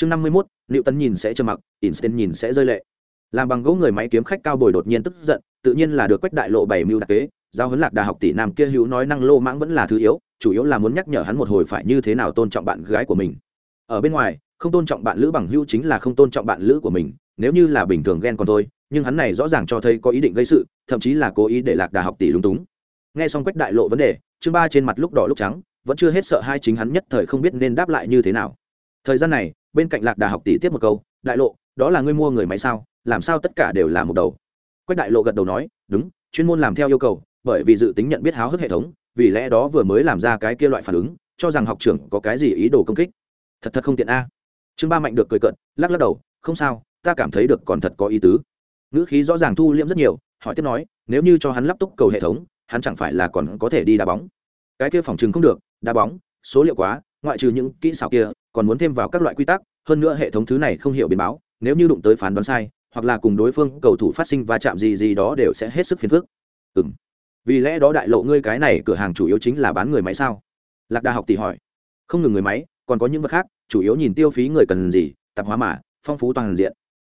chương năm mươi mốt liệu tấn nhìn sẽ trơ mặc instant nhìn sẽ rơi lệ. Làm bằng gỗ người máy kiếm khách cao bồi đột nhiên tức giận, tự nhiên là được quách đại lộ bảy mưu đặc kế. Giao huấn lạc đà học tỷ nam kia hữu nói năng lô mãng vẫn là thứ yếu, chủ yếu là muốn nhắc nhở hắn một hồi phải như thế nào tôn trọng bạn gái của mình. Ở bên ngoài, không tôn trọng bạn lữ bằng hữu chính là không tôn trọng bạn lữ của mình, nếu như là bình thường ghen còn thôi, nhưng hắn này rõ ràng cho thấy có ý định gây sự, thậm chí là cố ý để lạc đà học tỷ lúng túng. Nghe xong quách đại lộ vấn đề, chương ba trên mặt lúc đỏ lúc trắng, vẫn chưa hết sợ hai chính hắn nhất thời không biết nên đáp lại như thế nào. Thời gian này bên cạnh lạc đà học tỷ tiếp một câu, đại lộ, đó là ngươi mua người máy sao? Làm sao tất cả đều là một đầu? Quách đại lộ gật đầu nói, đúng, chuyên môn làm theo yêu cầu, bởi vì dự tính nhận biết háo hức hệ thống, vì lẽ đó vừa mới làm ra cái kia loại phản ứng, cho rằng học trưởng có cái gì ý đồ công kích. Thật thật không tiện a. À. chương ba mạnh được cười cận lắc lắc đầu, không sao, ta cảm thấy được còn thật có ý tứ. Ngữ khí rõ ràng thu liễm rất nhiều, hỏi tiếp nói, nếu như cho hắn lắp túc cầu hệ thống, hắn chẳng phải là còn có thể đi đá bóng? Cái kia phòng chừng không được, đá bóng, số liệu quá ngoại trừ những kỹ xảo kia, còn muốn thêm vào các loại quy tắc, hơn nữa hệ thống thứ này không hiểu biến báo, nếu như đụng tới phán đoán sai, hoặc là cùng đối phương cầu thủ phát sinh va chạm gì gì đó đều sẽ hết sức phiền phức. Ừ m vì lẽ đó đại lộ ngươi cái này cửa hàng chủ yếu chính là bán người máy sao? Lạc đà học tỷ hỏi. Không ngừng người máy, còn có những vật khác, chủ yếu nhìn tiêu phí người cần gì, tạp hóa mà, phong phú toàn diện.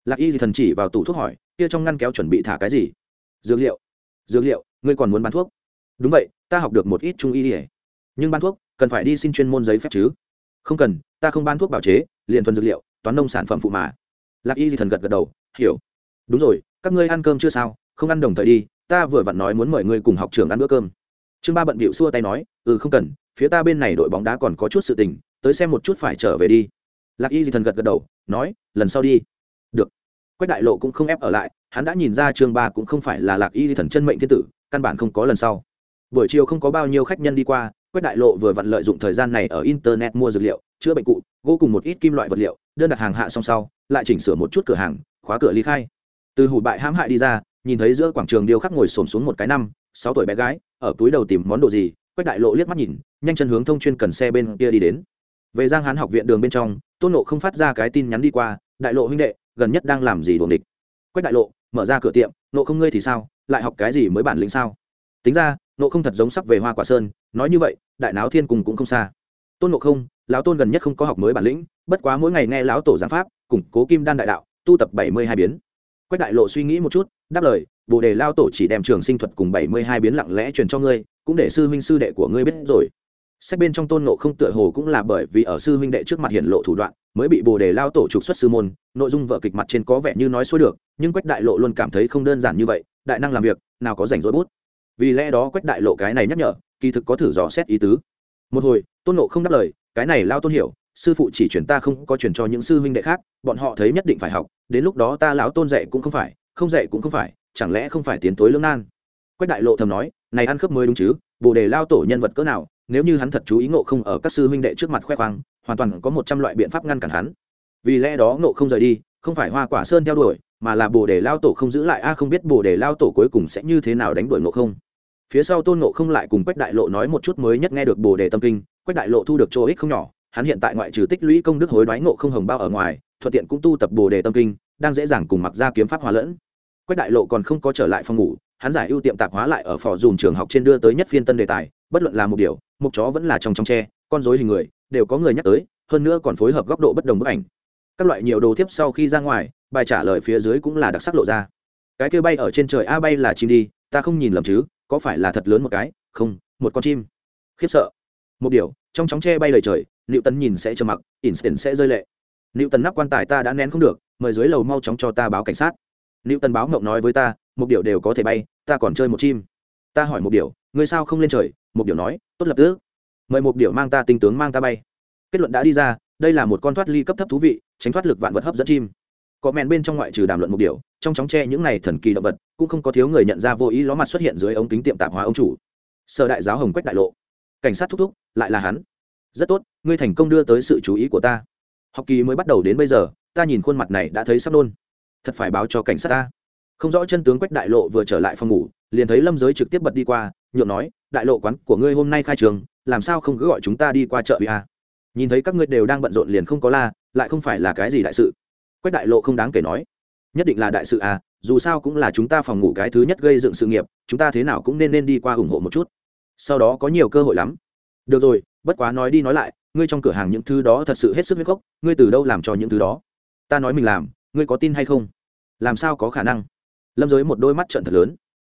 Lạc y gì thần chỉ vào tủ thuốc hỏi, kia trong ngăn kéo chuẩn bị thả cái gì? Dược liệu. Dược liệu, ngươi còn muốn bán thuốc? Đúng vậy, ta học được một ít trung y ỉa nhưng bán thuốc cần phải đi xin chuyên môn giấy phép chứ? Không cần, ta không bán thuốc bảo chế, liền thuần dược liệu, toán nông sản phẩm phụ mà. Lạc y di thần gật gật đầu, hiểu. Đúng rồi, các ngươi ăn cơm chưa sao? Không ăn đồng thời đi, ta vừa vặn nói muốn mời ngươi cùng học trường ăn bữa cơm. Trương ba bận bịu xua tay nói ừ không cần, phía ta bên này đội bóng đá còn có chút sự tình, tới xem một chút phải trở về đi. Lạc y di thần gật gật đầu, nói, lần sau đi. Được. Quách đại lộ cũng không ép ở lại, hắn đã nhìn ra trương ba cũng không phải là lạc y di thần chân mệnh thiên tử, căn bản không có lần sau. Buổi chiều không có bao nhiêu khách nhân đi qua quách đại lộ vừa vặn lợi dụng thời gian này ở internet mua dược liệu, chữa bệnh cụ, gỗ cùng một ít kim loại vật liệu, đơn đặt hàng hạ xong sau, lại chỉnh sửa một chút cửa hàng, khóa cửa ly khai. Từ hủ bại hãm hại đi ra, nhìn thấy giữa quảng trường điêu khắc ngồi xổm xuống một cái năm, sáu tuổi bé gái, ở túi đầu tìm món đồ gì, quách đại lộ liếc mắt nhìn, nhanh chân hướng thông chuyên cần xe bên kia đi đến. Về giang hán học viện đường bên trong, tôn nộ không phát ra cái tin nhắn đi qua, đại lộ huynh đệ, gần nhất đang làm gì đuồng địch quách đại lộ mở ra cửa tiệm nộ không ngươi thì sao? Lại học cái gì mới bản lĩnh sao? Tính ra nộ không thật giống sắp về hoa quả sơn, nói như vậy, đại náo thiên cùng cũng không xa. Tôn nộ không, lão tôn gần nhất không có học mới bản lĩnh, bất quá mỗi ngày nghe lão tổ giảng pháp, củng cố kim đan đại đạo, tu tập bảy mươi hai biến. Quách đại lộ suy nghĩ một chút, đáp lời, bồ đề lao tổ chỉ đem trường sinh thuật cùng bảy mươi hai biến lặng lẽ truyền cho ngươi, cũng để sư huynh sư đệ của ngươi biết rồi. Sách bên trong tôn nộ không tựa hồ cũng là bởi vì ở sư huynh đệ trước mặt hiển lộ thủ đoạn, mới bị bồ đề lao tổ trục xuất sư môn, nội dung vợ kịch mặt trên có vẻ như nói xuôi được, nhưng quách đại lộ luôn cảm thấy không đơn giản như vậy, đại năng làm việc, nào có rảnh rỗi bút vì lẽ đó quách đại lộ cái này nhắc nhở, kỳ thực có thử dò xét ý tứ. Một hồi, tôn nộ không đáp lời, cái này lao tôn hiểu, sư phụ chỉ chuyển ta không có chuyển cho những sư huynh đệ khác, bọn họ thấy nhất định phải học, đến lúc đó ta lão tôn dạy cũng không phải, không dạy cũng không phải, chẳng lẽ không phải tiến tối lưỡng nan? Quách đại lộ thầm nói, này ăn khớp mới đúng chứ, bồ đề lao tổ nhân vật cỡ nào, nếu như hắn thật chú ý ngộ không ở các sư huynh đệ trước mặt khoe khoang, hoàn toàn có một trăm loại biện pháp ngăn cản hắn. Vì lẽ đó ngộ không rời đi, không phải hoa quả sơn theo đuổi, mà là bồ đề lao tổ không giữ lại, a không biết bồ đề lao tổ cuối cùng sẽ như thế nào đánh đuổi ngộ không phía sau tôn ngộ không lại cùng quách đại lộ nói một chút mới nhất nghe được bồ đề tâm kinh, quách đại lộ thu được chỗ ích không nhỏ, hắn hiện tại ngoại trừ tích lũy công đức hối đoái ngộ không hồng bao ở ngoài, thuận tiện cũng tu tập bồ đề tâm kinh, đang dễ dàng cùng mặc ra kiếm pháp hòa lẫn. Quách đại lộ còn không có trở lại phòng ngủ, hắn giải ưu tiệm tạp hóa lại ở phò dùm trường học trên đưa tới nhất phiên tân đề tài, bất luận là một điều, một chó vẫn là trong trong tre, con dối hình người, đều có người nhắc tới, hơn nữa còn phối hợp góc độ bất đồng bức ảnh. Các loại nhiều đồ tiếp sau khi ra ngoài, bài trả lời phía dưới cũng là đặc sắc lộ ra. Cái kêu bay ở trên trời a bay là chim đi, ta không nhìn lầm chứ có phải là thật lớn một cái? Không, một con chim. Khiếp sợ. Một điều, trong chóng tre bay lời trời liệu tấn nhìn sẽ trầm mặc instant sẽ rơi lệ. Liệu tấn nắp quan tài ta đã nén không được, mời dưới lầu mau chóng cho ta báo cảnh sát. Liệu tấn báo mộng nói với ta, một điều đều có thể bay, ta còn chơi một chim. Ta hỏi một điều, ngươi sao không lên trời? Một điều nói, tốt lập tức. Mời một điều mang ta tinh tướng mang ta bay. Kết luận đã đi ra, đây là một con thoát ly cấp thấp thú vị, tránh thoát lực vạn vật hấp dẫn chim có mèn bên trong ngoại trừ đàm luận một điều, trong chóng tre những này thần kỳ động vật, cũng không có thiếu người nhận ra vô ý ló mặt xuất hiện dưới ống kính tiệm tạp hóa ông chủ. Sở đại giáo hồng quách đại lộ. Cảnh sát thúc thúc, lại là hắn. Rất tốt, ngươi thành công đưa tới sự chú ý của ta. Học kỳ mới bắt đầu đến bây giờ, ta nhìn khuôn mặt này đã thấy sắp nôn. Thật phải báo cho cảnh sát ta. Không rõ chân tướng quách đại lộ vừa trở lại phòng ngủ, liền thấy lâm giới trực tiếp bật đi qua, nhượng nói, đại lộ quán của ngươi hôm nay khai trường, làm sao không cứ gọi chúng ta đi qua chợ? Uy a nhìn thấy các ngươi đều đang bận rộn liền không có la, lại không phải là cái gì đại sự quách đại lộ không đáng kể nói. Nhất định là đại sự à dù sao cũng là chúng ta phòng ngủ cái thứ nhất gây dựng sự nghiệp, chúng ta thế nào cũng nên nên đi qua ủng hộ một chút. Sau đó có nhiều cơ hội lắm. Được rồi, bất quá nói đi nói lại, ngươi trong cửa hàng những thứ đó thật sự hết sức huyết gốc ngươi từ đâu làm cho những thứ đó? Ta nói mình làm, ngươi có tin hay không? Làm sao có khả năng? Lâm giới một đôi mắt trận thật lớn.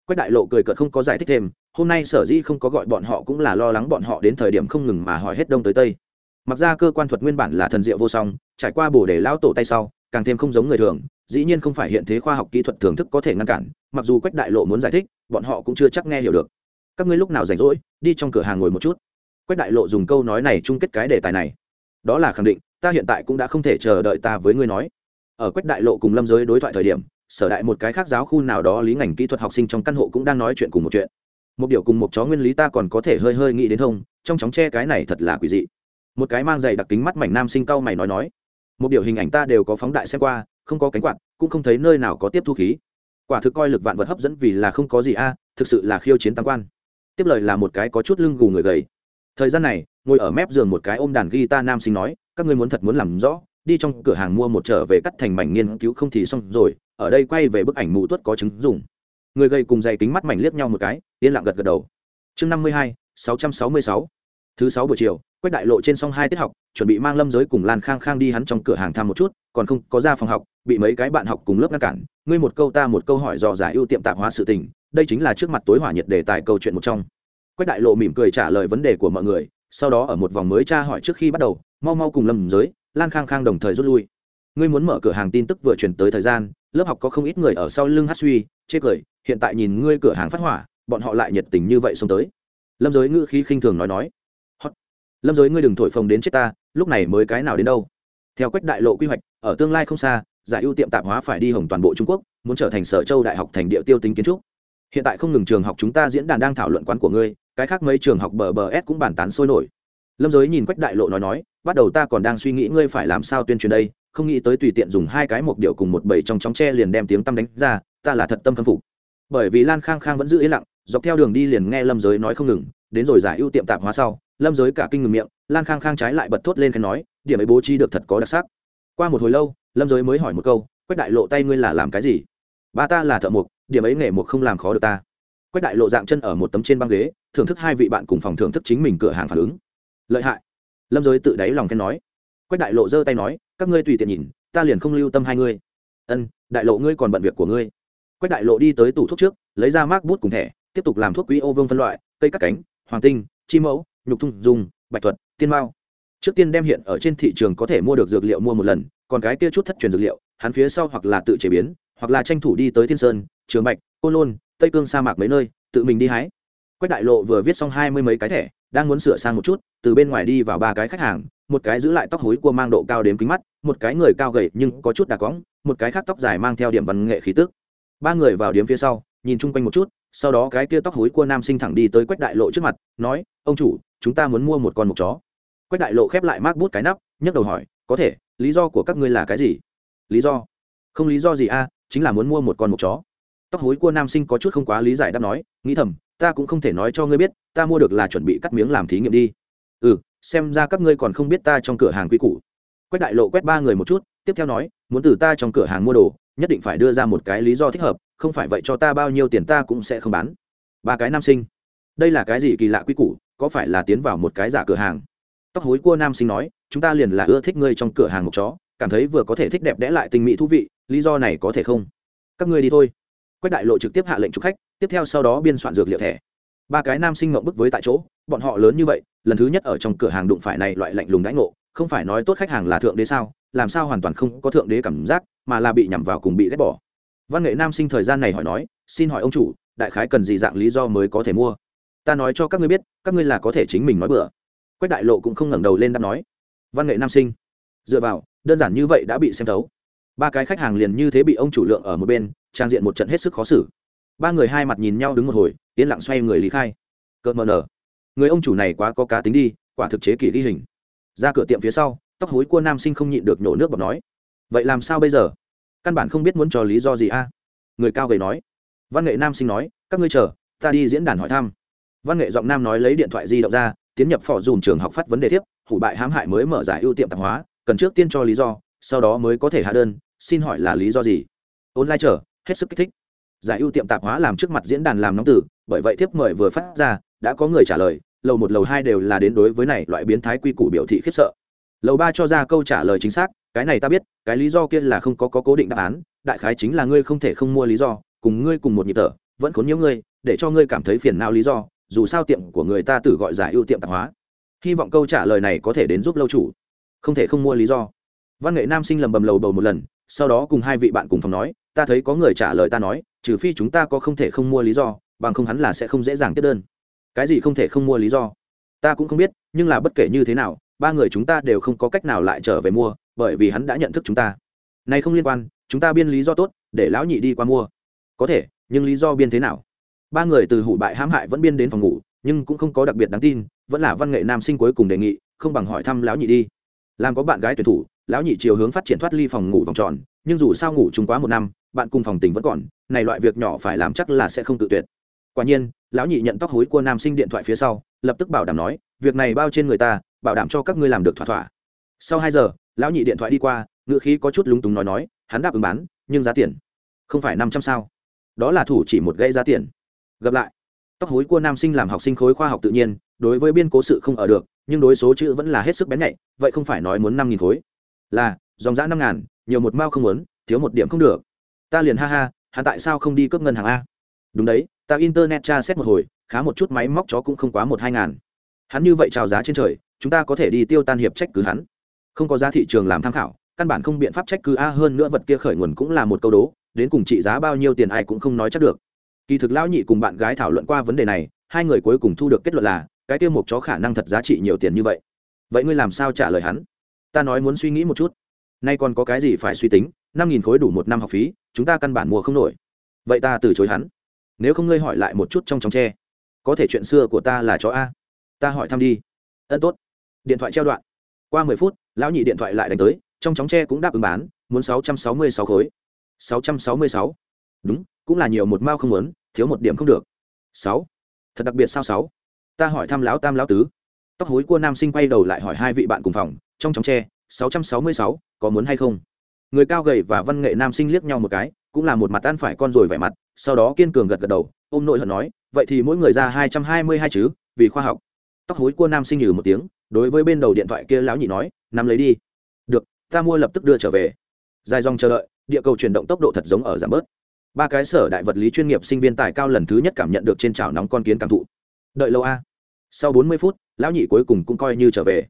Quách đại lộ cười cợt không có giải thích thêm, hôm nay sở dĩ không có gọi bọn họ cũng là lo lắng bọn họ đến thời điểm không ngừng mà hỏi hết đông tới tây. Mặc ra cơ quan thuật nguyên bản là thần diệu vô song, trải qua bổ để lao tổ tay sau càng thêm không giống người thường, dĩ nhiên không phải hiện thế khoa học kỹ thuật thưởng thức có thể ngăn cản, mặc dù quách đại lộ muốn giải thích, bọn họ cũng chưa chắc nghe hiểu được. Các ngươi lúc nào rảnh rỗi, đi trong cửa hàng ngồi một chút. Quách đại lộ dùng câu nói này chung kết cái đề tài này. Đó là khẳng định, ta hiện tại cũng đã không thể chờ đợi ta với ngươi nói. Ở quách đại lộ cùng lâm giới đối thoại thời điểm, sở đại một cái khác giáo khu nào đó lý ngành kỹ thuật học sinh trong căn hộ cũng đang nói chuyện cùng một chuyện. Một điều cùng một chó nguyên lý ta còn có thể hơi hơi nghĩ đến thông, trong chóng che cái này thật là quỷ dị. Một cái mang giày đặc kính mắt mảnh nam sinh cau mày nói nói một điều hình ảnh ta đều có phóng đại xem qua, không có cánh quạt, cũng không thấy nơi nào có tiếp thu khí. Quả thực coi lực vạn vật hấp dẫn vì là không có gì a, thực sự là khiêu chiến tam quan. Tiếp lời là một cái có chút lưng gù người gầy. Thời gian này, ngồi ở mép giường một cái ôm đàn guitar nam sinh nói, các ngươi muốn thật muốn làm rõ, đi trong cửa hàng mua một trở về cắt thành mảnh nghiên cứu không thì xong rồi, ở đây quay về bức ảnh mù tuất có chứng dùng. Người gầy cùng dày kính mắt mảnh liếc nhau một cái, yên lặng gật gật đầu. Chương năm mươi hai, sáu trăm sáu mươi sáu thứ sáu buổi chiều, quách đại lộ trên xong hai tiết học, chuẩn bị mang lâm giới cùng lan khang khang đi hắn trong cửa hàng thăm một chút, còn không có ra phòng học, bị mấy cái bạn học cùng lớp ngăn cản. Ngươi một câu ta một câu hỏi dò giải ưu tiệm tạp hóa sự tình, đây chính là trước mặt tối hỏa nhiệt đề tài câu chuyện một trong. Quách đại lộ mỉm cười trả lời vấn đề của mọi người, sau đó ở một vòng mới tra hỏi trước khi bắt đầu, mau mau cùng lâm giới, lan khang khang đồng thời rút lui. Ngươi muốn mở cửa hàng tin tức vừa chuyển tới thời gian, lớp học có không ít người ở sau lưng hát suy, chê cười, hiện tại nhìn ngươi cửa hàng phát hỏa, bọn họ lại nhiệt tình như vậy xông tới. Lâm giới ngữ khí khinh thường nói nói lâm giới ngươi đừng thổi phồng đến chết ta, lúc này mới cái nào đến đâu? Theo quách đại lộ quy hoạch, ở tương lai không xa, giải ưu tiệm tạp hóa phải đi hồng toàn bộ trung quốc, muốn trở thành sở châu đại học thành địa tiêu tính kiến trúc. Hiện tại không ngừng trường học chúng ta diễn đàn đang thảo luận quán của ngươi, cái khác mấy trường học bờ bờ s cũng bàn tán sôi nổi. Lâm giới nhìn quách đại lộ nói nói, bắt đầu ta còn đang suy nghĩ ngươi phải làm sao tuyên truyền đây, không nghĩ tới tùy tiện dùng hai cái một điệu cùng một bầy trong chóng tre liền đem tiếng tâm đánh ra, ta là thật tâm khâm phục. Bởi vì lan khang khang vẫn giữ yên lặng, dọc theo đường đi liền nghe lâm giới nói không ngừng, đến rồi giải ưu tiệm tạp hóa sau lâm giới cả kinh ngừng miệng lan khang khang trái lại bật thốt lên khen nói, điểm ấy bố trí được thật có đặc sắc. Qua một hồi lâu, lâm giới mới hỏi một câu, quách đại lộ tay ngươi là làm cái gì? Ba ta là thợ mộc, điểm ấy nghề mộc không làm khó được ta. Quách đại lộ dạng chân ở một tấm trên băng ghế, thưởng thức hai vị bạn cùng phòng thưởng thức chính mình cửa hàng phản ứng. Lợi hại. Lâm giới tự đáy lòng khen nói. Quách đại lộ giơ tay nói, các ngươi tùy tiện nhìn, ta liền không lưu tâm hai ngươi. Ân, đại lộ ngươi còn bận việc của ngươi. Quách đại lộ đi tới tủ thuốc trước, lấy ra mác bút cùng thẻ, tiếp tục làm thuốc quý ô vương phân loại, cây cắt cánh, hoàng tinh, chi mẫu nhục thung dùng bạch thuật, tiên mao. Trước tiên đem hiện ở trên thị trường có thể mua được dược liệu mua một lần, còn cái kia chút thất truyền dược liệu, hắn phía sau hoặc là tự chế biến, hoặc là tranh thủ đi tới thiên sơn, trường bạch, côn lôn, tây cương, sa mạc mấy nơi, tự mình đi hái. Quách đại lộ vừa viết xong hai mươi mấy cái thẻ, đang muốn sửa sang một chút, từ bên ngoài đi vào ba cái khách hàng, một cái giữ lại tóc hối cua mang độ cao đến kính mắt, một cái người cao gầy nhưng có chút đà cõng, một cái khác tóc dài mang theo điểm văn nghệ khí tức. Ba người vào điếm phía sau, nhìn chung quanh một chút, sau đó cái kia tóc hối cua nam sinh thẳng đi tới quách đại lộ trước mặt, nói, ông chủ chúng ta muốn mua một con mục chó. Quách đại lộ khép lại mác bút cái nắp, nhấc đầu hỏi, có thể, lý do của các ngươi là cái gì? Lý do? Không lý do gì a, chính là muốn mua một con mục chó. Tóc hối của nam sinh có chút không quá lý giải đáp nói, nghĩ thầm, ta cũng không thể nói cho ngươi biết, ta mua được là chuẩn bị cắt miếng làm thí nghiệm đi. Ừ xem ra các ngươi còn không biết ta trong cửa hàng quy củ. Quách đại lộ quét ba người một chút, tiếp theo nói, muốn từ ta trong cửa hàng mua đồ, nhất định phải đưa ra một cái lý do thích hợp, không phải vậy cho ta bao nhiêu tiền ta cũng sẽ không bán. Ba cái nam sinh, đây là cái gì kỳ lạ quy củ? Có phải là tiến vào một cái giả cửa hàng? Tóc hối cua nam sinh nói, chúng ta liền là ưa thích ngươi trong cửa hàng một chó, cảm thấy vừa có thể thích đẹp đẽ lại tình mỹ thú vị, lý do này có thể không? Các ngươi đi thôi. Quách đại lộ trực tiếp hạ lệnh chụp khách, tiếp theo sau đó biên soạn dược liệu thẻ. Ba cái nam sinh ngậm bức với tại chỗ, bọn họ lớn như vậy, lần thứ nhất ở trong cửa hàng đụng phải này loại lạnh lùng đãi ngộ, không phải nói tốt khách hàng là thượng đế sao, làm sao hoàn toàn không có thượng đế cảm giác, mà là bị nhằm vào cùng bị ghét bỏ. Văn nghệ nam sinh thời gian này hỏi nói, xin hỏi ông chủ, đại khái cần gì dạng lý do mới có thể mua? Ta nói cho các ngươi biết, các ngươi là có thể chính mình nói bừa. Quách đại lộ cũng không ngẩng đầu lên đáp nói. Văn nghệ nam sinh. Dựa vào, đơn giản như vậy đã bị xem thấu. Ba cái khách hàng liền như thế bị ông chủ lượng ở một bên, trang diện một trận hết sức khó xử. Ba người hai mặt nhìn nhau đứng một hồi, yên lặng xoay người lý khai. Cợt mờ nở. Người ông chủ này quá có cá tính đi, quả thực chế kỷ ghi hình. Ra cửa tiệm phía sau, tóc hối cua nam sinh không nhịn được nhổ nước bọt nói. Vậy làm sao bây giờ? Căn bản không biết muốn cho lý do gì a. Người cao gầy nói. Văn nghệ nam sinh nói, các ngươi chờ, ta đi diễn đàn hỏi thăm văn nghệ giọng nam nói lấy điện thoại di động ra tiến nhập phỏ dùm trường học phát vấn đề tiếp hủ bại hãm hại mới mở giải ưu tiệm tạp hóa cần trước tiên cho lý do sau đó mới có thể hạ đơn xin hỏi là lý do gì? Online chờ hết sức kích thích. Giải ưu tiệm tạp hóa làm trước mặt diễn đàn làm nóng tử bởi vậy thiếp mời vừa phát ra đã có người trả lời lầu một lầu hai đều là đến đối với này loại biến thái quy củ biểu thị khiếp sợ. Lầu ba cho ra câu trả lời chính xác cái này ta biết cái lý do kia là không có, có cố định đáp án đại khái chính là ngươi không thể không mua lý do cùng ngươi cùng một nhịp tở vẫn khốn nhiễu ngươi để cho ngươi cảm thấy phiền não lý do dù sao tiệm của người ta tự gọi giải ưu tiệm tạp hóa. Hy vọng câu trả lời này có thể đến giúp lâu chủ. Không thể không mua lý do. Văn nghệ nam sinh lầm bầm lầu bầu một lần, sau đó cùng hai vị bạn cùng phòng nói, ta thấy có người trả lời ta nói, trừ phi chúng ta có không thể không mua lý do, bằng không hắn là sẽ không dễ dàng tiếp đơn. Cái gì không thể không mua lý do? Ta cũng không biết, nhưng là bất kể như thế nào, ba người chúng ta đều không có cách nào lại trở về mua, bởi vì hắn đã nhận thức chúng ta. Này không liên quan, chúng ta biên lý do tốt, để lão nhị đi qua mua. Có thể, nhưng lý do biên thế nào? Ba người từ hủ bại hãm hại vẫn biên đến phòng ngủ, nhưng cũng không có đặc biệt đáng tin, vẫn là văn nghệ nam sinh cuối cùng đề nghị, không bằng hỏi thăm lão nhị đi. Làm có bạn gái tuyển thủ, lão nhị chiều hướng phát triển thoát ly phòng ngủ vòng tròn, nhưng dù sao ngủ chung quá một năm, bạn cùng phòng tình vẫn còn, này loại việc nhỏ phải làm chắc là sẽ không tự tuyệt. Quả nhiên, lão nhị nhận tóc hối của nam sinh điện thoại phía sau, lập tức bảo đảm nói, việc này bao trên người ta, bảo đảm cho các ngươi làm được thỏa thỏa. Sau hai giờ, lão nhị điện thoại đi qua ngựa khí có chút lúng túng nói nói, hắn đáp ứng bán, nhưng giá tiền không phải năm trăm sao. Đó là thủ chỉ một gây giá tiền gặp lại. Tóc hối của nam sinh làm học sinh khối khoa học tự nhiên, đối với biên cố sự không ở được, nhưng đối số chữ vẫn là hết sức bén nhạy, vậy không phải nói muốn năm nghìn khối. Là, dòng giã năm ngàn, nhiều một mao không muốn, thiếu một điểm không được. Ta liền ha ha, hắn tại sao không đi cướp ngân hàng a? Đúng đấy, ta internet tra xét một hồi, khá một chút máy móc chó cũng không quá một hai ngàn. Hắn như vậy trào giá trên trời, chúng ta có thể đi tiêu tan hiệp trách cứ hắn. Không có giá thị trường làm tham khảo, căn bản không biện pháp trách cứ a hơn nữa vật kia khởi nguồn cũng là một câu đố, đến cùng trị giá bao nhiêu tiền ai cũng không nói chắc được kỳ thực lão nhị cùng bạn gái thảo luận qua vấn đề này, hai người cuối cùng thu được kết luận là, cái tiêu mục chó khả năng thật giá trị nhiều tiền như vậy. Vậy ngươi làm sao trả lời hắn? Ta nói muốn suy nghĩ một chút. Nay còn có cái gì phải suy tính, năm nghìn khối đủ một năm học phí, chúng ta căn bản mua không nổi. Vậy ta từ chối hắn. Nếu không ngươi hỏi lại một chút trong chóng tre. Có thể chuyện xưa của ta là chó a. Ta hỏi thăm đi. Ân tốt. Điện thoại treo đoạn. Qua mười phút, lão nhị điện thoại lại đánh tới, trong chóng tre cũng đáp ứng bán, muốn sáu trăm sáu mươi sáu khối. Sáu trăm sáu mươi sáu. Đúng, cũng là nhiều một mao không muốn thiếu một điểm không được. Sáu. Thật đặc biệt sao sáu? Ta hỏi thăm lão tam lão tứ. Tóc hối của nam sinh quay đầu lại hỏi hai vị bạn cùng phòng, trong chóng tre, sáu trăm sáu mươi sáu, có muốn hay không? Người cao gầy và văn nghệ nam sinh liếc nhau một cái, cũng là một mặt tan phải con rồi vẻ mặt, sau đó kiên cường gật gật đầu, ôm nội hận nói, vậy thì mỗi người ra hai trăm hai mươi hai chứ, vì khoa học. Tóc hối của nam sinh nhừ một tiếng, đối với bên đầu điện thoại kia lão nhị nói, nắm lấy đi. Được, ta mua lập tức đưa trở về. Dài dòng chờ đợi, địa cầu chuyển động tốc độ thật giống ở giảm bớt ba cái sở đại vật lý chuyên nghiệp sinh viên tài cao lần thứ nhất cảm nhận được trên chảo nóng con kiến cảm thụ. Đợi lâu a. Sau bốn mươi phút, lão nhị cuối cùng cũng coi như trở về.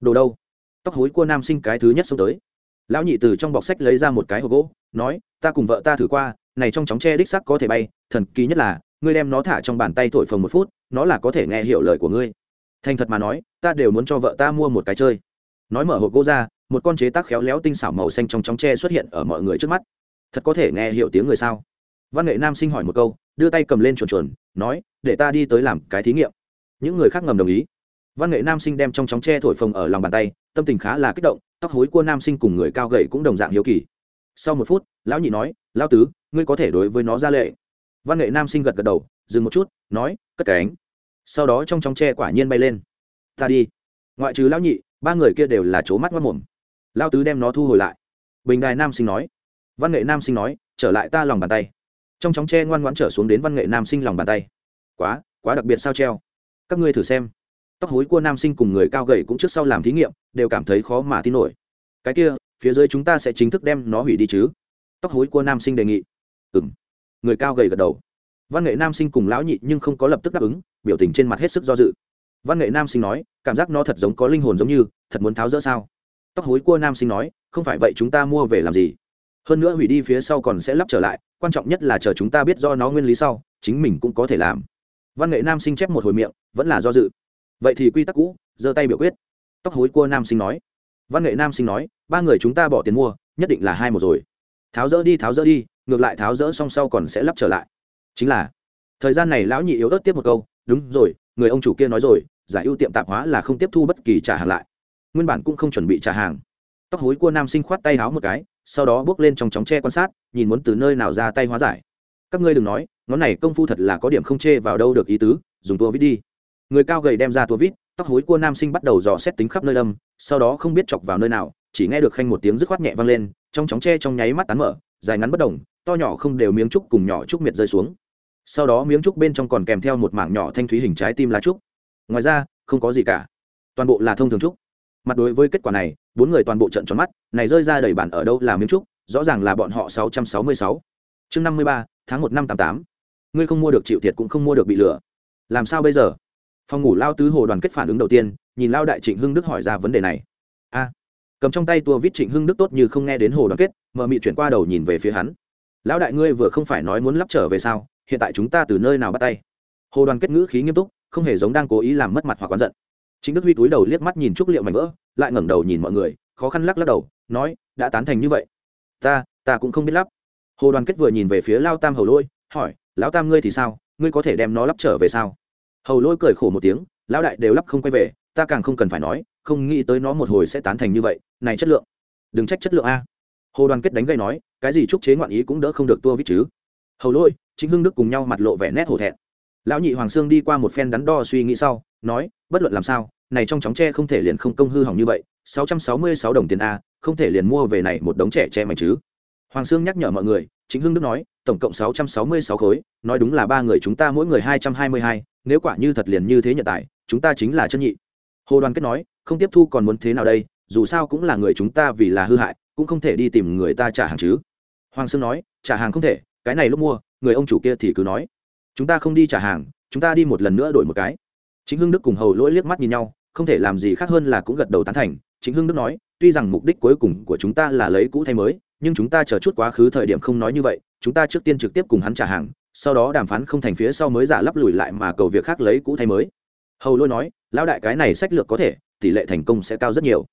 Đồ đâu? Tóc hối của nam sinh cái thứ nhất xông tới. Lão nhị từ trong bọc sách lấy ra một cái hộp gỗ, nói, ta cùng vợ ta thử qua, này trong chóng tre đích sắc có thể bay, thần kỳ nhất là, ngươi đem nó thả trong bàn tay thổi phồng một phút, nó là có thể nghe hiểu lời của ngươi. Thành thật mà nói, ta đều muốn cho vợ ta mua một cái chơi. Nói mở hộp gỗ ra, một con chế tác khéo léo tinh xảo màu xanh trong chóng tre xuất hiện ở mọi người trước mắt thật có thể nghe hiểu tiếng người sao? Văn nghệ nam sinh hỏi một câu, đưa tay cầm lên chuồn chuồn, nói, để ta đi tới làm cái thí nghiệm. Những người khác ngầm đồng ý. Văn nghệ nam sinh đem trong chóng tre thổi phồng ở lòng bàn tay, tâm tình khá là kích động, tóc hối của nam sinh cùng người cao gầy cũng đồng dạng hiếu kỳ. Sau một phút, lão nhị nói, lão tứ, ngươi có thể đối với nó ra lệ văn nghệ nam sinh gật gật đầu, dừng một chút, nói, cất cánh sau đó trong chóng tre quả nhiên bay lên. Ta đi. Ngoại trừ lão nhị, ba người kia đều là c mắt mất mồm. Lão tứ đem nó thu hồi lại. Bình đài nam sinh nói văn nghệ nam sinh nói, trở lại ta lòng bàn tay. Trong chóng tre ngoan ngoãn trở xuống đến văn nghệ nam sinh lòng bàn tay. Quá quá đặc biệt sao treo? Các ngươi thử xem. Tóc hối của nam sinh cùng người cao gầy cũng trước sau làm thí nghiệm, đều cảm thấy khó mà tin nổi. Cái kia, phía dưới chúng ta sẽ chính thức đem nó hủy đi chứ? Tóc hối của nam sinh đề nghị. Ừ m người cao gầy gật đầu. Văn nghệ nam sinh cùng lão nhị nhưng không có lập tức đáp ứng, biểu tình trên mặt hết sức do dự. Văn nghệ nam sinh nói, cảm giác nó thật giống có linh hồn giống như, thật muốn tháo rỡ sao? Tóc hối của nam sinh nói, không phải vậy chúng ta mua về làm gì? Hơn nữa hủy đi phía sau còn sẽ lắp trở lại, quan trọng nhất là chờ chúng ta biết do nó nguyên lý sau, chính mình cũng có thể làm. Văn nghệ nam sinh chép một hồi miệng, vẫn là do dự. Vậy thì quy tắc cũ, giơ tay biểu quyết. Tóc hối cua nam sinh nói. Văn nghệ nam sinh nói, ba người chúng ta bỏ tiền mua, nhất định là hai một rồi. Tháo rỡ đi, tháo rỡ đi, ngược lại tháo rỡ xong sau còn sẽ lắp trở lại. Chính là, thời gian này lão nhị yếu ớt tiếp một câu, đúng rồi, người ông chủ kia nói rồi, giải ưu tiệm tạp hóa là không tiếp thu bất kỳ trả hàng lại. Nguyên bản cũng không chuẩn bị trả hàng. Tóc hối cua nam sinh khoát tay háo một cái sau đó bước lên trong chóng tre quan sát, nhìn muốn từ nơi nào ra tay hóa giải. Các ngươi đừng nói, ngón này công phu thật là có điểm không chê vào đâu được ý tứ, dùng tua vít đi. Người cao gầy đem ra tua vít, tóc hối cua nam sinh bắt đầu dò xét tính khắp nơi đâm, sau đó không biết chọc vào nơi nào, chỉ nghe được khanh một tiếng dứt khoát nhẹ vang lên, trong chóng tre trong nháy mắt tán mở, dài ngắn bất đồng to nhỏ không đều miếng trúc cùng nhỏ trúc miệt rơi xuống. Sau đó miếng trúc bên trong còn kèm theo một mảng nhỏ thanh thúy hình trái tim lá trúc. Ngoài ra, không có gì cả. Toàn bộ là thông thường trúc mặt đối với kết quả này, bốn người toàn bộ trận tròn mắt, này rơi ra đầy bản ở đâu là miếng trúc, rõ ràng là bọn họ sáu trăm sáu mươi sáu. Chương năm mươi ba, tháng một năm tám tám. Ngươi không mua được chịu thiệt cũng không mua được bị lừa. Làm sao bây giờ? Phòng ngủ lao tứ hồ đoàn kết phản ứng đầu tiên, nhìn lao đại trịnh hưng đức hỏi ra vấn đề này. A, cầm trong tay tua vít trịnh hưng đức tốt như không nghe đến hồ đoàn kết, mờ mị chuyển qua đầu nhìn về phía hắn. Lão đại ngươi vừa không phải nói muốn lắp trở về sao, hiện tại chúng ta từ nơi nào bắt tay? Hồ đoàn kết ngữ khí nghiêm túc, không hề giống đang cố ý làm mất mặt hoặc oán giận chính đức huy túi đầu liếc mắt nhìn trúc liệu mảnh vỡ, lại ngẩng đầu nhìn mọi người, khó khăn lắc lắc đầu, nói, đã tán thành như vậy. Ta ta cũng không biết lắp hồ đoàn kết vừa nhìn về phía lao tam hầu lôi, hỏi, lão tam ngươi thì sao? Ngươi có thể đem nó lắp trở về sao? Hầu lôi cười khổ một tiếng, lão đại đều lắp không quay về, ta càng không cần phải nói, không nghĩ tới nó một hồi sẽ tán thành như vậy, này chất lượng. Đừng trách chất lượng a. Hồ đoàn kết đánh gây nói, cái gì trúc chế ngoạn ý cũng đỡ không được tua vít chứ. Hầu lôi chính hưng đức cùng nhau mặt lộ vẻ nét hổ thẹn. Lão nhị hoàng sương đi qua một phen đắn đo suy nghĩ sau, nói, bất luận làm sao này trong chóng tre không thể liền không công hư hỏng như vậy, sáu trăm sáu mươi sáu đồng tiền a, không thể liền mua về này một đống trẻ tre mảnh chứ. Hoàng sương nhắc nhở mọi người chính hưng đức nói, tổng cộng sáu trăm sáu mươi sáu khối, nói đúng là ba người chúng ta mỗi người hai trăm hai mươi hai, nếu quả như thật liền như thế nhận tại chúng ta chính là chân nhị. Hồ đoàn kết nói, không tiếp thu còn muốn thế nào đây, dù sao cũng là người chúng ta vì là hư hại, cũng không thể đi tìm người ta trả hàng chứ. Hoàng sương nói, trả hàng không thể, cái này lúc mua, người ông chủ kia thì cứ nói, chúng ta không đi trả hàng, chúng ta đi một lần nữa đổi một cái chính hưng đức cùng hầu lỗi liếc mắt nhìn nhau, không thể làm gì khác hơn là cũng gật đầu tán thành. Chính hưng đức nói, tuy rằng mục đích cuối cùng của chúng ta là lấy cũ thay mới, nhưng chúng ta chờ chút quá khứ thời điểm không nói như vậy, chúng ta trước tiên trực tiếp cùng hắn trả hàng, sau đó đàm phán không thành phía sau mới giả lắp lùi lại mà cầu việc khác lấy cũ thay mới. Hầu lôi nói, lão đại cái này sách lược có thể, tỷ lệ thành công sẽ cao rất nhiều.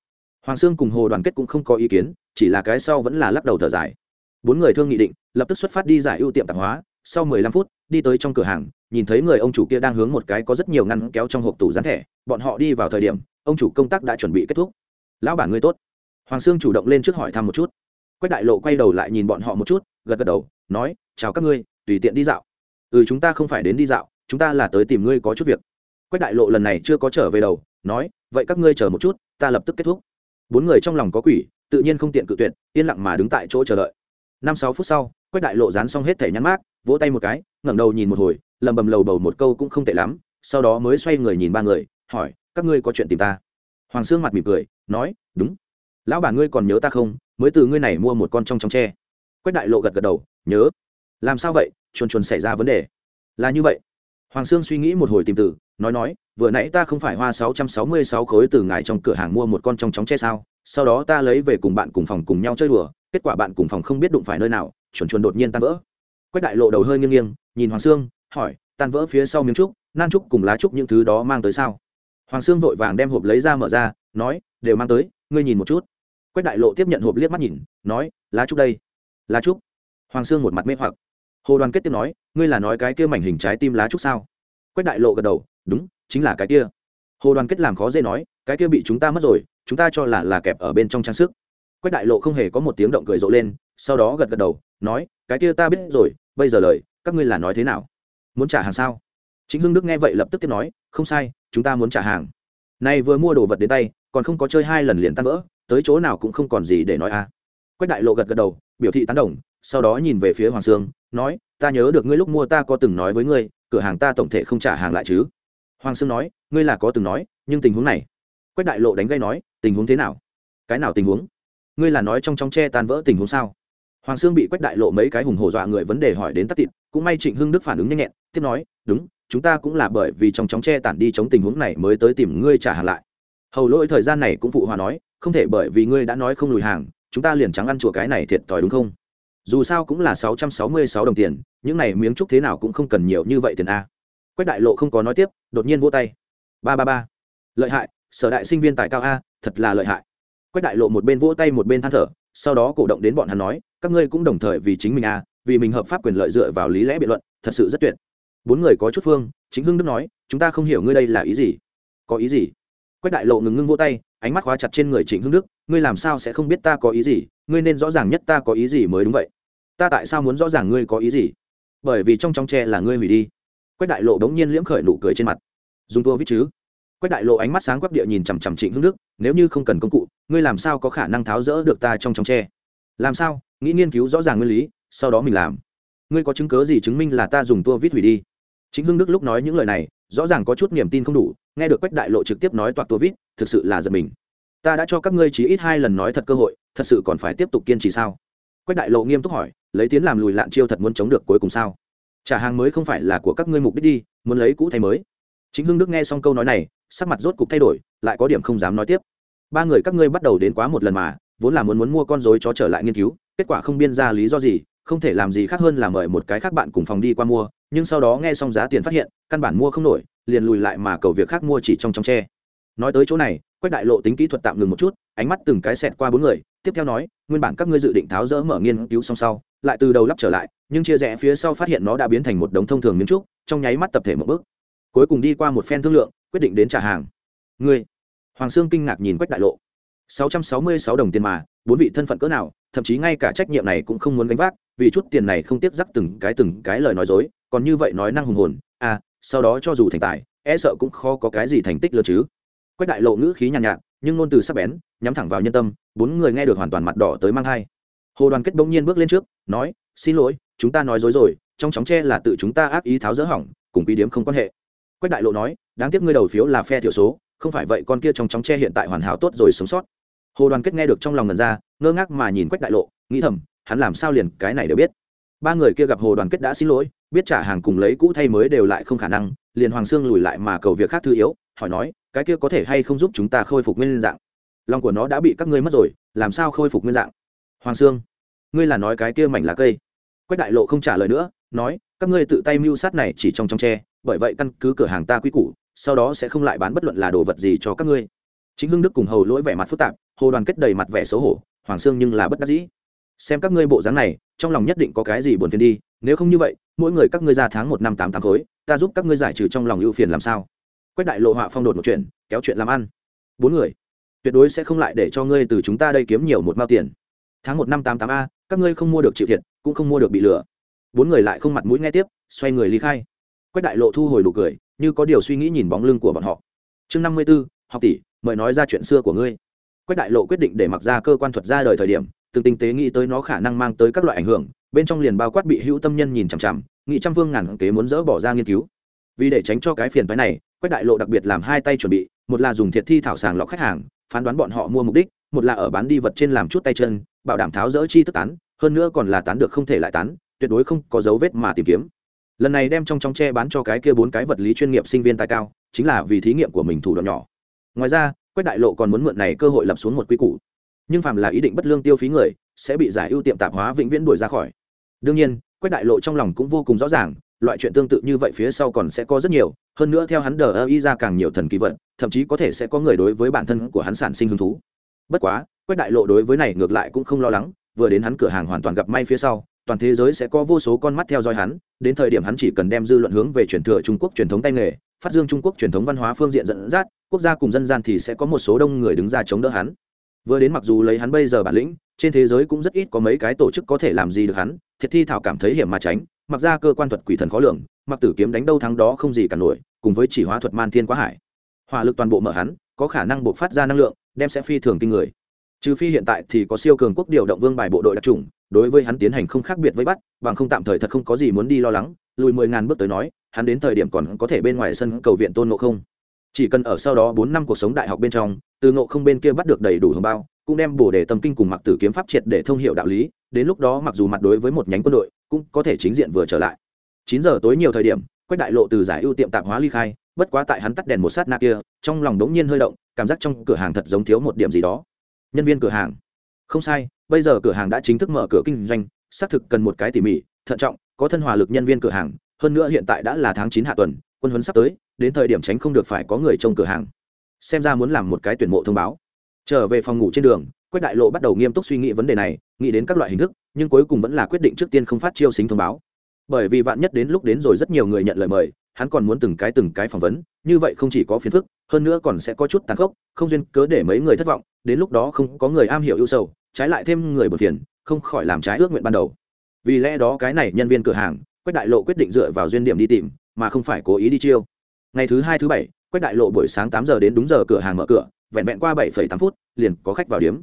Hoàng sương cùng hồ đoàn kết cũng không có ý kiến, chỉ là cái sau vẫn là lắc đầu thở dài. Bốn người thương nghị định, lập tức xuất phát đi giải ưu tiệm tạp hóa sau mười lăm phút, đi tới trong cửa hàng, nhìn thấy người ông chủ kia đang hướng một cái có rất nhiều ngăn kéo trong hộp tủ dán thẻ, bọn họ đi vào thời điểm, ông chủ công tác đã chuẩn bị kết thúc. Lão bản ngươi tốt. Hoàng sương chủ động lên trước hỏi thăm một chút. Quách đại lộ quay đầu lại nhìn bọn họ một chút, gật gật đầu, nói, chào các ngươi, tùy tiện đi dạo. Ừ chúng ta không phải đến đi dạo, chúng ta là tới tìm ngươi có chút việc. Quách đại lộ lần này chưa có trở về đầu, nói, vậy các ngươi chờ một chút, ta lập tức kết thúc. Bốn người trong lòng có quỷ, tự nhiên không tiện cự tuyệt, yên lặng mà đứng tại chỗ chờ đợi. Năm sáu phút sau, quách đại lộ dán xong hết thẻ nhắn mát vỗ tay một cái, ngẩng đầu nhìn một hồi, lầm bầm lầu bầu một câu cũng không tệ lắm, sau đó mới xoay người nhìn ba người, hỏi, các ngươi có chuyện tìm ta? Hoàng sương mặt mỉm cười, nói, đúng. Lão bà ngươi còn nhớ ta không? Mới từ ngươi này mua một con trong trong tre. Quách đại lộ gật gật đầu, nhớ. Làm sao vậy? Chuồn chuồn xảy ra vấn đề. Là như vậy. Hoàng sương suy nghĩ một hồi tìm từ, nói nói, vừa nãy ta không phải hoa sáu trăm sáu mươi sáu khối từ ngài trong cửa hàng mua một con trong chóng tre sao? Sau đó ta lấy về cùng bạn cùng phòng cùng nhau chơi đùa, kết quả bạn cùng phòng không biết đụng phải nơi nào, chuồn chuồn đột nhiên tan vỡ quách đại lộ đầu hơi nghiêng nghiêng, nhìn hoàng sương, hỏi, tan vỡ phía sau miếng trúc, nan trúc cùng lá trúc những thứ đó mang tới sao? Hoàng sương vội vàng đem hộp lấy ra mở ra, nói, đều mang tới, ngươi nhìn một chút. Quách đại lộ tiếp nhận hộp liếc mắt nhìn, nói, lá trúc đây. Lá trúc? Hoàng sương một mặt mê hoặc. Hồ đoàn kết tiếp nói, ngươi là nói cái kia mảnh hình trái tim lá trúc sao? Quách đại lộ gật đầu, đúng, chính là cái kia. Hồ đoàn kết làm khó dễ nói, cái kia bị chúng ta mất rồi, chúng ta cho là là kẹp ở bên trong trang sức. Quách đại lộ không hề có một tiếng động cười rộ lên, sau đó gật gật đầu, nói, cái kia ta biết rồi bây giờ lời, các ngươi là nói thế nào? Muốn trả hàng sao? Chính hưng đức nghe vậy lập tức tiếp nói, không sai, chúng ta muốn trả hàng. Nay vừa mua đồ vật đến tay, còn không có chơi hai lần liền tan vỡ, tới chỗ nào cũng không còn gì để nói à. Quách đại lộ gật gật đầu, biểu thị tán đồng, sau đó nhìn về phía hoàng sương, nói, ta nhớ được ngươi lúc mua ta có từng nói với ngươi, cửa hàng ta tổng thể không trả hàng lại chứ. Hoàng sương nói, ngươi là có từng nói, nhưng tình huống này. Quách đại lộ đánh gây nói, tình huống thế nào? Cái nào tình huống? Ngươi là nói trong trong tre tan vỡ tình huống sao? Hoàng sương bị quách đại lộ mấy cái hùng hổ dọa người vấn đề hỏi đến tắt tịt, cũng may trịnh hưng đức phản ứng nhanh nhẹn, tiếp nói, đúng, chúng ta cũng là bởi vì trong chóng che tản đi chống tình huống này mới tới tìm ngươi trả hàng lại. Hầu lỗi thời gian này cũng phụ hòa nói, không thể bởi vì ngươi đã nói không lùi hàng, chúng ta liền trắng ăn chùa cái này thiệt thòi đúng không? Dù sao cũng là sáu trăm sáu mươi sáu đồng tiền, những này miếng trúc thế nào cũng không cần nhiều như vậy tiền a. Quách đại lộ không có nói tiếp, đột nhiên vỗ tay. Ba ba ba. Lợi hại, sở đại sinh viên tại cao a, thật là lợi hại. Quách đại lộ một bên vỗ tay một bên than thở sau đó cổ động đến bọn hắn nói, các ngươi cũng đồng thời vì chính mình à vì mình hợp pháp quyền lợi dựa vào lý lẽ biện luận, thật sự rất tuyệt. Bốn người có chút phương, chính hưng đức nói, chúng ta không hiểu ngươi đây là ý gì. Có ý gì? Quách đại lộ ngừng ngưng vỗ tay, ánh mắt khóa chặt trên người trịnh hưng đức, ngươi làm sao sẽ không biết ta có ý gì? Ngươi nên rõ ràng nhất ta có ý gì mới đúng vậy. Ta tại sao muốn rõ ràng ngươi có ý gì? Bởi vì trong trong tre là ngươi hủy đi. Quách đại lộ đống nhiên liễm khởi nụ cười trên mặt. Dùng tua viết chứ. Quách đại lộ ánh mắt sáng quắc địa nhìn chằm chằm trịnh hưng đức nếu như không cần công cụ, ngươi làm sao có khả năng tháo rỡ được ta trong trong tre? Làm sao? Nghĩ nghiên cứu rõ ràng nguyên lý, sau đó mình làm. Ngươi có chứng cớ gì chứng minh là ta dùng tua vít hủy đi? Chính hưng đức lúc nói những lời này, rõ ràng có chút niềm tin không đủ, nghe được quách đại lộ trực tiếp nói toạc tua vít, thực sự là giật mình. Ta đã cho các ngươi chỉ ít hai lần nói thật cơ hội, thật sự còn phải tiếp tục kiên trì sao? Quách đại lộ nghiêm túc hỏi, lấy tiến làm lùi lạn chiêu thật muốn chống được cuối cùng sao? Trả hàng mới không phải là của các ngươi mục đích đi, muốn lấy cũ thay mới. Chính hưng đức nghe xong câu nói này, sắc mặt rốt cục thay đổi, lại có điểm không dám nói tiếp ba người các ngươi bắt đầu đến quá một lần mà, vốn là muốn muốn mua con dối chó trở lại nghiên cứu, kết quả không biên ra lý do gì, không thể làm gì khác hơn là mời một cái khác bạn cùng phòng đi qua mua, nhưng sau đó nghe xong giá tiền phát hiện, căn bản mua không nổi, liền lùi lại mà cầu việc khác mua chỉ trong trong tre. Nói tới chỗ này, quách đại lộ tính kỹ thuật tạm ngừng một chút, ánh mắt từng cái xẹt qua bốn người, tiếp theo nói, nguyên bản các ngươi dự định tháo rỡ mở nghiên cứu xong sau, lại từ đầu lắp trở lại, nhưng chia rẽ phía sau phát hiện nó đã biến thành một đống thông thường miếng trúc, trong nháy mắt tập thể một bước. Cuối cùng đi qua một phen thương lượng, quyết định đến trả hàng. Ngươi hoàng sương kinh ngạc nhìn quách đại lộ. Sáu trăm sáu mươi sáu đồng tiền mà bốn vị thân phận cỡ nào thậm chí ngay cả trách nhiệm này cũng không muốn gánh vác vì chút tiền này không tiếp dắt từng cái từng cái lời nói dối còn như vậy nói năng hùng hồn à sau đó cho dù thành tài e sợ cũng khó có cái gì thành tích lớn chứ. Quách đại lộ ngữ khí nhàn nhạt, nhạt nhưng ngôn từ sắc bén nhắm thẳng vào nhân tâm bốn người nghe được hoàn toàn mặt đỏ tới mang hai hồ đoàn kết bỗng nhiên bước lên trước nói xin lỗi chúng ta nói dối rồi trong chóng tre là tự chúng ta ác ý tháo dỡ hỏng cùng quý điếm không quan hệ. Quách đại lộ nói đáng tiếc ngươi đầu phiếu là phe thiểu số không phải vậy con kia trong chóng tre hiện tại hoàn hảo tốt rồi sống sót. Hồ đoàn kết nghe được trong lòng ngần ra, ngơ ngác mà nhìn quách đại lộ, nghĩ thầm, hắn làm sao liền cái này đều biết. Ba người kia gặp hồ đoàn kết đã xin lỗi, biết trả hàng cùng lấy cũ thay mới đều lại không khả năng, liền hoàng sương lùi lại mà cầu việc khác thư yếu, hỏi nói, cái kia có thể hay không giúp chúng ta khôi phục nguyên dạng? Lòng của nó đã bị các ngươi mất rồi, làm sao khôi phục nguyên dạng? Hoàng sương, ngươi là nói cái kia mảnh lá cây. Quách đại lộ không trả lời nữa, nói, các ngươi tự tay mưu sát này chỉ trong trong tre bởi vậy căn cứ cửa hàng ta quy củ sau đó sẽ không lại bán bất luận là đồ vật gì cho các ngươi. Chính hưng đức cùng hầu lỗi vẻ mặt phức tạp, hồ đoàn kết đầy mặt vẻ xấu hổ, hoàng sương nhưng là bất đắc dĩ. Xem các ngươi bộ dáng này, trong lòng nhất định có cái gì buồn phiền đi, nếu không như vậy, mỗi người các ngươi ra tháng một năm tám tháng khối, ta giúp các ngươi giải trừ trong lòng ưu phiền làm sao? Quách đại lộ họa phong đột một chuyện, kéo chuyện làm ăn. Bốn người, tuyệt đối sẽ không lại để cho ngươi từ chúng ta đây kiếm nhiều một mao tiền. Tháng một năm tám tám a, các ngươi không mua được chịu thiệt, cũng không mua được bị lừa. Bốn người lại không mặt mũi nghe tiếp, xoay người ly khai. Quách đại lộ thu hồi đủ cười như có điều suy nghĩ nhìn bóng lưng của bọn họ. Chương năm mươi b ố học tỷ, mời nói ra chuyện xưa của ngươi. Quách đại lộ quyết định để mặc ra cơ quan thuật ra đời thời điểm, từng tinh tế nghĩ tới nó khả năng mang tới các loại ảnh hưởng, bên trong liền bao quát bị hữu tâm nhân nhìn chằm chằm nghị trăm phương ngàn kế muốn dỡ bỏ ra nghiên cứu. Vì để tránh cho cái phiền phái này, quách đại lộ đặc biệt làm hai tay chuẩn bị, một là dùng thiệt thi thảo sàng lọc khách hàng, phán đoán bọn họ mua mục đích, một là ở bán đi vật trên làm chút tay chân, bảo đảm tháo dỡ chi tức tán, hơn nữa còn là tán được không thể lại tán, tuyệt đối không có dấu vết mà tìm kiếm lần này đem trong trong tre bán cho cái kia bốn cái vật lý chuyên nghiệp sinh viên tài cao, chính là vì thí nghiệm của mình thủ đoạn nhỏ. Ngoài ra, quách đại lộ còn muốn mượn này cơ hội lập xuống một quy củ. Nhưng phạm là ý định bất lương tiêu phí người, sẽ bị giải ưu tiệm tạp hóa vĩnh viễn đuổi ra khỏi. Đương nhiên, quách đại lộ trong lòng cũng vô cùng rõ ràng, loại chuyện tương tự như vậy phía sau còn sẽ có rất nhiều, hơn nữa theo hắn đờ ơ y ra càng nhiều thần kỳ vật, thậm chí có thể sẽ có người đối với bản thân của hắn sản sinh hứng thú. Bất quá, quách đại lộ đối với này ngược lại cũng không lo lắng, vừa đến hắn cửa hàng hoàn toàn gặp may phía sau toàn thế giới sẽ có vô số con mắt theo dõi hắn, đến thời điểm hắn chỉ cần đem dư luận hướng về truyền thừa trung quốc truyền thống tay nghề, phát dương trung quốc truyền thống văn hóa phương diện dẫn dắt, quốc gia cùng dân gian thì sẽ có một số đông người đứng ra chống đỡ hắn. Vừa đến mặc dù lấy hắn bây giờ bản lĩnh, trên thế giới cũng rất ít có mấy cái tổ chức có thể làm gì được hắn, thiệt thi thảo cảm thấy hiểm mà tránh, mặc ra cơ quan thuật quỷ thần khó lường, mặc tử kiếm đánh đâu thắng đó không gì cả nổi, cùng với chỉ hóa thuật man thiên quá hải. Hỏa lực toàn bộ mở hắn, có khả năng buộc phát ra năng lượng, đem sẽ phi thường kinh người trừ phi hiện tại thì có siêu cường quốc điều động vương bài bộ đội đặc trùng đối với hắn tiến hành không khác biệt với bắt, bằng không tạm thời thật không có gì muốn đi lo lắng, lùi mười ngàn bước tới nói, hắn đến thời điểm còn có thể bên ngoài sân cầu viện tôn ngộ không. Chỉ cần ở sau đó bốn năm cuộc sống đại học bên trong, từ ngộ không bên kia bắt được đầy đủ hồng bao, cũng đem bổ đề tâm kinh cùng mặc tử kiếm pháp triệt để thông hiệu đạo lý, đến lúc đó mặc dù mặt đối với một nhánh quân đội, cũng có thể chính diện vừa trở lại. Chín giờ tối nhiều thời điểm, quách đại lộ từ giải ưu tiệm tạp hóa ly khai, bất quá tại hắn tắt đèn một sát na kia, trong lòng đống nhiên hơi động, cảm giác trong cửa hàng thật giống thiếu một điểm gì đó nhân viên cửa hàng. Không sai, bây giờ cửa hàng đã chính thức mở cửa kinh doanh, xác thực cần một cái tỉ mỉ, thận trọng, có thân hòa lực nhân viên cửa hàng, hơn nữa hiện tại đã là tháng chín hạ tuần, quân huấn sắp tới, đến thời điểm tránh không được phải có người trong cửa hàng. Xem ra muốn làm một cái tuyển mộ thông báo. Trở về phòng ngủ trên đường, quách đại lộ bắt đầu nghiêm túc suy nghĩ vấn đề này, nghĩ đến các loại hình thức, nhưng cuối cùng vẫn là quyết định trước tiên không phát chiêu xính thông báo. Bởi vì vạn nhất đến lúc đến rồi rất nhiều người nhận lời mời, hắn còn muốn từng cái từng cái phỏng vấn, như vậy không chỉ có phiền phức, hơn nữa còn sẽ có chút tàn khốc, không duyên cớ để mấy người thất vọng đến lúc đó không có người am hiểu ưu sầu, trái lại thêm người bờ phiền, không khỏi làm trái ước nguyện ban đầu. Vì lẽ đó cái này nhân viên cửa hàng, quách đại lộ quyết định dựa vào duyên điểm đi tìm, mà không phải cố ý đi chiêu. Ngày thứ hai, thứ bảy, quách đại lộ buổi sáng tám giờ đến đúng giờ cửa hàng mở cửa, vẹn vẹn qua bảy tám phút, liền có khách vào điếm.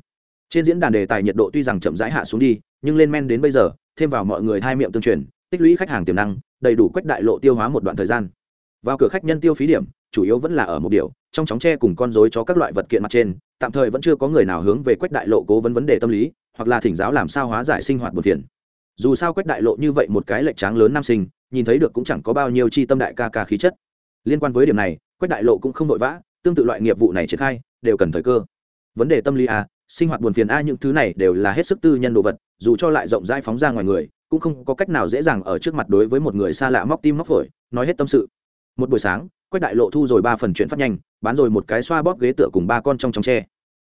Trên diễn đàn đề tài nhiệt độ tuy rằng chậm rãi hạ xuống đi, nhưng lên men đến bây giờ, thêm vào mọi người hai miệng tương truyền, tích lũy khách hàng tiềm năng, đầy đủ quách đại lộ tiêu hóa một đoạn thời gian vào cửa khách nhân tiêu phí điểm, chủ yếu vẫn là ở một điều, trong chóng tre cùng con dối cho các loại vật kiện mặt trên, tạm thời vẫn chưa có người nào hướng về quách đại lộ cố vấn vấn đề tâm lý, hoặc là thỉnh giáo làm sao hóa giải sinh hoạt buồn phiền. Dù sao quách đại lộ như vậy một cái lệch tráng lớn nam sinh, nhìn thấy được cũng chẳng có bao nhiêu chi tâm đại ca ca khí chất. Liên quan với điểm này, quách đại lộ cũng không vội vã, tương tự loại nghiệp vụ này triển khai, đều cần thời cơ. Vấn đề tâm lý a, sinh hoạt buồn phiền a những thứ này đều là hết sức tư nhân đồ vật, dù cho lại rộng rãi phóng ra ngoài người, cũng không có cách nào dễ dàng ở trước mặt đối với một người xa lạ móc tim móc phổi, nói hết tâm sự một buổi sáng, quách đại lộ thu rồi ba phần chuyện phát nhanh, bán rồi một cái xoa bóp ghế tựa cùng ba con trong trong tre.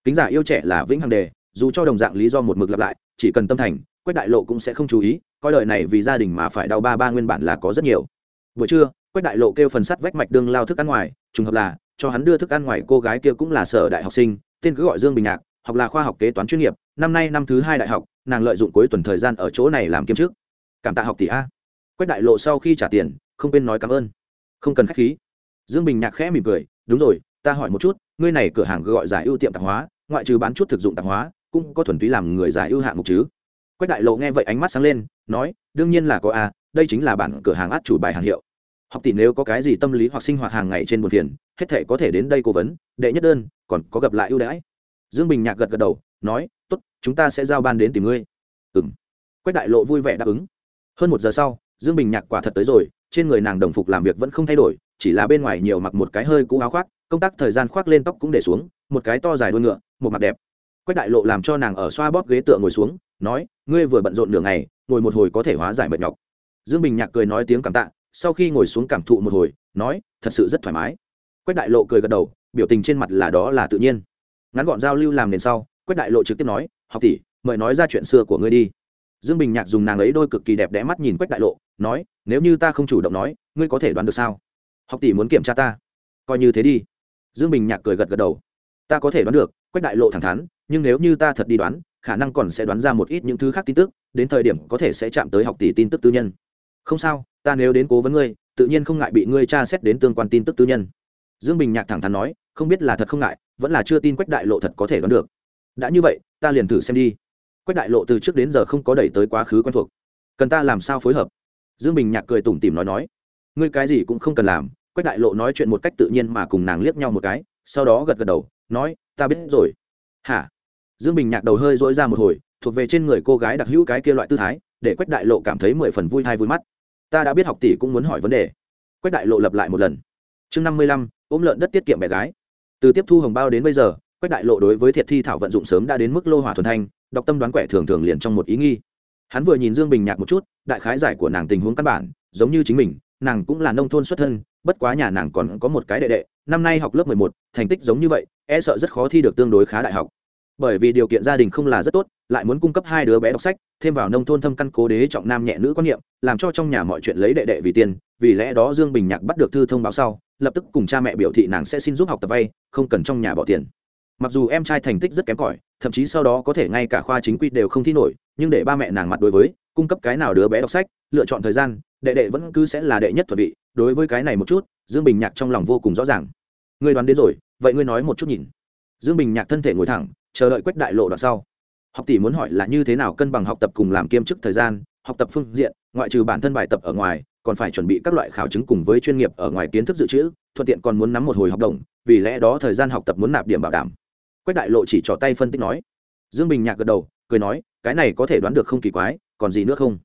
Kính giả yêu trẻ là vĩnh hằng đề, dù cho đồng dạng lý do một mực lặp lại, chỉ cần tâm thành, quách đại lộ cũng sẽ không chú ý, coi lời này vì gia đình mà phải đau ba ba nguyên bản là có rất nhiều. Buổi trưa, quách đại lộ kêu phần sắt vách mạch đương lao thức ăn ngoài, trùng hợp là, cho hắn đưa thức ăn ngoài cô gái kia cũng là sở đại học sinh, tên cứ gọi dương bình nhạc, học là khoa học kế toán chuyên nghiệp, năm nay năm thứ hai đại học, nàng lợi dụng cuối tuần thời gian ở chỗ này làm kiêm chức. Cảm tạ học tỷ a. Quách đại lộ sau khi trả tiền, không quên nói cảm ơn không cần khách khí. Dương bình nhạc khẽ mỉm cười, đúng rồi, ta hỏi một chút, ngươi này cửa hàng gọi giải ưu tiệm tạp hóa, ngoại trừ bán chút thực dụng tạp hóa, cũng có thuần túy làm người giải ưu hạng mục chứ? Quách đại lộ nghe vậy ánh mắt sáng lên, nói, đương nhiên là có a đây chính là bản cửa hàng át chủ bài hàng hiệu. Học tỷ nếu có cái gì tâm lý hoặc sinh hoạt hàng ngày trên buồn phiền, hết thể có thể đến đây cố vấn, đệ nhất đơn, còn có gặp lại ưu đãi. Dương bình nhạc gật gật đầu, nói, tốt, chúng ta sẽ giao ban đến tìm ngươi. Ừng quách đại lộ vui vẻ đáp ứng. Hơn một giờ sau, dương bình nhạc quả thật tới rồi trên người nàng đồng phục làm việc vẫn không thay đổi, chỉ là bên ngoài nhiều mặc một cái hơi cũ áo khoác, công tác thời gian khoác lên tóc cũng để xuống, một cái to dài đuôi ngựa, một mặt đẹp. Quách đại lộ làm cho nàng ở xoa bóp ghế tựa ngồi xuống, nói, ngươi vừa bận rộn nửa ngày, ngồi một hồi có thể hóa giải mệt nhọc. Dương bình nhạc cười nói tiếng cảm tạ, sau khi ngồi xuống cảm thụ một hồi, nói, thật sự rất thoải mái. Quách đại lộ cười gật đầu, biểu tình trên mặt là đó là tự nhiên. Ngắn gọn giao lưu làm nền sau, quách đại lộ trực tiếp nói, học tỷ, mời nói ra chuyện xưa của ngươi đi dương bình nhạc dùng nàng ấy đôi cực kỳ đẹp đẽ mắt nhìn quách đại lộ, nói, nếu như ta không chủ động nói, ngươi có thể đoán được sao? Học tỷ muốn kiểm tra ta. Coi như thế đi. Dương bình nhạc cười gật gật đầu. Ta có thể đoán được, quách đại lộ thẳng thắn, nhưng nếu như ta thật đi đoán, khả năng còn sẽ đoán ra một ít những thứ khác tin tức, đến thời điểm có thể sẽ chạm tới học tỷ tin tức tư nhân. Không sao, ta nếu đến cố vấn ngươi, tự nhiên không ngại bị ngươi tra xét đến tương quan tin tức tư nhân. Dương bình nhạc thẳng thắn nói, không biết là thật không ngại, vẫn là chưa tin quách đại lộ thật có thể đoán được. Đã như vậy, ta liền thử xem đi quách đại lộ từ trước đến giờ không có đẩy tới quá khứ quen thuộc. Cần ta làm sao phối hợp? Dương bình nhạc cười tủm tỉm nói nói. Ngươi cái gì cũng không cần làm, quách đại lộ nói chuyện một cách tự nhiên mà cùng nàng liếc nhau một cái, sau đó gật gật đầu, nói, ta biết rồi. Hả? Dương bình nhạc đầu hơi dỗi ra một hồi, thuộc về trên người cô gái đặc hữu cái kia loại tư thái, để quách đại lộ cảm thấy mười phần vui thai vui mắt. Ta đã biết học tỷ cũng muốn hỏi vấn đề. Quách đại lộ lập lại một lần. Chương năm mươi lăm, ôm lợn đất tiết kiệm bé gái. Từ tiếp thu hồng bao đến bây giờ, quách đại lộ đối với thiệt thi thảo vận dụng sớm đã đến mức lô hỏa thuần thanh đọc tâm đoán quẻ thường thường liền trong một ý nghi. Hắn vừa nhìn dương bình nhạc một chút, đại khái giải của nàng tình huống căn bản, giống như chính mình, nàng cũng là nông thôn xuất thân, bất quá nhà nàng còn có một cái đệ đệ, năm nay học lớp mười một, thành tích giống như vậy e sợ rất khó thi được tương đối khá đại học. Bởi vì điều kiện gia đình không là rất tốt, lại muốn cung cấp hai đứa bé đọc sách, thêm vào nông thôn thâm căn cố đế trọng nam nhẹ nữ quan niệm, làm cho trong nhà mọi chuyện lấy đệ đệ vì tiền, vì lẽ đó dương bình nhạc bắt được thư thông báo sau, lập tức cùng cha mẹ biểu thị nàng sẽ xin giúp học tập vay, không cần trong nhà bỏ tiền mặc dù em trai thành tích rất kém cỏi, thậm chí sau đó có thể ngay cả khoa chính quy đều không thi nổi, nhưng để ba mẹ nàng mặt đối với, cung cấp cái nào đứa bé đọc sách, lựa chọn thời gian, đệ đệ vẫn cứ sẽ là đệ nhất thuật vị, đối với cái này một chút, dương bình nhạc trong lòng vô cùng rõ ràng. Ngươi đoán đến rồi, vậy ngươi nói một chút nhìn. Dương bình nhạc thân thể ngồi thẳng, chờ đợi quách đại lộ đoạn sau. Học tỷ muốn hỏi là như thế nào cân bằng học tập cùng làm kiêm chức thời gian, học tập phương diện, ngoại trừ bản thân bài tập ở ngoài, còn phải chuẩn bị các loại khảo chứng cùng với chuyên nghiệp ở ngoài kiến thức dự trữ, thuận tiện còn muốn nắm một hồi học đồng, vì lẽ đó thời gian học tập muốn nạp điểm bảo đảm quách đại lộ chỉ trỏ tay phân tích nói. Dương bình nhạc gật đầu, cười nói, cái này có thể đoán được không kỳ quái, còn gì nữa không?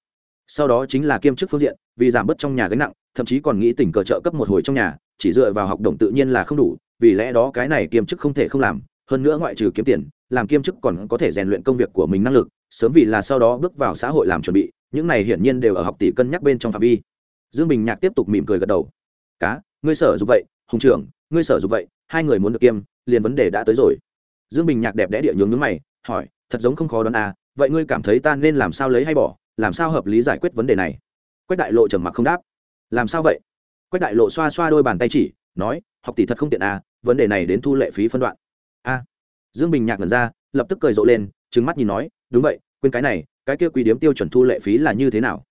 Sau đó chính là kiêm chức phương diện, vì giảm bớt trong nhà gánh nặng, thậm chí còn nghĩ tỉnh cờ trợ cấp một hồi trong nhà, chỉ dựa vào học đồng tự nhiên là không đủ, vì lẽ đó cái này kiêm chức không thể không làm, hơn nữa ngoại trừ kiếm tiền, làm kiêm chức còn có thể rèn luyện công việc của mình năng lực, sớm vì là sau đó bước vào xã hội làm chuẩn bị, những này hiển nhiên đều ở học tỷ cân nhắc bên trong phạm vi. Dương bình nhạc tiếp tục mỉm cười gật đầu. Cá, ngươi sở dục vậy, hùng trưởng, ngươi sở dục vậy, hai người muốn được kiêm, liền vấn đề đã tới rồi dương bình nhạc đẹp đẽ địa nhướng nhướng mày, hỏi, thật giống không khó đoán à vậy ngươi cảm thấy ta nên làm sao lấy hay bỏ, làm sao hợp lý giải quyết vấn đề này? Quách đại lộ trầm mặc không đáp. Làm sao vậy? Quách đại lộ xoa xoa đôi bàn tay chỉ, nói, học tỷ thật không tiện à vấn đề này đến thu lệ phí phân đoạn. A. Dương bình nhạc ngẩn ra, lập tức cười rộ lên trứng mắt nhìn nói, đúng vậy, quên cái này, cái kia quý điếm tiêu chuẩn thu lệ phí là như thế nào?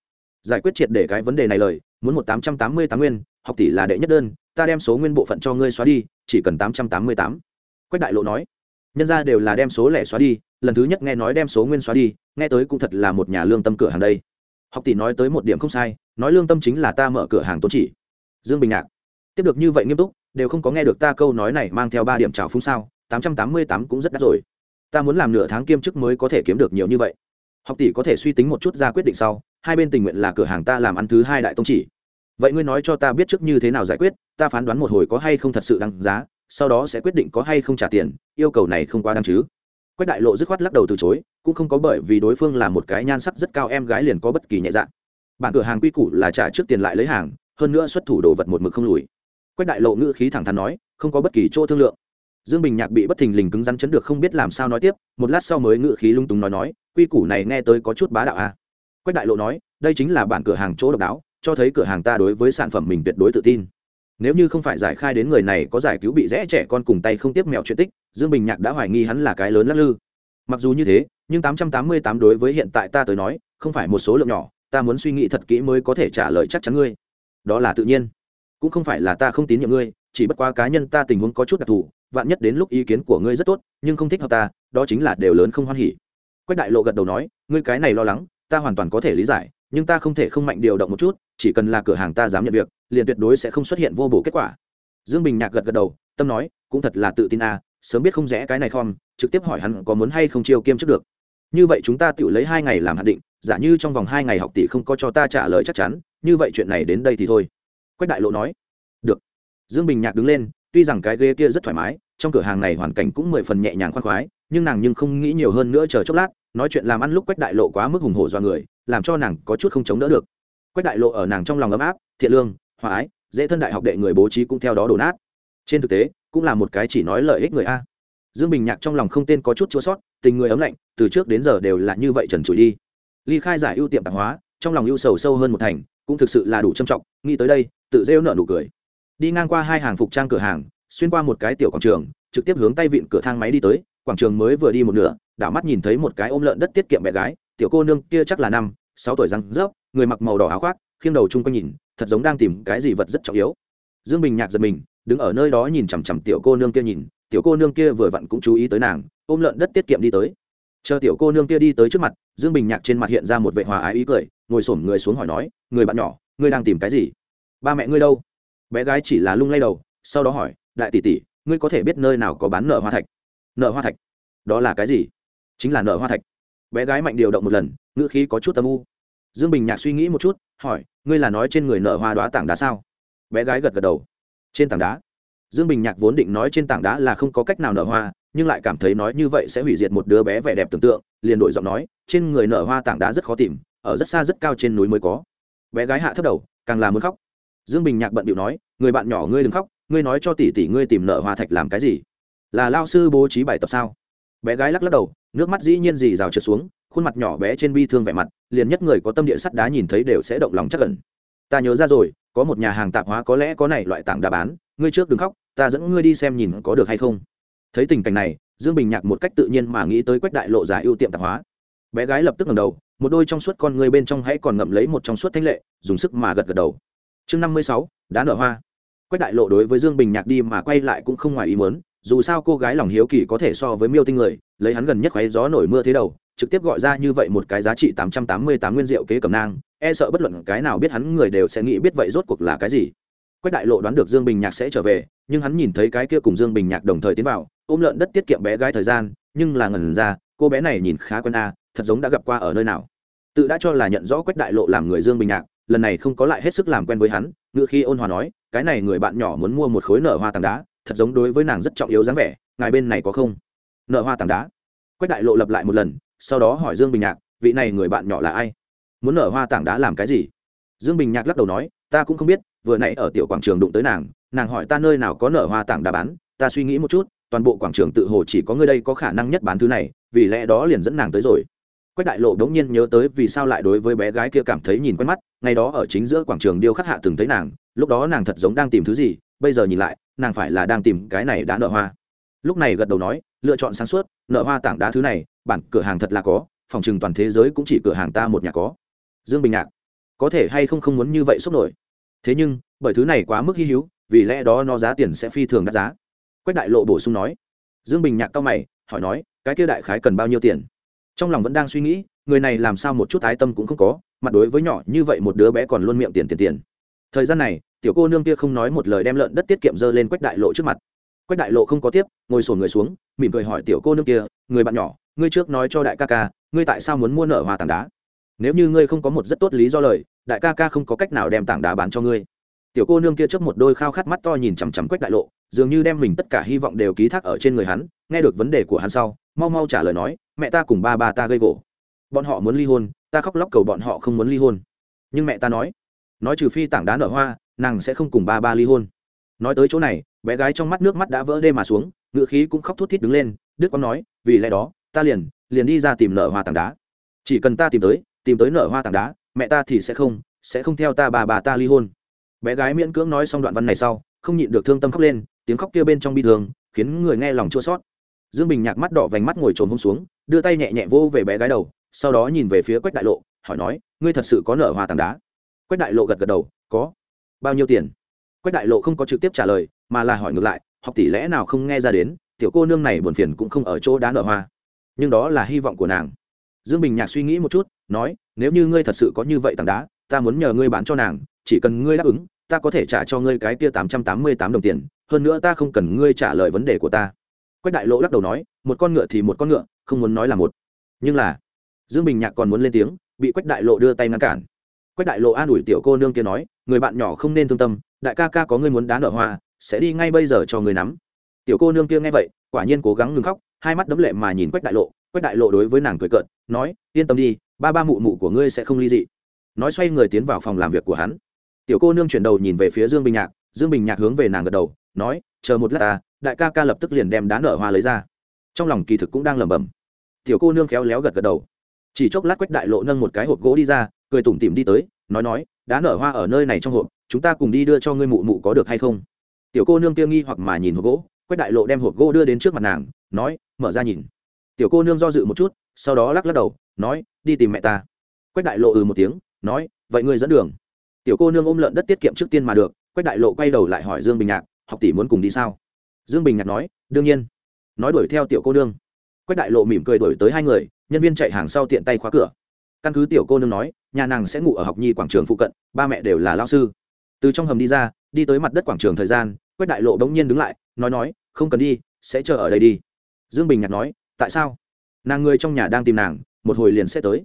Giải quyết triệt để cái vấn đề này lời, muốn một tám trăm tám mươi tám nguyên, học tỷ là đệ nhất đơn, ta đem số nguyên bộ phận cho ngươi xóa đi, chỉ cần tám trăm tám mươi tám. Quách đại lộ nói nhân ra đều là đem số lẻ xóa đi, lần thứ nhất nghe nói đem số nguyên xóa đi, nghe tới cũng thật là một nhà lương tâm cửa hàng đây. Học tỷ nói tới một điểm không sai, nói lương tâm chính là ta mở cửa hàng tôn chỉ. Dương bình nhạc, tiếp được như vậy nghiêm túc, đều không có nghe được ta câu nói này mang theo ba điểm trào phúng sao, tám trăm tám mươi tám cũng rất đắt rồi. Ta muốn làm nửa tháng kiêm chức mới có thể kiếm được nhiều như vậy. Học tỷ có thể suy tính một chút ra quyết định sau, hai bên tình nguyện là cửa hàng ta làm ăn thứ hai đại tông chỉ. Vậy ngươi nói cho ta biết trước như thế nào giải quyết, ta phán đoán một hồi có hay không thật sự đáng giá sau đó sẽ quyết định có hay không trả tiền, yêu cầu này không quá đáng chứ. Quách đại lộ dứt khoát lắc đầu từ chối, cũng không có bởi vì đối phương là một cái nhan sắc rất cao em gái liền có bất kỳ nhẹ dạng bản cửa hàng quy củ là trả trước tiền lại lấy hàng, hơn nữa xuất thủ đồ vật một mực không lùi. Quách đại lộ ngữ khí thẳng thắn nói, không có bất kỳ chỗ thương lượng. Dương bình nhạc bị bất thình lình cứng rắn chấn được không biết làm sao nói tiếp, một lát sau mới ngữ khí lung túng nói nói, quy củ này nghe tới có chút bá đạo à. quách đại lộ nói, đây chính là bản cửa hàng chỗ độc đáo, cho thấy cửa hàng ta đối với sản phẩm mình tuyệt đối tự tin nếu như không phải giải khai đến người này có giải cứu bị rẽ trẻ con cùng tay không tiếp mẹo chuyện tích, dương bình nhạc đã hoài nghi hắn là cái lớn lắc lư. Mặc dù như thế, nhưng tám trăm tám mươi tám đối với hiện tại ta tới nói, không phải một số lượng nhỏ, ta muốn suy nghĩ thật kỹ mới có thể trả lời chắc chắn ngươi. Đó là tự nhiên. Cũng không phải là ta không tín nhiệm ngươi, chỉ bất quá cá nhân ta tình huống có chút đặc thù, vạn nhất đến lúc ý kiến của ngươi rất tốt, nhưng không thích hợp ta, đó chính là đều lớn không hoan hỉ. Quách đại lộ gật đầu nói, ngươi cái này lo lắng, ta hoàn toàn có thể lý giải, nhưng ta không thể không mạnh điều động một chút chỉ cần là cửa hàng ta dám nhận việc, liền tuyệt đối sẽ không xuất hiện vô bổ kết quả. Dương bình nhạc gật gật đầu, tâm nói, cũng thật là tự tin a, sớm biết không rẽ cái này khom trực tiếp hỏi hắn có muốn hay không chiêu kiêm trước được. Như vậy chúng ta tự lấy hai ngày làm hạn định, giả như trong vòng hai ngày học tỷ không có cho ta trả lời chắc chắn, như vậy chuyện này đến đây thì thôi. Quách đại lộ nói, được. Dương bình nhạc đứng lên, tuy rằng cái ghế kia rất thoải mái, trong cửa hàng này hoàn cảnh cũng mười phần nhẹ nhàng khoan khoái, nhưng nàng nhưng không nghĩ nhiều hơn nữa chờ chốc lát, nói chuyện làm ăn lúc quách đại lộ quá mức hùng hổ do người, làm cho nàng có chút không chống đỡ được quách đại lộ ở nàng trong lòng ấm áp, thiện lương, hòa ái, dễ thân đại học đệ người bố trí cũng theo đó đổ nát. Trên thực tế, cũng là một cái chỉ nói lợi ích người a. Dương bình nhạc trong lòng không tên có chút chua sót, tình người ấm lạnh, từ trước đến giờ đều là như vậy trần trụi đi. Ly khai giải ưu tiệm tạp hóa, trong lòng ưu sầu sâu hơn một thành, cũng thực sự là đủ trầm trọng, nghĩ tới đây, tự rêu nợ nụ cười. Đi ngang qua hai hàng phục trang cửa hàng, xuyên qua một cái tiểu quảng trường, trực tiếp hướng tay vịn cửa thang máy đi tới, quảng trường mới vừa đi một nửa, đảo mắt nhìn thấy một cái ôm lợn đất tiết kiệm bé gái, tiểu cô nương kia chắc là năm sáu tuổi răng rớp, người mặc màu đỏ áo khoác, khiêng đầu chung quanh nhìn, thật giống đang tìm cái gì vật rất trọng yếu. Dương bình nhạc giật mình, đứng ở nơi đó nhìn chằm chằm tiểu cô nương kia nhìn, tiểu cô nương kia vừa vặn cũng chú ý tới nàng, ôm lợn đất tiết kiệm đi tới. Chờ tiểu cô nương kia đi tới trước mặt, dương bình nhạc trên mặt hiện ra một vệ hòa ái ý cười, ngồi xổm người xuống hỏi nói, người bạn nhỏ, ngươi đang tìm cái gì? Ba mẹ ngươi đâu? Bé gái chỉ là lung lay đầu, sau đó hỏi, đại tỷ tỷ, ngươi có thể biết nơi nào có bán nợ hoa thạch? Nợ hoa thạch? Đó là cái gì? Chính là nợ hoa thạch bé gái mạnh điều động một lần, ngữ khí có chút âm u. Dương bình nhạc suy nghĩ một chút, hỏi, ngươi là nói trên người nợ hoa đoá tảng đá sao? Bé gái gật gật đầu. Trên tảng đá. Dương bình nhạc vốn định nói trên tảng đá là không có cách nào nở hoa, nhưng lại cảm thấy nói như vậy sẽ hủy diệt một đứa bé vẻ đẹp tưởng tượng, liền đổi giọng nói, trên người nở hoa tảng đá rất khó tìm, ở rất xa rất cao trên núi mới có. Bé gái hạ thấp đầu, càng là muốn khóc. Dương bình nhạc bận điệu nói, người bạn nhỏ ngươi đừng khóc, ngươi nói cho tỷ tỷ ngươi tìm nợ hoa thạch làm cái gì? Là lao sư bố trí bài tập sao? Bé gái lắc lắc đầu, nước mắt dĩ nhiên dì rào trượt xuống, khuôn mặt nhỏ bé trên bi thương vẻ mặt, liền nhất người có tâm địa sắt đá nhìn thấy đều sẽ động lòng chắc gần ta nhớ ra rồi, có một nhà hàng tạp hóa có lẽ có này loại tảng đá bán, ngươi trước đừng khóc, ta dẫn ngươi đi xem nhìn có được hay không. Thấy tình cảnh này, dương bình nhạc một cách tự nhiên mà nghĩ tới quách đại lộ giải ưu tiệm tạp hóa. Bé gái lập tức ngầm đầu, một đôi trong suốt con người bên trong hãy còn ngậm lấy một trong suốt thanh lệ, dùng sức mà gật gật đầu. Chương năm mươi sáu đã nở hoa. Quách đại lộ đối với dương bình nhạc đi mà quay lại cũng không ngoài ý muốn dù sao cô gái lòng hiếu kỳ có thể so với miêu tinh người, lấy hắn gần nhất khoáy gió nổi mưa thế đầu, trực tiếp gọi ra như vậy một cái giá trị tám trăm tám mươi tám nguyên rượu kế cầm nang e sợ bất luận cái nào biết hắn người đều sẽ nghĩ biết vậy rốt cuộc là cái gì. Quách đại lộ đoán được dương bình nhạc sẽ trở về, nhưng hắn nhìn thấy cái kia cùng dương bình nhạc đồng thời tiến vào, ôm lợn đất tiết kiệm bé gái thời gian, nhưng là ngần ra, cô bé này nhìn khá quen a, thật giống đã gặp qua ở nơi nào. Tự đã cho là nhận rõ quách đại lộ làm người dương bình nhạc, lần này không có lại hết sức làm quen với hắn ngựa khi ôn hòa nói, cái này người bạn nhỏ muốn mua một khối nở hoa tảng đá thật giống đối với nàng rất trọng yếu dáng vẻ, ngài bên này có không? Nợ hoa tảng đá. Quách đại lộ lập lại một lần, sau đó hỏi dương bình nhạc, vị này người bạn nhỏ là ai? Muốn nở hoa tảng đá làm cái gì? Dương bình nhạc lắc đầu nói, ta cũng không biết, vừa nãy ở tiểu quảng trường đụng tới nàng nàng hỏi ta nơi nào có nở hoa tảng đá bán, ta suy nghĩ một chút, toàn bộ quảng trường tự hồ chỉ có người đây có khả năng nhất bán thứ này, vì lẽ đó liền dẫn nàng tới rồi. Quách đại lộ đống nhiên nhớ tới vì sao lại đối với bé gái kia cảm thấy nhìn quen mắt, ngày đó ở chính giữa quảng trường điêu khắc hạ từng thấy nàng, lúc đó nàng thật giống đang tìm thứ gì, bây giờ nhìn lại nàng phải là đang tìm cái này đã nợ hoa. Lúc này gật đầu nói, lựa chọn sáng suốt nợ hoa tảng đá thứ này, bản cửa hàng thật là có, phòng trừng toàn thế giới cũng chỉ cửa hàng ta một nhà có. Dương bình nhạc, có thể hay không không muốn như vậy sốc nổi. Thế nhưng, bởi thứ này quá mức hy hữu, vì lẽ đó nó giá tiền sẽ phi thường đắt giá. Quách đại lộ bổ sung nói. Dương bình nhạc cao mày, hỏi nói, cái kia đại khái cần bao nhiêu tiền? Trong lòng vẫn đang suy nghĩ, người này làm sao một chút ái tâm cũng không có mặt đối với nhỏ như vậy một đứa bé còn luôn miệng tiền tiền tiền. Thời gian này tiểu cô nương kia không nói một lời đem lợn đất tiết kiệm dơ lên quách đại lộ trước mặt. Quách đại lộ không có tiếp, ngồi sổn người xuống, mỉm cười hỏi tiểu cô nương kia, người bạn nhỏ, ngươi trước nói cho đại ca ca, ngươi tại sao muốn mua nợ hoa tảng đá? Nếu như ngươi không có một rất tốt lý do lời, đại ca ca không có cách nào đem tảng đá bán cho ngươi. Tiểu cô nương kia trước một đôi khao khát mắt to nhìn chằm chằm quách đại lộ, dường như đem mình tất cả hy vọng đều ký thác ở trên người hắn, nghe được vấn đề của hắn sau, mau mau trả lời nói, mẹ ta cùng ba ba ta gây gỗ. Bọn họ muốn ly hôn, ta khóc lóc cầu bọn họ không muốn ly hôn. Nhưng mẹ ta nói nói trừ phi tảng đá nở hoa nàng sẽ không cùng ba ba ly hôn. Nói tới chỗ này, bé gái trong mắt nước mắt đã vỡ đê mà xuống, ngựa khí cũng khóc thút thít đứng lên, đức quang nói, vì lẽ đó, ta liền liền đi ra tìm nở hoa tảng đá. Chỉ cần ta tìm tới tìm tới nở hoa tảng đá, mẹ ta thì sẽ không sẽ không theo ta bà bà ta ly hôn. Bé gái miễn cưỡng nói xong đoạn văn này sau, không nhịn được thương tâm khóc lên, tiếng khóc kia bên trong bi thương, khiến người nghe lòng chua sót dương bình nhạc mắt đỏ vành mắt ngồi trồn hôm xuống, đưa tay nhẹ nhẹ vô về bé gái đầu, sau đó nhìn về phía quách đại lộ, hỏi nói, ngươi thật sự có nở hoa tảng đá? Quách đại lộ gật gật đầu, có bao nhiêu tiền? Quách đại lộ không có trực tiếp trả lời, mà là hỏi ngược lại, học tỷ lẽ nào không nghe ra đến, tiểu cô nương này buồn phiền cũng không ở chỗ đá nở hoa. Nhưng đó là hy vọng của nàng. Dương bình nhạc suy nghĩ một chút, nói, nếu như ngươi thật sự có như vậy tảng đá, ta muốn nhờ ngươi bán cho nàng, chỉ cần ngươi đáp ứng, ta có thể trả cho ngươi cái kia tám trăm tám mươi tám đồng tiền, hơn nữa ta không cần ngươi trả lời vấn đề của ta. Quách đại lộ lắc đầu nói, một con ngựa thì một con ngựa, không muốn nói là một. Nhưng là, dương bình nhạc còn muốn lên tiếng, bị quách đại lộ đưa tay ngăn cản quách đại lộ an ủi tiểu cô nương kia nói, người bạn nhỏ không nên thương tâm, đại ca ca có người muốn đá nở hoa, sẽ đi ngay bây giờ cho người nắm. Tiểu cô nương kia nghe vậy, quả nhiên cố gắng ngừng khóc, hai mắt đấm lệ mà nhìn quách đại lộ. Quách đại lộ đối với nàng cười cợt, nói, yên tâm đi, ba ba mụ mụ của ngươi sẽ không ly dị. Nói xoay người tiến vào phòng làm việc của hắn. Tiểu cô nương chuyển đầu nhìn về phía dương bình nhạc, dương bình nhạc hướng về nàng gật đầu, nói, chờ một lát ta, đại ca ca lập tức liền đem đá nở hoa lấy ra. Trong lòng kỳ thực cũng đang lẩm bẩm. Tiểu cô nương khéo léo gật gật đầu. Chỉ chốc lát quách đại lộ nâng một cái hộp gỗ đi ra cười tủm tỉm đi tới, nói nói, đá nở hoa ở nơi này trong hộp, chúng ta cùng đi đưa cho ngươi mụ mụ có được hay không? Tiểu cô nương kia nghi hoặc mà nhìn hộp gỗ, quách đại lộ đem hộp gỗ đưa đến trước mặt nàng, nói, mở ra nhìn. Tiểu cô nương do dự một chút, sau đó lắc lắc đầu, nói, đi tìm mẹ ta. Quách đại lộ ừ một tiếng, nói, vậy ngươi dẫn đường. Tiểu cô nương ôm lợn đất tiết kiệm trước tiên mà được, quách đại lộ quay đầu lại hỏi dương bình nhạc, học tỷ muốn cùng đi sao? Dương bình nhạc nói, đương nhiên. Nói đuổi theo tiểu cô nương. Quách đại lộ mỉm cười đuổi tới hai người, nhân viên chạy hàng sau tiện tay khóa cửa. Căn cứ tiểu cô nương nói nhà nàng sẽ ngủ ở học nhi quảng trường phụ cận, ba mẹ đều là lao sư. Từ trong hầm đi ra, đi tới mặt đất quảng trường thời gian, quách đại lộ bỗng nhiên đứng lại, nói nói, không cần đi, sẽ chờ ở đây đi. Dương bình nhạc nói, tại sao? Nàng người trong nhà đang tìm nàng, một hồi liền sẽ tới.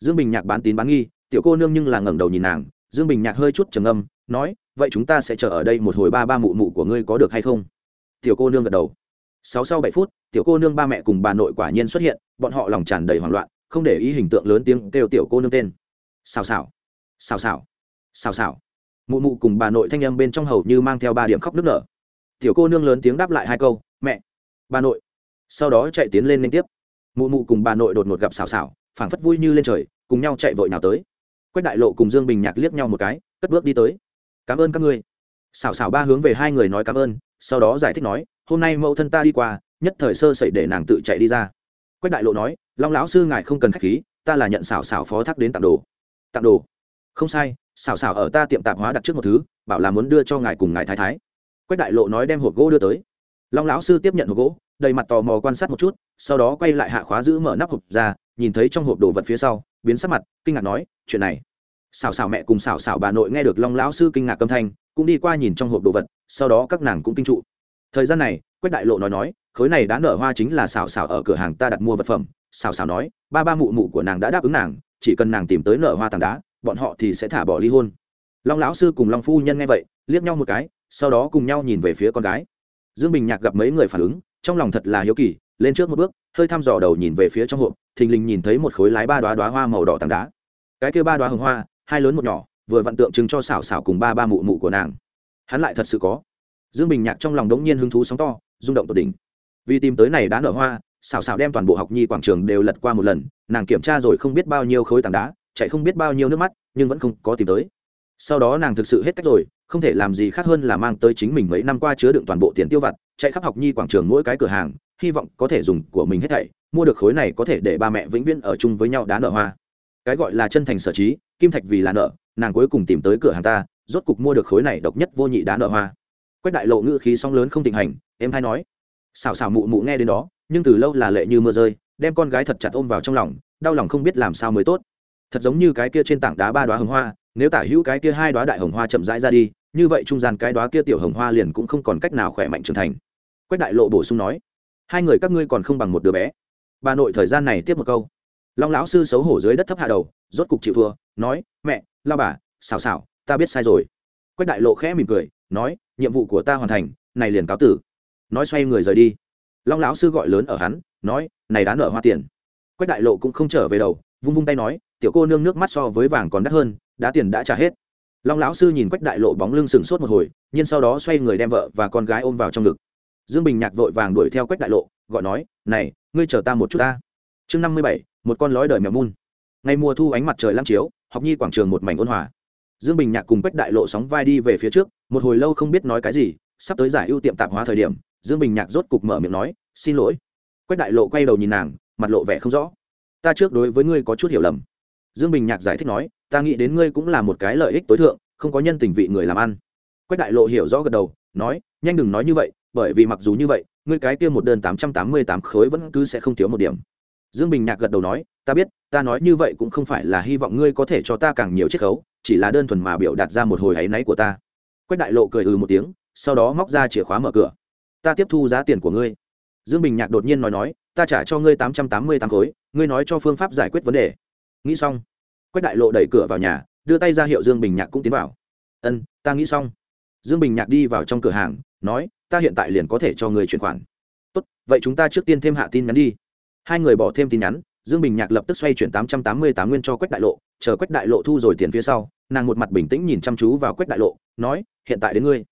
Dương bình nhạc bán tín bán nghi, tiểu cô nương nhưng là ngẩng đầu nhìn nàng, dương bình nhạc hơi chút trầm âm nói, vậy chúng ta sẽ chờ ở đây một hồi ba ba mụ mụ của ngươi có được hay không? Tiểu cô nương gật đầu. Sáu sau bảy phút, tiểu cô nương ba mẹ cùng bà nội quả nhiên xuất hiện, bọn họ lòng tràn đầy hoảng loạn, không để ý hình tượng lớn tiếng kêu tiểu cô nương tên xào xào. Xào xào. Xào xào. Mụ mụ cùng bà nội thanh âm bên trong hầu như mang theo ba điểm khóc nức nở. Tiểu cô nương lớn tiếng đáp lại hai câu, mẹ, bà nội. Sau đó chạy tiến lên liên tiếp. Mụ mụ cùng bà nội đột ngột gặp xào xào, phảng phất vui như lên trời, cùng nhau chạy vội nào tới. Quách đại lộ cùng dương bình nhạc liếc nhau một cái, cất bước đi tới. Cảm ơn các ngươi. Xào xào ba hướng về hai người nói cảm ơn, sau đó giải thích nói, hôm nay mẫu thân ta đi qua, nhất thời sơ sẩy để nàng tự chạy đi ra. Quách đại lộ nói, long lão sư ngài không cần khách khí, ta là nhận xào xào phó thác đến tặng đồ tặng đồ. Không sai, xảo xảo ở ta tiệm tạp hóa đặt trước một thứ, bảo là muốn đưa cho ngài cùng ngài thái thái. Quách đại lộ nói đem hộp gỗ đưa tới. Long lão sư tiếp nhận hộp gỗ, đầy mặt tò mò quan sát một chút, sau đó quay lại hạ khóa giữ mở nắp hộp ra, nhìn thấy trong hộp đồ vật phía sau, biến sắc mặt, kinh ngạc nói, chuyện này. Xảo xảo mẹ cùng xảo xảo bà nội nghe được long lão sư kinh ngạc âm thanh, cũng đi qua nhìn trong hộp đồ vật, sau đó các nàng cũng kinh trụ. Thời gian này, quách đại lộ nói nói, khối này đã nở hoa chính là xảo xảo ở cửa hàng ta đặt mua vật phẩm. Xảo xảo nói, ba ba mụ mụ của nàng đã đáp ứng nàng chỉ cần nàng tìm tới nở hoa tảng đá, bọn họ thì sẽ thả bỏ ly hôn. Long lão sư cùng long phu nhân nghe vậy, liếc nhau một cái, sau đó cùng nhau nhìn về phía con gái. Dương bình nhạc gặp mấy người phản ứng, trong lòng thật là hiếu kỳ, lên trước một bước, hơi thăm dò đầu nhìn về phía trong hộp, thình lình nhìn thấy một khối lái ba đoá đoá hoa màu đỏ tảng đá. Cái kia ba đoá hồng hoa, hai lớn một nhỏ, vừa vặn tượng trưng cho xảo xảo cùng ba ba mụ mụ của nàng. Hắn lại thật sự có. Dương bình nhạc trong lòng đống nhiên hứng thú sóng to, rung động tột đỉnh. Vì tìm tới này đã nở hoa, xảo xảo đem toàn bộ học nhi quảng trường đều lật qua một lần nàng kiểm tra rồi không biết bao nhiêu khối tảng đá, chạy không biết bao nhiêu nước mắt, nhưng vẫn không có tìm tới. Sau đó nàng thực sự hết cách rồi, không thể làm gì khác hơn là mang tới chính mình mấy năm qua chứa đựng toàn bộ tiền tiêu vặt, chạy khắp học nhi quảng trường mỗi cái cửa hàng, hy vọng có thể dùng của mình hết thảy, mua được khối này có thể để ba mẹ vĩnh viễn ở chung với nhau đá nợ hoa. Cái gọi là chân thành sở trí, kim thạch vì là nợ, nàng cuối cùng tìm tới cửa hàng ta, rốt cục mua được khối này độc nhất vô nhị đá nợ hoa. Quách đại lộ ngữ khí song lớn không tình hành em thay nói xào xào mụ mụ nghe đến đó, nhưng từ lâu là lệ như mưa rơi đem con gái thật chặt ôm vào trong lòng, đau lòng không biết làm sao mới tốt. Thật giống như cái kia trên tảng đá ba đoá hồng hoa, nếu tả hữu cái kia hai đoá đại hồng hoa chậm rãi ra đi, như vậy trung gian cái đoá kia tiểu hồng hoa liền cũng không còn cách nào khỏe mạnh trưởng thành. Quách đại lộ bổ sung nói, hai người các ngươi còn không bằng một đứa bé. Bà nội thời gian này tiếp một câu. Long lão sư xấu hổ dưới đất thấp hạ đầu, rốt cục chịu thua, nói, mẹ, lao bà xào xào ta biết sai rồi. Quách đại lộ khẽ mỉm cười, nói, nhiệm vụ của ta hoàn thành, này liền cáo tử. Nói xoay người rời đi. Long lão sư gọi lớn ở hắn nói, này đã nợ hoa tiền. Quách đại lộ cũng không trở về đầu, vung vung tay nói, tiểu cô nương nước mắt so với vàng còn đắt hơn đã tiền đã trả hết. Long lão sư nhìn quách đại lộ bóng lưng sừng sốt một hồi, nhưng sau đó xoay người đem vợ và con gái ôm vào trong ngực. Dương bình nhạc vội vàng đuổi theo quách đại lộ, gọi nói, này, ngươi chờ ta một chút ta. Chương năm mươi bảy, một con lói đời mèo mun. Ngày mùa thu ánh mặt trời lam chiếu, học nhi quảng trường một mảnh ôn hòa. Dương bình nhạc cùng quách đại lộ sóng vai đi về phía trước, một hồi lâu không biết nói cái gì, sắp tới giải ưu tiệm tạp hóa thời điểm, dương bình nhạc rốt cục mở miệng nói, xin lỗi quách đại lộ quay đầu nhìn nàng, mặt lộ vẻ không rõ. Ta trước đối với ngươi có chút hiểu lầm. Dương bình nhạc giải thích nói, ta nghĩ đến ngươi cũng là một cái lợi ích tối thượng, không có nhân tình vị người làm ăn. Quách đại lộ hiểu rõ gật đầu, nói, nhanh đừng nói như vậy, bởi vì mặc dù như vậy, ngươi cái kia một đơn tám trăm tám mươi tám khối vẫn cứ sẽ không thiếu một điểm. Dương bình nhạc gật đầu nói, ta biết, ta nói như vậy cũng không phải là hy vọng ngươi có thể cho ta càng nhiều chiết khấu, chỉ là đơn thuần mà biểu đạt ra một hồi áy náy của ta. Quách đại lộ cười ừ một tiếng, sau đó móc ra chìa khóa mở cửa. Ta tiếp thu giá tiền của ngươi dương bình nhạc đột nhiên nói nói, ta trả cho ngươi tám trăm tám mươi tám khối, ngươi nói cho phương pháp giải quyết vấn đề. Nghĩ xong, quách đại lộ đẩy cửa vào nhà, đưa tay ra hiệu dương bình nhạc cũng tiến vào. Ân, ta nghĩ xong. Dương bình nhạc đi vào trong cửa hàng, nói, ta hiện tại liền có thể cho người chuyển khoản. Tốt, vậy chúng ta trước tiên thêm hạ tin nhắn đi. Hai người bỏ thêm tin nhắn, dương bình nhạc lập tức xoay chuyển tám trăm tám mươi tám nguyên cho quách đại lộ, chờ quách đại lộ thu rồi tiền phía sau, nàng một mặt bình tĩnh nhìn chăm chú vào quách đại lộ, nói, hiện tại đến ngươi.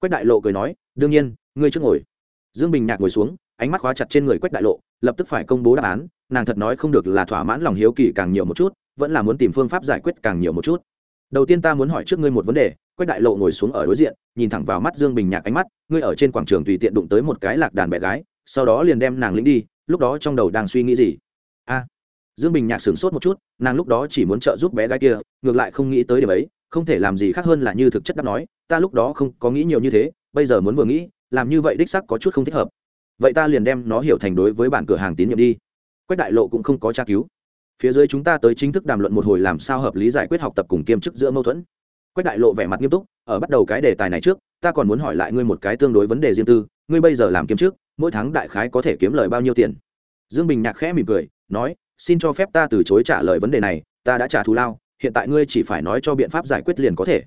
Quách đại lộ cười nói, đương nhiên, ngươi trước ngồi. Dương bình nhạc ngồi xuống ánh mắt khóa chặt trên người quách đại lộ, lập tức phải công bố đáp án, nàng thật nói không được là thỏa mãn lòng hiếu kỳ càng nhiều một chút, vẫn là muốn tìm phương pháp giải quyết càng nhiều một chút. Đầu tiên ta muốn hỏi trước ngươi một vấn đề, quách đại lộ ngồi xuống ở đối diện, nhìn thẳng vào mắt dương bình nhạc ánh mắt, ngươi ở trên quảng trường tùy tiện đụng tới một cái lạc đàn bé gái, sau đó liền đem nàng lĩnh đi, lúc đó trong đầu đang suy nghĩ gì? A. Dương bình nhạc sửng sốt một chút, nàng lúc đó chỉ muốn trợ giúp bé gái kia, ngược lại không nghĩ tới điểm ấy, không thể làm gì khác hơn là như thực chất đáp nói, ta lúc đó không có nghĩ nhiều như thế, bây giờ muốn vừa nghĩ, làm như vậy đích sắc có chút không thích hợp vậy ta liền đem nó hiểu thành đối với bản cửa hàng tín nhiệm đi. Quách đại lộ cũng không có tra cứu. Phía dưới chúng ta tới chính thức đàm luận một hồi làm sao hợp lý giải quyết học tập cùng kiêm chức giữa mâu thuẫn. Quách đại lộ vẻ mặt nghiêm túc, ở bắt đầu cái đề tài này trước, ta còn muốn hỏi lại ngươi một cái tương đối vấn đề riêng tư, ngươi bây giờ làm kiêm chức, mỗi tháng đại khái có thể kiếm lời bao nhiêu tiền? Dương bình nhạc khẽ mỉm cười, nói, xin cho phép ta từ chối trả lời vấn đề này, ta đã trả thù lao, hiện tại ngươi chỉ phải nói cho biện pháp giải quyết liền có thể.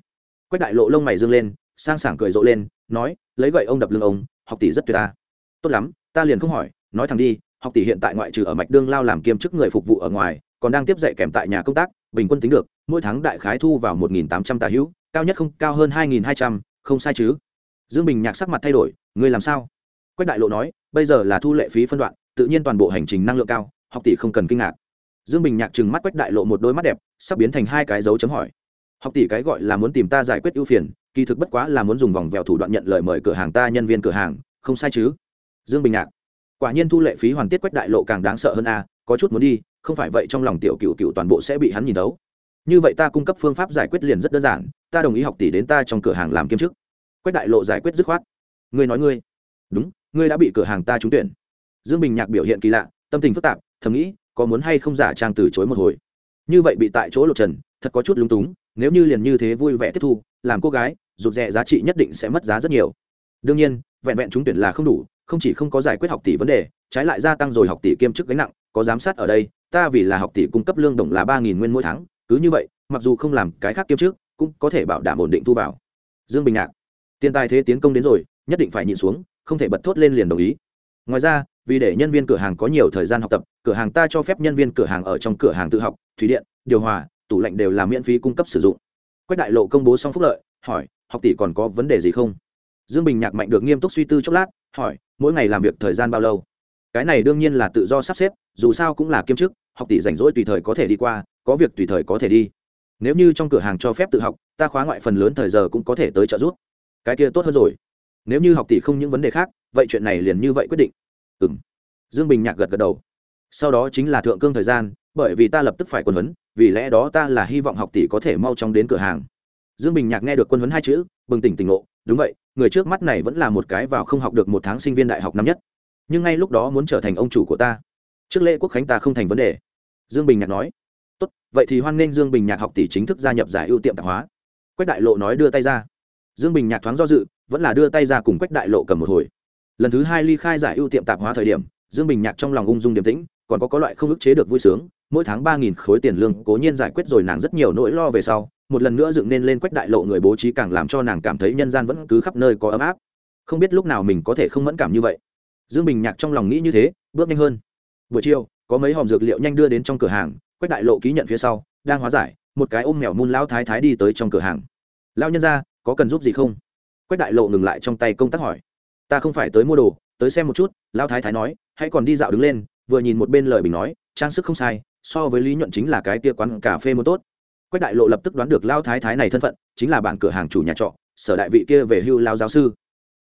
Quách đại lộ lông mày dương lên, sang sảng cười rộ lên, nói, lấy gậy ông đập lưng ông, học tỷ rất tuyệt ta tốt lắm, ta liền không hỏi, nói thẳng đi, học tỷ hiện tại ngoại trừ ở mạch đương lao làm kiêm chức người phục vụ ở ngoài, còn đang tiếp dạy kèm tại nhà công tác, bình quân tính được, mỗi tháng đại khái thu vào một nghìn tám trăm tà hữu, cao nhất không, cao hơn hai nghìn hai trăm, không sai chứ? Dương bình nhạc sắc mặt thay đổi, ngươi làm sao? Quách đại lộ nói, bây giờ là thu lệ phí phân đoạn, tự nhiên toàn bộ hành trình năng lượng cao, học tỷ không cần kinh ngạc. Dương bình nhạc trừng mắt quách đại lộ một đôi mắt đẹp, sắp biến thành hai cái dấu chấm hỏi. Học tỷ cái gọi là muốn tìm ta giải quyết ưu phiền, kỳ thực bất quá là muốn dùng vòng vèo thủ đoạn nhận lời mời cửa hàng ta, nhân viên cửa hàng, không sai chứ? Dương bình nhạc. Quả nhiên thu lệ phí hoàn tiết quách đại lộ càng đáng sợ hơn a, có chút muốn đi, không phải vậy trong lòng tiểu cựu cựu toàn bộ sẽ bị hắn nhìn thấu. Như vậy ta cung cấp phương pháp giải quyết liền rất đơn giản, ta đồng ý học tỷ đến ta trong cửa hàng làm kiêm chức. Quách đại lộ giải quyết dứt khoát. Ngươi nói ngươi. Đúng, ngươi đã bị cửa hàng ta trúng tuyển. Dương bình nhạc biểu hiện kỳ lạ, tâm tình phức tạp, thầm nghĩ, có muốn hay không giả trang từ chối một hồi. Như vậy bị tại chỗ lộ trần, thật có chút lúng túng, nếu như liền như thế vui vẻ tiếp thu, làm cô gái, rụt rè giá trị nhất định sẽ mất giá rất nhiều. Đương nhiên, vẹn vẹn trúng tuyển là không đủ không chỉ không có giải quyết học tỷ vấn đề, trái lại gia tăng rồi học tỷ kiêm chức gánh nặng, có giám sát ở đây, ta vì là học tỷ cung cấp lương đồng là ba nghìn nguyên mỗi tháng, cứ như vậy, mặc dù không làm cái khác kiêm chức, cũng có thể bảo đảm ổn định thu vào. Dương bình nhạc, tiền tài thế tiến công đến rồi, nhất định phải nhịn xuống, không thể bật thốt lên liền đồng ý. Ngoài ra, vì để nhân viên cửa hàng có nhiều thời gian học tập, cửa hàng ta cho phép nhân viên cửa hàng ở trong cửa hàng tự học, thủy điện, điều hòa, tủ lạnh đều là miễn phí cung cấp sử dụng. Quách đại lộ công bố xong phúc lợi, hỏi, học tỷ còn có vấn đề gì không? Dương bình nhạc mạnh được nghiêm túc suy tư chốc lát, hỏi, mỗi ngày làm việc thời gian bao lâu? Cái này đương nhiên là tự do sắp xếp, dù sao cũng là kiêm chức, học tỷ rảnh rỗi tùy thời có thể đi qua, có việc tùy thời có thể đi. Nếu như trong cửa hàng cho phép tự học, ta khóa ngoại phần lớn thời giờ cũng có thể tới trợ giúp. Cái kia tốt hơn rồi. Nếu như học tỷ không những vấn đề khác, vậy chuyện này liền như vậy quyết định. Ừ m dương bình nhạc gật gật đầu. Sau đó chính là thượng cương thời gian, bởi vì ta lập tức phải quân huấn, vì lẽ đó ta là hy vọng học tỷ có thể mau chóng đến cửa hàng. Dương bình nhạc nghe được quân huấn hai chữ, bừng tỉnh tỉnh ngộ đúng vậy, người trước mắt này vẫn là một cái vào không học được một tháng sinh viên đại học năm nhất. Nhưng ngay lúc đó muốn trở thành ông chủ của ta. Trước lễ quốc khánh ta không thành vấn đề. Dương bình nhạc nói. Tốt, vậy thì hoan nghênh dương bình nhạc học tỷ chính thức gia nhập giải ưu tiệm tạp hóa. Quách đại lộ nói đưa tay ra. Dương bình nhạc thoáng do dự, vẫn là đưa tay ra cùng quách đại lộ cầm một hồi. Lần thứ hai ly khai giải ưu tiệm tạp hóa thời điểm, dương bình nhạc trong lòng ung dung điềm tĩnh, còn có có loại không ức chế được vui sướng, mỗi tháng ba nghìn khối tiền lương cố nhiên giải quyết rồi nàng rất nhiều nỗi lo về sau một lần nữa dựng nên lên quách đại lộ người bố trí càng làm cho nàng cảm thấy nhân gian vẫn cứ khắp nơi có ấm áp. Không biết lúc nào mình có thể không mẫn cảm như vậy. Dương bình nhạc trong lòng nghĩ như thế, bước nhanh hơn. Buổi chiều, có mấy hòm dược liệu nhanh đưa đến trong cửa hàng, quách đại lộ ký nhận phía sau, đang hóa giải, một cái ôm mèo mun lão thái thái đi tới trong cửa hàng. Lao nhân ra có cần giúp gì không? Quách đại lộ ngừng lại trong tay công tác hỏi. Ta không phải tới mua đồ, tới xem một chút, lão thái thái nói, hãy còn đi dạo đứng lên. Vừa nhìn một bên lời bình nói, trang sức không sai, so với lý nhuận chính là cái tia quán cà phê mua tốt quách đại lộ lập tức đoán được lao thái thái này thân phận, chính là bản cửa hàng chủ nhà trọ, sở đại vị kia về hưu lao giáo sư.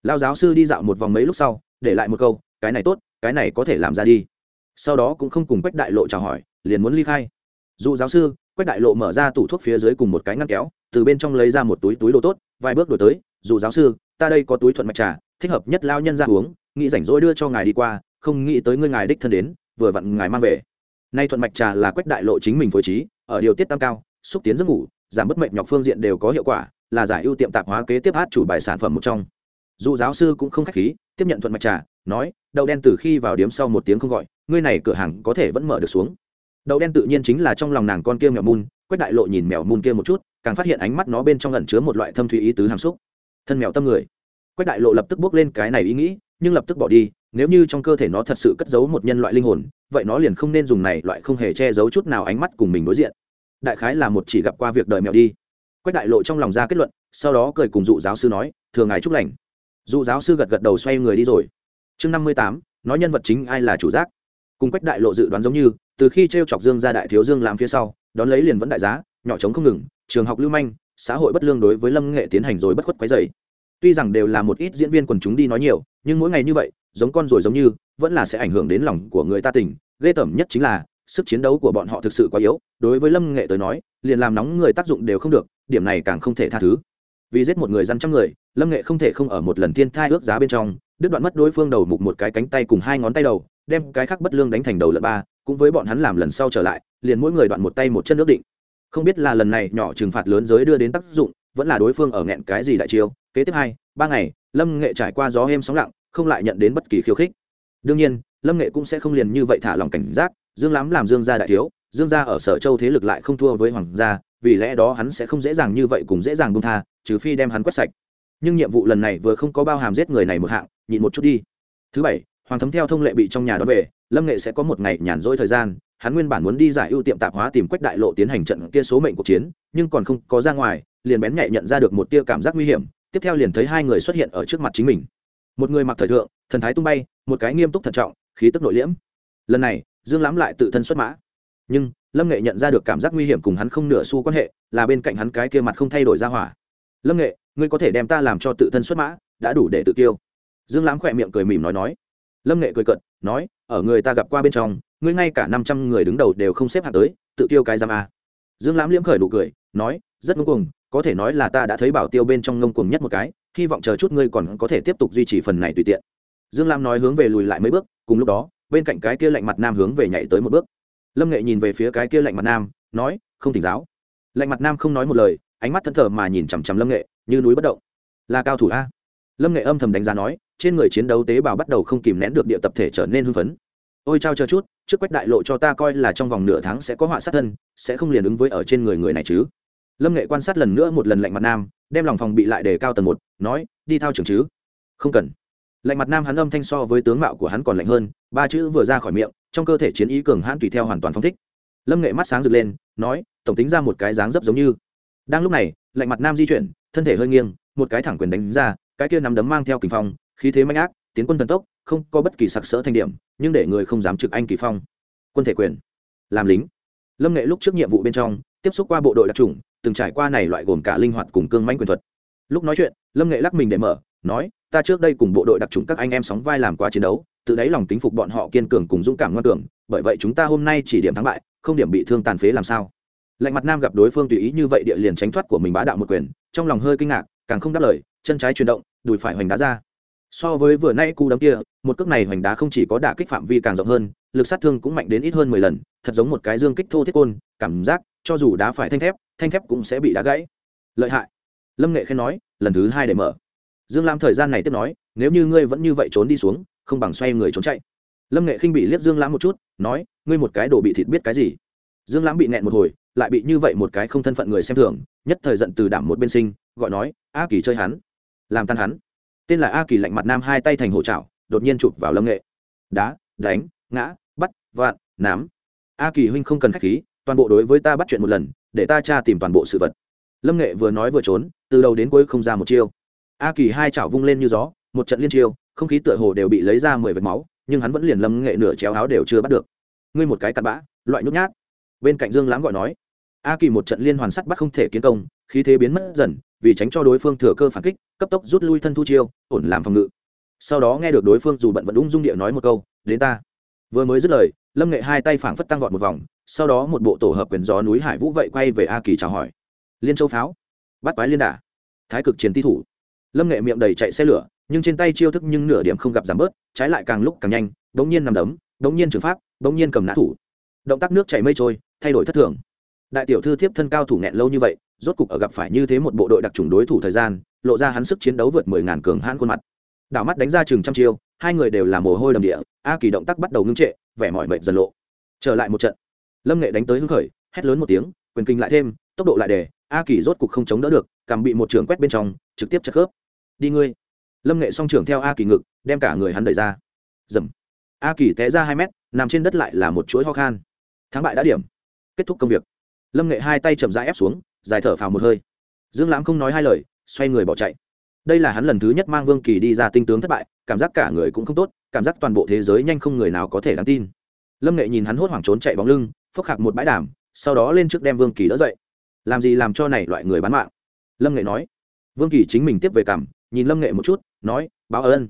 Lao giáo sư đi dạo một vòng mấy lúc sau, để lại một câu, cái này tốt, cái này có thể làm ra đi. Sau đó cũng không cùng quách đại lộ chào hỏi, liền muốn ly khai. Dù giáo sư, quách đại lộ mở ra tủ thuốc phía dưới cùng một cái ngăn kéo, từ bên trong lấy ra một túi túi đồ tốt, vài bước đổi tới, dù giáo sư, ta đây có túi thuận mạch trà, thích hợp nhất lao nhân ra uống, nghĩ rảnh rỗi đưa cho ngài đi qua, không nghĩ tới ngươi ngài đích thân đến, vừa vặn ngài mang về. Nay thuận mạch trà là quách đại lộ chính mình phối trí, ở điều tiết tăng cao xúc tiến giấc ngủ, giảm bất mệnh nhọc phương diện đều có hiệu quả, là giải ưu tiệm tạp hóa kế tiếp hát chủ bài sản phẩm một trong. Dù giáo sư cũng không khách khí, tiếp nhận thuận mạch trà, nói, đậu đen từ khi vào điếm sau một tiếng không gọi, ngươi này cửa hàng có thể vẫn mở được xuống. Đậu đen tự nhiên chính là trong lòng nàng con kia mèo mun quách đại lộ nhìn mèo mun kia một chút, càng phát hiện ánh mắt nó bên trong ẩn chứa một loại thâm thủy ý tứ hàm xúc. Thân mèo tâm người. Quách đại lộ lập tức bước lên cái này ý nghĩ, nhưng lập tức bỏ đi, nếu như trong cơ thể nó thật sự cất giấu một nhân loại linh hồn, vậy nó liền không nên dùng này loại không hề che giấu chút nào ánh mắt cùng mình đối diện đại khái là một chỉ gặp qua việc đời mèo đi. Quách đại lộ trong lòng ra kết luận, sau đó cười cùng dụ giáo sư nói thường ngài chúc lành. Dụ giáo sư gật gật đầu xoay người đi rồi. Chương năm mươi tám, nói nhân vật chính ai là chủ giác? Cùng quách đại lộ dự đoán giống như, từ khi t r e o chọc dương ra đại thiếu dương làm phía sau, đón lấy liền vẫn đại giá, nhỏ trống không ngừng, trường học lưu manh, xã hội bất lương đối với lâm nghệ tiến hành rồi bất khuất quấy dày tuy rằng đều là một ít diễn viên quần chúng đi nói nhiều, nhưng mỗi ngày như vậy, giống con rồi giống như, vẫn là sẽ ảnh hưởng đến lòng của người ta tỉnh ghê tởm nhất chính là sức chiến đấu của bọn họ thực sự quá yếu, đối với lâm nghệ tới nói, liền làm nóng người tác dụng đều không được, điểm này càng không thể tha thứ. Vì giết một người dân trăm người, lâm nghệ không thể không ở một lần thiên thai ước giá bên trong, đứt đoạn mất đối phương đầu mục một cái cánh tay cùng hai ngón tay đầu, đem cái khác bất lương đánh thành đầu lợn ba, cũng với bọn hắn làm lần sau trở lại, liền mỗi người đoạn một tay một chân nước định. Không biết là lần này nhỏ trừng phạt lớn giới đưa đến tác dụng, vẫn là đối phương ở nghẹn cái gì đại chiêu, kế tiếp hai, ba ngày, lâm nghệ trải qua gió êm sóng lặng, không lại nhận đến bất kỳ khiêu khích. Đương nhiên, lâm nghệ cũng sẽ không liền như vậy thả lòng cảnh giác dương lắm làm dương gia đại thiếu, dương gia ở sở châu thế lực lại không thua với hoàng gia, vì lẽ đó hắn sẽ không dễ dàng như vậy cùng dễ dàng bung tha, trừ phi đem hắn quét sạch. Nhưng nhiệm vụ lần này vừa không có bao hàm giết người này một hạng, nhịn một chút đi. Thứ bảy, hoàng thấm theo thông lệ bị trong nhà đón về, lâm nghệ sẽ có một ngày nhàn rỗi thời gian, hắn nguyên bản muốn đi giải ưu tiệm tạp hóa tìm quách đại lộ tiến hành trận kia số mệnh cuộc chiến, nhưng còn không có ra ngoài, liền bén nhạy nhận ra được một tia cảm giác nguy hiểm, tiếp theo liền thấy hai người xuất hiện ở trước mặt chính mình. Một người mặc thời thượng, thần thái tung bay, một cái nghiêm túc thận trọng, khí tức nội liễm. Lần này dương lãm lại tự thân xuất mã. Nhưng, lâm nghệ nhận ra được cảm giác nguy hiểm cùng hắn không nửa xu quan hệ, là bên cạnh hắn cái kia mặt không thay đổi ra hỏa. Lâm nghệ, ngươi có thể đem ta làm cho tự thân xuất mã, đã đủ để tự tiêu dương lãm khỏe miệng cười mỉm nói nói. Lâm nghệ cười cận nói, ở người ta gặp qua bên trong, ngươi ngay cả năm trăm người đứng đầu đều không xếp hạng tới, tự tiêu cái giam a. Dương lãm liễm khởi nụ cười, nói, rất ngông cuồng, có thể nói là ta đã thấy bảo tiêu bên trong ngông cuồng nhất một cái, hy vọng chờ chút ngươi còn có thể tiếp tục duy trì phần này tùy tiện. Dương lãm nói hướng về lùi lại mấy bước, cùng lúc đó bên cạnh cái kia lạnh mặt nam hướng về nhảy tới một bước. Lâm nghệ nhìn về phía cái kia lạnh mặt nam, nói, không tỉnh giáo. Lạnh mặt nam không nói một lời, ánh mắt thân thờ mà nhìn chằm chằm lâm nghệ, như núi bất động. Là cao thủ a. Lâm nghệ âm thầm đánh giá nói, trên người chiến đấu tế bào bắt đầu không kìm nén được địa tập thể trở nên hưng phấn. Ôi trao chờ chút, trước quách đại lộ cho ta coi là trong vòng nửa tháng sẽ có họa sát thân, sẽ không liền ứng với ở trên người người này chứ. Lâm nghệ quan sát lần nữa một lần lạnh mặt nam, đem lòng phòng bị lại đề cao tầng một, nói, đi thao trường chứ? Không cần lạnh mặt nam hắn âm thanh so với tướng mạo của hắn còn lạnh hơn, ba chữ vừa ra khỏi miệng, trong cơ thể chiến ý cường hãn tùy theo hoàn toàn phong thích. Lâm nghệ mắt sáng rực lên, nói, tổng tính ra một cái dáng dấp giống như. Đang lúc này, lạnh mặt nam di chuyển, thân thể hơi nghiêng, một cái thẳng quyền đánh ra, cái kia nắm đấm mang theo kình phong, khí thế mạnh ác, tiến quân thần tốc, không có bất kỳ sặc sỡ thanh điểm, nhưng để người không dám trực anh kỳ phong. Quân thể quyền, làm lính. Lâm nghệ lúc trước nhiệm vụ bên trong, tiếp xúc qua bộ đội đặc trùng từng trải qua này loại gồm cả linh hoạt cùng cương mãnh quyền thuật. Lúc nói chuyện, lâm nghệ lắc mình để mở nói, ta trước đây cùng bộ đội đặc trùng các anh em sóng vai làm qua chiến đấu, tự đáy lòng tính phục bọn họ kiên cường cùng dũng cảm ngoan cường, bởi vậy chúng ta hôm nay chỉ điểm thắng bại, không điểm bị thương tàn phế làm sao? Lạnh mặt nam gặp đối phương tùy ý như vậy địa liền tránh thoát của mình bá đạo một quyền, trong lòng hơi kinh ngạc, càng không đáp lời, chân trái chuyển động, đùi phải hoành đá ra. So với vừa nay cú đấm kia, một cước này hoành đá không chỉ có đả kích phạm vi càng rộng hơn, lực sát thương cũng mạnh đến ít hơn mười lần, thật giống một cái dương kích thô thiết côn, cảm giác, cho dù đá phải thanh thép thanh thép cũng sẽ bị đá gãy. Lợi hại. Lâm nghệ khen nói, lần thứ hai để mở dương lam thời gian này tiếp nói, nếu như ngươi vẫn như vậy trốn đi xuống, không bằng xoay người trốn chạy. Lâm nghệ khinh bị liếc dương lãm một chút, nói, ngươi một cái đồ bị thịt biết cái gì? Dương lãm bị nẹn một hồi, lại bị như vậy một cái không thân phận người xem thường, nhất thời giận từ đảm một bên sinh, gọi nói, a kỳ chơi hắn, làm tan hắn. Tên là a kỳ lạnh mặt nam hai tay thành hộ trảo đột nhiên chụp vào lâm nghệ. Đá, đánh, ngã, bắt, vạn, nám. A kỳ huynh không cần khách khí, toàn bộ đối với ta bắt chuyện một lần, để ta tra tìm toàn bộ sự vật. Lâm nghệ vừa nói vừa trốn, từ đầu đến cuối không ra một chiêu a kỳ hai chảo vung lên như gió, một trận liên chiêu, không khí tựa hồ đều bị lấy ra mười vệt máu, nhưng hắn vẫn liền lâm nghệ nửa chéo áo đều chưa bắt được. Ngươi một cái cặn bã, loại nhút nhát. Bên cạnh dương lãm gọi nói, a kỳ một trận liên hoàn sắt bắt không thể kiến công, khí thế biến mất dần, vì tránh cho đối phương thừa cơ phản kích, cấp tốc rút lui thân thu chiêu, ổn làm phòng ngự. Sau đó nghe được đối phương dù bận vẫn ung dung địa nói một câu, đến ta. Vừa mới dứt lời, lâm nghệ hai tay phảng phất tăng vọt một vòng, sau đó một bộ tổ hợp quyền gió núi hải vũ vậy quay về a kỳ chào hỏi. Liên châu pháo, bắt quái liên đả, thái cực chiến ti thủ lâm nghệ miệng đầy chạy xe lửa, nhưng trên tay chiêu thức nhưng nửa điểm không gặp giảm bớt, trái lại càng lúc càng nhanh, bỗng nhiên nằm đấm, bỗng nhiên trường pháp, bỗng nhiên cầm nã thủ. Động tác nước chảy mây trôi, thay đổi thất thường. Đại tiểu thư thiếp thân cao thủ nghẹn lâu như vậy, rốt cục ở gặp phải như thế một bộ đội đặc trùng đối thủ thời gian, lộ ra hắn sức chiến đấu vượt mười ngàn cường hãn khuôn mặt. Đảo mắt đánh ra chừng trăm chiêu, hai người đều là mồ hôi đầm địa, a kỳ động tác bắt đầu ngưng trệ, vẻ mỏi mệt dần lộ. Trở lại một trận. Lâm nghệ đánh tới hưng khởi, hét lớn một tiếng, quyền kinh lại thêm, tốc độ lại đề, a kỳ rốt cục không chống đỡ được, cằm bị một trường quét bên trong, trực tiếp chặt khớp đi ngươi. Lâm nghệ song trưởng theo a kỳ ngực, đem cả người hắn đẩy ra. Dầm. A kỳ té ra hai mét, nằm trên đất lại là một chuỗi ho khan. Thắng bại đã điểm. Kết thúc công việc. Lâm nghệ hai tay chậm rãi ép xuống, dài thở phào một hơi. Dương lãm không nói hai lời, xoay người bỏ chạy. Đây là hắn lần thứ nhất mang vương kỳ đi ra tinh tướng thất bại, cảm giác cả người cũng không tốt, cảm giác toàn bộ thế giới nhanh không người nào có thể đáng tin. Lâm nghệ nhìn hắn hốt hoảng trốn chạy bóng lưng, phốc hạc một bãi đàm, sau đó lên trước đem vương kỳ đỡ dậy. Làm gì làm cho này loại người bán mạng? Lâm nghệ nói. Vương kỳ chính mình tiếp về cằm nhìn lâm nghệ một chút, nói, báo ơn.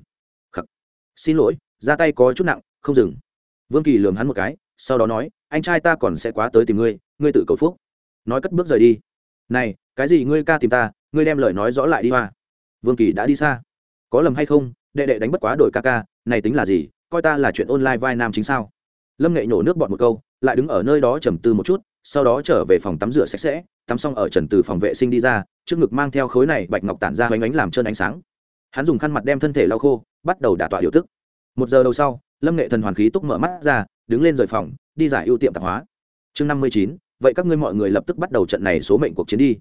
Khắc. Xin lỗi, ra tay có chút nặng, không dừng. Vương kỳ lường hắn một cái, sau đó nói, anh trai ta còn sẽ quá tới tìm ngươi ngươi tự cầu phúc. Nói cất bước rời đi. Này, cái gì ngươi ca tìm ta, ngươi đem lời nói rõ lại đi hoa. Vương kỳ đã đi xa. Có lầm hay không, đệ đệ đánh bất quá đổi ca ca, này tính là gì, coi ta là chuyện online vai nam chính sao? Lâm nghệ nhổ nước bọt một câu, lại đứng ở nơi đó trầm tư một chút, sau đó trở về phòng tắm rửa sạch sẽ, tắm xong ở trần từ phòng vệ sinh đi ra trước ngực mang theo khối này bạch ngọc tản ra hoành ánh làm trơn ánh sáng. Hắn dùng khăn mặt đem thân thể lau khô, bắt đầu đả tọa điều tức. Một giờ đầu sau, lâm nghệ thần hoàn khí túc mở mắt ra, đứng lên rời phòng, đi giải ưu tiệm tạp hóa. Chương năm mươi chín, vậy các ngươi mọi người lập tức bắt đầu trận này số mệnh cuộc chiến đi.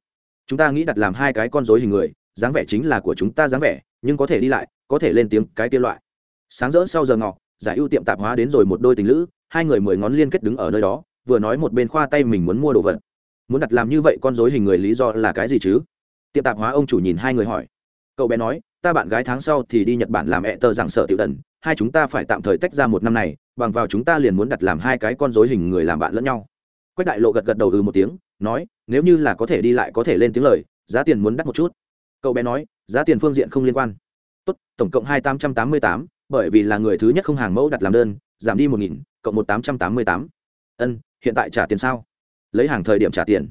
Chúng ta nghĩ đặt làm hai cái con dối hình người, dáng vẻ chính là của chúng ta dáng vẻ, nhưng có thể đi lại, có thể lên tiếng cái kia loại. Sáng rỡ sau giờ ngọ, giải ưu tiệm tạp hóa đến rồi một đôi tình lữ, hai người mười ngón liên kết đứng ở nơi đó, vừa nói một bên khoa tay mình muốn mua đồ vật. Muốn đặt làm như vậy con dối hình người lý do là cái gì chứ? Tiệm tạp hóa ông chủ nhìn hai người hỏi. Cậu bé nói, ta bạn gái tháng sau thì đi nhật bản làm ẹ tờ giảng sợ tiểu đần, hai chúng ta phải tạm thời tách ra một năm này, bằng vào chúng ta liền muốn đặt làm hai cái con dối hình người làm bạn lẫn nhau. Quách đại lộ gật gật đầu ừ một tiếng, nói, nếu như là có thể đi lại có thể lên tiếng lời, giá tiền muốn đắt một chút. Cậu bé nói, giá tiền phương diện không liên quan. Tốt, tổng cộng hai tám trăm tám mươi tám, bởi vì là người thứ nhất không hàng mẫu đặt làm đơn, giảm đi một nghìn, cộng một tám trăm tám mươi tám. Ân, hiện tại trả tiền sao? Lấy hàng thời điểm trả tiền.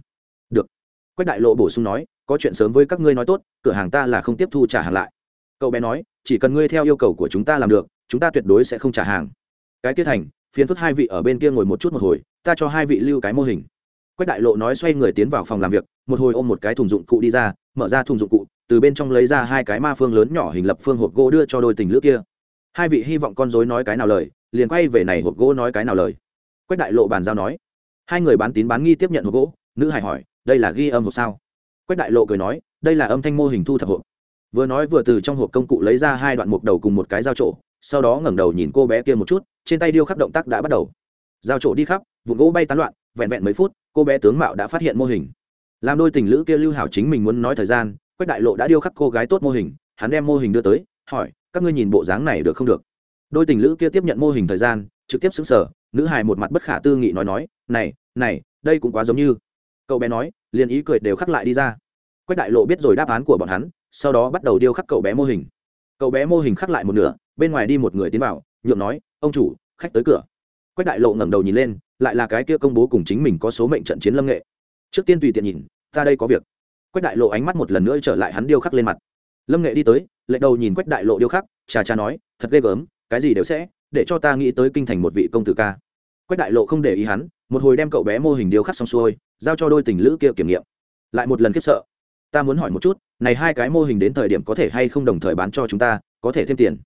Được. Quách đại lộ bổ sung nói có chuyện sớm với các ngươi nói tốt, cửa hàng ta là không tiếp thu trả hàng lại. Cậu bé nói, chỉ cần ngươi theo yêu cầu của chúng ta làm được, chúng ta tuyệt đối sẽ không trả hàng. Cái tiết thành phiến phức hai vị ở bên kia ngồi một chút một hồi, ta cho hai vị lưu cái mô hình. Quách đại lộ nói xoay người tiến vào phòng làm việc, một hồi ôm một cái thùng dụng cụ đi ra, mở ra thùng dụng cụ, từ bên trong lấy ra hai cái ma phương lớn nhỏ hình lập phương hộp gỗ đưa cho đôi tình lữ kia. Hai vị hy vọng con dối nói cái nào lời, liền quay về này hộp gỗ nói cái nào lời. Quách đại lộ bàn giao nói. Hai người bán tín bán nghi tiếp nhận hộp gỗ, nữ hải hỏi, đây là ghi âm hộp sao? Quách đại lộ cười nói, đây là âm thanh mô hình thu thập hộp. Vừa nói vừa từ trong hộp công cụ lấy ra hai đoạn mục đầu cùng một cái dao trổ, sau đó ngẩng đầu nhìn cô bé kia một chút, trên tay điêu khắc động tác đã bắt đầu. Dao trổ đi khắp, vụn gỗ bay tán loạn, vẹn vẹn mấy phút, cô bé tướng mạo đã phát hiện mô hình. Làm đôi tình lữ kia lưu hảo chính mình muốn nói thời gian, quách đại lộ đã điêu khắc cô gái tốt mô hình, hắn đem mô hình đưa tới, hỏi, các ngươi nhìn bộ dáng này được không được? Đôi tình lữ kia tiếp nhận mô hình thời gian, trực tiếp xứng sở nữ hài một mặt bất khả tư nghị nói nói, này này, đây cũng quá giống như. Cậu bé nói liền ý cười đều khắc lại đi ra. Quách đại lộ biết rồi đáp án của bọn hắn, sau đó bắt đầu điêu khắc cậu bé mô hình. Cậu bé mô hình khắc lại một nửa, bên ngoài đi một người tiến vào, nhượng nói, ông chủ, khách tới cửa. Quách đại lộ ngẩng đầu nhìn lên, lại là cái kia công bố cùng chính mình có số mệnh trận chiến lâm nghệ. Trước tiên tùy tiện nhìn, ta đây có việc. Quách đại lộ ánh mắt một lần nữa trở lại hắn điêu khắc lên mặt. Lâm nghệ đi tới lệ đầu nhìn quách đại lộ điêu khắc trà trà nói, thật ghê gớm, cái gì đều sẽ, để cho ta nghĩ tới kinh thành một vị công tử ca quách đại lộ không để ý hắn, một hồi đem cậu bé mô hình điêu khắc xong xuôi, giao cho đôi tình lữ kia kiểm nghiệm. Lại một lần khiếp sợ. Ta muốn hỏi một chút, này hai cái mô hình đến thời điểm có thể hay không đồng thời bán cho chúng ta, có thể thêm tiền?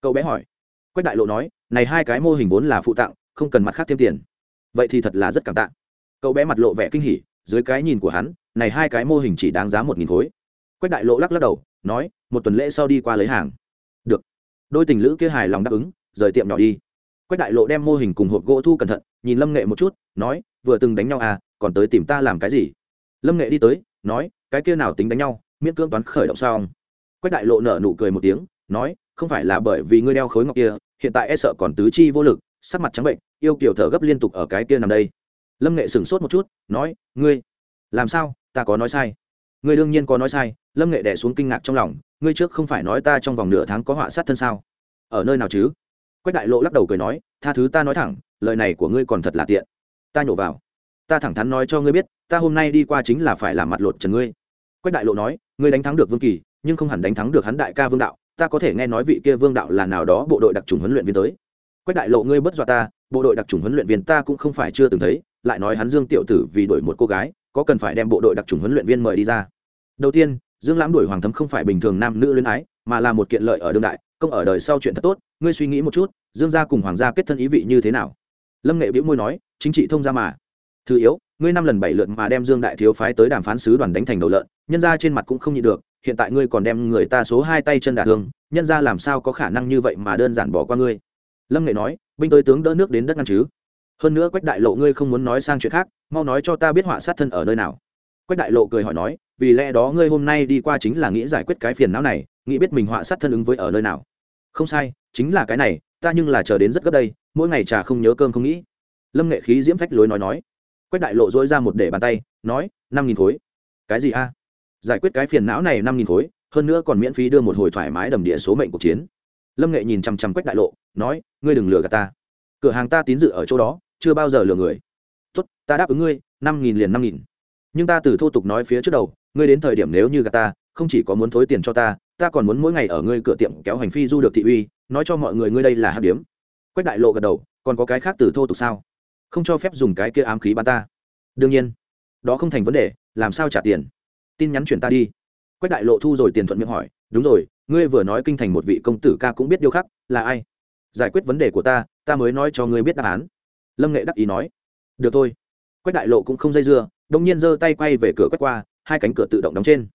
Cậu bé hỏi. Quách đại lộ nói, này hai cái mô hình vốn là phụ tặng, không cần mặt khác thêm tiền. Vậy thì thật là rất cảm tạ. Cậu bé mặt lộ vẻ kinh hỉ, dưới cái nhìn của hắn, này hai cái mô hình chỉ đáng giá một nghìn khối. Quách đại lộ lắc lắc đầu, nói, một tuần lễ sau đi qua lấy hàng. Được. Đôi tình lữ kia hài lòng đáp ứng, rời tiệm nhỏ đi quách đại lộ đem mô hình cùng hộp gỗ thu cẩn thận, nhìn lâm nghệ một chút, nói, vừa từng đánh nhau à còn tới tìm ta làm cái gì? Lâm nghệ đi tới, nói, cái kia nào tính đánh nhau, miễn cưỡng toán khởi động sao? Quách đại lộ nở nụ cười một tiếng, nói, không phải là bởi vì ngươi đeo khối ngọc kia, hiện tại e sợ còn tứ chi vô lực, sắc mặt trắng bệnh, yêu kiểu thở gấp liên tục ở cái kia nằm đây. Lâm nghệ sửng sốt một chút, nói, ngươi, làm sao, ta có nói sai? Ngươi đương nhiên có nói sai. Lâm nghệ đẻ xuống kinh ngạc trong lòng, ngươi trước không phải nói ta trong vòng nửa tháng có họa sát thân sao? Ở nơi nào chứ? Quách đại lộ lắc đầu cười nói, tha thứ ta nói thẳng, lời này của ngươi còn thật là tiện. Ta nhổ vào. Ta thẳng thắn nói cho ngươi biết, ta hôm nay đi qua chính là phải làm mặt lột trần ngươi. Quách đại lộ nói, ngươi đánh thắng được vương kỳ, nhưng không hẳn đánh thắng được hắn đại ca vương đạo. Ta có thể nghe nói vị kia vương đạo là nào đó bộ đội đặc trùng huấn luyện viên tới. Quách đại lộ ngươi bất dọa ta, bộ đội đặc trùng huấn luyện viên ta cũng không phải chưa từng thấy, lại nói hắn dương tiểu tử vì đổi một cô gái, có cần phải đem bộ đội đặc trùng huấn luyện viên mời đi ra. Đầu tiên, dương lãm đuổi hoàng thấm không phải bình thường nam nữ luyến ái, mà là một kiện lợi ở đương đại công ở đời sau chuyện thật tốt, ngươi suy nghĩ một chút, dương gia cùng hoàng gia kết thân ý vị như thế nào? Lâm nghệ biễu môi nói, chính trị thông gia mà. Thứ yếu, ngươi năm lần bảy lượt mà đem dương đại thiếu phái tới đàm phán sứ đoàn đánh thành đầu lợn, nhân ra trên mặt cũng không nhịn được, hiện tại ngươi còn đem người ta số hai tay chân đả thương, nhân ra làm sao có khả năng như vậy mà đơn giản bỏ qua ngươi? Lâm nghệ nói, binh tới tướng đỡ nước đến đất ngăn chứ? Hơn nữa quách đại lộ ngươi không muốn nói sang chuyện khác, mau nói cho ta biết họa sát thân ở nơi nào. Quách đại lộ cười hỏi nói, vì lẽ đó ngươi hôm nay đi qua chính là nghĩ giải quyết cái phiền não này, nghĩ biết mình họa sát thân ứng với ở nơi nào không sai, chính là cái này, ta nhưng là chờ đến rất gấp đây, mỗi ngày trà không nhớ cơm không nghĩ. Lâm nghệ khí diễm phách lối nói nói. Quách đại lộ dỗi ra một để bàn tay, nói, năm nghìn khối. Cái gì a? Giải quyết cái phiền não này năm nghìn khối, hơn nữa còn miễn phí đưa một hồi thoải mái đầm địa số mệnh cuộc chiến. Lâm nghệ nhìn chằm chằm quách đại lộ, nói, ngươi đừng lừa gạt ta. Cửa hàng ta tín dự ở chỗ đó, chưa bao giờ lừa người. Tốt, ta đáp ứng ngươi, năm nghìn liền năm nghìn. Nhưng ta từ thô tục nói phía trước đầu, ngươi đến thời điểm nếu như gạt ta, không chỉ có muốn thối tiền cho ta ta còn muốn mỗi ngày ở ngươi cửa tiệm kéo hành phi du được thị uy, nói cho mọi người ngươi đây là hát điếm. Quách đại lộ gật đầu, còn có cái khác từ thô tục sao? Không cho phép dùng cái kia ám khí bắn ta. Đương nhiên, đó không thành vấn đề, làm sao trả tiền? Tin nhắn chuyển ta đi. Quách đại lộ thu rồi tiền thuận miệng hỏi, đúng rồi, ngươi vừa nói kinh thành một vị công tử ca cũng biết điêu khắc là ai? Giải quyết vấn đề của ta ta mới nói cho ngươi biết đáp án. Lâm nghệ đắc ý nói, được thôi. Quách đại lộ cũng không dây dưa, đông nhiên giơ tay quay về cửa quét qua, hai cánh cửa tự động đóng trên.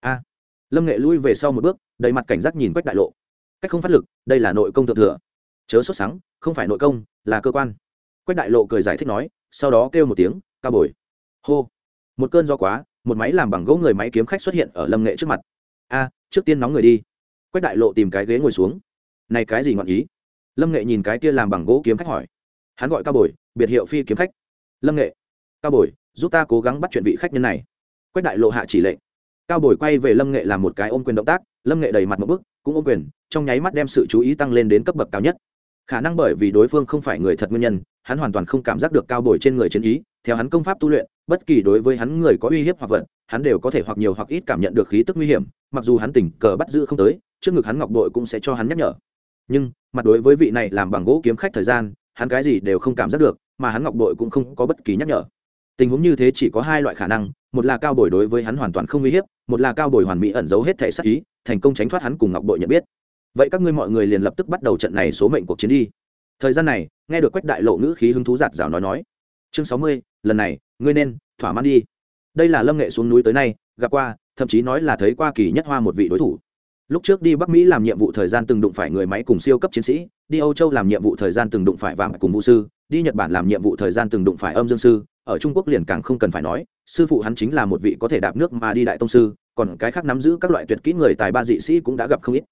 A! Lâm nghệ lui về sau một bước đầy mặt cảnh giác nhìn quách đại lộ cách không phát lực đây là nội công thượng thừa chớ xuất sáng không phải nội công là cơ quan quách đại lộ cười giải thích nói sau đó kêu một tiếng cao bồi hô một cơn gió quá một máy làm bằng gỗ người máy kiếm khách xuất hiện ở lâm nghệ trước mặt a trước tiên nóng người đi quách đại lộ tìm cái ghế ngồi xuống này cái gì ngọn ý lâm nghệ nhìn cái kia làm bằng gỗ kiếm khách hỏi hắn gọi cao bồi biệt hiệu phi kiếm khách lâm nghệ cao bồi giúp ta cố gắng bắt chuyện vị khách nhân này quách đại lộ hạ chỉ lệnh cao bồi quay về lâm nghệ làm một cái ôm quyền động tác, lâm nghệ đầy mặt một bức cũng ôm quyền, trong nháy mắt đem sự chú ý tăng lên đến cấp bậc cao nhất. Khả năng bởi vì đối phương không phải người thật nguyên nhân, hắn hoàn toàn không cảm giác được cao bồi trên người chiến ý, theo hắn công pháp tu luyện, bất kỳ đối với hắn người có uy hiếp hoặc vật, hắn đều có thể hoặc nhiều hoặc ít cảm nhận được khí tức nguy hiểm, mặc dù hắn tình cờ bắt giữ không tới, trước ngực hắn ngọc bội cũng sẽ cho hắn nhắc nhở. Nhưng, mặt đối với vị này làm bằng gỗ kiếm khách thời gian, hắn cái gì đều không cảm giác được, mà hắn ngọc bội cũng không có bất kỳ nhắc nhở. Tình huống như thế chỉ có hai loại khả năng, một là cao bồi đối với hắn hoàn toàn không uy hiếp một là cao bồi hoàn mỹ ẩn giấu hết thể sắc ý, thành công tránh thoát hắn cùng ngọc bội nhận biết. Vậy các ngươi mọi người liền lập tức bắt đầu trận này số mệnh cuộc chiến đi. Thời gian này, nghe được quách đại lộ ngữ khí hứng thú giạt rào nói nói. Chương sáu mươi, lần này, ngươi nên thỏa mãn đi. Đây là lâm nghệ xuống núi tới nay, gặp qua, thậm chí nói là thấy qua kỳ nhất hoa một vị đối thủ. Lúc trước đi bắc mỹ làm nhiệm vụ thời gian từng đụng phải người máy cùng siêu cấp chiến sĩ, đi âu châu làm nhiệm vụ thời gian từng đụng phải vàng cùng vũ sư đi nhật bản làm nhiệm vụ thời gian từng đụng phải âm dương sư, ở trung quốc liền càng không cần phải nói, sư phụ hắn chính là một vị có thể đạp nước mà đi đại tông sư, còn cái khác nắm giữ các loại tuyệt kỹ người tài ba dị sĩ cũng đã gặp không ít.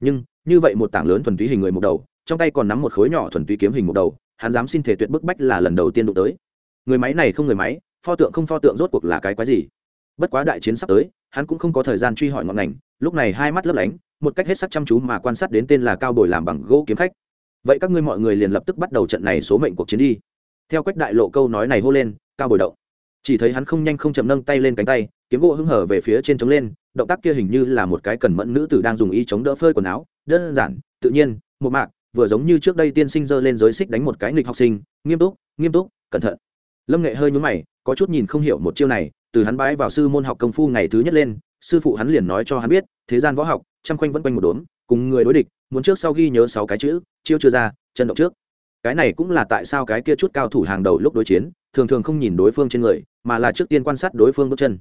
Nhưng, như vậy một tảng lớn thuần túy hình người một đầu, trong tay còn nắm một khối nhỏ thuần túy kiếm hình một đầu, hắn dám xin thể tuyệt bức bách là lần đầu tiên đụng tới. Người máy này không người máy, pho tượng không pho tượng rốt cuộc là cái quái gì? Bất quá đại chiến sắp tới, hắn cũng không có thời gian truy hỏi ngọn ngành, lúc này hai mắt lấp lánh, một cách hết sắc chăm chú mà quan sát đến tên là cao bồi làm bằng gỗ kiếm khách vậy các ngươi mọi người liền lập tức bắt đầu trận này số mệnh cuộc chiến đi. Theo quách đại lộ câu nói này hô lên, cao bồi động. Chỉ thấy hắn không nhanh không chậm nâng tay lên cánh tay, kiếm gỗ hưng hở về phía trên chống lên, động tác kia hình như là một cái cần mẫn nữ tử đang dùng y chống đỡ phơi quần áo, đơn giản, tự nhiên một mạc, vừa giống như trước đây tiên sinh giơ lên giới xích đánh một cái nghịch học sinh, nghiêm túc nghiêm túc, cẩn thận. Lâm nghệ hơi nhún mày, có chút nhìn không hiểu một chiêu này, từ hắn bái vào sư môn học công phu ngày thứ nhất lên, sư phụ hắn liền nói cho hắn biết, thế gian võ học chăm quanh vẫn quanh một đốm, cùng người đối địch muốn trước sau ghi nhớ sáu cái chữ, chiêu chưa ra, chân động trước. Cái này cũng là tại sao cái kia chút cao thủ hàng đầu lúc đối chiến, thường thường không nhìn đối phương trên người, mà là trước tiên quan sát đối phương bước chân.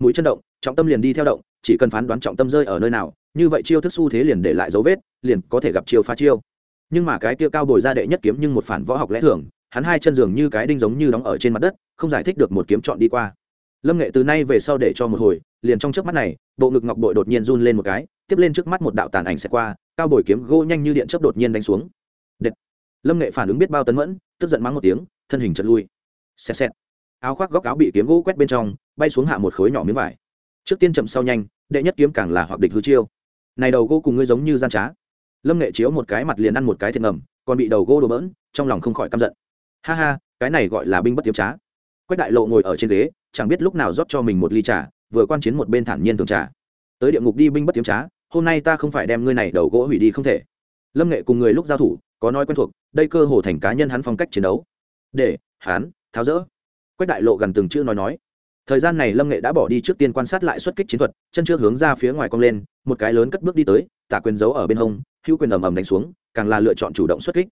Mũi chân động, trọng tâm liền đi theo động, chỉ cần phán đoán trọng tâm rơi ở nơi nào, như vậy chiêu thức xu thế liền để lại dấu vết, liền có thể gặp chiêu phá chiêu. Nhưng mà cái kia cao bồi ra đệ nhất kiếm nhưng một phản võ học lẽ thường, hắn hai chân dường như cái đinh giống như đóng ở trên mặt đất, không giải thích được một kiếm chọn đi qua lâm nghệ từ nay về sau để cho một hồi, liền trong trước mắt này, bộ ngực ngọc bội đột nhiên run lên một cái, tiếp lên trước mắt một đạo tàn ảnh sẽ qua, cao bồi kiếm gỗ nhanh như điện chớp đột nhiên đánh xuống. Đệt. lâm nghệ phản ứng biết bao tấn mẫn, tức giận mắng một tiếng, thân hình chật lui. Xẹt xẹt. Áo khoác góc áo bị kiếm gỗ quét bên trong, bay xuống hạ một khối nhỏ miếng vải. Trước tiên chậm sau nhanh, đệ nhất kiếm càng là hoặc địch hư chiêu. Này đầu gỗ cùng ngươi giống như gian trá. Lâm nghệ chiếu một cái mặt liền ăn một cái thiệt ngầm, còn bị đầu gỗ đổ bỡn, trong lòng không khỏi căm giận. Ha ha, cái này gọi là binh bất tiếm trá quách đại lộ ngồi ở trên ghế, chẳng biết lúc nào rót cho mình một ly trà, vừa quan chiến một bên thản nhiên thường trà. Tới địa ngục đi binh bất tiếm trá, hôm nay ta không phải đem ngươi này đầu gỗ hủy đi không thể. Lâm nghệ cùng người lúc giao thủ, có nói quen thuộc, đây cơ hồ thành cá nhân hắn phong cách chiến đấu. Để, hắn, tháo rỡ. Quách đại lộ gần từng chữ nói nói. Thời gian này lâm nghệ đã bỏ đi trước tiên quan sát lại xuất kích chiến thuật, chân trước hướng ra phía ngoài cong lên, một cái lớn cất bước đi tới, tả quyền giấu ở bên hông, hữu quyền ầm ầm đánh xuống, càng là lựa chọn chủ động xuất kích.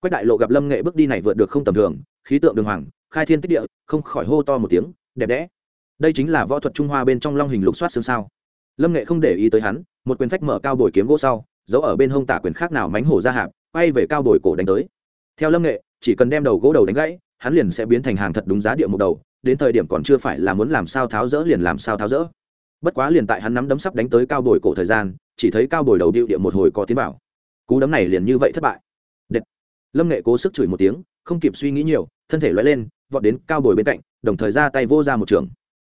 Quách đại lộ gặp lâm nghệ bước đi này vượt được không tầm thường khí tượng đường hoàng, khai thiên tích địa, không khỏi hô to một tiếng, đẹp đẽ. Đây chính là võ thuật trung hoa bên trong long hình lục soát xương sao. Lâm nghệ không để ý tới hắn, một quyền phách mở cao bồi kiếm gỗ sau, giấu ở bên hông tả quyền khác nào mánh hổ ra hạp, quay về cao bồi cổ đánh tới. Theo lâm nghệ, chỉ cần đem đầu gỗ đầu đánh gãy, hắn liền sẽ biến thành hàng thật đúng giá địa một đầu, đến thời điểm còn chưa phải là muốn làm sao tháo rỡ liền làm sao tháo rỡ. Bất quá liền tại hắn nắm đấm sắp đánh tới cao bồi cổ thời gian, chỉ thấy cao bồi đầu điệu địa một hồi có tiến bảo cú đấm này liền như vậy thất bại. Đệt. lâm nghệ cố sức chửi một tiếng, không kịp suy nghĩ nhiều thân thể loay lên, vọt đến cao bồi bên cạnh, đồng thời ra tay vô ra một trường.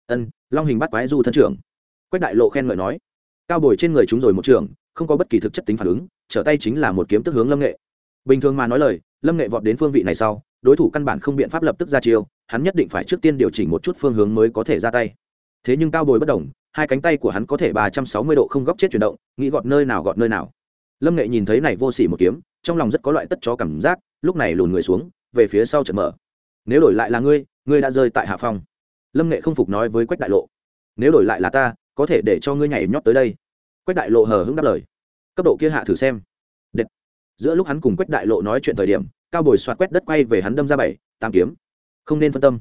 Ân, long hình bắt quái du thân trưởng. Quách đại lộ khen ngợi nói, cao bồi trên người chúng rồi một trường, không có bất kỳ thực chất tính phản ứng, trở tay chính là một kiếm tức hướng lâm nghệ. Bình thường mà nói lời, lâm nghệ vọt đến phương vị này sau, đối thủ căn bản không biện pháp lập tức ra chiêu, hắn nhất định phải trước tiên điều chỉnh một chút phương hướng mới có thể ra tay. Thế nhưng cao bồi bất đồng hai cánh tay của hắn có thể ba trăm sáu mươi độ không góc chết chuyển động, nghĩ gọt nơi nào gọt nơi nào. Lâm nghệ nhìn thấy này vô s ỉ một kiếm, trong lòng rất có loại tất chó cảm giác, lúc này lùn người xuống về phía sau trận mở. Nếu đổi lại là ngươi ngươi đã rơi tại hạ phong. Lâm nghệ không phục nói với quách đại lộ. Nếu đổi lại là ta, có thể để cho ngươi nhảy nhót tới đây. Quách đại lộ hờ hững đáp lời. Cấp độ kia hạ thử xem. Đệt. giữa lúc hắn cùng quách đại lộ nói chuyện thời điểm, cao bồi soạt quét đất quay về hắn đâm ra bảy tam kiếm. Không nên phân tâm.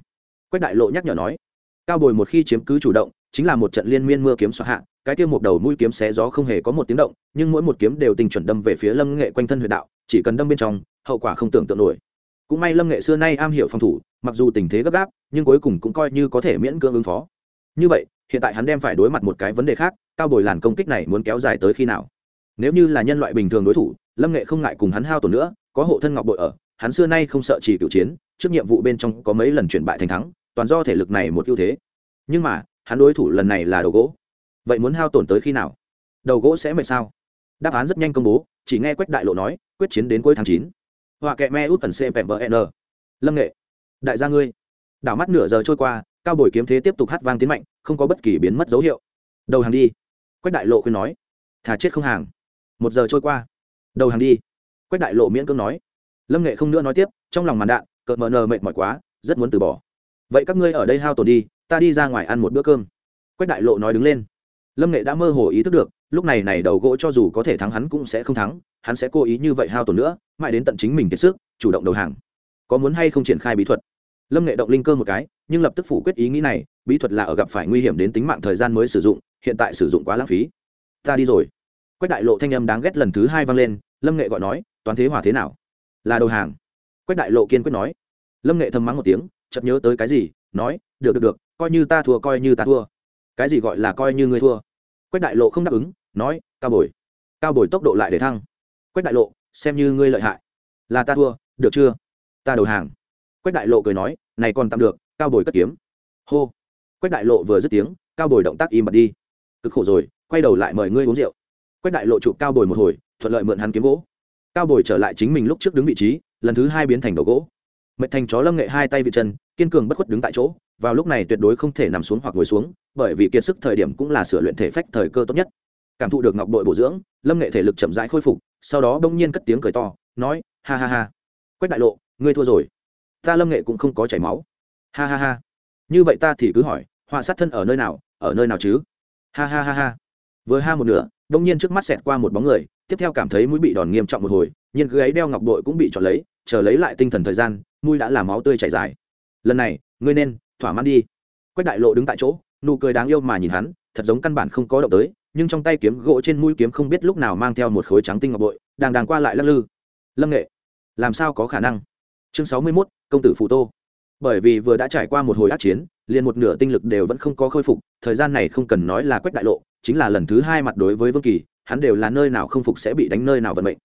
Quách đại lộ nhắc nhở nói. Cao bồi một khi chiếm cứ chủ động, chính là một trận liên miên mưa kiếm xoa hạ, cái kia một đầu mũi kiếm xé gió không hề có một tiếng động, nhưng mỗi một kiếm đều tình chuẩn đâm về phía lâm nghệ quanh thân huyệt đạo, chỉ cần đâm bên trong, hậu quả không tưởng tượng nổi cũng may lâm nghệ xưa nay am hiểu phòng thủ, mặc dù tình thế gấp gáp, nhưng cuối cùng cũng coi như có thể miễn cưỡng ứng phó. Như vậy, hiện tại hắn đem phải đối mặt một cái vấn đề khác, cao bồi làn công kích này muốn kéo dài tới khi nào? Nếu như là nhân loại bình thường đối thủ, lâm nghệ không ngại cùng hắn hao tổn nữa, có hộ thân ngọc bội ở, hắn xưa nay không sợ chỉ cựu chiến, trước nhiệm vụ bên trong có mấy lần chuyển bại thành thắng, toàn do thể lực này một ưu thế. Nhưng mà, hắn đối thủ lần này là đầu gỗ. Vậy muốn hao tổn tới khi nào? Đầu gỗ sẽ mệt sao? Đáp án rất nhanh công bố, chỉ nghe quách đại lộ nói, quyết chiến đến cuối tháng chín họa kệ me út ẩn c pèm n lâm nghệ, đại gia ngươi. Đảo mắt nửa giờ trôi qua, cao bồi kiếm thế tiếp tục hát vang tiến mạnh, không có bất kỳ biến mất dấu hiệu. Đầu hàng đi. Quách đại lộ khuyên nói. Thà chết không hàng. Một giờ trôi qua. Đầu hàng đi. Quách đại lộ miễn cưỡng nói. Lâm nghệ không nữa nói tiếp, trong lòng màn đạn, cợt mờ nờ mệt mỏi quá, rất muốn từ bỏ. Vậy các ngươi ở đây hao tổn đi, ta đi ra ngoài ăn một bữa cơm. Quách đại lộ nói đứng lên lâm nghệ đã mơ hồ ý thức được, lúc này này đầu gỗ cho dù có thể thắng hắn cũng sẽ không thắng, hắn sẽ cố ý như vậy hao tổn nữa, mãi đến tận chính mình kiệt sức, chủ động đầu hàng. Có muốn hay không triển khai bí thuật? Lâm nghệ động linh cơ một cái, nhưng lập tức phủ quyết ý nghĩ này, bí thuật là ở gặp phải nguy hiểm đến tính mạng thời gian mới sử dụng, hiện tại sử dụng quá lãng phí. Ta đi rồi. Quách đại lộ thanh âm đáng ghét lần thứ hai vang lên, lâm nghệ gọi nói, toán thế hòa thế nào? Là đầu hàng. Quách đại lộ kiên quyết nói. Lâm nghệ thầm mắng một tiếng, chợt nhớ tới cái gì, nói, được được được, coi như ta thua, coi như ta thua. Cái gì gọi là coi như ngươi thua? Quách đại lộ không đáp ứng, nói, cao bồi cao bồi tốc độ lại để thăng. Quách đại lộ, xem như ngươi lợi hại. Là ta thua, được chưa? Ta đầu hàng. Quách đại lộ cười nói, này còn tạm được, cao bồi cất kiếm. Hô. Quách đại lộ vừa dứt tiếng, cao bồi động tác im bặt đi. Cực khổ rồi, quay đầu lại mời ngươi uống rượu. Quách đại lộ chụp cao bồi một hồi, thuận lợi mượn hắn kiếm gỗ. Cao bồi trở lại chính mình lúc trước đứng vị trí, lần thứ hai biến thành đầu gỗ. Mệt thành chó lâm nghệ hai tay vị chân, kiên cường bất khuất đứng tại chỗ vào lúc này tuyệt đối không thể nằm xuống hoặc ngồi xuống, bởi vì kiệt sức thời điểm cũng là sửa luyện thể phách thời cơ tốt nhất. Cảm thụ được ngọc bội bổ dưỡng, lâm nghệ thể lực chậm rãi khôi phục, sau đó bỗng nhiên cất tiếng cười to, nói, ha ha ha, quách đại lộ, ngươi thua rồi. Ta lâm nghệ cũng không có chảy máu. Ha ha ha. Như vậy ta thì cứ hỏi, họa sát thân ở nơi nào, ở nơi nào chứ? Ha ha ha ha. Vừa ha một nửa đông nhiên trước mắt xẹt qua một bóng người, tiếp theo cảm thấy mũi bị đòn nghiêm trọng một hồi, nhiên gáy đeo ngọc bội cũng bị trọn lấy, chờ lấy lại tinh thần thời gian, mũi đã làm máu tươi chảy dài. Lần này, ngươi nên thỏa mãn đi. Quách đại lộ đứng tại chỗ, nụ cười đáng yêu mà nhìn hắn, thật giống căn bản không có động tới, nhưng trong tay kiếm gỗ trên mũi kiếm không biết lúc nào mang theo một khối trắng tinh ngọc bội, đang đàng qua lại lắc lư. Lâm nghệ, làm sao có khả năng? Chương sáu mươi mốt, công tử phù tô. Bởi vì vừa đã trải qua một hồi ác chiến, liền một nửa tinh lực đều vẫn không có khôi phục, thời gian này không cần nói là quách đại lộ, chính là lần thứ hai mặt đối với vương kỳ, hắn đều là nơi nào không phục sẽ bị đánh nơi nào vận mệnh.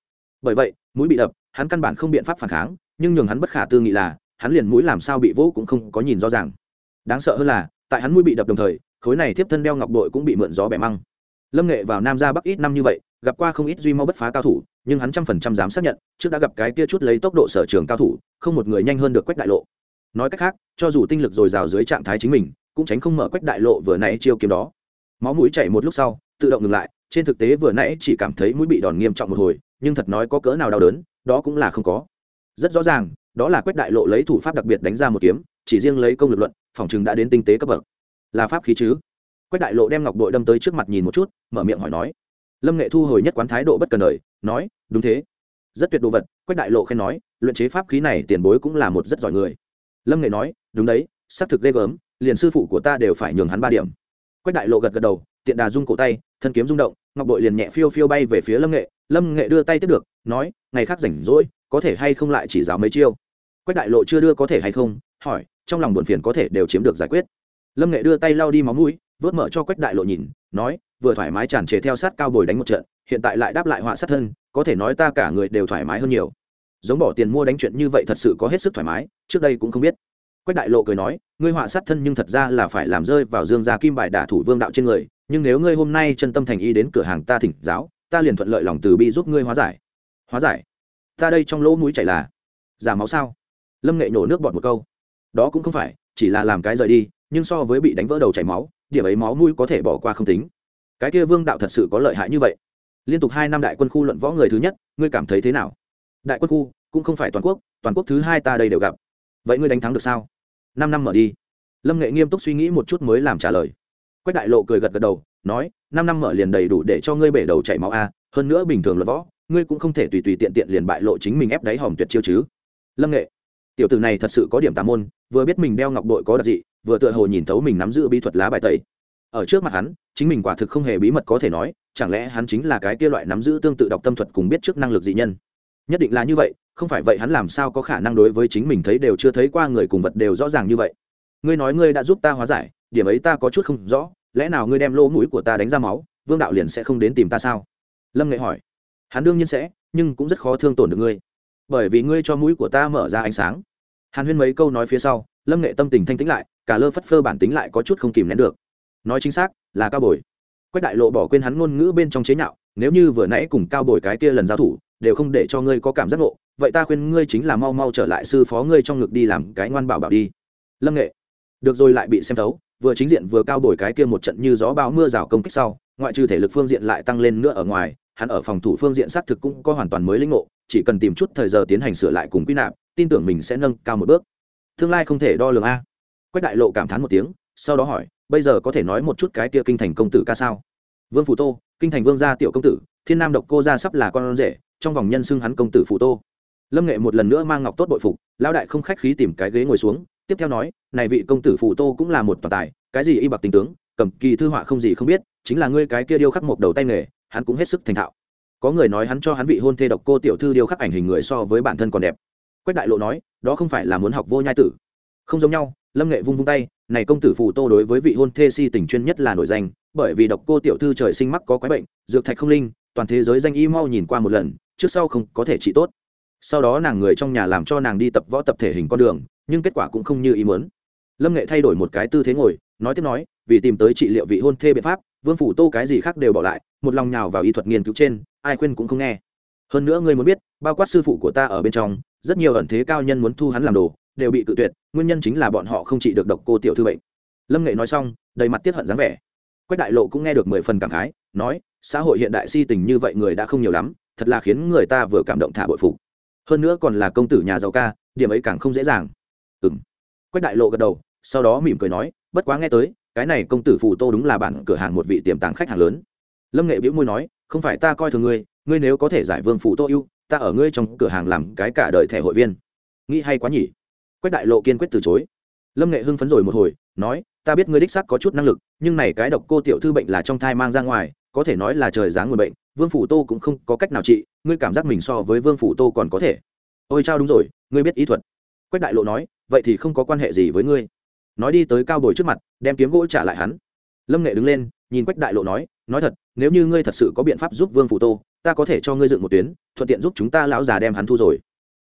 Bởi vậy, mũi bị đập, hắn căn bản không biện pháp phản kháng, nhưng nhường hắn bất khả tư nghị là, hắn liền mũi làm sao bị vỗ cũng không có nhìn rõ ràng đáng sợ hơn là, tại hắn mũi bị đập đồng thời, khối này tiếp thân đeo ngọc bội cũng bị mượn gió bẻ măng. Lâm nghệ vào nam ra bắc ít năm như vậy, gặp qua không ít duy mau bất phá cao thủ, nhưng hắn trăm phần trăm dám xác nhận, trước đã gặp cái kia chút lấy tốc độ sở trường cao thủ, không một người nhanh hơn được quách đại lộ. Nói cách khác, cho dù tinh lực dồi dào dưới trạng thái chính mình, cũng tránh không mở quách đại lộ vừa nãy chiêu kiếm đó. Máu mũi chảy một lúc sau, tự động ngừng lại, trên thực tế vừa nãy chỉ cảm thấy mũi bị đòn nghiêm trọng một hồi, nhưng thật nói có cỡ nào đau đớn, đó cũng là không có. Rất rõ ràng, đó là quách đại lộ lấy thủ pháp đặc biệt đánh ra một kiếm chỉ riêng lấy công lực luận, phòng chừng đã đến tinh tế cấp bậc. Là pháp khí chứ? Quách đại lộ đem ngọc bội đâm tới trước mặt nhìn một chút, mở miệng hỏi nói. Lâm nghệ thu hồi nhất quán thái độ bất cần đời, nói, đúng thế. Rất tuyệt đồ vật, quách đại lộ khen nói, luyện chế pháp khí này tiền bối cũng là một rất giỏi người. Lâm nghệ nói, đúng đấy, xác thực ghê gớm, liền sư phụ của ta đều phải nhường hắn ba điểm. Quách đại lộ gật gật đầu, tiện đà rung cổ tay, thân kiếm rung động, ngọc bội liền nhẹ phiêu phiêu bay về phía lâm nghệ. Lâm nghệ đưa tay tiếp được, nói, ngày khác rảnh rỗi, có thể hay không lại chỉ giáo mấy chiêu? Quách đại lộ chưa đưa có thể hay không hỏi, trong lòng buồn phiền có thể đều chiếm được giải quyết. Lâm nghệ đưa tay lau đi máu mũi, vớt mở cho quách đại lộ nhìn, nói, vừa thoải mái tràn trề theo sát cao bồi đánh một trận, hiện tại lại đáp lại họa sát thân, có thể nói ta cả người đều thoải mái hơn nhiều. Giống bỏ tiền mua đánh chuyện như vậy thật sự có hết sức thoải mái, trước đây cũng không biết. Quách đại lộ cười nói, ngươi họa sát thân nhưng thật ra là phải làm rơi vào dương gia kim bài đả thủ vương đạo trên người, nhưng nếu ngươi hôm nay chân tâm thành ý đến cửa hàng ta thỉnh giáo, ta liền thuận lợi lòng từ bi giúp ngươi hóa giải. Hóa giải? Ta đây trong lỗ mũi chảy là giả máu sao? Lâm nghệ nổ nước bọt một câu đó cũng không phải, chỉ là làm cái rời đi, nhưng so với bị đánh vỡ đầu chảy máu, điểm ấy máu mũi có thể bỏ qua không tính. Cái kia vương đạo thật sự có lợi hại như vậy. Liên tục hai năm đại quân khu luận võ người thứ nhất, ngươi cảm thấy thế nào? Đại quân khu, cũng không phải toàn quốc toàn quốc thứ hai ta đây đều gặp. Vậy ngươi đánh thắng được sao? Năm năm mở đi. Lâm nghệ nghiêm túc suy nghĩ một chút mới làm trả lời. Quách đại lộ cười gật gật đầu, nói, năm năm mở liền đầy đủ để cho ngươi bể đầu chảy máu a, hơn nữa bình thường luận võ, ngươi cũng không thể tùy tùy tiện tiện liền bại lộ chính mình ép đáy hòm tuyệt chiêu chứ. Lâm nghệ, tiểu tử này thật sự có điểm tà môn vừa biết mình đeo ngọc bội có đặc dị, vừa tựa hồ nhìn thấu mình nắm giữ bí thuật lá bài tẩy. Ở trước mặt hắn, chính mình quả thực không hề bí mật có thể nói, chẳng lẽ hắn chính là cái kia loại nắm giữ tương tự đọc tâm thuật cùng biết trước năng lực dị nhân? Nhất định là như vậy, không phải vậy hắn làm sao có khả năng đối với chính mình thấy đều chưa thấy qua người cùng vật đều rõ ràng như vậy. Ngươi nói ngươi đã giúp ta hóa giải, điểm ấy ta có chút không rõ, lẽ nào ngươi đem lỗ mũi của ta đánh ra máu, vương đạo liền sẽ không đến tìm ta sao? Lâm nghệ hỏi. Hắn đương nhiên sẽ, nhưng cũng rất khó thương tổn được ngươi. Bởi vì ngươi cho mũi của ta mở ra ánh sáng hàn huyên mấy câu nói phía sau, lâm nghệ tâm tình thanh tĩnh lại, cả lơ phất phơ bản tính lại có chút không kìm nén được. Nói chính xác, là cao bồi. Quách đại lộ bỏ quên hắn ngôn ngữ bên trong chế nhạo, nếu như vừa nãy cùng cao bồi cái kia lần giao thủ, đều không để cho ngươi có cảm giác ngộ, vậy ta khuyên ngươi chính là mau mau trở lại sư phó ngươi trong ngực đi làm cái ngoan bảo bảo đi. Lâm nghệ. Được rồi lại bị xem thấu, vừa chính diện vừa cao bồi cái kia một trận như gió bão mưa rào công kích sau, ngoại trừ thể lực phương diện lại tăng lên nữa ở ngoài, hắn ở phòng thủ phương diện xác thực cũng có hoàn toàn mới linh ngộ, chỉ cần tìm chút thời giờ tiến hành sửa lại cùng quy nạp tin tưởng mình sẽ nâng cao một bước. Tương lai không thể đo lường a. Quách đại lộ cảm thán một tiếng, sau đó hỏi, bây giờ có thể nói một chút cái kia kinh thành công tử ca sao? Vương phủ tô, kinh thành vương gia tiểu công tử, thiên nam độc cô gia sắp là con rể, trong vòng nhân xưng hắn công tử phủ tô. Lâm nghệ một lần nữa mang ngọc tốt bội phục, lão đại không khách khí tìm cái ghế ngồi xuống, tiếp theo nói, này vị công tử phủ tô cũng là một toàn tài, cái gì y bạc tình tướng, cầm kỳ thư họa không gì không biết, chính là ngươi cái kia điêu khắc một đầu tay nghề, hắn cũng hết sức thành thạo. Có người nói hắn cho hắn vị hôn thê độc cô tiểu thư điêu khắc ảnh hình người so với bản thân còn đẹp quách đại lộ nói, đó không phải là muốn học vô nhai tử. Không giống nhau, lâm nghệ vung vung tay, này công tử phù tô đối với vị hôn thê si tình chuyên nhất là nổi danh, bởi vì độc cô tiểu thư trời sinh mắc có quái bệnh, dược thạch không linh, toàn thế giới danh y mau nhìn qua một lần, trước sau không có thể trị tốt. Sau đó nàng người trong nhà làm cho nàng đi tập võ tập thể hình con đường, nhưng kết quả cũng không như ý muốn. Lâm nghệ thay đổi một cái tư thế ngồi, nói tiếp nói, vì tìm tới trị liệu vị hôn thê biện pháp, vương phủ tô cái gì khác đều bỏ lại, một lòng nhào vào y thuật nghiên cứu trên, ai khuyên cũng không nghe. Hơn nữa ngươi muốn biết, bao quát sư phụ của ta ở bên trong rất nhiều ẩn thế cao nhân muốn thu hắn làm đồ, đều bị cự tuyệt, nguyên nhân chính là bọn họ không trị được độc cô tiểu thư bệnh. Lâm nghệ nói xong, đầy mặt tiết hận dáng vẻ. Quách đại lộ cũng nghe được mười phần cảm khái, nói, xã hội hiện đại si tình như vậy người đã không nhiều lắm, thật là khiến người ta vừa cảm động thả bội phục. Hơn nữa còn là công tử nhà giàu ca, điểm ấy càng không dễ dàng. Ừng quách đại lộ gật đầu, sau đó mỉm cười nói, bất quá nghe tới, cái này công tử phù tô đúng là bản cửa hàng một vị tiềm tàng khách hàng lớn. Lâm nghệ biễu môi nói, không phải ta coi thường ngươi ngươi nếu có thể giải vương phù tô ưu ta ở ngươi trong cửa hàng làm cái cả đời thẻ hội viên. Nghĩ hay quá nhỉ? Quách đại lộ kiên quyết từ chối. Lâm nghệ hưng phấn rồi một hồi, nói, ta biết ngươi đích sắc có chút năng lực, nhưng này cái độc cô tiểu thư bệnh là trong thai mang ra ngoài, có thể nói là trời giáng nguồn bệnh, vương phủ tô cũng không có cách nào trị, ngươi cảm giác mình so với vương phủ tô còn có thể. Ôi chao đúng rồi, ngươi biết ý thuật. Quách đại lộ nói, vậy thì không có quan hệ gì với ngươi. Nói đi tới cao bồi trước mặt, đem kiếm gỗ trả lại hắn. Lâm nghệ đứng lên, nhìn quách đại lộ nói nói thật, nếu như ngươi thật sự có biện pháp giúp vương phủ tô ta có thể cho ngươi dựng một tuyến, thuận tiện giúp chúng ta lão già đem hắn thu rồi.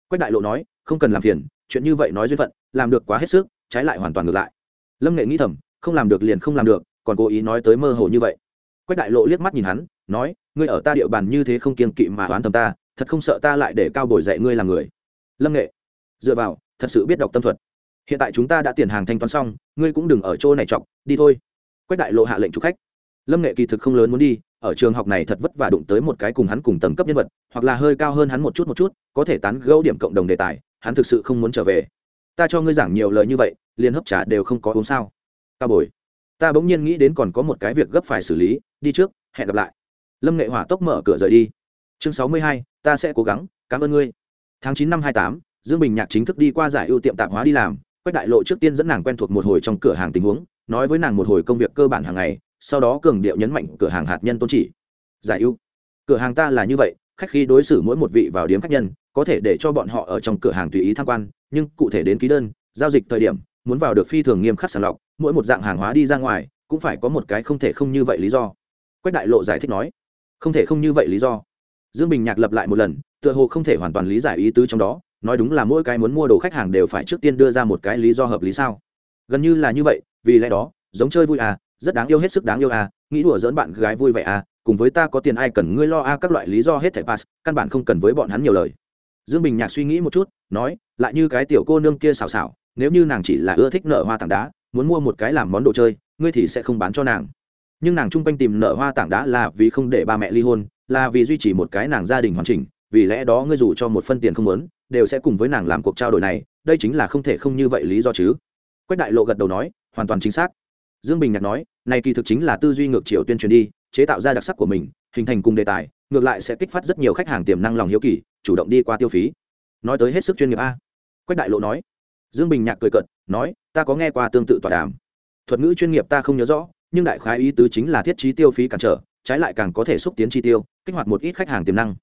Quách đại lộ nói, không cần làm phiền, chuyện như vậy nói duyên phận, làm được quá hết sức, trái lại hoàn toàn ngược lại. Lâm nghệ nghĩ thầm, không làm được liền không làm được, còn cố ý nói tới mơ hồ như vậy. Quách đại lộ liếc mắt nhìn hắn, nói, ngươi ở ta địa bàn như thế không kiên kỵ mà oán thầm ta, thật không sợ ta lại để cao bồi dạy ngươi làm người. Lâm nghệ, dựa vào, thật sự biết đọc tâm thuật. Hiện tại chúng ta đã tiền hàng thanh toán xong, ngươi cũng đừng ở chỗ này chọc, đi thôi. Quách đại lộ hạ lệnh chụp khách. Lâm nghệ kỳ thực không lớn muốn đi ở trường học này thật vất vả đụng tới một cái cùng hắn cùng tầng cấp nhân vật, hoặc là hơi cao hơn hắn một chút một chút, có thể tán gẫu điểm cộng đồng đề tài, hắn thực sự không muốn trở về. Ta cho ngươi giảng nhiều lời như vậy, liền hấp trả đều không có uống sao. Cao bồi. Ta bỗng nhiên nghĩ đến còn có một cái việc gấp phải xử lý, đi trước, hẹn gặp lại. Lâm nghệ hỏa tốc mở cửa rời đi. Chương sáu mươi hai, ta sẽ cố gắng, cảm ơn ngươi. Tháng chín năm hai tám, dương bình nhạc chính thức đi qua giải ưu tiệm tạp hóa đi làm, quách đại lộ trước tiên dẫn nàng quen thuộc một hồi trong cửa hàng tình huống, nói với nàng một hồi công việc cơ bản hàng ngày sau đó cường điệu nhấn mạnh cửa hàng hạt nhân tôn chỉ. Giải ưu. Cửa hàng ta là như vậy, khách khi đối xử mỗi một vị vào điếm khách nhân, có thể để cho bọn họ ở trong cửa hàng tùy ý tham quan, nhưng cụ thể đến ký đơn, giao dịch thời điểm, muốn vào được phi thường nghiêm khắc sàng lọc, mỗi một dạng hàng hóa đi ra ngoài, cũng phải có một cái không thể không như vậy lý do. Quách đại lộ giải thích nói. Không thể không như vậy lý do. Dương bình nhạc lập lại một lần, tựa hồ không thể hoàn toàn lý giải ý tứ trong đó, nói đúng là mỗi cái muốn mua đồ khách hàng đều phải trước tiên đưa ra một cái lý do hợp lý sao? Gần như là như vậy, vì lẽ đó, giống chơi vui à rất đáng yêu hết sức đáng yêu à nghĩ đùa dỡn bạn gái vui vẻ à cùng với ta có tiền ai cần ngươi lo à các loại lý do hết thảy pass, căn bản không cần với bọn hắn nhiều lời. Dương bình nhạc suy nghĩ một chút, nói, lại như cái tiểu cô nương kia xào xào nếu như nàng chỉ là ưa thích nợ hoa tảng đá, muốn mua một cái làm món đồ chơi, ngươi thì sẽ không bán cho nàng. Nhưng nàng chung quanh tìm nợ hoa tảng đá là vì không để ba mẹ ly hôn, là vì duy trì một cái nàng gia đình hoàn chỉnh, vì lẽ đó ngươi dù cho một phân tiền không lớn đều sẽ cùng với nàng làm cuộc trao đổi này, đây chính là không thể không như vậy lý do chứ. Quách đại lộ gật đầu nói, hoàn toàn chính xác dương bình nhạc nói, này kỳ thực chính là tư duy ngược chiều tuyên truyền đi, chế tạo ra đặc sắc của mình, hình thành cùng đề tài, ngược lại sẽ kích phát rất nhiều khách hàng tiềm năng lòng hiếu kỳ, chủ động đi qua tiêu phí. Nói tới hết sức chuyên nghiệp a. Quách đại lộ nói. Dương bình nhạc cười cợt, nói, ta có nghe qua tương tự tọa đàm. Thuật ngữ chuyên nghiệp ta không nhớ rõ, nhưng đại khái ý tứ chính là thiết trí tiêu phí cản trở, trái lại càng có thể xúc tiến chi tiêu, kích hoạt một ít khách hàng tiềm năng.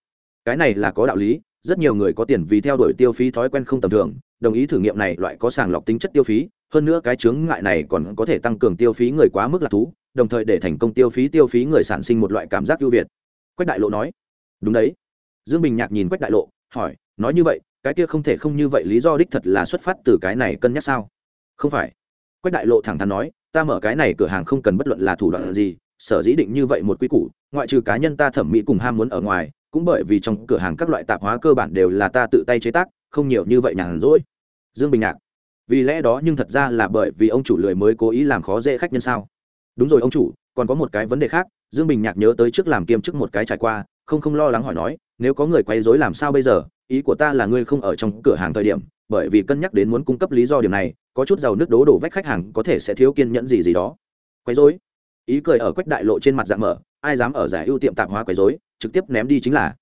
Cái này là có đạo lý, rất nhiều người có tiền vì theo đuổi tiêu phí thói quen không tầm thường, đồng ý thử nghiệm này loại có sàng lọc tính chất tiêu phí hơn nữa cái chướng ngại này còn có thể tăng cường tiêu phí người quá mức lạc thú, đồng thời để thành công tiêu phí tiêu phí người sản sinh một loại cảm giác ưu việt. Quách đại lộ nói. Đúng đấy. Dương bình nhạc nhìn quách đại lộ, hỏi, nói như vậy, cái kia không thể không như vậy lý do đích thật là xuất phát từ cái này cân nhắc sao? Không phải. Quách đại lộ thẳng thắn nói, ta mở cái này cửa hàng không cần bất luận là thủ đoạn gì, sở dĩ định như vậy một quy củ, ngoại trừ cá nhân ta thẩm mỹ cùng ham muốn ở ngoài, cũng bởi vì trong cửa hàng các loại tạp hóa cơ bản đều là ta tự tay chế tác, không nhiều như vậy nhàn rỗi. Dương bình nhạc vì lẽ đó nhưng thật ra là bởi vì ông chủ lười mới cố ý làm khó dễ khách nhân sao? Đúng rồi ông chủ, còn có một cái vấn đề khác, dương bình nhạc nhớ tới trước làm kiêm chức một cái trải qua, không không lo lắng hỏi nói, nếu có người quấy rối làm sao bây giờ? Ý của ta là ngươi không ở trong cửa hàng thời điểm, bởi vì cân nhắc đến muốn cung cấp lý do điều này, có chút giàu nước đố đổ vách khách hàng có thể sẽ thiếu kiên nhẫn gì gì đó. Quấy rối? Ý cười ở quách đại lộ trên mặt dạng mở, ai dám ở giải ưu tiệm tạp hóa quấy rối, trực tiếp ném đi chính là,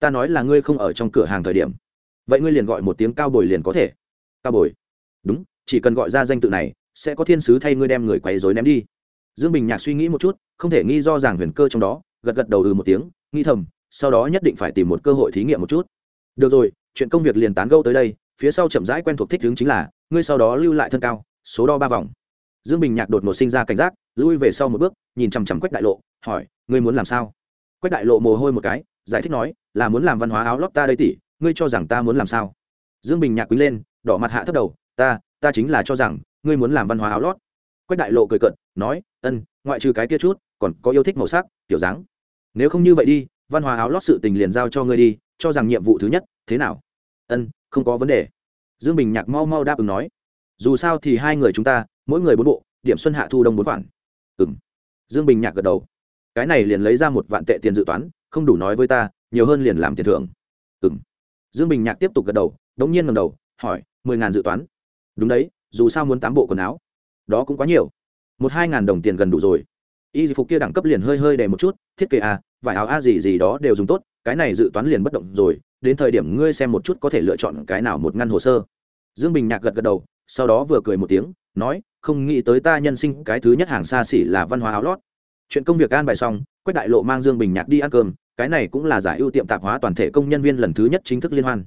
ta nói là ngươi không ở trong cửa hàng thời điểm. Vậy ngươi liền gọi một tiếng cao bồi liền có thể. Cao bồi đúng, chỉ cần gọi ra danh tự này, sẽ có thiên sứ thay ngươi đem người quấy rối ném đi. Dương bình nhạc suy nghĩ một chút, không thể nghi do rằng huyền cơ trong đó, gật gật đầu ừ một tiếng nghi thầm, sau đó nhất định phải tìm một cơ hội thí nghiệm một chút. Được rồi, chuyện công việc liền tán gẫu tới đây, phía sau chậm rãi quen thuộc thích hướng chính là, ngươi sau đó lưu lại thân cao, số đo ba vòng. Dương bình nhạc đột ngột sinh ra cảnh giác, lui về sau một bước, nhìn chằm chằm quách đại lộ, hỏi, ngươi muốn làm sao? Quách đại lộ mồ hôi một cái, giải thích nói, là muốn làm văn hóa áo lót ta đây tỷ, ngươi cho rằng ta muốn làm sao? Dương bình nhạc quý lên, đỏ mặt hạ thấp đầu ta ta chính là cho rằng, ngươi muốn làm văn hóa áo lót. Quách đại lộ cười cận nói, ân, ngoại trừ cái kia chút, còn có yêu thích màu sắc kiểu dáng. Nếu không như vậy đi, văn hóa áo lót sự tình liền giao cho ngươi đi, cho rằng nhiệm vụ thứ nhất, thế nào? Ân, không có vấn đề. Dương bình nhạc mau mau đáp ứng nói. Dù sao thì hai người chúng ta, mỗi người bốn bộ, điểm xuân hạ thu đông bốn khoản. Ừ m dương bình nhạc gật đầu. Cái này liền lấy ra một vạn tệ tiền dự toán, không đủ nói với ta, nhiều hơn liền làm tiền thưởng. Ừ m dương bình nhạc tiếp tục gật đầu, đống nhiên ngầm đầu, hỏi, mười ngàn dự toán đúng đấy dù sao muốn tám bộ quần áo đó cũng quá nhiều. Một hai ngàn đồng tiền gần đủ rồi. Y phục kia đẳng cấp liền hơi hơi để một chút thiết kế à, vải áo a gì gì đó đều dùng tốt cái này dự toán liền bất động rồi đến thời điểm ngươi xem một chút có thể lựa chọn cái nào một ngăn hồ sơ. Dương bình nhạc gật gật đầu sau đó vừa cười một tiếng nói không nghĩ tới ta nhân sinh cái thứ nhất hàng xa xỉ là văn hóa áo lót. Chuyện công việc an bài xong quách đại lộ mang dương bình nhạc đi ăn cơm cái này cũng là giải ưu tiệm tạp hóa toàn thể công nhân viên lần thứ nhất chính thức liên hoan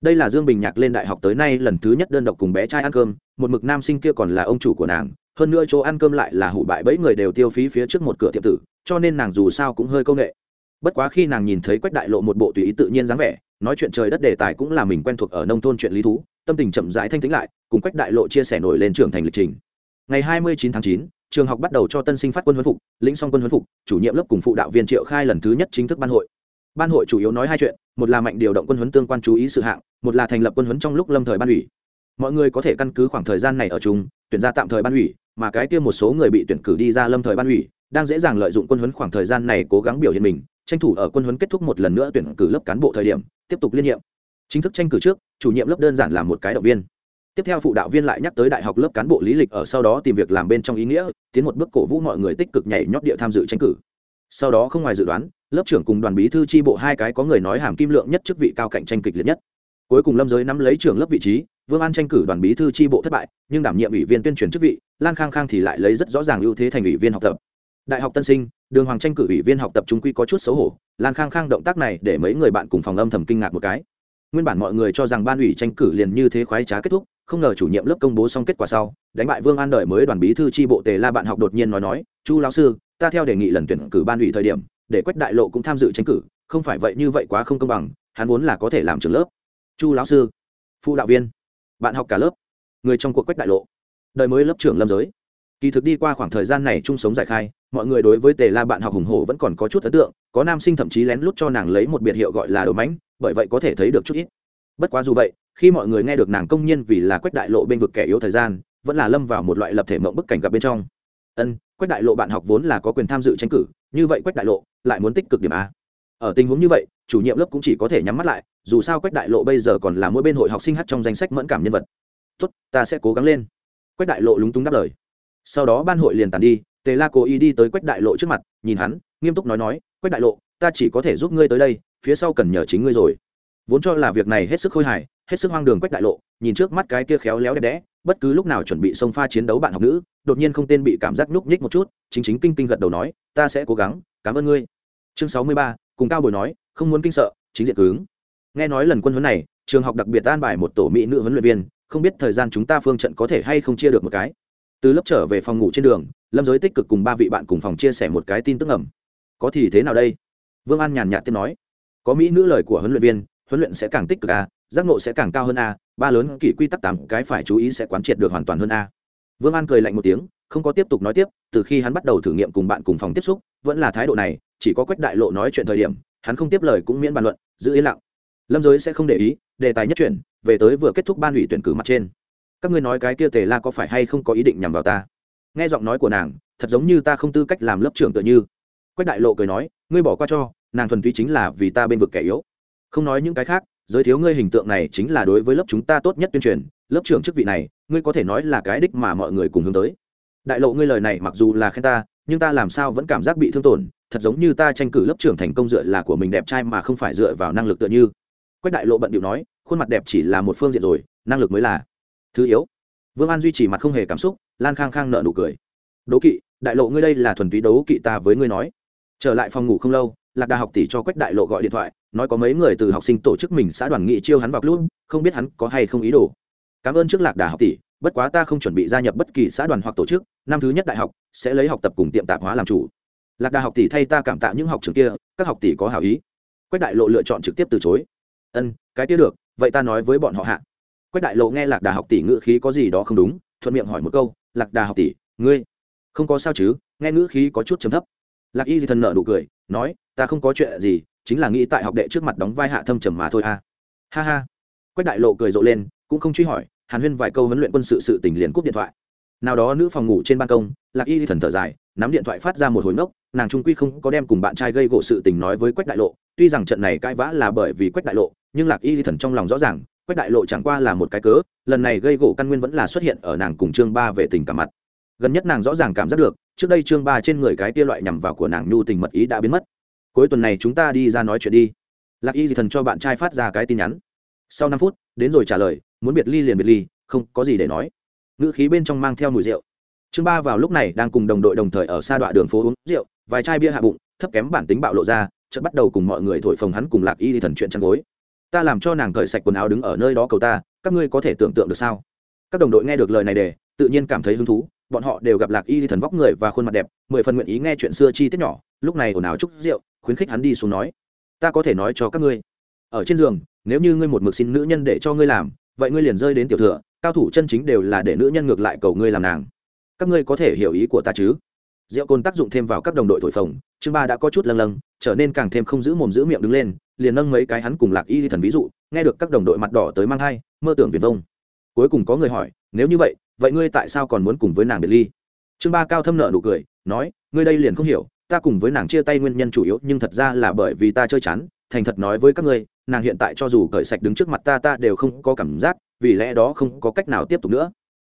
đây là dương bình nhạc lên đại học tới nay lần thứ nhất đơn độc cùng bé trai ăn cơm một mực nam sinh kia còn là ông chủ của nàng hơn nữa chỗ ăn cơm lại là hủ bại bẫy người đều tiêu phí phía trước một cửa tiệm tử cho nên nàng dù sao cũng hơi công nghệ. Bất quá khi nàng nhìn thấy quách đại lộ một bộ tùy ý tự nhiên dáng vẻ nói chuyện trời đất đề tài cũng là mình quen thuộc ở nông thôn chuyện lý thú tâm tình chậm rãi thanh tĩnh lại cùng quách đại lộ chia sẻ nổi lên trưởng thành lịch trình. Ngày 29 tháng 9, trường học bắt đầu cho tân sinh phát quân huấn phục lĩnh xong quân huấn phục chủ nhiệm lớp cùng phụ đạo viên triệu khai lần thứ nhất chính thức ban hội ban hội chủ yếu nói hai chuyện, một là mạnh điều động quân huấn tương quan chú ý sự hạng, một là thành lập quân huấn trong lúc lâm thời ban ủy. Mọi người có thể căn cứ khoảng thời gian này ở chung, tuyển ra tạm thời ban ủy, mà cái kia một số người bị tuyển cử đi ra lâm thời ban ủy, đang dễ dàng lợi dụng quân huấn khoảng thời gian này cố gắng biểu hiện mình, tranh thủ ở quân huấn kết thúc một lần nữa tuyển cử lớp cán bộ thời điểm, tiếp tục liên nhiệm. Chính thức tranh cử trước, chủ nhiệm lớp đơn giản là một cái động viên. Tiếp theo phụ đạo viên lại nhắc tới đại học lớp cán bộ lý lịch ở sau đó tìm việc làm bên trong ý nghĩa, tiến một bước cổ vũ mọi người tích cực nhảy nhót địa tham dự tranh cử. Sau đó không ngoài dự đoán lớp trưởng cùng đoàn bí thư tri bộ hai cái có người nói hàm kim lượng nhất chức vị cao cạnh tranh kịch liệt nhất. Cuối cùng lâm giới nắm lấy trưởng lớp vị trí, vương an tranh cử đoàn bí thư tri bộ thất bại, nhưng đảm nhiệm ủy viên tuyên truyền chức vị, lan khang khang thì lại lấy rất rõ ràng ưu thế thành ủy viên học tập. Đại học tân sinh, đường hoàng tranh cử ủy viên học tập chúng quy có chút xấu hổ, lan khang khang động tác này để mấy người bạn cùng phòng âm thầm kinh ngạc một cái. Nguyên bản mọi người cho rằng ban ủy tranh cử liền như thế khoái trá kết thúc, không ngờ chủ nhiệm lớp công bố xong kết quả sau, đánh bại vương an đợi mới đoàn bí thư tri bộ tề la bạn học đột nhiên nói nói, chu lão sư, ta theo đề nghị lần tuyển cử ban ủy thời điểm để quách đại lộ cũng tham dự tranh cử, không phải vậy như vậy quá không công bằng, hắn vốn là có thể làm trường lớp. Chu lão sư, phụ đạo viên, bạn học cả lớp, người trong cuộc quách đại lộ. Đời mới lớp trưởng lâm giới. Kỳ thực đi qua khoảng thời gian này chung sống giải khai, mọi người đối với tề la bạn học hùng hổ vẫn còn có chút ấn tượng, có nam sinh thậm chí lén lút cho nàng lấy một biệt hiệu gọi là đồ mãnh, bởi vậy có thể thấy được chút ít. Bất quá dù vậy, khi mọi người nghe được nàng công nhiên vì là quách đại lộ bên vực kẻ yếu thời gian, vẫn là lâm vào một loại lập thể mộng bức cảnh gặp bên trong. Ân, quách đại lộ bạn học vốn là có quyền tham dự tranh cử như vậy quách đại lộ lại muốn tích cực điểm a. Ở tình huống như vậy, chủ nhiệm lớp cũng chỉ có thể nhắm mắt lại, dù sao quách đại lộ bây giờ còn là mỗi bên hội học sinh hát trong danh sách mẫn cảm nhân vật. Tốt, ta sẽ cố gắng lên. Quách đại lộ lúng túng đáp lời. Sau đó ban hội liền tàn đi, tề la cố ý đi tới quách đại lộ trước mặt, nhìn hắn, nghiêm túc nói nói, quách đại lộ, ta chỉ có thể giúp ngươi tới đây, phía sau cần nhờ chính ngươi rồi. Vốn cho là việc này hết sức khôi hài, hết sức hoang đường quách đại lộ nhìn trước mắt cái kia khéo léo đẹp đẽ, bất cứ lúc nào chuẩn bị xông pha chiến đấu bạn học nữ, đột nhiên không tên bị cảm giác núp nhích một chút, chính chính kinh kinh gật đầu nói, ta sẽ cố gắng, cảm ơn ngươi. Chương sáu mươi ba, cùng cao bồi nói, không muốn kinh sợ, chính diện cứng nghe nói lần quân huấn này, trường học đặc biệt an bài một tổ mỹ nữ huấn luyện viên, không biết thời gian chúng ta phương trận có thể hay không chia được một cái. Từ lớp trở về phòng ngủ trên đường, lâm giới tích cực cùng ba vị bạn cùng phòng chia sẻ một cái tin tức ẩm có thì thế nào đây? Vương an nhàn nhạt tiếp nói. Có mỹ nữ lời của huấn luyện viên, huấn luyện sẽ càng tích cực a giác ngộ sẽ càng cao hơn a ba lớn kỷ quy tắc tám cái phải chú ý sẽ quán triệt được hoàn toàn hơn a. Vương an cười lạnh một tiếng, không có tiếp tục nói tiếp, từ khi hắn bắt đầu thử nghiệm cùng bạn cùng phòng tiếp xúc, vẫn là thái độ này, chỉ có quách đại lộ nói chuyện thời điểm, hắn không tiếp lời cũng miễn bàn luận, giữ yên lặng. Lâm giới sẽ không để ý, đề tài nhất chuyển, về tới vừa kết thúc ban ủy tuyển cử mặt trên. Các ngươi nói cái kia tề la có phải hay không có ý định nhằm vào ta? Nghe giọng nói của nàng, thật giống như ta không tư cách làm lớp trưởng tựa như. Quách đại lộ cười nói, ngươi bỏ qua cho, nàng thuần túy chính là vì ta bên vực kẻ yếu. Không nói những cái khác giới thiếu ngươi hình tượng này chính là đối với lớp chúng ta tốt nhất tuyên truyền, lớp trưởng chức vị này, ngươi có thể nói là cái đích mà mọi người cùng hướng tới. Đại lộ ngươi lời này mặc dù là khen ta, nhưng ta làm sao vẫn cảm giác bị thương tổn, thật giống như ta tranh cử lớp trưởng thành công dựa là của mình đẹp trai mà không phải dựa vào năng lực tựa như. Quách đại lộ bận điệu nói, khuôn mặt đẹp chỉ là một phương diện rồi, năng lực mới là thứ yếu. Vương an duy trì mặt không hề cảm xúc, lan khang khang nợ nụ cười. Đố kỵ, đại lộ ngươi đây là thuần túy đấu kỵ ta với ngươi nói. Trở lại phòng ngủ không lâu, lạc đà học tỷ cho quách đại lộ gọi điện thoại nói có mấy người từ học sinh tổ chức mình xã đoàn nghị chiêu hắn vào club, không biết hắn có hay không ý đồ. Cảm ơn trước lạc đà học tỷ, bất quá ta không chuẩn bị gia nhập bất kỳ xã đoàn hoặc tổ chức, năm thứ nhất đại học sẽ lấy học tập cùng tiệm tạp hóa làm chủ. Lạc đà học tỷ thay ta cảm tạ những học trường kia, các học tỷ có hảo ý. Quách đại lộ lựa chọn trực tiếp từ chối. Ân, cái kia được, vậy ta nói với bọn họ hạ. Quách đại lộ nghe lạc đà học tỷ ngữ khí có gì đó không đúng, thuận miệng hỏi một câu, lạc đà học tỷ, ngươi không có sao chứ? Nghe ngữ khí có chút chấm thấp. Lạc y di thần nợ nụ cười, nói, ta không có chuyện gì chính là nghĩ tại học đệ trước mặt đóng vai hạ thâm trầm mà thôi a à. ha ha. Quách đại lộ cười rộ lên, cũng không truy hỏi, hàn huyên vài câu huấn luyện quân sự sự tình liền cúp điện thoại. Nào đó nữ phòng ngủ trên ban công, lạc y thần thở dài, nắm điện thoại phát ra một hồi nốc nàng trung quy không có đem cùng bạn trai gây gỗ sự tình nói với quách đại lộ, tuy rằng trận này cãi vã là bởi vì quách đại lộ, nhưng lạc y thần trong lòng rõ ràng, quách đại lộ chẳng qua là một cái cớ, lần này gây gỗ căn nguyên vẫn là xuất hiện ở nàng cùng trương ba về tình cảm mặt. Gần nhất nàng rõ ràng cảm giác được, trước đây chương ba trên người cái tia loại nhằm vào của nàng nhu tình mật ý đã biến mất cuối tuần này chúng ta đi ra nói chuyện đi. Lạc y thì thần cho bạn trai phát ra cái tin nhắn. Sau năm phút, đến rồi trả lời, muốn biệt ly liền biệt ly, không có gì để nói. Ngữ khí bên trong mang theo mùi rượu. Chương ba vào lúc này đang cùng đồng đội đồng thời ở xa đoạn đường phố uống rượu, vài chai bia hạ bụng, thấp kém bản tính bạo lộ ra, chợt bắt đầu cùng mọi người thổi phồng hắn cùng lạc y thì thần chuyện chăn gối. Ta làm cho nàng cởi sạch quần áo đứng ở nơi đó cầu ta, các ngươi có thể tưởng tượng được sao? Các đồng đội nghe được lời này để, tự nhiên cảm thấy hứng thú, bọn họ đều gặp lạc y thần vóc người và khuôn mặt đẹp, mười phần nguyện ý nghe chuyện xưa chi tiết nhỏ, lúc này ồn ào chúc rượu khuyến khích hắn đi xuống nói, ta có thể nói cho các ngươi, ở trên giường, nếu như ngươi một mực xin nữ nhân để cho ngươi làm, vậy ngươi liền rơi đến tiểu thừa, cao thủ chân chính đều là để nữ nhân ngược lại cầu ngươi làm nàng. Các ngươi có thể hiểu ý của ta chứ? Rượu cồn tác dụng thêm vào các đồng đội thổi phồng, chương ba đã có chút lâng lâng, trở nên càng thêm không giữ mồm giữ miệng đứng lên, liền nâng mấy cái hắn cùng lạc y thần ví dụ, nghe được các đồng đội mặt đỏ tới mang hai mơ tưởng viền vông. Cuối cùng có người hỏi, nếu như vậy vậy ngươi tại sao còn muốn cùng với nàng biệt ly? Chương ba cao thâm nợ nụ cười, nói, ngươi đây liền không hiểu ta cùng với nàng chia tay nguyên nhân chủ yếu nhưng thật ra là bởi vì ta chơi chán thành thật nói với các ngươi nàng hiện tại cho dù cởi sạch đứng trước mặt ta ta đều không có cảm giác vì lẽ đó không có cách nào tiếp tục nữa.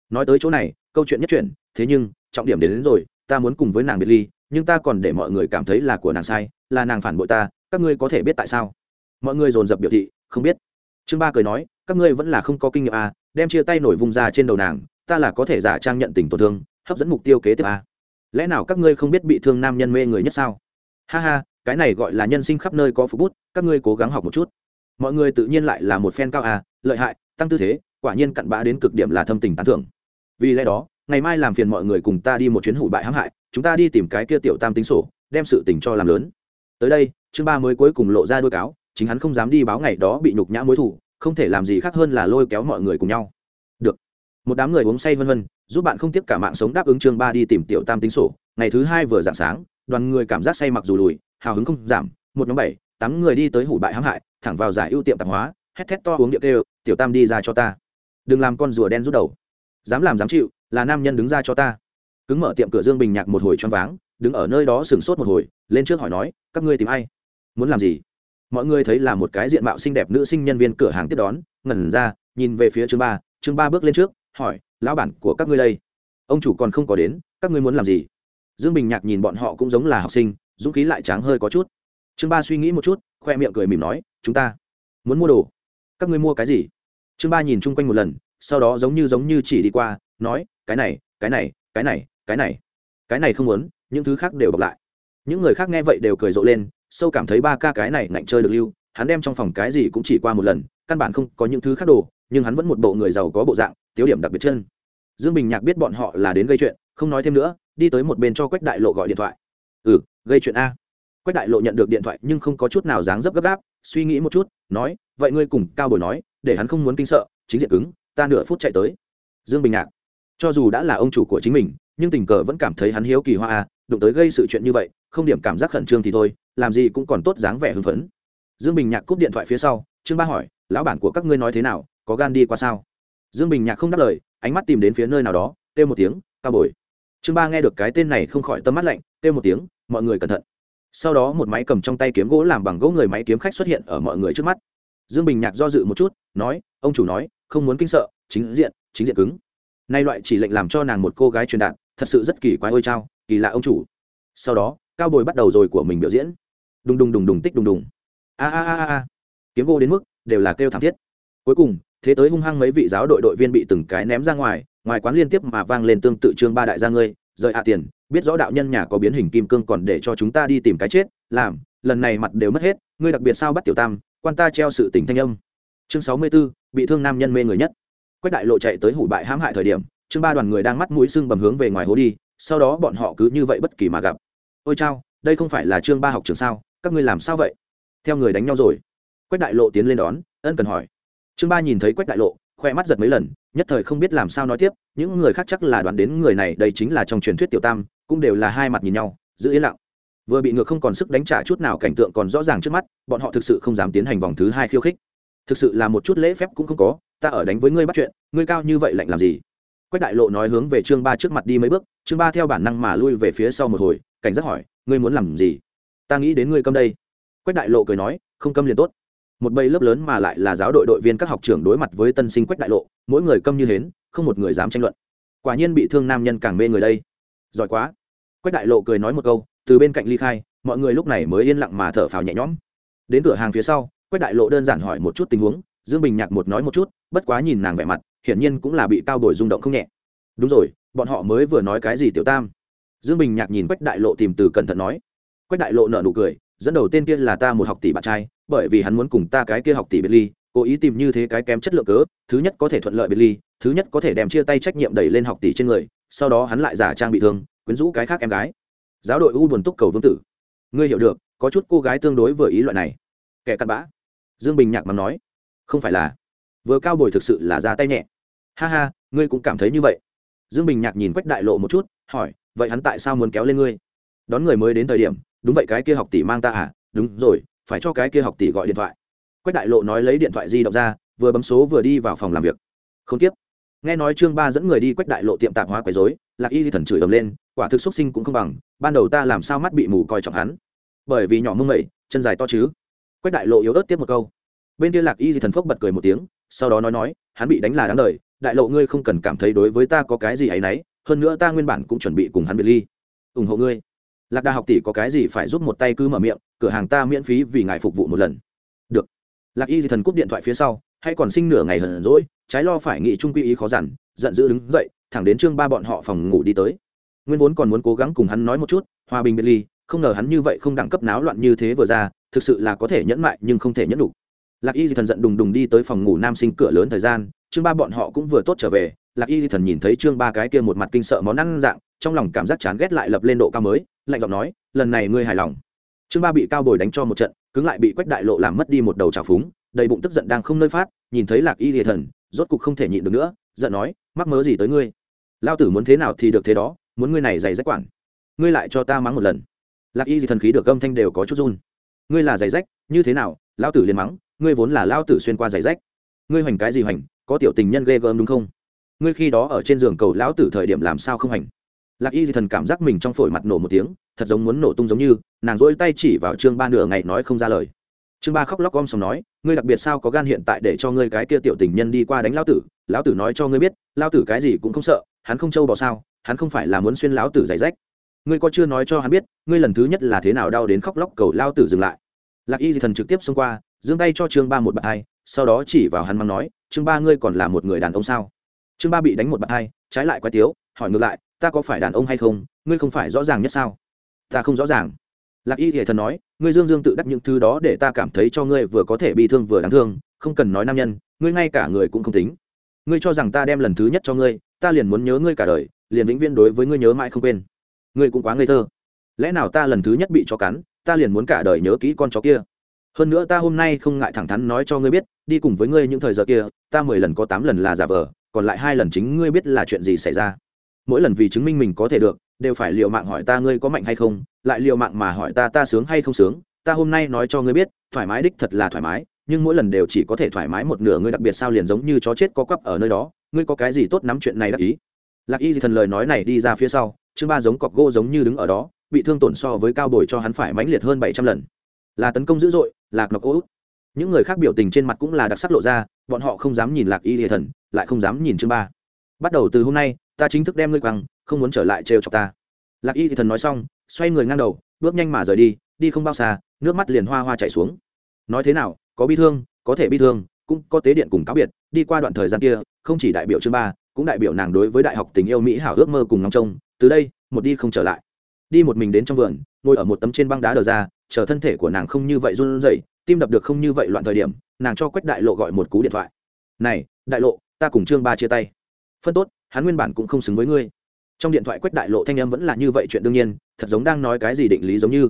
Nói tới chỗ này câu chuyện nhất chuyển thế nhưng trọng điểm đến, đến rồi ta muốn cùng với nàng biệt ly nhưng ta còn để mọi người cảm thấy là của nàng sai là nàng phản bội ta các ngươi có thể biết tại sao? Mọi người dồn dập biểu thị không biết. Chương ba cười nói các ngươi vẫn là không có kinh nghiệm à đem chia tay nổi vùng ra trên đầu nàng ta là có thể giả trang nhận tình tổn thương hấp dẫn mục tiêu kế tiếp à lẽ nào các ngươi không biết bị thương nam nhân mê người nhất sao? Ha ha, cái này gọi là nhân sinh khắp nơi có phục bút, các ngươi cố gắng học một chút. Mọi người tự nhiên lại là một phen cao à lợi hại, tăng tư thế, quả nhiên cặn bã đến cực điểm là thâm tình tán thưởng. Vì lẽ đó, ngày mai làm phiền mọi người cùng ta đi một chuyến hủ bại hãm hại, chúng ta đi tìm cái kia tiểu tam tính sổ, đem sự tình cho làm lớn. Tới đây, chương ba mới cuối cùng lộ ra đôi cáo, chính hắn không dám đi báo ngày đó bị nhục nhã mối thủ, không thể làm gì khác hơn là lôi kéo mọi người cùng nhau một đám người uống say vân vân, giúp bạn không tiếp cả mạng sống đáp ứng chương ba đi tìm tiểu tam tính sổ. Ngày thứ hai vừa dạng sáng, đoàn người cảm giác say mặc dù lùi, hào hứng không giảm. Một nhóm bảy, tám người đi tới hủ bại hãm hại, thẳng vào giải ưu tiệm tạp hóa, hét thét to uống điệu kêu, tiểu tam đi ra cho ta. Đừng làm con rùa đen rút đầu. Dám làm dám chịu, là nam nhân đứng ra cho ta. Cứng mở tiệm cửa dương bình nhạc một hồi choáng váng, đứng ở nơi đó sừng sốt một hồi, lên trước hỏi nói, các ngươi tìm ai? Muốn làm gì? Mọi người thấy là một cái diện mạo xinh đẹp nữ sinh nhân viên cửa hàng tiếp đón, ngẩn ra, nhìn về phía chương ba chương ba bước lên trước hỏi, lão bản của các ngươi đây, ông chủ còn không có đến, các ngươi muốn làm gì? Dương bình nhạc nhìn bọn họ cũng giống là học sinh, dũng khí lại tráng hơi có chút. Chương ba suy nghĩ một chút, khoe miệng cười mỉm nói, chúng ta muốn mua đồ. Các ngươi mua cái gì? Chương ba nhìn chung quanh một lần, sau đó giống như giống như chỉ đi qua, nói, cái này cái này cái này cái này cái này không muốn, những thứ khác đều bọc lại. Những người khác nghe vậy đều cười rộ lên, sâu cảm thấy ba ca cái này ngạnh chơi được lưu, hắn đem trong phòng cái gì cũng chỉ qua một lần, căn bản không có những thứ khác đồ, nhưng hắn vẫn một bộ người giàu có bộ dạng tiếu điểm đặc biệt chân. Dương bình nhạc biết bọn họ là đến gây chuyện, không nói thêm nữa, đi tới một bên cho quách đại lộ gọi điện thoại. Ừ gây chuyện a. Quách đại lộ nhận được điện thoại nhưng không có chút nào dáng dấp gấp gáp, suy nghĩ một chút, nói, vậy ngươi cùng cao bồi nói, để hắn không muốn kinh sợ, chính diện cứng, ta nửa phút chạy tới. Dương bình nhạc. Cho dù đã là ông chủ của chính mình, nhưng tình cờ vẫn cảm thấy hắn hiếu kỳ hoa a, đụng tới gây sự chuyện như vậy, không điểm cảm giác khẩn trương thì thôi, làm gì cũng còn tốt dáng vẻ hưng phấn. Dương bình nhạc cúp điện thoại phía sau, trương ba hỏi, lão bản của các ngươi nói thế nào, có gan đi qua sao? Dương bình nhạc không đáp lời, ánh mắt tìm đến phía nơi nào đó, kêu một tiếng, cao bồi. Trương ba nghe được cái tên này không khỏi tâm mắt lạnh, kêu một tiếng, mọi người cẩn thận. Sau đó một máy cầm trong tay kiếm gỗ làm bằng gỗ người máy kiếm khách xuất hiện ở mọi người trước mắt. Dương bình nhạc do dự một chút, nói, ông chủ nói, không muốn kinh sợ, chính diện chính diện cứng. Nay loại chỉ lệnh làm cho nàng một cô gái truyền đạt, thật sự rất kỳ quái ôi trao kỳ lạ ông chủ. Sau đó, cao bồi bắt đầu rồi của mình biểu diễn. Đùng đùng đùng đùng tích đùng đùng. A a a a. Kiếm gỗ đến mức đều là kêu thảm thiết. Cuối cùng thế tới hung hăng mấy vị giáo đội đội viên bị từng cái ném ra ngoài ngoài quán liên tiếp mà vang lên tương tự trương ba đại gia ngươi rời hạ tiền biết rõ đạo nhân nhà có biến hình kim cương còn để cho chúng ta đi tìm cái chết làm lần này mặt đều mất hết ngươi đặc biệt sao bắt tiểu tam quan ta treo sự tình thanh âm. Chương sáu mươi 64, bị thương nam nhân mê người nhất. Quách đại lộ chạy tới hủ bại hãm hại thời điểm chương ba đoàn người đang mắt mũi sưng bầm hướng về ngoài hố đi sau đó bọn họ cứ như vậy bất kỳ mà gặp. Ôi chao đây không phải là chương ba học trường sao các ngươi làm sao vậy? Theo người đánh nhau rồi. Quách đại lộ tiến lên đón ân cần hỏi. Trương ba nhìn thấy quách đại lộ, khoe mắt giật mấy lần, nhất thời không biết làm sao nói tiếp, những người khác chắc là đoán đến người này đây chính là trong truyền thuyết tiểu tam, cũng đều là hai mặt nhìn nhau, giữ yên lặng. Vừa bị ngược không còn sức đánh trả chút nào cảnh tượng còn rõ ràng trước mắt, bọn họ thực sự không dám tiến hành vòng thứ hai khiêu khích. Thực sự là một chút lễ phép cũng không có, ta ở đánh với ngươi bắt chuyện, ngươi cao như vậy lạnh làm gì? Quách đại lộ nói hướng về Trương ba trước mặt đi mấy bước, Trương ba theo bản năng mà lui về phía sau một hồi, cảnh giác hỏi, ngươi muốn làm gì? Ta nghĩ đến ngươi câm đây. Quách đại lộ cười nói, không câm liền tốt một bầy lớp lớn mà lại là giáo đội đội viên các học trưởng đối mặt với tân sinh quách đại lộ, mỗi người câm như hến, không một người dám tranh luận. Quả nhiên bị thương nam nhân càng mê người đây. Giỏi quá. Quách đại lộ cười nói một câu, từ bên cạnh ly khai, mọi người lúc này mới yên lặng mà thở phào nhẹ nhõm. Đến cửa hàng phía sau, quách đại lộ đơn giản hỏi một chút tình huống, dương bình nhạc một nói một chút, bất quá nhìn nàng vẻ mặt, hiển nhiên cũng là bị cao bồi rung động không nhẹ. Đúng rồi, bọn họ mới vừa nói cái gì tiểu tam? Dương bình nhạc nhìn quách đại lộ tìm từ cẩn thận nói. Quách đại lộ nở nụ cười, dẫn đầu tên kia là ta một học tỷ bạn trai bởi vì hắn muốn cùng ta cái kia học tỷ biệt ly cố ý tìm như thế cái kém chất lượng cớ, thứ nhất có thể thuận lợi biệt ly thứ nhất có thể đem chia tay trách nhiệm đẩy lên học tỷ trên người, sau đó hắn lại giả trang bị thương, quyến rũ cái khác em gái. Giáo đội u buồn túc cầu vương tử. Ngươi hiểu được, có chút cô gái tương đối vừa ý loại này. Kẻ cặn bã. Dương bình nhạc mắng nói. Không phải là. Vừa cao bồi thực sự là ra tay nhẹ. Ha ha, ngươi cũng cảm thấy như vậy. Dương bình nhạc nhìn quách đại lộ một chút, hỏi, vậy hắn tại sao muốn kéo lên ngươi? Đón người mới đến thời điểm, đúng vậy cái kia học tỷ mang ta à? Đúng rồi phải cho cái kia học tỷ gọi điện thoại. Quách đại lộ nói lấy điện thoại di động ra, vừa bấm số vừa đi vào phòng làm việc. Không tiếp nghe nói trương ba dẫn người đi quách đại lộ tiệm tạp hóa quấy dối lạc y thì thần chửi ầm lên, quả thực xuất sinh cũng không bằng, ban đầu ta làm sao mắt bị mù coi trọng hắn. Bởi vì nhỏ mông mẩy, chân dài to chứ. Quách đại lộ yếu ớt tiếp một câu. Bên kia lạc y thì thần phốc bật cười một tiếng, sau đó nói nói, hắn bị đánh là đáng đời, đại lộ ngươi không cần cảm thấy đối với ta có cái gì ấy nấy hơn nữa ta nguyên bản cũng chuẩn bị cùng hắn biệt ly. Ủng hộ ngươi lạc đà học tỷ có cái gì phải giúp một tay cứ mở miệng, cửa hàng ta miễn phí vì ngài phục vụ một lần. Được. Lạc y thì thần cúp điện thoại phía sau, hay còn sinh nửa ngày hờn rỗi trái lo phải nghị trung quy ý khó dằn giận dữ đứng dậy, thẳng đến trương ba bọn họ phòng ngủ đi tới. Nguyên vốn còn muốn cố gắng cùng hắn nói một chút, hòa bình biệt ly, không ngờ hắn như vậy không đẳng cấp náo loạn như thế vừa ra, thực sự là có thể nhẫn mại nhưng không thể nhẫn đủ lạc y thì thần giận đùng đùng đi tới phòng ngủ nam sinh cửa lớn thời gian, trương ba bọn họ cũng vừa tốt trở về, lạc y thì thần nhìn thấy trương ba cái kia một mặt kinh sợ món ăn dạng, trong lòng cảm giác chán ghét lại lập lên độ cao mới lạnh giọng nói, lần này ngươi hài lòng. Trương ba bị cao bồi đánh cho một trận, cứng lại bị quách đại lộ làm mất đi một đầu trào phúng, đầy bụng tức giận đang không nơi phát, nhìn thấy lạc y thì thần, rốt cục không thể nhịn được nữa, giận nói, mắc mớ gì tới ngươi? Lao tử muốn thế nào thì được thế đó, muốn ngươi này giày rách quản. Ngươi lại cho ta mắng một lần. Lạc y thì thần khí được âm thanh đều có chút run. Ngươi là giày rách, như thế nào lao tử liền mắng, ngươi vốn là lao tử xuyên qua giày rách. Ngươi hoành cái gì hoành, có tiểu tình nhân ghê gớm đúng không? Ngươi khi đó ở trên giường cầu lão tử thời điểm làm sao không hành lạc y thì thần cảm giác mình trong phổi mặt nổ một tiếng, thật giống muốn nổ tung giống như, nàng dỗi tay chỉ vào chương ba nửa ngày nói không ra lời. Chương ba khóc lóc om sòm nói, ngươi đặc biệt sao có gan hiện tại để cho ngươi cái kia tiểu tình nhân đi qua đánh lão tử? Lão tử nói cho ngươi biết, lão tử cái gì cũng không sợ, hắn không trâu bỏ sao, hắn không phải là muốn xuyên lão tử giày rách. Ngươi có chưa nói cho hắn biết, ngươi lần thứ nhất là thế nào đau đến khóc lóc cầu lao tử dừng lại? Lạc y thì thần trực tiếp xông qua, giương tay cho chương ba một bạt hai, sau đó chỉ vào hắn mắng nói, chương ba ngươi còn là một người đàn ông sao? Chương ba bị đánh một bạt hai, trái lại quay tiếu, hỏi ngược lại ta có phải đàn ông hay không, ngươi không phải rõ ràng nhất sao? Ta không rõ ràng. Lạc y hệ thần nói, ngươi dương dương tự đắc những thứ đó để ta cảm thấy cho ngươi vừa có thể bị thương vừa đáng thương, không cần nói nam nhân, ngươi ngay cả người cũng không tính. Ngươi cho rằng ta đem lần thứ nhất cho ngươi, ta liền muốn nhớ ngươi cả đời, liền vĩnh viễn đối với ngươi nhớ mãi không quên. Ngươi cũng quá ngây thơ. Lẽ nào ta lần thứ nhất bị chó cắn, ta liền muốn cả đời nhớ kỹ con chó kia? Hơn nữa ta hôm nay không ngại thẳng thắn nói cho ngươi biết, đi cùng với ngươi những thời giờ kia, ta mười lần có tám lần là giả vờ, còn lại hai lần chính ngươi biết là chuyện gì xảy ra mỗi lần vì chứng minh mình có thể được, đều phải l i ề u mạng hỏi ta ngươi có mạnh hay không, lại l i ề u mạng mà hỏi ta ta sướng hay không sướng, ta hôm nay nói cho ngươi biết, thoải mái đích thật là thoải mái, nhưng mỗi lần đều chỉ có thể thoải mái một nửa ngươi đặc biệt sao liền giống như chó chết có quắp ở nơi đó, ngươi có cái gì tốt nắm chuyện này đắc ý? Lạc y thì thần lời nói này đi ra phía sau, chương ba giống cọc gỗ giống như đứng ở đó, bị thương tổn so với cao bồi cho hắn phải mãnh liệt hơn bảy trăm lần. Là tấn công dữ dội lạc nọc ô những người khác biểu tình trên mặt cũng là đặc sắc lộ ra, bọn họ không dám nhìn lạc y thì thần, lại không dám nhìn chương ba. Bắt đầu từ hôm nay ta chính thức đem ngươi quăng, không muốn trở lại trêu chọc ta. Lạc y thì thần nói xong, xoay người ngang đầu, bước nhanh mà rời đi đi không bao xa, nước mắt liền hoa hoa chảy xuống. Nói thế nào, có bi thương, có thể bi thương, cũng có tế điện cùng cáo biệt, đi qua đoạn thời gian kia, không chỉ đại biểu chương ba, cũng đại biểu nàng đối với đại học tình yêu mỹ hảo ước mơ cùng ngóng trông, từ đây, một đi không trở lại. Đi một mình đến trong vườn, ngồi ở một tấm trên băng đá đờ ra, chờ thân thể của nàng không như vậy run rẩy, tim đập được không như vậy loạn thời điểm, nàng cho quách đại lộ gọi một cú điện thoại. Này, đại lộ, ta cùng trương ba chia tay phân tốt, hắn nguyên bản cũng không xứng với ngươi. Trong điện thoại quách đại lộ thanh em vẫn là như vậy chuyện đương nhiên, thật giống đang nói cái gì định lý giống như.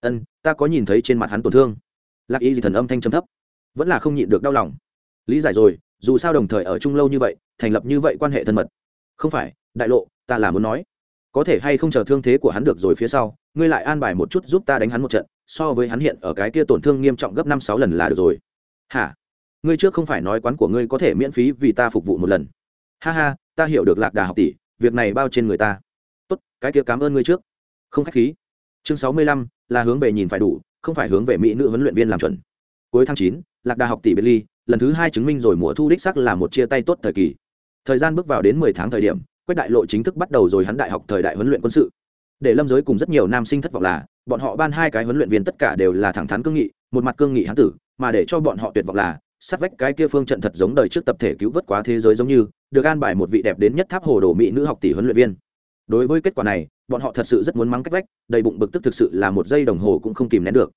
Ân, ta có nhìn thấy trên mặt hắn tổn thương. Lạc y gì thần âm thanh trầm thấp, vẫn là không nhịn được đau lòng. Lý giải rồi, dù sao đồng thời ở chung lâu như vậy, thành lập như vậy quan hệ thân mật. Không phải, đại lộ, ta là muốn nói. Có thể hay không chờ thương thế của hắn được rồi phía sau, ngươi lại an bài một chút giúp ta đánh hắn một trận, so với hắn hiện ở cái kia tổn thương nghiêm trọng gấp năm sáu lần là được rồi. Hả? Ngươi trước không phải nói quán của ngươi có thể miễn phí vì ta phục vụ một lần ha ha, ta hiểu được lạc đà học tỷ, việc này bao trên người ta. Tốt, cái kia cảm ơn ngươi trước. Không khách khí. Chương sáu mươi lăm, là hướng về nhìn phải đủ, không phải hướng về mỹ nữ huấn luyện viên làm chuẩn. Cuối tháng chín, lạc đà học tỷ biệt ly lần thứ hai chứng minh rồi mùa thu đích sắc là một chia tay tốt thời kỳ. Thời gian bước vào đến mười tháng thời điểm, quách đại lộ chính thức bắt đầu rồi hắn đại học thời đại huấn luyện quân sự. Để lâm giới cùng rất nhiều nam sinh thất vọng là, bọn họ ban hai cái huấn luyện viên tất cả đều là thẳng thắn cương nghị, một mặt cương nghị hán tử, mà để cho bọn họ tuyệt vọng là sát vách cái kia phương trận thật giống đời trước tập thể cứu vớt quá thế giới giống như, được an bài một vị đẹp đến nhất tháp hồ đồ mỹ nữ học tỷ huấn luyện viên. Đối với kết quả này, bọn họ thật sự rất muốn mắng cách vách, đầy bụng bực tức thực sự là một giây đồng hồ cũng không kìm nén được.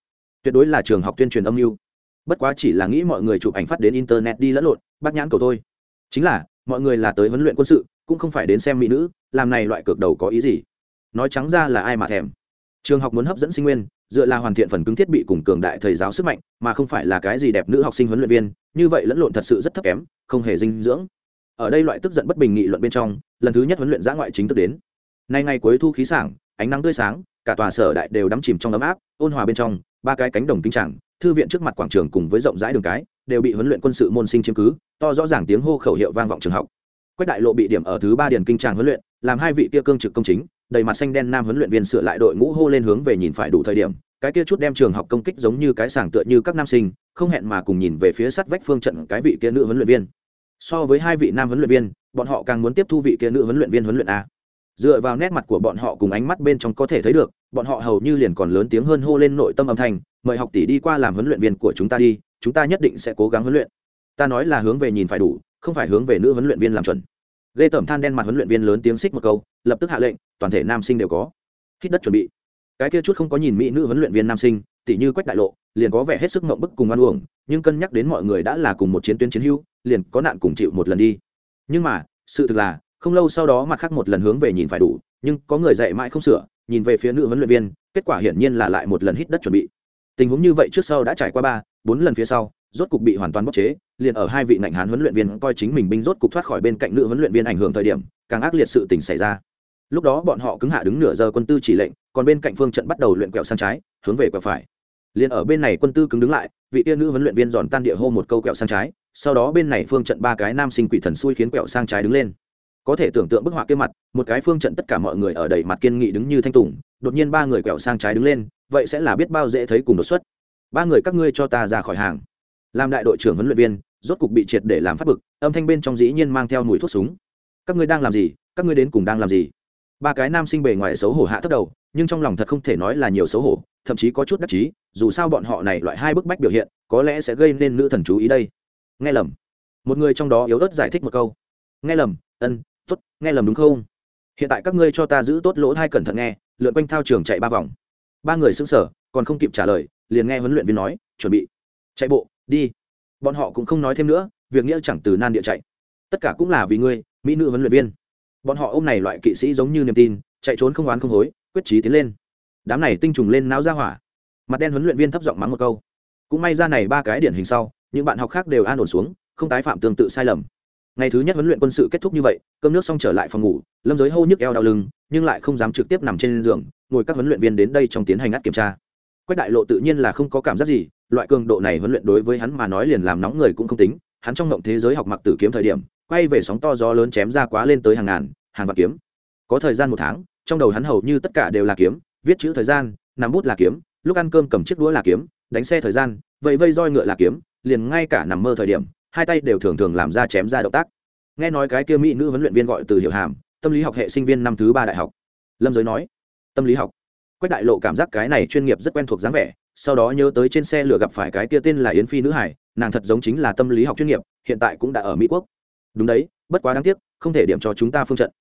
Tuyệt đối là trường học tuyên truyền âm mưu. Bất quá chỉ là nghĩ mọi người chụp ảnh phát đến internet đi lẫn lộn, bác nhãn cầu thôi. Chính là, mọi người là tới huấn luyện quân sự, cũng không phải đến xem mỹ nữ, làm này loại cược đầu có ý gì? Nói trắng ra là ai mà thèm. Trường học muốn hấp dẫn sinh nguyên dựa là hoàn thiện phần cứng thiết bị cùng cường đại thầy giáo sức mạnh, mà không phải là cái gì đẹp nữ học sinh huấn luyện viên, như vậy lẫn lộn thật sự rất thấp kém, không hề dinh dưỡng. Ở đây loại tức giận bất bình nghị luận bên trong, lần thứ nhất huấn luyện giã ngoại chính thức đến. Nay ngày cuối thu khí sảng, ánh nắng tươi sáng, cả tòa sở đại đều đắm chìm trong ấm áp, ôn hòa bên trong, ba cái cánh đồng kinh tràng, thư viện trước mặt quảng trường cùng với rộng rãi đường cái, đều bị huấn luyện quân sự môn sinh chiếm cứ, to rõ ràng tiếng hô khẩu hiệu vang vọng trường học. Quách đại lộ bị điểm ở thứ ba điền kinh tràng huấn luyện, làm hai vị kia cương trực công chính đầy mặt xanh đen nam huấn luyện viên sửa lại đội ngũ hô lên hướng về nhìn phải đủ thời điểm, cái kia chút đem trường học công kích giống như cái sàng tựa như các nam sinh, không hẹn mà cùng nhìn về phía sát vách phương trận cái vị kia nữ huấn luyện viên. So với hai vị nam huấn luyện viên, bọn họ càng muốn tiếp thu vị kia nữ huấn luyện viên huấn luyện a. Dựa vào nét mặt của bọn họ cùng ánh mắt bên trong có thể thấy được, bọn họ hầu như liền còn lớn tiếng hơn hô lên nội tâm âm thanh, mời học tỷ đi qua làm huấn luyện viên của chúng ta đi, chúng ta nhất định sẽ cố gắng huấn luyện. Ta nói là hướng về nhìn phải đủ, không phải hướng về nữ huấn luyện viên làm chuẩn ghê tởm than đen mặt huấn luyện viên lớn tiếng xích một câu, lập tức hạ lệnh, toàn thể nam sinh đều có. Hít đất chuẩn bị. Cái kia chút không có nhìn mỹ nữ huấn luyện viên nam sinh tỷ như quách đại lộ, liền có vẻ hết sức ngộng bức cùng ăn uổng, nhưng cân nhắc đến mọi người đã là cùng một chiến tuyến chiến hưu liền có nạn cùng chịu một lần đi. Nhưng mà, sự thực là, không lâu sau đó mặt khác một lần hướng về nhìn phải đủ, nhưng có người dạy mãi không sửa, nhìn về phía nữ huấn luyện viên, kết quả hiển nhiên là lại một lần hít đất chuẩn bị. Tình huống như vậy trước sau đã trải qua ba, bốn lần phía sau rốt cục bị hoàn toàn bóc chế, liền ở hai vị ngạnh hán huấn luyện viên coi chính mình binh rốt cục thoát khỏi bên cạnh nữ huấn luyện viên ảnh hưởng thời điểm, càng ác liệt sự tình xảy ra. Lúc đó bọn họ cứng hạ đứng nửa giờ quân tư chỉ lệnh, còn bên cạnh phương trận bắt đầu luyện quẹo sang trái, hướng về quẹo phải. Liền ở bên này quân tư cứng đứng lại, vị tiên nữ huấn luyện viên giòn tan địa hô một câu quẹo sang trái, sau đó bên này phương trận ba cái nam sinh quỷ thần xui khiến quẹo sang trái đứng lên. Có thể tưởng tượng bức họa kia mặt, một cái phương trận tất cả mọi người ở đầy mặt kiên nghị đứng như thanh tùng, đột nhiên ba người quẹo sang trái đứng lên, vậy sẽ là biết bao dễ thấy cùng đột xuất. Ba người các ngươi cho ta ra khỏi hàng làm đại đội trưởng huấn luyện viên, rốt cục bị triệt để làm phát bực, âm thanh bên trong dĩ nhiên mang theo mùi thuốc súng. Các ngươi đang làm gì? Các ngươi đến cùng đang làm gì? Ba cái nam sinh bề ngoài xấu hổ hạ thấp đầu, nhưng trong lòng thật không thể nói là nhiều xấu hổ, thậm chí có chút đắc chí, dù sao bọn họ này loại hai bức bách biểu hiện, có lẽ sẽ gây nên nữ thần chú ý đây. Nghe lầm. Một người trong đó yếu ớt giải thích một câu. Nghe lầm, ân t ố t nghe lầm đúng không? Hiện tại các ngươi cho ta giữ tốt lỗ thai cẩn thận nghe, lượn quanh thao trường chạy ba vòng. Ba người xứng sở còn không kịp trả lời, liền nghe huấn luyện viên nói, chuẩn bị. Chạy bộ đi. Bọn họ cũng không nói thêm nữa, việc nghĩa chẳng từ nan địa chạy. Tất cả cũng là vì ngươi, mỹ nữ huấn luyện viên. Bọn họ ôm này loại kỵ sĩ giống như niềm tin, chạy trốn không oán không hối, quyết trí tiến lên. Đám này tinh trùng lên não ra hỏa. Mặt đen huấn luyện viên thấp giọng mắng một câu. Cũng may ra này ba cái điển hình sau, những bạn học khác đều an ổn xuống, không tái phạm tương tự sai lầm. Ngày thứ nhất huấn luyện quân sự kết thúc như vậy, cơm nước xong trở lại phòng ngủ, lâm giới hô nhức eo đau lưng, nhưng lại không dám trực tiếp nằm trên giường, ngồi các huấn luyện viên đến đây trong tiến hành ngắt kiểm tra. Quách đại lộ tự nhiên là không có cảm giác gì loại cường độ này huấn luyện đối với hắn mà nói liền làm nóng người cũng không tính, hắn trong ngộng thế giới học mặc tử kiếm thời điểm, quay về sóng to gió lớn chém ra quá lên tới hàng ngàn, hàng vạn kiếm. Có thời gian một tháng, trong đầu hắn hầu như tất cả đều là kiếm, viết chữ thời gian, nằm bút là kiếm, lúc ăn cơm cầm chiếc đũa là kiếm, đánh xe thời gian vậy vây roi ngựa là kiếm, liền ngay cả nằm mơ thời điểm, hai tay đều thường thường làm ra chém ra động tác. Nghe nói cái kia mỹ nữ huấn luyện viên gọi từ hiệu hàm, tâm lý học hệ sinh viên năm thứ ba đại học. Lâm giới nói, tâm lý học quách đại lộ cảm giác cái này chuyên nghiệp rất quen thuộc dáng vẻ, sau đó nhớ tới trên xe lửa gặp phải cái kia tên là yến phi nữ hải nàng thật giống chính là tâm lý học chuyên nghiệp, hiện tại cũng đã ở mỹ quốc. Đúng đấy, bất quá đáng tiếc, không thể điểm cho chúng ta phương trận.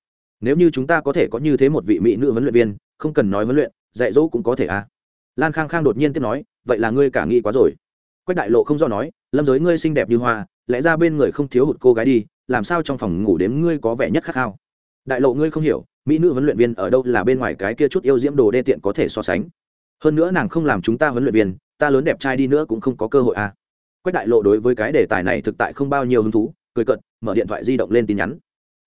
Nếu như chúng ta có thể có như thế một vị mỹ nữ huấn luyện viên, không cần nói huấn luyện, dạy dỗ cũng có thể à? Lan khang khang đột nhiên tiếp nói, vậy là ngươi cả nghĩ quá rồi. Quách đại lộ không do nói, lâm giới ngươi xinh đẹp như hoa, lẽ ra bên người không thiếu hụt cô gái đi, làm sao trong phòng ngủ đếm ngươi có vẻ nhất khát khao đại lộ ngươi không hiểu mỹ nữ huấn luyện viên ở đâu là bên ngoài cái kia chút yêu diễm đồ đê tiện có thể so sánh. Hơn nữa nàng không làm chúng ta huấn luyện viên, ta lớn đẹp trai đi nữa cũng không có cơ hội à. Quách đại lộ đối với cái đề tài này thực tại không bao nhiêu hứng thú, cười cận mở điện thoại di động lên tin nhắn.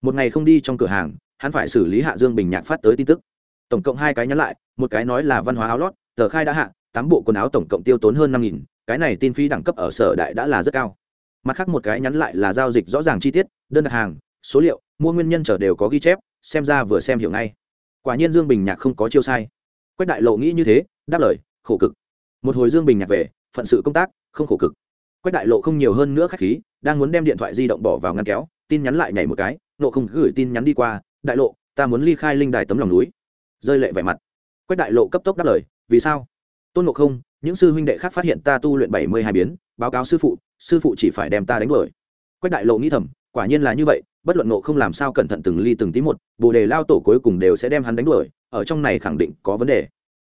Một ngày không đi trong cửa hàng, hắn phải xử lý hạ dương bình nhạc phát tới tin tức. Tổng cộng hai cái nhắn lại, một cái nói là văn hóa áo lót, tờ khai đã hạ, tám bộ quần áo tổng cộng tiêu tốn hơn năm nghìn, cái này tin phí đẳng cấp ở sở đại đã là rất cao. Mặt khác một cái nhắn lại là giao dịch rõ ràng chi tiết, đơn đặt hàng, số liệu, mua nguyên nhân trở đều có ghi chép xem ra vừa xem hiểu ngay. Quả nhiên dương bình nhạc không có chiêu sai. Quách đại lộ nghĩ như thế, đáp lời, khổ cực. Một hồi dương bình nhạc về, phận sự công tác, không khổ cực. Quách đại lộ không nhiều hơn nữa khách khí, đang muốn đem điện thoại di động bỏ vào ngăn kéo, tin nhắn lại nhảy một cái, nộ không gửi tin nhắn đi qua, đại lộ, ta muốn ly khai linh đài tấm lòng núi. Rơi lệ vẻ mặt. Quách đại lộ cấp tốc đáp lời, vì sao? Tôn nộ không, những sư huynh đệ khác phát hiện ta tu luyện bảy mươi hai biến, báo cáo sư phụ sư phụ chỉ phải đem ta đánh đuổi. Quách đại lộ nghĩ thầm, quả nhiên là như vậy bất luận ngộ không làm sao cẩn thận từng ly từng tí một, bồ đề lao tổ cuối cùng đều sẽ đem hắn đánh đuổi, ở trong này khẳng định có vấn đề.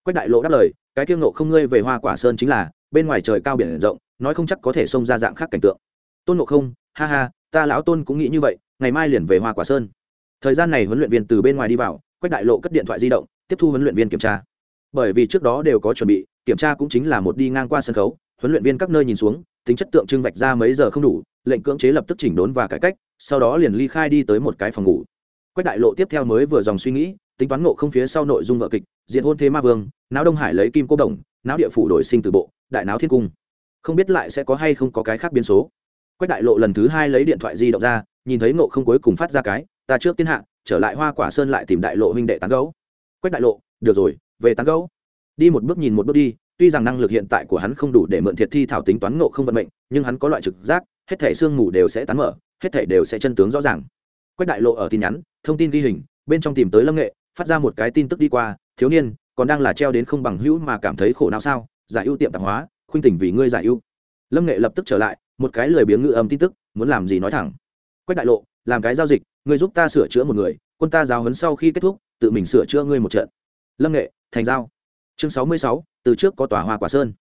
Quách đại lộ đáp lời, cái kiêng ngộ không ngươi về hoa quả sơn chính là, bên ngoài trời cao biển rộng, nói không chắc có thể xông ra dạng khác cảnh tượng. Tôn ngộ không, ha ha, ta lão tôn cũng nghĩ như vậy, ngày mai liền về hoa quả sơn. Thời gian này huấn luyện viên từ bên ngoài đi vào, quách đại lộ cất điện thoại di động, tiếp thu huấn luyện viên kiểm tra. Bởi vì trước đó đều có chuẩn bị, kiểm tra cũng chính là một đi ngang qua sân khấu, huấn luyện viên các nơi nhìn xuống, tính chất tượng trưng vạch ra mấy giờ không đủ lệnh cưỡng chế lập tức chỉnh đốn và cải cách, sau đó liền ly khai đi tới một cái phòng ngủ. Quách đại lộ tiếp theo mới vừa dòng suy nghĩ, tính toán ngộ không phía sau nội dung vợ kịch diện hôn thế ma vương não đông hải lấy kim cô đồng não địa phủ đổi sinh từ bộ, đại não thiên cung. Không biết lại sẽ có hay không có cái khác biến số. Quách đại lộ lần thứ hai lấy điện thoại di động ra, nhìn thấy ngộ không cuối cùng phát ra cái, ta trước tiên hạ, trở lại hoa quả sơn lại tìm đại lộ huynh đệ tán gấu quách đại lộ, được rồi, về tán gấu đi một bước nhìn một bước đi, tuy rằng năng lực hiện tại của hắn không đủ để mượn thiệt thi thảo tính toán ngộ không vận mệnh, nhưng hắn có loại trực giác hết thể xương mù đều sẽ tán mở, hết thể đều sẽ chân tướng rõ ràng. Quách đại lộ ở tin nhắn, thông tin ghi hình, bên trong tìm tới lâm nghệ, phát ra một cái tin tức đi qua, thiếu niên, còn đang là treo đến không bằng hữu mà cảm thấy khổ não sao? Giải ưu tiệm tạp hóa, khuynh tình vì ngươi giải ưu. Lâm nghệ lập tức trở lại, một cái lười biếng ngự âm tin tức, muốn làm gì nói thẳng? Quách đại lộ, làm cái giao dịch, ngươi giúp ta sửa chữa một người, quân ta giáo huấn sau khi kết thúc, tự mình sửa chữa ngươi một trận. Lâm nghệ, thành giao. Chương sáu mươi sáu, từ trước có tòa hoa quả sơn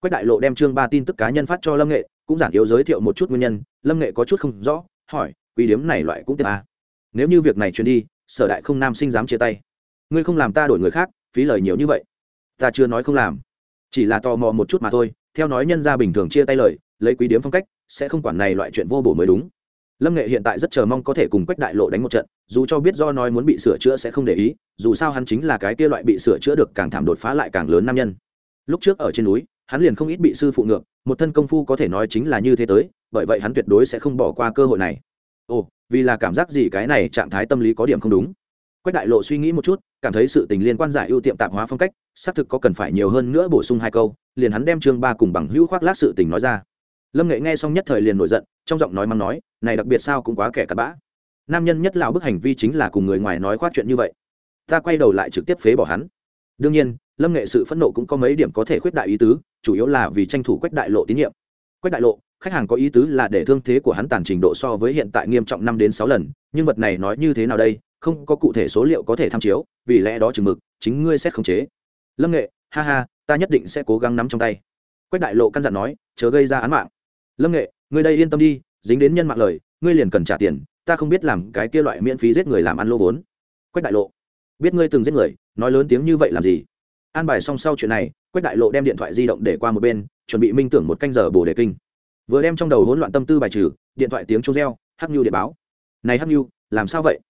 quách đại lộ đem chương ba tin tức cá nhân phát cho lâm nghệ, cũng giản yếu giới thiệu một chút nguyên nhân, lâm nghệ có chút không rõ, hỏi, Quý điếm này loại cũng tiếp à. nếu như việc này truyền đi, sở đại không nam sinh dám chia tay. Ngươi không làm ta đổi người khác, phí lời nhiều như vậy. Ta chưa nói không làm. Chỉ là tò mò một chút mà thôi, theo nói nhân gia bình thường chia tay lời, lấy quý điếm phong cách, sẽ không quản này loại chuyện vô bổ mới đúng. Lâm nghệ hiện tại rất chờ mong có thể cùng quách đại lộ đánh một trận, dù cho biết do nói muốn bị sửa chữa sẽ không để ý, dù sao hắn chính là cái kia loại bị sửa chữa được càng thảm đột phá lại càng lớn nam nhân. Lúc trước ở trên núi hắn liền không ít bị sư phụ ngược, một thân công phu có thể nói chính là như thế tới, bởi vậy hắn tuyệt đối sẽ không bỏ qua cơ hội này. Ồ, vì là cảm giác gì cái này trạng thái tâm lý có điểm không đúng. Quách đại lộ suy nghĩ một chút, cảm thấy sự tình liên quan giải ưu tiệm tạp hóa phong cách, xác thực có cần phải nhiều hơn nữa bổ sung hai câu, liền hắn đem chương ba cùng bằng hữu khoác lác sự tình nói ra. Lâm nghệ nghe xong nhất thời liền nổi giận, trong giọng nói mắng nói, này đặc biệt sao cũng quá kẻ cặp bã. Nam nhân nhất lào bức hành vi chính là cùng người ngoài nói khoác chuyện như vậy. Ta quay đầu lại trực tiếp phế bỏ hắn. Đương nhiên lâm nghệ sự phẫn nộ cũng có mấy điểm có thể khuyết đại ý tứ, chủ yếu là vì tranh thủ quách đại lộ tín nhiệm. Quách đại lộ, khách hàng có ý tứ là để thương thế của hắn tàn trình độ so với hiện tại nghiêm trọng năm đến sáu lần, nhưng vật này nói như thế nào đây, không có cụ thể số liệu có thể tham chiếu, vì lẽ đó chừng mực, chính ngươi xét khống chế. Lâm nghệ, ha ha, ta nhất định sẽ cố gắng nắm trong tay. Quách đại lộ căn dặn nói, chớ gây ra án mạng. Lâm nghệ, ngươi đây yên tâm đi, dính đến nhân mạng lời, ngươi liền cần trả tiền, ta không biết làm cái kia loại miễn phí giết người làm ăn lô vốn. Quách đại lộ, biết ngươi từng giết người, nói lớn tiếng như vậy làm gì? An bài xong sau chuyện này, quách đại lộ đem điện thoại di động để qua một bên, chuẩn bị minh tưởng một canh giờ bổ đề kinh. Vừa đem trong đầu hỗn loạn tâm tư bài trừ, điện thoại tiếng trông reo, hắc nhu để báo. Này hắc nhu, làm sao vậy?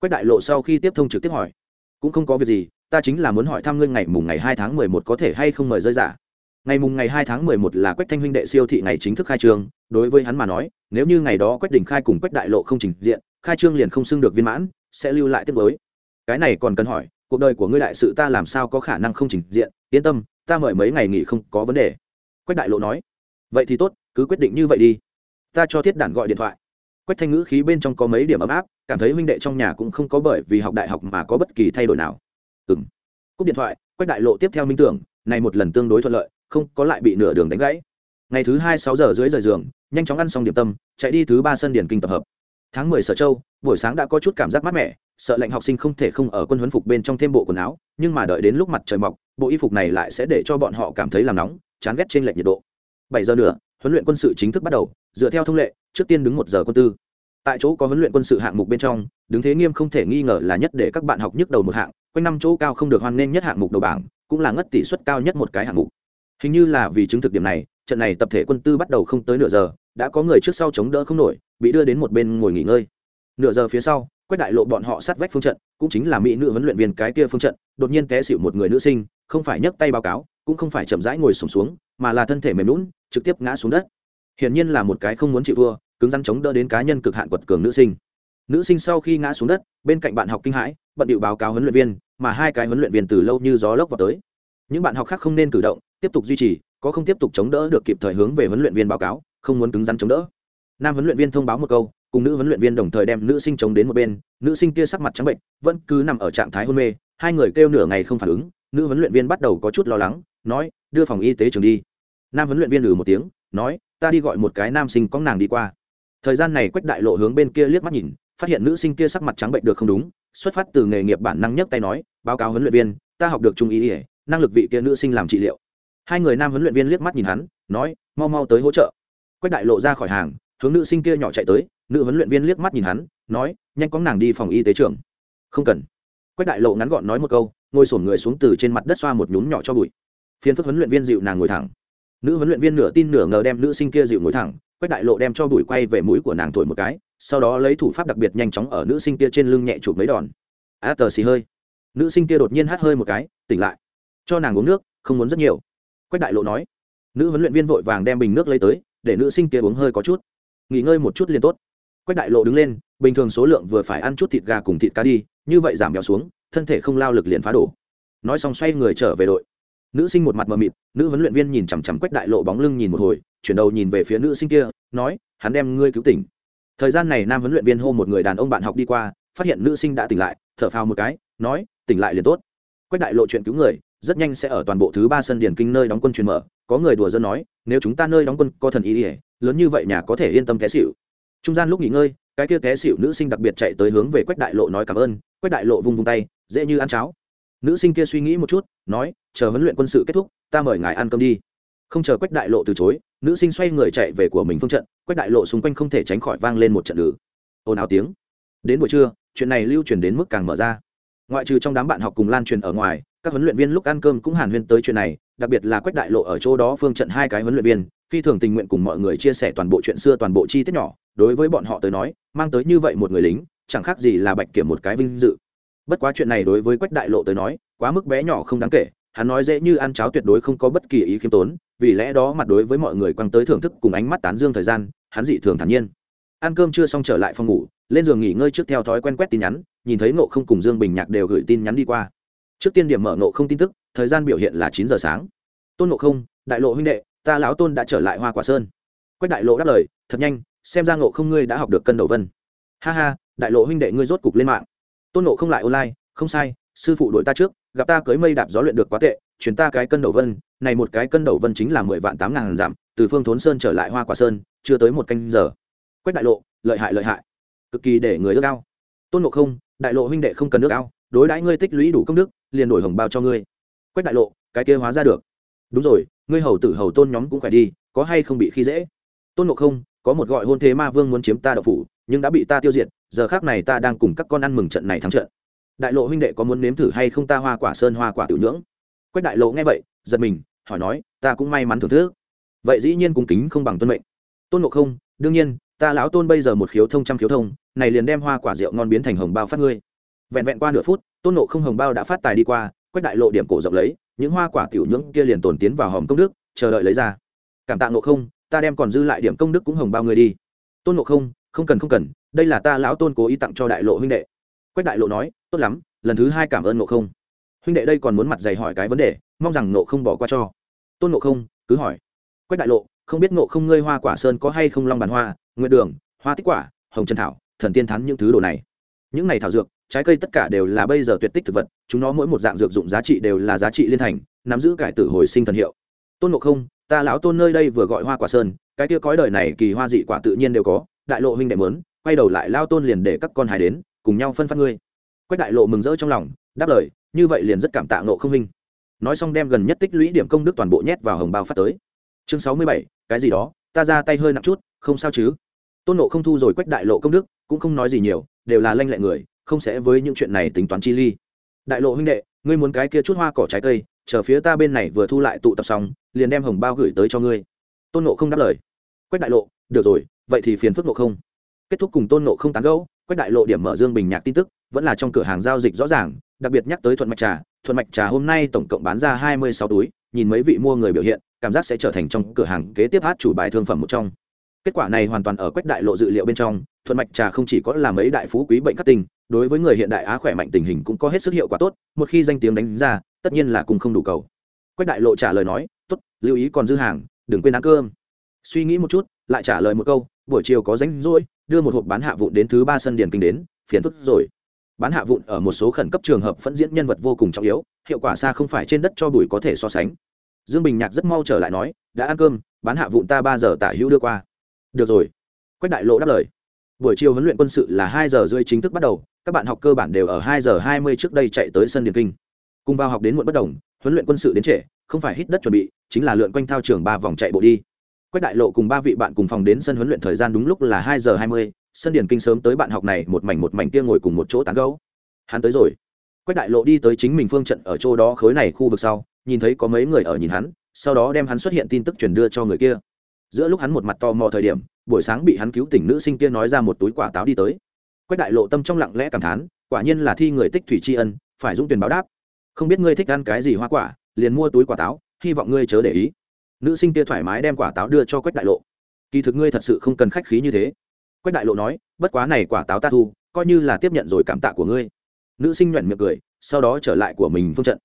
Quách đại lộ sau khi tiếp thông trực tiếp hỏi. Cũng không có việc gì, ta chính là muốn hỏi thăm ngươi ngày mùng ngày hai tháng mười một có thể hay không mời rơi giả. Ngày mùng ngày hai tháng mười một là quách thanh huynh đệ siêu thị ngày chính thức khai trương, đối với hắn mà nói, nếu như ngày đó quách đình khai cùng quách đại lộ không trình diện, khai trương liền không xưng được viên mãn, sẽ lưu lại tiếp với cái này còn cần hỏi cuộc đời của ngươi đại sự ta làm sao có khả năng không trình diện, yên tâm, ta mời mấy ngày nghỉ không có vấn đề. Quách đại lộ nói. Vậy thì tốt, cứ quyết định như vậy đi. Ta cho thiết đản gọi điện thoại. Quách thanh ngữ khí bên trong có mấy điểm ấm áp, cảm thấy huynh đệ trong nhà cũng không có bởi vì học đại học mà có bất kỳ thay đổi nào. Ừng cúp điện thoại, quách đại lộ tiếp theo minh tưởng, này một lần tương đối thuận lợi, không có lại bị nửa đường đánh gãy. Ngày thứ hai sáu giờ dưới rời giường, nhanh chóng ăn xong điểm tâm, chạy đi thứ ba sân điển kinh tập hợp tháng mười sở châu, buổi sáng đã có chút cảm giác mát mẻ, sợ lệnh học sinh không thể không ở quân huấn phục bên trong thêm bộ quần áo, nhưng mà đợi đến lúc mặt trời mọc, bộ y phục này lại sẽ để cho bọn họ cảm thấy làm nóng, chán ghét trên lệch nhiệt độ. Bảy giờ nữa huấn luyện quân sự chính thức bắt đầu, dựa theo thông lệ, trước tiên đứng một giờ quân tư. Tại chỗ có huấn luyện quân sự hạng mục bên trong, đứng thế nghiêm không thể nghi ngờ là nhất để các bạn học nhức đầu một hạng, quanh năm chỗ cao không được hoan nghênh nhất hạng mục đầu bảng, cũng là ngất tỷ suất cao nhất một cái hạng mục. Hình như là vì chứng thực điểm này, trận này tập thể quân tư bắt đầu không tới nửa giờ đã có người trước sau chống đỡ không nổi bị đưa đến một bên ngồi nghỉ ngơi. Nửa giờ phía sau quách đại lộ bọn họ sát vách phương trận cũng chính là mỹ nữ huấn luyện viên cái kia phương trận đột nhiên té xịu một người nữ sinh không phải nhấc tay báo cáo cũng không phải chậm rãi ngồi sùng xuống, xuống mà là thân thể mềm lún trực tiếp ngã xuống đất. Hiển nhiên là một cái không muốn chịu vua cứng rắn chống đỡ đến cá nhân cực hạn quật cường nữ sinh. Nữ sinh sau khi ngã xuống đất bên cạnh bạn học kinh hãi bận điệu báo cáo huấn luyện viên mà hai cái huấn luyện viên từ lâu như gió lốc vào tới. Những bạn học khác không nên cử động tiếp tục duy trì có không tiếp tục chống đỡ được kịp thời hướng về huấn luyện viên báo cáo không muốn cứng rắn chống đỡ. Nam huấn luyện viên thông báo một câu, cùng nữ huấn luyện viên đồng thời đem nữ sinh chống đến một bên, nữ sinh kia sắc mặt trắng bệnh, vẫn cứ nằm ở trạng thái hôn mê, hai người kêu nửa ngày không phản ứng, nữ huấn luyện viên bắt đầu có chút lo lắng, nói, đưa phòng y tế trường đi. Nam huấn luyện viên lừ một tiếng, nói, ta đi gọi một cái nam sinh có nàng đi qua. Thời gian này quách đại lộ hướng bên kia liếc mắt nhìn, phát hiện nữ sinh kia sắc mặt trắng bệnh được không đúng, xuất phát từ nghề nghiệp bản năng nhất tay nói, báo cáo huấn luyện viên, ta học được trung ý ỉa năng lực vị kia nữ sinh làm trị liệu. Hai người nam huấn luyện viên liếc mắt nhìn hắn, nói, mau mau tới hỗ trợ quách đại lộ ra khỏi hàng, hướng nữ sinh kia nhỏ chạy tới, nữ huấn luyện viên liếc mắt nhìn hắn, nói, nhanh có nàng đi phòng y tế trường. không cần. Quách đại lộ ngắn gọn nói một câu, ngồi sổn người xuống từ trên mặt đất xoa một nhún nhỏ cho bụi. Phiến phức huấn luyện viên dịu nàng ngồi thẳng. Nữ huấn luyện viên nửa tin nửa ngờ đem nữ sinh kia dịu ngồi thẳng, quách đại lộ đem cho bụi quay về mũi của nàng thổi một cái, sau đó lấy thủ pháp đặc biệt nhanh chóng ở nữ sinh kia trên lưng nhẹ chụp mấy đòn. A tờ xì hơi. Nữ sinh kia đột nhiên hát hơi một cái, tỉnh lại. Cho nàng uống nước, không muốn rất nhiều. Quách đại lộ nói. Nữ huấn luyện viên vội vàng đem bình nước lấy tới để nữ sinh kia uống hơi có chút. Nghỉ ngơi một chút liền tốt. Quách đại lộ đứng lên, bình thường số lượng vừa phải ăn chút thịt gà cùng thịt cá đi, như vậy giảm béo xuống, thân thể không lao lực liền phá đổ. Nói xong xoay người trở về đội. Nữ sinh một mặt mờ mịt, nữ huấn luyện viên nhìn chằm chằm quách đại lộ bóng lưng nhìn một hồi, chuyển đầu nhìn về phía nữ sinh kia, nói, hắn đem ngươi cứu tỉnh. Thời gian này nam huấn luyện viên hô một người đàn ông bạn học đi qua, phát hiện nữ sinh đã tỉnh lại, thở phào một cái, nói, tỉnh lại liền tốt. Quách đại lộ chuyện cứu người rất nhanh sẽ ở toàn bộ thứ ba sân điển kinh nơi đóng quân truyền mở. Có người đùa dân nói, nếu chúng ta nơi đóng quân có thần ý ỉa lớn như vậy nhà có thể yên tâm té xịu trung gian lúc nghỉ ngơi, cái kia té xịu nữ sinh đặc biệt chạy tới hướng về quách đại lộ nói cảm ơn. Quách đại lộ vung vung tay, dễ như ăn cháo. Nữ sinh kia suy nghĩ một chút, nói, chờ huấn luyện quân sự kết thúc, ta mời ngài ăn cơm đi. Không chờ quách đại lộ từ chối, nữ sinh xoay người chạy về của mình phương trận. Quách đại lộ xung quanh không thể tránh khỏi vang lên một trận lử ồn ào tiếng. Đến buổi trưa, chuyện này lưu truyền đến mức càng mở ra. Ngoại trừ trong đám bạn học cùng lan truyền ở ngoài các huấn luyện viên lúc ăn cơm cũng hàn huyên tới chuyện này, đặc biệt là quách đại lộ ở chỗ đó phương trận hai cái huấn luyện viên, phi thường tình nguyện cùng mọi người chia sẻ toàn bộ chuyện xưa, toàn bộ chi tiết nhỏ. Đối với bọn họ tới nói, mang tới như vậy một người lính, chẳng khác gì là bạch kiểm một cái vinh dự. Bất quá chuyện này đối với quách đại lộ tới nói, quá mức bé nhỏ không đáng kể, hắn nói dễ như ăn cháo tuyệt đối không có bất kỳ ý khiêm tốn, vì lẽ đó mặt đối với mọi người quăng tới thưởng thức cùng ánh mắt tán dương thời gian, hắn dị thường thản nhiên. Ăn cơm chưa xong trở lại phòng ngủ, lên giường nghỉ ngơi trước theo thói quen quét tin nhắn, nhìn thấy nộ không cùng dương bình nhạc đều gửi tin nhắn đi qua trước tiên điểm mở nộ không tin tức, thời gian biểu hiện là chín giờ sáng. Tôn nộ không, đại lộ huynh đệ, ta lão tôn đã trở lại hoa quả sơn. Quách đại lộ đáp lời, thật nhanh, xem ra nộ không ngươi đã học được cân đầu vân. Ha ha, đại lộ huynh đệ ngươi rốt cục lên mạng. Tôn nộ không lại online, không sai, sư phụ đội ta trước, gặp ta cưới mây đạp gió luyện được quá tệ, chuyển ta cái cân đầu vân, này một cái cân đầu vân chính là mười vạn tám ngàn giảm, từ phương thốn sơn trở lại hoa quả sơn, chưa tới một canh giờ. Quách đại lộ, lợi hại lợi hại. Cực kỳ để người ước ao. Tôn ngộ không, đại lộ huynh đệ không cần nước ao đối đãi ngươi tích lũy đủ công đức, liền đổi hồng bao cho ngươi. Quách đại lộ, cái kia hóa ra được. Đúng rồi, ngươi hầu tử hầu tôn nhóm cũng phải đi, có hay không bị khi dễ? Tôn ngộ không, có một gọi hôn thế ma vương muốn chiếm ta đậu phủ, nhưng đã bị ta tiêu diệt, giờ khác này ta đang cùng các con ăn mừng trận này thắng trận. Đại lộ huynh đệ có muốn nếm thử hay không ta hoa quả sơn hoa quả tiểu nhưỡng? Quách đại lộ nghe vậy, giật mình, hỏi nói, ta cũng may mắn thưởng thức. Vậy dĩ nhiên cung kính không bằng tuân mệnh. Tôn ngộ không, đương nhiên, ta lão tôn bây giờ một khiếu thông trăm khiếu thông, này liền đem hoa quả rượu ngon biến thành hồng bao phát ngươi vẹn vẹn qua nửa phút, tôn nộ không hồng bao đã phát tài đi qua quách đại lộ điểm cổ rộng lấy, những hoa quả tiểu nhưỡng kia liền tồn tiến vào hòm công đức, chờ đợi lấy ra. Cảm tạ nộ không, ta đem còn dư lại điểm công đức cũng hồng bao người đi. Tôn nộ không không cần không cần, đây là ta lão tôn cố ý tặng cho đại lộ huynh đệ. Quách đại lộ nói, tốt lắm, lần thứ hai cảm ơn nộ không. Huynh đệ đây còn muốn mặt dày hỏi cái vấn đề, mong rằng nộ không bỏ qua cho. Tôn nộ không, cứ hỏi. Quách đại lộ, không biết nộ không ngươi hoa quả sơn có hay không long bàn hoa nguyện đường, hoa tích quả, hồng trần thảo, thần tiên thắn những thứ đồ này. Những này thảo dược trái cây tất cả đều là bây giờ tuyệt tích thực vật, chúng nó mỗi một dạng dược dụng giá trị đều là giá trị liên thành, nắm giữ cải tử hồi sinh thần hiệu. Tôn ngộ không, ta lão tôn nơi đây vừa gọi hoa quả sơn, cái kia cõi đời này kỳ hoa dị quả tự nhiên đều có, đại lộ huynh đệ mớn, quay đầu lại lao tôn liền để các con hài đến, cùng nhau phân phát ngươi. Quách đại lộ mừng rỡ trong lòng, đáp lời, như vậy liền rất cảm tạ ngộ không huynh. Nói xong đem gần nhất tích lũy điểm công đức toàn bộ nhét vào hồng bao phát tới. Chương sáu mươi bảy, cái gì đó, ta ra tay hơi nặng chút, không sao chứ. Tôn nộ không thu rồi quách đại lộ công đức, cũng không nói gì nhiều, đều là lanh lẹ người không sẽ với những chuyện này tính toán chi ly. Đại lộ huynh đệ, ngươi muốn cái kia chút hoa cỏ trái cây, chờ phía ta bên này vừa thu lại tụ tập xong, liền đem hồng bao gửi tới cho ngươi. Tôn nộ không đáp lời. Quách đại lộ, được rồi, vậy thì phiền phức nộ không. Kết thúc cùng tôn nộ không tán gẫu, quách đại lộ điểm mở dương bình nhạc tin tức, vẫn là trong cửa hàng giao dịch rõ ràng, đặc biệt nhắc tới thuận mạch trà. Thuận mạch trà hôm nay tổng cộng bán ra hai mươi sáu túi, nhìn mấy vị mua người biểu hiện, cảm giác sẽ trở thành trong cửa hàng kế tiếp hát chủ bài thương phẩm một trong kết quả này hoàn toàn ở quách đại lộ dự liệu bên trong, thuận mạch trà không chỉ có là mấy đại phú quý bệnh khắc tình, đối với người hiện đại á khỏe mạnh tình hình cũng có hết sức hiệu quả tốt, một khi danh tiếng đánh ra, tất nhiên là cùng không đủ cầu. Quách đại lộ trả lời nói, tốt, lưu ý còn dư hàng, đừng quên ăn cơm. Suy nghĩ một chút, lại trả lời một câu, buổi chiều có rảnh rỗi, đưa một hộp bán hạ vụn đến thứ ba sân điền kinh đến, phiền phức rồi. Bán hạ vụn ở một số khẩn cấp trường hợp phẫn diễn nhân vật vô cùng trọng yếu, hiệu quả xa không phải trên đất cho bùi có thể so sánh. Dương bình nhạc rất mau trở lại nói, đã ăn cơm, bán hạ vụn ta ba giờ tả hữu đưa qua được rồi. Quách đại lộ đáp lời. Buổi chiều huấn luyện quân sự là hai giờ rưỡi chính thức bắt đầu, các bạn học cơ bản đều ở hai giờ hai mươi trước đây chạy tới sân điền kinh. Cùng vào học đến muộn bất đồng, huấn luyện quân sự đến trễ, không phải hít đất chuẩn bị, chính là lượn quanh thao trường ba vòng chạy bộ đi. Quách đại lộ cùng ba vị bạn cùng phòng đến sân huấn luyện thời gian đúng lúc là hai giờ hai mươi, sân điền kinh sớm tới bạn học này một mảnh một mảnh kia ngồi cùng một chỗ tán gấu hắn tới rồi. Quách đại lộ đi tới chính mình phương trận ở chỗ đó khối này khu vực sau, nhìn thấy có mấy người ở nhìn hắn, sau đó đem hắn xuất hiện tin tức truyền đưa cho người kia giữa lúc hắn một mặt to mò thời điểm, buổi sáng bị hắn cứu tỉnh nữ sinh kia nói ra một túi quả táo đi tới. Quách đại lộ tâm trong lặng lẽ cảm thán, quả nhiên là thi người tích thủy tri ân, phải dũng tuyển báo đáp. Không biết ngươi thích ăn cái gì hoa quả, liền mua túi quả táo, hy vọng ngươi chớ để ý. Nữ sinh kia thoải mái đem quả táo đưa cho quách đại lộ. Kỳ thực ngươi thật sự không cần khách khí như thế. Quách đại lộ nói, bất quá này quả táo ta thu, coi như là tiếp nhận rồi cảm tạ của ngươi. Nữ sinh nhuận miệng cười, sau đó trở lại của mình phương trận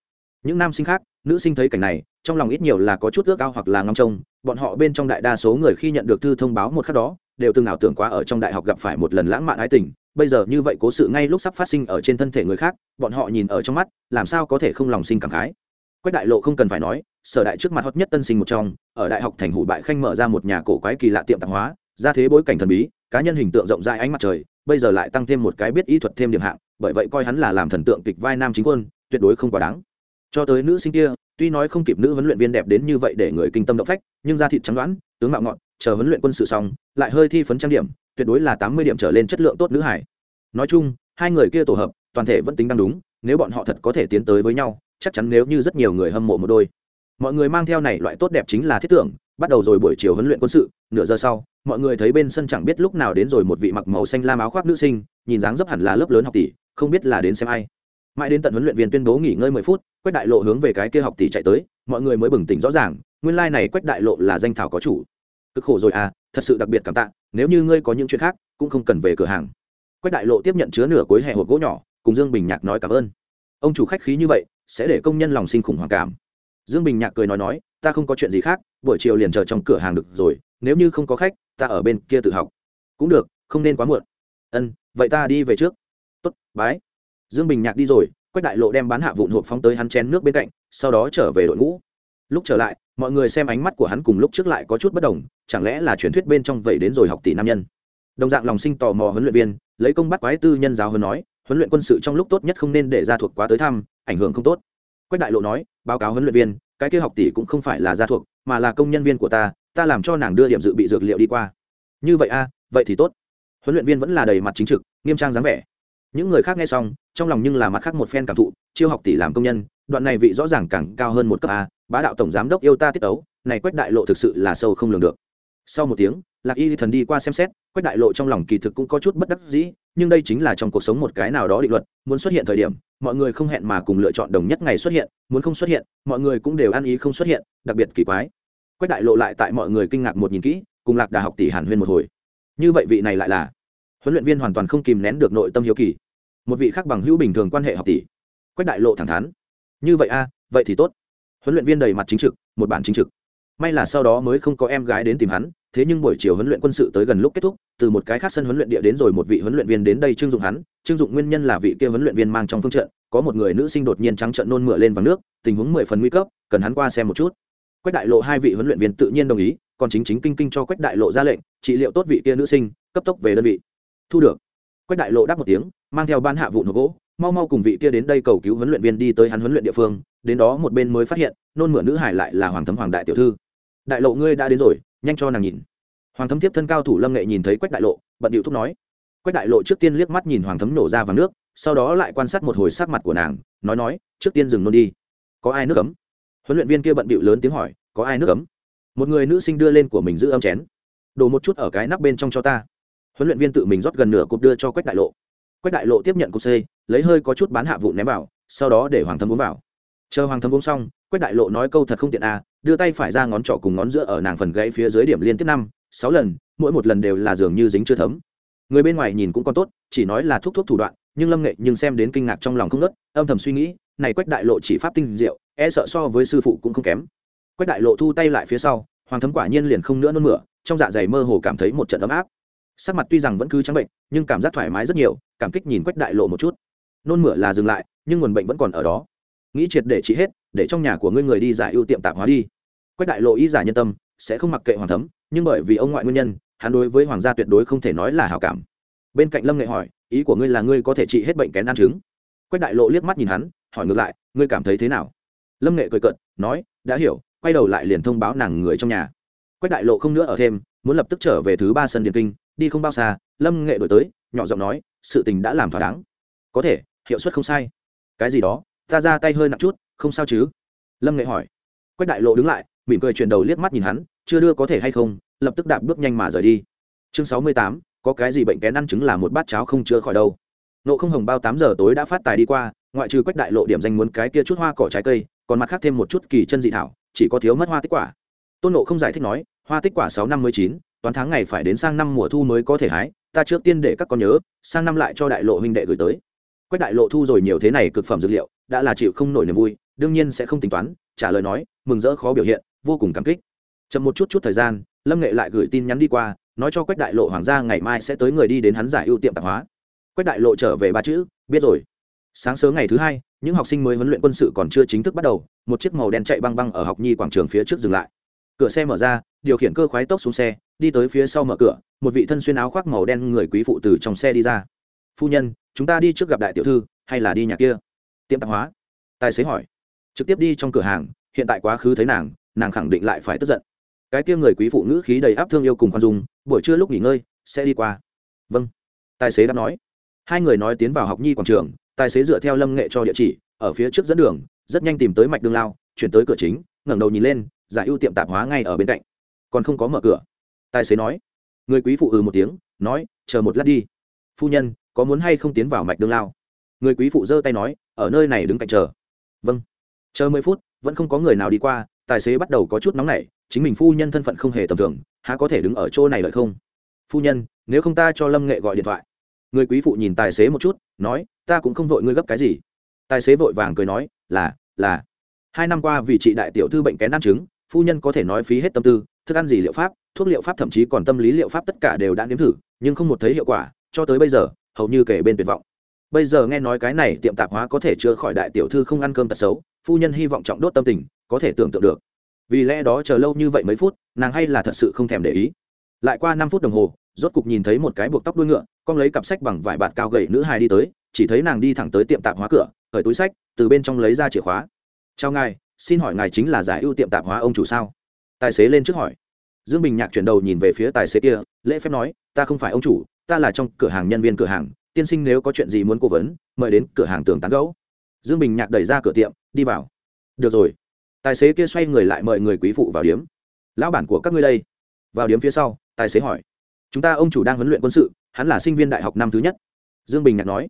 những nam sinh khác, nữ sinh thấy cảnh này, trong lòng ít nhiều là có chút ước ao hoặc là ngong trông. Bọn họ bên trong đại đa số người khi nhận được thư thông báo một khắc đó, đều từng ảo tưởng quá ở trong đại học gặp phải một lần lãng mạn ái tình. Bây giờ như vậy cố sự ngay lúc sắp phát sinh ở trên thân thể người khác, bọn họ nhìn ở trong mắt, làm sao có thể không lòng sinh cảm khái? Quách đại lộ không cần phải nói, sở đại trước mặt hot nhất tân sinh một trong, ở đại học thành hủ bại khanh mở ra một nhà cổ quái kỳ lạ tiệm tạp hóa, ra thế bối cảnh thần bí, cá nhân hình tượng rộng rãi ánh mặt trời, bây giờ lại tăng thêm một cái biết ý thuật thêm điểm hạng, bởi vậy coi hắn là làm thần tượng kịch vai nam chính quân, tuyệt đối không quá đáng cho tới nữ sinh kia, tuy nói không kịp nữ huấn luyện viên đẹp đến như vậy để người kinh tâm động phách, nhưng da thịt trắng đoán, tướng mạo ngọn, chờ huấn luyện quân sự xong, lại hơi thi phấn trang điểm, tuyệt đối là tám mươi điểm trở lên chất lượng tốt nữ hải. Nói chung, hai người kia tổ hợp, toàn thể vẫn tính đang đúng, nếu bọn họ thật có thể tiến tới với nhau, chắc chắn nếu như rất nhiều người hâm mộ một đôi. Mọi người mang theo này loại tốt đẹp chính là thiết tưởng, bắt đầu rồi buổi chiều huấn luyện quân sự, nửa giờ sau, mọi người thấy bên sân chẳng biết lúc nào đến rồi một vị mặc màu xanh lam áo khoác nữ sinh, nhìn dáng dấp hẳn là lớp lớn học tỷ, không biết là đến xem ai mãi đến tận huấn luyện viên tuyên bố nghỉ ngơi mười phút, quách đại lộ hướng về cái kia học tỷ chạy tới, mọi người mới bừng tỉnh rõ ràng, nguyên lai、like、này quách đại lộ là danh thảo có chủ. Cực khổ rồi à thật sự đặc biệt cảm tạ, nếu như ngươi có những chuyện khác, cũng không cần về cửa hàng. Quách đại lộ tiếp nhận chứa nửa cuối hè hộp gỗ nhỏ, cùng dương bình nhạc nói cảm ơn. Ông chủ khách khí như vậy, sẽ để công nhân lòng sinh khủng hoảng cảm. Dương bình nhạc cười nói nói, ta không có chuyện gì khác, buổi chiều liền chờ trong cửa hàng được rồi, nếu như không có khách, ta ở bên kia tự học. Cũng được, không nên quá muộn. Ân, vậy ta đi về trước. Tốt, bái dương bình nhạc đi rồi, quách đại lộ đem bán hạ vụn hộp phóng tới hắn chén nước bên cạnh, sau đó trở về đội ngũ. Lúc trở lại, mọi người xem ánh mắt của hắn cùng lúc trước lại có chút bất đồng, chẳng lẽ là truyền thuyết bên trong vậy đến rồi học tỷ nam nhân? Đồng dạng lòng sinh tò mò huấn luyện viên, lấy công bắt quái tư nhân giáo hơn nói, huấn luyện quân sự trong lúc tốt nhất không nên để ra thuộc quá tới thăm, ảnh hưởng không tốt. Quách đại lộ nói, báo cáo huấn luyện viên, cái kia học tỷ cũng không phải là gia thuộc, mà là công nhân viên của ta ta làm cho nàng đưa điểm dự bị dược liệu đi qua. Như vậy a, vậy thì tốt. Huấn luyện viên vẫn là đầy mặt chính trực, nghiêm trang dáng vẻ những người khác nghe xong, trong lòng nhưng là mặt khác một phen cảm thụ, chiêu học tỷ làm công nhân, đoạn này vị rõ ràng càng cao hơn một cấp a, bá đạo tổng giám đốc yêu ta tiết ấu này quách đại lộ thực sự là sâu không lường được. Sau một tiếng, lạc y thần đi qua xem xét, quách đại lộ trong lòng kỳ thực cũng có chút bất đắc dĩ, nhưng đây chính là trong cuộc sống một cái nào đó định luật, muốn xuất hiện thời điểm, mọi người không hẹn mà cùng lựa chọn đồng nhất ngày xuất hiện, muốn không xuất hiện, mọi người cũng đều ăn ý không xuất hiện, đặc biệt kỳ quái. Quách đại lộ lại tại mọi người kinh ngạc một nhìn kỹ, cùng lạc đà học tỷ hàn huyên một hồi. Như vậy vị này lại là huấn luyện viên hoàn toàn không kìm nén được nội tâm hiếu kỳ. Một vị khác bằng hữu bình thường quan hệ học tỷ. Quách đại lộ thẳng thắn. Như vậy a, vậy thì tốt. Huấn luyện viên đầy mặt chính trực, một bản chính trực. May là sau đó mới không có em gái đến tìm hắn, thế nhưng buổi chiều huấn luyện quân sự tới gần lúc kết thúc, từ một cái khác sân huấn luyện địa đến rồi một vị huấn luyện viên đến đây trưng dụng hắn. Trưng dụng nguyên nhân là vị kia huấn luyện viên mang trong phương trận, có một người nữ sinh đột nhiên trắng trận nôn mửa lên vào nước, tình huống mười phần nguy cấp, cần hắn qua xem một chút. Quách đại lộ hai vị huấn luyện viên tự nhiên đồng ý, còn chính chính kinh kinh cho quách đại lộ ra lệnh, trị liệu tốt vị kia nữ sinh, cấp tốc về đơn vị thu được. Quách đại lộ đáp một tiếng, mang theo ban hạ vụ hộp gỗ, mau mau cùng vị kia đến đây cầu cứu huấn luyện viên đi tới hắn huấn luyện địa phương, đến đó một bên mới phát hiện, nôn mửa nữ hải lại là hoàng thấm hoàng đại tiểu thư. Đại lộ ngươi đã đến rồi, nhanh cho nàng nhìn. Hoàng thấm tiếp thân cao thủ lâm nghệ nhìn thấy quách đại lộ, bận điệu thúc nói. Quách đại lộ trước tiên liếc mắt nhìn hoàng thấm nổ ra vào nước, sau đó lại quan sát một hồi sắc mặt của nàng, nói nói, trước tiên dừng nôn đi. Có ai nước cấm huấn luyện viên kia bận bịu lớn tiếng hỏi, có ai nước cấm một người nữ sinh đưa lên của mình giữ âm chén. Đổ một chút ở cái nắp bên trong cho ta huấn luyện viên tự mình rót gần nửa cục đưa cho quách đại lộ. Quách đại lộ tiếp nhận cục c, lấy hơi có chút bán hạ vụ ném vào, sau đó để hoàng thấm uống vào. Chờ hoàng thấm uống xong, quách đại lộ nói câu thật không tiện à đưa tay phải ra ngón trỏ cùng ngón giữa ở nàng phần gãy phía dưới điểm liên tiếp năm, sáu lần, mỗi một lần đều là dường như dính chưa thấm. Người bên ngoài nhìn cũng còn tốt, chỉ nói là thuốc thuốc thủ đoạn, nhưng lâm nghệ nhưng xem đến kinh ngạc trong lòng không nớt âm thầm suy nghĩ, này quách đại lộ chỉ pháp tinh diệu e sợ so với sư phụ cũng không kém. Quách đại lộ thu tay lại phía sau, hoàng thấm quả nhiên liền không nữa nôn mửa, trong dạ dày mơ hồ cảm thấy một trận ấm áp sắc mặt tuy rằng vẫn cứ trắng bệnh, nhưng cảm giác thoải mái rất nhiều, cảm kích nhìn quách đại lộ một chút. Nôn mửa là dừng lại, nhưng nguồn bệnh vẫn còn ở đó. Nghĩ triệt để trị hết, để trong nhà của ngươi người đi giải ưu tiệm tạp hóa đi. Quách đại lộ ý giả nhân tâm, sẽ không mặc kệ hoàng thấm, nhưng bởi vì ông ngoại nguyên nhân, hắn đối với hoàng gia tuyệt đối không thể nói là hảo cảm. Bên cạnh lâm nghệ hỏi, ý của ngươi là ngươi có thể trị hết bệnh kén ăn trứng? Quách đại lộ liếc mắt nhìn hắn, hỏi ngược lại, ngươi cảm thấy thế nào? Lâm nghệ cười cợt, nói, đã hiểu, quay đầu lại liền thông báo nàng người trong nhà. Quách đại lộ không nữa ở thêm, muốn lập tức trở về thứ ba sân điện kinh đi không bao xa, lâm nghệ đổi tới, nhỏ giọng nói, sự tình đã làm thỏa đáng. Có thể, hiệu suất không sai. Cái gì đó, ta ra tay hơi nặng chút, không sao chứ? Lâm nghệ hỏi. Quách đại lộ đứng lại, mỉm cười chuyển đầu liếc mắt nhìn hắn, chưa đưa có thể hay không, lập tức đạp bước nhanh mà rời đi. Chương sáu mươi tám, có cái gì bệnh kén ăn chứng là một bát cháo không chữa khỏi đâu. Nộ không hồng bao tám giờ tối đã phát tài đi qua, ngoại trừ quách đại lộ điểm danh muốn cái kia chút hoa cỏ trái cây, còn mặt khác thêm một chút kỳ chân dị thảo, chỉ có thiếu mất hoa tích quả. Tôn nộ không giải thích nói, hoa tích quả sáu năm mươi chín toán tháng ngày phải đến sang năm mùa thu mới có thể hái, ta trước tiên để các con nhớ, sang năm lại cho đại lộ huynh đệ gửi tới. Quách đại lộ thu rồi nhiều thế này cực phẩm dược liệu, đã là chịu không nổi niềm vui, đương nhiên sẽ không tính toán, trả lời nói, mừng rỡ khó biểu hiện, vô cùng cảm kích. Chậm một chút chút thời gian, lâm nghệ lại gửi tin nhắn đi qua, nói cho quách đại lộ hoàng gia ngày mai sẽ tới người đi đến hắn giải ưu tiệm tạp hóa. Quách đại lộ trở về ba chữ, biết rồi. Sáng sớm ngày thứ hai, những học sinh mới huấn luyện quân sự còn chưa chính thức bắt đầu, một chiếc màu đen chạy băng băng ở học nhi quảng trường phía trước dừng lại. Cửa xe mở ra, điều khiển cơ khoái tốc xuống xe đi tới phía sau mở cửa, một vị thân xuyên áo khoác màu đen người quý phụ từ trong xe đi ra. Phu nhân, chúng ta đi trước gặp đại tiểu thư, hay là đi nhà kia? Tiệm tạp hóa. Tài xế hỏi. Trực tiếp đi trong cửa hàng, hiện tại quá khứ thấy nàng nàng khẳng định lại phải tức giận. Cái kia người quý phụ nữ khí đầy áp thương yêu cùng khoan dung, buổi trưa lúc nghỉ ngơi, sẽ đi qua. Vâng. Tài xế đã nói. Hai người nói tiến vào học nhi quảng trường, tài xế dựa theo lâm nghệ cho địa chỉ, ở phía trước dẫn đường, rất nhanh tìm tới mạch đường lao, chuyển tới cửa chính, ngẩng đầu nhìn lên, giải ưu tiệm tạp hóa ngay ở bên cạnh. Còn không có mở cửa tài xế nói. Người quý phụ ừ một tiếng, nói, chờ một lát đi. Phu nhân, có muốn hay không tiến vào mạch đường lao? Người quý phụ giơ tay nói, ở nơi này đứng cạnh chờ. Vâng. Chờ mười phút, vẫn không có người nào đi qua, tài xế bắt đầu có chút nóng nảy, chính mình phu nhân thân phận không hề tầm thường, há có thể đứng ở chỗ này lợi không? Phu nhân, nếu không ta cho lâm nghệ gọi điện thoại. Người quý phụ nhìn tài xế một chút, nói, ta cũng không vội ngươi gấp cái gì. Tài xế vội vàng cười nói, là là. Hai năm qua vì chị đại tiểu thư bệnh kén ăn trứng, phu nhân có thể nói phí hết tâm tư, thức ăn gì liệu pháp thuốc liệu pháp thậm chí còn tâm lý liệu pháp tất cả đều đã nếm thử, nhưng không một thấy hiệu quả, cho tới bây giờ, hầu như kể bên tuyệt vọng. Bây giờ nghe nói cái này tiệm tạp hóa có thể chữa khỏi đại tiểu thư không ăn cơm tật xấu, phu nhân hy vọng trọng đốt tâm tình, có thể tưởng tượng được. Vì lẽ đó chờ lâu như vậy mấy phút, nàng hay là thật sự không thèm để ý. Lại qua năm phút đồng hồ, rốt cục nhìn thấy một cái buộc tóc đuôi ngựa, con lấy cặp sách bằng vải bạt cao gậy nữ hài đi tới, chỉ thấy nàng đi thẳng tới tiệm tạp hóa cửa khởi túi sách, từ bên trong lấy ra chìa khóa. Chào ngài, xin hỏi ngài chính là giải ưu tiệm tạp hóa ông chủ sao? Tài xế lên trước hỏi dương bình nhạc chuyển đầu nhìn về phía tài xế kia, lễ phép nói, ta không phải ông chủ, ta là trong cửa hàng nhân viên cửa hàng, tiên sinh nếu có chuyện gì muốn cố vấn, mời đến cửa hàng tường tán gấu dương bình nhạc đẩy ra cửa tiệm, đi vào. Được rồi. Tài xế kia xoay người lại mời người quý phụ vào điếm. Lão bản của các ngươi đây. Vào điếm phía sau, tài xế hỏi, chúng ta ông chủ đang huấn luyện quân sự, hắn là sinh viên đại học năm thứ nhất. Dương bình nhạc nói,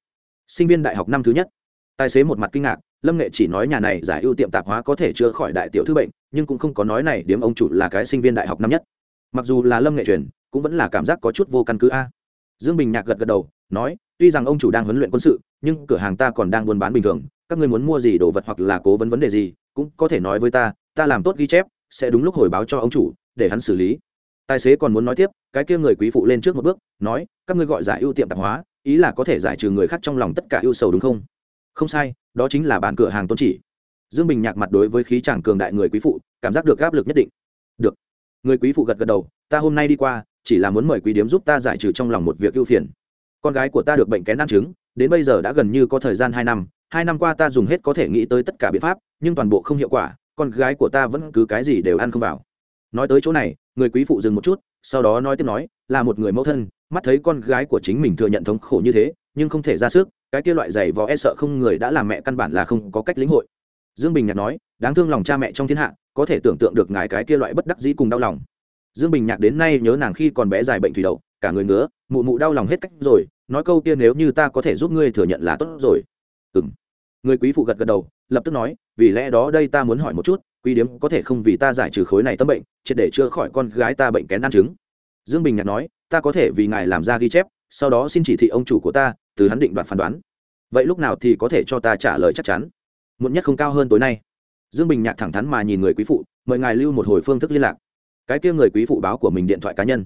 sinh viên đại học năm thứ nhất. Tài xế một mặt kinh ngạc lâm nghệ chỉ nói nhà này giải ưu tiệm tạp hóa có thể chữa khỏi đại tiểu thư bệnh, nhưng cũng không có nói này điếm ông chủ là cái sinh viên đại học năm nhất. Mặc dù là lâm nghệ truyền, cũng vẫn là cảm giác có chút vô căn cứ a. Dương bình nhạc gật gật đầu, nói, tuy rằng ông chủ đang huấn luyện quân sự, nhưng cửa hàng ta còn đang buôn bán bình thường, các ngươi muốn mua gì đồ vật hoặc là cố vấn vấn đề gì, cũng có thể nói với ta ta làm tốt ghi chép, sẽ đúng lúc hồi báo cho ông chủ, để hắn xử lý. Tài xế còn muốn nói tiếp, cái kia người quý phụ lên trước một bước, nói, các ngươi gọi giải ưu tiệm tạp hóa, ý là có thể giải trừ người khác trong lòng tất cả ưu sầu đúng không? Không sai, đó chính là bản cửa hàng tôn chỉ. Dương bình nhạc mặt đối với khí chàng cường đại người quý phụ, cảm giác được áp lực nhất định. Được. Người quý phụ gật gật đầu, ta hôm nay đi qua, chỉ là muốn mời quý điếm giúp ta giải trừ trong lòng một việc ưu phiền. Con gái của ta được bệnh kén ăn trứng, đến bây giờ đã gần như có thời gian hai năm hai năm qua ta dùng hết có thể nghĩ tới tất cả biện pháp, nhưng toàn bộ không hiệu quả, con gái của ta vẫn cứ cái gì đều ăn không vào. Nói tới chỗ này, người quý phụ dừng một chút, sau đó nói tiếp nói, là một người mẫu thân, mắt thấy con gái của chính mình thừa nhận thống khổ như thế, nhưng không thể ra sức cái kia loại giày vò e sợ không người đã làm mẹ căn bản là không có cách lĩnh hội. Dương bình nhạc nói, đáng thương lòng cha mẹ trong thiên hạ, có thể tưởng tượng được ngài cái kia loại bất đắc dĩ cùng đau lòng. Dương bình nhạc đến nay nhớ nàng khi còn bé dài bệnh thủy đậu, cả người ngứa, mụ mụ đau lòng hết cách rồi, nói câu kia nếu như ta có thể giúp ngươi thừa nhận là tốt rồi. Ừng người quý phụ gật gật đầu, lập tức nói, vì lẽ đó đây ta muốn hỏi một chút, quý điếm có thể không vì ta giải trừ khối này tâm bệnh, triệt để chữa khỏi con gái ta bệnh kén ăn trứng? Dương bình nhạc nói, ta có thể vì ngài làm ra ghi chép sau đó xin chỉ thị ông chủ của ta, từ hắn định đoạt phán đoán. Vậy lúc nào thì có thể cho ta trả lời chắc chắn? Muộn nhất không cao hơn tối nay. Dương bình nhạc thẳng thắn mà nhìn người quý phụ, mời ngài lưu một hồi phương thức liên lạc. Cái kia người quý phụ báo của mình điện thoại cá nhân.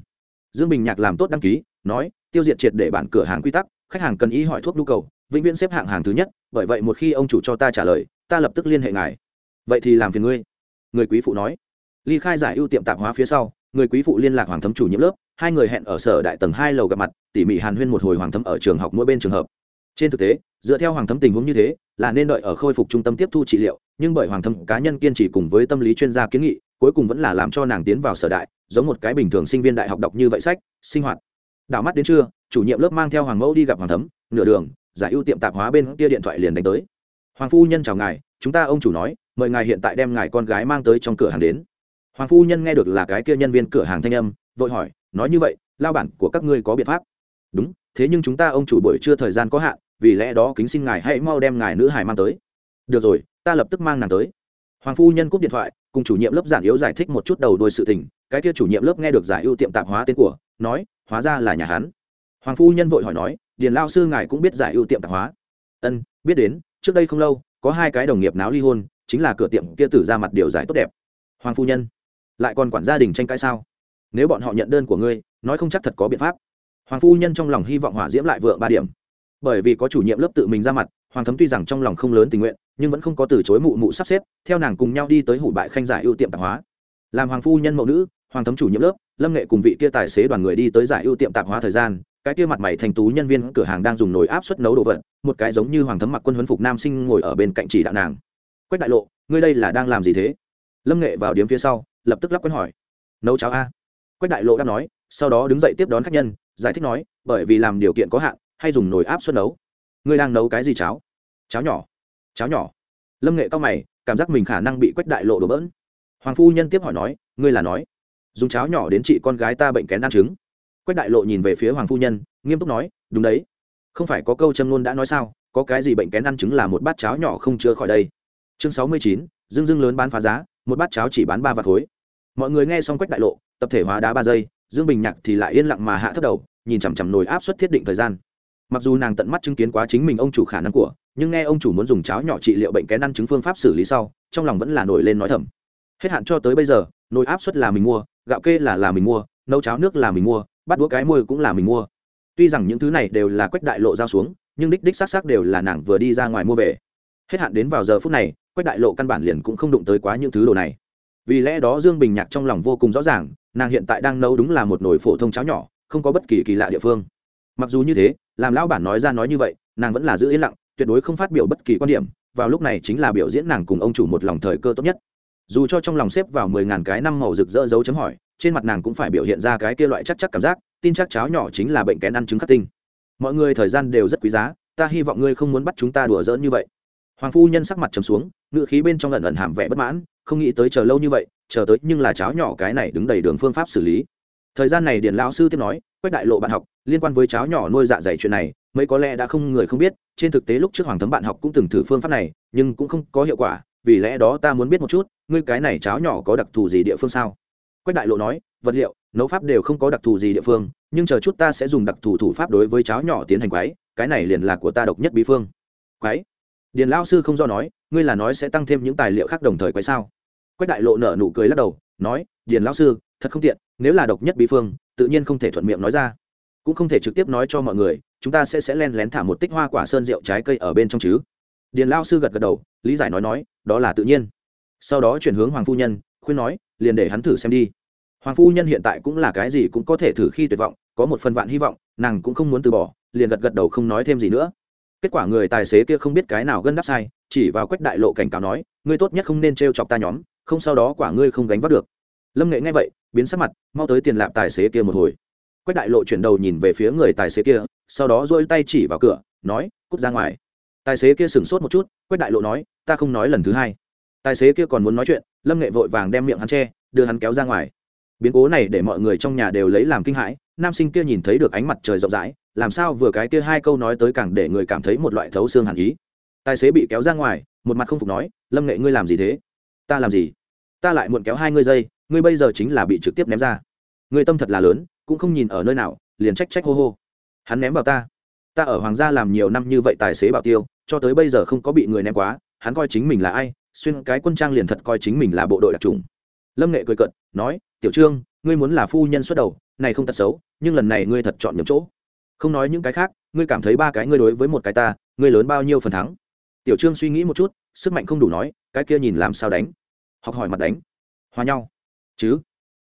Dương bình nhạc làm tốt đăng ký, nói, tiêu diệt triệt để bản cửa hàng quy tắc, khách hàng cần ý hỏi thuốc nhu cầu, vĩnh viễn xếp hạng hàng thứ nhất, bởi vậy một khi ông chủ cho ta trả lời, ta lập tức liên hệ ngài. Vậy thì làm phiền ngươi. Người quý phụ nói. Ly khai giải ưu tiệm tạp hóa phía sau, người quý phụ liên lạc hoàng thấm chủ nhiệm lớp hai người hẹn ở sở đại tầng hai lầu gặp mặt, tỉ mỉ hàn huyên một hồi hoàng thấm ở trường học mỗi bên trường hợp. Trên thực tế, dựa theo hoàng thấm tình huống như thế, là nên đợi ở khôi phục trung tâm tiếp thu trị liệu, nhưng bởi hoàng thấm cá nhân kiên trì cùng với tâm lý chuyên gia kiến nghị, cuối cùng vẫn là làm cho nàng tiến vào sở đại, giống một cái bình thường sinh viên đại học đọc như vậy sách, sinh hoạt. Đảo mắt đến trưa, chủ nhiệm lớp mang theo hoàng mẫu đi gặp hoàng thấm, nửa đường, giải ưu tiệm tạp hóa bên kia điện thoại liền đánh tới. Hoàng phu nhân chào ngài, chúng ta ông chủ nói, mời ngài hiện tại đem ngài con gái mang tới trong cửa hàng đến. Hoàng phu nhân nghe được là cái kia nhân viên cửa hàng thanh âm, vội hỏi nói như vậy, lao bản của các ngươi có biện pháp. Đúng, thế nhưng chúng ta ông chủ buổi trưa thời gian có hạn, vì lẽ đó kính xin ngài hãy mau đem ngài nữ hải mang tới. Được rồi, ta lập tức mang nàng tới. Hoàng phu nhân cúp điện thoại, cùng chủ nhiệm lớp giản yếu giải thích một chút đầu đuôi sự tình, cái kia chủ nhiệm lớp nghe được giải ưu tiệm tạp hóa tên của, nói, hóa ra là nhà hắn. Hoàng phu nhân vội hỏi nói, điền lao sư ngài cũng biết giải ưu tiệm tạp hóa? Ân, biết đến, trước đây không lâu, có hai cái đồng nghiệp náo ly hôn, chính là cửa tiệm kia tử ra mặt điều giải tốt đẹp. Hoàng phu nhân, lại còn quản gia đình tranh cãi sao? Nếu bọn họ nhận đơn của ngươi, nói không chắc thật có biện pháp. Hoàng phu nhân trong lòng hy vọng hỏa diễm lại vượng ba điểm. Bởi vì có chủ nhiệm lớp tự mình ra mặt, hoàng thấm tuy rằng trong lòng không lớn tình nguyện, nhưng vẫn không có từ chối mụ mụ sắp xếp, theo nàng cùng nhau đi tới hủ bại khanh giải ưu tiệm tạp hóa. Làm hoàng phu nhân mẫu nữ, hoàng thấm chủ nhiệm lớp, lâm nghệ cùng vị kia tài xế đoàn người đi tới giải ưu tiệm tạp hóa thời gian, cái kia mặt mày thành tú nhân viên cửa hàng đang dùng nồi áp suất nấu đồ vật, một cái giống như hoàng thấm mặc quân huấn phục nam sinh ngồi ở bên cạnh chỉ đạo nàng. Quách đại lộ, ngươi đây là đang làm gì thế? Lâm nghệ vào điếm phía sau, lập tức lắp quen hỏi. Nấu cháo a quách đại lộ đáp nói, sau đó đứng dậy tiếp đón khách nhân, giải thích nói, bởi vì làm điều kiện có hạn, hay dùng nồi áp suất nấu. Ngươi đang nấu cái gì cháo? Cháo nhỏ. Cháo nhỏ. Lâm nghệ cao mày, cảm giác mình khả năng bị quách đại lộ đổ bỡn. Hoàng phu nhân tiếp hỏi nói, ngươi là nói, dùng cháo nhỏ đến chị con gái ta bệnh kén ăn trứng. Quách đại lộ nhìn về phía hoàng phu nhân, nghiêm túc nói, đúng đấy. Không phải có câu châm ngôn đã nói sao, có cái gì bệnh kén ăn trứng là một bát cháo nhỏ không chữa khỏi đây. Chương sáu mươi chín dưng dưng lớn bán phá giá, một bát cháo chỉ bán ba vạt khối. Mọi người nghe xong quách đại lộ tập thể hóa đá ba giây, dương bình nhạc thì lại yên lặng mà hạ thấp đầu, nhìn chằm chằm nồi áp suất thiết định thời gian. Mặc dù nàng tận mắt chứng kiến quá chính mình ông chủ khả năng của, nhưng nghe ông chủ muốn dùng cháo nhỏ trị liệu bệnh kén ăn chứng phương pháp xử lý sau, trong lòng vẫn là nổi lên nói thầm. Hết hạn cho tới bây giờ, nồi áp suất là mình mua, gạo kê là là mình mua, nấu cháo nước là mình mua, bắt đũa cái môi cũng là mình mua. Tuy rằng những thứ này đều là quách đại lộ giao xuống, nhưng đích đích xác xác đều là nàng vừa đi ra ngoài mua về. Hết hạn đến vào giờ phút này, quách đại lộ căn bản liền cũng không đụng tới quá những thứ đồ này vì lẽ đó dương bình nhạc trong lòng vô cùng rõ ràng, nàng hiện tại đang nấu đúng là một nồi phổ thông cháo nhỏ, không có bất kỳ kỳ lạ địa phương. Mặc dù như thế, làm lão bản nói ra nói như vậy, nàng vẫn là giữ yên lặng, tuyệt đối không phát biểu bất kỳ quan điểm, vào lúc này chính là biểu diễn nàng cùng ông chủ một lòng thời cơ tốt nhất. Dù cho trong lòng xếp vào mười ngàn cái năm màu rực rỡ dấu chấm hỏi, trên mặt nàng cũng phải biểu hiện ra cái kia loại chắc chắc cảm giác, tin chắc cháo nhỏ chính là bệnh kén ăn trứng khắc tinh. Mọi người thời gian đều rất quý giá, ta hy vọng ngươi không muốn bắt chúng ta đùa giỡn như vậy. Hoàng phu nhân sắc mặt trầm xuống ngự khí bên trong lần ẩn hàm vẻ bất mãn không nghĩ tới chờ lâu như vậy, chờ tới nhưng là cháo nhỏ cái này đứng đầy đường phương pháp xử lý. Thời gian này điền lão sư tiếp nói, quách đại lộ bạn học, liên quan với cháo nhỏ nuôi dạ dày chuyện này, mấy có lẽ đã không người không biết, trên thực tế lúc trước hoàng thấm bạn học cũng từng thử phương pháp này, nhưng cũng không có hiệu quả, vì lẽ đó ta muốn biết một chút, ngươi cái này cháo nhỏ có đặc thù gì địa phương sao? Quách đại lộ nói, vật liệu, nấu pháp đều không có đặc thù gì địa phương, nhưng chờ chút ta sẽ dùng đặc thù thủ pháp đối với cháo nhỏ tiến hành quái cái này liền là của ta độc nhất bí phương. Quái điền lão sư không do nói, ngươi là nói sẽ tăng thêm những tài liệu khác đồng thời quái sao? Quách đại lộ nở nụ cười lắc đầu, nói, điền lão sư, thật không tiện, nếu là độc nhất bí phương, tự nhiên không thể thuận miệng nói ra. Cũng không thể trực tiếp nói cho mọi người, chúng ta sẽ sẽ len lén thả một tích hoa quả sơn rượu trái cây ở bên trong chứ. Điền lao sư gật gật đầu, lý giải nói nói, đó là tự nhiên. Sau đó chuyển hướng hoàng phu nhân, khuyên nói, liền để hắn thử xem đi. Hoàng phu nhân hiện tại cũng là cái gì cũng có thể thử khi tuyệt vọng, có một phần vạn hy vọng, nàng cũng không muốn từ bỏ, liền gật gật đầu không nói thêm gì nữa. Kết quả người tài xế kia không biết cái nào gân đắp sai, chỉ vào quách đại lộ cảnh cáo nói, ngươi tốt nhất không nên t r e o chọc ta nhóm không sau đó quả ngươi không gánh vác được. Lâm nghệ nghe vậy, biến sắc mặt, mau tới tiền lạp tài xế kia một hồi. Quách đại lộ chuyển đầu nhìn về phía người tài xế kia, sau đó dôi tay chỉ vào cửa, nói, cút ra ngoài. Tài xế kia sửng sốt một chút, quách đại lộ nói, ta không nói lần thứ hai. Tài xế kia còn muốn nói chuyện, lâm nghệ vội vàng đem miệng hắn che, đưa hắn kéo ra ngoài. Biến cố này để mọi người trong nhà đều lấy làm kinh hãi, nam sinh kia nhìn thấy được ánh mặt trời rộng rãi, làm sao vừa cái kia hai câu nói tới càng để người cảm thấy một loại thấu xương hàn ý. Tài xế bị kéo ra ngoài, một mặt không phục nói, lâm nghệ, ngươi làm gì thế? Ta làm gì? Ta lại muộn kéo hai ngươi giây ngươi bây giờ chính là bị trực tiếp ném ra. Người tâm thật là lớn, cũng không nhìn ở nơi nào, liền trách trách hô hô. Hắn ném vào ta. Ta ở hoàng gia làm nhiều năm như vậy tài xế bảo tiêu, cho tới bây giờ không có bị người ném quá, hắn coi chính mình là ai, xuyên cái quân trang liền thật coi chính mình là bộ đội đặc trùng. Lâm nghệ cười cận nói, tiểu trương, ngươi muốn là phu nhân xuất đầu, này không thật xấu, nhưng lần này ngươi thật chọn nhầm chỗ. Không nói những cái khác, ngươi cảm thấy ba cái ngươi đối với một cái ta, ngươi lớn bao nhiêu phần thắng? Tiểu trương suy nghĩ một chút, sức mạnh không đủ nói cái kia nhìn làm sao đánh? Học hỏi mặt đánh. Hòa nhau. Chứ?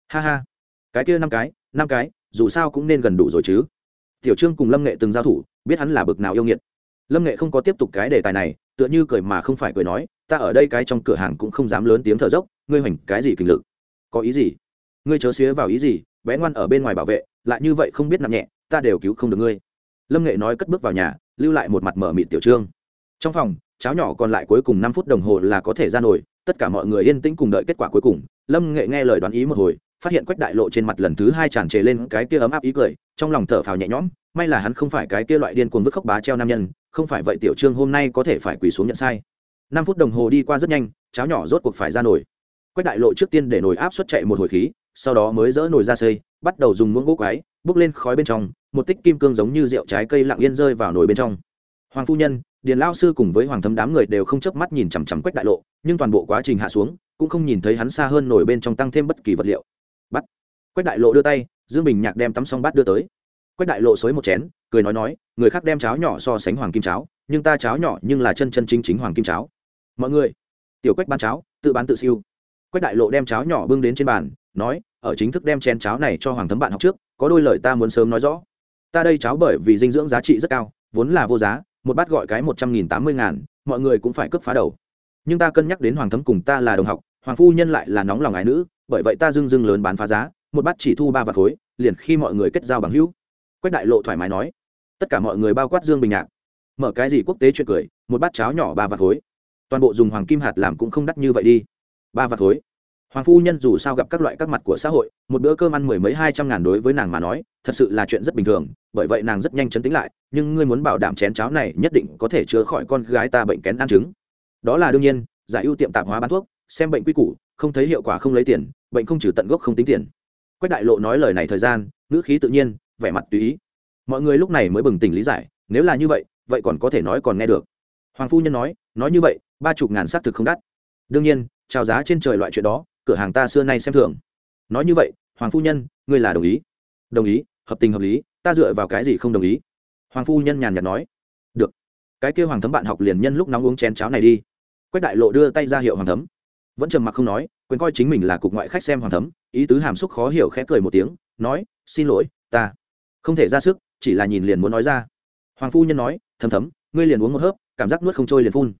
Ha ha. Cái kia năm cái năm cái, dù sao cũng nên gần đủ rồi chứ. Tiểu trương cùng lâm nghệ từng giao thủ, biết hắn là bực nào yêu nghiệt. Lâm nghệ không có tiếp tục cái đề tài này, tựa như cười mà không phải cười nói, ta ở đây cái trong cửa hàng cũng không dám lớn tiếng thở dốc, ngươi hoành cái gì kình lực? Có ý gì? Ngươi chớ xía vào ý gì, bé ngoan ở bên ngoài bảo vệ, lại như vậy không biết nặng nhẹ, ta đều cứu không được ngươi. Lâm nghệ nói cất bước vào nhà, lưu lại một mặt mở mịt tiểu trương. Trong phòng cháo nhỏ còn lại cuối cùng năm phút đồng hồ là có thể ra nổi, tất cả mọi người yên tĩnh cùng đợi kết quả cuối cùng. Lâm nghệ nghe lời đoán ý một hồi, phát hiện quách đại lộ trên mặt lần thứ hai tràn trề lên cái kia ấm áp ý cười, trong lòng thở phào nhẹ nhõm, may là hắn không phải cái kia loại điên cuồng vứt khóc bá treo nam nhân, không phải vậy tiểu trương hôm nay có thể phải quỳ xuống nhận sai. Năm phút đồng hồ đi qua rất nhanh, cháo nhỏ rốt cuộc phải ra nổi. Quách đại lộ trước tiên để nồi áp suất chạy một hồi khí, sau đó mới dỡ nồi ra xây bắt đầu dùng muỗng gỗ quái, bốc lên khói bên trong, một tích kim cương giống như rượu trái cây lặng yên rơi vào nồi bên trong hoàng phu nhân, điền lao sư cùng với hoàng thấm đám người đều không chớp mắt nhìn chằm chằm quách đại lộ, nhưng toàn bộ quá trình hạ xuống, cũng không nhìn thấy hắn xa hơn nổi bên trong tăng thêm bất kỳ vật liệu. Bắt. Quách đại lộ đưa tay, dương bình nhạc đem tắm xong bát đưa tới. Quách đại lộ xối một chén, cười nói nói, người khác đem cháo nhỏ so sánh hoàng kim cháo, nhưng ta cháo nhỏ nhưng là chân chân chính chính hoàng kim cháo. Mọi người, tiểu quách bán cháo, tự bán tự siêu. Quách đại lộ đem cháo nhỏ bưng đến trên bàn, nói, ở chính thức đem chén cháo này cho hoàng thấm bạn học trước, có đôi lời ta muốn sớm nói rõ. Ta đây cháo bởi vì dinh dưỡng giá trị rất cao, vốn là vô giá một bát gọi cái một trăm nghìn tám mươi ngàn, mọi người cũng phải cướp phá đầu. Nhưng ta cân nhắc đến hoàng thấm cùng ta là đồng học, hoàng phu nhân lại là nóng lòng ái nữ, bởi vậy ta dưng dưng lớn bán phá giá, một bát chỉ thu ba vạt khối, liền khi mọi người kết giao bằng hữu. Quách đại lộ thoải mái nói. Tất cả mọi người bao quát dương bình nhạc. Mở cái gì quốc tế chuyện cười, một bát cháo nhỏ ba vạt khối. Toàn bộ dùng hoàng kim hạt làm cũng không đắt như vậy đi. Ba vạt khối. Hoàng phu nhân dù sao gặp các loại các mặt của xã hội, một bữa cơm ăn mười mấy hai trăm ngàn đối với nàng mà nói, thật sự là chuyện rất bình thường bởi vậy nàng rất nhanh chấn tĩnh lại, nhưng ngươi muốn bảo đảm chén cháo này nhất định có thể chữa khỏi con gái ta bệnh kén ăn trứng. Đó là đương nhiên, giải ưu tiệm tạp hóa bán thuốc, xem bệnh quy củ, không thấy hiệu quả không lấy tiền, bệnh không trừ tận gốc không tính tiền. Quách đại lộ nói lời này thời gian, ngữ khí tự nhiên, vẻ mặt tùy ý. Mọi người lúc này mới bừng tỉnh lý giải, nếu là như vậy vậy còn có thể nói còn nghe được. Hoàng phu nhân nói nói như vậy, ba chục ngàn xác thực không đắt. Đương nhiên trào giá trên trời loại chuyện đó, cửa hàng ta xưa nay xem thường. Nói như vậy, hoàng phu nhân, ngươi là đồng ý. Đồng ý, hợp tình hợp lý ta dựa vào cái gì không đồng ý? Hoàng phu nhân nhàn nhạt nói. Được. Cái kêu hoàng thấm bạn học liền nhân lúc nóng uống chén cháo này đi. Quách đại lộ đưa tay ra hiệu hoàng thấm. Vẫn trầm mặc không nói, quyền coi chính mình là cục ngoại khách xem hoàng thấm, ý tứ hàm xúc khó hiểu khẽ cười một tiếng, nói, xin lỗi, ta không thể ra sức, chỉ là nhìn liền muốn nói ra. Hoàng phu nhân nói, thấm thấm, ngươi liền uống một hớp, cảm giác nuốt không trôi liền phun.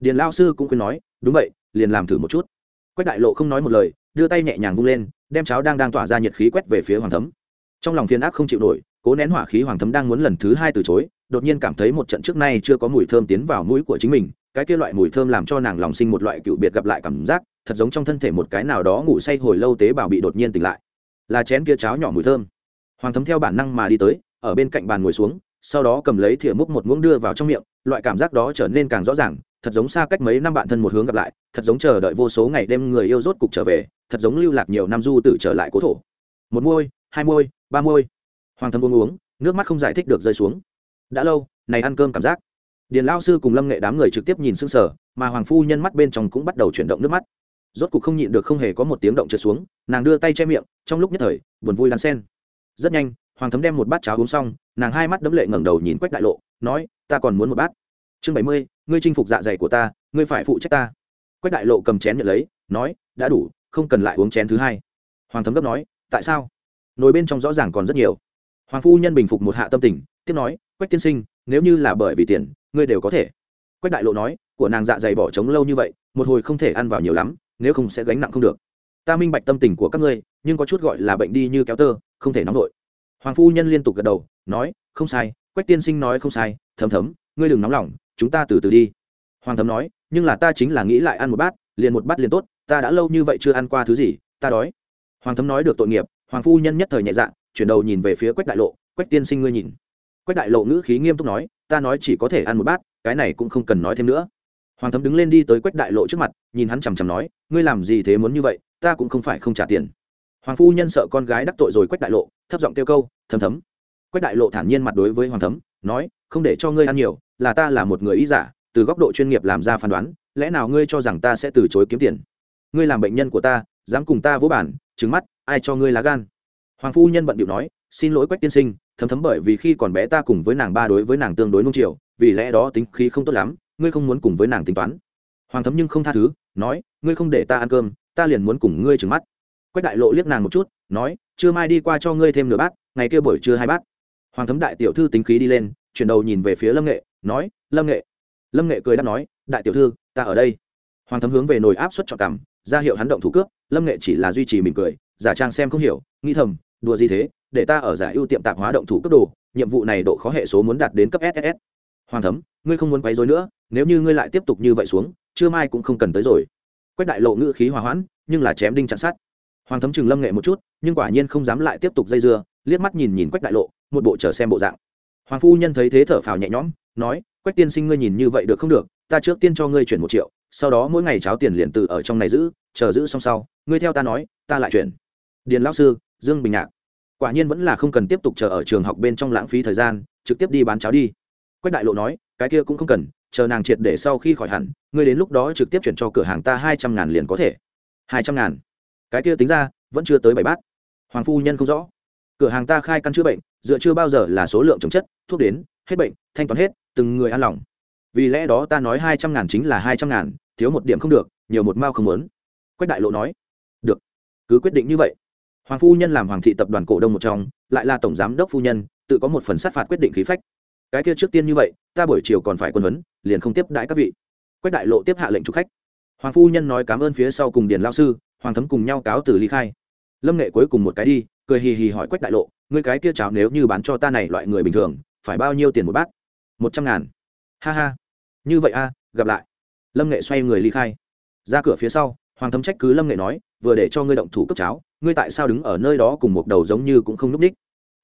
Điền lao sư cũng khuyên nói, đúng vậy, liền làm thử một chút. Quách đại lộ không nói một lời, đưa tay nhẹ nhàng vung lên, đem cháo đang đang tỏa ra nhiệt khí quét về phía hoàng thấm. Trong lòng phiền ác không chịu nổi cố nén hỏa khí hoàng thấm đang muốn lần thứ hai từ chối, đột nhiên cảm thấy một trận trước nay chưa có mùi thơm tiến vào mũi của chính mình, cái kia loại mùi thơm làm cho nàng lòng sinh một loại cựu biệt gặp lại cảm giác, thật giống trong thân thể một cái nào đó ngủ say hồi lâu tế bào bị đột nhiên tỉnh lại. Là chén kia cháo nhỏ mùi thơm. Hoàng thấm theo bản năng mà đi tới, ở bên cạnh bàn ngồi xuống, sau đó cầm lấy thìa múc một muỗng đưa vào trong miệng, loại cảm giác đó trở nên càng rõ ràng, thật giống xa cách mấy năm bạn thân một hướng gặp lại, thật giống chờ đợi vô số ngày đêm người yêu rốt cục trở về, thật giống lưu lạc nhiều năm du tử trở lại cố thổ. Một môi, hai môi, ba môi hoàng thấm uống uống, nước mắt không giải thích được rơi xuống. Đã lâu, này ăn cơm cảm giác. Điền lao sư cùng lâm nghệ đám người trực tiếp nhìn xương sở mà hoàng phu nhân mắt bên trong cũng bắt đầu chuyển động nước mắt. Rốt cục không nhịn được không hề có một tiếng động trượt xuống, nàng đưa tay che miệng, trong lúc nhất thời, buồn vui đan sen rất nhanh, hoàng thấm đem một bát cháo uống xong, nàng hai mắt đấm lệ ngẩng đầu nhìn quách đại lộ, nói, ta còn muốn một bát. Chương bảy mươi, ngươi chinh phục dạ dày của ta, ngươi phải phụ trách ta. Quách đại lộ cầm chén nhận lấy, nói, đã đủ, không cần lại uống chén thứ hai. Hoàng thấm gấp nói, tại sao? Nồi bên trong rõ ràng còn rất nhiều hoàng phu nhân bình phục một hạ tâm tình, tiếp nói, quách tiên sinh, nếu như là bởi vì tiền, ngươi đều có thể. Quách đại lộ nói, của nàng dạ dày bỏ trống lâu như vậy, một hồi không thể ăn vào nhiều lắm, nếu không sẽ gánh nặng không được. Ta minh bạch tâm tình của các ngươi, nhưng có chút gọi là bệnh đi như kéo tơ, không thể nóng vội hoàng phu nhân liên tục gật đầu, nói, không sai, quách tiên sinh nói không sai, thấm thấm, ngươi đừng nóng lòng, chúng ta từ từ đi. Hoàng thấm nói, nhưng là ta chính là nghĩ lại ăn một bát, liền một bát liền tốt, ta đã lâu như vậy chưa ăn qua thứ gì, ta đói. Hoàng thấm nói được tội nghiệp, hoàng phu nhân nhất thời nhẹ dạ chuyển đầu nhìn về phía quách đại lộ, quách tiên sinh ngươi nhìn. Quách đại lộ ngữ khí nghiêm túc nói, ta nói chỉ có thể ăn một bát, cái này cũng không cần nói thêm nữa. Hoàng thấm đứng lên đi tới quách đại lộ trước mặt, nhìn hắn chằm chằm nói, ngươi làm gì thế muốn như vậy, ta cũng không phải không trả tiền. Hoàng phu nhân sợ con gái đắc tội rồi quách đại lộ, thấp giọng kêu câu thấm thấm. Quách đại lộ thản nhiên mặt đối với hoàng thấm, nói, không để cho ngươi ăn nhiều, là ta là một người ý giả, từ góc độ chuyên nghiệp làm ra phán đoán, lẽ nào ngươi cho rằng ta sẽ từ chối kiếm tiền? Ngươi làm bệnh nhân của ta, dám cùng ta vỗ bản trứng mắt, ai cho ngươi lá gan? Hoàng phu nhân bận điệu nói, xin lỗi quách tiên sinh, thấm thấm bởi vì khi còn bé ta cùng với nàng ba đối với nàng tương đối nung chiều, vì lẽ đó tính khí không tốt lắm, ngươi không muốn cùng với nàng tính toán. Hoàng thấm nhưng không tha thứ, nói, ngươi không để ta ăn cơm, ta liền muốn cùng ngươi trừng mắt. Quách đại lộ liếc nàng một chút, nói chưa mai đi qua cho ngươi thêm nửa bát, ngày kia buổi trưa hai bát. Hoàng thấm đại tiểu thư tính khí đi lên, chuyển đầu nhìn về phía lâm nghệ, nói, lâm nghệ. Lâm nghệ cười đáp nói, đại tiểu thư, ta ở đây. Hoàng thấm hướng về nồi áp suất cho cảm ra hiệu hắn động thủ cướp, lâm nghệ chỉ là duy trì mỉm cười, giả trang xem không hiểu, nghĩ thầm đùa gì thế, để ta ở giải ưu tiệm tạp hóa động thủ cấp đồ, nhiệm vụ này độ khó hệ số muốn đạt đến cấp ss hoàng thấm, ngươi không muốn quấy rối nữa, nếu như ngươi lại tiếp tục như vậy xuống chưa mai cũng không cần tới rồi. Quách đại lộ ngữ khí hòa hoãn, nhưng là chém đinh chặn sát hoàng thấm chừng lâm nghệ một chút, nhưng quả nhiên không dám lại tiếp tục dây dưa, liếc mắt nhìn nhìn quách đại lộ, một bộ chờ xem bộ dạng. Hoàng phu nhân thấy thế thở phào nhẹ nhõm, nói, quách tiên sinh ngươi nhìn như vậy được không được, ta trước tiên cho ngươi chuyển một triệu, sau đó mỗi ngày cháo tiền liền từ ở trong này giữ, chờ giữ xong sau, ngươi theo ta nói, ta lại chuyển. Điền lão sư dương bình nhạc. Quả nhiên vẫn là không cần tiếp tục chờ ở trường học bên trong lãng phí thời gian, trực tiếp đi bán cháo đi. Quách đại lộ nói, cái kia cũng không cần, chờ nàng triệt để sau khi khỏi hẳn, ngươi đến lúc đó trực tiếp chuyển cho cửa hàng ta hai trăm ngàn liền có thể. hai trăm ngàn. Cái kia tính ra, vẫn chưa tới bảy bát. Hoàng phu nhân không rõ. Cửa hàng ta khai căn chữa bệnh, dựa chưa bao giờ là số lượng chống chất, thuốc đến, hết bệnh, thanh toán hết, từng người an lòng. Vì lẽ đó ta nói hai trăm ngàn chính là hai trăm ngàn, thiếu một điểm không được, nhiều một mao không muốn. Quách đại lộ nói, được, cứ quyết định như vậy hoàng phu nhân làm hoàng thị tập đoàn cổ đông một trong, lại là tổng giám đốc phu nhân, tự có một phần sát phạt quyết định khí phách. Cái kia trước tiên như vậy, ta buổi chiều còn phải quân huấn, liền không tiếp đãi các vị. Quách đại lộ tiếp hạ lệnh chủ khách. Hoàng phu nhân nói cảm ơn phía sau cùng điền lao sư, hoàng thấm cùng nhau cáo từ ly khai. Lâm nghệ cuối cùng một cái đi, cười hì hì hỏi quách đại lộ người cái kia cháo nếu như bán cho ta này loại người bình thường, phải bao nhiêu tiền một bát? Một trăm ngàn. Ha ha. Như vậy a, gặp lại. Lâm nghệ xoay người ly khai. Ra cửa phía sau, hoàng thấm trách cứ lâm nghệ nói, vừa để cho ngươi động thủ cấp cháo ngươi tại sao đứng ở nơi đó cùng một đầu giống như cũng không núp đích?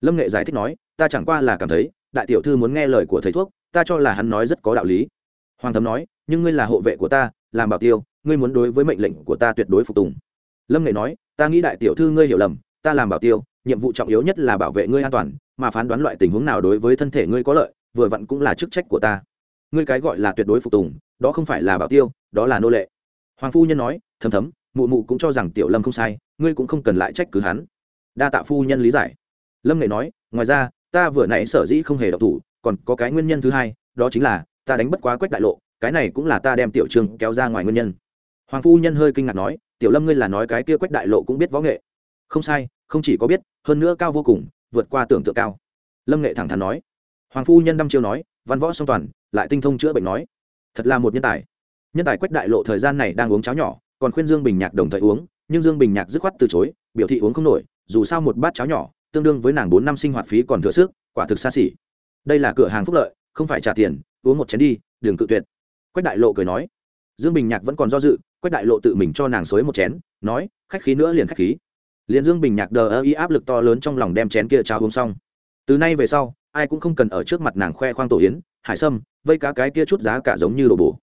Lâm nghệ giải thích nói, ta chẳng qua là cảm thấy, đại tiểu thư muốn nghe lời của thầy thuốc, ta cho là hắn nói rất có đạo lý. Hoàng thấm nói, nhưng ngươi là hộ vệ của ta, làm bảo tiêu, ngươi muốn đối với mệnh lệnh của ta tuyệt đối phục tùng. Lâm nghệ nói, ta nghĩ đại tiểu thư ngươi hiểu lầm, ta làm bảo tiêu, nhiệm vụ trọng yếu nhất là bảo vệ ngươi an toàn, mà phán đoán loại tình huống nào đối với thân thể ngươi có lợi, vừa vặn cũng là chức trách của ta. Ngươi cái gọi là tuyệt đối phục tùng, đó không phải là bảo tiêu, đó là nô lệ. Hoàng phu nhân nói, thầm thấm mụ mụ cũng cho rằng tiểu lâm không sai, ngươi cũng không cần lại trách cứ hắn. Đa tạ phu nhân lý giải. Lâm nghệ nói, ngoài ra, ta vừa nãy sở dĩ không hề độc thủ, còn có cái nguyên nhân thứ hai, đó chính là, ta đánh bất quá quách đại lộ, cái này cũng là ta đem tiểu Trường kéo ra ngoài nguyên nhân. Hoàng phu nhân hơi kinh ngạc nói, tiểu lâm ngươi là nói cái kia quách đại lộ cũng biết võ nghệ. Không sai, không chỉ có biết, hơn nữa cao vô cùng, vượt qua tưởng tượng cao. Lâm nghệ thẳng thắn nói. Hoàng phu nhân đăm chiêu nói, văn võ song toàn, lại tinh thông chữa bệnh nói. Thật là một nhân tài. Nhân tài quách đại lộ thời gian này đang uống cháo nhỏ còn khuyên dương bình nhạc đồng thời uống, nhưng dương bình nhạc dứt khoát từ chối, biểu thị uống không nổi, dù sao một bát cháo nhỏ, tương đương với nàng bốn năm sinh hoạt phí còn thừa sức, quả thực xa xỉ. Đây là cửa hàng phúc lợi, không phải trả tiền, uống một chén đi đường cự tuyệt. Quách đại lộ cười nói. Dương bình nhạc vẫn còn do dự, quách đại lộ tự mình cho nàng xối một chén, nói, khách khí nữa liền khách khí. Liền dương bình nhạc đờ ơ y áp lực to lớn trong lòng đem chén kia cháo uống xong. Từ nay về sau, ai cũng không cần ở trước mặt nàng khoe khoang tổ yến, hải sâm, vây cá cái kia chút giá cả giống như đồ bổ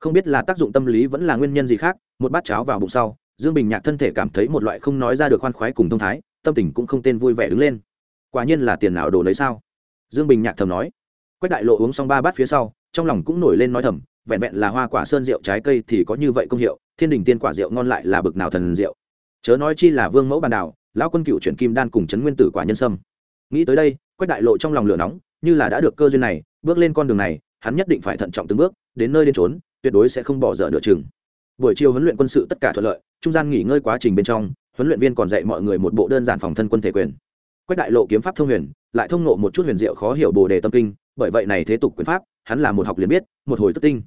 không biết là tác dụng tâm lý vẫn là nguyên nhân gì khác, một bát cháo vào bụng sau, dương bình nhạc thân thể cảm thấy một loại không nói ra được khoan khoái cùng thông thái, tâm tình cũng không tên vui vẻ đứng lên. Quả nhiên là tiền nào đồ lấy sao? Dương bình nhạc thầm nói. Quách đại lộ uống xong ba bát phía sau, trong lòng cũng nổi lên nói thầm, vẹn vẹn là hoa quả sơn rượu trái cây thì có như vậy công hiệu, thiên đình tiên quả rượu ngon lại là bực nào thần rượu. Chớ nói chi là vương mẫu bàn đảo, lão quân cựu chuyển kim đan cùng chấn nguyên tử quả nhân sâm. Nghĩ tới đây, quách đại lộ trong lòng lửa nóng, như là đã được cơ duyên này, bước lên con đường này, hắn nhất định phải thận trọng từng bước, đến nơi đến trốn tuyệt đối sẽ không bỏ dở nửa chừng. Buổi chiều huấn luyện quân sự tất cả thuận lợi, trung gian nghỉ ngơi quá trình bên trong, huấn luyện viên còn dạy mọi người một bộ đơn giản phòng thân quân thể quyền. Quách đại lộ kiếm pháp thông huyền, lại thông nộ một chút huyền diệu khó hiểu bồ đề tâm kinh, bởi vậy này thế tục quyền pháp, hắn là một học liền biết, một hồi tức tinh.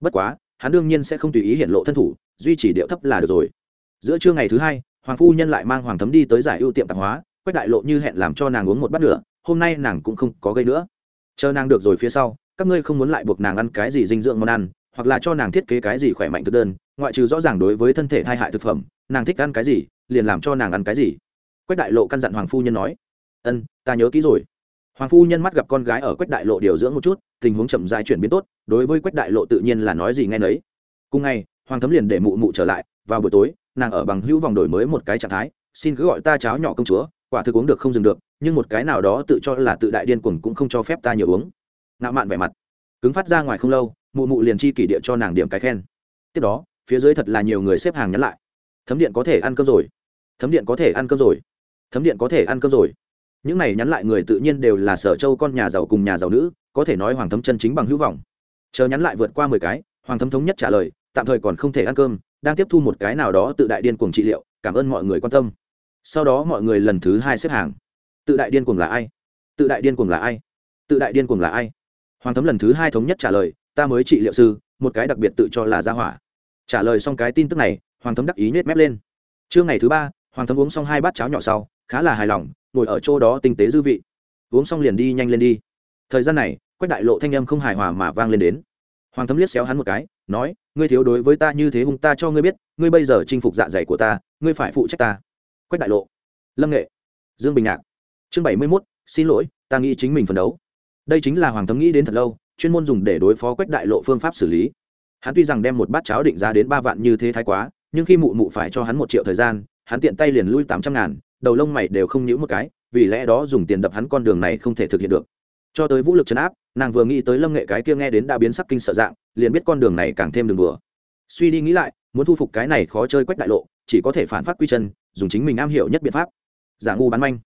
Bất quá, hắn đương nhiên sẽ không tùy ý hiện lộ thân thủ, duy trì điệu thấp là được rồi. Giữa trưa ngày thứ hai, hoàng phu nhân lại mang hoàng thấm đi tới giải ưu tiệm tạp hóa, quách đại lộ như hẹn làm cho nàng uống một bát nữa, hôm nay nàng cũng không có gây nữa. Chờ nàng được rồi phía sau, các ngươi không muốn lại buộc nàng ăn cái gì dinh dưỡng món ăn hoặc là cho nàng thiết kế cái gì khỏe mạnh thực đơn, ngoại trừ rõ ràng đối với thân thể thai hại thực phẩm, nàng thích ăn cái gì, liền làm cho nàng ăn cái gì. Quách đại lộ căn dặn hoàng phu nhân nói, ân, ta nhớ kỹ rồi. Hoàng phu nhân mắt gặp con gái ở quách đại lộ điều dưỡng một chút, tình huống chậm dài chuyển biến tốt, đối với quách đại lộ tự nhiên là nói gì nghe nấy. Cùng ngày, hoàng thấm liền để mụ mụ trở lại, vào buổi tối, nàng ở bằng hữu vòng đổi mới một cái trạng thái, xin cứ gọi ta cháo nhỏ công chúa, quả thực uống được không dừng được, nhưng một cái nào đó tự cho là tự đại điên cuồng cũng không cho phép ta nhiều uống. Ngạo mạn vẻ mặt, cứng phát ra ngoài không lâu mụ mụ liền chi kỷ địa cho nàng điểm cái khen. Tiếp đó, phía dưới thật là nhiều người xếp hàng nhắn lại. Thấm điện có thể ăn cơm rồi. Thấm điện có thể ăn cơm rồi. Thấm điện có thể ăn cơm rồi. Những này nhắn lại người tự nhiên đều là sở châu con nhà giàu cùng nhà giàu nữ, có thể nói hoàng thấm chân chính bằng hữu vọng. Chờ nhắn lại vượt qua mười cái, hoàng thấm thống nhất trả lời, tạm thời còn không thể ăn cơm, đang tiếp thu một cái nào đó tự đại điên cuồng trị liệu, cảm ơn mọi người quan tâm. Sau đó mọi người lần thứ hai xếp hàng. Tự đại điên cuồng là ai? Tự đại điên cuồng là ai? Tự đại điên cuồng là ai? Hoàng thấm lần thứ hai thống nhất trả lời ta mới trị liệu sư, một cái đặc biệt tự cho là gia hỏa. Trả lời xong cái tin tức này, hoàng thấm đắc ý nhét mép lên. Trưa ngày thứ ba, hoàng thấm uống xong hai bát cháo nhỏ sau, khá là hài lòng, ngồi ở chỗ đó tinh tế dư vị. Uống xong liền đi nhanh lên đi. Thời gian này, quách đại lộ thanh âm không hài hòa mà vang lên đến. Hoàng thấm liếc xéo hắn một cái, nói, ngươi thiếu đối với ta như thế hung ta cho ngươi biết, ngươi bây giờ chinh phục dạ dày của ta, ngươi phải phụ trách ta. Quách đại lộ. Lâm nghệ. Dương bình ngạc chương bảy mươi mốt, xin lỗi, ta nghĩ chính mình phấn đấu. Đây chính là hoàng thấm nghĩ đến thật lâu chuyên môn dùng để đối phó quách đại lộ phương pháp xử lý. Hắn tuy rằng đem một bát cháo định giá đến ba vạn như thế thái quá, nhưng khi mụ mụ phải cho hắn một triệu thời gian, hắn tiện tay liền lui tám trăm ngàn, đầu lông mày đều không nhữ một cái, vì lẽ đó dùng tiền đập hắn con đường này không thể thực hiện được. Cho tới vũ lực chấn áp, nàng vừa nghĩ tới lâm nghệ cái kia nghe đến đã biến sắc kinh sợ dạng, liền biết con đường này càng thêm đường đùa. Suy đi nghĩ lại, muốn thu phục cái này khó chơi quách đại lộ, chỉ có thể phản phát quy chân, dùng chính mình am hiểu nhất biện pháp. Giả ngu bán manh.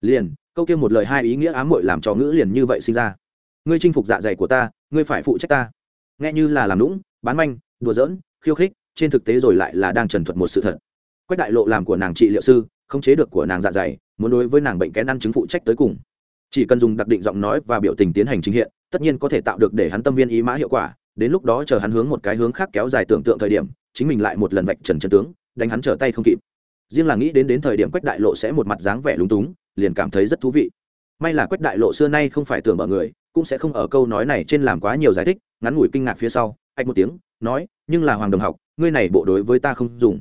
Liền, câu kia một lời hai ý nghĩa ám muội làm cho ngữ liền như vậy sinh ra ngươi chinh phục dạ dày của ta, ngươi phải phụ trách ta. Nghe như là làm lũng bán manh, đùa giỡn, khiêu khích, trên thực tế rồi lại là đang trần thuật một sự thật. Quách đại lộ làm của nàng trị liệu sư không chế được của nàng dạ dày, muốn đối với nàng bệnh kén ăn chứng phụ trách tới cùng. Chỉ cần dùng đặc định giọng nói và biểu tình tiến hành trình hiện, tất nhiên có thể tạo được để hắn tâm viên ý mã hiệu quả, đến lúc đó chờ hắn hướng một cái hướng khác kéo dài tưởng tượng thời điểm, chính mình lại một lần vạch trần chân tướng, đánh hắn trở tay không kịp. Riêng là nghĩ đến đến thời điểm quách đại lộ sẽ một mặt dáng vẻ lúng túng, liền cảm thấy rất thú vị. May là quách đại lộ xưa nay không phải tưởng bở người cũng sẽ không ở câu nói này trên làm quá nhiều giải thích, ngắn ngủi kinh ngạc phía sau anh một tiếng, nói, nhưng là hoàng đồng học, ngươi này bộ đối với ta không dùng.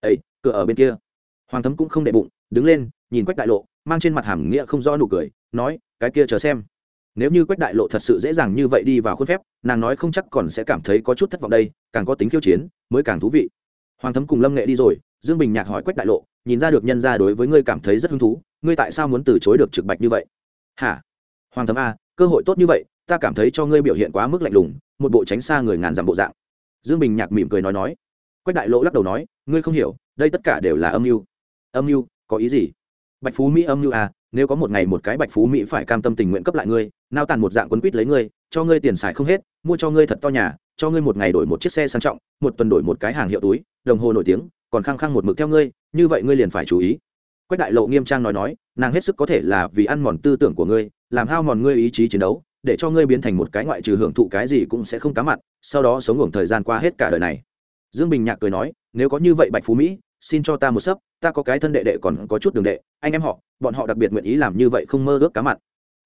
Ấy cửa ở bên kia. Hoàng thấm cũng không đệ bụng, đứng lên, nhìn quách đại lộ, mang trên mặt hàm nghĩa không rõ nụ cười, nói, cái kia chờ xem. Nếu như quách đại lộ thật sự dễ dàng như vậy đi vào khuôn phép, nàng nói không chắc còn sẽ cảm thấy có chút thất vọng đây, càng có tính khiêu chiến, mới càng thú vị. Hoàng thấm cùng lâm nghệ đi rồi, dương bình nhạc hỏi quách đại lộ, nhìn ra được nhân ra đối với ngươi cảm thấy rất hứng thú, ngươi tại sao muốn từ chối được trực bạch như vậy? Hả? Hoàng thấm a cơ hội tốt như vậy, ta cảm thấy cho ngươi biểu hiện quá mức lạnh lùng, một bộ tránh xa người ngàn dặm bộ dạng. Dương bình nhạc mỉm cười nói nói. Quách đại lộ lắc đầu nói, ngươi không hiểu, đây tất cả đều là âm mưu. Âm mưu? Có ý gì? Bạch phú mỹ âm mưu à nếu có một ngày một cái bạch phú mỹ phải cam tâm tình nguyện cấp lại ngươi, nao tàn một dạng quấn quýt lấy ngươi, cho ngươi tiền xài không hết, mua cho ngươi thật to nhà, cho ngươi một ngày đổi một chiếc xe sang trọng, một tuần đổi một cái hàng hiệu túi, đồng hồ nổi tiếng, còn khăng khăng một mực theo ngươi, như vậy ngươi liền phải chú ý quách đại lộ nghiêm trang nói nói, nàng hết sức có thể là vì ăn mòn tư tưởng của ngươi, làm hao mòn ngươi ý chí chiến đấu, để cho ngươi biến thành một cái ngoại trừ hưởng thụ cái gì cũng sẽ không cá mặn, sau đó sống ngủ thời gian qua hết cả đời này. Dương bình nhạc cười nói, nếu có như vậy bạch phú mỹ, xin cho ta một sấp, ta có cái thân đệ đệ còn có chút đường đệ, anh em họ, bọn họ đặc biệt nguyện ý làm như vậy không mơ ước cá mặn.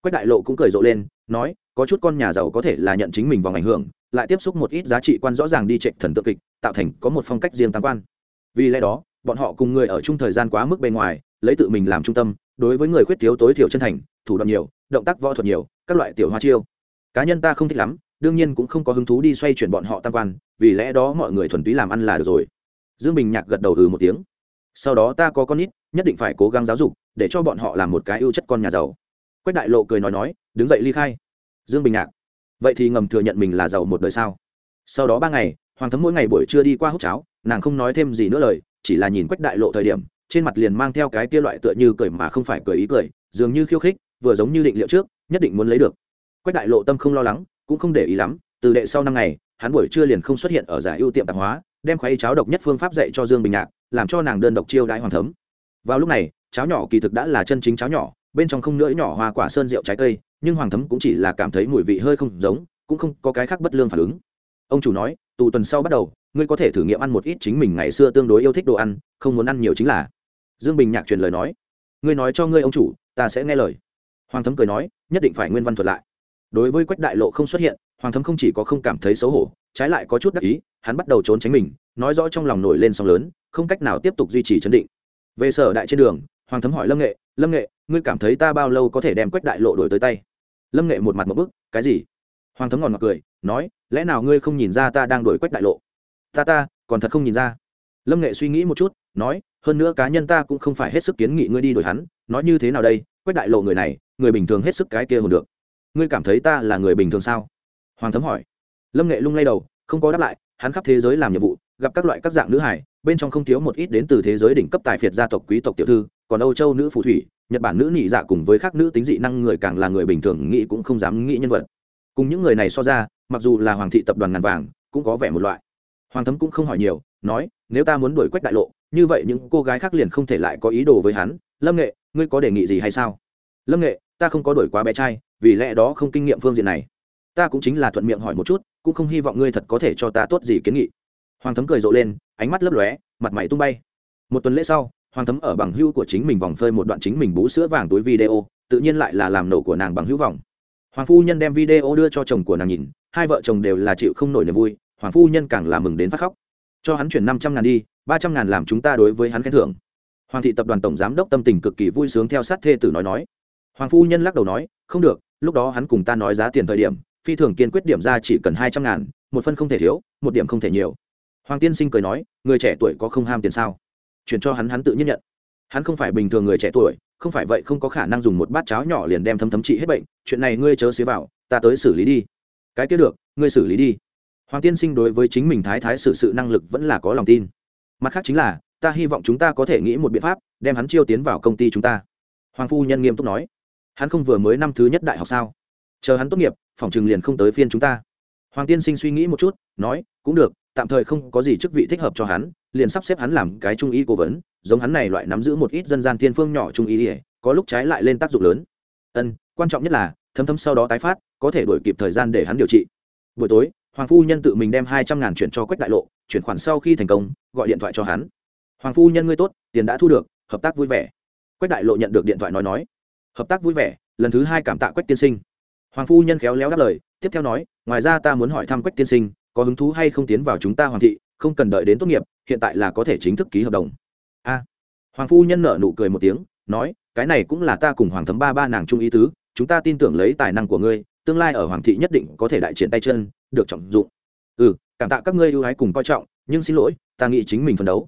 Quách đại lộ cũng cười rộ lên, nói, có chút con nhà giàu có thể là nhận chính mình vòng ảnh hưởng, lại tiếp xúc một ít giá trị quan rõ ràng đi trệch thần tượng kịch, tạo thành có một phong cách riêng tam quan. Vì lẽ đó, bọn họ cùng người ở chung thời gian quá mức bên ngoài lấy tự mình làm trung tâm, đối với người khuyết thiếu tối thiểu chân thành, thủ đoạn nhiều, động tác võ thuật nhiều, các loại tiểu hoa chiêu. Cá nhân ta không thích lắm, đương nhiên cũng không có hứng thú đi xoay chuyển bọn họ tam quan, vì lẽ đó mọi người thuần túy làm ăn là được rồi. Dương bình nhạc gật đầu ừ một tiếng. Sau đó ta có con ít nhất định phải cố gắng giáo dục, để cho bọn họ làm một cái ưu chất con nhà giàu. Quách đại lộ cười nói nói, đứng dậy ly khai. Dương bình nhạc. Vậy thì ngầm thừa nhận mình là giàu một đời sao? Sau đó ba ngày, hoàng thấm mỗi ngày buổi trưa đi qua hút cháo, nàng không nói thêm gì nữa lời, chỉ là nhìn quách đại lộ thời điểm trên mặt liền mang theo cái kia loại tựa như cười mà không phải cười ý cười, dường như khiêu khích, vừa giống như định liệu trước, nhất định muốn lấy được. Quách đại lộ tâm không lo lắng, cũng không để ý lắm, từ đệ sau năm ngày, hắn buổi trưa liền không xuất hiện ở giải ưu tiệm tạp hóa, đem khoái cháo độc nhất phương pháp dạy cho dương bình nhạc, làm cho nàng đơn độc chiêu đãi hoàng thấm. Vào lúc này, cháo nhỏ kỳ thực đã là chân chính cháo nhỏ, bên trong không nữa nhỏ hoa quả sơn rượu trái cây, nhưng hoàng thấm cũng chỉ là cảm thấy mùi vị hơi không giống, cũng không có cái khác bất lương phản ứng. Ông chủ nói tù tuần sau bắt đầu, ngươi có thể thử nghiệm ăn một ít chính mình ngày xưa tương đối yêu thích đồ ăn, không muốn ăn nhiều chính là. Dương bình nhạc truyền lời nói. Ngươi nói cho ngươi ông chủ, ta sẽ nghe lời. Hoàng thấm cười nói, nhất định phải nguyên văn thuật lại. Đối với quách đại lộ không xuất hiện, hoàng thấm không chỉ có không cảm thấy xấu hổ, trái lại có chút đắc ý, hắn bắt đầu trốn tránh mình, nói rõ trong lòng nổi lên sóng lớn, không cách nào tiếp tục duy trì chấn định. Về sở đại trên đường, hoàng thấm hỏi lâm nghệ lâm nghệ, ngươi cảm thấy ta bao lâu có thể đem quách đại lộ đổi tới tay? Lâm nghệ một mặt một bức, cái gì? Hoàng thấm ngòn ngọt cười nói, lẽ nào ngươi không nhìn ra ta đang đổi quách đại lộ? Ta ta, còn thật không nhìn ra. Lâm nghệ suy nghĩ một chút, nói, hơn nữa cá nhân ta cũng không phải hết sức kiến nghị ngươi đi đổi hắn, nói như thế nào đây? Quách đại lộ người này, người bình thường hết sức cái kia hồn được. Ngươi cảm thấy ta là người bình thường sao? Hoàng thấm hỏi. Lâm nghệ lung lay đầu, không có đáp lại, hắn khắp thế giới làm nhiệm vụ, gặp các loại các dạng nữ hải bên trong không thiếu một ít đến từ thế giới đỉnh cấp tài phiệt gia tộc, quý tộc tiểu thư, còn âu châu nữ phù thủy, nhật bản nữ nhị dạ cùng với các nữ tính dị năng người càng là người bình thường, nghĩ cũng không dám nghĩ nhân vật cùng những người này so ra, mặc dù là hoàng thị tập đoàn ngàn vàng, cũng có vẻ một loại. Hoàng thấm cũng không hỏi nhiều, nói, nếu ta muốn đuổi quách đại lộ, như vậy những cô gái khác liền không thể lại có ý đồ với hắn. Lâm nghệ, ngươi có đề nghị gì hay sao? Lâm nghệ, ta không có đuổi quá bé trai, vì lẽ đó không kinh nghiệm phương diện này. Ta cũng chính là thuận miệng hỏi một chút, cũng không hy vọng ngươi thật có thể cho ta tốt gì kiến nghị. Hoàng thấm cười rộ lên, ánh mắt lấp lóe, mặt mày tung bay. Một tuần lễ sau, hoàng thấm ở bằng hưu của chính mình vòng phơi một đoạn chính mình bú sữa vàng túi video, tự nhiên lại là làm nổ của nàng bằng hữu vòng hoàng phu nhân đem video đưa cho chồng của nàng nhìn, hai vợ chồng đều là chịu không nổi niềm vui, hoàng phu nhân càng là mừng đến phát khóc. Cho hắn chuyển năm trăm ngàn đi, ba trăm ngàn làm chúng ta đối với hắn khen thưởng. Hoàng thị tập đoàn tổng giám đốc tâm tình cực kỳ vui sướng theo sát thê tử nói nói. Hoàng phu nhân lắc đầu nói, không được, lúc đó hắn cùng ta nói giá tiền thời điểm, phi thường kiên quyết điểm ra chỉ cần hai trăm ngàn, một phân không thể thiếu, một điểm không thể nhiều. Hoàng tiên sinh cười nói, người trẻ tuổi có không ham tiền sao? Chuyển cho hắn hắn tự nhiên nhận. Hắn không phải bình thường người trẻ tuổi không phải vậy không có khả năng dùng một bát cháo nhỏ liền đem thấm thấm trị hết bệnh, chuyện này ngươi chớ xế vào, ta tới xử lý đi. Cái kia được, ngươi xử lý đi. Hoàng tiên sinh đối với chính mình thái thái xử sự năng lực vẫn là có lòng tin. Mặt khác chính là, ta hy vọng chúng ta có thể nghĩ một biện pháp, đem hắn chiêu tiến vào công ty chúng ta. Hoàng phu nhân nghiêm túc nói. Hắn không vừa mới năm thứ nhất đại học sao? Chờ hắn tốt nghiệp, phòng trường liền không tới phiên chúng ta. Hoàng tiên sinh suy nghĩ một chút, nói, cũng được, tạm thời không có gì chức vị thích hợp cho hắn liền sắp xếp hắn làm cái trung y cố vấn, giống hắn này loại nắm giữ một ít dân gian thiên phương nhỏ trung y ỉa có lúc trái lại lên tác dụng lớn. Ân, quan trọng nhất là, thấm thấm sau đó tái phát, có thể đổi kịp thời gian để hắn điều trị. Buổi tối, hoàng phu nhân tự mình đem hai trăm ngàn chuyển cho quách đại lộ, chuyển khoản sau khi thành công, gọi điện thoại cho hắn. Hoàng phu nhân ngươi tốt, tiền đã thu được, hợp tác vui vẻ. Quách đại lộ nhận được điện thoại nói nói. Hợp tác vui vẻ, lần thứ hai cảm tạ quách tiên sinh. Hoàng phu nhân khéo léo đáp lời, tiếp theo nói, ngoài ra ta muốn hỏi thăm quách tiên sinh, có hứng thú hay không tiến vào chúng ta hoàng thị không cần đợi đến tốt nghiệp, hiện tại là có thể chính thức ký hợp đồng. A. Hoàng phu nhân nở nụ cười một tiếng, nói, cái này cũng là ta cùng hoàng thấm ba ba nàng trung ý tứ, chúng ta tin tưởng lấy tài năng của ngươi, tương lai ở hoàng thị nhất định có thể đại triển tay chân, được trọng dụng. Ừ cảm tạ các ngươi ưu ái cùng coi trọng, nhưng xin lỗi, ta nghĩ chính mình phấn đấu.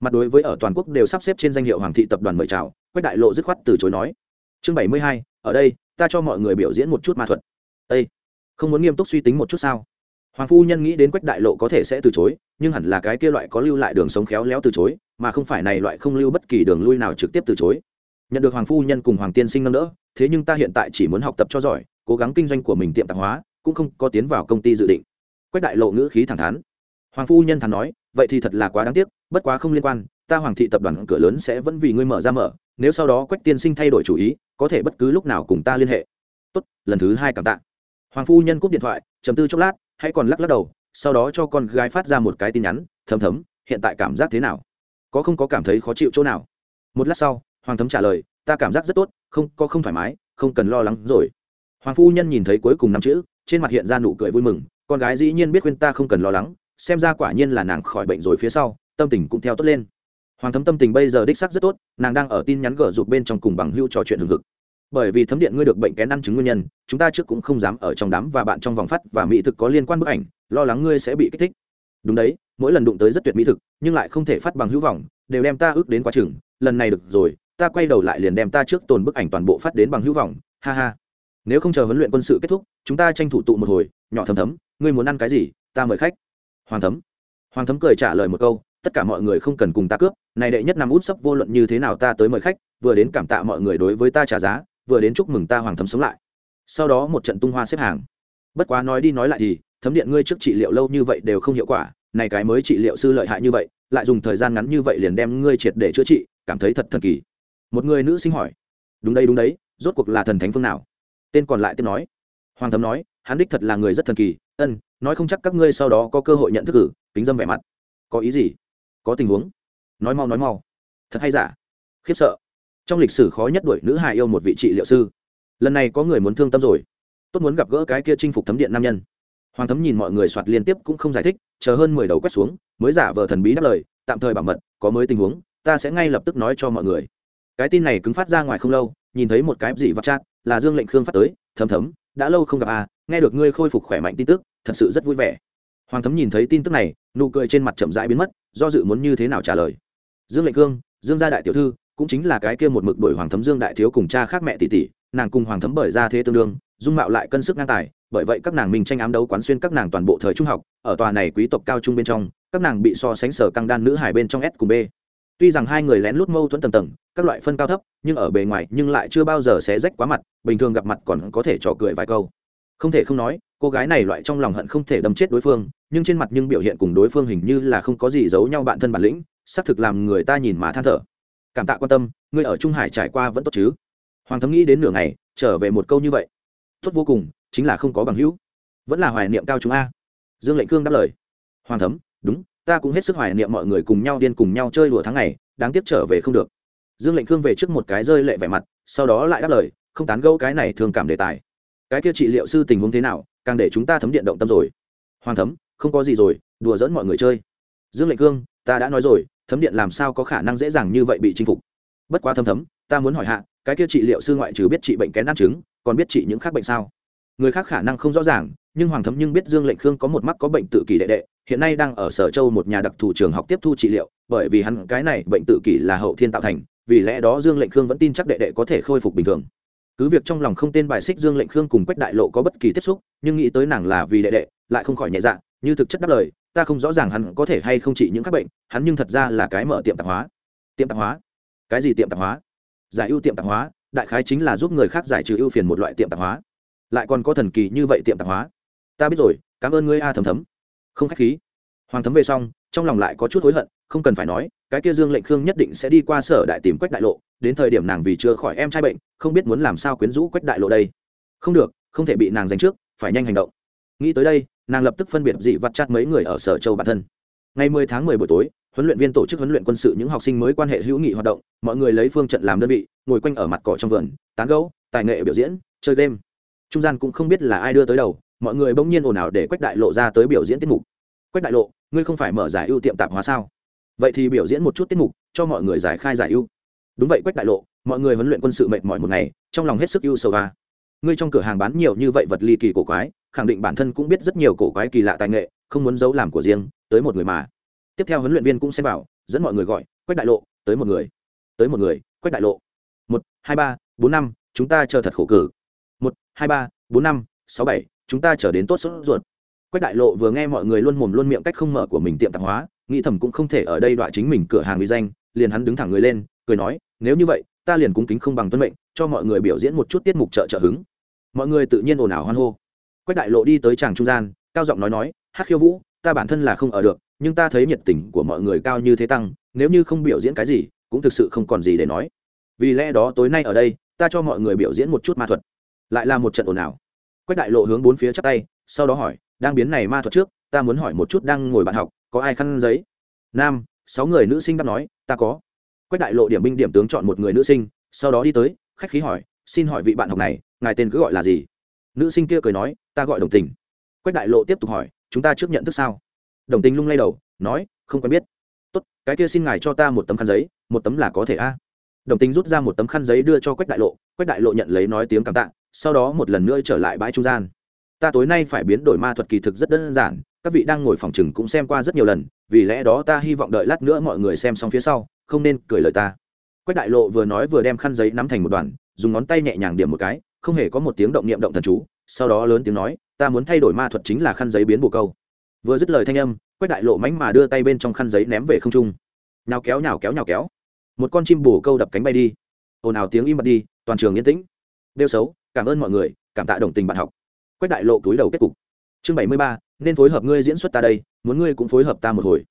Mặt đối với ở toàn quốc đều sắp xếp trên danh hiệu hoàng thị tập đoàn mời chào, quách đại lộ dứt khoát từ chối nói. Chương bảy mươi hai, ở đây, ta cho mọi người biểu diễn một chút ma thuật. Ây không muốn nghiêm túc suy tính một chút sao? Hoàng phu nhân nghĩ đến quách đại lộ có thể sẽ từ chối, nhưng hẳn là cái kia loại có lưu lại đường sống khéo léo từ chối, mà không phải này loại không lưu bất kỳ đường lui nào trực tiếp từ chối. Nhận được hoàng phu nhân cùng hoàng tiên sinh nâng đỡ, thế nhưng ta hiện tại chỉ muốn học tập cho giỏi, cố gắng kinh doanh của mình tiệm tạp hóa, cũng không có tiến vào công ty dự định. Quách đại lộ ngữ khí thẳng thắn. Hoàng phu nhân thắn nói, vậy thì thật là quá đáng tiếc, bất quá không liên quan, ta hoàng thị tập đoàn cửa lớn sẽ vẫn vì ngươi mở ra mở, nếu sau đó quách tiên sinh thay đổi chủ ý, có thể bất cứ lúc nào cùng ta liên hệ. Tốt, lần thứ hai cảm tạ. Hoàng phu nhân cúp điện thoại, trầm tư chốc lát hãy còn lắc lắc đầu, sau đó cho con gái phát ra một cái tin nhắn, thấm thấm, hiện tại cảm giác thế nào? Có không có cảm thấy khó chịu chỗ nào? Một lát sau, hoàng thấm trả lời, ta cảm giác rất tốt, không, có không thoải mái, không cần lo lắng rồi. Hoàng phu nhân nhìn thấy cuối cùng năm chữ, trên mặt hiện ra nụ cười vui mừng, con gái dĩ nhiên biết khuyên ta không cần lo lắng, xem ra quả nhiên là nàng khỏi bệnh rồi phía sau, tâm tình cũng theo tốt lên. Hoàng thấm tâm tình bây giờ đích sắc rất tốt, nàng đang ở tin nhắn gở rụt bên trong cùng bằng hưu trò chuyện hừng hực bởi vì thấm điện ngươi được bệnh kén ăn chứng nguyên nhân, chúng ta trước cũng không dám ở trong đám và bạn trong vòng phát và mỹ thực có liên quan bức ảnh, lo lắng ngươi sẽ bị kích thích. Đúng đấy, mỗi lần đụng tới rất tuyệt mỹ thực, nhưng lại không thể phát bằng hữu vọng, đều đem ta ước đến quá chừng, lần này được rồi, ta quay đầu lại liền đem ta trước tồn bức ảnh toàn bộ phát đến bằng hữu vọng, ha ha. Nếu không chờ huấn luyện quân sự kết thúc, chúng ta tranh thủ tụ một hồi, nhỏ thấm thấm, ngươi muốn ăn cái gì, ta mời khách. Hoàng thấm. Hoàng thấm cười trả lời một câu, tất cả mọi người không cần cùng ta cướp, này đệ nhất năm út sấp vô luận như thế nào ta tới mời khách, vừa đến cảm tạ mọi người đối với ta trả giá vừa đến chúc mừng ta hoàng thấm sống lại. Sau đó một trận tung hoa xếp hàng. Bất quá nói đi nói lại thì, thấm điện ngươi trước trị liệu lâu như vậy đều không hiệu quả, này cái mới trị liệu sư lợi hại như vậy, lại dùng thời gian ngắn như vậy liền đem ngươi triệt để chữa trị, cảm thấy thật thần kỳ. Một người nữ sinh hỏi. Đúng đây đúng đấy, rốt cuộc là thần thánh phương nào? Tên còn lại tiếp nói. Hoàng thấm nói, hắn đích thật là người rất thần kỳ, ân, nói không chắc các ngươi sau đó có cơ hội nhận thức cử, kính dâm vẻ mặt. Có ý gì? Có tình huống. Nói mau nói mau. Thật hay giả? Khiếp sợ trong lịch sử khó nhất đuổi nữ hài yêu một vị trị liệu sư. Lần này có người muốn thương tâm rồi. Tốt muốn gặp gỡ cái kia chinh phục thấm điện nam nhân. Hoàng thấm nhìn mọi người soạt liên tiếp cũng không giải thích, chờ hơn mười đầu quét xuống, mới giả vờ thần bí đáp lời, tạm thời bảo mật, có mới tình huống, ta sẽ ngay lập tức nói cho mọi người. Cái tin này cứng phát ra ngoài không lâu, nhìn thấy một cái gì vắt chát, là dương lệnh khương phát tới, thấm thấm, đã lâu không gặp à nghe được ngươi khôi phục khỏe mạnh tin tức, thật sự rất vui vẻ. Hoàng thấm nhìn thấy tin tức này, nụ cười trên mặt chậm rãi biến mất, do dự muốn như thế nào trả lời. Dương lệnh khương, dương gia đại tiểu thư cũng chính là cái kia một mực đổi hoàng thấm dương đại thiếu cùng cha khác mẹ tỷ tỷ, nàng cùng hoàng thấm bởi ra thế tương đương, dung mạo lại cân sức ngang tài, bởi vậy các nàng mình tranh ám đấu quán xuyên các nàng toàn bộ thời trung học, ở tòa này quý tộc cao trung bên trong, các nàng bị so sánh sở căng đan nữ hải bên trong s cùng b. Tuy rằng hai người lén lút mâu thuẫn tầng tầng, các loại phân cao thấp, nhưng ở bề ngoài nhưng lại chưa bao giờ sẽ rách quá mặt, bình thường gặp mặt còn có thể trò cười vài câu. Không thể không nói, cô gái này loại trong lòng hận không thể đâm chết đối phương, nhưng trên mặt nhưng biểu hiện cùng đối phương hình như là không có gì giấu nhau bạn thân bản lĩnh, xác thực làm người ta nhìn mà than thở cảm tạ quan tâm, ngươi ở trung hải trải qua vẫn tốt chứ? Hoàng thấm nghĩ đến nửa ngày, trở về một câu như vậy. Tốt vô cùng, chính là không có bằng hữu. Vẫn là hoài niệm cao chúng a. Dương lệnh cương đáp lời. Hoàng thấm, đúng, ta cũng hết sức hoài niệm mọi người cùng nhau điên cùng nhau chơi đùa tháng ngày, đáng tiếc trở về không được. Dương lệnh cương về trước một cái rơi lệ vẻ mặt, sau đó lại đáp lời, không tán gẫu cái này thường cảm đề tài. Cái kia trị liệu sư tình huống thế nào, càng để chúng ta thấm điện động tâm rồi. Hoàng thấm, không có gì rồi, đùa dẫn mọi người chơi. Dương lệnh cương ta đã nói rồi thấm điện làm sao có khả năng dễ dàng như vậy bị chinh phục? Bất quá thấm thấm, ta muốn hỏi hạ, cái kia trị liệu sư ngoại trừ biết trị bệnh kén ăn trứng, còn biết trị những khác bệnh sao? Người khác khả năng không rõ ràng, nhưng hoàng thấm nhưng biết dương lệnh khương có một mắc có bệnh tự kỷ đệ đệ, hiện nay đang ở sở châu một nhà đặc thù trường học tiếp thu trị liệu, bởi vì hắn cái này bệnh tự kỷ là hậu thiên tạo thành, vì lẽ đó dương lệnh khương vẫn tin chắc đệ đệ có thể khôi phục bình thường. Cứ việc trong lòng không tên bài xích dương lệnh khương cùng quách đại lộ có bất kỳ tiếp xúc, nhưng nghĩ tới nàng là vì đệ đệ, lại không khỏi nhẹ dạ như thực chất đáp lời, ta không rõ ràng hắn có thể hay không trị những các bệnh, hắn nhưng thật ra là cái mở tiệm tạp hóa. Tiệm tạp hóa? Cái gì tiệm tạp hóa? Giải ưu tiệm tạp hóa, đại khái chính là giúp người khác giải trừ ưu phiền một loại tiệm tạp hóa. Lại còn có thần kỳ như vậy tiệm tạp hóa? Ta biết rồi, cảm ơn ngươi a thầm thấm. Không k h á c h khí. Hoàng thấm về xong, trong lòng lại có chút hối hận, không cần phải nói, cái kia dương lệnh khương nhất định sẽ đi qua sở đại tìm quách đại lộ, đến thời điểm nàng vì chưa khỏi em trai bệnh, không biết muốn làm sao quyến rũ quách đại lộ đây. Không được, không thể bị nàng giành trước, phải nhanh hành động. Nghĩ tới đây nàng lập tức phân biệt dị vặt chặt mấy người ở sở châu bản thân. Ngày 10 tháng 10 buổi tối, huấn luyện viên tổ chức huấn luyện quân sự những học sinh mới quan hệ hữu nghị hoạt động, mọi người lấy phương trận làm đơn vị, ngồi quanh ở mặt cỏ trong vườn, tán gẫu, tài nghệ biểu diễn, chơi game. Trung gian cũng không biết là ai đưa tới đầu, mọi người bỗng nhiên ồn ào để quách đại lộ ra tới biểu diễn tiết mục. Quách đại lộ, ngươi không phải mở giải ưu tiệm tạp hóa sao? Vậy thì biểu diễn một chút tiết mục, cho mọi người giải khai giải ưu. Đúng vậy, quách đại lộ, mọi người huấn luyện quân sự mệt mỏi một ngày, trong lòng hết sức ưu sầu va ngươi trong cửa hàng bán nhiều như vậy vật ly kỳ cổ quái khẳng định bản thân cũng biết rất nhiều cổ quái kỳ lạ tài nghệ, không muốn giấu làm của riêng, tới một người mà. Tiếp theo huấn luyện viên cũng xem vào dẫn mọi người gọi, quách đại lộ, tới một người. Tới một người, quách đại lộ. Một, hai, ba, bốn, năm, chúng ta chờ thật khổ cử. Một, hai, ba, bốn, năm, sáu, bảy, chúng ta chờ đến tốt sốt ruột. Quách đại lộ vừa nghe mọi người luôn mồm luôn miệng cách không mở của mình tiệm tạp hóa, nghĩ thầm cũng không thể ở đây đọa chính mình cửa hàng uy danh, liền hắn đứng thẳng người lên, cười nói, nếu như vậy, ta liền cung kính không bằng tuân mệnh, cho mọi người biểu diễn một chút tiết mục trợ trợ hứng. Mọi người tự nhiên ồn ào hoan hô quách đại lộ đi tới chàng trung gian, cao giọng nói nói hát khiêu vũ, ta bản thân là không ở được, nhưng ta thấy nhiệt tình của mọi người cao như thế tăng, nếu như không biểu diễn cái gì, cũng thực sự không còn gì để nói. Vì lẽ đó tối nay ở đây, ta cho mọi người biểu diễn một chút ma thuật. Lại là một trận ồn ào. Quách đại lộ hướng bốn phía chắp tay, sau đó hỏi, đang biến này ma thuật trước, ta muốn hỏi một chút đang ngồi bạn học, có ai khăn giấy? Nam, sáu người nữ sinh đáp nói, ta có. Quách đại lộ điểm binh điểm tướng chọn một người nữ sinh, sau đó đi tới, khách khí hỏi, xin hỏi vị bạn học này, ngài tên cứ gọi là gì? Nữ sinh kia cười nói ta gọi đồng tình. Quách đại lộ tiếp tục hỏi, chúng ta trước nhận thức sao? Đồng tình lung lay đầu, nói, không quen biết. Tốt, cái kia xin ngài cho ta một tấm khăn giấy, một tấm là có thể a. Đồng tình rút ra một tấm khăn giấy đưa cho quách đại lộ, quách đại lộ nhận lấy nói tiếng cảm tạ, sau đó một lần nữa trở lại bãi trung gian. Ta tối nay phải biến đổi ma thuật kỳ thực rất đơn giản, các vị đang ngồi phòng chừng cũng xem qua rất nhiều lần, vì lẽ đó ta hy vọng đợi lát nữa mọi người xem xong phía sau, không nên cười lời ta. Quách đại lộ vừa nói vừa đem khăn giấy nắm thành một đoàn, dùng ngón tay nhẹ nhàng điểm một cái, không hề có một tiếng động niệm động thần chú sau đó lớn tiếng nói, ta muốn thay đổi ma thuật chính là khăn giấy biến bồ câu. Vừa dứt lời thanh âm, quách đại lộ mánh mà đưa tay bên trong khăn giấy ném về không trung. Nhào kéo nhào kéo nhào kéo. Một con chim bồ câu đập cánh bay đi. Ồn ào tiếng im bặt đi, toàn trường yên tĩnh. Đeo xấu, cảm ơn mọi người, cảm tạ đồng tình bạn học. Quách đại lộ túi đầu kết cục. Chương bảy mươi ba, nên phối hợp ngươi diễn xuất ta đây, muốn ngươi cũng phối hợp ta một hồi.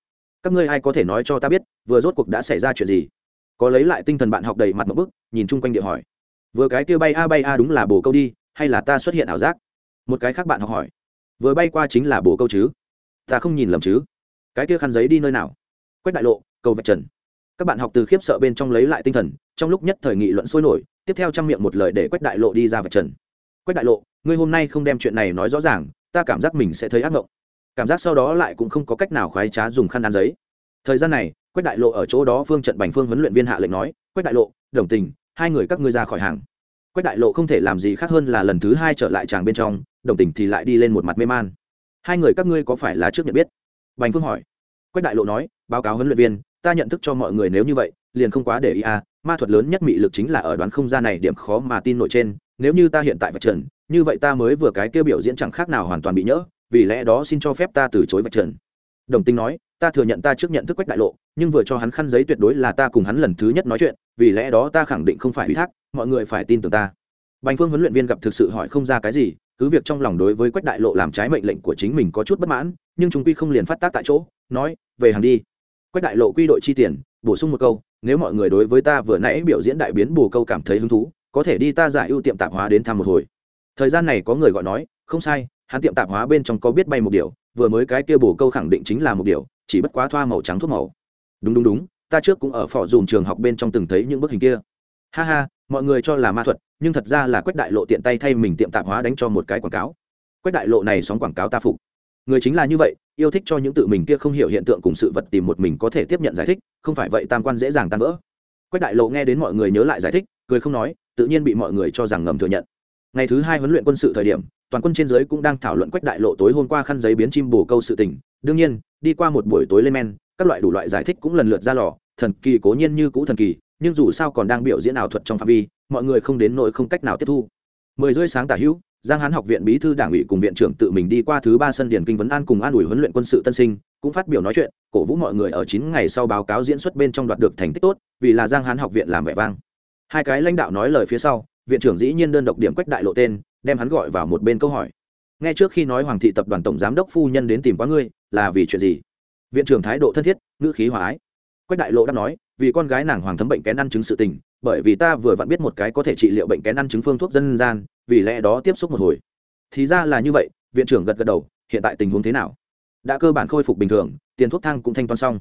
Các ngươi ai có thể nói cho ta biết, vừa rốt cuộc đã xảy ra chuyện gì? Có lấy lại tinh thần bạn học đầy mặt một bức, nhìn chung quanh địa hỏi. Vừa cái kia bay a bay a đúng là bồ câu đi hay là ta xuất hiện ảo giác? Một cái khác bạn học hỏi. Vừa bay qua chính là bồ câu chứ? Ta không nhìn lầm chứ? Cái kia khăn giấy đi nơi nào? Quách đại lộ, cầu vạch trần. Các bạn học từ khiếp sợ bên trong lấy lại tinh thần, trong lúc nhất thời nghị luận sôi nổi, tiếp theo trang miệng một lời để quách đại lộ đi ra vạch trần. Quách đại lộ, ngươi hôm nay không đem chuyện này nói rõ ràng, ta cảm giác mình sẽ thấy ác mộng. Cảm giác sau đó lại cũng không có cách nào khoái trá dùng khăn ăn giấy. Thời gian này, quách đại lộ ở chỗ đó phương trận bành phương huấn luyện viên hạ lệnh nói, quách đại lộ, đồng tình, hai người các ngươi ra khỏi hàng quách đại lộ không thể làm gì khác hơn là lần thứ hai trở lại tràng bên trong, đồng tình thì lại đi lên một mặt mê man. Hai người các ngươi có phải là trước nhận biết? Bành phương hỏi. Quách đại lộ nói, báo cáo huấn luyện viên, ta nhận thức cho mọi người nếu như vậy, liền không quá để ý à ma thuật lớn nhất mị lực chính là ở đoán không gian này điểm khó mà tin nổi trên, nếu như ta hiện tại vạch trần, như vậy ta mới vừa cái kêu biểu diễn chẳng khác nào hoàn toàn bị nhỡ, vì lẽ đó xin cho phép ta từ chối vạch trần. Đồng tinh nói, ta thừa nhận ta trước nhận thức quách đại lộ nhưng vừa cho hắn khăn giấy tuyệt đối là ta cùng hắn lần thứ nhất nói chuyện, vì lẽ đó ta khẳng định không phải ủy thác, mọi người phải tin tưởng ta. Bành phương huấn luyện viên gặp thực sự hỏi không ra cái gì, cứ việc trong lòng đối với quách đại lộ làm trái mệnh lệnh của chính mình có chút bất mãn, nhưng chúng quy không liền phát tác tại chỗ, nói, về hàng đi. Quách đại lộ quy đội chi tiền, bổ sung một câu, nếu mọi người đối với ta vừa nãy biểu diễn đại biến bù câu cảm thấy hứng thú, có thể đi ta giải ưu tiệm tạp hóa đến thăm một hồi. Thời gian này có người gọi nói, không sai, hắn tiệm tạp hóa bên trong có biết bay một điều, vừa mới cái kia bù câu khẳng định chính là một điều, chỉ bất quá thoa màu trắng thuốc màu đúng đúng đúng, ta trước cũng ở phỏ dùm trường học bên trong từng thấy những bức hình kia. Ha ha, mọi người cho là ma thuật, nhưng thật ra là quách đại lộ tiện tay thay mình tiệm tạp hóa đánh cho một cái quảng cáo. Quách đại lộ này sóng quảng cáo ta phục. Người chính là như vậy, yêu thích cho những tự mình kia không hiểu hiện tượng cùng sự vật tìm một mình có thể tiếp nhận giải thích, không phải vậy tam quan dễ dàng tan vỡ. Quách đại lộ nghe đến mọi người nhớ lại giải thích, cười không nói, tự nhiên bị mọi người cho rằng ngầm thừa nhận. Ngày thứ hai huấn luyện quân sự thời điểm, toàn quân trên giới cũng đang thảo luận quách đại lộ tối hôm qua khăn giấy biến chim bồ câu sự tình. Đương nhiên, đi qua một buổi tối lên men các loại đủ loại giải thích cũng lần lượt ra lò, thần kỳ cố nhiên như cũ thần kỳ, nhưng dù sao còn đang biểu diễn ảo thuật trong phạm vi, mọi người không đến nỗi không cách nào tiếp thu. Mười rưỡi sáng tả hữu, giang hán học viện bí thư đảng ủy cùng viện trưởng tự mình đi qua thứ ba sân điển kinh vấn an cùng an ủi huấn luyện quân sự tân sinh, cũng phát biểu nói chuyện, cổ vũ mọi người ở chín ngày sau báo cáo diễn xuất bên trong đoạt được thành tích tốt, vì là giang hán học viện làm vẻ vang. Hai cái lãnh đạo nói lời phía sau, viện trưởng dĩ nhiên đơn độc điểm quách đại lộ tên, đem hắn gọi vào một bên câu hỏi. Ngay trước khi nói hoàng thị tập đoàn tổng giám đốc phu nhân đến tìm quá ngươi, là vì chuyện gì? Viện trưởng thái độ thân thiết, ngữ khí hòa ái. Quách đại lộ đáp nói, vì con gái nàng hoàng thấm bệnh kén ăn chứng sự tình, bởi vì ta vừa vặn biết một cái có thể trị liệu bệnh kén ăn chứng phương thuốc dân gian, vì lẽ đó tiếp xúc một hồi. Thì ra là như vậy, viện trưởng gật gật đầu, hiện tại tình huống thế nào? Đã cơ bản khôi phục bình thường, tiền thuốc thang cũng thanh toán xong.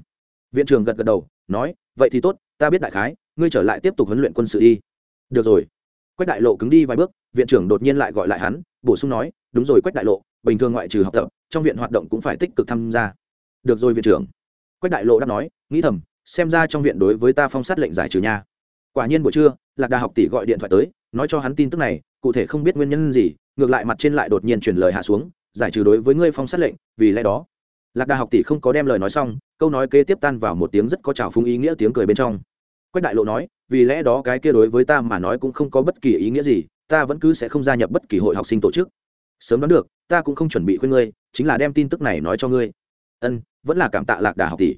Viện trưởng gật gật đầu, nói, vậy thì tốt, ta biết đại khái, ngươi trở lại tiếp tục huấn luyện quân sự đi. Được rồi. Quách đại lộ cứng đi vài bước, viện trưởng đột nhiên lại gọi lại hắn, bổ sung nói, đúng rồi quách đại lộ, bình thường ngoại trừ học tập, trong viện hoạt động cũng phải tích cực tham gia được rồi, viện trưởng. Quách đại lộ đáp nói, nghĩ thầm, xem ra trong viện đối với ta phong sát lệnh giải trừ nha. Quả nhiên buổi trưa, lạc đà học tỷ gọi điện thoại tới, nói cho hắn tin tức này, cụ thể không biết nguyên nhân gì, ngược lại mặt trên lại đột nhiên chuyển lời hạ xuống, giải trừ đối với ngươi phong sát lệnh, vì lẽ đó. Lạc đà học tỷ không có đem lời nói xong, câu nói kế tiếp tan vào một tiếng rất có trào phung ý nghĩa tiếng cười bên trong. Quách đại lộ nói, vì lẽ đó cái kia đối với ta mà nói cũng không có bất kỳ ý nghĩa gì, ta vẫn cứ sẽ không gia nhập bất kỳ hội học sinh tổ chức. Sớm đoán được, ta cũng không chuẩn bị khuyên ngươi, chính là đem tin tức này nói cho ngươi ân, vẫn là cảm tạ lạc đà học tỷ.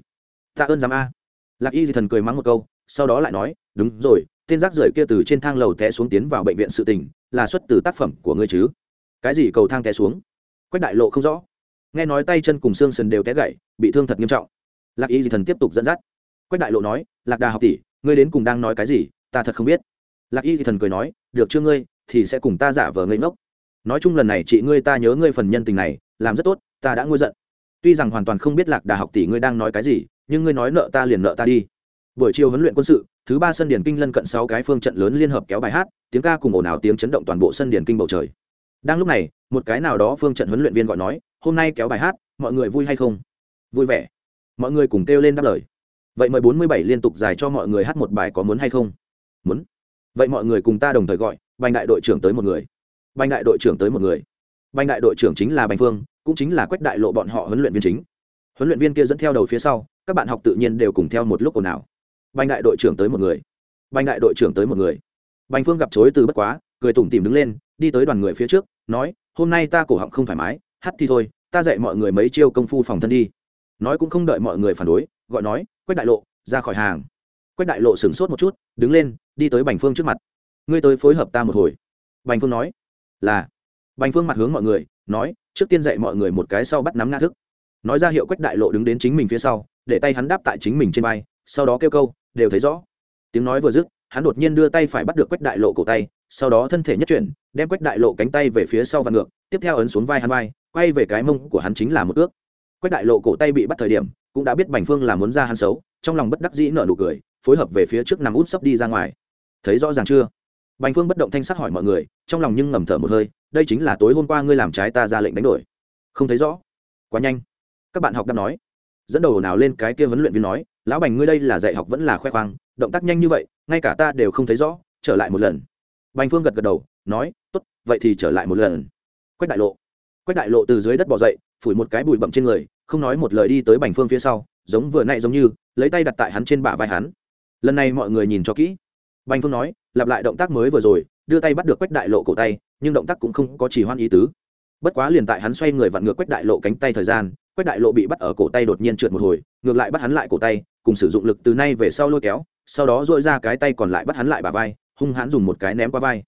Tạ ơn giám a. Lạc y thì thần cười mắng một câu, sau đó lại nói, đúng rồi, tên rác rưởi kia từ trên thang lầu té xuống tiến vào bệnh viện sự tình, là xuất từ tác phẩm của ngươi chứ? Cái gì cầu thang té xuống? Quách đại lộ không rõ. Nghe nói tay chân cùng xương sườn đều té gãy, bị thương thật nghiêm trọng. Lạc y thì thần tiếp tục dẫn dắt. Quách đại lộ nói, lạc đà học tỷ, ngươi đến cùng đang nói cái gì? Ta thật không biết. Lạc y thì thần cười nói, được chưa ngươi, thì sẽ cùng ta giả vờ ngây ngốc. Nói chung lần này chị ngươi ta nhớ ngươi phần nhân tình này, làm rất tốt, ta đã ngôi giận tuy rằng hoàn toàn không biết lạc đà học tỷ ngươi đang nói cái gì, nhưng ngươi nói nợ ta liền nợ ta đi. Buổi chiều huấn luyện quân sự, thứ ba sân điển kinh lân cận sáu cái phương trận lớn liên hợp kéo bài hát, tiếng ca cùng ồn ào tiếng chấn động toàn bộ sân điển kinh bầu trời. Đang lúc này, một cái nào đó phương trận huấn luyện viên gọi nói, hôm nay kéo bài hát, mọi người vui hay không? Vui vẻ. Mọi người cùng kêu lên đáp lời. Vậy mời bốn mươi bảy liên tục giải cho mọi người hát một bài có muốn hay không? Muốn. Vậy mọi người cùng ta đồng thời gọi, bành đại đội trưởng tới một người. Bành đại đội trưởng tới một người. Bành đại đội trưởng chính là bành phương cũng chính là quách đại lộ bọn họ huấn luyện viên chính. Huấn luyện viên kia dẫn theo đầu phía sau, các bạn học tự nhiên đều cùng theo một lúc ồn ào. Bành đại đội trưởng tới một người. Bành đại đội trưởng tới một người. Bành phương gặp chối từ bất quá, cười tủm tìm đứng lên, đi tới đoàn người phía trước, nói, hôm nay ta cổ họng không thoải mái hắt thì thôi, ta dạy mọi người mấy chiêu công phu phòng thân đi. Nói cũng không đợi mọi người phản đối, gọi nói, quách đại lộ, ra khỏi hàng. Quách đại lộ sửng sốt một chút, đứng lên, đi tới bành phương trước mặt. Ngươi tới phối hợp ta một hồi. Bành phương nói, là bành phương mặt hướng mọi người, nói, trước tiên dạy mọi người một cái sau bắt nắm nga thức. Nói ra hiệu quách đại lộ đứng đến chính mình phía sau, để tay hắn đáp tại chính mình trên vai, sau đó kêu câu, đều thấy rõ. Tiếng nói vừa dứt, hắn đột nhiên đưa tay phải bắt được quách đại lộ cổ tay, sau đó thân thể nhất chuyển, đem quách đại lộ cánh tay về phía sau và ngược, tiếp theo ấn xuống vai hắn vai, quay về cái mông của hắn chính là một ước. Quách đại lộ cổ tay bị bắt thời điểm, cũng đã biết bành phương là muốn ra hắn xấu, trong lòng bất đắc dĩ nợ nụ cười, phối hợp về phía trước nằm út sấp đi ra ngoài. Thấy rõ ràng chưa? Bành phương bất động thanh sắc hỏi mọi người, trong lòng nhưng ngầm thở một hơi, đây chính là tối hôm qua ngươi làm trái ta ra lệnh đánh đổi. Không thấy rõ. Quá nhanh. Các bạn học đáp nói. Dẫn đầu nào lên cái kia huấn luyện viên nói, lão bành ngươi đây là dạy học vẫn là khoe khoang, động tác nhanh như vậy, ngay cả ta đều không thấy rõ, trở lại một lần. Bành phương gật gật đầu, nói, tốt, vậy thì trở lại một lần. Quách đại lộ. Quách đại lộ từ dưới đất bỏ dậy, phủi một cái bụi bậm trên người, không nói một lời đi tới bành phương phía sau, giống vừa nãy giống như, lấy tay đặt tại hắn trên bả vai hắn. Lần này mọi người nhìn cho kỹ bành phương nói, lặp lại động tác mới vừa rồi, đưa tay bắt được quách đại lộ cổ tay, nhưng động tác cũng không có chỉ hoan ý tứ. Bất quá liền tại hắn xoay người vặn ngược quách đại lộ cánh tay thời gian, quách đại lộ bị bắt ở cổ tay đột nhiên trượt một hồi, ngược lại bắt hắn lại cổ tay, cùng sử dụng lực từ nay về sau lôi kéo, sau đó dội ra cái tay còn lại bắt hắn lại bà vai, hung hãn dùng một cái ném qua vai.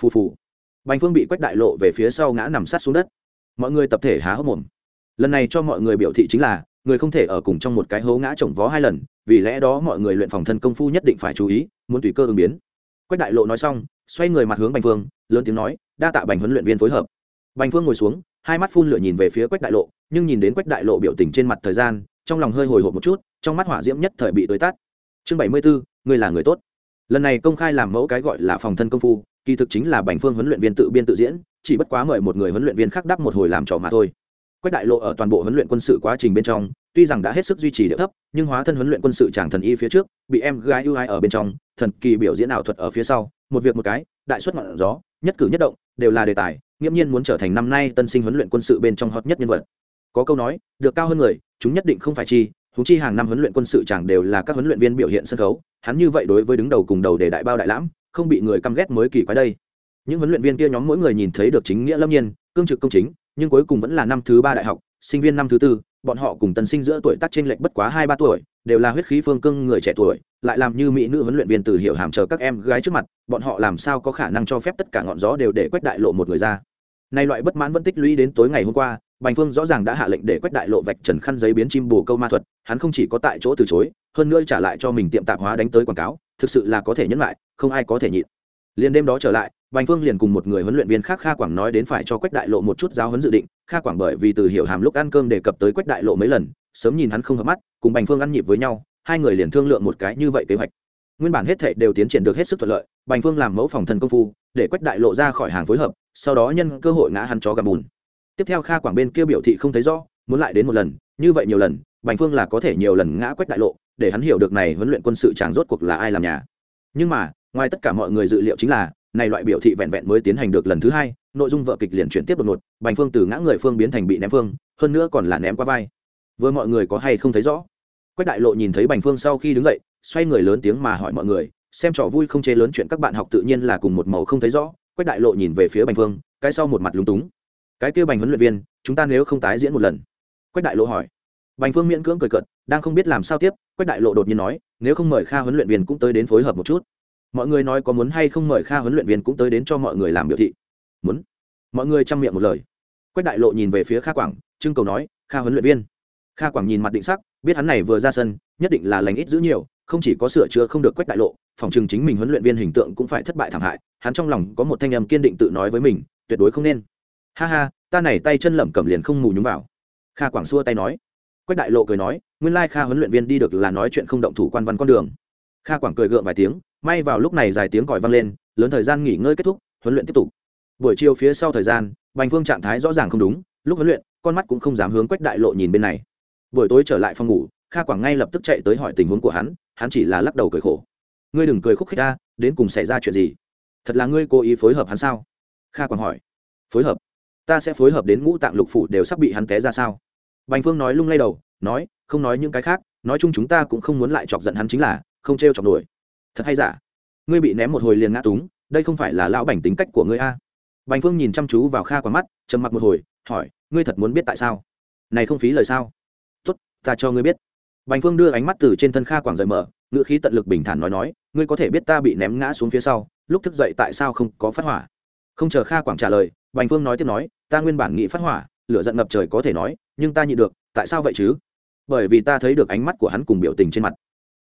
Phù phù. Bành phương bị quách đại lộ về phía sau ngã nằm sát xuống đất. Mọi người tập thể há hốc mồm. Lần này cho mọi người biểu thị chính là người không thể ở cùng trong một cái hố ngã chồng vó hai lần, vì lẽ đó mọi người luyện phòng thân công phu nhất định phải chú ý, muốn tùy cơ ứng biến. Quách đại lộ nói xong, xoay người mặt hướng bành phương, lớn tiếng nói, đa tạ bành huấn luyện viên phối hợp. Bành phương ngồi xuống, hai mắt phun lửa nhìn về phía quách đại lộ, nhưng nhìn đến quách đại lộ biểu tình trên mặt thời gian, trong lòng hơi hồi hộp một chút, trong mắt hỏa diễm nhất thời bị tới tát chương bảy mươi bốn người là người tốt. Lần này công khai làm mẫu cái gọi là phòng thân công phu, kỳ thực chính là bành phương huấn luyện viên tự biên tự diễn, chỉ bất quá mời một người huấn luyện viên khác đắp một hồi làm trò mà thôi quách đại lộ ở toàn bộ huấn luyện quân sự quá trình bên trong, tuy rằng đã hết sức duy trì địa thấp, nhưng hóa thân huấn luyện quân sự chàng thần y phía trước, bị em gái ưu ai ở bên trong, thần kỳ biểu diễn ảo thuật ở phía sau, một việc một cái, đại xuất ngọn gió, nhất cử nhất động, đều là đề tài, nghiễm nhiên muốn trở thành năm nay tân sinh huấn luyện quân sự bên trong hot nhất nhân vật. Có câu nói, được cao hơn người, chúng nhất định không phải chi húng chi hàng năm huấn luyện quân sự chẳng đều là các huấn luyện viên biểu hiện sân khấu, hắn như vậy đối với đứng đầu cùng đầu để đại bao đại lãm, không bị người căm ghét mới kỳ quái đây. Những huấn luyện viên kia nhóm mỗi người nhìn thấy được chính nghĩa lâm nhiên, cương trực công chính nhưng cuối cùng vẫn là năm thứ ba đại học, sinh viên năm thứ tư, bọn họ cùng tân sinh giữa tuổi tác trên lệch bất quá hai ba tuổi, đều là huyết khí phương cương người trẻ tuổi, lại làm như mỹ nữ huấn luyện viên từ hiệu hàm chờ các em gái trước mặt, bọn họ làm sao có khả năng cho phép tất cả ngọn gió đều để quách đại lộ một người ra. Nay loại bất mãn vẫn tích lũy đến tối ngày hôm qua, bành phương rõ ràng đã hạ lệnh để quách đại lộ vạch trần khăn giấy biến chim bù câu ma thuật, hắn không chỉ có tại chỗ từ chối, hơn nữa trả lại cho mình tiệm tạp hóa đánh tới quảng cáo, thực sự là có thể nhẫn lại, không ai có thể nhịn. Liền đêm đó trở lại bành phương liền cùng một người huấn luyện viên khác kha quảng nói đến phải cho quách đại lộ một chút giáo huấn dự định. Kha quảng bởi vì từ hiểu hàm lúc ăn cơm đề cập tới quách đại lộ mấy lần, sớm nhìn hắn không hợp mắt, cùng bành phương ăn nhịp với nhau, hai người liền thương lượng một cái như vậy kế hoạch. Nguyên bản hết thảy đều tiến triển được hết sức thuận lợi bành phương làm mẫu phòng thần công phu, để quách đại lộ ra khỏi hàng phối hợp, sau đó nhân cơ hội ngã hắn chó gầm bùn. Tiếp theo kha quảng bên kia biểu thị không thấy rõ, muốn lại đến một lần, như vậy nhiều lần bành phương là có thể nhiều lần ngã quách đại lộ, để hắn hiểu được này huấn luyện quân sự chàng rốt cuộc là ai làm nhà. Nhưng mà, ngoài tất cả mọi người dự liệu chính là này loại biểu thị vẹn vẹn mới tiến hành được lần thứ hai, nội dung vợ kịch liền chuyển tiếp đột ngột, bành phương từ ngã người phương biến thành bị ném phương, hơn nữa còn là ném qua vai. Vừa mọi người có hay không thấy rõ? Quách đại lộ nhìn thấy bành phương sau khi đứng dậy, xoay người lớn tiếng mà hỏi mọi người, xem trò vui không chế lớn chuyện các bạn học tự nhiên là cùng một màu không thấy rõ. Quách đại lộ nhìn về phía bành phương, cái sau một mặt lúng túng. Cái kia bành huấn luyện viên, chúng ta nếu không tái diễn một lần. Quách đại lộ hỏi. Bành phương miễn cưỡng cười cợt, đang không biết làm sao tiếp, quách đại lộ đột nhiên nói, nếu không mời kha huấn luyện viên cũng tới đến phối hợp một chút mọi người nói có muốn hay không mời kha huấn luyện viên cũng tới đến cho mọi người làm biểu thị. Muốn. Mọi người chăm miệng một lời. Quách đại lộ nhìn về phía kha quảng, trưng cầu nói, kha huấn luyện viên. Kha quảng nhìn mặt định sắc, biết hắn này vừa ra sân, nhất định là lành ít giữ nhiều, không chỉ có sửa chữa không được quách đại lộ, phòng trường chính mình huấn luyện viên hình tượng cũng phải thất bại thảm hại, hắn trong lòng có một thanh âm kiên định tự nói với mình, tuyệt đối không nên. Ha ha, ta này tay chân lẩm cẩm liền không mù nhúng vào. Kha quảng xua tay nói. Quách đại lộ cười nói, nguyên lai kha huấn luyện viên đi được là nói chuyện không động thủ quan văn con đường kha quảng cười gượng vài tiếng, may vào lúc này dài tiếng còi vang lên, lớn thời gian nghỉ ngơi kết thúc, huấn luyện tiếp tục. Buổi chiều phía sau thời gian, bành phương trạng thái rõ ràng không đúng, lúc huấn luyện, con mắt cũng không dám hướng quách đại lộ nhìn bên này. Buổi tối trở lại phòng ngủ, kha quảng ngay lập tức chạy tới hỏi tình huống của hắn hắn chỉ là lắc đầu cười khổ. Ngươi đừng cười khúc khích ta, đến cùng xảy ra chuyện gì? Thật là ngươi cố ý phối hợp hắn sao? Kha quảng hỏi. Phối hợp? Ta sẽ phối hợp đến ngũ tạng lục phủ đều sắp bị hắn té ra sao? Bành phương nói lung lay đầu, nói, không nói những cái khác, nói chung chúng ta cũng không muốn lại chọc giận hắn chính là không trêu chọc nổi. Thật hay giả? Ngươi bị ném một hồi liền ngã túng, đây không phải là lão bành tính cách của ngươi a? Bành phương nhìn chăm chú vào kha quán mắt, trầm mặc một hồi, hỏi, ngươi thật muốn biết tại sao? Này không phí lời sao? Tốt, ta cho ngươi biết. Bành phương đưa ánh mắt từ trên thân kha quảng rời mở, ngữ khí tận lực bình thản nói nói, ngươi có thể biết ta bị ném ngã xuống phía sau, lúc thức dậy tại sao không có phát hỏa? Không chờ kha quảng trả lời, bành phương nói tiếp nói, ta nguyên bản nghĩ phát hỏa, lửa giận ngập trời có thể nói, nhưng ta nhịn được, tại sao vậy chứ? Bởi vì ta thấy được ánh mắt của hắn cùng biểu tình trên mặt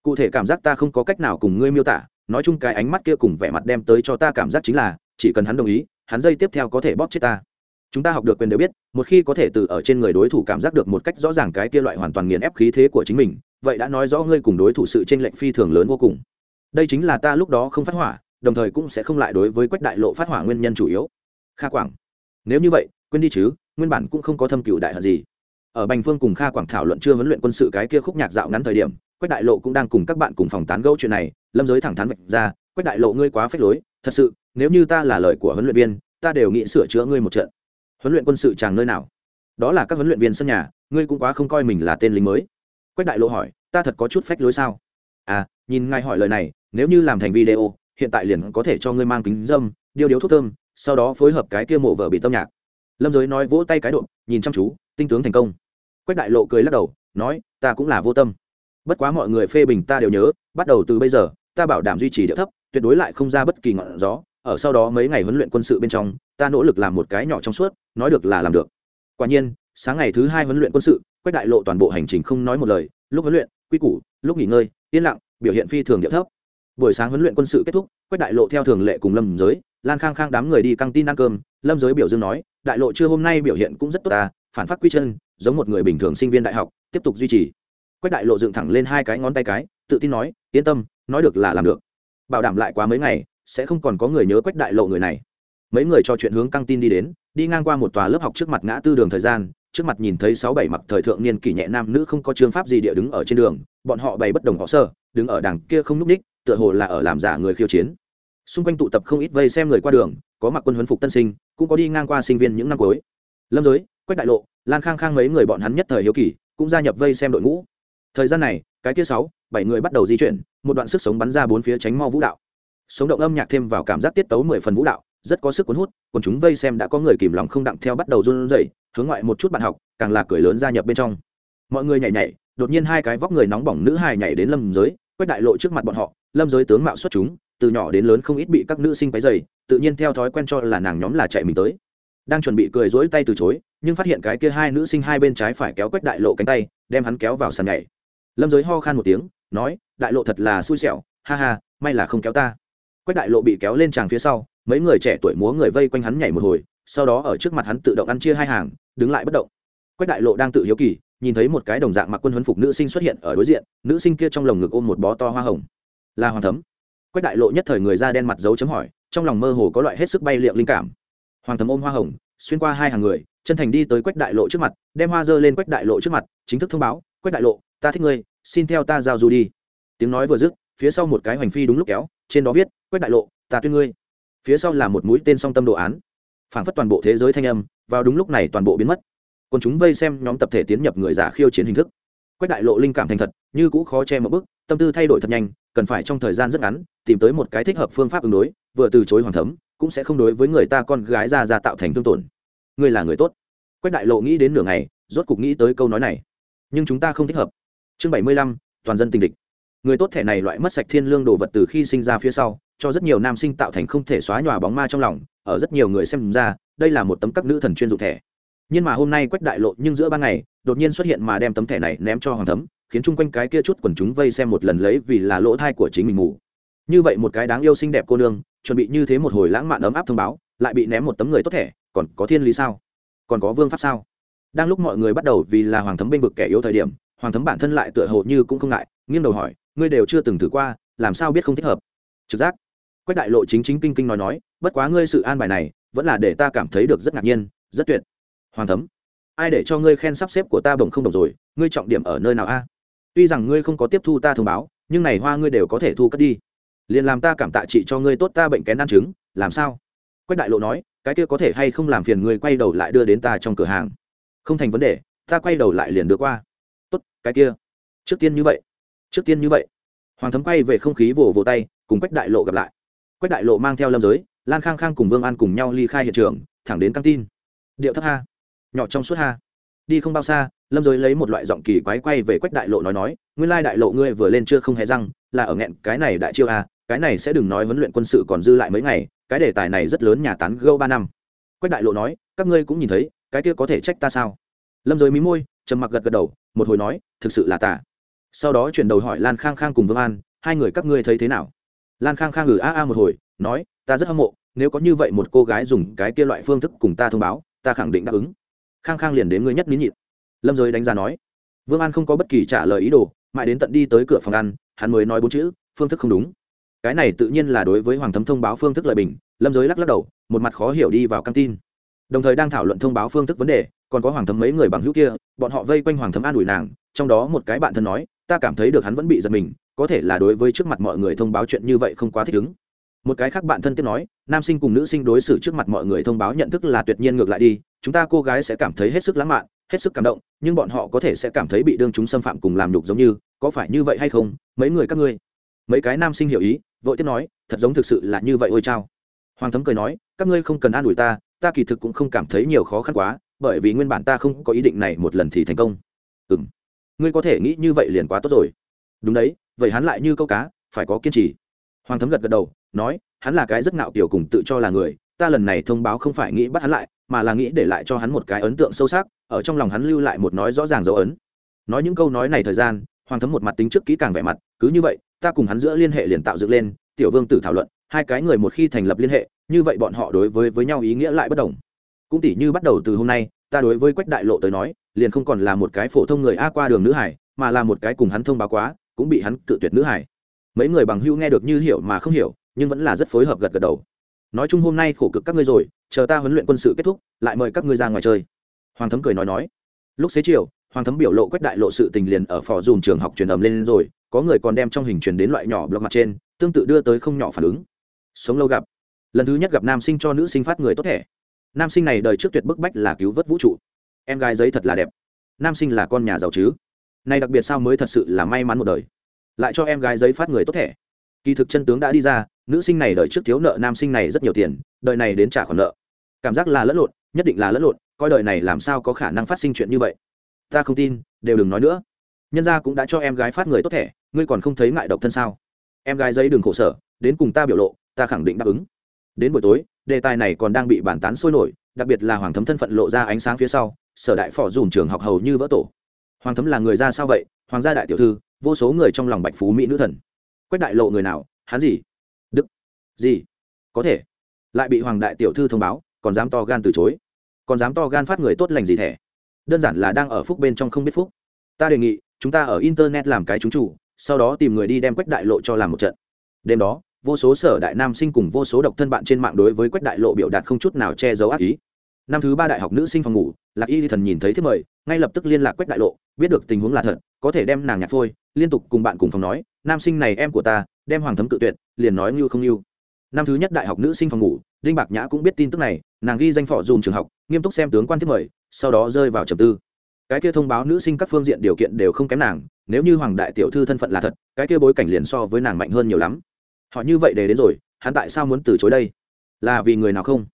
cụ thể cảm giác ta không có cách nào cùng ngươi miêu tả, nói chung cái ánh mắt kia cùng vẻ mặt đem tới cho ta cảm giác chính là, chỉ cần hắn đồng ý, hắn dây tiếp theo có thể bóp chết ta. Chúng ta học được quyền đều biết, một khi có thể từ ở trên người đối thủ cảm giác được một cách rõ ràng cái kia loại hoàn toàn nghiền ép khí thế của chính mình, vậy đã nói rõ ngươi cùng đối thủ sự tranh lệch phi thường lớn vô cùng. Đây chính là ta lúc đó không phát hỏa, đồng thời cũng sẽ không lại đối với quách đại lộ phát hỏa nguyên nhân chủ yếu. Kha quảng. Nếu như vậy, quên đi chứ, nguyên bản cũng không có thâm cựu đại hận gì. Ở bành phương cùng kha quảng thảo luận chưa huấn luyện quân sự cái kia khúc nhạc dạo ngắn thời điểm quách đại lộ cũng đang cùng các bạn cùng phòng tán gẫu chuyện này, lâm giới thẳng thắn vạch ra, quách đại lộ, ngươi quá phế lối, thật sự, nếu như ta là lời của huấn luyện viên, ta đều nghĩ sửa chữa ngươi một trận. Huấn luyện quân sự chàng nơi nào? Đó là các huấn luyện viên sân nhà, ngươi cũng quá không coi mình là tên lính mới. Quách đại lộ hỏi, ta thật có chút phách lối sao? À nhìn ngài hỏi lời này, nếu như làm thành video, hiện tại liền có thể cho ngươi mang kính dâm, điêu điếu thuốc thơm, sau đó phối hợp cái kia mộ vợ bị tâm nhạc. Lâm giới nói vỗ tay cái độ, nhìn chăm chú, tinh tướng thành công. Quách đại lộ cười lắc đầu, nói, ta cũng là vô tâm bất quá mọi người phê bình ta đều nhớ, bắt đầu từ bây giờ, ta bảo đảm duy trì địa thấp, tuyệt đối lại không ra bất kỳ ngọn gió. Ở sau đó mấy ngày huấn luyện quân sự bên trong, ta nỗ lực làm một cái nhỏ trong suốt, nói được là làm được. Quả nhiên, sáng ngày thứ hai huấn luyện quân sự, quách đại lộ toàn bộ hành trình không nói một lời, lúc huấn luyện, quy củ, lúc nghỉ ngơi, yên lặng, biểu hiện phi thường địa thấp. Buổi sáng huấn luyện quân sự kết thúc, quách đại lộ theo thường lệ cùng lâm giới, lan khang khang đám người đi căng tin ăn cơm, lâm giới biểu dương nói, đại lộ chưa hôm nay biểu hiện cũng rất tốt ta, phản phát quy chân, giống một người bình thường sinh viên đại học, tiếp tục duy trì quách đại lộ dựng thẳng lên hai cái ngón tay cái, tự tin nói, yên tâm, nói được là làm được. Bảo đảm lại quá mấy ngày, sẽ không còn có người nhớ quách đại lộ người này. Mấy người cho chuyện hướng căng tin đi đến, đi ngang qua một tòa lớp học trước mặt ngã tư đường thời gian, trước mặt nhìn thấy sáu bảy mặc thời thượng niên kỷ nhẹ nam nữ không có chương pháp gì địa đứng ở trên đường, bọn họ bày bất đồng họ sơ, đứng ở đằng kia không n ú c ních, tựa hồ là ở làm giả người khiêu chiến. Xung quanh tụ tập không ít vây xem người qua đường, có mặc quân huấn phục tân sinh, cũng có đi ngang qua sinh viên những năm cuối. Lâm giới, quách đại lộ, lan khang khang mấy người bọn hắn nhất thời hiếu kỳ, cũng gia nhập vây xem đội ngũ thời gian này, cái kia sáu, bảy người bắt đầu di chuyển, một đoạn sức sống bắn ra bốn phía tránh mau vũ đạo. Sống động âm nhạc thêm vào cảm giác tiết tấu mười phần vũ đạo, rất có sức cuốn hút, còn chúng vây xem đã có người kìm lòng không đặng theo bắt đầu run rẩy, hướng ngoại một chút bạn học, càng là cười lớn gia nhập bên trong. Mọi người nhảy nhảy, đột nhiên hai cái vóc người nóng bỏng nữ hài nhảy đến lâm giới, quét đại lộ trước mặt bọn họ, lâm giới tướng mạo xuất chúng, từ nhỏ đến lớn không ít bị các nữ sinh váy dày tự nhiên theo thói quen cho là nàng nhóm là chạy mình tới. Đang chuẩn bị cười rỗi tay từ chối, nhưng phát hiện cái kia hai nữ sinh hai bên trái phải kéo quách đại lộ cánh tay, đem hắn kéo vào sàn nhảy lâm giới ho khan một tiếng, nói, đại lộ thật là xui xẻo, ha ha, may là không kéo ta. Quách đại lộ bị kéo lên tràng phía sau, mấy người trẻ tuổi múa người vây quanh hắn nhảy một hồi, sau đó ở trước mặt hắn tự động ăn chia hai hàng, đứng lại bất động. Quách đại lộ đang tự hiếu kỳ, nhìn thấy một cái đồng dạng mặc quân huấn phục nữ sinh xuất hiện ở đối diện, nữ sinh kia trong lồng ngực ôm một bó to hoa hồng. Là hoàng thấm. Quách đại lộ nhất thời người da đen mặt dấu chấm hỏi, trong lòng mơ hồ có loại hết sức bay liệng linh cảm. Hoàng thấm ôm hoa hồng, xuyên qua hai hàng người, chân thành đi tới quách đại lộ trước mặt, đem hoa dơ lên quách đại lộ trước mặt, chính thức thông báo, quách đại lộ ta thích ngươi, xin theo ta giao du đi. Tiếng nói vừa dứt, phía sau một cái hoành phi đúng lúc kéo, trên đó viết, quách đại lộ, ta tuyên ngươi. Phía sau là một mũi tên song tâm đồ án. Phảng phất toàn bộ thế giới thanh âm, vào đúng lúc này toàn bộ biến mất. Còn chúng vây xem nhóm tập thể tiến nhập người giả khiêu chiến hình thức. Quách đại lộ linh cảm thành thật, như cũ khó che một bức tâm tư thay đổi thật nhanh, cần phải trong thời gian rất ngắn, tìm tới một cái thích hợp phương pháp ứng đối, vừa từ chối hoàng thấm, cũng sẽ không đối với người ta con gái ra ra tạo thành thương tổn. Ngươi là người tốt. Quách đại lộ nghĩ đến nửa ngày, rốt cục nghĩ tới câu nói này. Nhưng chúng ta không thích hợp chương bảy mươi lăm, toàn dân tình địch. Người tốt thẻ này loại mất sạch thiên lương đồ vật từ khi sinh ra phía sau, cho rất nhiều nam sinh tạo thành không thể xóa nhòa bóng ma trong lòng, ở rất nhiều người xem ra, đây là một tấm các nữ thần chuyên dụng thẻ. Nhưng mà hôm nay quách đại lộ nhưng giữa ban ngày, đột nhiên xuất hiện mà đem tấm thẻ này ném cho hoàng thấm, khiến chung quanh cái kia chút quần chúng vây xem một lần lấy vì là lỗ thai của chính mình ngủ như vậy một cái đáng yêu xinh đẹp cô nương, chuẩn bị như thế một hồi lãng mạn ấm áp thông báo, lại bị ném một tấm người tốt thẻ, còn có thiên lý sao? Còn có vương pháp sao? Đang lúc mọi người bắt đầu vì là hoàng thấm bênh vực kẻ yếu thời điểm hoàng thấm bản thân lại tựa hồ như cũng không ngại, nghiêng đầu hỏi, ngươi đều chưa từng thử qua, làm sao biết không thích hợp? Trực giác. Quách đại lộ chính chính kinh kinh nói nói, bất quá ngươi sự an bài này, vẫn là để ta cảm thấy được rất ngạc nhiên, rất tuyệt. Hoàng thấm. Ai để cho ngươi khen sắp xếp của ta bồng không đồng rồi, ngươi trọng điểm ở nơi nào a? Tuy rằng ngươi không có tiếp thu ta thông báo, nhưng này hoa ngươi đều có thể thu cất đi. Liền làm ta cảm tạ chị cho ngươi tốt ta bệnh kén ăn trứng, làm sao? Quách đại lộ nói, cái kia có thể hay không làm phiền ngươi quay đầu lại đưa đến ta trong cửa hàng? Không thành vấn đề, ta quay đầu lại liền đưa qua cái kia. Trước tiên như vậy. Trước tiên như vậy. Hoàng thấm quay về không khí vồ vồ tay, cùng quách đại lộ gặp lại. Quách đại lộ mang theo lâm giới, lan khang khang cùng vương an cùng nhau ly khai hiện trường, thẳng đến căng tin. Điệu thấp ha. Nhỏ trong suốt ha. Đi không bao xa, lâm giới lấy một loại giọng kỳ quái quay về quách đại lộ nói nói, nguyên lai đại lộ ngươi vừa lên chưa không hề răng, là ở nghẹn, cái này đại chiêu a cái này sẽ đừng nói huấn luyện quân sự còn dư lại mấy ngày, cái đề tài này rất lớn nhà tán gâu ba năm. Quách đại lộ nói, các ngươi cũng nhìn thấy, cái kia có thể trách ta sao? Lâm giới mí môi, trầm mặc gật gật đầu một hồi nói, thực sự là tà. Sau đó chuyển đầu hỏi lan khang khang cùng vương an, hai người các ngươi thấy thế nào? Lan khang khang ngừ a a một hồi, nói, ta rất hâm mộ, nếu có như vậy một cô gái dùng cái kia loại phương thức cùng ta thông báo, ta khẳng định đáp ứng. Khang khang liền đến ngươi nhất nín nhịn. Lâm giới đánh giá nói, vương an không có bất kỳ trả lời ý đồ, mãi đến tận đi tới cửa phòng ăn, hắn mới nói bốn chữ, phương thức không đúng. Cái này tự nhiên là đối với hoàng thấm thông báo phương thức lợi bình, lâm giới lắc lắc đầu, một mặt khó hiểu đi vào căng tin đồng thời đang thảo luận thông báo phương thức vấn đề, còn có hoàng thấm mấy người bằng hữu kia, bọn họ vây quanh hoàng thấm an ủi nàng, trong đó một cái bạn thân nói, ta cảm thấy được hắn vẫn bị giật mình, có thể là đối với trước mặt mọi người thông báo chuyện như vậy không quá thích ứng. Một cái khác bạn thân tiếp nói, nam sinh cùng nữ sinh đối xử trước mặt mọi người thông báo nhận thức là tuyệt nhiên ngược lại đi, chúng ta cô gái sẽ cảm thấy hết sức lãng mạn, hết sức cảm động, nhưng bọn họ có thể sẽ cảm thấy bị đương chúng xâm phạm cùng làm nhục giống như, có phải như vậy hay không? Mấy người các ngươi. Mấy cái nam sinh hiểu ý, vội tiếp nói, thật giống thực sự là như vậy ôi chao. Hoàng thấm cười nói, các ngươi không cần an ủi ta ta kỳ thực cũng không cảm thấy nhiều khó khăn quá, bởi vì nguyên bản ta không có ý định này một lần thì thành công. Ừ m ngươi có thể nghĩ như vậy liền quá tốt rồi. Đúng đấy, vậy hắn lại như câu cá, phải có kiên trì. Hoàng thấm gật gật đầu, nói, hắn là cái rất ngạo kiểu cùng tự cho là người, ta lần này thông báo không phải nghĩ bắt hắn lại, mà là nghĩ để lại cho hắn một cái ấn tượng sâu sắc, ở trong lòng hắn lưu lại một nói rõ ràng dấu ấn. Nói những câu nói này thời gian, hoàng thấm một mặt tính trước kỹ càng vẻ mặt, cứ như vậy, ta cùng hắn giữa liên hệ liền tạo dựng lên, tiểu vương tử thảo luận, hai cái người một khi thành lập liên hệ như vậy bọn họ đối với với nhau ý nghĩa lại bất đồng. Cũng tỉ như bắt đầu từ hôm nay, ta đối với quách đại lộ tới nói, liền không còn là một cái phổ thông người a qua đường nữ hải, mà là một cái cùng hắn thông báo quá, cũng bị hắn cự tuyệt nữ hải. Mấy người bằng hữu nghe được như hiểu mà không hiểu, nhưng vẫn là rất phối hợp gật gật đầu. Nói chung hôm nay khổ cực các ngươi rồi, chờ ta huấn luyện quân sự kết thúc, lại mời các ngươi ra ngoài chơi. Hoàng thấm cười nói nói. Lúc xế chiều, hoàng thấm biểu lộ quách đại lộ sự tình liền ở phò dùm trường học truyền ầm lên rồi, có người còn đem trong hình truyền đến loại nhỏ blog mặt trên, tương tự đưa tới không nhỏ phản ứng. Sống lâu gặp lần thứ nhất gặp nam sinh cho nữ sinh phát người tốt thẻ. Nam sinh này đời trước tuyệt bức bách là cứu vớt vũ trụ. Em gái giấy thật là đẹp. Nam sinh là con nhà giàu chứ. Nay đặc biệt sao mới thật sự là may mắn một đời. Lại cho em gái giấy phát người tốt thẻ. Kỳ thực chân tướng đã đi ra, nữ sinh này đời trước thiếu nợ nam sinh này rất nhiều tiền, đời này đến trả khoản nợ. Cảm giác là lẫn lộn, nhất định là lẫn lộn, coi đời này làm sao có khả năng phát sinh chuyện như vậy. Ta không tin, đều đừng nói nữa. Nhân gia cũng đã cho em gái phát người tốt thẻ, ngươi còn không thấy ngại độc thân sao? Em gái giấy đừng khổ sở, đến cùng ta biểu lộ, ta khẳng định đáp ứng đến buổi tối, đề tài này còn đang bị bàn tán sôi nổi, đặc biệt là hoàng thấm thân phận lộ ra ánh sáng phía sau, sở đại phò dùm trường học hầu như vỡ tổ. Hoàng thấm là người ra sao vậy? Hoàng gia đại tiểu thư, vô số người trong lòng bạch phú mỹ nữ thần. Quách đại lộ người nào? Hắn gì? Đức. Gì? Có thể. Lại bị hoàng đại tiểu thư thông báo, còn dám to gan từ chối. Còn dám to gan phát người tốt lành gì thẻ? Đơn giản là đang ở phúc bên trong không biết phúc. Ta đề nghị, chúng ta ở internet làm cái chúng chủ, sau đó tìm người đi đem quách đại lộ cho làm một trận. Đêm đó vô số sở đại nam sinh cùng vô số độc thân bạn trên mạng đối với quách đại lộ biểu đạt không chút nào che giấu ác ý. Năm thứ ba đại học nữ sinh phòng ngủ, lạc y thần nhìn thấy thiết mời, ngay lập tức liên lạc quách đại lộ, biết được tình huống là thật, có thể đem nàng nhạc phôi, liên tục cùng bạn cùng phòng nói, nam sinh này em của ta, đem hoàng thấm tự tuyệt, liền nói như không như năm thứ nhất đại học nữ sinh phòng ngủ, đinh bạc nhã cũng biết tin tức này, nàng ghi danh phỏ dùm trường học, nghiêm túc xem tướng quan thiết mời, sau đó rơi vào trầm tư. Cái kia thông báo nữ sinh các phương diện điều kiện đều không kém nàng, nếu như hoàng đại tiểu thư thân phận là thật, cái kia bối cảnh liền so với nàng mạnh hơn nhiều lắm họ như vậy để đến rồi, hắn tại sao muốn từ chối đây? Là vì người nào không?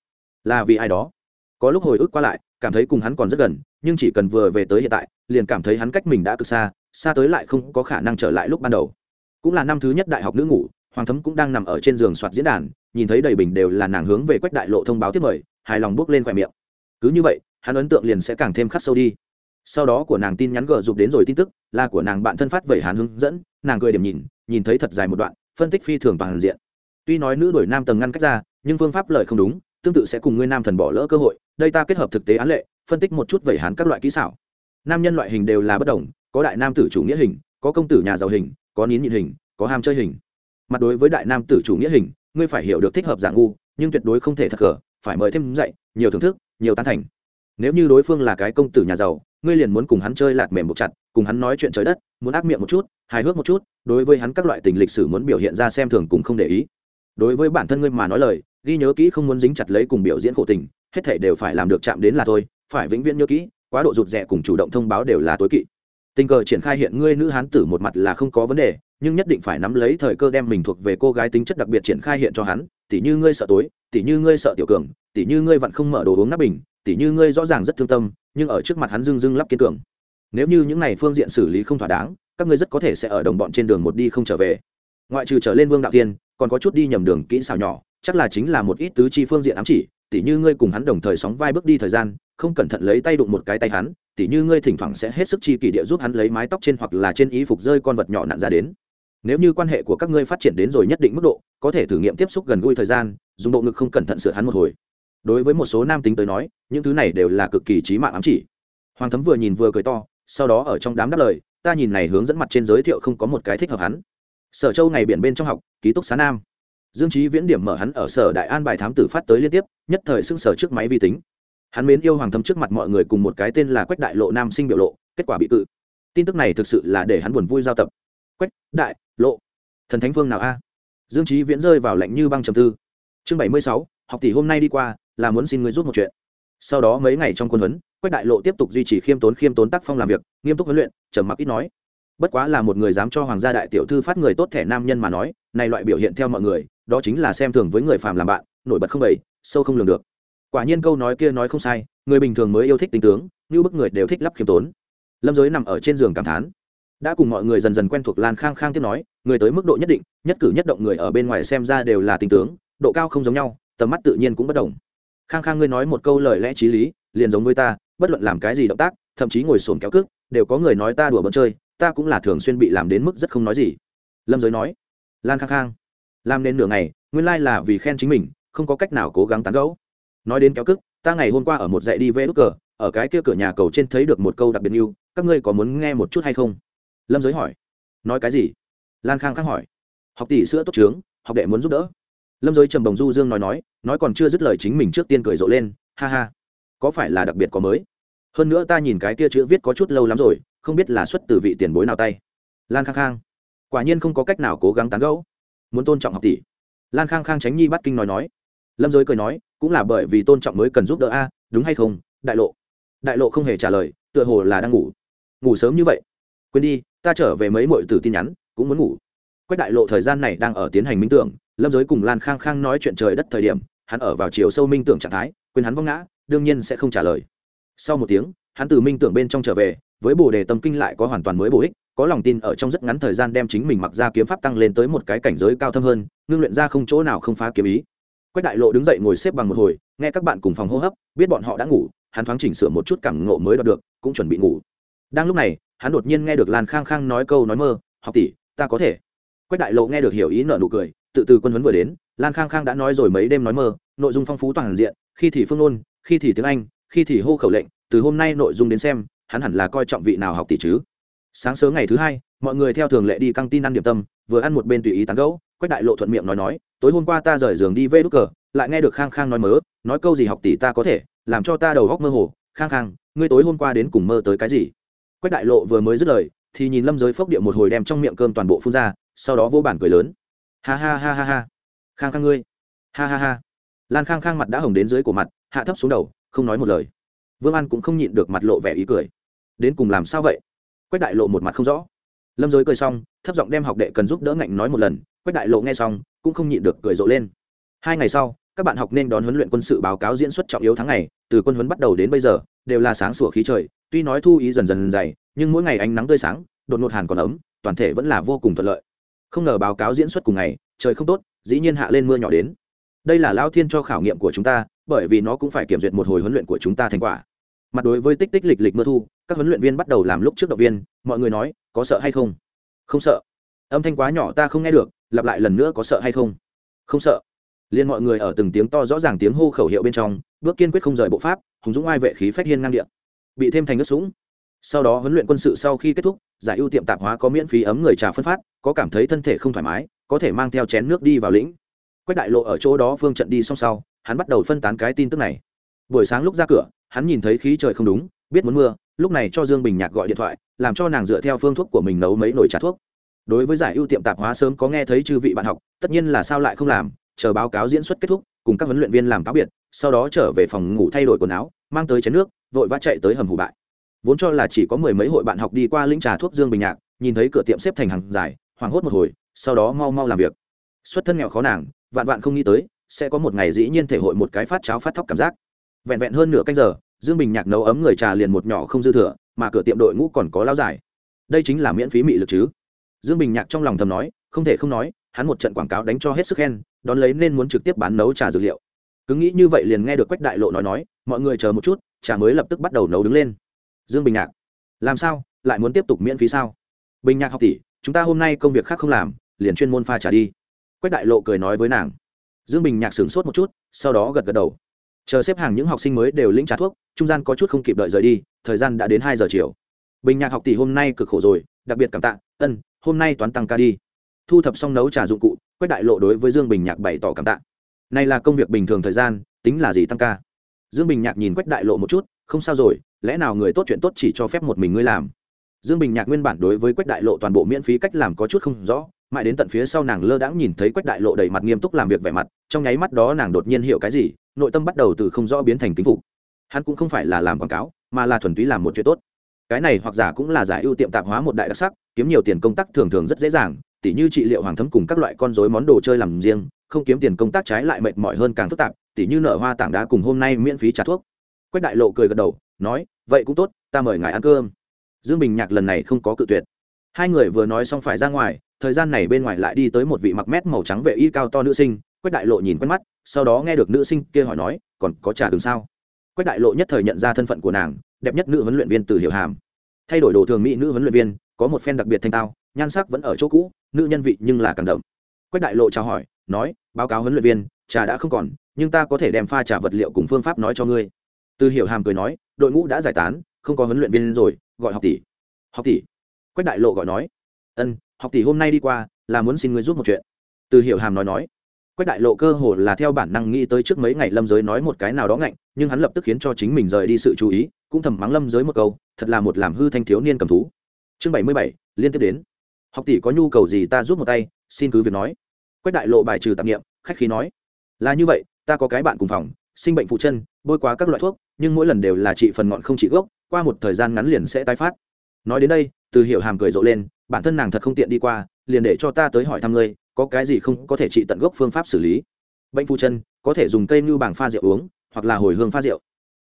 Là vì ai đó? Có lúc hồi ức qua lại, cảm thấy cùng hắn còn rất gần, nhưng chỉ cần vừa về tới hiện tại, liền cảm thấy hắn cách mình đã cực xa xa tới lại không có khả năng trở lại lúc ban đầu. Cũng là năm thứ nhất đại học nữ ngủ, hoàng thấm cũng đang nằm ở trên giường soạt diễn đàn, nhìn thấy đầy bình đều là nàng hướng về quách đại lộ thông báo tiếp mời, hài lòng bước lên khoe miệng. Cứ như vậy, hắn ấn tượng liền sẽ càng thêm khắc sâu đi. Sau đó của nàng tin nhắn gờ rụp đến rồi tin tức, là của nàng bạn thân phát vẩy hắn hướng dẫn, nàng cười điểm nhìn nhìn thấy thật dài một đoạn phân tích phi thường toàn diện. Tuy nói nữ đổi nam tầng ngăn cách ra, nhưng phương pháp lời không đúng, tương tự sẽ cùng ngươi nam thần bỏ lỡ cơ hội, đây ta kết hợp thực tế án lệ, phân tích một chút vẩy hán các loại kỹ xảo. Nam nhân loại hình đều là bất đồng, có đại nam tử chủ nghĩa hình, có công tử nhà giàu hình, có nín nhịn hình, có ham chơi hình. Mặt đối với đại nam tử chủ nghĩa hình, ngươi phải hiểu được thích hợp giả ngu, nhưng tuyệt đối không thể thật cờ, phải mời thêm dạy, nhiều thưởng thức, nhiều tán thành. Nếu như đối phương là cái công tử nhà giàu, ngươi liền muốn cùng hắn chơi lạt mềm một chặt cùng hắn nói chuyện trời đất, muốn ác miệng một chút, hài hước một chút, đối với hắn các loại tình lịch sử muốn biểu hiện ra xem thường cùng không để ý. Đối với bản thân ngươi mà nói lời, ghi nhớ kỹ không muốn dính chặt lấy cùng biểu diễn khổ tình, hết thể đều phải làm được chạm đến là thôi, phải vĩnh viễn nhớ kỹ, quá độ rụt rè cùng chủ động thông báo đều là tối kỵ. Tình cờ triển khai hiện ngươi nữ hán tử một mặt là không có vấn đề, nhưng nhất định phải nắm lấy thời cơ đem mình thuộc về cô gái tính chất đặc biệt triển khai hiện cho hắn, tỉ như ngươi sợ tối, tỉ như ngươi sợ tiểu cường, tỉ như ngươi vặn không mở đồ uống nắp bình, tỉ như ngươi rõ ràng rất thương tâm, nhưng ở trước mặt hắn dưng dưng lắp kiên cường nếu như những này phương diện xử lý không thỏa đáng, các ngươi rất có thể sẽ ở đồng bọn trên đường một đi không trở về. Ngoại trừ trở lên vương đạo tiên còn có chút đi nhầm đường kỹ xảo nhỏ, chắc là chính là một ít tứ chi phương diện ám chỉ, tỉ như ngươi cùng hắn đồng thời sóng vai bước đi thời gian, không cẩn thận lấy tay đụng một cái tay hắn, tỉ như ngươi thỉnh thoảng sẽ hết sức chi kỷ địa giúp hắn lấy mái tóc trên hoặc là trên y phục rơi con vật nhỏ nặn ra đến. Nếu như quan hệ của các ngươi phát triển đến rồi nhất định mức độ, có thể thử nghiệm tiếp xúc gần gũi thời gian, dùng bộ ngực không cẩn thận sửa hắn một hồi. Đối với một số nam tính tới nói, những thứ này đều là cực kỳ trí mạng ám chỉ. Hoàng thấm vừa nhìn vừa cười to sau đó ở trong đám đáp lời, ta nhìn này hướng dẫn mặt trên giới thiệu không có một cái thích hợp hắn. Sở châu ngày biển bên trong học, ký túc xá nam. Dương trí viễn điểm mở hắn ở sở đại an bài thám tử phát tới liên tiếp, nhất thời xưng sở trước máy vi tính. Hắn mến yêu hoàng thâm trước mặt mọi người cùng một cái tên là quách đại lộ nam sinh biểu lộ, kết quả bị cự. Tin tức này thực sự là để hắn buồn vui giao tập. Quách đại lộ. Thần thánh phương nào a? Dương trí viễn rơi vào lạnh như băng trầm tư. Chương bảy mươi sáu, học tỷ hôm nay đi qua, là muốn xin người giúp một chuyện. Sau đó mấy ngày trong quân huấn quách đại lộ tiếp tục duy trì khiêm tốn khiêm tốn tác phong làm việc, nghiêm túc huấn luyện, trầm mặc ít nói. Bất quá là một người dám cho hoàng gia đại tiểu thư phát người tốt thẻ nam nhân mà nói, này loại biểu hiện theo mọi người, đó chính là xem thường với người phàm làm bạn, nổi bật không bầy sâu không lường được. Quả nhiên câu nói kia nói không sai, người bình thường mới yêu thích tinh tướng, như bức người đều thích lắp khiêm tốn. Lâm giới nằm ở trên giường cảm thán. Đã cùng mọi người dần dần quen thuộc lan khang khang tiếp nói, người tới mức độ nhất định, nhất cử nhất động người ở bên ngoài xem ra đều là tình tướng, độ cao không giống nhau, tầm mắt tự nhiên cũng bất đồng. Khang khang ngươi nói một câu lời lẽ t r í lý, liền giống với ta bất luận làm cái gì động tác, thậm chí ngồi sồn kéo cước, đều có người nói ta đùa bỡn chơi, ta cũng là thường xuyên bị làm đến mức rất không nói gì. Lâm giới nói, lan khang khang, làm nên nửa ngày, nguyên lai là vì khen chính mình, không có cách nào cố gắng tán gẫu. Nói đến kéo cước, ta ngày hôm qua ở một dạy đi vê đ cờ, ở cái kia cửa nhà cầu trên thấy được một câu đặc biệt như, các ngươi có muốn nghe một chút hay không? Lâm giới hỏi, nói cái gì? Lan khang khang hỏi, học tỷ sữa tốt trướng, học đệ muốn giúp đỡ. Lâm giới trầm đồng du dương nói nói nói còn chưa dứt lời chính mình trước tiên cười rộ lên, ha ha có phải là đặc biệt có mới? Hơn nữa ta nhìn cái kia chữ viết có chút lâu lắm rồi, không biết là xuất từ vị tiền bối nào tay. Lan khang khang. Quả nhiên không có cách nào cố gắng tán gẫu. Muốn tôn trọng học tỷ. Lan khang khang tránh nhi bắt kinh nói nói. Lâm giới cười nói, cũng là bởi vì tôn trọng mới cần giúp đỡ a, đúng hay không, đại lộ? Đại lộ không hề trả lời, tựa hồ là đang ngủ. Ngủ sớm như vậy. Quên đi, ta trở về mấy mọi từ tin nhắn, cũng muốn ngủ. Quách đại lộ thời gian này đang ở tiến hành minh tưởng, lâm giới cùng lan khang khang nói chuyện trời đất thời điểm, hắn ở vào chiều sâu minh tưởng trạng thái, quên hắn vong ngã đương nhiên sẽ không trả lời. Sau một tiếng, hắn từ minh tưởng bên trong trở về, với bồ đề tâm kinh lại có hoàn toàn mới bổ ích, có lòng tin ở trong rất ngắn thời gian đem chính mình mặc ra kiếm pháp tăng lên tới một cái cảnh giới cao thâm hơn, ngưng luyện ra không chỗ nào không phá kiếm ý. Quách đại lộ đứng dậy ngồi xếp bằng một hồi, nghe các bạn cùng phòng hô hấp, biết bọn họ đã ngủ, hắn thoáng chỉnh sửa một chút cảm ngộ mới đọc được, cũng chuẩn bị ngủ. Đang lúc này, hắn đột nhiên nghe được lan khang khang nói câu nói mơ, học tỷ, ta có thể. Quách đại lộ nghe được hiểu ý nợ nụ cười, tự từ quân huấn vừa đến, lan khang khang đã nói rồi mấy đêm nói mơ, nội dung phong phú toàn diện, khi thì phương ôn khi thì tiếng anh, khi thì hô khẩu lệnh, từ hôm nay nội dung đến xem, hắn hẳn là coi trọng vị nào học tỷ chứ. Sáng sớm ngày thứ hai, mọi người theo thường lệ đi căng tin ăn điểm tâm, vừa ăn một bên tùy ý tán gẫu, quách đại lộ thuận miệng nói nói, tối hôm qua ta rời giường đi vê đúc cờ, lại nghe được khang khang nói mớ, nói câu gì học tỷ ta có thể, làm cho ta đầu góc mơ hồ. Khang khang, ngươi tối hôm qua đến cùng mơ tới cái gì? Quách đại lộ vừa mới dứt lời, thì nhìn lâm giới phốc điệu một hồi đem trong miệng cơm toàn bộ phun ra, sau đó vô bản cười lớn. Ha ha ha ha ha, khang khang ngươi, ha ha ha. Lan khang khang mặt đã hồng đến dưới của mặt hạ thấp xuống đầu, không nói một lời. Vương an cũng không nhịn được mặt lộ vẻ ý cười. Đến cùng làm sao vậy? Quách đại lộ một mặt không rõ. Lâm giới cười xong, thấp giọng đem học đệ cần giúp đỡ ngạnh nói một lần, quách đại lộ nghe xong, cũng không nhịn được cười rộ lên. Hai ngày sau, các bạn học nên đón huấn luyện quân sự báo cáo diễn xuất trọng yếu tháng ngày, từ quân huấn bắt đầu đến bây giờ, đều là sáng sủa khí trời, tuy nói thu ý dần dần dày, nhưng mỗi ngày ánh nắng tươi sáng, đột ngột hàn còn ấm, toàn thể vẫn là vô cùng thuận lợi. Không ngờ báo cáo diễn xuất cùng ngày, trời không tốt, dĩ nhiên hạ lên mưa nhỏ đến đây là lao thiên cho khảo nghiệm của chúng ta, bởi vì nó cũng phải kiểm duyệt một hồi huấn luyện của chúng ta thành quả. Mặt đối với tích tích lịch lịch mưa thu, các huấn luyện viên bắt đầu làm lúc trước động viên, mọi người nói, có sợ hay không? Không sợ. Âm thanh quá nhỏ ta không nghe được, lặp lại lần nữa, có sợ hay không? Không sợ. Liên mọi người ở từng tiếng to rõ ràng tiếng hô khẩu hiệu bên trong, bước kiên quyết không rời bộ pháp, hùng dũng ai vệ khí phách hiên ngang điện bị thêm thành nước sũng. Sau đó huấn luyện quân sự sau khi kết thúc, giải ưu tiệm tạp hóa có miễn phí ấm người trà phân phát, có cảm thấy thân thể không thoải mái, có thể mang theo chén nước đi vào lĩnh quách đại lộ ở chỗ đó phương trận đi xong sau, hắn bắt đầu phân tán cái tin tức này. Buổi sáng lúc ra cửa, hắn nhìn thấy khí trời không đúng, biết muốn mưa, lúc này cho dương bình nhạc gọi điện thoại, làm cho nàng dựa theo phương thuốc của mình nấu mấy nồi trà thuốc. Đối với giải ưu tiệm tạp hóa sớm có nghe thấy chư vị bạn học, tất nhiên là sao lại không làm, chờ báo cáo diễn xuất kết thúc, cùng các huấn luyện viên làm cáo biệt, sau đó trở về phòng ngủ thay đổi quần áo, mang tới chén nước, vội vã chạy tới hầm hủ bại. Vốn cho là chỉ có mười mấy hội bạn học đi qua lĩnh trà thuốc dương bình nhạc, nhìn thấy cửa tiệm xếp thành hàng dài, hoảng hốt một hồi, sau đó mau mau làm việc. Xuất thân nghèo khó nàng vạn vạn không nghĩ tới, sẽ có một ngày dĩ nhiên thể hội một cái phát cháo phát thóc cảm giác. Vẹn vẹn hơn nửa canh giờ, dương bình nhạc nấu ấm người trà liền một nhỏ không dư thừa, mà cửa tiệm đội ngũ còn có lao dài đây chính là miễn phí mị lực chứ. Dương bình nhạc trong lòng thầm nói, không thể không nói, hắn một trận quảng cáo đánh cho hết sức khen, đón lấy nên muốn trực tiếp bán nấu trà dược liệu. Cứ nghĩ như vậy liền nghe được quách đại lộ nói nói, mọi người chờ một chút, trà mới lập tức bắt đầu nấu đứng lên. Dương bình nhạc, làm sao, lại muốn tiếp tục miễn phí sao? Bình nhạc học tỷ, chúng ta hôm nay công việc khác không làm, liền chuyên môn pha trà đi quách đại lộ cười nói với nàng. Dương bình nhạc sửng sốt một chút, sau đó gật gật đầu. Chờ xếp hàng những học sinh mới đều lĩnh trà thuốc, trung gian có chút không kịp đợi rời đi, thời gian đã đến hai giờ chiều. Bình nhạc học tỷ hôm nay cực khổ rồi, đặc biệt cảm tạ, ân, hôm nay toán tăng ca đi. Thu thập xong nấu trà dụng cụ, quách đại lộ đối với dương bình nhạc bày tỏ cảm tạ. Này là công việc bình thường thời gian, tính là gì tăng ca? Dương bình nhạc nhìn quách đại lộ một chút, không sao rồi, lẽ nào người tốt chuyện tốt chỉ cho phép một mình ngươi làm? Dương bình nhạc nguyên bản đối với quách đại lộ toàn bộ miễn phí cách làm có chút không rõ mãi đến tận phía sau nàng lơ đãng nhìn thấy quách đại lộ đầy mặt nghiêm túc làm việc vẻ mặt, trong nháy mắt đó nàng đột nhiên hiểu cái gì, nội tâm bắt đầu từ không rõ biến thành kính phục. Hắn cũng không phải là làm quảng cáo, mà là thuần túy làm một chuyện tốt. Cái này hoặc giả cũng là giải ưu tiệm tạp hóa một đại đặc sắc, kiếm nhiều tiền công tác thường thường rất dễ dàng, tỉ như trị liệu hoàng thấm cùng các loại con rối món đồ chơi làm riêng, không kiếm tiền công tác trái lại mệt mỏi hơn càng phức tạp, tỉ như nợ hoa tảng đá cùng hôm nay miễn phí trả thuốc. Quách đại lộ cười gật đầu, nói, vậy cũng tốt, ta mời ngài ăn cơm. Dương bình nhạc lần này không có cự tuyệt. Hai người vừa nói xong phải ra ngoài thời gian này bên ngoài lại đi tới một vị mặc mét màu trắng vệ y cao to nữ sinh, quách đại lộ nhìn quen mắt, sau đó nghe được nữ sinh kia hỏi nói, còn có trà cứng sao? Quách đại lộ nhất thời nhận ra thân phận của nàng, đẹp nhất nữ huấn luyện viên từ hiểu hàm. Thay đổi đồ thường mỹ nữ huấn luyện viên, có một phen đặc biệt thanh tao, nhan sắc vẫn ở chỗ cũ, nữ nhân vị nhưng là càng đậm. Quách đại lộ chào hỏi, nói, báo cáo huấn luyện viên, trà đã không còn, nhưng ta có thể đem pha trà vật liệu cùng phương pháp nói cho ngươi. Từ hiểu hàm cười nói, đội ngũ đã giải tán, không có huấn luyện viên rồi, gọi học tỷ. Học tỷ? Quách đại lộ gọi nói, ân học tỷ hôm nay đi qua, là muốn xin ngươi giúp một chuyện. Từ hiểu hàm nói nói. Quách đại lộ cơ hồ là theo bản năng nghĩ tới trước mấy ngày lâm giới nói một cái nào đó ngạnh, nhưng hắn lập tức khiến cho chính mình rời đi sự chú ý, cũng thầm mắng lâm giới một câu, thật là một làm hư thanh thiếu niên cầm thú. Chương bảy mươi bảy, liên tiếp đến. Học tỷ có nhu cầu gì ta giúp một tay, xin cứ việc nói. Quách đại lộ bài trừ tạp nghiệm khách khí nói. Là như vậy, ta có cái bạn cùng phòng, sinh bệnh phụ chân, bôi quá các loại thuốc, nhưng mỗi lần đều là trị phần ngọn không trị gốc, qua một thời gian ngắn liền sẽ tái phát. Nói đến đây, từ hiểu hàm cười rộ lên bản thân nàng thật không tiện đi qua, liền để cho ta tới hỏi thăm ngươi, có cái gì không có thể trị tận gốc phương pháp xử lý? Bệnh phu chân, có thể dùng cây như bảng pha rượu uống, hoặc là hồi hương pha rượu.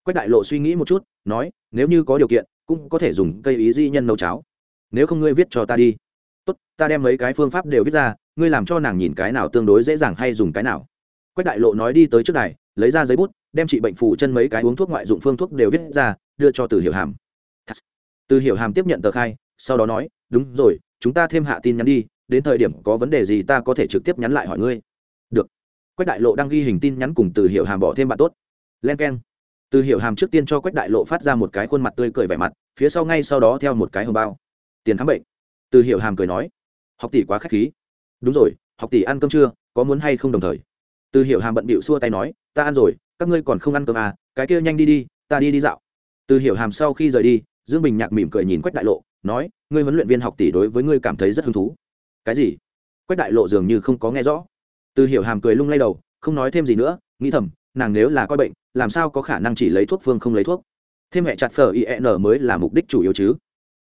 Quách đại lộ suy nghĩ một chút, nói, nếu như có điều kiện, cũng có thể dùng cây ý di nhân nấu cháo. Nếu không ngươi viết cho ta đi. Tốt, ta đem mấy cái phương pháp đều viết ra, ngươi làm cho nàng nhìn cái nào tương đối dễ dàng hay dùng cái nào. Quách đại lộ nói đi tới trước này lấy ra giấy bút, đem trị bệnh phủ chân mấy cái uống thuốc ngoại dụng phương thuốc đều viết ra, đưa cho từ hiểu hàm. Từ hiểu hàm tiếp nhận tờ khai sau đó nói, đúng rồi, chúng ta thêm hạ tin nhắn đi, đến thời điểm có vấn đề gì ta có thể trực tiếp nhắn lại hỏi ngươi. Được. Quách đại lộ đang ghi hình tin nhắn cùng từ hiểu hàm bỏ thêm bạn tốt. Len k e n từ hiểu hàm trước tiên cho quách đại lộ phát ra một cái khuôn mặt tươi cười vẻ mặt, phía sau ngay sau đó theo một cái hồng bao. Tiền khám bệnh. Từ hiểu hàm cười nói. Học tỷ quá k h á c h khí. Đúng rồi, học tỷ ăn cơm chưa, có muốn hay không đồng thời? Từ hiểu hàm bận bịu xua tay nói. Ta ăn rồi, các ngươi còn không ăn cơm à cái kia nhanh đi đi, ta đi đi dạo. Từ hiểu hàm sau khi rời đi dương bình nhạc mỉm cười nhìn quách đại lộ, nói, ngươi huấn luyện viên học tỷ đối với ngươi cảm thấy rất hứng thú. Cái gì? Quách đại lộ dường như không có nghe rõ. Từ hiểu hàm cười lung lay đầu, không nói thêm gì nữa, nghĩ thầm, nàng nếu là coi bệnh, làm sao có khả năng chỉ lấy thuốc phương không lấy thuốc? Thêm mẹ chặt phở in mới là mục đích chủ yếu chứ.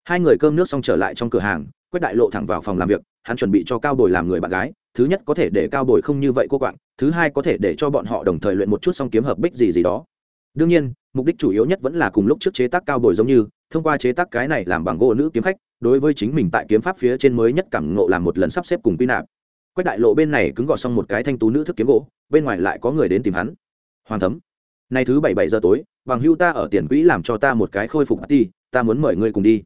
Hai người cơm nước xong trở lại trong cửa hàng, quách đại lộ thẳng vào phòng làm việc, hắn chuẩn bị cho cao bồi làm người bạn gái, thứ nhất có thể để cao bồi không như vậy cô quạng, thứ hai có thể để cho bọn họ đồng thời luyện một chút xong kiếm hợp bích gì gì đó. Đương nhiên, mục đích chủ yếu nhất vẫn là cùng lúc trước chế tác cao bồi giống như thông qua chế tác cái này làm bằng gỗ nữ kiếm khách, đối với chính mình tại kiếm pháp phía trên mới nhất cảm ngộ làm một lần sắp xếp cùng quy nạp. Quách đại lộ bên này cứng gọt xong một cái thanh tú nữ thức kiếm gỗ, bên ngoài lại có người đến tìm hắn. Hoàng thấm, nay thứ bảy bảy giờ tối, bằng hưu ta ở tiền quỹ làm cho ta một cái khôi phục ti ta muốn mời ngươi cùng đi.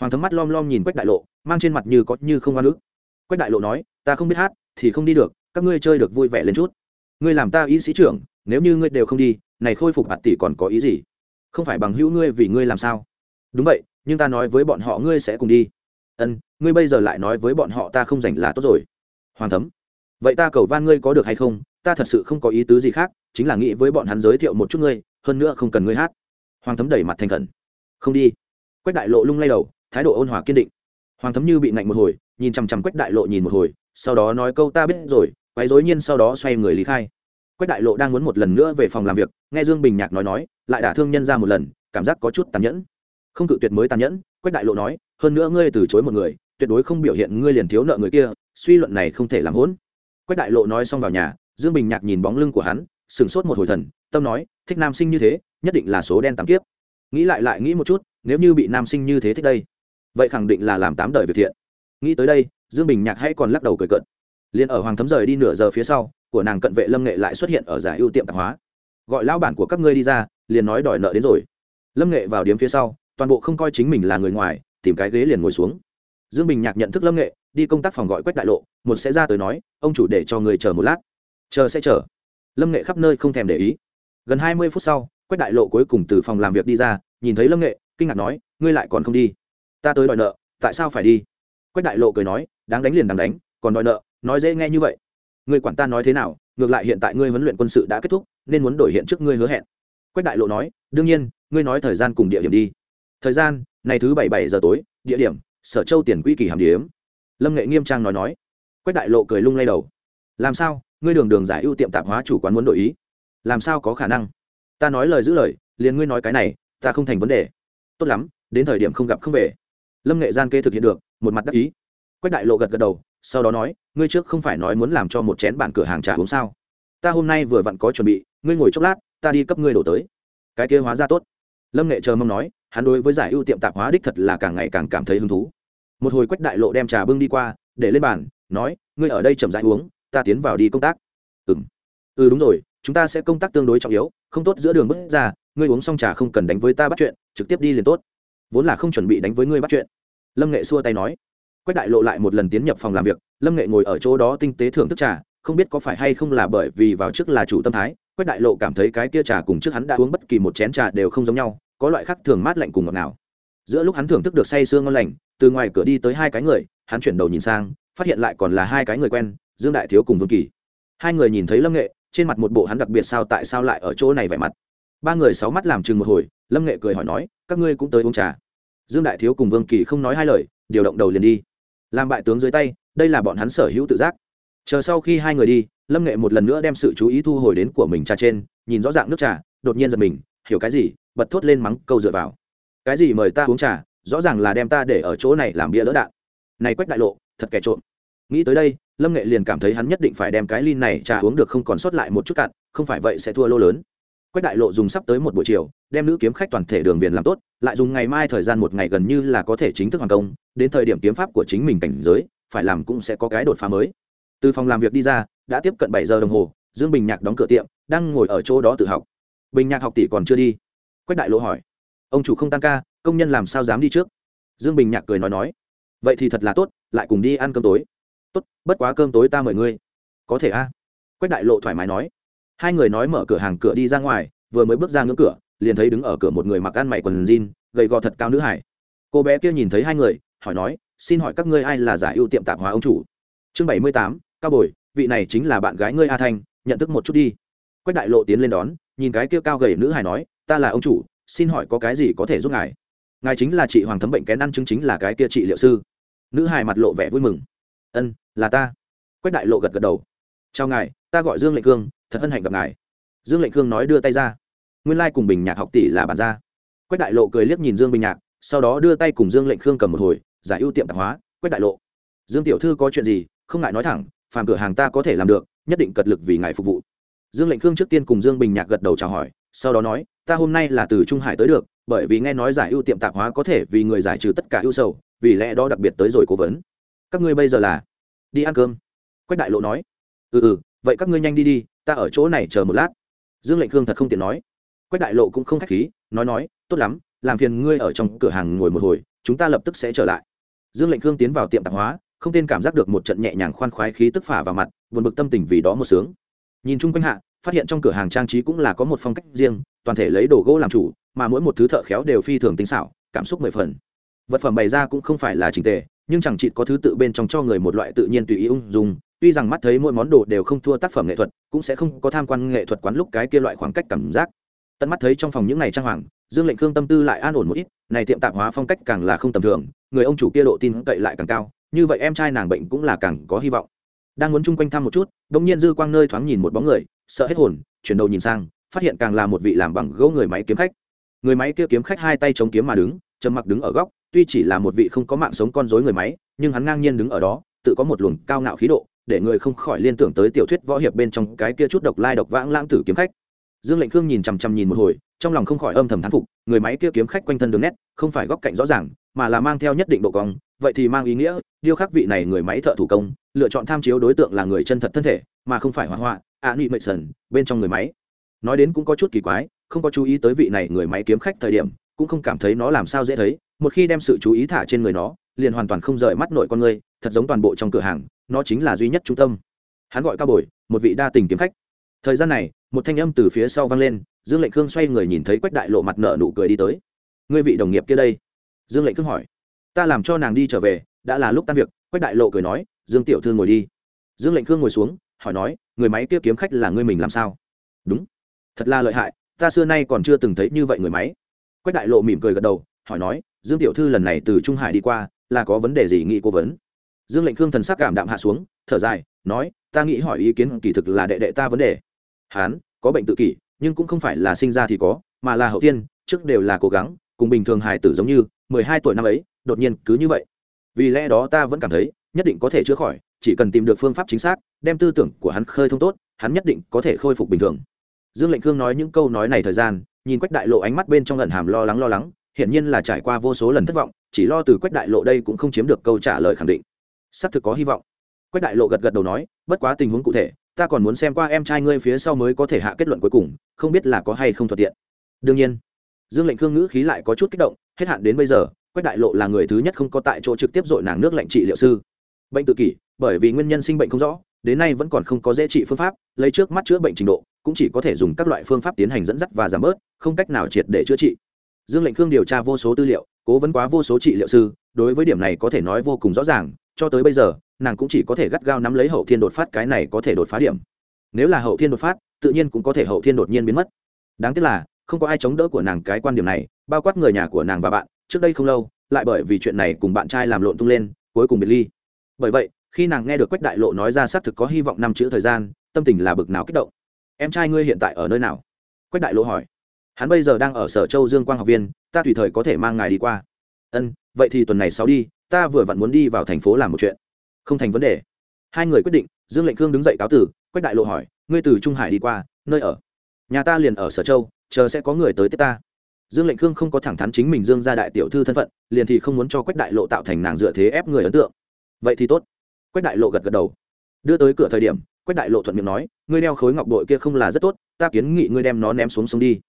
Hoàng thấm mắt lom lom nhìn quách đại lộ, mang trên mặt như có như không hoa nước quách đại lộ nói, ta không biết hát, thì không đi được, các ngươi chơi được vui vẻ lên chút. Ngươi làm ta y sĩ trưởng, nếu như ngươi đều không đi, này khôi phục hạt tỷ còn có ý gì? Không phải bằng hữu ngươi vì ngươi làm sao? Đúng vậy, nhưng ta nói với bọn họ ngươi sẽ cùng đi. Ân, ngươi bây giờ lại nói với bọn họ ta không rảnh là tốt rồi. Hoàng thấm, vậy ta cầu van ngươi có được hay không? Ta thật sự không có ý tứ gì khác, chính là nghĩ với bọn hắn giới thiệu một chút ngươi, hơn nữa không cần ngươi hát. Hoàng thấm đẩy mặt thành khẩn. Không đi. Quách đại lộ lung lay đầu, thái độ ôn hòa kiên định. Hoàng thấm như bị nạnh một hồi, nhìn chằm chằm quách đại lộ nhìn một hồi, sau đó nói câu ta biết rồi quấy dối nhiên sau đó xoay người lý khai. Quách đại lộ đang muốn một lần nữa về phòng làm việc, nghe dương bình nhạc nói nói, lại đả thương nhân ra một lần, cảm giác có chút tàn nhẫn không cự tuyệt mới tàn nhẫn, quách đại lộ nói, hơn nữa ngươi từ chối một người, tuyệt đối không biểu hiện ngươi liền thiếu nợ người kia, suy luận này không thể làm hỗn. Quách đại lộ nói xong vào nhà, dương bình nhạc nhìn bóng lưng của hắn, sửng sốt một hồi thần, tâm nói, thích nam sinh như thế, nhất định là số đen tám kiếp. Nghĩ lại lại nghĩ một chút, nếu như bị nam sinh như thế thích đây, vậy khẳng định là làm tám đời việc thiện. Nghĩ tới đây, dương bình nhạc hay còn lắc đầu cười cận liền ở hoàng thấm rời đi nửa giờ phía sau, của nàng cận vệ lâm nghệ lại xuất hiện ở giải ưu tiệm tạp hóa. Gọi lão bản của các ngươi đi ra, liền nói đòi nợ đến rồi. Lâm nghệ vào điếm phía sau toàn bộ không coi chính mình là người ngoài, tìm cái ghế liền ngồi xuống. Dương bình nhạc nhận thức lâm nghệ, đi công tác phòng gọi quách đại lộ, một sẽ ra tới nói, ông chủ để cho người chờ một lát. Chờ sẽ chờ. Lâm nghệ khắp nơi không thèm để ý. Gần hai mươi phút sau, quách đại lộ cuối cùng từ phòng làm việc đi ra, nhìn thấy lâm nghệ, kinh ngạc nói, ngươi lại còn không đi? Ta tới đòi nợ, tại sao phải đi? Quách đại lộ cười nói, đáng đánh liền đáng đánh, còn đòi nợ, nói dễ nghe như vậy. Ngươi quản ta nói thế nào, ngược lại hiện tại ngươi huấn luyện quân sự đã kết thúc, nên muốn đổi hiện trước ngươi hứa hẹn. Quách đại lộ nói, đương nhiên, ngươi nói thời gian cùng địa điểm đi thời gian, này thứ bảy bảy giờ tối, địa điểm, sở châu tiền quỹ kỳ hàm điếm. Lâm nghệ nghiêm trang nói nói. Quách đại lộ cười lung lay đầu. Làm sao? Ngươi đường đường giải ưu tiệm tạp hóa chủ quán muốn đổi ý. Làm sao có khả năng? Ta nói lời giữ lời, liền ngươi nói cái này, ta không thành vấn đề. Tốt lắm, đến thời điểm không gặp không về. Lâm nghệ gian kê thực hiện được, một mặt đắc ý. Quách đại lộ gật gật đầu, sau đó nói, ngươi trước không phải nói muốn làm cho một chén bản cửa hàng trà uống sao? Ta hôm nay vừa vặn có chuẩn bị, ngươi ngồi chốc lát, ta đi cấp ngươi đổ tới. Cái kia hóa ra tốt. Lâm nghệ chờ mong nói hắn đối với giải ưu tiệm tạp hóa đích thật là càng ngày càng cảm thấy hứng thú. Một hồi quách đại lộ đem trà bưng đi qua, để lên bàn, nói, ngươi ở đây chậm rãi uống, ta tiến vào đi công tác. Ừ ừ đúng rồi, chúng ta sẽ công tác tương đối trọng yếu, không tốt giữa đường bước ra, ngươi uống xong trà không cần đánh với ta bắt chuyện, trực tiếp đi liền tốt. Vốn là không chuẩn bị đánh với ngươi bắt chuyện. Lâm nghệ xua tay nói. Quách đại lộ lại một lần tiến nhập phòng làm việc, lâm nghệ ngồi ở chỗ đó tinh tế thưởng thức trà, không biết có phải hay không là bởi vì vào trước là chủ tâm thái, quách đại lộ cảm thấy cái kia trà cùng trước hắn đã uống bất kỳ một chén trà đều không giống nhau có loại khác thường mát lạnh cùng ngọt nào giữa lúc hắn thưởng thức được say sương ngon lành, từ ngoài cửa đi tới hai cái người, hắn chuyển đầu nhìn sang, phát hiện lại còn là hai cái người quen, dương đại thiếu cùng vương kỳ. Hai người nhìn thấy lâm nghệ, trên mặt một bộ hắn đặc biệt sao tại sao lại ở chỗ này vẻ mặt. Ba người sáu mắt làm chừng một hồi, lâm nghệ cười hỏi nói, các ngươi cũng tới uống trà? Dương đại thiếu cùng vương kỳ không nói hai lời, điều động đầu liền đi. Làm bại tướng dưới tay, đây là bọn hắn sở hữu tự giác. Chờ sau khi hai người đi, lâm nghệ một lần nữa đem sự chú ý thu hồi đến của mình trà trên, nhìn rõ ràng nước trà, đột nhiên giật mình, hiểu cái gì? Bật thốt lên mắng câu dựa vào. Cái gì mời ta uống trà, rõ ràng là đem ta để ở chỗ này làm bia đỡ đạn. Này quách đại lộ, thật kẻ trộm. Nghĩ tới đây, lâm nghệ liền cảm thấy hắn nhất định phải đem cái ly này trà uống được không còn sót lại một chút cạn, không phải vậy sẽ thua lô lớn. Quách đại lộ dùng sắp tới một buổi chiều, đem nữ kiếm khách toàn thể đường viền làm tốt, lại dùng ngày mai thời gian một ngày gần như là có thể chính thức hoàn công, đến thời điểm kiếm pháp của chính mình cảnh giới, phải làm cũng sẽ có cái đột phá mới. Từ phòng làm việc đi ra, đã tiếp cận bảy giờ đồng hồ, dương bình nhạc đóng cửa tiệm, đang ngồi ở chỗ đó tự học. Bình nhạc học tỷ còn chưa đi quách đại lộ hỏi. Ông chủ không tan ca, công nhân làm sao dám đi trước? Dương bình nhạc cười nói nói. Vậy thì thật là tốt, lại cùng đi ăn cơm tối. Tốt, bất quá cơm tối ta mời ngươi. Có thể a? À? quách đại lộ thoải mái nói. Hai người nói mở cửa hàng cửa đi ra ngoài, vừa mới bước ra ngưỡng cửa, liền thấy đứng ở cửa một người mặc ăn mày quần jean, gầy gò thật cao nữ hải. Cô bé kia nhìn thấy hai người, hỏi nói, xin hỏi các ngươi ai là giải ưu tiệm tạp hóa ông chủ? Chương bảy mươi tám, cao bồi, vị này chính là bạn gái ngươi a thanh, nhận thức một chút đi. Quách đại lộ tiến lên đón, nhìn cái kia cao gầy nữ hải nói ta là ông chủ, xin hỏi có cái gì có thể giúp ngài? Ngài chính là chị hoàng thấm bệnh kén ăn chứng chính là cái kia trị liệu sư. Nữ hải mặt lộ vẻ vui mừng. Ân, là ta. Quách đại lộ gật gật đầu. Chào ngài, ta gọi dương lệnh cương thật hân hạnh gặp ngài. Dương lệnh cương nói đưa tay ra. Nguyên lai、like、cùng bình nhạc học tỷ là bàn ra quách đại lộ cười liếc nhìn dương bình nhạc, sau đó đưa tay cùng dương lệnh khương cầm một hồi, giải ưu tiệm tạp hóa. Quách đại lộ. Dương tiểu thư có chuyện gì, không ngại nói thẳng, phàm cửa hàng ta có thể làm được, nhất định cật lực vì ngài phục vụ. Dương lệnh khương trước tiên cùng dương bình nhạc gật đầu chào hỏi, sau đó nói ta hôm nay là từ trung hải tới được, bởi vì nghe nói giải ưu tiệm tạp hóa có thể vì người giải trừ tất cả ưu sầu, vì lẽ đó đặc biệt tới rồi cố vấn. Các ngươi bây giờ là đi ăn cơm. Quách đại lộ nói. Ừ ừ vậy các ngươi nhanh đi đi, ta ở chỗ này chờ một lát. Dương lệnh khương thật không tiện nói. Quách đại lộ cũng không k h á c h khí, nói nói, tốt lắm, làm phiền ngươi ở trong cửa hàng ngồi một hồi, chúng ta lập tức sẽ trở lại. Dương lệnh khương tiến vào tiệm tạp hóa, không tên cảm giác được một trận nhẹ nhàng khoan khoái khí tức phả vào mặt, buồn bực tâm tình vì đó một sướng. Nhìn chung quanh hạ phát hiện trong cửa hàng trang trí cũng là có một phong cách riêng, toàn thể lấy đồ gỗ làm chủ, mà mỗi một thứ thợ khéo đều phi thường tinh xảo, cảm xúc mười phần. Vật phẩm bày ra cũng không phải là trình tề, nhưng chẳng chị có thứ tự bên trong cho người một loại tự nhiên tùy ý ung dung, tuy rằng mắt thấy mỗi món đồ đều không thua tác phẩm nghệ thuật, cũng sẽ không có tham quan nghệ thuật quán lúc cái kia loại khoảng cách cảm giác. Tận mắt thấy trong phòng những ngày trang hoàng, dương lệnh khương tâm tư lại an ổn một ít, này tiệm tạp hóa phong cách càng là không tầm thường, người ông chủ kia độ tin cậy lại càng cao, như vậy em trai nàng bệnh cũng là càng có hy vọng đang muốn chung quanh thăm một chút đ ỗ n g nhiên dư quang nơi thoáng nhìn một bóng người, sợ hết hồn, chuyển đầu nhìn sang, phát hiện càng là một vị làm bằng gỗ người máy kiếm khách. Người máy kia kiếm khách hai tay chống kiếm mà đứng, trầm mặc đứng ở góc, tuy chỉ là một vị không có mạng sống con dối người máy, nhưng hắn ngang nhiên đứng ở đó, tự có một luồng cao ngạo khí độ, để người không khỏi liên tưởng tới tiểu thuyết võ hiệp bên trong cái kia chút độc lai độc vãng lãng tử kiếm khách. Dương lệnh khương nhìn chằm chằm nhìn một hồi, trong lòng không khỏi âm thầm thán phục, người máy kia kiếm khách quanh thân đường nét, không phải góc cạnh rõ ràng, mà là mang theo nhất định độ cong vậy thì mang ý nghĩa, điêu khắc vị này người máy thợ thủ công, lựa chọn tham chiếu đối tượng là người chân thật thân thể, mà không phải hoa hoa ạ nị mệ sần bên trong người máy. Nói đến cũng có chút kỳ quái, không có chú ý tới vị này người máy kiếm khách thời điểm, cũng không cảm thấy nó làm sao dễ thấy, một khi đem sự chú ý thả trên người nó, liền hoàn toàn không rời mắt nội con người, thật giống toàn bộ trong cửa hàng, nó chính là duy nhất trung tâm. Hắn gọi cao bồi một vị đa tình kiếm khách. Thời gian này, một thanh âm từ phía sau vang lên, dương lệnh khương xoay người nhìn thấy quách đại lộ mặt nợ nụ cười đi tới. Ngươi vị đồng nghiệp kia đây? Dương lệnh khương hỏi ta làm cho nàng đi trở về, đã là lúc tan việc, quách đại lộ cười nói, dương tiểu thư ngồi đi. Dương lệnh khương ngồi xuống, hỏi nói, người máy kia kiếm khách là ngươi mình làm sao? Đúng. Thật là lợi hại, ta xưa nay còn chưa từng thấy như vậy người máy. Quách đại lộ mỉm cười gật đầu, hỏi nói, dương tiểu thư lần này từ trung hải đi qua, là có vấn đề gì nghị cố vấn? Dương lệnh khương thần sắc cảm đạm hạ xuống, thở dài, nói, ta nghĩ hỏi ý kiến kỳ thực là đệ đệ ta vấn đề. Hán, có bệnh tự kỷ, nhưng cũng không phải là sinh ra thì có, mà là hậu tiên, trước đều là cố gắng cùng bình thường hài tử giống như, mười hai tuổi năm ấy, đột nhiên cứ như vậy. Vì lẽ đó ta vẫn cảm thấy, nhất định có thể chữa khỏi, chỉ cần tìm được phương pháp chính xác, đem tư tưởng của hắn khơi thông tốt, hắn nhất định có thể khôi phục bình thường. Dương lệnh khương nói những câu nói này thời gian, nhìn quách đại lộ ánh mắt bên trong lần hàm lo lắng lo lắng, hiển nhiên là trải qua vô số lần thất vọng, chỉ lo từ quách đại lộ đây cũng không chiếm được câu trả lời khẳng định. Xác thực có hy vọng. Quách đại lộ gật gật đầu nói, bất quá tình huống cụ thể, ta còn muốn xem qua em trai ngươi phía sau mới có thể hạ kết luận cuối cùng, không biết là có hay không thuận tiện. Đương nhiên dương lệnh khương ngữ khí lại có chút kích động, hết hạn đến bây giờ, quách đại lộ là người thứ nhất không có tại chỗ trực tiếp dội nàng nước lạnh trị liệu sư. Bệnh tự kỷ, bởi vì nguyên nhân sinh bệnh không rõ, đến nay vẫn còn không có dễ trị phương pháp, lấy trước mắt chữa bệnh trình độ, cũng chỉ có thể dùng các loại phương pháp tiến hành dẫn dắt và giảm bớt, không cách nào triệt để chữa trị. Dương lệnh khương điều tra vô số tư liệu, cố vấn quá vô số trị liệu sư, đối với điểm này có thể nói vô cùng rõ ràng, cho tới bây giờ, nàng cũng chỉ có thể gắt gao nắm lấy hậu thiên đột phát cái này có thể đột phá điểm. Nếu là hậu thiên đột phát, tự nhiên cũng có thể hậu thiên đột nhiên biến mất. Đáng tiếc là không có ai chống đỡ của nàng cái quan điểm này, bao quát người nhà của nàng và bạn, trước đây không lâu, lại bởi vì chuyện này cùng bạn trai làm lộn tung lên, cuối cùng biệt ly. Bởi vậy, khi nàng nghe được quách đại lộ nói ra xác thực có hy vọng năm chữ thời gian, tâm tình là bực nào kích động. Em trai ngươi hiện tại ở nơi nào? Quách đại lộ hỏi. Hắn bây giờ đang ở sở châu dương quang học viên, ta tùy thời có thể mang ngài đi qua. Ân, vậy thì tuần này sáu đi, ta vừa vặn muốn đi vào thành phố làm một chuyện. Không thành vấn đề. Hai người quyết định, dương lệnh khương đứng dậy cáo tử, quách đại lộ hỏi, ngươi từ trung hải đi qua, nơi ở? Nhà ta liền ở sở châu chờ sẽ có người tới tiếp ta. Dương lệnh khương không có thẳng thắn chính mình dương ra đại tiểu thư thân phận, liền thì không muốn cho quách đại lộ tạo thành nàng dựa thế ép người ấn tượng. Vậy thì tốt. Quách đại lộ gật gật đầu. Đưa tới cửa thời điểm, quách đại lộ thuận miệng nói, ngươi đeo khối ngọc bội kia không là rất tốt, ta kiến nghị ngươi đem nó ném xuống sông đi.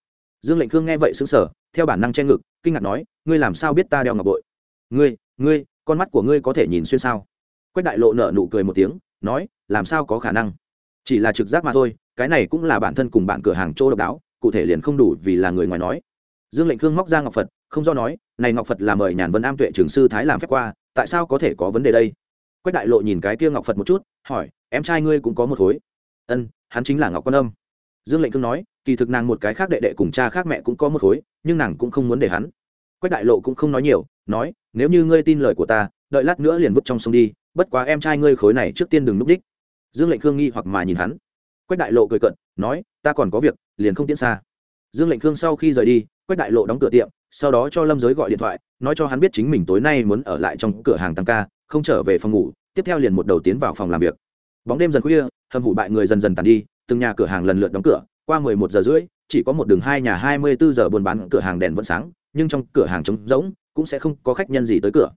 Dương lệnh khương nghe vậy xứng sở theo bản năng che ngực, kinh ngạc nói, ngươi làm sao biết ta đeo ngọc bội? Ngươi ngươi, con mắt của ngươi có thể nhìn xuyên sao? Quách đại lộ nở nụ cười một tiếng, nói, làm sao có khả năng? Chỉ là trực giác mà thôi, cái này cũng là bản thân cùng bạn cửa hàng chỗ độc đáo cụ thể liền không đủ vì là người ngoài nói. Dương lệnh khương móc ra ngọc phật, không do nói, này ngọc phật là mời nhàn vân am tuệ trường sư thái làm phép qua, tại sao có thể có vấn đề đây? Quách đại lộ nhìn cái kia ngọc phật một chút, hỏi, em trai ngươi cũng có một khối. Ân, hắn chính là ngọc quan âm. Dương lệnh cương nói, kỳ thực nàng một cái khác đệ đệ cùng cha khác mẹ cũng có một khối, nhưng nàng cũng không muốn để hắn. Quách đại lộ cũng không nói nhiều, nói, nếu như ngươi tin lời của ta, đợi lát nữa liền vứt trong sông đi, bất quá em trai ngươi khối này trước tiên đừng núp đích. Dương lệnh khương nghi hoặc mà nhìn hắn. Quách đại lộ cười cận nói, ta còn có việc, liền không tiễn xa. Dương lệnh khương sau khi rời đi, quách đại lộ đóng cửa tiệm, sau đó cho lâm giới gọi điện thoại, nói cho hắn biết chính mình tối nay muốn ở lại trong cửa hàng tăng ca, không trở về phòng ngủ, tiếp theo liền một đầu tiến vào phòng làm việc. Bóng đêm dần khuya hầm hủ bại người dần dần tàn đi, từng nhà cửa hàng lần lượt đóng cửa, qua mười một giờ rưỡi, chỉ có một đường hai nhà hai mươi bốn giờ buôn bán cửa hàng đèn vẫn sáng, nhưng trong cửa hàng trống rỗng, cũng sẽ không có khách nhân gì tới cửa.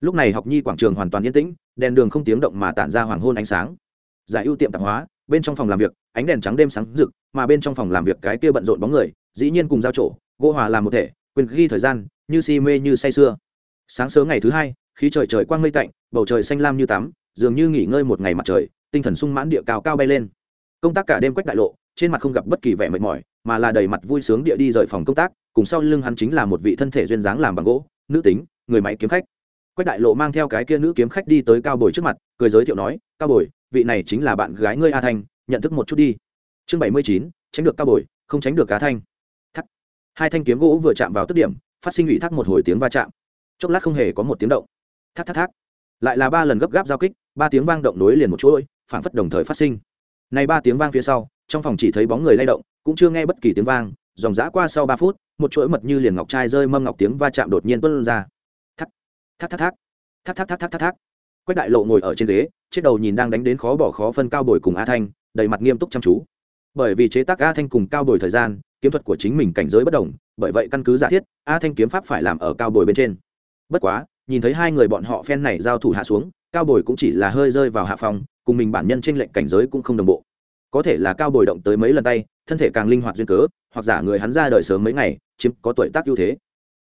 Lúc này học nhi quảng trường hoàn toàn yên tĩnh, đèn đường không tiếng động mà tản ra hoàng hôn ánh sáng giải ưu tiệm tạp hóa, bên trong phòng làm việc, ánh đèn trắng đêm sáng rực, mà bên trong phòng làm việc cái kia bận rộn bóng người, dĩ nhiên cùng giao trổ gỗ hòa làm một thể, quyền ghi thời gian, như si mê như say sưa. Sáng sớm ngày thứ hai, khí trời trời quang mây tạnh, bầu trời xanh lam như tắm, dường như nghỉ ngơi một ngày mặt trời, tinh thần sung mãn địa cao cao bay lên. Công tác cả đêm quách đại lộ, trên mặt không gặp bất kỳ vẻ mệt mỏi, mà là đầy mặt vui sướng địa đi rời phòng công tác, cùng sau lưng hắn chính là một vị thân thể duyên dáng làm bằng gỗ, nữ tính, người máy kiếm khách. Quách đại lộ mang theo cái kia nữ kiếm khách đi tới cao bồi trước mặt, cười giới thiệu nói, cao bồi vị này chính là bạn gái ngươi a thanh, nhận thức một chút đi. Chương bảy mươi chín, tránh được cao bồi, không tránh được cá thanh. Thắt. Hai thanh kiếm gỗ vừa chạm vào tức điểm, phát sinh ủy thác một hồi tiếng va chạm. Chốc lát không hề có một tiếng động. Thắt thắt thắt. Lại là ba lần gấp gáp giao kích, ba tiếng vang động nối liền một chuỗi phản phất đồng thời phát sinh. Này ba tiếng vang phía sau, trong phòng chỉ thấy bóng người lay động, cũng chưa nghe bất kỳ tiếng vang, dòng dã qua sau ba phút, một chuỗi mật như liền ngọc trai rơi mâm ngọc tiếng va chạm đột nhiên tuân ra. Thắt. Thắt thắt thắt. Thắt thắt thắt thắt thắt thắt quách đại lộ ngồi ở trên ghế chiếc đầu nhìn đang đánh đến khó bỏ khó phân cao bồi cùng a thanh, đầy mặt nghiêm túc chăm chú. Bởi vì chế tác a thanh cùng cao bồi thời gian, kiếm thuật của chính mình cảnh giới bất đồng, bởi vậy căn cứ giả thiết, a thanh kiếm pháp phải làm ở cao bồi bên trên. Bất quá, nhìn thấy hai người bọn họ phen này giao thủ hạ xuống, cao bồi cũng chỉ là hơi rơi vào hạ phòng cùng mình bản nhân trên lệnh cảnh giới cũng không đồng bộ. Có thể là cao bồi động tới mấy lần tay, thân thể càng linh hoạt duyên cớ, hoặc giả người hắn ra đời sớm mấy ngày, chiếm có tuổi tác ưu thế.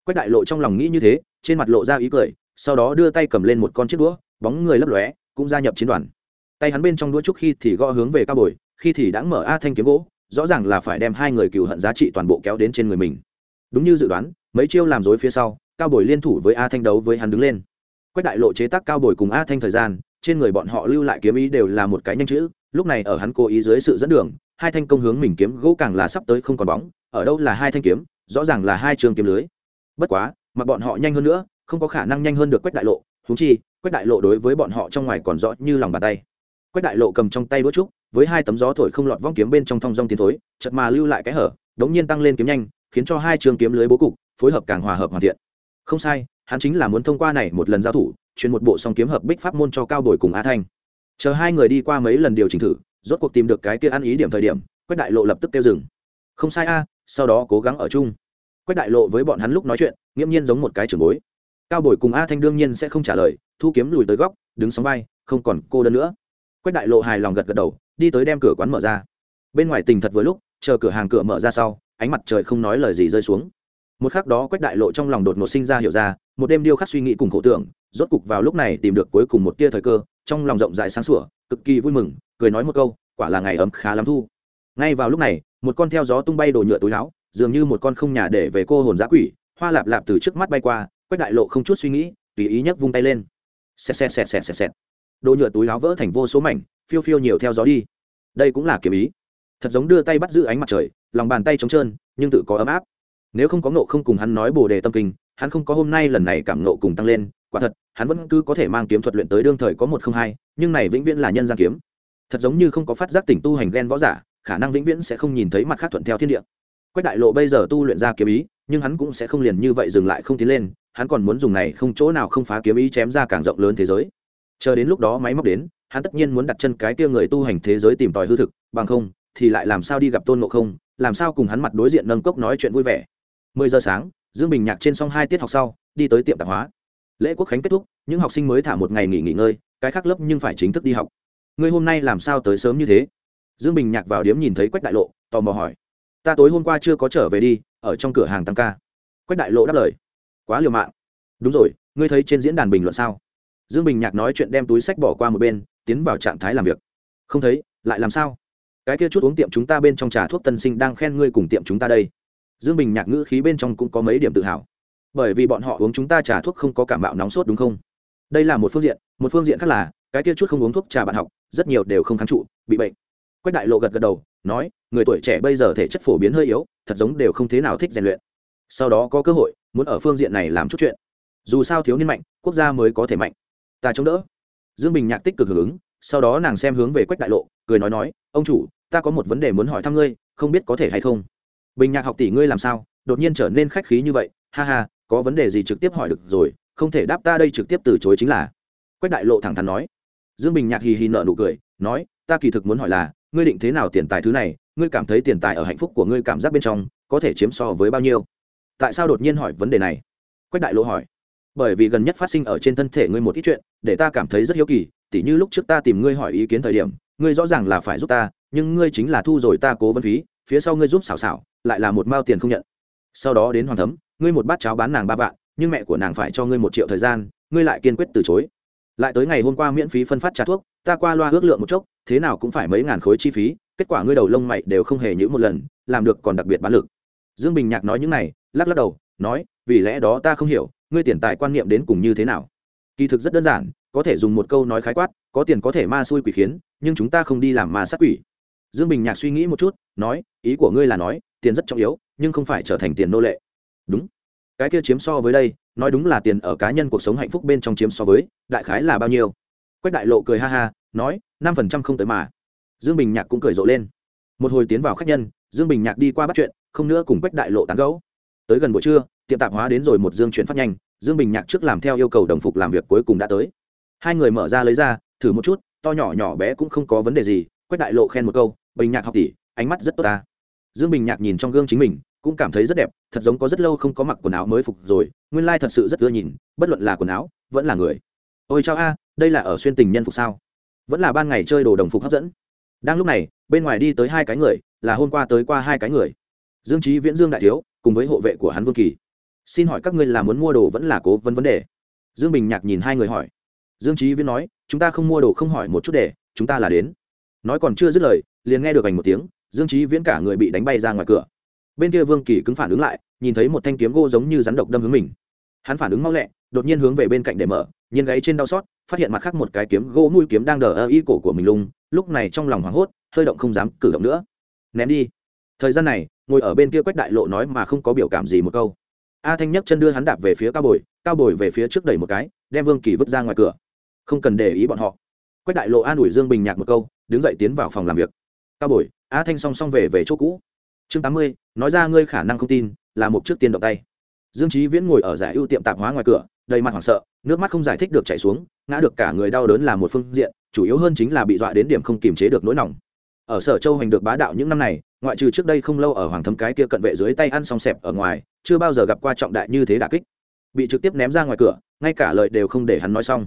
Quách đại lộ trong lòng nghĩ như thế, trên mặt lộ ra ý cười, sau đó đưa tay cầm lên một con chiếc đũa bóng người lấp lóe, cũng gia nhập chiến đoàn. Tay hắn bên trong đũa trúc khi thì gõ hướng về cao bồi, khi thì đã mở a thanh kiếm gỗ, rõ ràng là phải đem hai người cựu hận giá trị toàn bộ kéo đến trên người mình. Đúng như dự đoán, mấy chiêu làm dối phía sau, cao bồi liên thủ với a thanh đấu với hắn đứng lên. Quách đại lộ chế tác cao bồi cùng a thanh thời gian, trên người bọn họ lưu lại kiếm ý đều là một cái nhanh chữ, lúc này ở hắn cố ý dưới sự dẫn đường, hai thanh công hướng mình kiếm gỗ càng là sắp tới không còn bóng, ở đâu là hai thanh kiếm, rõ ràng là hai trường kiếm lưới. Bất quá, mà bọn họ nhanh hơn nữa, không có khả năng nhanh hơn được quách đại lộ thú chi quách đại lộ đối với bọn họ trong ngoài còn rõ như lòng bàn tay. Quách đại lộ cầm trong tay đũa trúc, với hai tấm gió thổi không lọt vong kiếm bên trong thong dong tiến thối chật mà lưu lại cái hở, đống nhiên tăng lên kiếm nhanh, khiến cho hai trường kiếm lưới bố cục, phối hợp càng hòa hợp hoàn thiện. Không sai, hắn chính là muốn thông qua này một lần giao thủ, truyền một bộ song kiếm hợp bích pháp môn cho cao đổi cùng a thanh. Chờ hai người đi qua mấy lần điều chỉnh thử, rốt cuộc tìm được cái kia ăn ý điểm thời điểm, quách đại lộ lập tức kêu dừng. Không sai a, sau đó cố gắng ở chung. Quách đại lộ với bọn hắn lúc nói chuyện, nghiễm nhiên giống một cái trường bối. Cao bồi cùng a thanh đương nhiên sẽ không trả lời thu kiếm lùi tới góc, đứng sóng vai, không còn cô đơn nữa. Quách đại lộ hài lòng gật gật đầu, đi tới đem cửa quán mở ra. Bên ngoài tình thật vừa lúc, chờ cửa hàng cửa mở ra sau, ánh mặt trời không nói lời gì rơi xuống. Một khắc đó quách đại lộ trong lòng đột ngột sinh ra hiểu ra, một đêm điêu khắc suy nghĩ cùng khổ tưởng, rốt cục vào lúc này tìm được cuối cùng một tia thời cơ, trong lòng rộng rãi sáng sủa, cực kỳ vui mừng, cười nói một câu, quả là ngày ấm khá lắm thu. Ngay vào lúc này, một con theo gió tung bay đồ nhựa túi láo dường như một con không nhà để về cô hồn giã quỷ, hoa lạp lạp từ trước mắt bay qua, quách đại lộ không chút suy nghĩ, tùy ý nhấc vung tay lên xẹt xẹt xẹt xẹt xẹt xẹt. Đồ nhựa túi áo vỡ thành vô số mảnh, phiêu phiêu nhiều theo gió đi. Đây cũng là kiếm ý. Thật giống đưa tay bắt giữ ánh mặt trời, lòng bàn tay trống trơn, nhưng tự có ấm áp. Nếu không có ngộ không cùng hắn nói bồ đề tâm kinh, hắn không có hôm nay lần này cảm ngộ cùng tăng lên. Quả thật, hắn vẫn cứ có thể mang kiếm thuật luyện tới đương thời có một không hai, nhưng này vĩnh viễn là nhân gian kiếm. Thật giống như không có phát giác tỉnh tu hành ghen võ giả, khả năng vĩnh viễn sẽ không nhìn thấy mặt khác thuận theo thiên địa quách đại lộ bây giờ tu luyện ra kiếm ý, nhưng hắn cũng sẽ không liền như vậy dừng lại không tiến lên, hắn còn muốn dùng này không chỗ nào không phá kiếm ý chém ra càng rộng lớn thế giới. Chờ đến lúc đó máy móc đến, hắn tất nhiên muốn đặt chân cái kia người tu hành thế giới tìm tòi hư thực, bằng không thì lại làm sao đi gặp tôn ngộ không, làm sao cùng hắn mặt đối diện nâng cốc nói chuyện vui vẻ. Mười giờ sáng, dương bình nhạc trên xong hai tiết học sau, đi tới tiệm tạp hóa. Lễ quốc khánh kết thúc, những học sinh mới thả một ngày nghỉ nghỉ ngơi, cái khác lớp nhưng phải chính thức đi học. Ngươi hôm nay làm sao tới sớm như thế? Dương bình nhạc vào điếm nhìn thấy quách đại lộ, tò mò hỏi ta tối hôm qua chưa có trở về đi, ở trong cửa hàng tăng ca. Quách đại lộ đáp lời. Quá liều mạng. Đúng rồi, ngươi thấy trên diễn đàn bình luận sao? Dương bình nhạc nói chuyện đem túi sách bỏ qua một bên, tiến vào trạng thái làm việc. Không thấy, lại làm sao? Cái kia chút uống tiệm chúng ta bên trong trà thuốc tân sinh đang khen ngươi cùng tiệm chúng ta đây. Dương bình nhạc ngữ khí bên trong cũng có mấy điểm tự hào. Bởi vì bọn họ uống chúng ta trà thuốc không có cảm bạo nóng sốt đúng không? Đây là một phương diện, một phương diện khác là, cái kia chút không uống thuốc trà bạn học, rất nhiều đều không kháng trụ, bị bệnh. Quách đại lộ gật gật đầu nói, người tuổi trẻ bây giờ thể chất phổ biến hơi yếu, thật giống đều không thế nào thích rèn luyện. Sau đó có cơ hội, muốn ở phương diện này làm chút chuyện. Dù sao thiếu niên mạnh, quốc gia mới có thể mạnh. Ta chống đỡ. Dương bình nhạc tích cực hưởng ứng, sau đó nàng xem hướng về quách đại lộ, cười nói nói, ông chủ, ta có một vấn đề muốn hỏi thăm ngươi, không biết có thể hay không? Bình nhạc học tỷ ngươi làm sao? Đột nhiên trở nên khách khí như vậy. Ha ha, có vấn đề gì trực tiếp hỏi được rồi, không thể đáp ta đây trực tiếp từ chối chính là. Quách đại lộ thẳng thắn nói. Dương bình nhạc hì hì nợ nụ cười, nói, ta kỳ thực muốn hỏi là ngươi định thế nào tiền tài thứ này, ngươi cảm thấy tiền tài ở hạnh phúc của ngươi cảm giác bên trong có thể chiếm so với bao nhiêu? Tại sao đột nhiên hỏi vấn đề này? Quách đại lộ hỏi. Bởi vì gần nhất phát sinh ở trên thân thể ngươi một ít chuyện, để ta cảm thấy rất hiếu kỳ, tỉ như lúc trước ta tìm ngươi hỏi ý kiến thời điểm, ngươi rõ ràng là phải giúp ta, nhưng ngươi chính là thu rồi ta cố vấn phí, phía sau ngươi giúp xảo xảo, lại là một mao tiền không nhận. Sau đó đến hoàng thấm, ngươi một bát cháo bán nàng ba vạn, nhưng mẹ của nàng phải cho ngươi một triệu thời gian, ngươi lại kiên quyết từ chối lại tới ngày hôm qua miễn phí phân phát trà thuốc, ta qua loa ước lượng một chốc, thế nào cũng phải mấy ngàn khối chi phí, kết quả ngươi đầu lông mày đều không hề nhữ một lần, làm được còn đặc biệt bán lực. Dương bình nhạc nói những này, lắc lắc đầu, nói, vì lẽ đó ta không hiểu, ngươi tiền tài quan niệm đến cùng như thế nào. Kỳ thực rất đơn giản, có thể dùng một câu nói khái quát, có tiền có thể ma xui quỷ khiến, nhưng chúng ta không đi làm ma sát quỷ. Dương bình nhạc suy nghĩ một chút, nói, ý của ngươi là nói, tiền rất trọng yếu, nhưng không phải trở thành tiền nô lệ. Đúng. Cái kia chiếm so với đây nói đúng là tiền ở cá nhân cuộc sống hạnh phúc bên trong chiếm so với, đại khái là bao nhiêu? Quách đại lộ cười ha ha, nói, năm phần trăm không tới mà. Dương bình nhạc cũng cười rộ lên. Một hồi tiến vào khách nhân, dương bình nhạc đi qua bắt chuyện, không nữa cùng quách đại lộ tán gấu tới gần buổi trưa, tiệm tạp hóa đến rồi một dương chuyển phát nhanh, dương bình nhạc trước làm theo yêu cầu đồng phục làm việc cuối cùng đã tới. Hai người mở ra lấy ra, thử một chút, to nhỏ nhỏ bé cũng không có vấn đề gì, quách đại lộ khen một câu, bình nhạc học tỷ, ánh mắt rất tốt ta. Dương bình nhạc nhìn trong gương chính mình cũng cảm thấy rất đẹp, thật giống có rất lâu không có mặc quần áo mới phục rồi, nguyên lai thật sự rất ưa nhìn, bất luận là quần áo, vẫn là người. Ôi chao a, đây là ở xuyên tình nhân phục sao? Vẫn là ban ngày chơi đồ đồng phục hấp dẫn. Đang lúc này, bên ngoài đi tới hai cái người, là hôm qua tới qua hai cái người. Dương trí viễn, dương đại thiếu, cùng với hộ vệ của hắn vương kỳ. Xin hỏi các ngươi là muốn mua đồ vẫn là cố vấn vấn đề? Dương bình nhạc nhìn hai người hỏi. Dương trí viễn nói, chúng ta không mua đồ không hỏi một chút để, chúng ta là đến. Nói còn chưa dứt lời, liền nghe được ảnh một tiếng, dương trí viễn cả người bị đánh bay ra ngoài cửa bên kia vương kỳ cứng phản ứng lại, nhìn thấy một thanh kiếm gỗ giống như rắn độc đâm hướng mình. Hắn phản ứng mau lẹ, đột nhiên hướng về bên cạnh để mở nhiên gáy trên đau xót, phát hiện mặt khác một cái kiếm gỗ mũi kiếm đang đờ ơ y cổ của mình lung, lúc này trong lòng hoảng hốt, hơi động không dám cử động nữa. Ném đi. Thời gian này, ngồi ở bên kia quách đại lộ nói mà không có biểu cảm gì một câu. A thanh nhấc chân đưa hắn đạp về phía cao bồi cao bồi về phía trước đẩy một cái, đem vương kỳ vứt ra ngoài cửa. Không cần để ý bọn họ. Quách đại lộ an ủi dương bình nhạc một câu, đứng dậy tiến vào phòng làm việc. Cao bồi, a thanh song song về về chỗ cũ chương tám mươi, nói ra ngươi khả năng không tin, là một trước tiên động tay. Dương trí viễn ngồi ở giải ưu tiệm tạp hóa ngoài cửa, đầy mặt hoảng sợ, nước mắt không giải thích được chảy xuống, ngã được cả người đau đớn là một phương diện, chủ yếu hơn chính là bị dọa đến điểm không kiềm chế được nỗi lòng ở sở châu hành được bá đạo những năm này, ngoại trừ trước đây không lâu ở hoàng thấm cái kia cận vệ dưới tay ăn xong xẹp ở ngoài, chưa bao giờ gặp qua trọng đại như thế đả kích. Bị trực tiếp ném ra ngoài cửa, ngay cả lời đều không để hắn nói xong.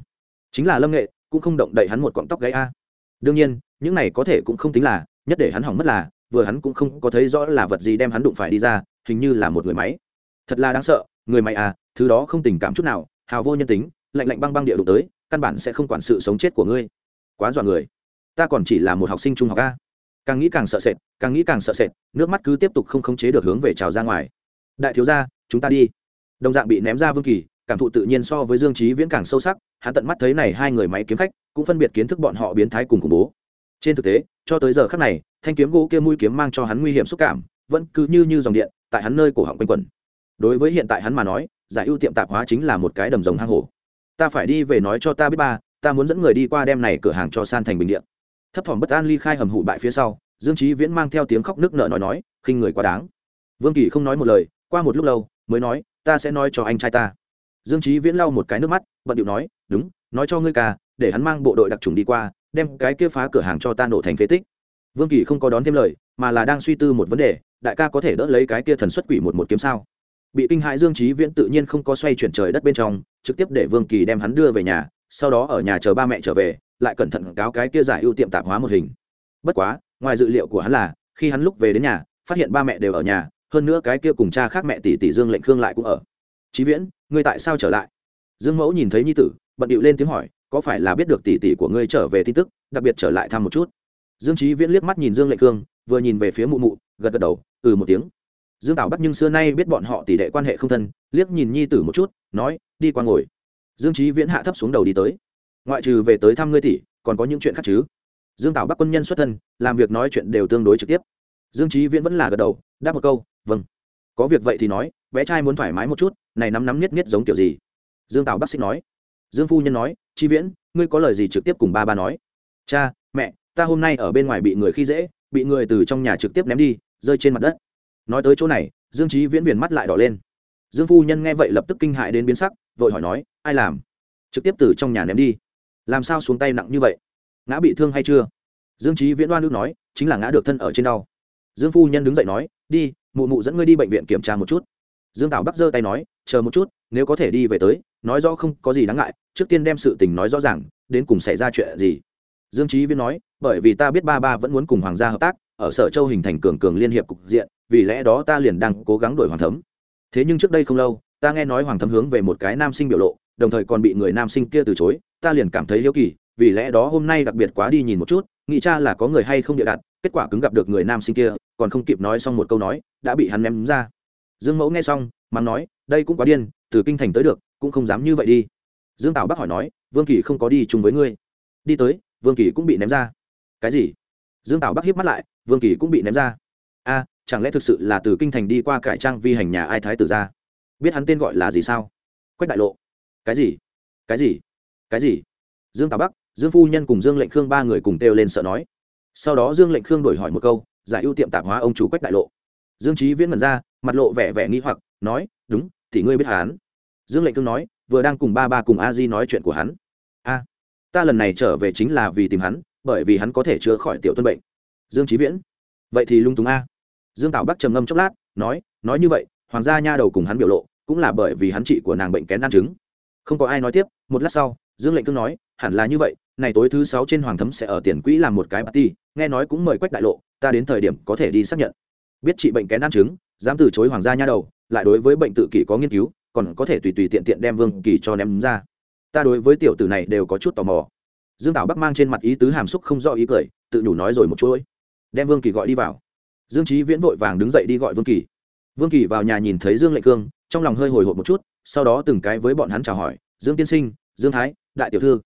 Chính là lâm nghệ, cũng không động đậy hắn một cọng tóc gáy a. Đương nhiên, những này có thể cũng không tính là, nhất để hắn hỏng mất là vừa hắn cũng không có thấy rõ là vật gì đem hắn đụng phải đi ra, hình như là một người máy. Thật là đáng sợ, người máy à thứ đó không tình cảm chút nào, hào vô nhân tính, lạnh lạnh băng băng địa đụng tới, căn bản sẽ không quản sự sống chết của ngươi. Quá dọa người. Ta còn chỉ là một học sinh trung học a. Càng nghĩ càng sợ sệt, càng nghĩ càng sợ sệt, nước mắt cứ tiếp tục không khống chế được hướng về trào ra ngoài. Đại thiếu gia, chúng ta đi. Đồng dạng bị ném ra vương kỳ, cảm thụ tự nhiên so với dương trí viễn càng sâu sắc, hắn tận mắt thấy này hai người máy kiếm khách, cũng phân biệt kiến thức bọn họ biến thái cùng khủng bố. Trên thực tế, cho tới giờ khác này thanh kiếm gỗ kia mũi kiếm mang cho hắn nguy hiểm xúc cảm, vẫn cứ như như dòng điện, tại hắn nơi cổ họng quanh quẩn. Đối với hiện tại hắn mà nói, giải ưu tiệm tạp hóa chính là một cái đầm rồng hang hổ. Ta phải đi về nói cho ta biết ba, ta muốn dẫn người đi qua đem này cửa hàng cho san thành bình điện thấp thỏm bất an ly khai hầm hụ bại phía sau, dương trí viễn mang theo tiếng khóc nước nợ nói nói, khinh người quá đáng. Vương kỳ không nói một lời, qua một lúc lâu, mới nói, ta sẽ nói cho anh trai ta. Dương trí viễn lau một cái nước mắt, bận điệu nói, đúng, nói cho ngươi ca, để hắn mang bộ đội đặc trùng đi qua, đem cái kia phá cửa hàng cho ta nổ thành phế tích vương kỳ không có đón thêm lời, mà là đang suy tư một vấn đề, đại ca có thể đỡ lấy cái kia thần xuất quỷ một một kiếm sao? Bị kinh hại dương trí viễn tự nhiên không có xoay chuyển trời đất bên trong, trực tiếp để vương kỳ đem hắn đưa về nhà, sau đó ở nhà chờ ba mẹ trở về, lại cẩn thận cáo cái kia giải ưu tiệm tạp hóa một hình. Bất quá, ngoài dự liệu của hắn là, khi hắn lúc về đến nhà, phát hiện ba mẹ đều ở nhà, hơn nữa cái kia cùng cha khác mẹ tỷ tỷ dương lệnh khương lại cũng ở. Chí viễn, ngươi tại sao trở lại? Dương mẫu nhìn thấy nhi tử, bận điệu lên tiếng hỏi, có phải là biết được tỷ tỷ của ngươi trở về tin tức, đặc biệt trở lại thăm một chút? Dương trí viễn liếc mắt nhìn dương lệnh cương vừa nhìn về phía mụ mụ, gật gật đầu ừ một tiếng. Dương tảo bắc nhưng xưa nay biết bọn họ tỷ đệ quan hệ không thân, liếc nhìn nhi tử một chút, nói, đi qua ngồi. Dương trí viễn hạ thấp xuống đầu đi tới. Ngoại trừ về tới thăm ngươi tỷ, còn có những chuyện khác chứ? Dương tảo bắc quân nhân xuất thân, làm việc nói chuyện đều tương đối trực tiếp. Dương trí viễn vẫn là gật đầu, đáp một câu vâng. Có việc vậy thì nói, bé trai muốn thoải mái một chút, này nắm nắm niết niết giống kiểu gì? Dương tảo bác sĩ nói. Dương phu nhân nói chi viễn, ngươi có lời gì trực tiếp cùng ba ba nói? Cha, mẹ ta hôm nay ở bên ngoài bị người khi dễ, bị người từ trong nhà trực tiếp ném đi, rơi trên mặt đất. Nói tới chỗ này, dương trí viễn viền mắt lại đỏ lên. Dương phu nhân nghe vậy lập tức kinh hại đến biến sắc, vội hỏi nói, ai làm? Trực tiếp từ trong nhà ném đi? Làm sao xuống tay nặng như vậy? Ngã bị thương hay chưa? Dương trí viễn đoan nước nói, chính là ngã được thân ở trên đau. Dương phu nhân đứng dậy nói, đi, mụ mụ dẫn ngươi đi bệnh viện kiểm tra một chút. Dương tảo bắc giơ tay nói, chờ một chút, nếu có thể đi về tới, nói rõ không có gì đáng ngại, trước tiên đem sự tình nói rõ ràng, đến cùng xảy ra chuyện gì? Dương trí viễn nói bởi vì ta biết ba ba vẫn muốn cùng hoàng gia hợp tác, ở sở châu hình thành cường cường liên hiệp cục diện, vì lẽ đó ta liền đang cố gắng đổi hoàng thấm. Thế nhưng trước đây không lâu, ta nghe nói hoàng thấm hướng về một cái nam sinh biểu lộ, đồng thời còn bị người nam sinh kia từ chối, ta liền cảm thấy hiếu kỳ, vì lẽ đó hôm nay đặc biệt quá đi nhìn một chút, nghĩ cha là có người hay không địa đặt, kết quả cứng gặp được người nam sinh kia, còn không kịp nói xong một câu nói, đã bị hắn ném ra. Dương mẫu nghe xong, mắng nói, đây cũng quá điên, từ kinh thành tới được, cũng không dám như vậy đi. Dương tảo bắc hỏi nói, vương kỳ không có đi chung với ngươi. Đi tới, vương kỳ cũng bị ném ra cái gì? Dương tảo bắc hiếp mắt lại, vương kỳ cũng bị ném ra. A, chẳng lẽ thực sự là từ kinh thành đi qua cải trang vi hành nhà ai thái tử ra? Biết hắn tên gọi là gì sao? Quách đại lộ. Cái gì? Cái gì? Cái gì? Dương tảo bắc, dương phu nhân cùng dương lệnh khương ba người cùng kêu lên sợ nói. Sau đó dương lệnh khương đổi hỏi một câu, giải ưu tiệm tạp hóa ông chủ quách đại lộ. Dương trí viễn mật ra, mặt lộ vẻ vẻ nghi hoặc, nói, đúng, thì ngươi biết hắn. Dương lệnh Khương nói, vừa đang cùng ba ba cùng a di nói chuyện của hắn. A, ta lần này trở về chính là vì tìm hắn bởi vì hắn có thể chữa khỏi tiểu tuân bệnh. Dương trí viễn, vậy thì lung túng a. Dương tảo bắc trầm ngâm chốc lát, nói nói như vậy, hoàng gia nha đầu cùng hắn biểu lộ, cũng là bởi vì hắn trị của nàng bệnh kén ăn trứng. Không có ai nói tiếp, một lát sau, dương lệnh cương nói, hẳn là như vậy, này tối thứ sáu trên hoàng thấm sẽ ở tiền quỹ làm một cái party, nghe nói cũng mời quách đại lộ, ta đến thời điểm có thể đi xác nhận. Biết trị bệnh kén ăn trứng, dám từ chối hoàng gia nha đầu, lại đối với bệnh tự kỷ có nghiên cứu, còn có thể tùy tùy tiện tiện đem vương kỳ cho ném ra. Ta đối với tiểu tử này đều có chút tò mò dương tảo bắc mang trên mặt ý tứ hàm xúc không rõ ý cười, tự nhủ nói rồi một chuỗi. Đem vương kỳ gọi đi vào. Dương trí viễn vội vàng đứng dậy đi gọi vương kỳ. Vương kỳ vào nhà nhìn thấy dương lệ cương, trong lòng hơi hồi hộp một chút, sau đó từng cái với bọn hắn chào hỏi, dương tiên sinh, dương thái, đại tiểu thư.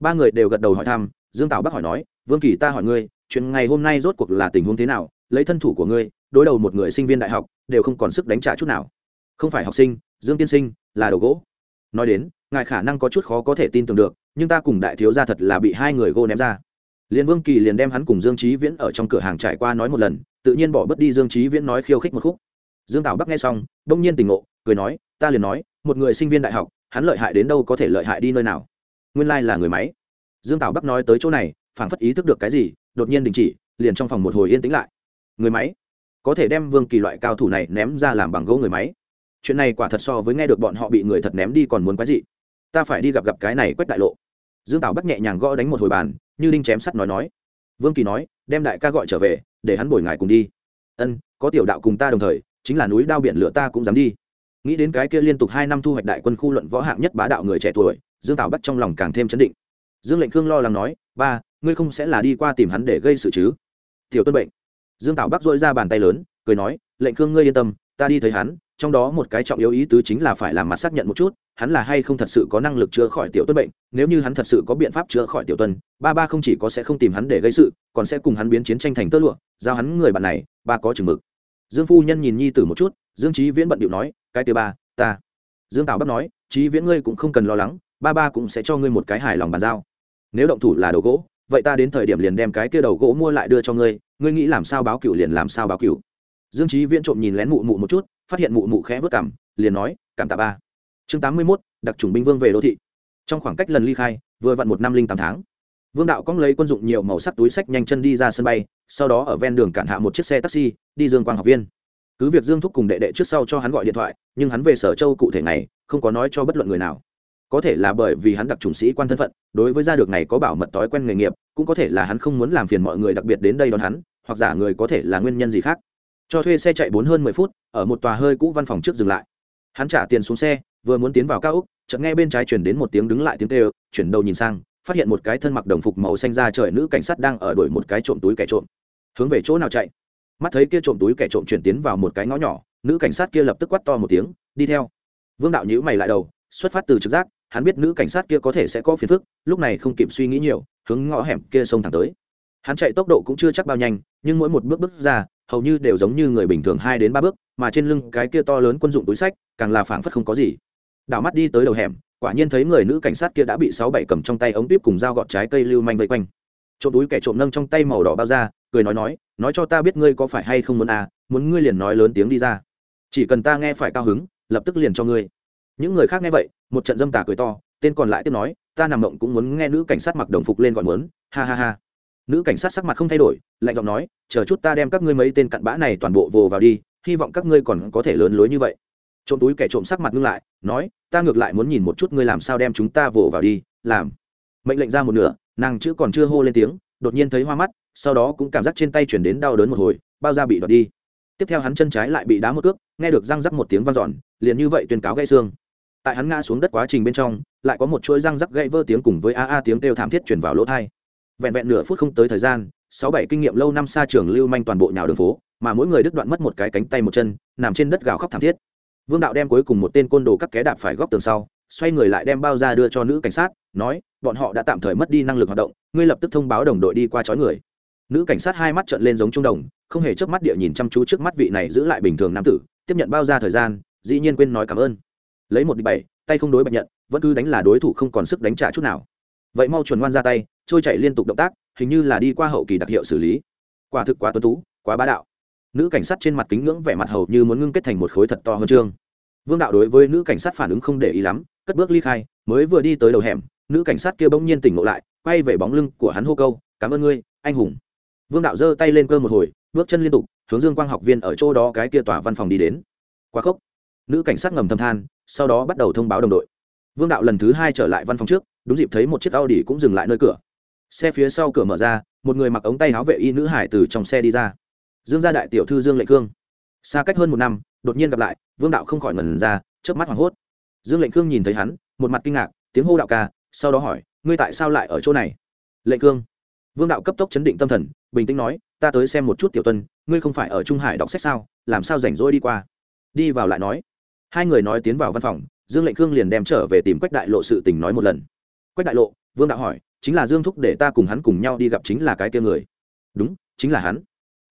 Ba người đều gật đầu hỏi thăm, dương tảo bắc hỏi nói, vương kỳ ta hỏi ngươi, chuyện ngày hôm nay rốt cuộc là tình huống thế nào, lấy thân thủ của ngươi, đối đầu một người sinh viên đại học, đều không còn sức đánh trả chút nào. Không phải học sinh, dương tiên sinh, là đầu gỗ. Nói đến, ngài khả năng có chút khó có thể tin tưởng được nhưng ta cùng đại thiếu gia thật là bị hai người gô ném ra. Liền vương kỳ liền đem hắn cùng dương trí viễn ở trong cửa hàng trải qua nói một lần, tự nhiên bỏ bớt đi dương trí viễn nói khiêu khích một khúc. Dương tảo bắc nghe xong, đông nhiên tỉnh ngộ, cười nói, ta liền nói, một người sinh viên đại học, hắn lợi hại đến đâu có thể lợi hại đi nơi nào? Nguyên lai là người máy. Dương tảo bắc nói tới chỗ này, phảng phất ý thức được cái gì, đột nhiên đình chỉ, liền trong phòng một hồi yên tĩnh lại. Người máy? Có thể đem vương kỳ loại cao thủ này ném ra làm bằng gỗ người máy? Chuyện này quả thật so với nghe được bọn họ bị người thật ném đi còn muốn quái gì ta phải đi gặp gặp cái này quét đại lộ dương tảo bắc nhẹ nhàng gõ đánh một hồi bàn, như đinh chém sắt nói nói. Vương kỳ nói, đem đại ca gọi trở về, để hắn bồi ngài cùng đi. Ân, có tiểu đạo cùng ta đồng thời, chính là núi đao biển lửa ta cũng dám đi. Nghĩ đến cái kia liên tục hai năm thu hoạch đại quân khu luận võ hạng nhất bá đạo người trẻ tuổi, dương tảo bắt trong lòng càng thêm chấn định. Dương lệnh khương lo lắng nói, ba, ngươi không sẽ là đi qua tìm hắn để gây sự chứ? Tiểu tuân bệnh. Dương tảo bắc dội ra bàn tay lớn, cười nói, lệnh khương ngươi yên tâm, ta đi thấy hắn, trong đó một cái trọng yếu ý tứ chính là phải làm mặt xác nhận một chút hắn là hay không thật sự có năng lực chữa khỏi tiểu tuân bệnh, nếu như hắn thật sự có biện pháp chữa khỏi tiểu tuân, ba ba không chỉ có sẽ không tìm hắn để gây sự, còn sẽ cùng hắn biến chiến tranh thành tơ lụa, giao hắn người bạn này, ba có chừng mực. Dương phu nhân nhìn nhi tử một chút, dương trí viễn bận điệu nói, cái thứ ba, ta. Dương tào bắc nói trí viễn ngươi cũng không cần lo lắng, ba ba cũng sẽ cho ngươi một cái hài lòng bàn giao. Nếu động thủ là đầu gỗ, vậy ta đến thời điểm liền đem cái kia đầu gỗ mua lại đưa cho ngươi ngươi nghĩ làm sao báo cựu liền làm sao báo cựu dương trí viễn trộm nhìn lén mụ mụ một chút, phát hiện mụ mụ khẽ vớt cảm liền nói, cảm tạ ba chương tám mươi mốt, đặc trùng binh vương về đô thị. Trong khoảng cách lần ly khai, vừa vặn một năm linh tám tháng, vương đạo cong lấy quân dụng nhiều màu sắc túi sách nhanh chân đi ra sân bay, sau đó ở ven đường cản hạ một chiếc xe taxi, đi dương quang học viên. Cứ việc dương thúc cùng đệ đệ trước sau cho hắn gọi điện thoại, nhưng hắn về sở châu cụ thể này không có nói cho bất luận người nào. Có thể là bởi vì hắn đặc trùng sĩ quan thân phận, đối với gia được này có bảo mật thói quen nghề nghiệp, cũng có thể là hắn không muốn làm phiền mọi người đặc biệt đến đây đón hắn, hoặc giả người có thể là nguyên nhân gì khác. Cho thuê xe chạy bốn hơn mười phút, ở một tòa hơi cũ văn phòng trước dừng lại. Hắn trả tiền xuống xe vừa muốn tiến vào cao úc, chợt nghe bên trái chuyển đến một tiếng đứng lại tiếng kêu, chuyển đầu nhìn sang, phát hiện một cái thân mặc đồng phục màu xanh ra trời nữ cảnh sát đang ở đuổi một cái trộm túi kẻ trộm. Hướng về chỗ nào chạy? Mắt thấy kia trộm túi kẻ trộm chuyển tiến vào một cái ngõ nhỏ, nữ cảnh sát kia lập tức quát to một tiếng, đi theo. Vương đạo nhữ mày lại đầu, xuất phát từ trực giác, hắn biết nữ cảnh sát kia có thể sẽ có phiền phức, lúc này không kịp suy nghĩ nhiều, hướng ngõ hẻm kia xông thẳng tới. Hắn chạy tốc độ cũng chưa chắc bao nhanh, nhưng mỗi một bước bước ra, hầu như đều giống như người bình thường hai đến ba bước, mà trên lưng cái kia to lớn quân dụng túi sách, càng là phảng phất không có gì đảo mắt đi tới đầu hẻm, quả nhiên thấy người nữ cảnh sát kia đã bị sáu bảy cầm trong tay ống tuyếp cùng dao gọt trái cây lưu manh vây quanh. Trộm túi kẻ trộm nâng trong tay màu đỏ bao ra, cười nói nói nói cho ta biết ngươi có phải hay không muốn à muốn ngươi liền nói lớn tiếng đi ra. Chỉ cần ta nghe phải cao hứng, lập tức liền cho ngươi. Những người khác nghe vậy, một trận dâm tà cười to, tên còn lại tiếp nói, ta nằm mộng cũng muốn nghe nữ cảnh sát mặc đồng phục lên gọi muốn, ha ha ha. Nữ cảnh sát sắc mặt không thay đổi, lạnh giọng nói, chờ chút ta đem các ngươi mấy tên cặn bã này toàn bộ vồ vào đi, hy vọng các ngươi còn có thể lớn lối như vậy trộm túi kẻ trộm sắc mặt ngưng lại, nói, ta ngược lại muốn nhìn một chút ngươi làm sao đem chúng ta vồ vào đi, làm. Mệnh lệnh ra một nửa, nàng chữ còn chưa hô lên tiếng, đột nhiên thấy hoa mắt, sau đó cũng cảm giác trên tay chuyển đến đau đớn một hồi, bao da bị đoạt đi. Tiếp theo hắn chân trái lại bị đá một cước, nghe được răng rắc một tiếng vang dọn, liền như vậy tuyên cáo gãy xương. Tại hắn ngã xuống đất quá trình bên trong, lại có một chuỗi răng rắc gãy vỡ tiếng cùng với a a tiếng kêu thảm thiết chuyển vào lỗ thai. Vẹn vẹn nửa phút không tới thời gian, sáu bảy kinh nghiệm lâu năm xa trường lưu manh toàn bộ nhào đường phố, mà mỗi người đứt đoạn mất một cái cánh tay một chân, nằm trên đất gào khóc thảm thiết vương đạo đem cuối cùng một tên côn đồ cắt ké đạp phải góc tường sau, xoay người lại đem bao ra đưa cho nữ cảnh sát, nói, bọn họ đã tạm thời mất đi năng lực hoạt động, ngươi lập tức thông báo đồng đội đi qua chói người. Nữ cảnh sát hai mắt trợn lên giống trung đồng, không hề chớp mắt địa nhìn chăm chú trước mắt vị này giữ lại bình thường nam tử, tiếp nhận bao ra thời gian, dĩ nhiên quên nói cảm ơn. Lấy một đi bảy, tay không đối bạch nhận, vẫn cứ đánh là đối thủ không còn sức đánh trả chút nào. Vậy mau chuẩn ngoan ra tay, trôi chạy liên tục động tác, hình như là đi qua hậu kỳ đặc hiệu xử lý. Quả thực quá tuấn tú, quá bá đạo. Nữ cảnh sát trên mặt kính ngưỡng vẻ mặt hầu như muốn ngưng kết thành một khối thật to hơn trương vương đạo đối với nữ cảnh sát phản ứng không để ý lắm, cất bước ly khai, mới vừa đi tới đầu hẻm, nữ cảnh sát kia bỗng nhiên tỉnh ngộ lại, quay về bóng lưng của hắn hô câu, cảm ơn ngươi, anh hùng. Vương đạo giơ tay lên cơ một hồi, bước chân liên tục, hướng dương quang học viên ở chỗ đó cái kia tòa văn phòng đi đến. Quá khốc. Nữ cảnh sát ngầm thâm than, sau đó bắt đầu thông báo đồng đội. Vương đạo lần thứ hai trở lại văn phòng trước, đúng dịp thấy một chiếc a u cũng dừng lại nơi cửa. Xe phía sau cửa mở ra, một người mặc ống tay áo vệ y nữ hải từ trong xe đi ra. Dương gia đại tiểu thư dương lệ cương. Xa cách hơn một năm đột nhiên gặp lại, vương đạo không khỏi ngẩn ra trước mắt hoảng hốt. Dương lệnh cương nhìn thấy hắn, một mặt kinh ngạc, tiếng hô đạo ca, sau đó hỏi, ngươi tại sao lại ở chỗ này? Lệnh cương vương đạo cấp tốc chấn định tâm thần, bình tĩnh nói, ta tới xem một chút tiểu tuân, ngươi không phải ở trung hải đọc sách sao, làm sao rảnh rỗi đi qua? Đi vào lại nói. Hai người nói tiến vào văn phòng, dương lệnh cương liền đem trở về tìm quách đại lộ sự tình nói một lần. Quách đại lộ, vương đạo hỏi, chính là dương thúc để ta cùng hắn cùng nhau đi gặp chính là cái kia người? Đúng, chính là hắn.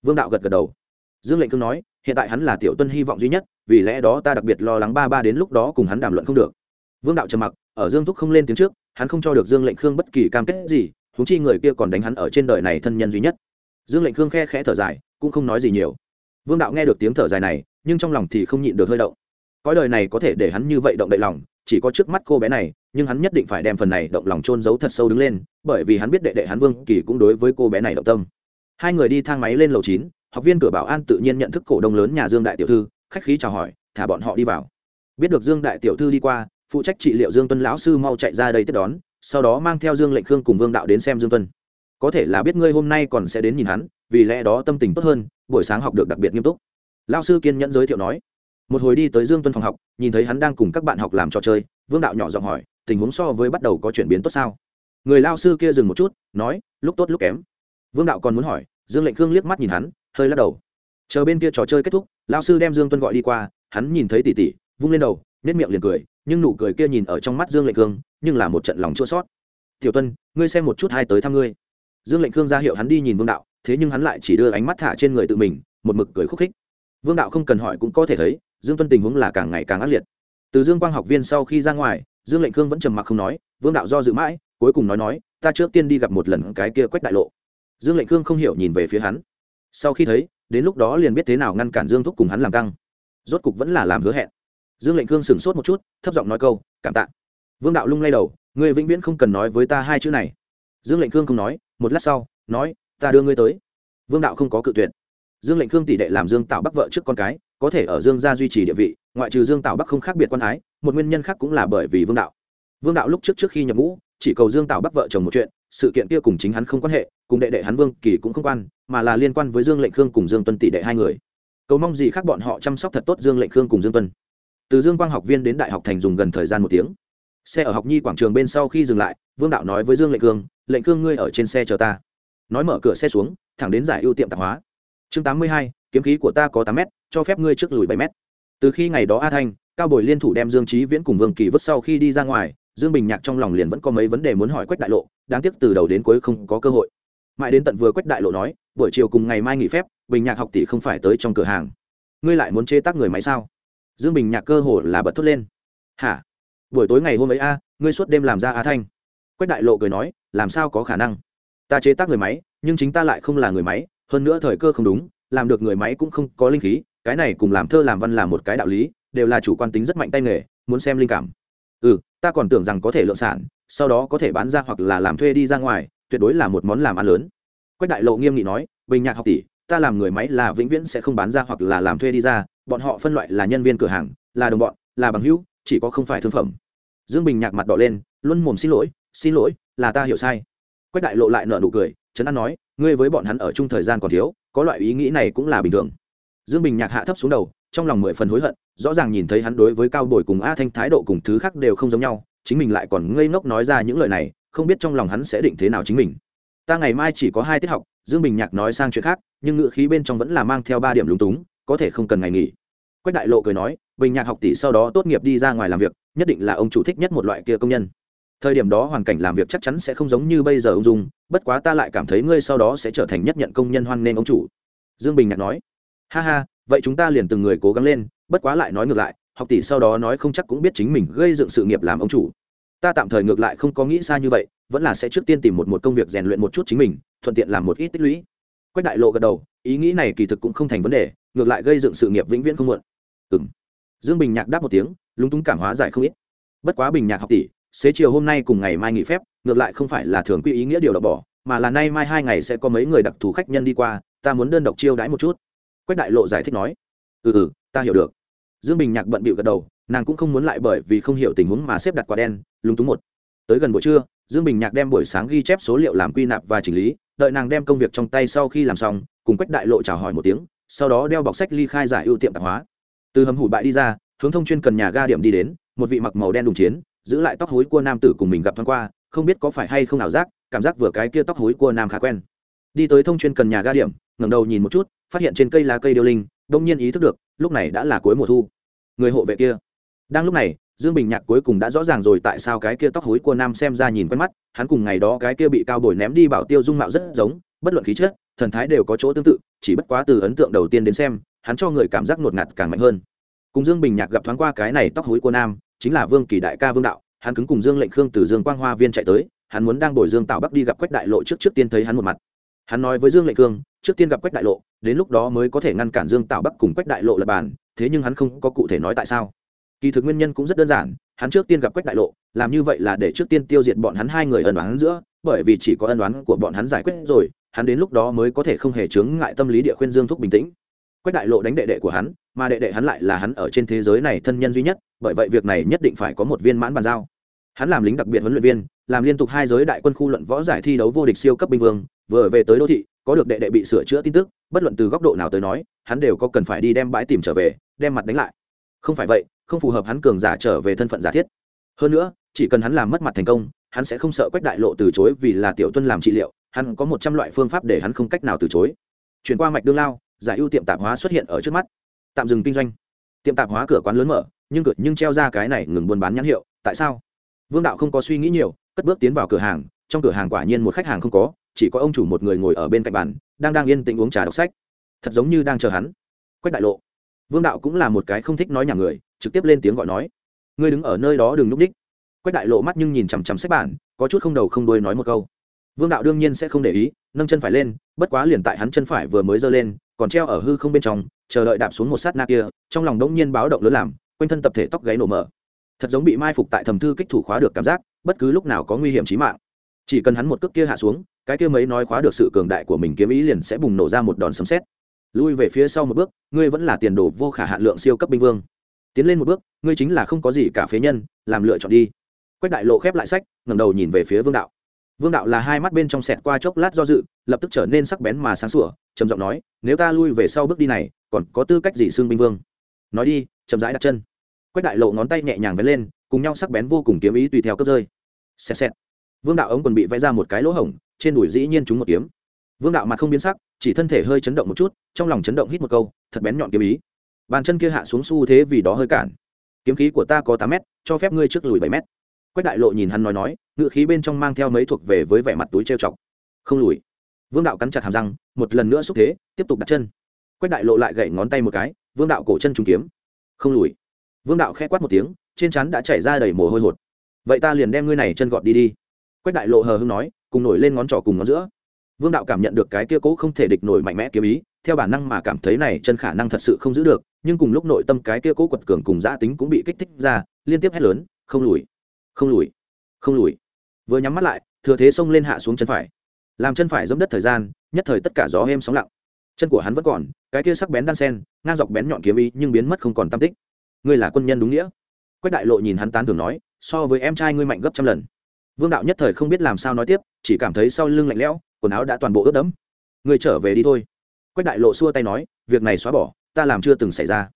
Vương đạo gật gật đầu dương lệnh cương nói, hiện tại hắn là tiểu tuân hy vọng duy nhất, vì lẽ đó ta đặc biệt lo lắng ba ba đến lúc đó cùng hắn đàm luận không được. Vương đạo trầm mặc, ở dương thúc không lên tiếng trước, hắn không cho được dương lệnh khương bất kỳ cam kết gì thúng chi người kia còn đánh hắn ở trên đời này thân nhân duy nhất. Dương lệnh khương khe khẽ thở dài, cũng không nói gì nhiều. Vương đạo nghe được tiếng thở dài này, nhưng trong lòng thì không nhịn được hơi động. Cõi đời này có thể để hắn như vậy động đậy lòng, chỉ có trước mắt cô bé này, nhưng hắn nhất định phải đem phần này động lòng trôn giấu thật sâu đứng lên, bởi vì hắn biết đệ đệ hắn vương kỳ cũng đối với cô bé này động tâm. Hai người đi thang máy lên lầu chín học viên cửa bảo an tự nhiên nhận thức cổ đông lớn nhà dương đại tiểu thư, khách khí chào hỏi, thả bọn họ đi vào. Biết được dương đại tiểu thư đi qua, phụ trách trị liệu dương tuân lão sư mau chạy ra đây tiếp đón, sau đó mang theo dương lệnh khương cùng vương đạo đến xem dương tuân. Có thể là biết ngươi hôm nay còn sẽ đến nhìn hắn, vì lẽ đó tâm tình tốt hơn, buổi sáng học được đặc biệt nghiêm túc. Lao sư kiên nhẫn giới thiệu nói. Một hồi đi tới dương tuân phòng học, nhìn thấy hắn đang cùng các bạn học làm trò chơi, vương đạo nhỏ giọng hỏi, tình huống so với bắt đầu có chuyển biến tốt sao? Người lao sư kia dừng một chút, nói, lúc tốt lúc kém. Vương đạo còn muốn hỏi, dương lệnh khương liếc mắt nhìn hắn hơi lắc đầu. Chờ bên kia trò chơi kết thúc lao sư đem dương tuân gọi đi qua, hắn nhìn thấy tỉ tỉ, vung lên đầu nết miệng liền cười, nhưng nụ cười kia nhìn ở trong mắt dương lệnh cương nhưng là một trận lòng chua sót tiểu tuân, ngươi xem một chút hai tới thăm ngươi. Dương lệnh khương ra hiệu hắn đi nhìn vương đạo, thế nhưng hắn lại chỉ đưa ánh mắt thả trên người tự mình, một mực cười khúc khích. Vương đạo không cần hỏi cũng có thể thấy, dương tuân tình huống là càng ngày càng ác liệt. Từ dương quang học viên sau khi ra ngoài, dương lệnh khương vẫn trầm mặc không nói, vương đạo do dự mãi, cuối cùng nói nói, ta trước tiên đi gặp một lần cái kia quách đại lộ. Dương lệnh khương không hiểu nhìn về phía hắn sau khi thấy, đến lúc đó liền biết thế nào ngăn cản dương thúc cùng hắn làm căng. Rốt cục vẫn là làm hứa hẹn. Dương lệnh khương sửng sốt một chút, thấp giọng nói câu, cảm tạ. Vương đạo lung lay đầu người vĩnh viễn không cần nói với ta hai chữ này. Dương lệnh khương không nói, một lát sau, nói, ta đưa ngươi tới. Vương đạo không có cự tuyệt. Dương lệnh khương tỷ đệ làm dương tạo bắc vợ trước con cái, có thể ở dương gia duy trì địa vị, ngoại trừ dương tạo bắc không khác biệt quan ái, một nguyên nhân khác cũng là bởi vì vương đạo. Vương đạo lúc trước trước khi nhập ngũ, chỉ cầu dương tạo bắc vợ chồng một chuyện, sự kiện kia cùng chính hắn không quan hệ, cùng đệ đệ hắn vương kỳ cũng không quan mà là liên quan với dương lệnh khương cùng dương tuân tỷ đệ hai người. Cầu mong gì khác bọn họ chăm sóc thật tốt dương lệnh khương cùng dương tuân. Từ dương quang học viên đến đại học thành dùng gần thời gian một tiếng. Xe ở học nhi quảng trường bên sau khi dừng lại, vương đạo nói với dương lệnh khương lệnh khương ngươi ở trên xe chờ ta. Nói mở cửa xe xuống, thẳng đến giải ưu tiệm tạp hóa. Chương tám mươi hai, kiếm khí của ta có tám m cho phép ngươi trước lùi bảy m từ khi ngày đó a thanh, cao bồi liên thủ đem dương trí viễn cùng vương kỳ vứt sau khi đi ra ngoài, dương bình nhạc trong lòng liền vẫn có mấy vấn đề muốn hỏi quách đại lộ, đáng tiếc từ đầu đến cuối không có cơ hội mãi đến tận vừa quách đại lộ nói, buổi chiều cùng ngày mai nghỉ phép, bình nhạc học tỷ không phải tới trong cửa hàng. Ngươi lại muốn chế tác người máy sao? Dương bình nhạc cơ hồ là bật thốt lên. Hả? Buổi tối ngày hôm ấy a, ngươi suốt đêm làm ra a thanh. Quách đại lộ cười nói, làm sao có khả năng? Ta chế tác người máy, nhưng chính ta lại không là người máy, hơn nữa thời cơ không đúng, làm được người máy cũng không có linh khí, cái này cùng làm thơ làm văn là một cái đạo lý, đều là chủ quan tính rất mạnh tay nghề, muốn xem linh cảm. Ừ ta còn tưởng rằng có thể lượng sản, sau đó có thể bán ra hoặc là làm thuê đi ra ngoài tuyệt đối là một món làm ăn lớn. Quách đại lộ nghiêm nghị nói, bình nhạc học tỷ, ta làm người máy là vĩnh viễn sẽ không bán ra hoặc là làm thuê đi ra, bọn họ phân loại là nhân viên cửa hàng, là đồng bọn, là bằng hữu, chỉ có không phải thương phẩm. Dương bình nhạc mặt đỏ lên luôn mồm xin lỗi xin lỗi, là ta hiểu sai. Quách đại lộ lại nợ nụ cười, trấn an nói, ngươi với bọn hắn ở chung thời gian còn thiếu, có loại ý nghĩ này cũng là bình thường. Dương bình nhạc hạ thấp xuống đầu, trong lòng mười phần hối hận, rõ ràng nhìn thấy hắn đối với cao bồi cùng a thanh thái độ cùng thứ khác đều không giống nhau, chính mình lại còn ngây ngốc nói ra những lời này không biết trong lòng hắn sẽ định thế nào chính mình. Ta ngày mai chỉ có hai tiết học, dương bình nhạc nói sang chuyện khác, nhưng ngữ khí bên trong vẫn là mang theo ba điểm lúng túng, có thể không cần ngày nghỉ. Quách đại lộ cười nói, bình nhạc học tỷ sau đó tốt nghiệp đi ra ngoài làm việc, nhất định là ông chủ thích nhất một loại kia công nhân. Thời điểm đó hoàn cảnh làm việc chắc chắn sẽ không giống như bây giờ ông dung, bất quá ta lại cảm thấy ngươi sau đó sẽ trở thành nhất nhận công nhân hoan nghênh ông chủ. Dương bình nhạc nói, ha ha, vậy chúng ta liền từng người cố gắng lên, bất quá lại nói ngược lại, học tỷ sau đó nói không chắc cũng biết chính mình gây dựng sự nghiệp làm ông chủ ta tạm thời ngược lại không có nghĩ xa như vậy, vẫn là sẽ trước tiên tìm một một công việc rèn luyện một chút chính mình, thuận tiện làm một ít tích lũy. Quách đại lộ gật đầu, ý nghĩ này kỳ thực cũng không thành vấn đề, ngược lại gây dựng sự nghiệp vĩnh viễn không muộn. Ừng dương bình nhạc đáp một tiếng, lúng túng cảm hóa giải không ít. Bất quá bình nhạc học tỷ, xế chiều hôm nay cùng ngày mai nghỉ phép, ngược lại không phải là thường quy ý nghĩa điều đọc bỏ, mà là nay mai hai ngày sẽ có mấy người đặc thù khách nhân đi qua, ta muốn đơn độc chiêu đãi một chút. Quách đại lộ giải thích nói ừ ừ ta hiểu được. Dương bình nhạc bận bịu gật đầu nàng cũng không muốn lại bởi vì không hiểu tình huống mà xếp đặt quả đen, lúng túng một. Tới gần buổi trưa, dương bình nhạc đem buổi sáng ghi chép số liệu làm quy nạp và chỉnh lý, đợi nàng đem công việc trong tay sau khi làm xong, cùng quách đại lộ chào hỏi một tiếng, sau đó đeo bọc sách ly khai giải ưu tiệm tạp hóa. Từ hầm hủ bại đi ra, hướng thông chuyên cần nhà ga điểm đi đến, một vị mặc màu đen đùng chiến, giữ lại tóc hối của nam tử cùng mình gặp thoáng qua, không biết có phải hay không ảo giác, cảm giác vừa cái kia tóc hối của nam khá quen. Đi tới thông chuyên cần nhà ga điểm, ngẩng đầu nhìn một chút, phát hiện trên cây lá cây điêu linh, đông nhiên ý thức được, lúc này đã là cuối mùa thu. Người hộ vệ kia đang lúc này, dương bình nhạc cuối cùng đã rõ ràng rồi tại sao cái kia tóc hối của nam xem ra nhìn quen mắt, hắn cùng ngày đó cái kia bị cao bồi ném đi bảo tiêu dung mạo rất giống, bất luận khí chất, thần thái đều có chỗ tương tự, chỉ bất quá từ ấn tượng đầu tiên đến xem, hắn cho người cảm giác ngột ngạt càng mạnh hơn. Cùng dương bình nhạc gặp thoáng qua cái này tóc hối của nam, chính là vương kỳ đại ca vương đạo, hắn cứng cùng dương lệnh khương từ dương quang hoa viên chạy tới, hắn muốn đang bồi dương tạo bắc đi gặp quách đại lộ trước trước tiên thấy hắn một mặt. Hắn nói với dương lệnh khương, trước tiên gặp quách đại lộ, đến lúc đó mới có thể ngăn cản dương tạo bắc cùng quách đại lộ lập bàn, thế nhưng hắn không có cụ thể nói tại sao kỳ thực nguyên nhân cũng rất đơn giản, hắn trước tiên gặp quách đại lộ, làm như vậy là để trước tiên tiêu diệt bọn hắn hai người ân đoán giữa, bởi vì chỉ có ân đoán của bọn hắn giải quyết rồi, hắn đến lúc đó mới có thể không hề chướng ngại tâm lý địa khuyên dương thúc bình tĩnh. Quách đại lộ đánh đệ đệ của hắn, mà đệ đệ hắn lại là hắn ở trên thế giới này thân nhân duy nhất, bởi vậy việc này nhất định phải có một viên mãn bàn giao. Hắn làm lính đặc biệt huấn luyện viên, làm liên tục hai giới đại quân khu luận võ giải thi đấu vô địch siêu cấp binh vương, vừa về tới đô thị, có được đệ đệ bị sửa chữa tin tức, bất luận từ góc độ nào tới nói, hắn đều có cần phải đi đem bãi tìm trở về, đem mặt đánh lại. Không phải vậy không phù hợp hắn cường giả trở về thân phận giả thiết. Hơn nữa, chỉ cần hắn làm mất mặt thành công, hắn sẽ không sợ quách đại lộ từ chối vì là tiểu tuân làm trị liệu, hắn có một trăm loại phương pháp để hắn không cách nào từ chối. Chuyển qua mạch đương lao, giải ưu tiệm tạp hóa xuất hiện ở trước mắt. Tạm dừng kinh doanh. Tiệm tạp hóa cửa quán lớn mở, nhưng cửa nhưng treo ra cái này ngừng buôn bán nhãn hiệu, tại sao? Vương đạo không có suy nghĩ nhiều, cất bước tiến vào cửa hàng, trong cửa hàng quả nhiên một khách hàng không có, chỉ có ông chủ một người ngồi ở bên cạnh bàn, đang đang yên tĩnh uống trà đọc sách. Thật giống như đang chờ hắn. Quách đại lộ. Vương đạo cũng là một cái không thích nói nhà người trực tiếp lên tiếng gọi nói, ngươi đứng ở nơi đó đừng núp ních. Quách đại lộ mắt nhưng nhìn chằm chằm sách bản, có chút không đầu không đuôi nói một câu. Vương đạo đương nhiên sẽ không để ý, nâng chân phải lên, bất quá liền tại hắn chân phải vừa mới giơ lên, còn treo ở hư không bên trong, chờ đợi đạp xuống một sát na kia, trong lòng đống nhiên báo động lớn làm, quanh thân tập thể tóc gáy nổ mở. Thật giống bị mai phục tại thầm thư kích thủ khóa được cảm giác, bất cứ lúc nào có nguy hiểm chí mạng. Chỉ cần hắn một cước kia hạ xuống, cái kia mấy nói khóa được sự cường đại của mình kiếm ý liền sẽ bùng nổ ra một đòn sấm sét. Lui về phía sau một bước, ngươi vẫn là tiền đồ vô khả hạn lượng siêu cấp binh vương tiến lên một bước, ngươi chính là không có gì cả phế nhân, làm lựa chọn đi. Quách đại lộ khép lại sách, ngẩng đầu nhìn về phía vương đạo. Vương đạo là hai mắt bên trong sẹt qua chốc lát do dự, lập tức trở nên sắc bén mà sáng sủa, trầm giọng nói, nếu ta lui về sau bước đi này, còn có tư cách gì xương binh vương? Nói đi, chậm rãi đặt chân. Quách đại lộ ngón tay nhẹ nhàng vén lên, cùng nhau sắc bén vô cùng kiếm ý tùy theo cấp rơi. Xẹt xẹt. Vương đạo ống còn bị vẽ ra một cái lỗ hổng, trên đùi dĩ nhiên trúng một kiếm. Vương đạo mặt không biến sắc, chỉ thân thể hơi chấn động một chút, trong lòng chấn động hít một câu, thật bén nhọn kiếm ý bàn chân kia hạ xuống xu thế vì đó hơi cản. Kiếm khí của ta có tám mét, cho phép ngươi trước lùi bảy mét. Quách đại lộ nhìn hắn nói nói, ngự khí bên trong mang theo mấy thuộc về với vẻ mặt túi trêu chọc. Không lùi. Vương đạo cắn chặt hàm răng, một lần nữa xúc thế, tiếp tục đặt chân. Quách đại lộ lại gậy ngón tay một cái, vương đạo cổ chân trúng kiếm. Không lùi. Vương đạo khẽ quát một tiếng, trên chắn đã chảy ra đầy mồ hôi hột. Vậy ta liền đem ngươi này chân gọt đi đi. Quách đại lộ hờ hưng nói, cùng nổi lên ngón trỏ cùng ngón giữa. Vương đạo cảm nhận được cái kia cố không thể địch nổi mạnh mẽ kiếm ý, theo bản năng mà cảm thấy này chân khả năng thật sự không giữ được nhưng cùng lúc nội tâm cái kia cố quật cường cùng giã tính cũng bị kích thích ra, liên tiếp hét lớn, không lùi không lùi không lùi. Vừa nhắm mắt lại, thừa thế xông lên hạ xuống chân phải. Làm chân phải dẫm đất thời gian, nhất thời tất cả gió êm sóng lặng. Chân của hắn vẫn còn, cái kia sắc bén đan sen, ngang dọc bén nhọn kiếm ý nhưng biến mất không còn tam tích. Ngươi là quân nhân đúng nghĩa. Quách đại lộ nhìn hắn tán thường nói, so với em trai ngươi mạnh gấp trăm lần. Vương đạo nhất thời không biết làm sao nói tiếp, chỉ cảm thấy sau lưng lạnh lẽo, quần áo đã toàn bộ ướt đẫm. Ngươi trở về đi thôi. Quách đại lộ xua tay nói, việc này xóa bỏ ta làm chưa từng xảy ra.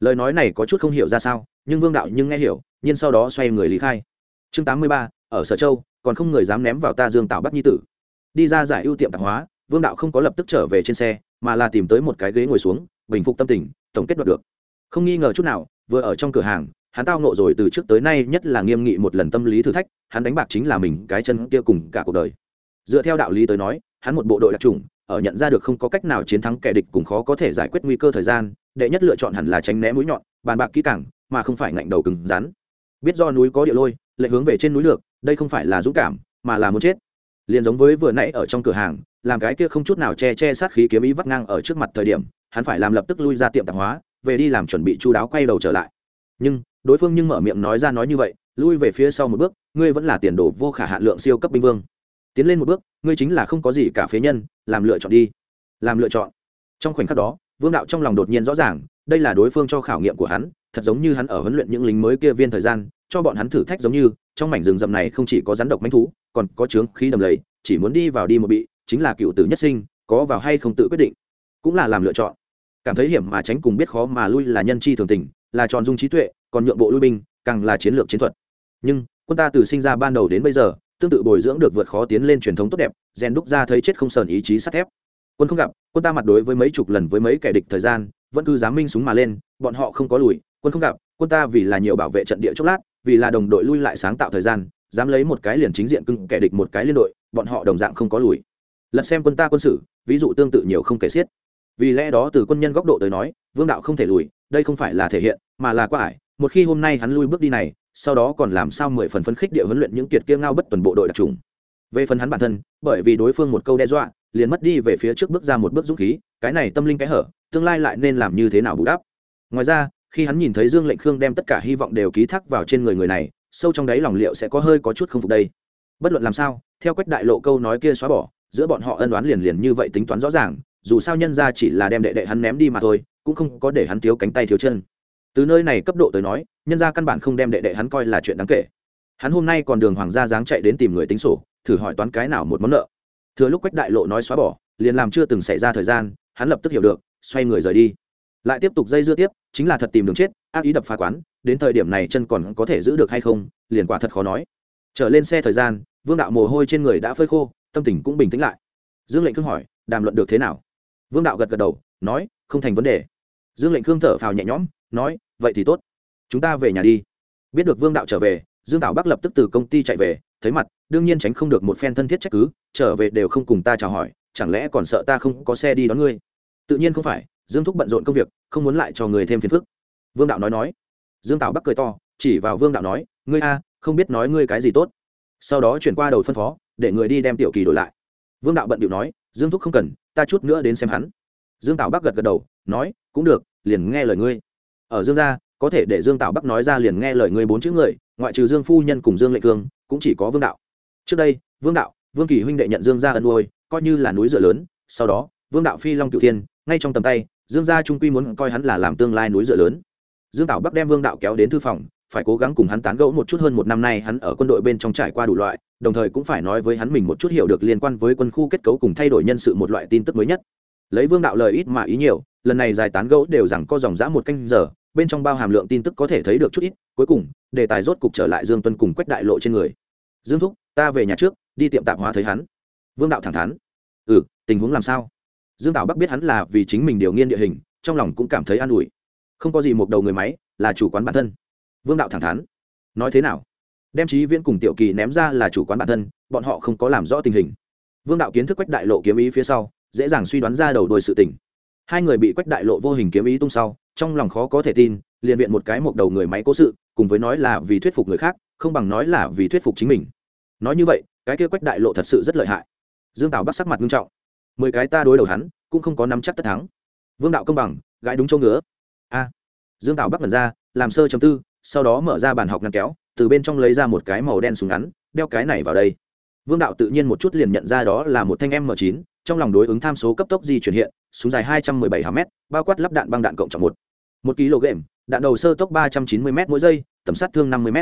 Lời nói này có chút không hiểu ra sao, nhưng vương đạo nhưng nghe hiểu nhưng sau đó xoay người lý khai. Chương tám mươi ba, ở sở châu, còn không người dám ném vào ta dương tạo bắt nhi tử. Đi ra giải ưu tiệm tạp hóa, vương đạo không có lập tức trở về trên xe, mà là tìm tới một cái ghế ngồi xuống, bình phục tâm tình, tổng kết đoạt được. Không nghi ngờ chút nào, vừa ở trong cửa hàng, hắn tao nộ rồi từ trước tới nay nhất là nghiêm nghị một lần tâm lý thử thách, hắn đánh bạc chính là mình, cái chân kia cùng cả cuộc đời. Dựa theo đạo lý tới nói, hắn một bộ đội đặc trùng ở nhận ra được không có cách nào chiến thắng kẻ địch cùng khó có thể giải quyết nguy cơ thời gian, đệ nhất lựa chọn hẳn là tránh né mũi nhọn, bàn bạc kỹ càng, mà không phải ngạnh đầu cứng rắn. Biết do núi có địa lôi lại hướng về trên núi được, đây không phải là dũng cảm, mà là muốn chết. Liền giống với vừa nãy ở trong cửa hàng, làm cái kia không chút nào che che sát khí kiếm ý vắt ngang ở trước mặt thời điểm, hắn phải làm lập tức lui ra tiệm tạp hóa, về đi làm chuẩn bị chu đáo quay đầu trở lại. Nhưng, đối phương nhưng mở miệng nói ra nói như vậy, lui về phía sau một bước, ngươi vẫn là tiền đồ vô khả hạn lượng siêu cấp binh vương tiến lên một bước, ngươi chính là không có gì cả phế nhân, làm lựa chọn đi. Làm lựa chọn. Trong khoảnh khắc đó, vương đạo trong lòng đột nhiên rõ ràng, đây là đối phương cho khảo nghiệm của hắn, thật giống như hắn ở huấn luyện những lính mới kia viên thời gian, cho bọn hắn thử thách giống như, trong mảnh rừng rậm này không chỉ có rắn độc manh thú, còn có trướng khí đầm lầy, chỉ muốn đi vào đi một bị, chính là cựu tử nhất sinh, có vào hay không tự quyết định, cũng là làm lựa chọn. Cảm thấy hiểm mà tránh cùng biết khó mà lui là nhân chi thường tình, là tròn dung trí tuệ, còn nhượng bộ lui binh, càng là chiến lược chiến thuật. Nhưng, quân ta từ sinh ra ban đầu đến bây giờ tương tự bồi dưỡng được vượt khó tiến lên truyền thống tốt đẹp, rèn đúc ra thấy chết không sờn ý chí sắt thép. Quân không gặp, quân ta mặt đối với mấy chục lần với mấy kẻ địch thời gian, vẫn cứ dám minh súng mà lên, bọn họ không có lùi, quân không gặp, quân ta vì là nhiều bảo vệ trận địa chốc lát, vì là đồng đội lui lại sáng tạo thời gian, dám lấy một cái liền chính diện cưng kẻ địch một cái liên đội, bọn họ đồng dạng không có lùi. Lật xem quân ta quân sự, ví dụ tương tự nhiều không kể xiết. Vì lẽ đó từ quân nhân góc độ tới nói, vương đạo không thể lùi, đây không phải là thể hiện, mà là quá ải, một khi hôm nay hắn lui bước đi này sau đó còn làm sao mười phần phấn khích địa huấn luyện những kiệt kia ngao bất tuần bộ đội đặc trùng. Về phần hắn bản thân, bởi vì đối phương một câu đe dọa, liền mất đi về phía trước bước ra một bước dũng khí, cái này tâm linh cái hở, tương lai lại nên làm như thế nào bù đắp. Ngoài ra, khi hắn nhìn thấy dương lệnh khương đem tất cả hy vọng đều ký thác vào trên người người này, sâu trong đáy lòng liệu sẽ có hơi có chút không phục đây. Bất luận làm sao, theo quách đại lộ câu nói kia xóa bỏ, giữa bọn họ ân đoán liền liền như vậy tính toán rõ ràng, dù sao nhân ra chỉ là đem đệ đệ hắn ném đi mà thôi, cũng không có để hắn thiếu cánh tay thiếu chân từ nơi này cấp độ tới nói, nhân gia căn bản không đem đệ đệ hắn coi là chuyện đáng kể. Hắn hôm nay còn đường hoàng gia dáng chạy đến tìm người tính sổ, thử hỏi toán cái nào một món nợ. Thừa lúc quách đại lộ nói xóa bỏ, liền làm chưa từng xảy ra thời gian, hắn lập tức hiểu được, xoay người rời đi. Lại tiếp tục dây dưa tiếp, chính là thật tìm đường chết, ác ý đập phá quán, đến thời điểm này chân còn có thể giữ được hay không, liền quả thật khó nói. Trở lên xe thời gian, vương đạo mồ hôi trên người đã phơi khô, tâm tình cũng bình tĩnh lại. Dương lệnh khương hỏi, đàm luận được thế nào? Vương đạo gật gật đầu, nói, không thành vấn đề. Dương lệnh khương thở phào nhẹ nhõm nói, vậy thì tốt. Chúng ta về nhà đi. Biết được vương đạo trở về, dương tảo bắc lập tức từ công ty chạy về, thấy mặt, đương nhiên tránh không được một phen thân thiết trách cứ, trở về đều không cùng ta chào hỏi, chẳng lẽ còn sợ ta không có xe đi đón ngươi? Tự nhiên không phải, dương thúc bận rộn công việc, không muốn lại cho người thêm phiền phức. Vương đạo nói nói. Dương tảo bắc cười to, chỉ vào vương đạo nói, ngươi a, không biết nói ngươi cái gì tốt. Sau đó chuyển qua đầu phân phó, để người đi đem tiểu kỳ đổi lại. Vương đạo bận điệu nói, dương thúc không cần, ta chút nữa đến xem hắn. Dương tảo bắc gật gật đầu, nói, cũng được, liền nghe lời ngươi ở dương gia, có thể để dương Tạo bắc nói ra liền nghe lời người bốn chữ người, ngoại trừ dương phu nhân cùng dương lệ cương, cũng chỉ có vương đạo. Trước đây, vương đạo, vương kỳ huynh đệ nhận dương gia ân nuôi coi như là núi dựa lớn, sau đó, vương đạo phi long cựu thiên, ngay trong tầm tay, dương gia trung quy muốn coi hắn là làm tương lai núi dựa lớn. Dương Tạo bắc đem vương đạo kéo đến thư phòng, phải cố gắng cùng hắn tán gẫu một chút hơn một năm nay hắn ở quân đội bên trong trải qua đủ loại, đồng thời cũng phải nói với hắn mình một chút hiểu được liên quan với quân khu kết cấu cùng thay đổi nhân sự một loại tin tức mới nhất. Lấy vương đạo lời ít mà ý nhiều, lần này dài tán gẫu đều rằng có dòng dã một canh giờ bên trong bao hàm lượng tin tức có thể thấy được chút ít, cuối cùng, đề tài rốt cục trở lại dương tuân cùng quách đại lộ trên người. Dương thúc, ta về nhà trước, đi tiệm tạp hóa thấy hắn. Vương đạo thẳng thắn. Ừ tình huống làm sao? Dương tảo bắc biết hắn là vì chính mình điều nghiên địa hình, trong lòng cũng cảm thấy an ủi. Không có gì một đầu người máy là chủ quán bản thân. Vương đạo thẳng thắn. Nói thế nào? Đem trí viễn cùng tiểu kỳ ném ra là chủ quán bản thân, bọn họ không có làm rõ tình hình. Vương đạo kiến thức quách đại lộ kiếm ý phía sau, dễ dàng suy đoán ra đầu đôi sự tình. Hai người bị quách đại lộ vô hình kiếm ý tung sau trong lòng khó có thể tin, liền viện một cái một đầu người máy cố sự, cùng với nói là vì thuyết phục người khác, không bằng nói là vì thuyết phục chính mình. Nói như vậy, cái kia quách đại lộ thật sự rất lợi hại. Dương tào bắt sắc mặt nghiêm trọng. Mười cái ta đối đầu hắn, cũng không có nắm chắc tất thắng. Vương đạo công bằng, gãi đúng châu ngứa. A. À. Dương tào bắt mật ra, làm sơ chấm tư, sau đó mở ra bàn học ngăn kéo, từ bên trong lấy ra một cái màu đen súng ngắn, đeo cái này vào đây. Vương đạo tự nhiên một chút liền nhận ra đó là một thanh m 9 trong lòng đối ứng tham số cấp tốc di chuyển hiện súng dài 217 m bao quát lắp đạn băng đạn cộng trọng một. Một kg đạn đầu sơ tốc 390 m mỗi giây, tầm sát thương 50 m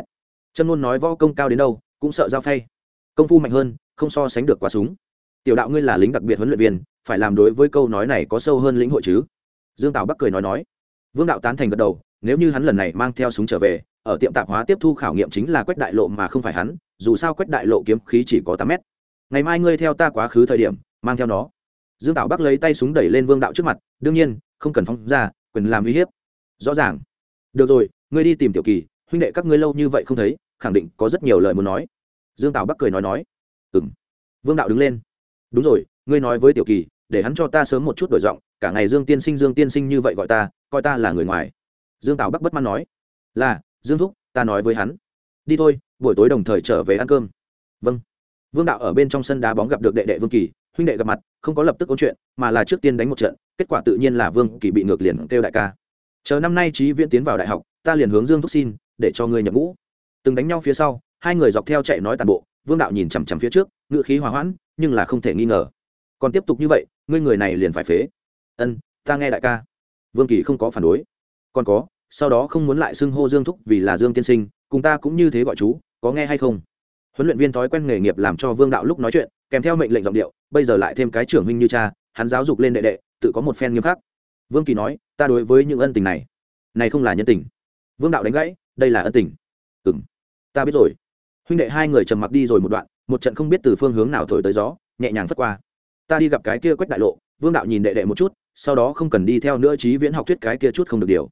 chân luôn nói võ công cao đến đâu, cũng sợ giao phay. Công phu mạnh hơn, không so sánh được quả súng. Tiểu đạo ngươi là lính đặc biệt huấn luyện viên, phải làm đối với câu nói này có sâu hơn lĩnh hội chứ? Dương tào bắc cười nói nói. Vương đạo tán thành gật đầu, nếu như hắn lần này mang theo súng trở về, ở tiệm tạp hóa tiếp thu khảo nghiệm chính là quách đại lộ mà không phải hắn, dù sao quách đại lộ kiếm khí chỉ có tám mét. Ngày mai ngươi theo ta quá khứ thời điểm mang theo nó. Dương Tạo bắc lấy tay súng đẩy lên vương đạo trước mặt, đương nhiên, không cần phóng ra, quyền làm uy hiếp. Rõ ràng. Được rồi, ngươi đi tìm tiểu kỳ, huynh đệ các ngươi lâu như vậy không thấy, khẳng định có rất nhiều lời muốn nói. Dương Tạo bắc cười nói nói. Ừ m vương đạo đứng lên. Đúng rồi, ngươi nói với tiểu kỳ, để hắn cho ta sớm một chút đổi giọng, cả ngày dương tiên sinh, dương tiên sinh như vậy gọi ta, coi ta là người ngoài. Dương Tạo bắc bất mãn nói. Là, dương thúc, ta nói với hắn. Đi thôi, buổi tối đồng thời trở về ăn cơm. Vâng. Vương đạo ở bên trong sân đá bóng gặp được đệ đệ vương kỳ huynh đệ gặp mặt, không có lập tức ôn chuyện, mà là trước tiên đánh một trận, kết quả tự nhiên là vương kỳ bị ngược liền kêu đại ca. Chờ năm nay trí viễn tiến vào đại học, ta liền hướng dương thúc xin, để cho ngươi nhập ngũ. Từng đánh nhau phía sau, hai người dọc theo chạy nói toàn bộ, vương đạo nhìn chằm chằm phía trước, ngựa khí hòa hoãn, nhưng là không thể nghi ngờ. Còn tiếp tục như vậy, ngươi người này liền phải phế. Ân, ta nghe đại ca. Vương kỳ không có phản đối. Còn có, sau đó không muốn lại xưng hô dương thúc vì là dương tiên sinh, cùng ta cũng như thế gọi chú, có nghe hay không? Huấn luyện viên thói quen nghề nghiệp làm cho vương đạo lúc nói chuyện, kèm theo mệnh lệnh giọng điệu, bây giờ lại thêm cái trưởng huynh như cha, hắn giáo dục lên đệ đệ, tự có một phen nghiêm khắc. Vương kỳ nói, ta đối với những ân tình này này không là nhân tình. Vương đạo đánh gãy, đây là ân tình. Ừ m ta biết rồi. Huynh đệ hai người trầm mặc đi rồi một đoạn, một trận không biết từ phương hướng nào thổi tới gió, nhẹ nhàng phất qua. Ta đi gặp cái kia quách đại lộ. Vương đạo nhìn đệ đệ một chút, sau đó không cần đi theo nữa trí viễn học thuyết cái kia chút không được điều.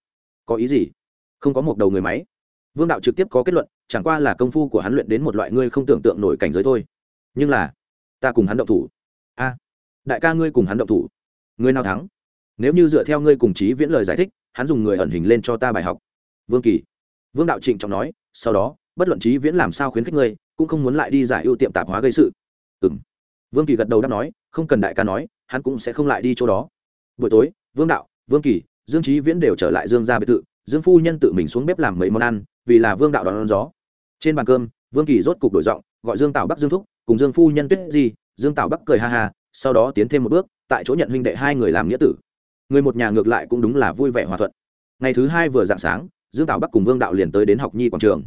Có ý gì? Không có một đầu người máy. Vương đạo trực tiếp có kết luận chẳng qua là công phu của hắn luyện đến một loại ngươi không tưởng tượng nổi cảnh giới thôi. Nhưng là ta cùng hắn động thủ. A đại ca ngươi cùng hắn động thủ. Ngươi nào thắng? Nếu như dựa theo ngươi cùng chí viễn lời giải thích hắn dùng người ẩn hình lên cho ta bài học. Vương kỳ vương đạo trịnh trọng nói sau đó bất luận chí viễn làm sao khuyến khích ngươi cũng không muốn lại đi giải ưu tiệm tạp hóa gây sự. Ừ m vương kỳ gật đầu đáp nói không cần đại ca nói hắn cũng sẽ không lại đi chỗ đó. Buổi tối vương đạo vương kỳ dương chí viễn đều trở lại dương ra biệt thự dương phu nhân tự mình xuống bếp làm mấy món ăn vì là vương đạo đón, đón gió trên bàn cơm, vương kỳ rốt cục đổi giọng, gọi dương tảo bắc dương thúc, cùng dương phu nhân tuyết gì dương tảo bắc cười ha ha, sau đó tiến thêm một bước, tại chỗ nhận huynh đệ hai người làm nghĩa tử. Người một nhà ngược lại cũng đúng là vui vẻ hòa thuận. Ngày thứ hai vừa dạng sáng, dương tảo bắc cùng vương đạo liền tới đến học nhi quảng trường.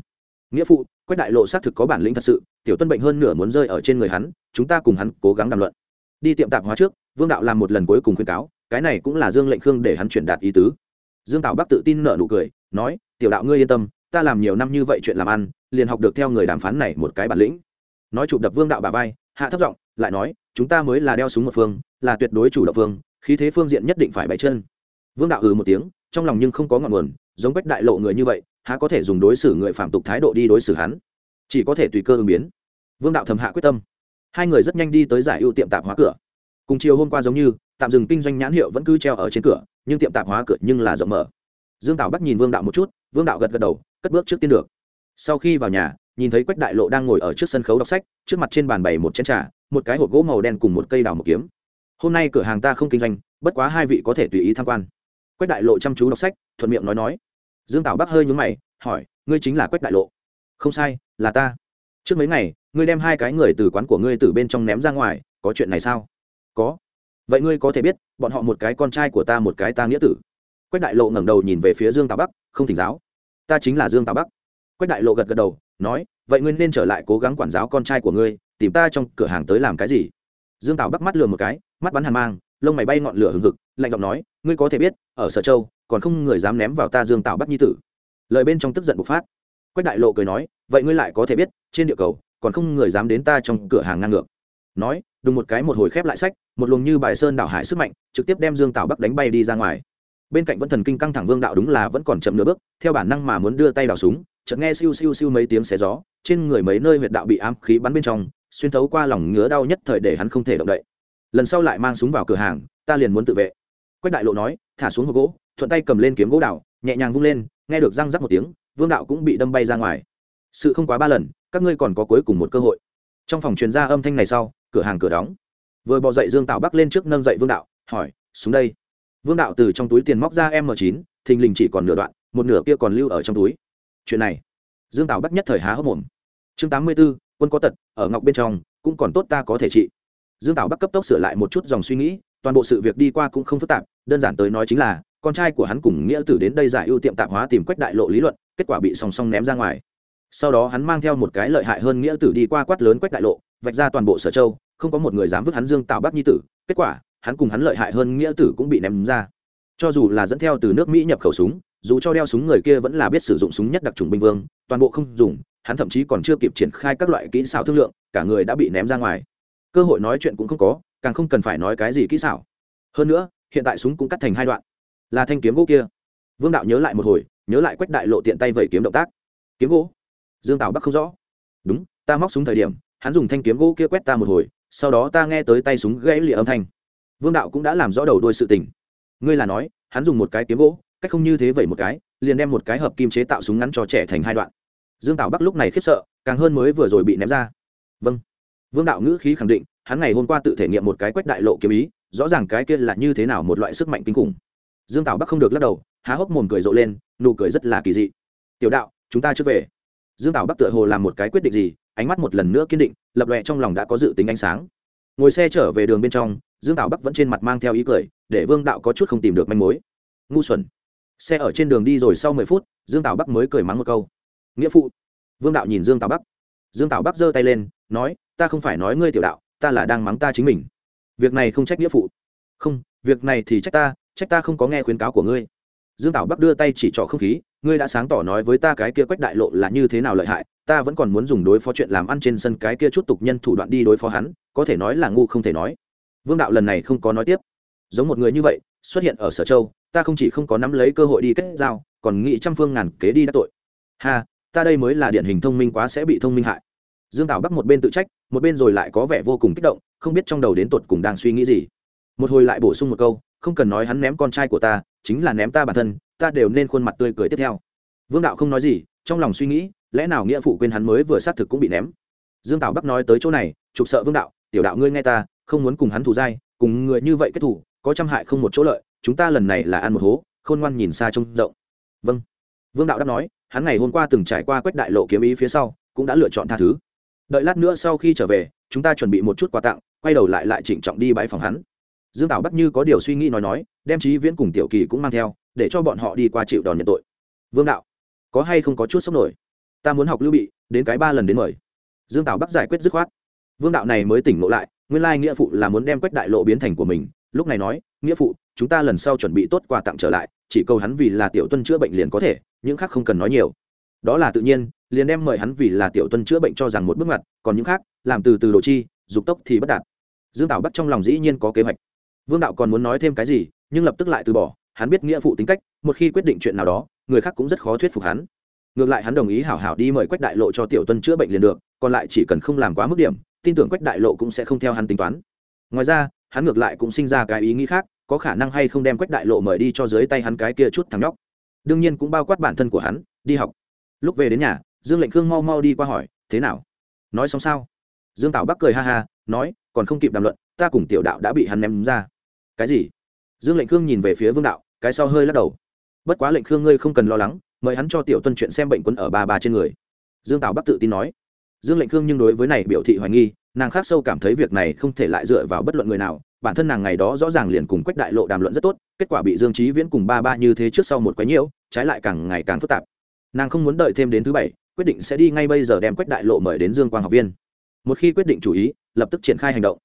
Nghĩa phụ, quách đại lộ xác thực có bản lĩnh thật sự, tiểu tuân bệnh hơn nửa muốn rơi ở trên người hắn, chúng ta cùng hắn cố gắng đàm luận. Đi tiệm tạp hóa trước, vương đạo làm một lần cuối cùng khuyên cáo, cái này cũng là dương lệnh khương để hắn truyền đạt ý tứ. Dương tảo bắc tự tin nợ nụ cười, nói, tiểu đạo ngươi yên tâm, ta làm nhiều năm như vậy chuyện làm ăn liền học được theo người đàm phán này một cái bản lĩnh. Nói chụp đập vương đạo bà vai, hạ thấp giọng, lại nói, chúng ta mới là đeo súng một phương, là tuyệt đối chủ động phương, khí thế phương diện nhất định phải bày chân. Vương đạo ừ một tiếng, trong lòng nhưng không có ngọn nguồn, giống bách đại lộ người như vậy, há có thể dùng đối xử người phạm tục thái độ đi đối xử hắn? Chỉ có thể tùy cơ ứng biến. Vương đạo thầm hạ quyết tâm. Hai người rất nhanh đi tới giải ưu tiệm tạp hóa cửa. Cùng chiều hôm qua giống như, tạm dừng kinh doanh nhãn hiệu vẫn cứ treo ở trên cửa, nhưng tiệm tạp hóa cửa nhưng là rộng mở. Dương tảo bắt nhìn vương đạo một chút, vương đạo gật gật đầu, cất bước trước tiên được sau khi vào nhà, nhìn thấy quách đại lộ đang ngồi ở trước sân khấu đọc sách, trước mặt trên bàn bày một chén trà, một cái hộp gỗ màu đen cùng một cây đào một kiếm. Hôm nay cửa hàng ta không kinh doanh, bất quá hai vị có thể tùy ý tham quan. Quách đại lộ chăm chú đọc sách, thuận miệng nói nói. Dương tảo bắc hơi nhúng mày, hỏi, ngươi chính là quách đại lộ? Không sai, là ta. Trước mấy ngày, ngươi đem hai cái người từ quán của ngươi từ bên trong ném ra ngoài, có chuyện này sao? Có. Vậy ngươi có thể biết, bọn họ một cái con trai của ta một cái ta nghĩa tử. Quách đại lộ ngẩng đầu nhìn về phía dương tào bắc, không thỉnh giáo. Ta chính là dương tào bắc quách đại lộ gật gật đầu, nói, vậy ngươi nên trở lại cố gắng quản giáo con trai của ngươi, tìm ta trong cửa hàng tới làm cái gì? Dương Tạo bắt mắt lừa một cái, mắt bắn hàn mang, lông mày bay ngọn lửa hừng hực, lạnh giọng nói, ngươi có thể biết, ở sở châu, còn không người dám ném vào ta dương Tạo bắc nhi tử. Lời bên trong tức giận bộc phát. Quách đại lộ cười nói, vậy ngươi lại có thể biết, trên địa cầu, còn không người dám đến ta trong cửa hàng ngang ngược. Nói, đùng một cái một hồi khép lại sách, một luồng như bài sơn đảo hải sức mạnh, trực tiếp đem dương tảo bắc đánh bay đi ra ngoài. Bên cạnh vẫn thần kinh căng thẳng vương đạo đúng là vẫn còn chậm nửa bước, theo bản năng mà muốn đưa tay đào súng chợt nghe siêu siêu siêu mấy tiếng xé gió, trên người mấy nơi huyệt đạo bị ám khí bắn bên trong, xuyên thấu qua lòng ngứa đau nhất thời để hắn không thể động đậy. Lần sau lại mang súng vào cửa hàng, ta liền muốn tự vệ. Quách đại lộ nói, thả xuống hộp gỗ, thuận tay cầm lên kiếm gỗ đào, nhẹ nhàng vung lên, nghe được răng rắc một tiếng, vương đạo cũng bị đâm bay ra ngoài. Sự không quá ba lần, các ngươi còn có cuối cùng một cơ hội. Trong phòng truyền ra âm thanh này sau, cửa hàng cửa đóng. Vừa bỏ dậy dương tạo bắc lên trước nâng dậy vương đạo, hỏi xuống đây? Vương đạo từ trong túi tiền móc ra m 9 thình lình chỉ còn nửa đoạn, một nửa kia còn lưu ở trong túi chuyện này dương tào bắt nhất thời há hốc mồm. Chương 84, quân có tật ở ngọc bên trong cũng còn tốt ta có thể trị. Dương Tào bắc cấp tốc sửa lại một chút dòng suy nghĩ toàn bộ sự việc đi qua cũng không phức tạp đơn giản tới nói chính là con trai của hắn cùng nghĩa tử đến đây giải ưu tiệm tạp hóa tìm quách đại lộ lý luận kết quả bị song song ném ra ngoài. Sau đó hắn mang theo một cái lợi hại hơn nghĩa tử đi qua quát lớn quách đại lộ vạch ra toàn bộ sở châu không có một người dám vứt hắn dương tạo bắc nhi tử kết quả hắn cùng hắn lợi hại hơn nghĩa tử cũng bị ném ra. Cho dù là dẫn theo từ nước mỹ nhập khẩu súng dù cho đeo súng người kia vẫn là biết sử dụng súng nhất đặc trùng binh vương, toàn bộ không dùng, hắn thậm chí còn chưa kịp triển khai các loại kỹ xảo thương lượng, cả người đã bị ném ra ngoài. Cơ hội nói chuyện cũng không có, càng không cần phải nói cái gì kỹ xảo. Hơn nữa, hiện tại súng cũng cắt thành hai đoạn. Là thanh kiếm gỗ kia. Vương đạo nhớ lại một hồi, nhớ lại quách đại lộ tiện tay vẩy kiếm động tác. Kiếm gỗ? Dương tào bắc không rõ. Đúng, ta móc súng thời điểm, hắn dùng thanh kiếm gỗ kia quét ta một hồi, sau đó ta nghe tới tay súng gãy lịa âm thanh. Vương đạo cũng đã làm rõ đầu đôi sự tình. Ngươi là nói, hắn dùng một cái kiếm gỗ cách không như thế vậy một cái, liền đem một cái hợp kim chế tạo súng ngắn cho trẻ thành hai đoạn. Dương tảo bắc lúc này khiếp sợ, càng hơn mới vừa rồi bị ném ra. Vâng. Vương đạo ngữ khí khẳng định, hắn ngày hôm qua tự thể nghiệm một cái quét đại lộ kiếm ý, rõ ràng cái kia là như thế nào một loại sức mạnh kinh khủng. Dương tảo bắc không được lắc đầu, há hốc mồm cười rộ lên, nụ cười rất là kỳ dị. Tiểu đạo, chúng ta chưa về. Dương tảo bắc tựa hồ làm một cái quyết định gì, ánh mắt một lần nữa kiên định, lập lòe trong lòng đã có dự tính ánh sáng. Ngồi xe trở về đường bên trong, dương tảo bắc vẫn trên mặt mang theo ý cười, để vương đạo có chút không tìm được manh mối. Ngu xuẩn xe ở trên đường đi rồi sau mười phút, dương tào bắc mới cười mắng một câu. Nghĩa phụ. Vương đạo nhìn dương tào bắc. Dương tào bắc giơ tay lên, nói, ta không phải nói ngươi tiểu đạo, ta là đang mắng ta chính mình. Việc này không trách nghĩa phụ. Không, việc này thì trách ta trách ta không có nghe khuyến cáo của ngươi. Dương tào bắc đưa tay chỉ trỏ không khí, ngươi đã sáng tỏ nói với ta cái kia quách đại lộ là như thế nào lợi hại, ta vẫn còn muốn dùng đối phó chuyện làm ăn trên sân cái kia chút tục nhân thủ đoạn đi đối phó hắn, có thể nói là ngu không thể nói. Vương đạo lần này không có nói tiếp. Giống một người như vậy, xuất hiện ở sở châu ta không chỉ không có nắm lấy cơ hội đi kết giao, còn nghĩ trăm phương ngàn kế đi đắc tội. Ha, ta đây mới là điển hình thông minh quá sẽ bị thông minh hại. Dương tảo bắc một bên tự trách, một bên rồi lại có vẻ vô cùng kích động, không biết trong đầu đến tột cùng đang suy nghĩ gì. Một hồi lại bổ sung một câu, không cần nói hắn ném con trai của ta, chính là ném ta bản thân, ta đều nên khuôn mặt tươi cười tiếp theo. Vương đạo không nói gì, trong lòng suy nghĩ, lẽ nào nghĩa phụ quên hắn mới vừa xác thực cũng bị ném? Dương tảo bắc nói tới chỗ này, trục sợ vương đạo, tiểu đạo ngươi nghe ta, không muốn cùng hắn thù dai, cùng người như vậy kết thủ, có trăm hại không một chỗ lợi chúng ta lần này là ăn một hố, khôn ngoan nhìn xa trông rộng. Vâng. Vương đạo đáp nói, hắn ngày hôm qua từng trải qua quách đại lộ kiếm ý phía sau, cũng đã lựa chọn tha thứ. Đợi lát nữa sau khi trở về, chúng ta chuẩn bị một chút quà tặng, quay đầu lại lại trịnh trọng đi bãi phòng hắn. Dương tảo bắt như có điều suy nghĩ nói nói, đem trí viễn cùng tiểu kỳ cũng mang theo, để cho bọn họ đi qua chịu đòn nhận tội. Vương đạo, có hay không có chút sốc nổi? Ta muốn học lưu bị, đến cái ba lần đến mời. Dương tào bắc giải quyết dứt khoát. Vương đạo này mới tỉnh ngộ lại, nguyên lai nghĩa phụ là muốn đem quách đại lộ biến thành của mình lúc này nói, nghĩa phụ, chúng ta lần sau chuẩn bị tốt quà tặng trở lại, chỉ cầu hắn vì là tiểu tuân chữa bệnh liền có thể, những khác không cần nói nhiều. Đó là tự nhiên, liền đem mời hắn vì là tiểu tuân chữa bệnh cho rằng một bước ngoặt, còn những khác, làm từ từ đồ chi, dục tốc thì bất đạt. Dương tảo bắt trong lòng dĩ nhiên có kế hoạch. Vương đạo còn muốn nói thêm cái gì, nhưng lập tức lại từ bỏ, hắn biết nghĩa phụ tính cách, một khi quyết định chuyện nào đó, người khác cũng rất khó thuyết phục hắn. Ngược lại hắn đồng ý hảo hảo đi mời quách đại lộ cho tiểu tuân chữa bệnh liền được, còn lại chỉ cần không làm quá mức điểm, tin tưởng quách đại lộ cũng sẽ không theo hắn tính toán ngoài ra, hắn ngược lại cũng sinh ra cái ý nghĩ khác, có khả năng hay không đem quách đại lộ mời đi cho dưới tay hắn cái kia chút thằng nhóc. Đương nhiên cũng bao quát bản thân của hắn, đi học. Lúc về đến nhà, dương lệnh khương mau mau đi qua hỏi, thế nào? Nói xong sao? Dương tảo bắc cười ha ha, nói, còn không kịp đàm luận, ta cùng tiểu đạo đã bị hắn ném ra. Cái gì? Dương lệnh khương nhìn về phía vương đạo, cái sau hơi lắc đầu. Bất quá lệnh khương ngươi không cần lo lắng, mời hắn cho tiểu tuân chuyện xem bệnh quân ở ba ba trên người. Dương tảo bắc tự tin nói dương lệnh khương nhưng đối với này biểu thị hoài nghi, nàng khác sâu cảm thấy việc này không thể lại dựa vào bất luận người nào, bản thân nàng ngày đó rõ ràng liền cùng quách đại lộ đàm luận rất tốt, kết quả bị dương trí viễn cùng ba ba như thế trước sau một quái nhiễu, trái lại càng ngày càng phức tạp. Nàng không muốn đợi thêm đến thứ bảy, quyết định sẽ đi ngay bây giờ đem quách đại lộ mời đến dương quang học viên. Một khi quyết định chủ ý, lập tức triển khai hành động.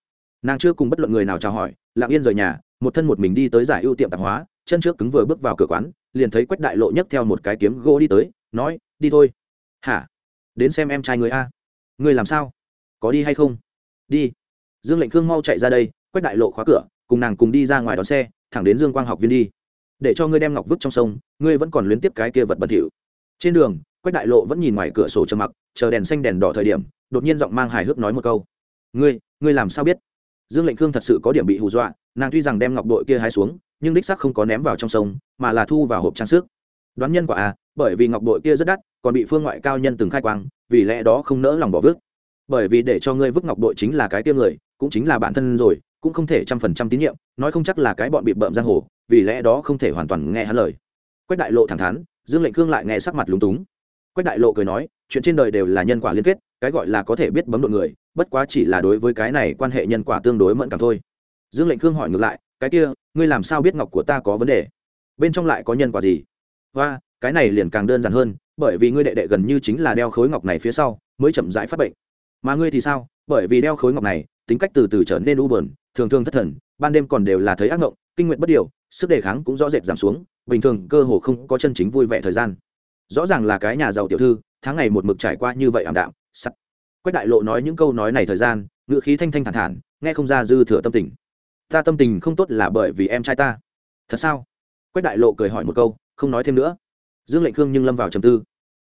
Nàng chưa cùng bất luận người nào chào hỏi, lặng yên rời nhà, một thân một mình đi tới giải ưu tiệm tạp hóa, chân trước cứng vừa bước vào cửa quán, liền thấy quách đại lộ nhấc theo một cái kiếm gỗ đi tới, nói, đi thôi. Hả? Đến xem em trai người a ngươi làm sao? Có đi hay không? Đi. Dương lệnh khương mau chạy ra đây, quét đại lộ khóa cửa, cùng nàng cùng đi ra ngoài đón xe, thẳng đến dương quang học viên đi. Để cho ngươi đem ngọc vứt trong sông, ngươi vẫn còn luyến tiếp cái kia vật bẩn thỉu. Trên đường quách đại lộ vẫn nhìn ngoài cửa sổ trầm mặc, chờ đèn xanh đèn đỏ thời điểm, đột nhiên giọng mang hài hước nói một câu. Ngươi ngươi làm sao biết? Dương lệnh khương thật sự có điểm bị hù dọa, nàng tuy rằng đem ngọc đội kia hái xuống, nhưng đích sắc không có ném vào trong sông, mà là thu vào hộp trang sức. Đoán nhân quả à bởi vì ngọc đội kia rất đắt, còn bị phương ngoại cao nhân từng khai quang vì lẽ đó không nỡ lòng bỏ vứt. Bởi vì để cho ngươi vứt ngọc đội chính là cái tiêu người, cũng chính là bản thân rồi, cũng không thể trăm phần trăm tín nhiệm, nói không chắc là cái bọn bị bợm giang hồ, vì lẽ đó không thể hoàn toàn nghe hắn lời. Quách đại lộ thẳng thắn, dương lệnh khương lại nghe sắc mặt lúng túng. Quách đại lộ cười nói, chuyện trên đời đều là nhân quả liên kết, cái gọi là có thể biết bấm đột người, bất quá chỉ là đối với cái này quan hệ nhân quả tương đối mẫn cảm thôi. Dương lệnh khương hỏi ngược lại, cái kia, ngươi làm sao biết ngọc của ta có vấn đề? Bên trong lại có nhân quả gì? Và cái này liền càng đơn giản hơn bởi vì ngươi đệ đệ gần như chính là đeo khối ngọc này phía sau, mới chậm rãi phát bệnh. Mà ngươi thì sao? Bởi vì đeo khối ngọc này, tính cách từ từ trở nên u bờn thường thường thất thần, ban đêm còn đều là thấy ác ngộng, kinh nguyện bất điều, sức đề kháng cũng rõ rệt giảm xuống, bình thường cơ hồ không có chân chính vui vẻ thời gian. Rõ ràng là cái nhà giàu tiểu thư, tháng ngày một mực trải qua như vậy ảm đạm sắt quách đại lộ nói những câu nói này thời gian ngựa khí thanh thanh thản thản, nghe không ra dư thừa tâm tình. Ta tâm tình không tốt là bởi vì em trai ta. Thật sao? Quách đại lộ cười hỏi một câu, không nói thêm nữa dương lệnh khương nhưng lâm vào trầm tư.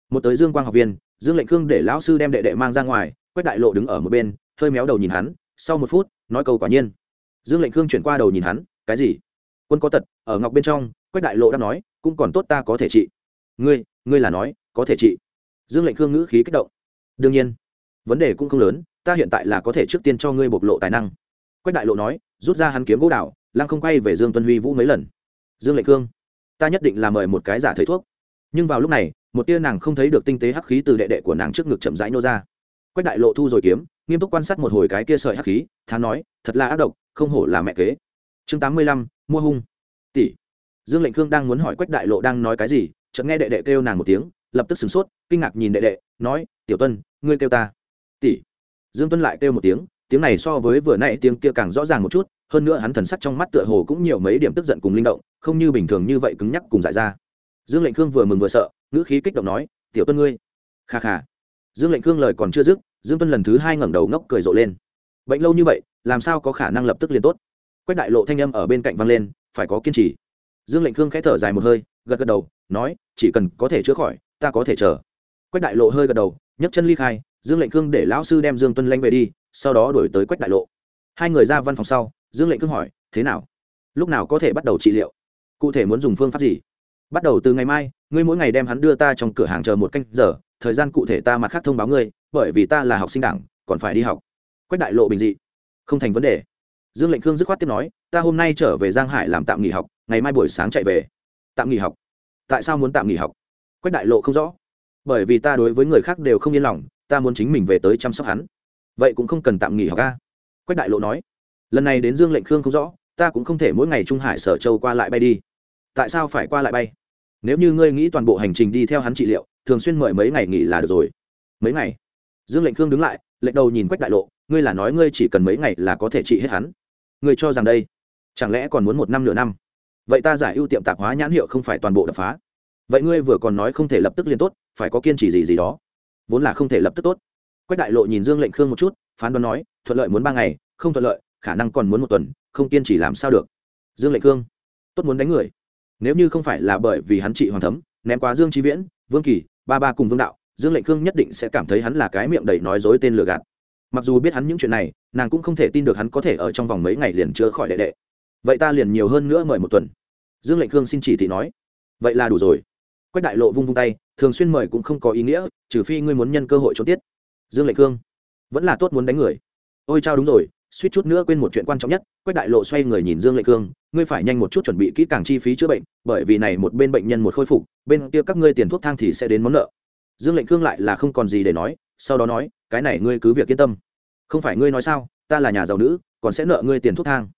Một tới dương quang học viên, dương lệnh khương để lão sư đem đệ đệ mang ra ngoài, quách đại lộ đứng ở một bên, hơi méo đầu nhìn hắn, sau một phút, nói câu quả nhiên. Dương lệnh khương chuyển qua đầu nhìn hắn, cái gì? Quân có tật, ở ngọc bên trong, quách đại lộ đã nói, cũng còn tốt ta có thể trị. Ngươi ngươi là nói, có thể trị. Dương lệnh khương ngữ khí kích động. Đương nhiên, vấn đề cũng không lớn, ta hiện tại là có thể trước tiên cho ngươi bộc lộ tài năng. Quách đại lộ nói, rút ra hắn kiếm gỗ đảo lăng không quay về dương tuân huy vũ mấy lần. Dương lệnh khương, ta nhất định là mời một cái giả thầy thuốc nhưng vào lúc này, một tia nàng không thấy được tinh tế hắc khí từ đệ đệ của nàng trước ngực chậm rãi nô ra. Quách đại lộ thu rồi kiếm, nghiêm túc quan sát một hồi cái kia sợi hắc khí, thán nói, thật là ác độc, không hổ là mẹ kế. Chương tám mươi lăm, mua hung. Tỷ. Dương lệnh khương đang muốn hỏi quách đại lộ đang nói cái gì, chợt nghe đệ đệ kêu nàng một tiếng, lập tức sửng sốt, kinh ngạc nhìn đệ đệ, nói, tiểu tuân, ngươi kêu ta. Tỷ. Dương tuân lại kêu một tiếng tiếng này so với vừa nãy tiếng kia càng rõ ràng một chút, hơn nữa hắn thần sắc trong mắt tựa hồ cũng nhiều mấy điểm tức giận cùng linh động, không như bình thường như vậy cứng nhắc cùng dại ra dương lệnh khương vừa mừng vừa sợ, ngữ khí kích động nói, tiểu tuân ngươi. Kha kha. Dương lệnh khương lời còn chưa dứt, dương tuân lần thứ hai ngẩng đầu ngốc cười rộ lên. Bệnh lâu như vậy, làm sao có khả năng lập tức liền tốt? Quách đại lộ thanh âm ở bên cạnh vang lên, phải có kiên trì. Dương lệnh khương khẽ thở dài một hơi, gật gật đầu, nói, chỉ cần có thể chữa khỏi, ta có thể chờ. Quách đại lộ hơi gật đầu, nhấc chân ly khai, dương lệnh khương để lão sư đem dương tuân lanh về đi, sau đó đổi tới quách đại lộ. Hai người ra văn phòng sau, dương lệnh khương hỏi, thế nào? Lúc nào có thể bắt đầu trị liệu? Cụ thể muốn dùng phương pháp gì? Bắt đầu từ ngày mai, ngươi mỗi ngày đem hắn đưa ta trong cửa hàng chờ một canh giờ, thời gian cụ thể ta mặt khác thông báo ngươi, bởi vì ta là học sinh đảng, còn phải đi học. Quách đại lộ bình dị. Không thành vấn đề. Dương lệnh khương dứt khoát tiếp nói, ta hôm nay trở về giang hải làm tạm nghỉ học, ngày mai buổi sáng chạy về. Tạm nghỉ học. Tại sao muốn tạm nghỉ học? Quách đại lộ không rõ. Bởi vì ta đối với người khác đều không yên lòng, ta muốn chính mình về tới chăm sóc hắn. Vậy cũng không cần tạm nghỉ học ca quách đại lộ nói, lần này đến dương lệnh khương không rõ, ta cũng không thể mỗi ngày trung hải sở châu qua lại bay đi. Tại sao phải qua lại bay? Nếu như ngươi nghĩ toàn bộ hành trình đi theo hắn trị liệu, thường xuyên mời mấy ngày nghỉ là được rồi. Mấy ngày? Dương lệnh khương đứng lại lệnh đầu nhìn quách đại lộ, ngươi là nói ngươi chỉ cần mấy ngày là có thể trị hết hắn. Ngươi cho rằng đây, chẳng lẽ còn muốn một năm nửa năm? Vậy ta giải ưu tiệm tạp hóa nhãn hiệu không phải toàn bộ đập phá. Vậy ngươi vừa còn nói không thể lập tức liền tốt, phải có kiên trì gì gì đó. Vốn là không thể lập tức tốt. Quách đại lộ nhìn dương lệnh khương một chút, phán đoán nói, thuận lợi muốn ba ngày, không thuận lợi, khả năng còn muốn một tuần, không kiên trì làm sao được. Dương lệnh khương, tốt muốn đánh người nếu như không phải là bởi vì hắn trị hoàng thấm, ném quá dương trí viễn, vương kỳ, ba ba cùng vương đạo, dương lệnh khương nhất định sẽ cảm thấy hắn là cái miệng đầy nói dối tên lừa gạt. Mặc dù biết hắn những chuyện này, nàng cũng không thể tin được hắn có thể ở trong vòng mấy ngày liền chữa khỏi đệ đệ. Vậy ta liền nhiều hơn nữa mời một tuần. Dương lệnh khương xin chỉ thị nói. Vậy là đủ rồi. Quách đại lộ vung vung tay, thường xuyên mời cũng không có ý nghĩa, trừ phi ngươi muốn nhân cơ hội trốn tiết. Dương lệnh khương, vẫn là tốt muốn đánh người. Ôi chao đúng rồi suýt chút nữa quên một chuyện quan trọng nhất quách đại lộ xoay người nhìn dương lệnh Cương, ngươi phải nhanh một chút chuẩn bị kỹ càng chi phí chữa bệnh bởi vì này một bên bệnh nhân một khôi phục bên kia các ngươi tiền thuốc thang thì sẽ đến món nợ. Dương lệnh Cương lại là không còn gì để nói sau đó nói cái này ngươi cứ việc yên tâm. Không phải ngươi nói sao ta là nhà giàu nữ còn sẽ nợ ngươi tiền thuốc thang.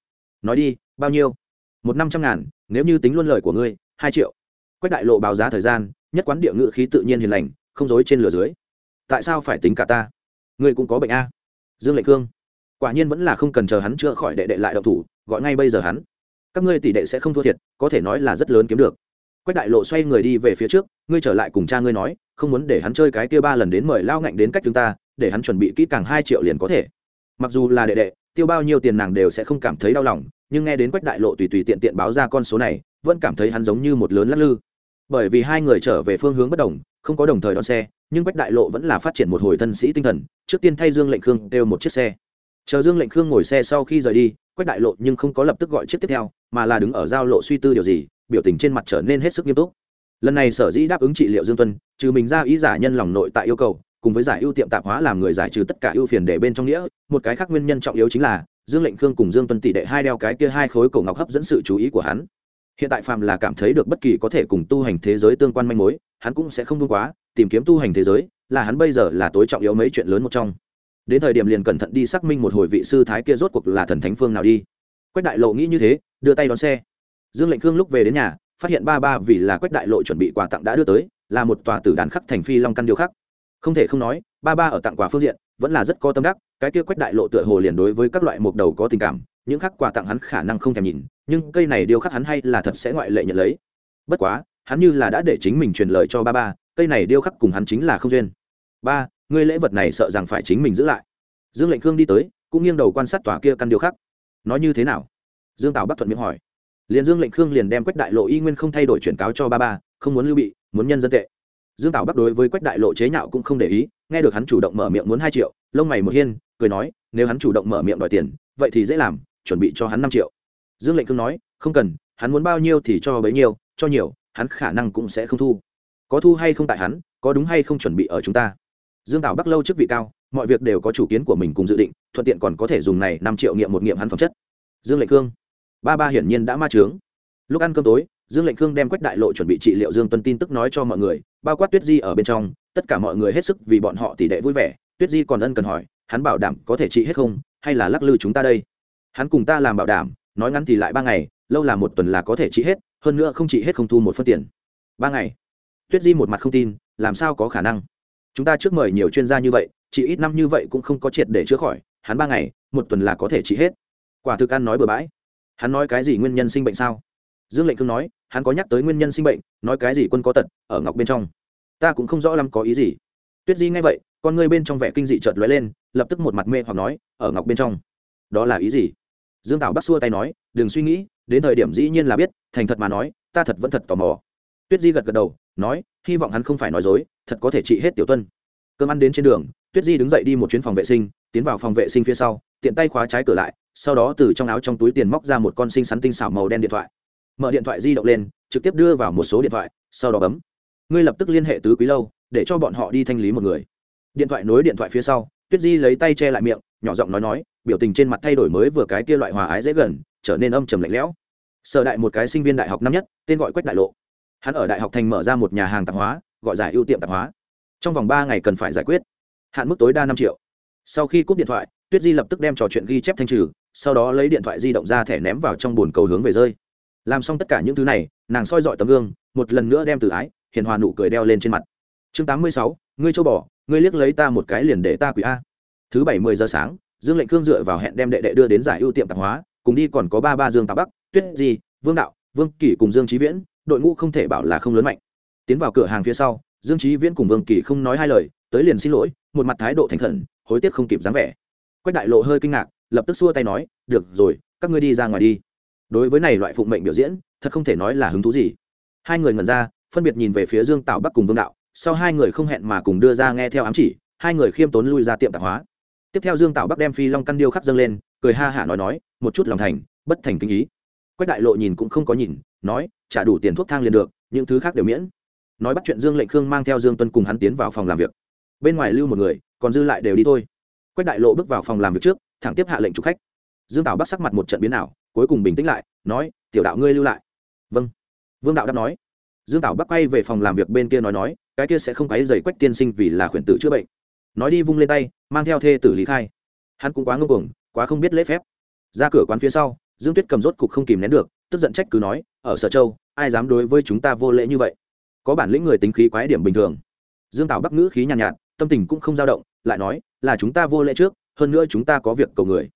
Nói đi bao nhiêu? Một năm trăm ngàn nếu như tính luôn lời của ngươi hai triệu. Quách đại lộ báo giá thời gian nhất quán địa ngự khí tự nhiên hiền lành không dối trên lửa dưới. Tại sao phải tính cả ta? Ngươi cũng có bệnh a. Dương lệnh cương quả nhiên vẫn là không cần chờ hắn chữa khỏi đệ đệ lại động thủ, gọi ngay bây giờ hắn. Các ngươi tỷ đệ sẽ không thua thiệt, có thể nói là rất lớn kiếm được. Quách đại lộ xoay người đi về phía trước, ngươi trở lại cùng cha ngươi nói, không muốn để hắn chơi cái kia ba lần đến mời lao ngạnh đến cách chúng ta, để hắn chuẩn bị kỹ càng hai triệu liền có thể. Mặc dù là đệ đệ, tiêu bao nhiêu tiền nàng đều sẽ không cảm thấy đau lòng, nhưng nghe đến quách đại lộ tùy tùy tiện tiện báo ra con số này, vẫn cảm thấy hắn giống như một lớn lắc lư. Bởi vì hai người trở về phương hướng bất đồng, không có đồng thời đón xe, nhưng quách đại lộ vẫn là phát triển một hồi thân sĩ tinh thần, trước tiên thay dương lệnh khương đều một chiếc xe chờ dương lệnh khương ngồi xe sau khi rời đi, quách đại lộ nhưng không có lập tức gọi chiếc tiếp theo, mà là đứng ở giao lộ suy tư điều gì, biểu tình trên mặt trở nên hết sức nghiêm túc. Lần này sở dĩ đáp ứng trị liệu dương tuân, trừ mình ra ý giả nhân lòng nội tại yêu cầu, cùng với giải ưu tiệm tạp hóa làm người giải trừ tất cả ưu phiền để bên trong nghĩa, một cái khác nguyên nhân trọng yếu chính là, dương lệnh khương cùng dương tuân tỷ đệ hai đeo cái kia hai khối cổ ngọc hấp dẫn sự chú ý của hắn. Hiện tại phàm là cảm thấy được bất kỳ có thể cùng tu hành thế giới tương quan manh mối, hắn cũng sẽ không buông quá, tìm kiếm tu hành thế giới, là hắn bây giờ là tối trọng yếu mấy chuyện lớn một trong đến thời điểm liền cẩn thận đi xác minh một hồi vị sư thái kia rốt cuộc là thần thánh phương nào đi. Quách đại lộ nghĩ như thế, đưa tay đón xe. Dương lệnh khương lúc về đến nhà, phát hiện ba ba vì là quách đại lộ chuẩn bị quà tặng đã đưa tới, là một tòa tử đàn khắc thành phi long căn điêu khắc. Không thể không nói, ba ba ở tặng quà phương diện, vẫn là rất có tâm đắc, cái kia quách đại lộ tựa hồ liền đối với các loại mục đầu có tình cảm, những khắc quà tặng hắn khả năng không thèm nhìn, nhưng cây này điêu khắc hắn hay là thật sẽ ngoại lệ nhận lấy. Bất quá, hắn như là đã để chính mình truyền lời cho ba ba, cây này điêu khắc cùng hắn chính là không duyên. Ba ngươi lễ vật này sợ rằng phải chính mình giữ lại. Dương lệnh khương đi tới, cũng nghiêng đầu quan sát tòa kia căn điều khắc. Nói như thế nào? Dương tào bắc thuận miệng hỏi. Liền dương lệnh khương liền đem quách đại lộ y nguyên không thay đổi chuyển cáo cho ba ba, không muốn lưu bị, muốn nhân dân tệ. Dương tào bắc đối với quách đại lộ chế nhạo cũng không để ý, nghe được hắn chủ động mở miệng muốn hai triệu, lông mày một hiên, cười nói, nếu hắn chủ động mở miệng đòi tiền, vậy thì dễ làm, chuẩn bị cho hắn năm triệu. Dương lệnh khương nói, không cần, hắn muốn bao nhiêu thì cho bấy nhiêu, cho nhiều, hắn khả năng cũng sẽ không thu. Có thu hay không tại hắn, có đúng hay không chuẩn bị ở chúng ta dương tảo bắc lâu chức vị cao, mọi việc đều có chủ kiến của mình cùng dự định, thuận tiện còn có thể dùng này năm triệu nghiệm một nghiệm hắn phẩm chất. Dương lệnh khương, ba ba hiển nhiên đã ma trướng lúc ăn cơm tối, dương lệnh khương đem quách đại lộ chuẩn bị trị liệu dương tuân tin tức nói cho mọi người, bao quát tuyết di ở bên trong, tất cả mọi người hết sức vì bọn họ tỷ đệ vui vẻ. Tuyết di còn ân cần hỏi, hắn bảo đảm có thể trị hết không, hay là lắc lư chúng ta đây? Hắn cùng ta làm bảo đảm, nói ngắn thì lại ba ngày, lâu là một tuần là có thể trị hết, hơn nữa không trị hết không thu một phân tiền. Ba ngày. Tuyết di một mặt không tin, làm sao có khả năng? Chúng ta trước mời nhiều chuyên gia như vậy, chỉ ít năm như vậy cũng không có triệt để chữa khỏi, hắn ba ngày, một tuần là có thể trị hết. Quả thực ăn nói bừa bãi. Hắn nói cái gì nguyên nhân sinh bệnh sao? Dương lệnh cương nói, hắn có nhắc tới nguyên nhân sinh bệnh, nói cái gì quân có tật, ở ngọc bên trong. Ta cũng không rõ lắm có ý gì. Tuyết di nghe vậy, con ngươi bên trong vẻ kinh dị chợt lóe lên, lập tức một mặt mê hoặc nói, ở ngọc bên trong. Đó là ý gì? Dương tảo bắt xua tay nói, đừng suy nghĩ, đến thời điểm dĩ nhiên là biết, thành thật mà nói, ta thật vẫn thật tò mò. Tuyết di gật gật đầu nói, hy vọng hắn không phải nói dối, thật có thể trị hết tiểu tuân. Cơm ăn đến trên đường, tuyết di đứng dậy đi một chuyến phòng vệ sinh, tiến vào phòng vệ sinh phía sau, tiện tay khóa trái cửa lại, sau đó từ trong áo trong túi tiền móc ra một con sinh sắn tinh xảo màu đen điện thoại. Mở điện thoại di động lên, trực tiếp đưa vào một số điện thoại, sau đó bấm. Ngươi lập tức liên hệ tứ quý lâu, để cho bọn họ đi thanh lý một người. Điện thoại nối điện thoại phía sau, tuyết di lấy tay che lại miệng, nhỏ giọng nói nói, biểu tình trên mặt thay đổi mới vừa cái kia loại hòa ái dễ gần, trở nên âm trầm lạnh lẽo. Sở đại một cái sinh viên đại học năm nhất, tên gọi quách đại lộ hắn ở đại học thành mở ra một nhà hàng tạp hóa, gọi giải ưu tiệm tạp hóa. Trong vòng ba ngày cần phải giải quyết. Hạn mức tối đa năm triệu. Sau khi cúp điện thoại, tuyết di lập tức đem trò chuyện ghi chép thanh trừ, sau đó lấy điện thoại di động ra thẻ ném vào trong bồn cầu hướng về rơi. Làm xong tất cả những thứ này, nàng soi dọi tấm gương, một lần nữa đem từ ái, hiền hòa nụ cười đeo lên trên mặt. Chương tám mươi sáu, ngươi châu bỏ ngươi liếc lấy ta một cái liền để ta quỷ a. Thứ bảy mười giờ sáng, dương lệnh cương dựa vào hẹn đem đệ đệ đưa đến giải ưu tiệm tạp hóa, cùng đi còn có ba ba dương tạp bắc, tuyết di, vương đạo, vương kỷ cùng dương trí viễn đội ngũ không thể bảo là không lớn mạnh. Tiến vào cửa hàng phía sau, dương trí viễn cùng vương kỳ không nói hai lời, tới liền xin lỗi, một mặt thái độ thành khẩn, hối tiếc không kịp dáng vẻ. Quách đại lộ hơi kinh ngạc, lập tức xua tay nói, được rồi, các ngươi đi ra ngoài đi. Đối với này loại phụng mệnh biểu diễn, thật không thể nói là hứng thú gì. Hai người ngẩn ra, phân biệt nhìn về phía dương tạo bắc cùng vương đạo, sau hai người không hẹn mà cùng đưa ra nghe theo ám chỉ, hai người khiêm tốn lui ra tiệm tạp hóa. Tiếp theo dương tạo bắc đem phi long căn điêu khắc dâng lên, cười ha hả nói nói, một chút lòng thành, bất thành kinh ý quách đại lộ nhìn cũng không có nhìn, nói, trả đủ tiền thuốc thang liền được, những thứ khác đều miễn. Nói bắt chuyện dương lệnh khương mang theo dương tuân cùng hắn tiến vào phòng làm việc. Bên ngoài lưu một người, còn dư lại đều đi thôi. Quách đại lộ bước vào phòng làm việc trước, thẳng tiếp hạ lệnh chụp khách. Dương tảo bắt sắc mặt một trận biến ảo, cuối cùng bình tĩnh lại, nói, tiểu đạo ngươi lưu lại. Vâng. Vương đạo đáp nói. Dương tảo bắc quay về phòng làm việc bên kia nói nói, cái kia sẽ không quấy dày quách tiên sinh vì là khuyển tử chữa bệnh. Nói đi vung lên tay, mang theo thê tử lý khai. Hắn cũng quá ngưng cuồng, quá không biết lễ phép. Ra cửa quán phía sau dương tuyết cầm rốt cục không kìm nén được tức giận trách cứ nói ở sở châu ai dám đối với chúng ta vô lễ như vậy? Có bản lĩnh người tính khí quái điểm bình thường. Dương tảo bắc ngữ khí nhàn nhạt, nhạt tâm tình cũng không dao động lại nói là chúng ta vô lễ trước hơn nữa chúng ta có việc cầu người.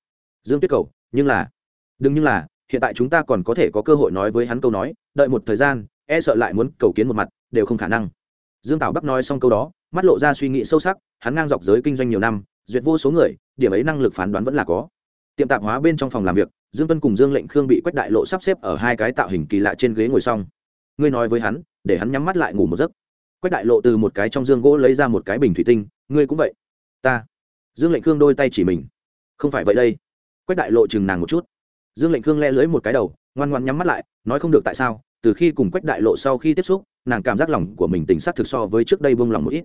Dương tuyết cầu nhưng là đừng nhưng là hiện tại chúng ta còn có thể có cơ hội nói với hắn câu nói đợi một thời gian e sợ lại muốn cầu kiến một mặt đều không khả năng. Dương tảo bắc nói xong câu đó mắt lộ ra suy nghĩ sâu sắc hắn ngang dọc giới kinh doanh nhiều năm duyệt vô số người điểm ấy năng lực phán đoán vẫn là có tiệm tạp hóa bên trong phòng làm việc, dương tuân cùng dương lệnh khương bị quách đại lộ sắp xếp ở hai cái tạo hình kỳ lạ trên ghế ngồi xong. Ngươi nói với hắn, để hắn nhắm mắt lại ngủ một giấc. Quách đại lộ từ một cái trong dương gỗ lấy ra một cái bình thủy tinh, ngươi cũng vậy. Ta. Dương lệnh khương đôi tay chỉ mình. Không phải vậy đây. Quách đại lộ chừng nàng một chút. Dương lệnh khương le lưới một cái đầu, ngoan ngoan nhắm mắt lại, nói không được tại sao, từ khi cùng quách đại lộ sau khi tiếp xúc, nàng cảm giác lòng của mình tỉnh sắc thực so với trước đây bông lòng một ít.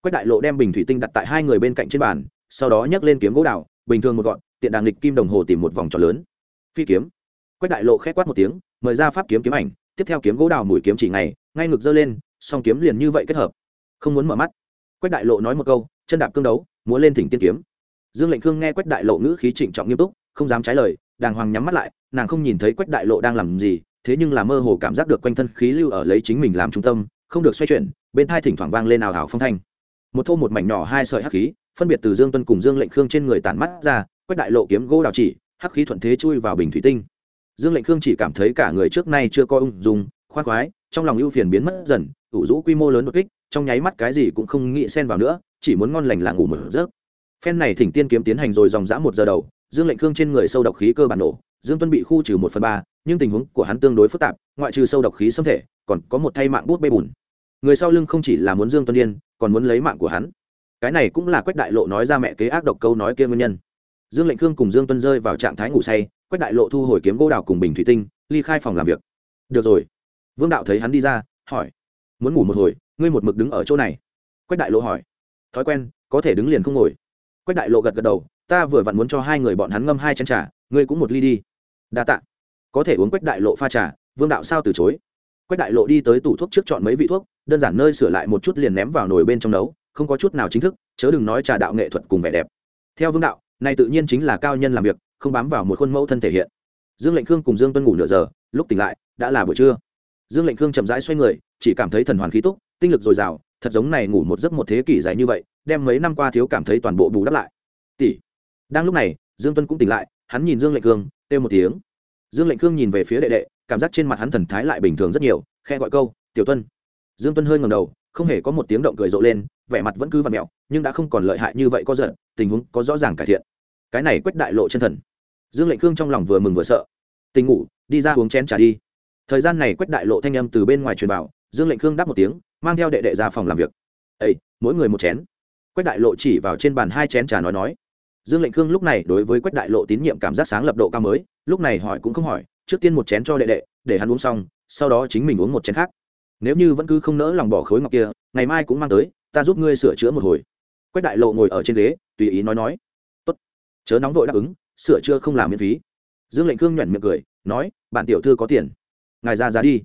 Quách đại lộ đem bình thủy tinh đặt tại hai người bên cạnh trên bàn, sau đó nhấc lên kiếm gỗ đào, bình thường một gọn tiện đàng lịch kim đồng hồ tìm một vòng tròn lớn. Phi kiếm. Quách đại lộ khét quát một tiếng, mời ra pháp kiếm kiếm ảnh, tiếp theo kiếm gỗ đào mũi kiếm chỉ ngày, ngay ngực giơ lên, song kiếm liền như vậy kết hợp. Không muốn mở mắt. Quách đại lộ nói một câu, chân đạp cương đấu muốn lên thỉnh tiên kiếm. Dương lệnh khương nghe quách đại lộ ngữ khí trịnh trọng nghiêm túc, không dám trái lời, đàng hoàng nhắm mắt lại, nàng không nhìn thấy quách đại lộ đang làm gì, thế nhưng là mơ hồ cảm giác được quanh thân khí lưu ở lấy chính mình làm trung tâm, không được xoay chuyển, bên thai thỉnh thoảng vang lên ào ào phong thanh. Một thô một mảnh nhỏ hai sợi hắc khí, phân biệt từ dương tuân cùng dương lệnh khương trên người tản mắt ra quách đại lộ kiếm gỗ đào chỉ, hắc khí thuận thế chui vào bình thủy tinh. Dương lệnh khương chỉ cảm thấy cả người trước nay chưa coi ung dung, khoan khoái, trong lòng ưu phiền biến mất dần, ủ rũ quy mô lớn đột kích, trong nháy mắt cái gì cũng không nghĩ xen vào nữa, chỉ muốn ngon lành là ngủ mở rớt phen này thỉnh tiên kiếm tiến hành rồi dòng dã một giờ đầu, dương lệnh khương trên người sâu độc khí cơ bản nổ, dương tuân bị khu trừ một phần ba, nhưng tình huống của hắn tương đối phức tạp, ngoại trừ sâu độc khí xâm thể, còn có một thay mạng bút bê bùn. Người sau lưng không chỉ là muốn dương tuân điên, còn muốn lấy mạng của hắn. Cái này cũng là quách đại lộ nói ra mẹ kế ác độc câu nói kia nguyên nhân dương lệnh khương cùng dương tuân rơi vào trạng thái ngủ say, quách đại lộ thu hồi kiếm gỗ đào cùng bình thủy tinh, ly khai phòng làm việc. Được rồi. Vương đạo thấy hắn đi ra, hỏi, muốn ngủ một hồi, ngươi một mực đứng ở chỗ này? Quách đại lộ hỏi, thói quen, có thể đứng liền không ngồi. Quách đại lộ gật gật đầu, ta vừa vặn muốn cho hai người bọn hắn ngâm hai chén trà, ngươi cũng một ly đi. Đa tạ. Có thể uống quách đại lộ pha trà, vương đạo sao từ chối? Quách đại lộ đi tới tủ thuốc trước chọn mấy vị thuốc, đơn giản nơi sửa lại một chút liền ném vào nồi bên trong nấu, không có chút nào chính thức, chớ đừng nói trà đạo nghệ thuật cùng vẻ đẹp. Theo vương đạo này tự nhiên chính là cao nhân làm việc, không bám vào một khuôn mẫu thân thể hiện. Dương lệnh khương cùng dương tuân ngủ nửa giờ, lúc tỉnh lại, đã là buổi trưa. Dương lệnh khương chậm rãi xoay người, chỉ cảm thấy thần hoàn khí túc, tinh lực dồi dào, thật giống này ngủ một giấc một thế kỷ dài như vậy, đem mấy năm qua thiếu cảm thấy toàn bộ bù đắp lại. Tỷ. Đang lúc này, dương tuân cũng tỉnh lại, hắn nhìn dương lệnh khương, kêu một tiếng. Dương lệnh khương nhìn về phía đệ đệ, cảm giác trên mặt hắn thần thái lại bình thường rất nhiều khe gọi câu, tiểu tuân. Dương tuân hơi ngầm đầu, không hề có một tiếng động cười rộ lên vẻ mặt vẫn cứ vặn mẹo, nhưng đã không còn lợi hại như vậy có giận, tình huống có rõ ràng cải thiện. Cái này quách đại lộ chân thần. Dương lệnh khương trong lòng vừa mừng vừa sợ. Tình ngủ, đi ra uống chén trà đi. Thời gian này quách đại lộ thanh âm từ bên ngoài truyền vào, dương lệnh khương đáp một tiếng, mang theo đệ đệ ra phòng làm việc. Ây mỗi người một chén. Quách đại lộ chỉ vào trên bàn hai chén trà nói nói. Dương lệnh khương lúc này đối với quách đại lộ tín nhiệm cảm giác sáng lập độ cao mới, lúc này hỏi cũng không hỏi, trước tiên một chén cho đệ đệ, để hắn uống xong, sau đó chính mình uống một chén khác. Nếu như vẫn cứ không nỡ lòng bỏ khối ngọc kia, ngày mai cũng mang tới ta giúp ngươi sửa chữa một hồi. Quách đại lộ ngồi ở trên ghế, tùy ý nói nói. Tốt. Chớ nóng vội đáp ứng, sửa chữa không làm miễn phí. Dương lệnh khương nhuẩn miệng cười, nói bạn tiểu thư có tiền. Ngài ra giá đi.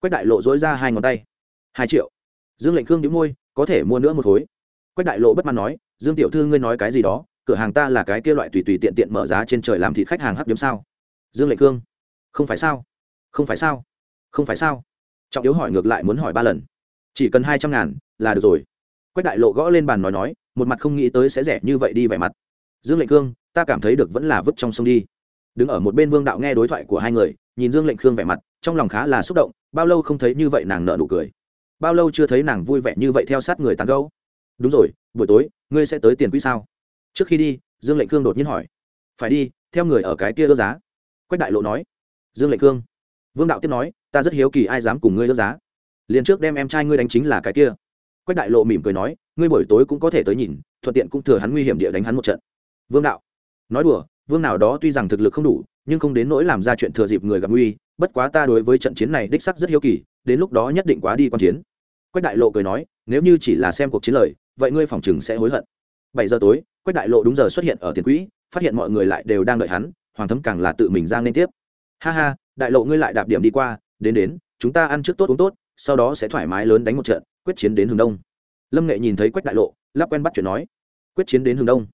Quách đại lộ dối ra hai ngón tay. Hai triệu. Dương lệnh khương nhíu môi, có thể mua nữa một khối quách đại lộ bất mãn nói, dương tiểu thư ngươi nói cái gì đó, cửa hàng ta là cái kia loại tùy tùy tiện tiện mở giá trên trời làm thịt khách hàng hấp điếm sao? Dương lệnh cương không phải sao? Không phải sao? Không phải sao? Trọng yếu hỏi ngược lại muốn hỏi ba lần. Chỉ cần hai trăm ngàn là được rồi quách đại lộ gõ lên bàn nói nói, một mặt không nghĩ tới sẽ rẻ như vậy đi vẻ mặt. Dương lệnh cương ta cảm thấy được vẫn là vứt trong sông đi. Đứng ở một bên vương đạo nghe đối thoại của hai người, nhìn dương lệnh khương vẻ mặt, trong lòng khá là xúc động, bao lâu không thấy như vậy nàng nợ nụ cười. Bao lâu chưa thấy nàng vui vẻ như vậy theo sát người tàn gấu đúng rồi, buổi tối, ngươi sẽ tới tiền quỹ sao? Trước khi đi, dương lệnh khương đột nhiên hỏi. Phải đi, theo người ở cái kia ước giá. Quách đại lộ nói. Dương lệnh khương. Vương đạo tiếp nói, ta rất hiếu kỳ ai dám cùng ngươi ước giá. Liền trước đem em trai ngươi đánh chính là cái kia quách đại lộ mỉm cười nói, ngươi buổi tối cũng có thể tới nhìn, thuận tiện cũng thừa hắn nguy hiểm địa đánh hắn một trận. Vương đạo. Nói đùa, vương nào đó tuy rằng thực lực không đủ, nhưng không đến nỗi làm ra chuyện thừa dịp người gặp nguy, bất quá ta đối với trận chiến này đích sắc rất hiếu kỳ, đến lúc đó nhất định quá đi quan chiến. Quách đại lộ cười nói, nếu như chỉ là xem cuộc chiến lời, vậy ngươi phòng chừng sẽ hối hận. Bảy giờ tối, quách đại lộ đúng giờ xuất hiện ở tiền quỹ, phát hiện mọi người lại đều đang đợi hắn, hoàng thấm càng là tự mình giang lên tiếp. Ha ha, đại lộ ngươi lại đạp điểm đi qua, đến đến, chúng ta ăn trước tốt uống tốt, sau đó sẽ thoải mái lớn đánh một trận quyết chiến đến hướng đông. Lâm nghệ nhìn thấy quách đại lộ, lắp quen bắt chuyện nói, quyết chiến đến hướng đông?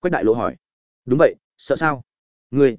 Quách đại lộ hỏi, đúng vậy, sợ sao? Ngươi,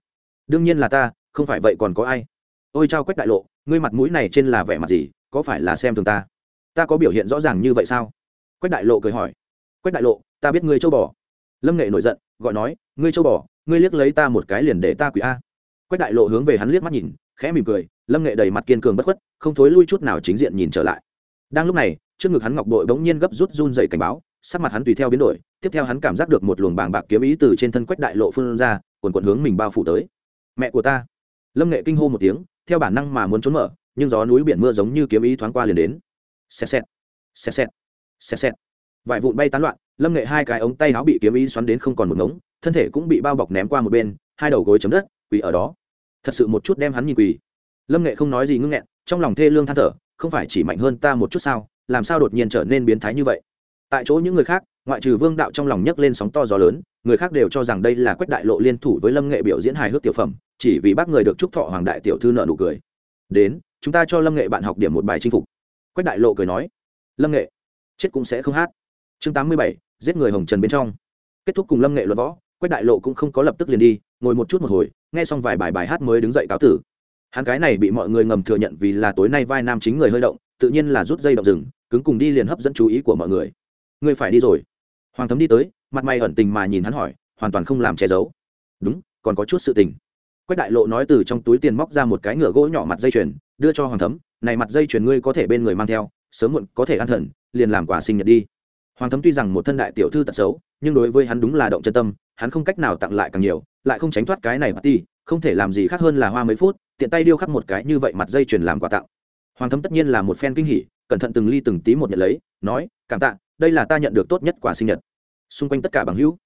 đương nhiên là ta, không phải vậy còn có ai? Ôi chao quách đại lộ, ngươi mặt mũi này trên là vẻ mặt gì, có phải là xem thường ta? Ta có biểu hiện rõ ràng như vậy sao? Quách đại lộ cười hỏi, quách đại lộ, ta biết ngươi châu bò. Lâm nghệ nổi giận, gọi nói, ngươi châu bò, ngươi liếc lấy ta một cái liền để ta quỷ a. Quách đại lộ hướng về hắn liếc mắt nhìn, khẽ mỉm cười, lâm nghệ đầy mặt kiên cường bất khuất, không thối lui chút nào chính diện nhìn trở lại. Đang lúc này trước ngực hắn ngọc bội bỗng nhiên gấp rút run dậy cảnh báo, sắc mặt hắn tùy theo biến đổi, tiếp theo hắn cảm giác được một luồng bàng bạc kiếm ý từ trên thân quách đại lộ phương ra quần quần hướng mình bao phủ tới. Mẹ của ta! Lâm nghệ kinh hô một tiếng, theo bản năng mà muốn trốn mở, nhưng gió núi biển mưa giống như kiếm ý thoáng qua liền đến. Xẹt xẹt xẹt xẹt xẹt xẹt. Vải vụn bay tán loạn, lâm nghệ hai cái ống tay áo bị kiếm ý xoắn đến không còn một ngống, thân thể cũng bị bao bọc ném qua một bên, hai đầu gối chấm đất, quỳ ở đó. Thật sự một chút đem hắn nhìn quỳ. Lâm nghệ không nói gì ngưng nghẹn, trong lòng thê lương than thở, không phải chỉ mạnh hơn ta một chút sao? Làm sao đột nhiên trở nên biến thái như vậy? Tại chỗ những người khác, ngoại trừ vương đạo trong lòng nhấc lên sóng to gió lớn, người khác đều cho rằng đây là quách đại lộ liên thủ với lâm nghệ biểu diễn hài hước tiểu phẩm, chỉ vì bác người được chúc thọ hoàng đại tiểu thư nợ nụ cười. Đến, chúng ta cho lâm nghệ bạn học điểm một bài chinh phục. Quách đại lộ cười nói. Lâm nghệ, chết cũng sẽ không hát. Chương tám mươi bảy, giết người hồng trần bên trong. Kết thúc cùng lâm nghệ luật võ, quách đại lộ cũng không có lập tức liền đi, ngồi một chút một hồi, nghe xong vài bài bài hát mới đứng dậy cáo tử. Hắn cái này bị mọi người ngầm thừa nhận vì là tối nay vai nam chính người hơi động, tự nhiên là rút dây động rừng cứng cùng đi liền hấp dẫn chú ý của mọi người. Ngươi phải đi rồi. Hoàng thấm đi tới, mặt mày ẩn tình mà nhìn hắn hỏi, hoàn toàn không làm che giấu. Đúng, còn có chút sự tình. Quách đại lộ nói từ trong túi tiền móc ra một cái ngựa gỗ nhỏ mặt dây chuyền, đưa cho hoàng thấm, này mặt dây chuyền ngươi có thể bên người mang theo, sớm muộn có thể ăn thần, liền làm quả sinh nhật đi. Hoàng thấm tuy rằng một thân đại tiểu thư tật xấu, nhưng đối với hắn đúng là động chân tâm, hắn không cách nào tặng lại càng nhiều, lại không tránh thoát cái này mà ti, không thể làm gì khác hơn là hoa mấy phút, tiện tay điêu khắc một cái như vậy mặt dây chuyền làm quà tặng. Hoàng thấm tất nhiên là một phen kinh hỉ cẩn thận từng ly từng tí một nhận lấy, nói, cảm tạ, đây là ta nhận được tốt nhất quà sinh nhật. Xung quanh tất cả bằng hữu,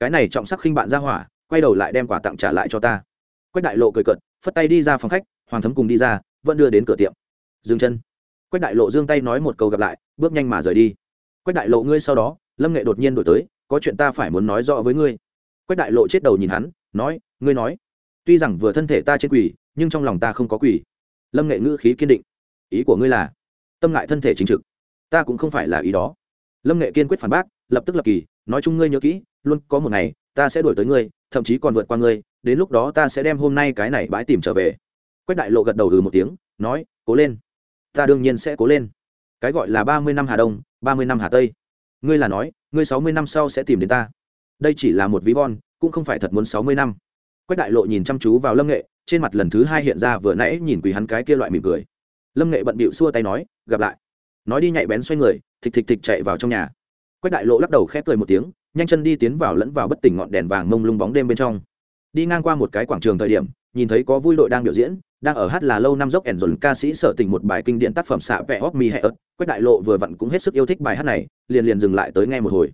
cái này trọng sắc khinh bạn ra hỏa, quay đầu lại đem quà tặng trả lại cho ta. Quách đại lộ cười cợt, phất tay đi ra phòng khách, hoàng thấm cùng đi ra, vẫn đưa đến cửa tiệm. Dừng chân. Quách đại lộ giương tay nói một câu gặp lại, bước nhanh mà rời đi. Quách đại lộ, ngươi sau đó, lâm nghệ đột nhiên đổi tới, có chuyện ta phải muốn nói rõ với ngươi. Quách đại lộ chết đầu nhìn hắn, nói, ngươi nói, tuy rằng vừa thân thể ta trên quỷ, nhưng trong lòng ta không có quỷ. Lâm nghệ ngữ khí kiên định, ý của ngươi là tâm ngại thân thể chính trực. Ta cũng không phải là ý đó. Lâm nghệ kiên quyết phản bác, lập tức lập kỳ, nói chung ngươi nhớ kỹ, luôn có một ngày, ta sẽ đuổi tới ngươi, thậm chí còn vượt qua ngươi, đến lúc đó ta sẽ đem hôm nay cái này bãi tìm trở về. Quách đại lộ gật đầu ừ một tiếng, nói, cố lên. Ta đương nhiên sẽ cố lên. Cái gọi là ba mươi năm hà đông, ba mươi năm hà tây. Ngươi là nói, ngươi sáu mươi năm sau sẽ tìm đến ta. Đây chỉ là một ví von, cũng không phải thật muốn sáu mươi năm. Quách đại lộ nhìn chăm chú vào lâm nghệ, trên mặt lần thứ hai hiện ra vừa nãy nhìn quỳ hắn cái kia loại mỉm cười. Lâm nghệ bận bịu xua tay nói gặp lại. Nói đi nhạy bén xoay người, thịch thịch thịch chạy vào trong nhà. Quách đại lộ lắc đầu khép cười một tiếng, nhanh chân đi tiến vào lẫn vào bất tỉnh ngọn đèn vàng mông lung bóng đêm bên trong. Đi ngang qua một cái quảng trường thời điểm, nhìn thấy có vui đội đang biểu diễn, đang ở hát là lâu năm dốc ẻn dồn ca sĩ sở tình một bài kinh điển tác phẩm xạ vẽ hóc mi hệ ớt. Quách đại lộ vừa vặn cũng hết sức yêu thích bài hát này, liền liền dừng lại tới nghe một hồi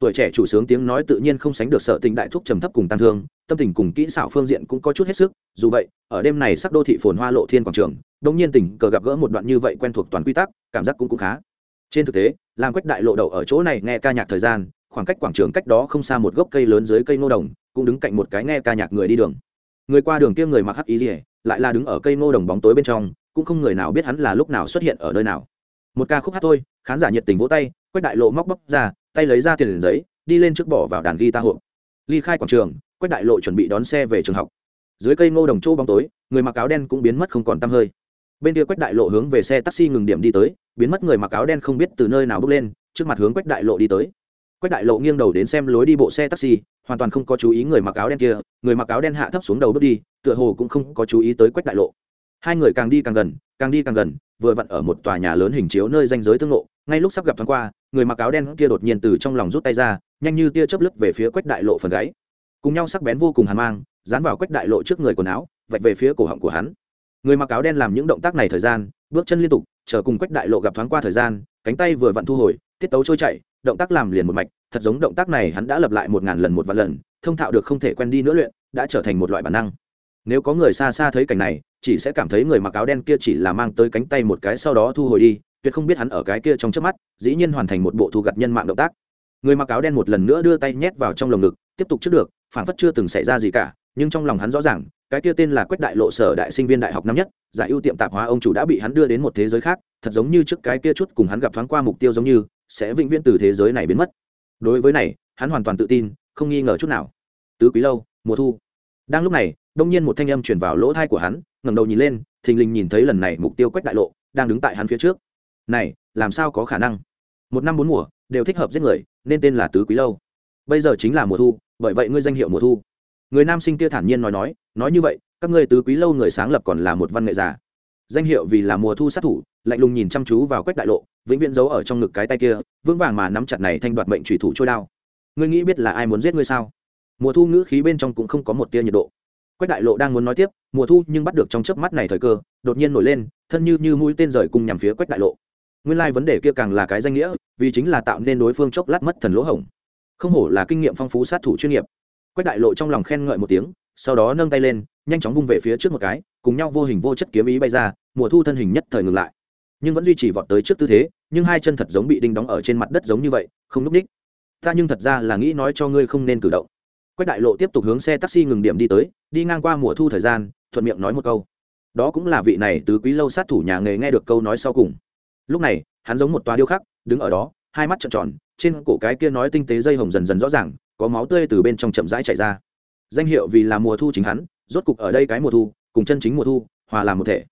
tuổi trẻ chủ sướng tiếng nói tự nhiên không sánh được sở tình đại thúc trầm thấp cùng tăng thương, tâm tình cùng kỹ xảo phương diện cũng có chút hết sức, dù vậy, ở đêm này sắc đô thị phồn hoa lộ thiên quảng trường, đông nhiên tình cờ gặp gỡ một đoạn như vậy quen thuộc toàn quy tắc, cảm giác cũng cũng khá. Trên thực tế, làm quách đại lộ đầu ở chỗ này nghe ca nhạc thời gian, khoảng cách quảng trường cách đó không xa một gốc cây lớn dưới cây ngô đồng, cũng đứng cạnh một cái nghe ca nhạc người đi đường. Người qua đường kia người mặc hắc ý gì lại là đứng ở cây ngô đồng bóng tối bên trong, cũng không người nào biết hắn là lúc nào xuất hiện ở nơi nào. Một ca khúc hát thôi, khán giả nhiệt tình vỗ tay quách đại lộ móc bóc ra, tay lấy ra tiền giấy, đi lên trước bỏ vào đàn ghi ta hộp. Ly khai quảng trường quách đại lộ chuẩn bị đón xe về trường học. Dưới cây ngô đồng châu bóng tối, người mặc áo đen cũng biến mất không còn tăm hơi. Bên kia quách đại lộ hướng về xe taxi ngừng điểm đi tới, biến mất người mặc áo đen không biết từ nơi nào bước lên, trước mặt hướng quách đại lộ đi tới. Quách đại lộ nghiêng đầu đến xem lối đi bộ xe taxi, hoàn toàn không có chú ý người mặc áo đen kia, người mặc áo đen hạ thấp xuống đầu bước đi, tựa hồ cũng không có chú ý tới quách đại lộ. Hai người càng đi càng gần, càng đi càng gần, vừa vặn ở một tòa nhà lớn hình chiếu nơi danh giới tương lộ ngay lúc sắp gặp thoáng qua người mặc áo đen kia đột nhiên từ trong lòng rút tay ra, nhanh như tia chớp lướt về phía quách đại lộ phần gáy. Cùng nhau sắc bén vô cùng hàn mang, dán vào quách đại lộ trước người quần áo, vạch về phía cổ họng của hắn. Người mặc áo đen làm những động tác này thời gian, bước chân liên tục, chờ cùng quách đại lộ gặp thoáng qua thời gian, cánh tay vừa vặn thu hồi, tiết tấu trôi chạy động tác làm liền một mạch, thật giống động tác này hắn đã lập lại một ngàn lần một vạn lần, thông thạo được không thể quen đi nữa luyện, đã trở thành một loại bản năng. Nếu có người xa xa thấy cảnh này, chỉ sẽ cảm thấy người mặc áo đen kia chỉ là mang tới cánh tay một cái sau đó thu hồi đi tuyệt không biết hắn ở cái kia trong trước mắt, dĩ nhiên hoàn thành một bộ thu gặt nhân mạng động tác. Người mặc áo đen một lần nữa đưa tay nhét vào trong lồng ngực, tiếp tục trước được phản phất chưa từng xảy ra gì cả, nhưng trong lòng hắn rõ ràng, cái kia tên là quách đại lộ sở đại sinh viên đại học năm nhất, giải ưu tiệm tạp hóa ông chủ đã bị hắn đưa đến một thế giới khác, thật giống như trước cái kia chút cùng hắn gặp thoáng qua mục tiêu giống như, sẽ vĩnh viễn từ thế giới này biến mất. Đối với này, hắn hoàn toàn tự tin, không nghi ngờ chút nào. Tứ quý lâu, mùa thu. Đang lúc này, đông nhiên một thanh âm chuyển vào lỗ thai của hắn, ngẩng đầu nhìn lên, thình lình nhìn thấy lần này mục tiêu quách đại lộ đang đứng tại hắn phía trước này, làm sao có khả năng? Một năm bốn mùa, đều thích hợp giết người, nên tên là tứ quý lâu. Bây giờ chính là mùa thu, bởi vậy ngươi danh hiệu mùa thu. Người nam sinh kia thản nhiên nói nói nói như vậy, các ngươi tứ quý lâu người sáng lập còn là một văn nghệ giả. Danh hiệu vì là mùa thu sát thủ, lạnh lùng nhìn chăm chú vào quách đại lộ, vĩnh viễn giấu ở trong ngực cái tay kia, vững vàng mà nắm chặt này thanh đoạt mệnh thủy thủ trôi đao. Ngươi nghĩ biết là ai muốn giết ngươi sao? Mùa thu ngữ khí bên trong cũng không có một tia nhiệt độ. Quách đại lộ đang muốn nói tiếp, mùa thu nhưng bắt được trong chớp mắt này thời cơ, đột nhiên nổi lên, thân như như mũi tên rời cùng nhằm phía quách đại lộ nguyên lai vấn đề kia càng là cái danh nghĩa, vì chính là tạo nên đối phương chốc lát mất thần lỗ hổng. Không hổ là kinh nghiệm phong phú sát thủ chuyên nghiệp. Quách đại lộ trong lòng khen ngợi một tiếng, sau đó nâng tay lên, nhanh chóng vung về phía trước một cái, cùng nhau vô hình vô chất kiếm ý bay ra, mùa thu thân hình nhất thời ngừng lại. Nhưng vẫn duy trì vọt tới trước tư thế, nhưng hai chân thật giống bị đinh đóng ở trên mặt đất giống như vậy, không núp ních. Ta nhưng thật ra là nghĩ nói cho ngươi không nên cử động. Quách đại lộ tiếp tục hướng xe taxi ngừng điểm đi tới, đi ngang qua mùa thu thời gian, thuận miệng nói một câu. Đó cũng là vị này tứ quý lâu sát thủ nhà nghề nghe được câu nói sau cùng lúc này, hắn giống một toa điêu khắc, đứng ở đó, hai mắt trợn tròn, trên cổ cái kia nói tinh tế dây hồng dần dần rõ ràng, có máu tươi từ bên trong chậm rãi chảy ra. Danh hiệu vì là mùa thu chính hắn, rốt cục ở đây cái mùa thu, cùng chân chính mùa thu, hòa làm một thể.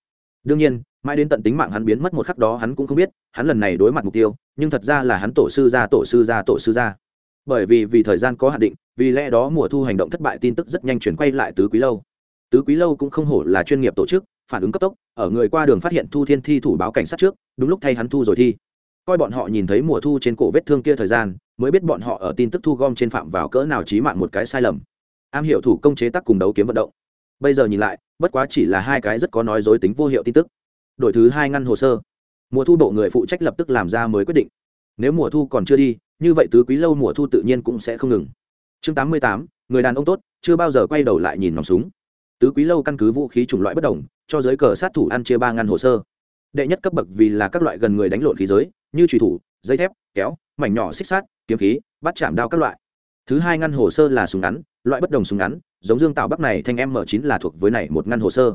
Đương nhiên, mãi đến tận tính mạng hắn biến mất một khắc đó hắn cũng không biết, hắn lần này đối mặt mục tiêu, nhưng thật ra là hắn tổ sư gia, tổ sư gia, tổ sư gia. Bởi vì vì thời gian có hạn định, vì lẽ đó mùa thu hành động thất bại tin tức rất nhanh chuyển quay lại tứ quý lâu. Tứ quý lâu cũng không hổ là chuyên nghiệp tổ chức phản ứng cấp tốc, ở người qua đường phát hiện thu thiên thi thủ báo cảnh sát trước, đúng lúc thay hắn thu rồi thi. Coi bọn họ nhìn thấy mùa thu trên cổ vết thương kia thời gian, mới biết bọn họ ở tin tức thu gom trên phạm vào cỡ nào trí mạng một cái sai lầm. Am hiểu thủ công chế tác cùng đấu kiếm vận động. Bây giờ nhìn lại, bất quá chỉ là hai cái rất có nói dối tính vô hiệu tin tức. Đội thứ hai ngăn hồ sơ. Mùa thu bộ người phụ trách lập tức làm ra mới quyết định. Nếu mùa thu còn chưa đi, như vậy tứ quý lâu mùa thu tự nhiên cũng sẽ không ngừng. Chương tám mươi tám, người đàn ông tốt, chưa bao giờ quay đầu lại nhìn nòng súng tứ quý lâu căn cứ vũ khí chủng loại bất đồng, cho giới cờ sát thủ ăn chia ba ngăn hồ sơ. Đệ nhất cấp bậc vì là các loại gần người đánh lộn khí giới, như trùy thủ, dây thép, kéo, mảnh nhỏ xích sát kiếm khí, bắt chạm đao các loại. Thứ hai ngăn hồ sơ là súng ngắn, loại bất đồng súng ngắn, giống dương tạo bắc này thanh m chín là thuộc với này một ngăn hồ sơ.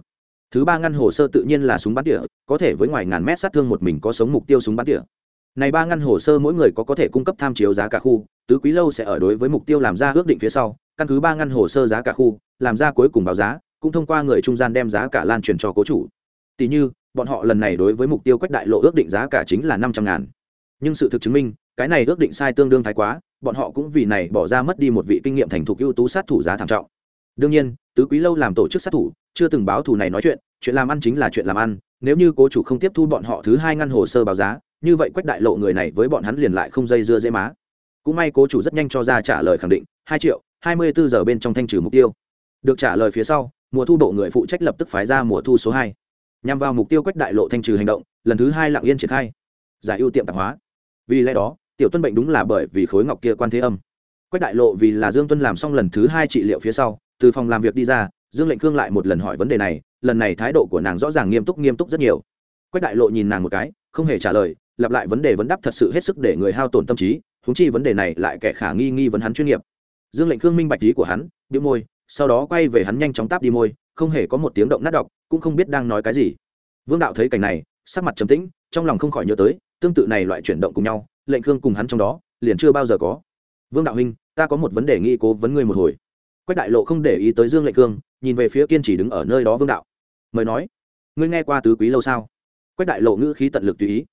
Thứ ba ngăn hồ sơ tự nhiên là súng bắn tỉa, có thể với ngoài ngàn mét sát thương một mình có sống mục tiêu súng bắn tỉa. Này ba ngăn hồ sơ mỗi người có có thể cung cấp tham chiếu giá cả khu, tứ quý lâu sẽ ở đối với mục tiêu làm ra ước định phía sau, căn cứ ba ngăn hồ sơ giá cả khu, làm ra cuối cùng báo giá cũng thông qua người trung gian đem giá cả lan truyền cho cố chủ. Tỷ như, bọn họ lần này đối với mục tiêu quách đại lộ ước định giá cả chính là năm trăm ngàn. Nhưng sự thực chứng minh, cái này ước định sai tương đương thái quá, bọn họ cũng vì này bỏ ra mất đi một vị kinh nghiệm thành thục ưu tú sát thủ giá thảm trọng. Đương nhiên, tứ quý lâu làm tổ chức sát thủ, chưa từng báo thù này nói chuyện chuyện làm ăn chính là chuyện làm ăn, nếu như cố chủ không tiếp thu bọn họ thứ hai ngăn hồ sơ báo giá, như vậy quách đại lộ người này với bọn hắn liền lại không dây dưa dễ má. Cũng may cố chủ rất nhanh cho ra trả lời khẳng định, hai triệu hai mươi bốn giờ bên trong thanh trừ mục tiêu. Được trả lời phía sau mùa thu bộ người phụ trách lập tức phái ra mùa thu số hai. Nhằm vào mục tiêu quách đại lộ thanh trừ hành động, lần thứ hai lặng yên triển khai. Giải ưu tiệm tạp hóa. Vì lẽ đó, tiểu tuân bệnh đúng là bởi vì khối ngọc kia quan thế âm. Quách đại lộ vì là dương tuân làm xong lần thứ hai trị liệu phía sau, từ phòng làm việc đi ra, dương lệnh khương lại một lần hỏi vấn đề này, lần này thái độ của nàng rõ ràng nghiêm túc nghiêm túc rất nhiều. Quách đại lộ nhìn nàng một cái, không hề trả lời, lặp lại vấn đề vấn đáp thật sự hết sức để người hao tổn tâm trí húng chi vấn đề này lại kẻ khả nghi nghi vấn hắn chuyên nghiệp. Dương lệnh khương minh bạch lý của hắn đĩu môi sau đó quay về hắn nhanh chóng táp đi môi, không hề có một tiếng động nát đọc, cũng không biết đang nói cái gì. Vương đạo thấy cảnh này, sắc mặt trầm tĩnh, trong lòng không khỏi nhớ tới, tương tự này loại chuyển động cùng nhau, lệnh khương cùng hắn trong đó, liền chưa bao giờ có. Vương đạo huynh, ta có một vấn đề nghi cố vấn ngươi một hồi. Quách đại lộ không để ý tới dương lệnh cương nhìn về phía kiên chỉ đứng ở nơi đó vương đạo. Mời nói, ngươi nghe qua tứ quý lâu sao? Quách đại lộ ngữ khí tận lực tùy ý.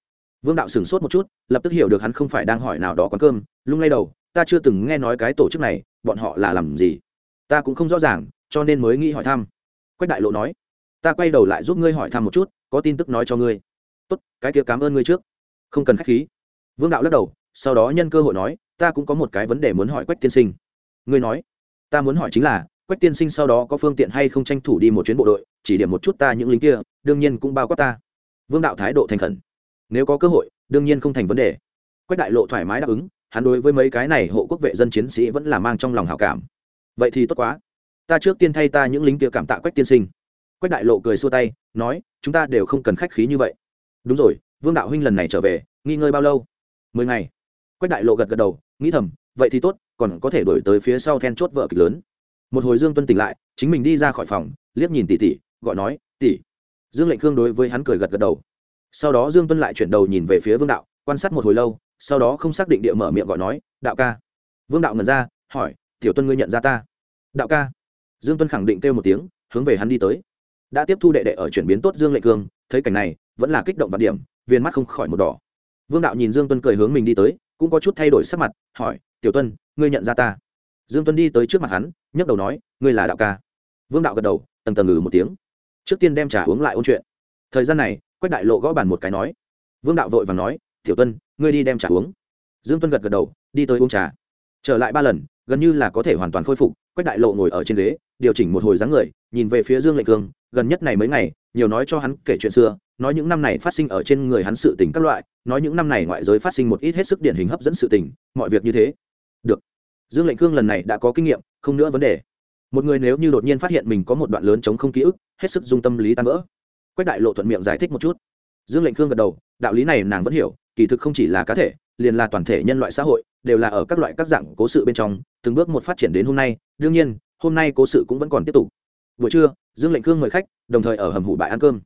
Vương đạo sửng sốt một chút, lập tức hiểu được hắn không phải đang hỏi nào đó quán cơm, lung lay đầu, ta chưa từng nghe nói cái tổ chức này, bọn họ là làm gì? Ta cũng không rõ ràng, cho nên mới nghĩ hỏi thăm. Quách đại lộ nói, ta quay đầu lại giúp ngươi hỏi thăm một chút, có tin tức nói cho ngươi. Tốt, cái kia cảm ơn ngươi trước. Không cần k h á c h khí. Vương đạo lắc đầu, sau đó nhân cơ hội nói, ta cũng có một cái vấn đề muốn hỏi quách tiên sinh. Ngươi nói, ta muốn hỏi chính là, quách tiên sinh sau đó có phương tiện hay không tranh thủ đi một chuyến bộ đội, chỉ điểm một chút ta những lính kia, đương nhiên cũng bao quát ta. Vương đạo thái độ thành khẩn. Nếu có cơ hội, đương nhiên không thành vấn đề. Quách đại lộ thoải mái đáp ứng, hắn đối với mấy cái này hộ quốc vệ dân chiến sĩ vẫn là mang trong lòng hảo cảm vậy thì tốt quá. Ta trước tiên thay ta những lính kia cảm tạ quách tiên sinh. Quách đại lộ cười xua tay, nói, chúng ta đều không cần khách khí như vậy. Đúng rồi, vương đạo huynh lần này trở về nghi ngơi bao lâu? Mười ngày. Quách đại lộ gật gật đầu, nghĩ thầm, vậy thì tốt, còn có thể đổi tới phía sau then chốt vợ kịch lớn. Một hồi dương tuân tỉnh lại, chính mình đi ra khỏi phòng, liếc nhìn tỷ tỷ, gọi nói, tỷ. Dương lệnh khương đối với hắn cười gật gật đầu. Sau đó dương tuân lại chuyển đầu nhìn về phía vương đạo, quan sát một hồi lâu, sau đó không xác định địa mở miệng gọi nói, đạo ca. Vương đạo ngần ra, hỏi tiểu tuân ngươi nhận ra ta. Đạo ca. Dương tuân khẳng định kêu một tiếng, hướng về hắn đi tới. Đã tiếp thu đệ đệ ở chuyển biến tốt dương Lệ cương thấy cảnh này, vẫn là kích động vạn điểm viên mắt không khỏi một đỏ. Vương đạo nhìn dương tuân cười hướng mình đi tới, cũng có chút thay đổi sắc mặt, hỏi, tiểu tuân, ngươi nhận ra ta? Dương tuân đi tới trước mặt hắn, nhấc đầu nói, ngươi là đạo ca. Vương đạo gật đầu, tầng tầng ngừ một tiếng. Trước tiên đem trà uống lại ôn chuyện. Thời gian này, quách đại lộ gõ bàn một cái nói. Vương đạo vội và nói, tiểu tuân, ngươi đi đem trà uống. Dương tuân gật gật đầu, đi tới uống trà trở lại ba lần, gần như là có thể hoàn toàn khôi phục, quách đại lộ ngồi ở trên ghế, điều chỉnh một hồi dáng người, nhìn về phía dương lệnh cương gần nhất này mấy ngày, nhiều nói cho hắn kể chuyện xưa, nói những năm này phát sinh ở trên người hắn sự tình các loại, nói những năm này ngoại giới phát sinh một ít hết sức điển hình hấp dẫn sự tình, mọi việc như thế. Được. Dương lệnh cương lần này đã có kinh nghiệm, không nữa vấn đề. Một người nếu như đột nhiên phát hiện mình có một đoạn lớn chống không ký ức, hết sức dung tâm lý tan vỡ. Quách đại lộ thuận miệng giải thích một chút. Dương lệnh cương gật đầu, đạo lý này nàng vẫn hiểu, kỳ thực không chỉ là cá thể liền là toàn thể nhân loại xã hội, đều là ở các loại các dạng cố sự bên trong, từng bước một phát triển đến hôm nay. Đương nhiên, hôm nay cố sự cũng vẫn còn tiếp tục. Buổi trưa, dương lệnh cương mời khách, đồng thời ở hầm hủ bại ăn cơm.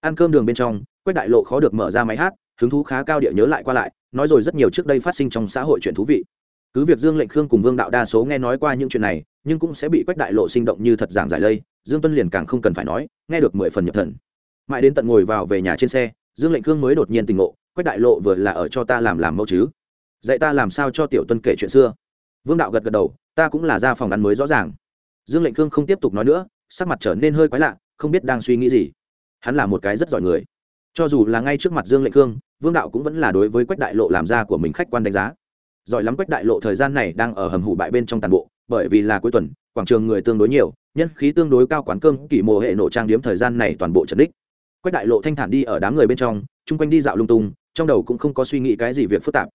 Ăn cơm đường bên trong, quách đại lộ khó được mở ra máy hát, hứng thú khá cao địa nhớ lại qua lại, nói rồi rất nhiều trước đây phát sinh trong xã hội chuyện thú vị. Cứ việc dương lệnh khương cùng vương đạo đa số nghe nói qua những chuyện này, nhưng cũng sẽ bị quách đại lộ sinh động như thật giảng giải lây, dương tuân liền càng không cần phải nói, nghe được mười phần nhập thần. Mãi đến tận ngồi vào về nhà trên xe, dương lệnh khương mới đột nhiên tình ngộ quách đại lộ vừa là ở cho ta làm làm mẫu chứ? Dạy ta làm sao cho tiểu tuân kể chuyện xưa. Vương đạo gật gật đầu, ta cũng là ra phòng ăn mới rõ ràng. Dương lệnh khương không tiếp tục nói nữa, sắc mặt trở nên hơi quái lạ, không biết đang suy nghĩ gì. Hắn là một cái rất giỏi người. Cho dù là ngay trước mặt dương lệnh khương, vương đạo cũng vẫn là đối với quách đại lộ làm ra của mình khách quan đánh giá. Giỏi lắm quách đại lộ thời gian này đang ở hầm hủ bại bên trong tàn bộ, bởi vì là cuối tuần, quảng trường người tương đối nhiều, nhân khí tương đối cao quán cơm, kỷ mộ hệ nổ trang điếm thời gian này toàn bộ trần đích. Quách đại lộ thanh thản đi ở đám người bên trong, chung quanh đi dạo lung tung trong đầu cũng không có suy nghĩ cái gì việc phức tạp.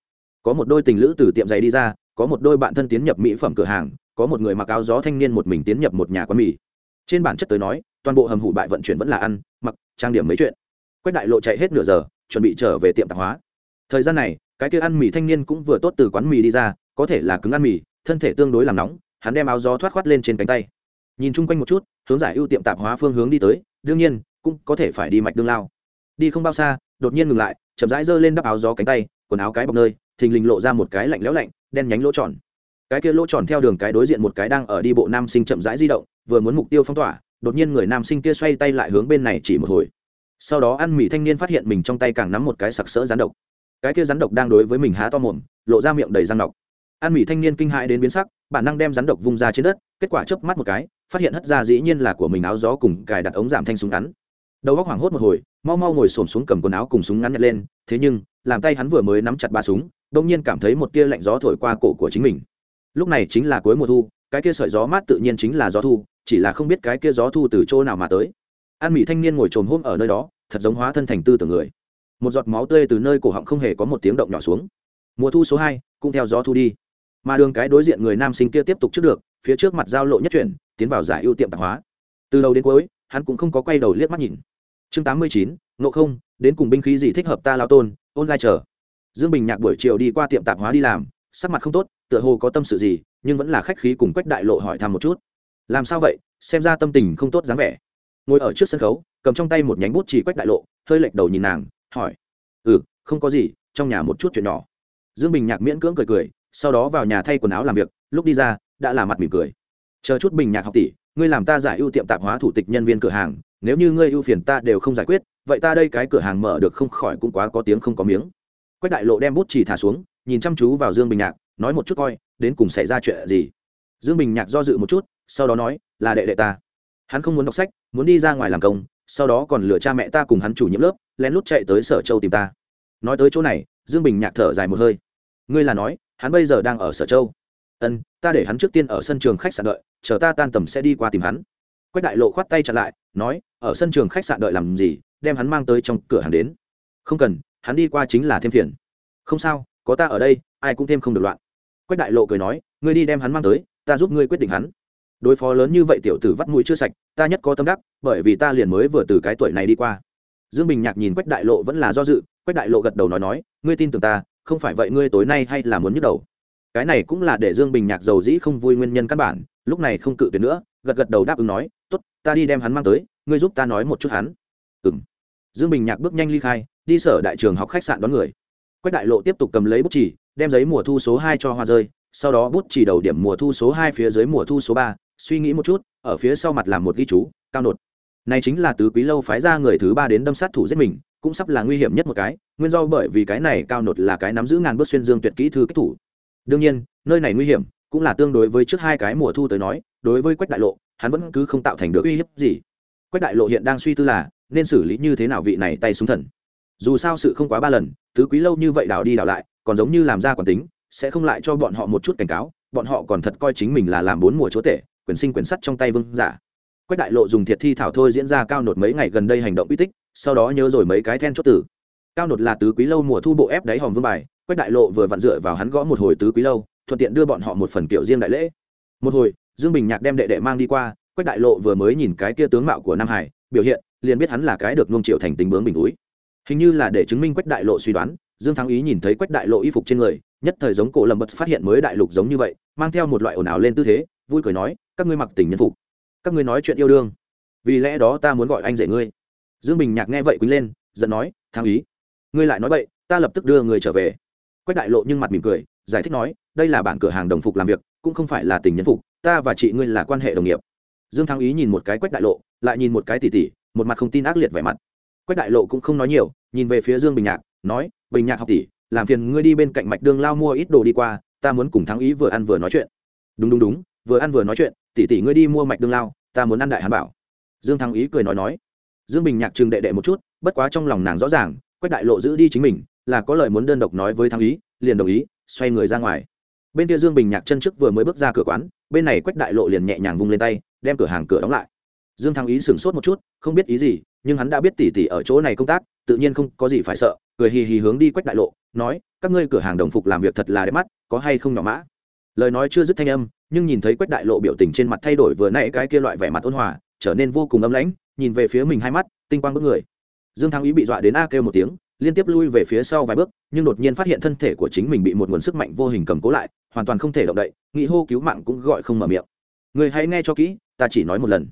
Có một đôi tình lữ từ tiệm giày đi ra, có một đôi bạn thân tiến nhập mỹ phẩm cửa hàng, có một người mặc áo gió thanh niên một mình tiến nhập một nhà quán mì. Trên bản chất tới nói, toàn bộ hầm hủ bại vận chuyển vẫn là ăn, mặc, trang điểm mấy chuyện. Quách đại lộ chạy hết nửa giờ, chuẩn bị trở về tiệm tạp hóa. Thời gian này, cái kia ăn mì thanh niên cũng vừa tốt từ quán mì đi ra, có thể là cứng ăn mì, thân thể tương đối làm nóng, hắn đem áo gió thoát khoát lên trên cánh tay. Nhìn chung quanh một chút, hướng giải ưu tiệm tạp hóa phương hướng đi tới, đương nhiên, cũng có thể phải đi mạch đương lao. Đi không bao xa, đột nhiên ngừng lại chậm rãi giơ lên đắp áo gió cánh tay, quần áo cái bọc nơi, thình lình lộ ra một cái lạnh lẽo lạnh, đen nhánh lỗ tròn. Cái kia lỗ tròn theo đường cái đối diện một cái đang ở đi bộ nam sinh chậm rãi di động, vừa muốn mục tiêu phong tỏa, đột nhiên người nam sinh kia xoay tay lại hướng bên này chỉ một hồi. Sau đó ăn mì thanh niên phát hiện mình trong tay càng nắm một cái sặc sỡ rắn độc. Cái kia rắn độc đang đối với mình há to mồm, lộ ra miệng đầy răng nọc. Ăn mì thanh niên kinh hãi đến biến sắc, bản năng đem rắn độc vung ra trên đất, kết quả chớp mắt một cái, phát hiện hất ra dĩ nhiên là của mình áo gió cùng cài đặt ống giảm thanh súng ngắn đầu góc hoảng hốt một hồi, mau mau ngồi xổm xuống cầm quần áo cùng súng ngắn nhặt lên, thế nhưng, làm tay hắn vừa mới nắm chặt ba súng đông nhiên cảm thấy một tia lạnh gió thổi qua cổ của chính mình. Lúc này chính là cuối mùa thu, cái kia sợi gió mát tự nhiên chính là gió thu, chỉ là không biết cái kia gió thu từ chỗ nào mà tới. An mỹ thanh niên ngồi trồm hôm ở nơi đó, thật giống hóa thân thành tư tưởng người. Một giọt máu tươi từ nơi cổ họng không hề có một tiếng động nhỏ xuống. Mùa thu số hai, cũng theo gió thu đi. Mà đường cái đối diện người nam sinh kia tiếp tục trước được, phía trước mặt giao lộ nhất chuyển, tiến vào giải ưu tiệm tạp hóa. Từ đầu đến cuối hắn cũng không có quay đầu liếc mắt nhìn. Chương tám mươi chín nộ không, đến cùng binh khí gì thích hợp ta lao tôn, ôn lai chờ. Dương bình nhạc buổi chiều đi qua tiệm tạp hóa đi làm, sắc mặt không tốt, tựa hồ có tâm sự gì, nhưng vẫn là khách khí cùng quách đại lộ hỏi thăm một chút. Làm sao vậy? Xem ra tâm tình không tốt dáng vẻ. Ngồi ở trước sân khấu, cầm trong tay một nhánh bút chỉ quách đại lộ, hơi lệch đầu nhìn nàng, hỏi. Ừ không có gì, trong nhà một chút chuyện nhỏ. Dương bình nhạc miễn cưỡng cười cười, sau đó vào nhà thay quần áo làm việc, lúc đi ra, đã là mặt mỉm cười. Chờ chút bình nhạc học tỷ ngươi làm ta giải ưu tiệm tạp hóa thủ tịch nhân viên cửa hàng, nếu như ngươi ưu phiền ta đều không giải quyết, vậy ta đây cái cửa hàng mở được không khỏi cũng quá có tiếng không có miếng. Quách đại lộ đem bút chỉ thả xuống, nhìn chăm chú vào dương bình nhạc, nói một chút coi, đến cùng xảy ra chuyện gì? Dương bình nhạc do dự một chút, sau đó nói, là đệ đệ ta. Hắn không muốn đọc sách, muốn đi ra ngoài làm công, sau đó còn lừa cha mẹ ta cùng hắn chủ nhiệm lớp, lén lút chạy tới sở châu tìm ta. Nói tới chỗ này, dương bình nhạc thở dài một hơi. Ngươi là nói, hắn bây giờ đang ở sở châu ân, ta để hắn trước tiên ở sân trường khách sạn đợi, chờ ta tan tầm sẽ đi qua tìm hắn. Quách đại lộ khoát tay chặn lại, nói, ở sân trường khách sạn đợi làm gì, đem hắn mang tới trong cửa hàng đến. Không cần, hắn đi qua chính là thêm phiền. Không sao, có ta ở đây, ai cũng thêm không được loạn. Quách đại lộ cười nói, ngươi đi đem hắn mang tới, ta giúp ngươi quyết định hắn. Đối phó lớn như vậy tiểu tử vắt mũi chưa sạch, ta nhất có tâm đắc, bởi vì ta liền mới vừa từ cái tuổi này đi qua. Dương bình nhạc nhìn quách đại lộ vẫn là do dự, quách đại lộ gật đầu nói nói, ngươi tin tưởng ta, không phải vậy ngươi tối nay hay là muốn nhức đầu cái này cũng là để dương bình nhạc giàu dĩ không vui nguyên nhân căn bản, lúc này không cự tuyệt nữa, gật gật đầu đáp ứng nói t ố t ta đi đem hắn mang tới, ngươi giúp ta nói một chút hắn. Ừ m dương bình nhạc bước nhanh ly khai, đi sở đại trường học khách sạn đón người. Quách đại lộ tiếp tục cầm lấy bút chỉ đem giấy mùa thu số hai cho hoa rơi, sau đó bút chỉ đầu điểm mùa thu số hai phía dưới mùa thu số ba, suy nghĩ một chút, ở phía sau mặt làm một ghi chú, cao nột. Này chính là tứ quý lâu phái ra người thứ ba đến đâm sát thủ giết mình, cũng sắp là nguy hiểm nhất một cái, nguyên do bởi vì cái này cao nột là cái nắm giữ ngàn bước xuyên dương tuyệt kỹ thư kích thủ đương nhiên, nơi này nguy hiểm cũng là tương đối với trước hai cái mùa thu tới nói, đối với quách đại lộ, hắn vẫn cứ không tạo thành được uy hiếp gì. Quách đại lộ hiện đang suy tư là nên xử lý như thế nào vị này tay súng thần. Dù sao sự không quá ba lần, tứ quý lâu như vậy đảo đi đảo lại, còn giống như làm ra quản tính, sẽ không lại cho bọn họ một chút cảnh cáo, bọn họ còn thật coi chính mình là làm bốn mùa chúa tể, quyền sinh quyền sắt trong tay vương giả. Quách đại lộ dùng thiệt thi thảo thôi diễn ra cao nột mấy ngày gần đây hành động uy tích, sau đó nhớ rồi mấy cái then chốt tử cao nột là tứ quý lâu mùa thu bộ ép đáy hòm vương bài quách đại lộ vừa vặn dựa vào hắn gõ một hồi tứ quý lâu, thuận tiện đưa bọn họ một phần kiểu riêng đại lễ. Một hồi, dương bình nhạc đem đệ đệ mang đi qua, quách đại lộ vừa mới nhìn cái kia tướng mạo của nam hải, biểu hiện, liền biết hắn là cái được nung triệu thành tính bướng bình túi. Hình như là để chứng minh quách đại lộ suy đoán, dương thắng ý nhìn thấy quách đại lộ y phục trên người, nhất thời giống cổ lầm bật phát hiện mới đại lục giống như vậy, mang theo một loại ồn ào lên tư thế, vui cười nói, các ngươi mặc tình nhân phục. Các ngươi nói chuyện yêu đương. Vì lẽ đó ta muốn gọi anh dạy ngươi. Dương bình nhạc nghe vậy quýnh lên, giận nói, thắng ý, ngươi lại nói vậy ta lập tức đưa người trở về quách đại lộ nhưng mặt mỉm cười, giải thích nói, đây là bản cửa hàng đồng phục làm việc, cũng không phải là tình nhân phục, ta và chị ngươi là quan hệ đồng nghiệp. Dương thắng ý nhìn một cái quách đại lộ, lại nhìn một cái tỉ tỉ, một mặt không tin ác liệt vẻ mặt. Quách đại lộ cũng không nói nhiều, nhìn về phía dương bình nhạc, nói, bình nhạc học tỷ, làm phiền ngươi đi bên cạnh mạch đường lao mua ít đồ đi qua, ta muốn cùng thắng ý vừa ăn vừa nói chuyện. Đúng đúng đúng, vừa ăn vừa nói chuyện, tỉ tỉ ngươi đi mua mạch đường lao, ta muốn ăn đại hán bảo. Dương thắng ý cười nói nói. Dương bình nhạc chừng đệ đệ một chút, bất quá trong lòng nàng rõ ràng, quách đại lộ giữ đi chính mình là có lời muốn đơn độc nói với thắng ý, liền đồng ý, xoay người ra ngoài. Bên kia dương bình nhạc chân trước vừa mới bước ra cửa quán, bên này quách đại lộ liền nhẹ nhàng vung lên tay, đem cửa hàng cửa đóng lại. Dương thắng ý sửng sốt một chút, không biết ý gì, nhưng hắn đã biết tỉ tỉ ở chỗ này công tác, tự nhiên không có gì phải sợ, cười hì hì hướng đi quách đại lộ, nói, các ngươi cửa hàng đồng phục làm việc thật là đẹp mắt, có hay không nhỏ mã? Lời nói chưa dứt thanh âm, nhưng nhìn thấy quách đại lộ biểu tình trên mặt thay đổi vừa nãy cái kia loại vẻ mặt ôn hòa, trở nên vô cùng âm lãnh, nhìn về phía mình hai mắt, tinh quang bước người. Dương thắng ý bị dọa đến a kêu một tiếng liên tiếp lui về phía sau vài bước, nhưng đột nhiên phát hiện thân thể của chính mình bị một nguồn sức mạnh vô hình cầm cố lại, hoàn toàn không thể động đậy nghĩ hô cứu mạng cũng gọi không mở miệng. Người hãy nghe cho kỹ, ta chỉ nói một lần.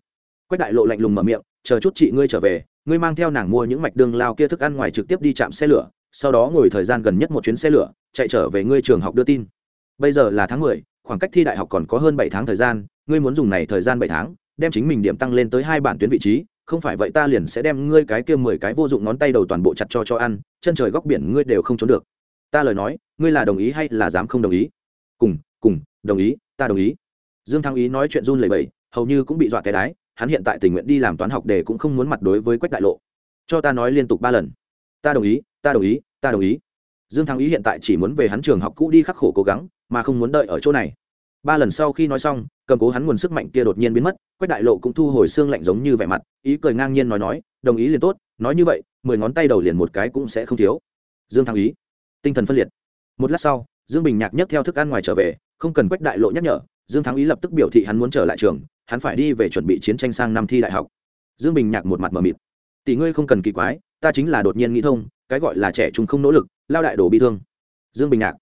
Quách đại lộ lạnh lùng mở miệng, chờ chút chị ngươi trở về, ngươi mang theo nàng mua những mạch đường lao kia thức ăn ngoài trực tiếp đi chạm xe lửa, sau đó ngồi thời gian gần nhất một chuyến xe lửa, chạy trở về ngươi trường học đưa tin. Bây giờ là tháng mười, khoảng cách thi đại học còn có hơn bảy tháng thời gian, ngươi muốn dùng này thời gian bảy tháng, đem chính mình điểm tăng lên tới hai bản tuyến vị trí không phải vậy ta liền sẽ đem ngươi cái kia mười cái vô dụng ngón tay đầu toàn bộ chặt cho cho ăn, chân trời góc biển ngươi đều không trốn được. Ta lời nói, ngươi là đồng ý hay là dám không đồng ý? Cùng cùng, đồng ý, ta đồng ý. Dương thăng ý nói chuyện run lẩy bẩy, hầu như cũng bị dọa cái đái, hắn hiện tại tình nguyện đi làm toán học để cũng không muốn mặt đối với quách đại lộ. Cho ta nói liên tục ba lần. Ta đồng ý, ta đồng ý, ta đồng ý. Dương thăng ý hiện tại chỉ muốn về hắn trường học cũ đi khắc khổ cố gắng, mà không muốn đợi ở chỗ này ba lần sau khi nói xong, cầm cố hắn nguồn sức mạnh kia đột nhiên biến mất, quách đại lộ cũng thu hồi xương lạnh giống như vẻ mặt, ý cười ngang nhiên nói nói, đồng ý liền tốt, nói như vậy, mười ngón tay đầu liền một cái cũng sẽ không thiếu. Dương thăng ý, tinh thần phân liệt. Một lát sau, dương bình nhạc nhấc theo thức ăn ngoài trở về, không cần quách đại lộ nhắc nhở, dương thắng ý lập tức biểu thị hắn muốn trở lại trường, hắn phải đi về chuẩn bị chiến tranh sang năm thi đại học. Dương bình nhạc một mặt mờ mịt. Tỷ ngươi không cần kỳ quái, ta chính là đột nhiên nghĩ thông, cái gọi là trẻ chúng không nỗ lực, lao đại đồ bị thương. Dương bình nhạc,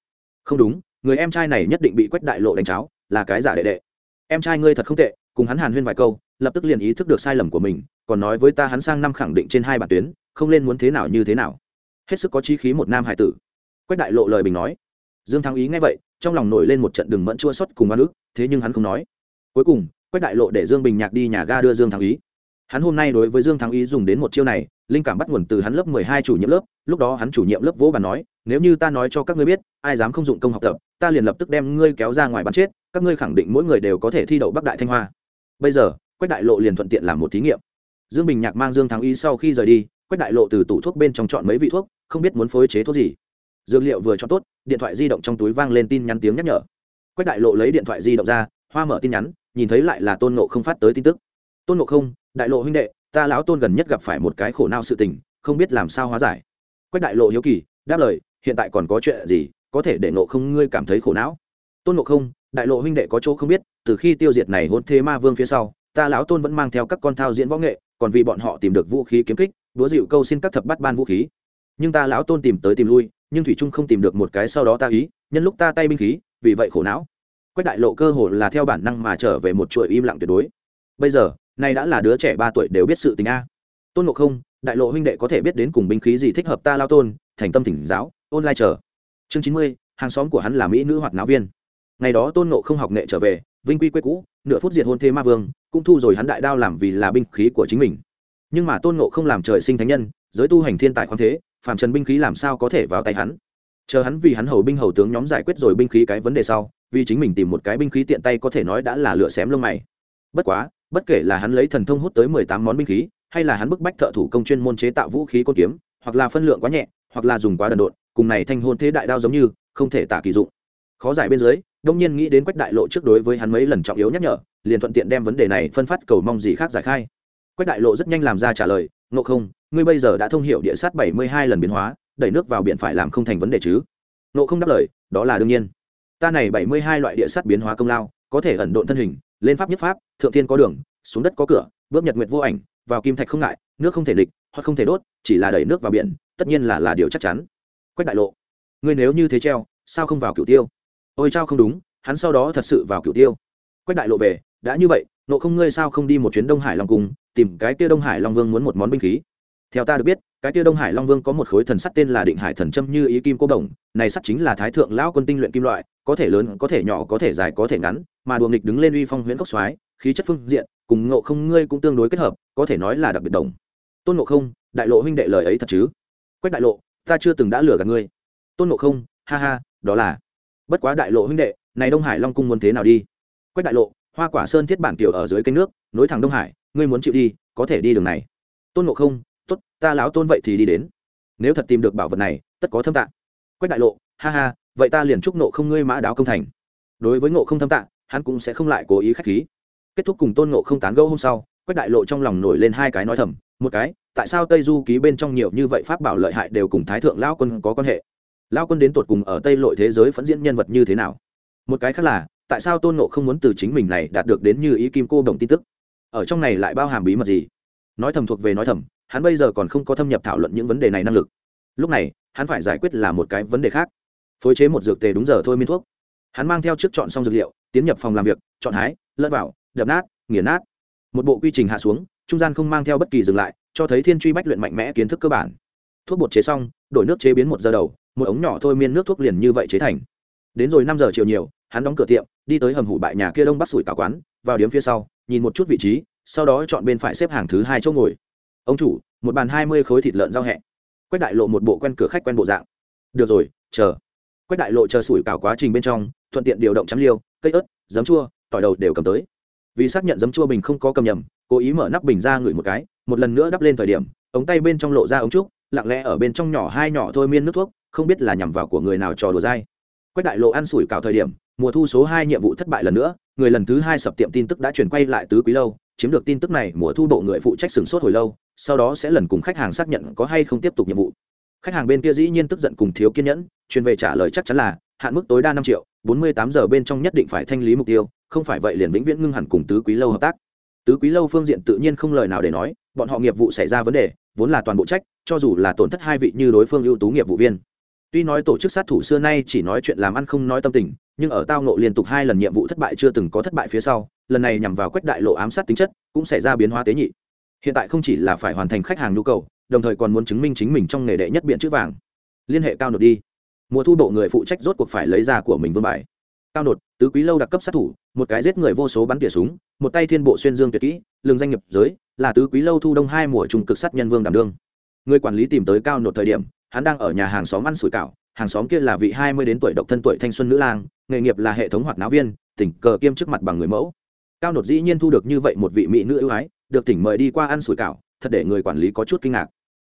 không đúng người em trai này nhất định bị quách đại lộ đánh cháo, là cái giả đệ đệ. Em trai ngươi thật không tệ, cùng hắn hàn huyên vài câu, lập tức liền ý thức được sai lầm của mình, còn nói với ta hắn sang năm khẳng định trên hai bản tuyến, không lên muốn thế nào như thế nào. Hết sức có chi khí một nam hải tử. Quách đại lộ lời bình nói. Dương thắng ý nghe vậy, trong lòng nổi lên một trận đường mẫn chua xuất cùng oan ức, thế nhưng hắn không nói. Cuối cùng, quách đại lộ để dương bình nhạc đi nhà ga đưa dương thắng ý. Hắn hôm nay đối với dương thắng ý dùng đến một chiêu này linh cảm bắt nguồn từ hắn lớp mười hai chủ nhiệm lớp, lúc đó hắn chủ nhiệm lớp vỗ bàn nói, nếu như ta nói cho các ngươi biết, ai dám không dụng công học tập, ta liền lập tức đem ngươi kéo ra ngoài bắn chết, các ngươi khẳng định mỗi người đều có thể thi đậu bắc đại thanh hoa. Bây giờ, quách đại lộ liền thuận tiện làm một thí nghiệm. Dương bình nhạc mang dương thắng ý sau khi rời đi, quách đại lộ từ tủ thuốc bên trong chọn mấy vị thuốc, không biết muốn phối chế thuốc gì. Dược liệu vừa cho tốt, điện thoại di động trong túi vang lên tin nhắn tiếng nhắc nhở. Quách đại lộ lấy điện thoại di động ra, hoa mở tin nhắn, nhìn thấy lại là tôn nộ không phát tới tin tức. Tôn nộ không, đại lộ huynh đệ ta lão tôn gần nhất gặp phải một cái khổ não sự tình, không biết làm sao hóa giải. Quách đại lộ hiếu kỳ, đáp lời, hiện tại còn có chuyện gì, có thể để nộ không ngươi cảm thấy khổ não? Tôn nộ không, đại lộ huynh đệ có chỗ không biết, từ khi tiêu diệt này hôn thế ma vương phía sau, ta lão tôn vẫn mang theo các con thao diễn võ nghệ, còn vì bọn họ tìm được vũ khí kiếm kích đúa dịu câu xin các thập bắt ban vũ khí. Nhưng ta lão tôn tìm tới tìm lui, nhưng thủy trung không tìm được một cái sau đó ta ý, nhân lúc ta tay binh khí, vì vậy khổ não. Quách đại lộ cơ hồ là theo bản năng mà trở về một chuỗi im lặng tuyệt đối. Bây giờ nay đã là đứa trẻ ba tuổi đều biết sự tình a. Tôn ngộ không, đại lộ huynh đệ có thể biết đến cùng binh khí gì thích hợp ta lao tôn, thành tâm thỉnh giáo, online chờ. Chương chín mươi, hàng xóm của hắn là mỹ nữ hoạt náo viên. Ngày đó tôn ngộ không học nghệ trở về, vinh quy quê cũ, nửa phút diệt hôn thế ma vương, cũng thu rồi hắn đại đao làm vì là binh khí của chính mình. Nhưng mà tôn ngộ không làm trời sinh thánh nhân, giới tu hành thiên tài khoáng thế, phàm trần binh khí làm sao có thể vào tay hắn? Chờ hắn vì hắn hầu binh hầu tướng nhóm giải quyết rồi binh khí cái vấn đề sau, vì chính mình tìm một cái binh khí tiện tay có thể nói đã là lựa xém lông mày. Bất quá bất kể là hắn lấy thần thông hút tới mười tám món binh khí, hay là hắn bức bách thợ thủ công chuyên môn chế tạo vũ khí côn kiếm, hoặc là phân lượng quá nhẹ, hoặc là dùng quá đần độn, cùng này thanh hôn thế đại đao giống như, không thể tả kỳ dụng. Khó giải bên dưới, đông nhiên nghĩ đến quách đại lộ trước đối với hắn mấy lần trọng yếu nhắc nhở, liền thuận tiện đem vấn đề này phân phát cầu mong gì khác giải khai. Quách đại lộ rất nhanh làm ra trả lời, ngộ không, ngươi bây giờ đã thông hiểu địa sát bảy mươi hai lần biến hóa, đẩy nước vào biển phải làm không thành vấn đề chứ? Ngộ không đáp lời, đó là đương nhiên. Ta này bảy mươi hai loại địa sát biến hóa công lao, có thể ẩn độn thân hình lên pháp nhất pháp, thượng thiên có đường, xuống đất có cửa, bước nhật nguyệt vô ảnh, vào kim thạch không ngại, nước không thể địch hoặc không thể đốt, chỉ là đẩy nước vào biển, tất nhiên là là điều chắc chắn. Quách đại lộ, ngươi nếu như thế treo, sao không vào cửu tiêu? Ôi trao không đúng, hắn sau đó thật sự vào cửu tiêu. Quách đại lộ về, đã như vậy, nộ không ngươi sao không đi một chuyến đông hải long cung, tìm cái kia đông hải long vương muốn một món binh khí? Theo ta được biết, cái kia đông hải long vương có một khối thần sắt tên là định hải thần trâm như ý kim cô đồng, này sắt chính là thái thượng lão quân tinh luyện kim loại có thể lớn, có thể nhỏ, có thể dài, có thể ngắn, mà đùa nghịch đứng lên uy phong huyễn cốc soái, khí chất phương diện, cùng ngộ không ngươi cũng tương đối kết hợp, có thể nói là đặc biệt đồng. Tôn ngộ không, đại lộ huynh đệ lời ấy thật chứ? Quách đại lộ, ta chưa từng đã lừa gạt ngươi. Tôn ngộ không, ha ha, đó là. Bất quá đại lộ huynh đệ, này đông hải long cung muốn thế nào đi? Quách đại lộ, hoa quả sơn thiết bản tiểu ở dưới kênh nước, nối thẳng đông hải, ngươi muốn chịu đi, có thể đi đường này. Tôn ngộ không, tốt, ta lão tôn vậy thì đi đến. Nếu thật tìm được bảo vật này, tất có thâm tạng. Quách đại lộ, ha ha vậy ta liền chúc nộ không ngươi mã đáo công thành. Đối với ngộ không thâm tạng hắn cũng sẽ không lại cố ý k h á c h khí. Kết thúc cùng tôn ngộ không tán gẫu hôm sau, quách đại lộ trong lòng nổi lên hai cái nói thầm, một cái, tại sao tây du ký bên trong nhiều như vậy pháp bảo lợi hại đều cùng thái thượng lao quân có quan hệ? Lao quân đến tột cùng ở tây lội thế giới phẫn diễn nhân vật như thế nào? Một cái khác là, tại sao tôn ngộ không muốn từ chính mình này đạt được đến như ý kim cô đồng tin tức? Ở trong này lại bao hàm bí mật gì? Nói thầm thuộc về nói thầm, hắn bây giờ còn không có thâm nhập thảo luận những vấn đề này năng lực. Lúc này, hắn phải giải quyết là một cái vấn đề khác phối chế một dược tề đúng giờ thôi miên thuốc. Hắn mang theo trước chọn xong dược liệu, tiến nhập phòng làm việc, chọn hái, lẫn vào, đập nát, nghiền nát. Một bộ quy trình hạ xuống, trung gian không mang theo bất kỳ dừng lại, cho thấy thiên truy bách luyện mạnh mẽ kiến thức cơ bản. Thuốc bột chế xong, đổi nước chế biến một giờ đầu, một ống nhỏ thôi miên nước thuốc liền như vậy chế thành. Đến rồi năm giờ chiều nhiều, hắn đóng cửa tiệm, đi tới hầm hủ bại nhà kia đông bắt sủi cả quán, vào điếm phía sau, nhìn một chút vị trí, sau đó chọn bên phải xếp hàng thứ hai chỗ ngồi. Ông chủ, một bàn hai mươi khối thịt lợn rau hẹ. Quét đại lộ một bộ quen cửa khách quen bộ dạng. Được rồi, chờ quách đại lộ chờ sủi cảo quá trình bên trong, thuận tiện điều động chấm liêu, cây ớt, giấm chua, tỏi đầu đều cầm tới. Vì xác nhận giấm chua bình không có cầm nhầm, cố ý mở nắp bình ra ngửi một cái, một lần nữa đắp lên thời điểm, ống tay bên trong lộ ra ống trúc, lặng lẽ ở bên trong nhỏ hai nhỏ thôi miên nước thuốc, không biết là nhằm vào của người nào trò đùa dai. Quách đại lộ ăn sủi cảo thời điểm, mùa thu số hai nhiệm vụ thất bại lần nữa, người lần thứ hai sập tiệm tin tức đã chuyển quay lại tứ quý lâu, chiếm được tin tức này mùa thu bộ người phụ trách sửng sốt hồi lâu, sau đó sẽ lần cùng khách hàng xác nhận có hay không tiếp tục nhiệm vụ khách hàng bên kia dĩ nhiên tức giận cùng thiếu kiên nhẫn truyền về trả lời chắc chắn là, hạn mức tối đa năm triệu, bốn mươi tám giờ bên trong nhất định phải thanh lý mục tiêu, không phải vậy liền vĩnh viễn ngưng hẳn cùng tứ quý lâu hợp tác. Tứ quý lâu phương diện tự nhiên không lời nào để nói, bọn họ nghiệp vụ xảy ra vấn đề, vốn là toàn bộ trách, cho dù là tổn thất hai vị như đối phương ưu tú nghiệp vụ viên. Tuy nói tổ chức sát thủ xưa nay chỉ nói chuyện làm ăn không nói tâm tình, nhưng ở tao nộ liên tục hai lần nhiệm vụ thất bại chưa từng có thất bại phía sau, lần này nhằm vào quách đại lộ ám sát tính chất, cũng xảy ra biến hóa tế nhị. Hiện tại không chỉ là phải hoàn thành khách hàng nhu cầu đồng thời còn muốn chứng minh chính mình trong nghề đệ nhất biện chữ vàng. Liên hệ cao nộp đi. Mùa thu bộ người phụ trách rốt cuộc phải lấy ra của mình vương bài. Cao nột, tứ quý lâu đặc cấp sát thủ, một cái giết người vô số bắn tỉa súng, một tay thiên bộ xuyên dương tuyệt kỹ, lường danh nghiệp giới, là tứ quý lâu thu đông hai mùa trùng cực sát nhân vương đảm đương. Người quản lý tìm tới cao nột thời điểm, hắn đang ở nhà hàng xóm ăn sủi cảo, hàng xóm kia là vị hai mươi đến tuổi độc thân tuổi thanh xuân nữ lang, nghề nghiệp là hệ thống hoạt náo viên, tỉnh cờ kiêm trước mặt bằng người mẫu. Cao nột dĩ nhiên thu được như vậy một vị mỹ nữ ưu ái, được tỉnh mời đi qua ăn sủi cảo, thật để người quản lý có chút kinh ngạc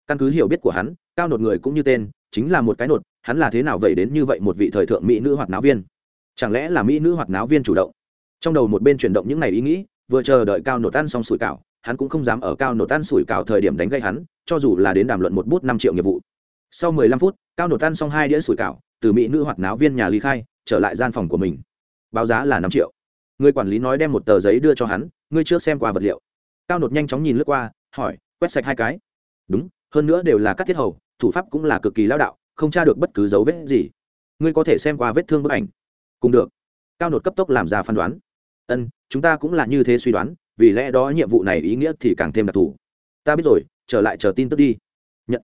căn cứ hiểu biết của hắn, cao nột người cũng như tên, chính là một cái nột, hắn là thế nào vậy đến như vậy một vị thời thượng mỹ nữ hoạt náo viên? Chẳng lẽ là mỹ nữ hoạt náo viên chủ động? Trong đầu một bên chuyển động những ngày ý nghĩ, vừa chờ đợi cao nột ăn xong sủi cảo, hắn cũng không dám ở cao nột ăn sủi cảo thời điểm đánh gây hắn, cho dù là đến đàm luận một bút năm triệu nghiệp vụ. Sau mười lăm phút, cao nột ăn xong hai đĩa sủi cảo, từ mỹ nữ hoạt náo viên nhà ly khai, trở lại gian phòng của mình. Báo giá là năm triệu. Người quản lý nói đem một tờ giấy đưa cho hắn, ngươi trước xem qua vật liệu. Cao nột nhanh chóng nhìn lướt qua, hỏi, quét sạch hai cái. Đúng hơn nữa đều là các thiết hầu, thủ pháp cũng là cực kỳ lao đạo, không tra được bất cứ dấu vết gì. Ngươi có thể xem qua vết thương bức ảnh. Cùng được. Cao nột cấp tốc làm ra phán đoán. Ân, chúng ta cũng là như thế suy đoán, vì lẽ đó nhiệm vụ này ý nghĩa thì càng thêm đặc thù. Ta biết rồi, trở lại chờ tin tức đi. Nhận.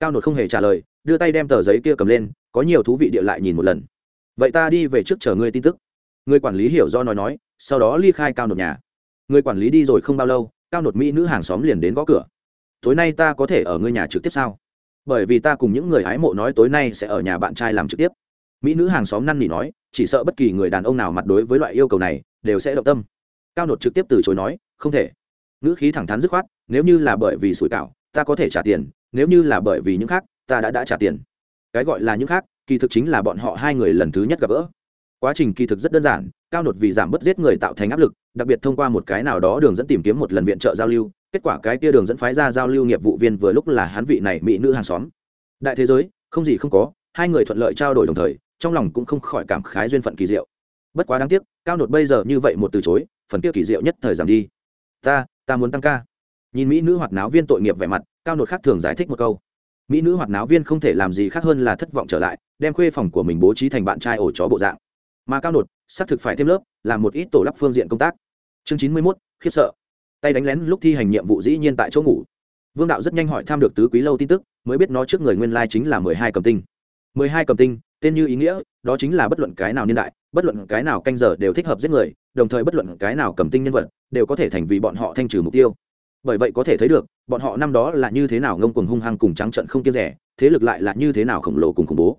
Cao nột không hề trả lời, đưa tay đem tờ giấy kia cầm lên, có nhiều thú vị địa lại nhìn một lần. Vậy ta đi về trước chờ ngươi tin tức. Người quản lý hiểu do nói nói, sau đó ly khai cao nột nhà. Người quản lý đi rồi không bao lâu, cao nột mỹ nữ hàng xóm liền đến gõ cửa tối nay ta có thể ở ngươi nhà trực tiếp sao? Bởi vì ta cùng những người hái mộ nói tối nay sẽ ở nhà bạn trai làm trực tiếp. Mỹ nữ hàng xóm năn nỉ nói, chỉ sợ bất kỳ người đàn ông nào mặt đối với loại yêu cầu này, đều sẽ động tâm. Cao nột trực tiếp từ chối nói, không thể. Ngữ khí thẳng thắn dứt khoát, nếu như là bởi vì sủi cảo, ta có thể trả tiền, nếu như là bởi vì những khác, ta đã đã trả tiền. Cái gọi là những khác, kỳ thực chính là bọn họ hai người lần thứ nhất gặp gỡ. Quá trình kỳ thực rất đơn giản, cao nột vì giảm bớt giết người tạo thành áp lực, đặc biệt thông qua một cái nào đó đường dẫn tìm kiếm một lần viện trợ giao lưu kết quả cái kia đường dẫn phái ra giao lưu nghiệp vụ viên vừa lúc là hắn vị này mỹ nữ hàng xóm. Đại thế giới, không gì không có, hai người thuận lợi trao đổi đồng thời, trong lòng cũng không khỏi cảm khái duyên phận kỳ diệu. Bất quá đáng tiếc, cao nột bây giờ như vậy một từ chối, phần kia kỳ diệu nhất thời giảm đi. Ta ta muốn tăng ca. Nhìn mỹ nữ hoạt náo viên tội nghiệp vẻ mặt, cao nột khác thường giải thích một câu. Mỹ nữ hoạt náo viên không thể làm gì khác hơn là thất vọng trở lại, đem khuê phòng của mình bố trí thành bạn trai ổ chó bộ dạng. Mà cao nột, xác thực phải thêm lớp, làm một ít tổ lắp phương diện công tác. Chương chín mươi mốt, khiếp sợ tay đánh lén lúc thi hành nhiệm vụ dĩ nhiên tại chỗ ngủ. Vương đạo rất nhanh hỏi tham được tứ quý lâu tin tức, mới biết nó trước người nguyên lai chính là mười hai cầm tinh. Mười hai cầm tinh, tên như ý nghĩa, đó chính là bất luận cái nào niên đại, bất luận cái nào canh giờ đều thích hợp giết người, đồng thời bất luận cái nào cầm tinh nhân vật đều có thể thành vì bọn họ thanh trừ mục tiêu. Bởi vậy có thể thấy được, bọn họ năm đó là như thế nào ngông cuồng hung hăng cùng trắng trận không kia rẻ, thế lực lại là như thế nào khổng lồ cùng khủng bố.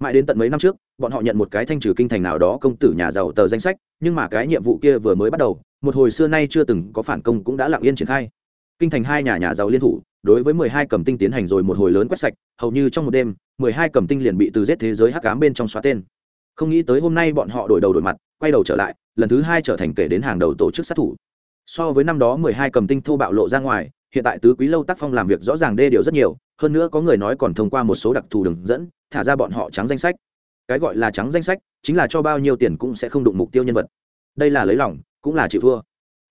Mãi đến tận mấy năm trước, bọn họ nhận một cái thanh trừ kinh thành nào đó công tử nhà giàu tờ danh sách, nhưng mà cái nhiệm vụ kia vừa mới bắt đầu một hồi xưa nay chưa từng có phản công cũng đã lặng yên triển khai. Kinh thành hai nhà nhà giàu liên thủ, đối với mười hai cầm tinh tiến hành rồi một hồi lớn quét sạch, hầu như trong một đêm, mười hai cầm tinh liền bị từ giết thế giới hắc ám bên trong xóa tên. Không nghĩ tới hôm nay bọn họ đổi đầu đổi mặt, quay đầu trở lại, lần thứ hai trở thành kể đến hàng đầu tổ chức sát thủ. So với năm đó mười hai cầm tinh thô bạo lộ ra ngoài, hiện tại tứ quý lâu tác phong làm việc rõ ràng đê điều rất nhiều, hơn nữa có người nói còn thông qua một số đặc thù đường dẫn, thả ra bọn họ trắng danh sách. Cái gọi là trắng danh sách, chính là cho bao nhiêu tiền cũng sẽ không đụng mục tiêu nhân vật. Đây là lấy lòng cũng là chịu thua.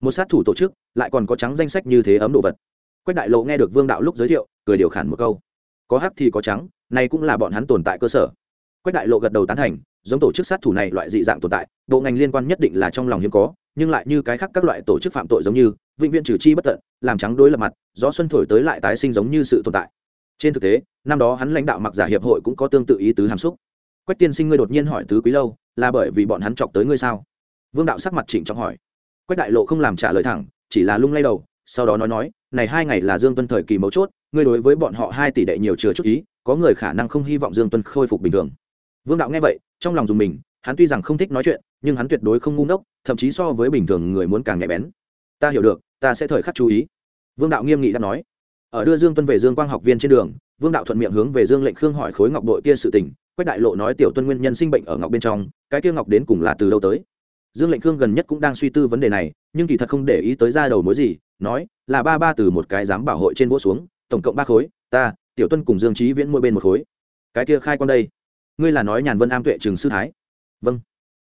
Một sát thủ tổ chức, lại còn có trắng danh sách như thế ấm đồ vật. Quách đại lộ nghe được vương đạo lúc giới thiệu, cười điều khản một câu. Có hắc thì có trắng, này cũng là bọn hắn tồn tại cơ sở. Quách đại lộ gật đầu tán thành, giống tổ chức sát thủ này loại dị dạng tồn tại, bộ ngành liên quan nhất định là trong lòng hiếm có, nhưng lại như cái khác các loại tổ chức phạm tội giống như, vĩnh viễn trừ chi bất tận, làm trắng đối lập mặt, gió xuân thổi tới lại tái sinh giống như sự tồn tại. Trên thực tế, năm đó hắn lãnh đạo mặc giả hiệp hội cũng có tương tự ý tứ hàm xúc. Quách tiên sinh ngươi đột nhiên hỏi tứ quý lâu, là bởi vì bọn hắn chọc tới ngươi sao? Vương đạo sắc mặt chỉnh trọng hỏi quách đại lộ không làm trả lời thẳng, chỉ là lung lay đầu, sau đó nói nói, này hai ngày là dương tuân thời kỳ mấu chốt, ngươi đối với bọn họ hai tỷ đệ nhiều chứa chút ý, có người khả năng không hy vọng dương tuân khôi phục bình thường. Vương đạo nghe vậy, trong lòng dùng mình, hắn tuy rằng không thích nói chuyện, nhưng hắn tuyệt đối không ngu ngốc, thậm chí so với bình thường người muốn càng nhạy bén. Ta hiểu được, ta sẽ thời khắc chú ý. Vương đạo nghiêm nghị đã nói. Ở đưa dương tuân về dương quang học viên trên đường, vương đạo thuận miệng hướng về dương lệnh khương hỏi khối ngọc đội kia sự tình. Quách đại lộ nói tiểu tuân nguyên nhân sinh bệnh ở ngọc bên trong, cái kia ngọc đến cùng là từ đâu tới? Dương lệnh khương gần nhất cũng đang suy tư vấn đề này, nhưng kỳ thật không để ý tới ra đầu mối gì, nói, là ba ba từ một cái giám bảo hội trên vỗ xuống, tổng cộng ba khối, ta, tiểu tuân cùng dương trí viễn mỗi bên một khối. Cái kia khai quang đây. Ngươi là nói nhàn vân am tuệ trường sư thái. Vâng.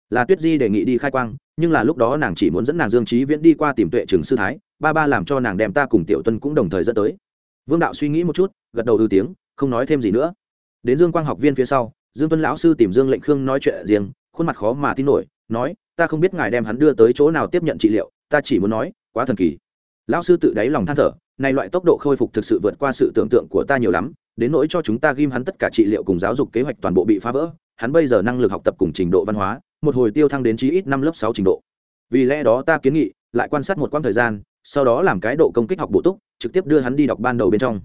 Là tuyết di đề nghị đi khai quang, nhưng là lúc đó nàng chỉ muốn dẫn nàng dương trí viễn đi qua tìm tuệ trường sư thái, ba ba làm cho nàng đem ta cùng tiểu tuân cũng đồng thời dẫn tới. Vương đạo suy nghĩ một chút, gật đầu ư tiếng, không nói thêm gì nữa. Đến dương quang học viên phía sau, dương tuân lão sư tìm dương lệnh khương nói chuyện riêng, khuôn mặt khó mà tin nổi, nói ta không biết ngài đem hắn đưa tới chỗ nào tiếp nhận trị liệu, ta chỉ muốn nói, quá thần kỳ. Lão sư tự đáy lòng than thở, này loại tốc độ khôi phục thực sự vượt qua sự tưởng tượng của ta nhiều lắm, đến nỗi cho chúng ta ghim hắn tất cả trị liệu cùng giáo dục kế hoạch toàn bộ bị phá vỡ, hắn bây giờ năng lực học tập cùng trình độ văn hóa, một hồi tiêu thăng đến chí ít năm lớp sáu trình độ. Vì lẽ đó ta kiến nghị, lại quan sát một quãng thời gian, sau đó làm cái độ công kích học bổ túc, trực tiếp đưa hắn đi đọc ban đầu bên trong.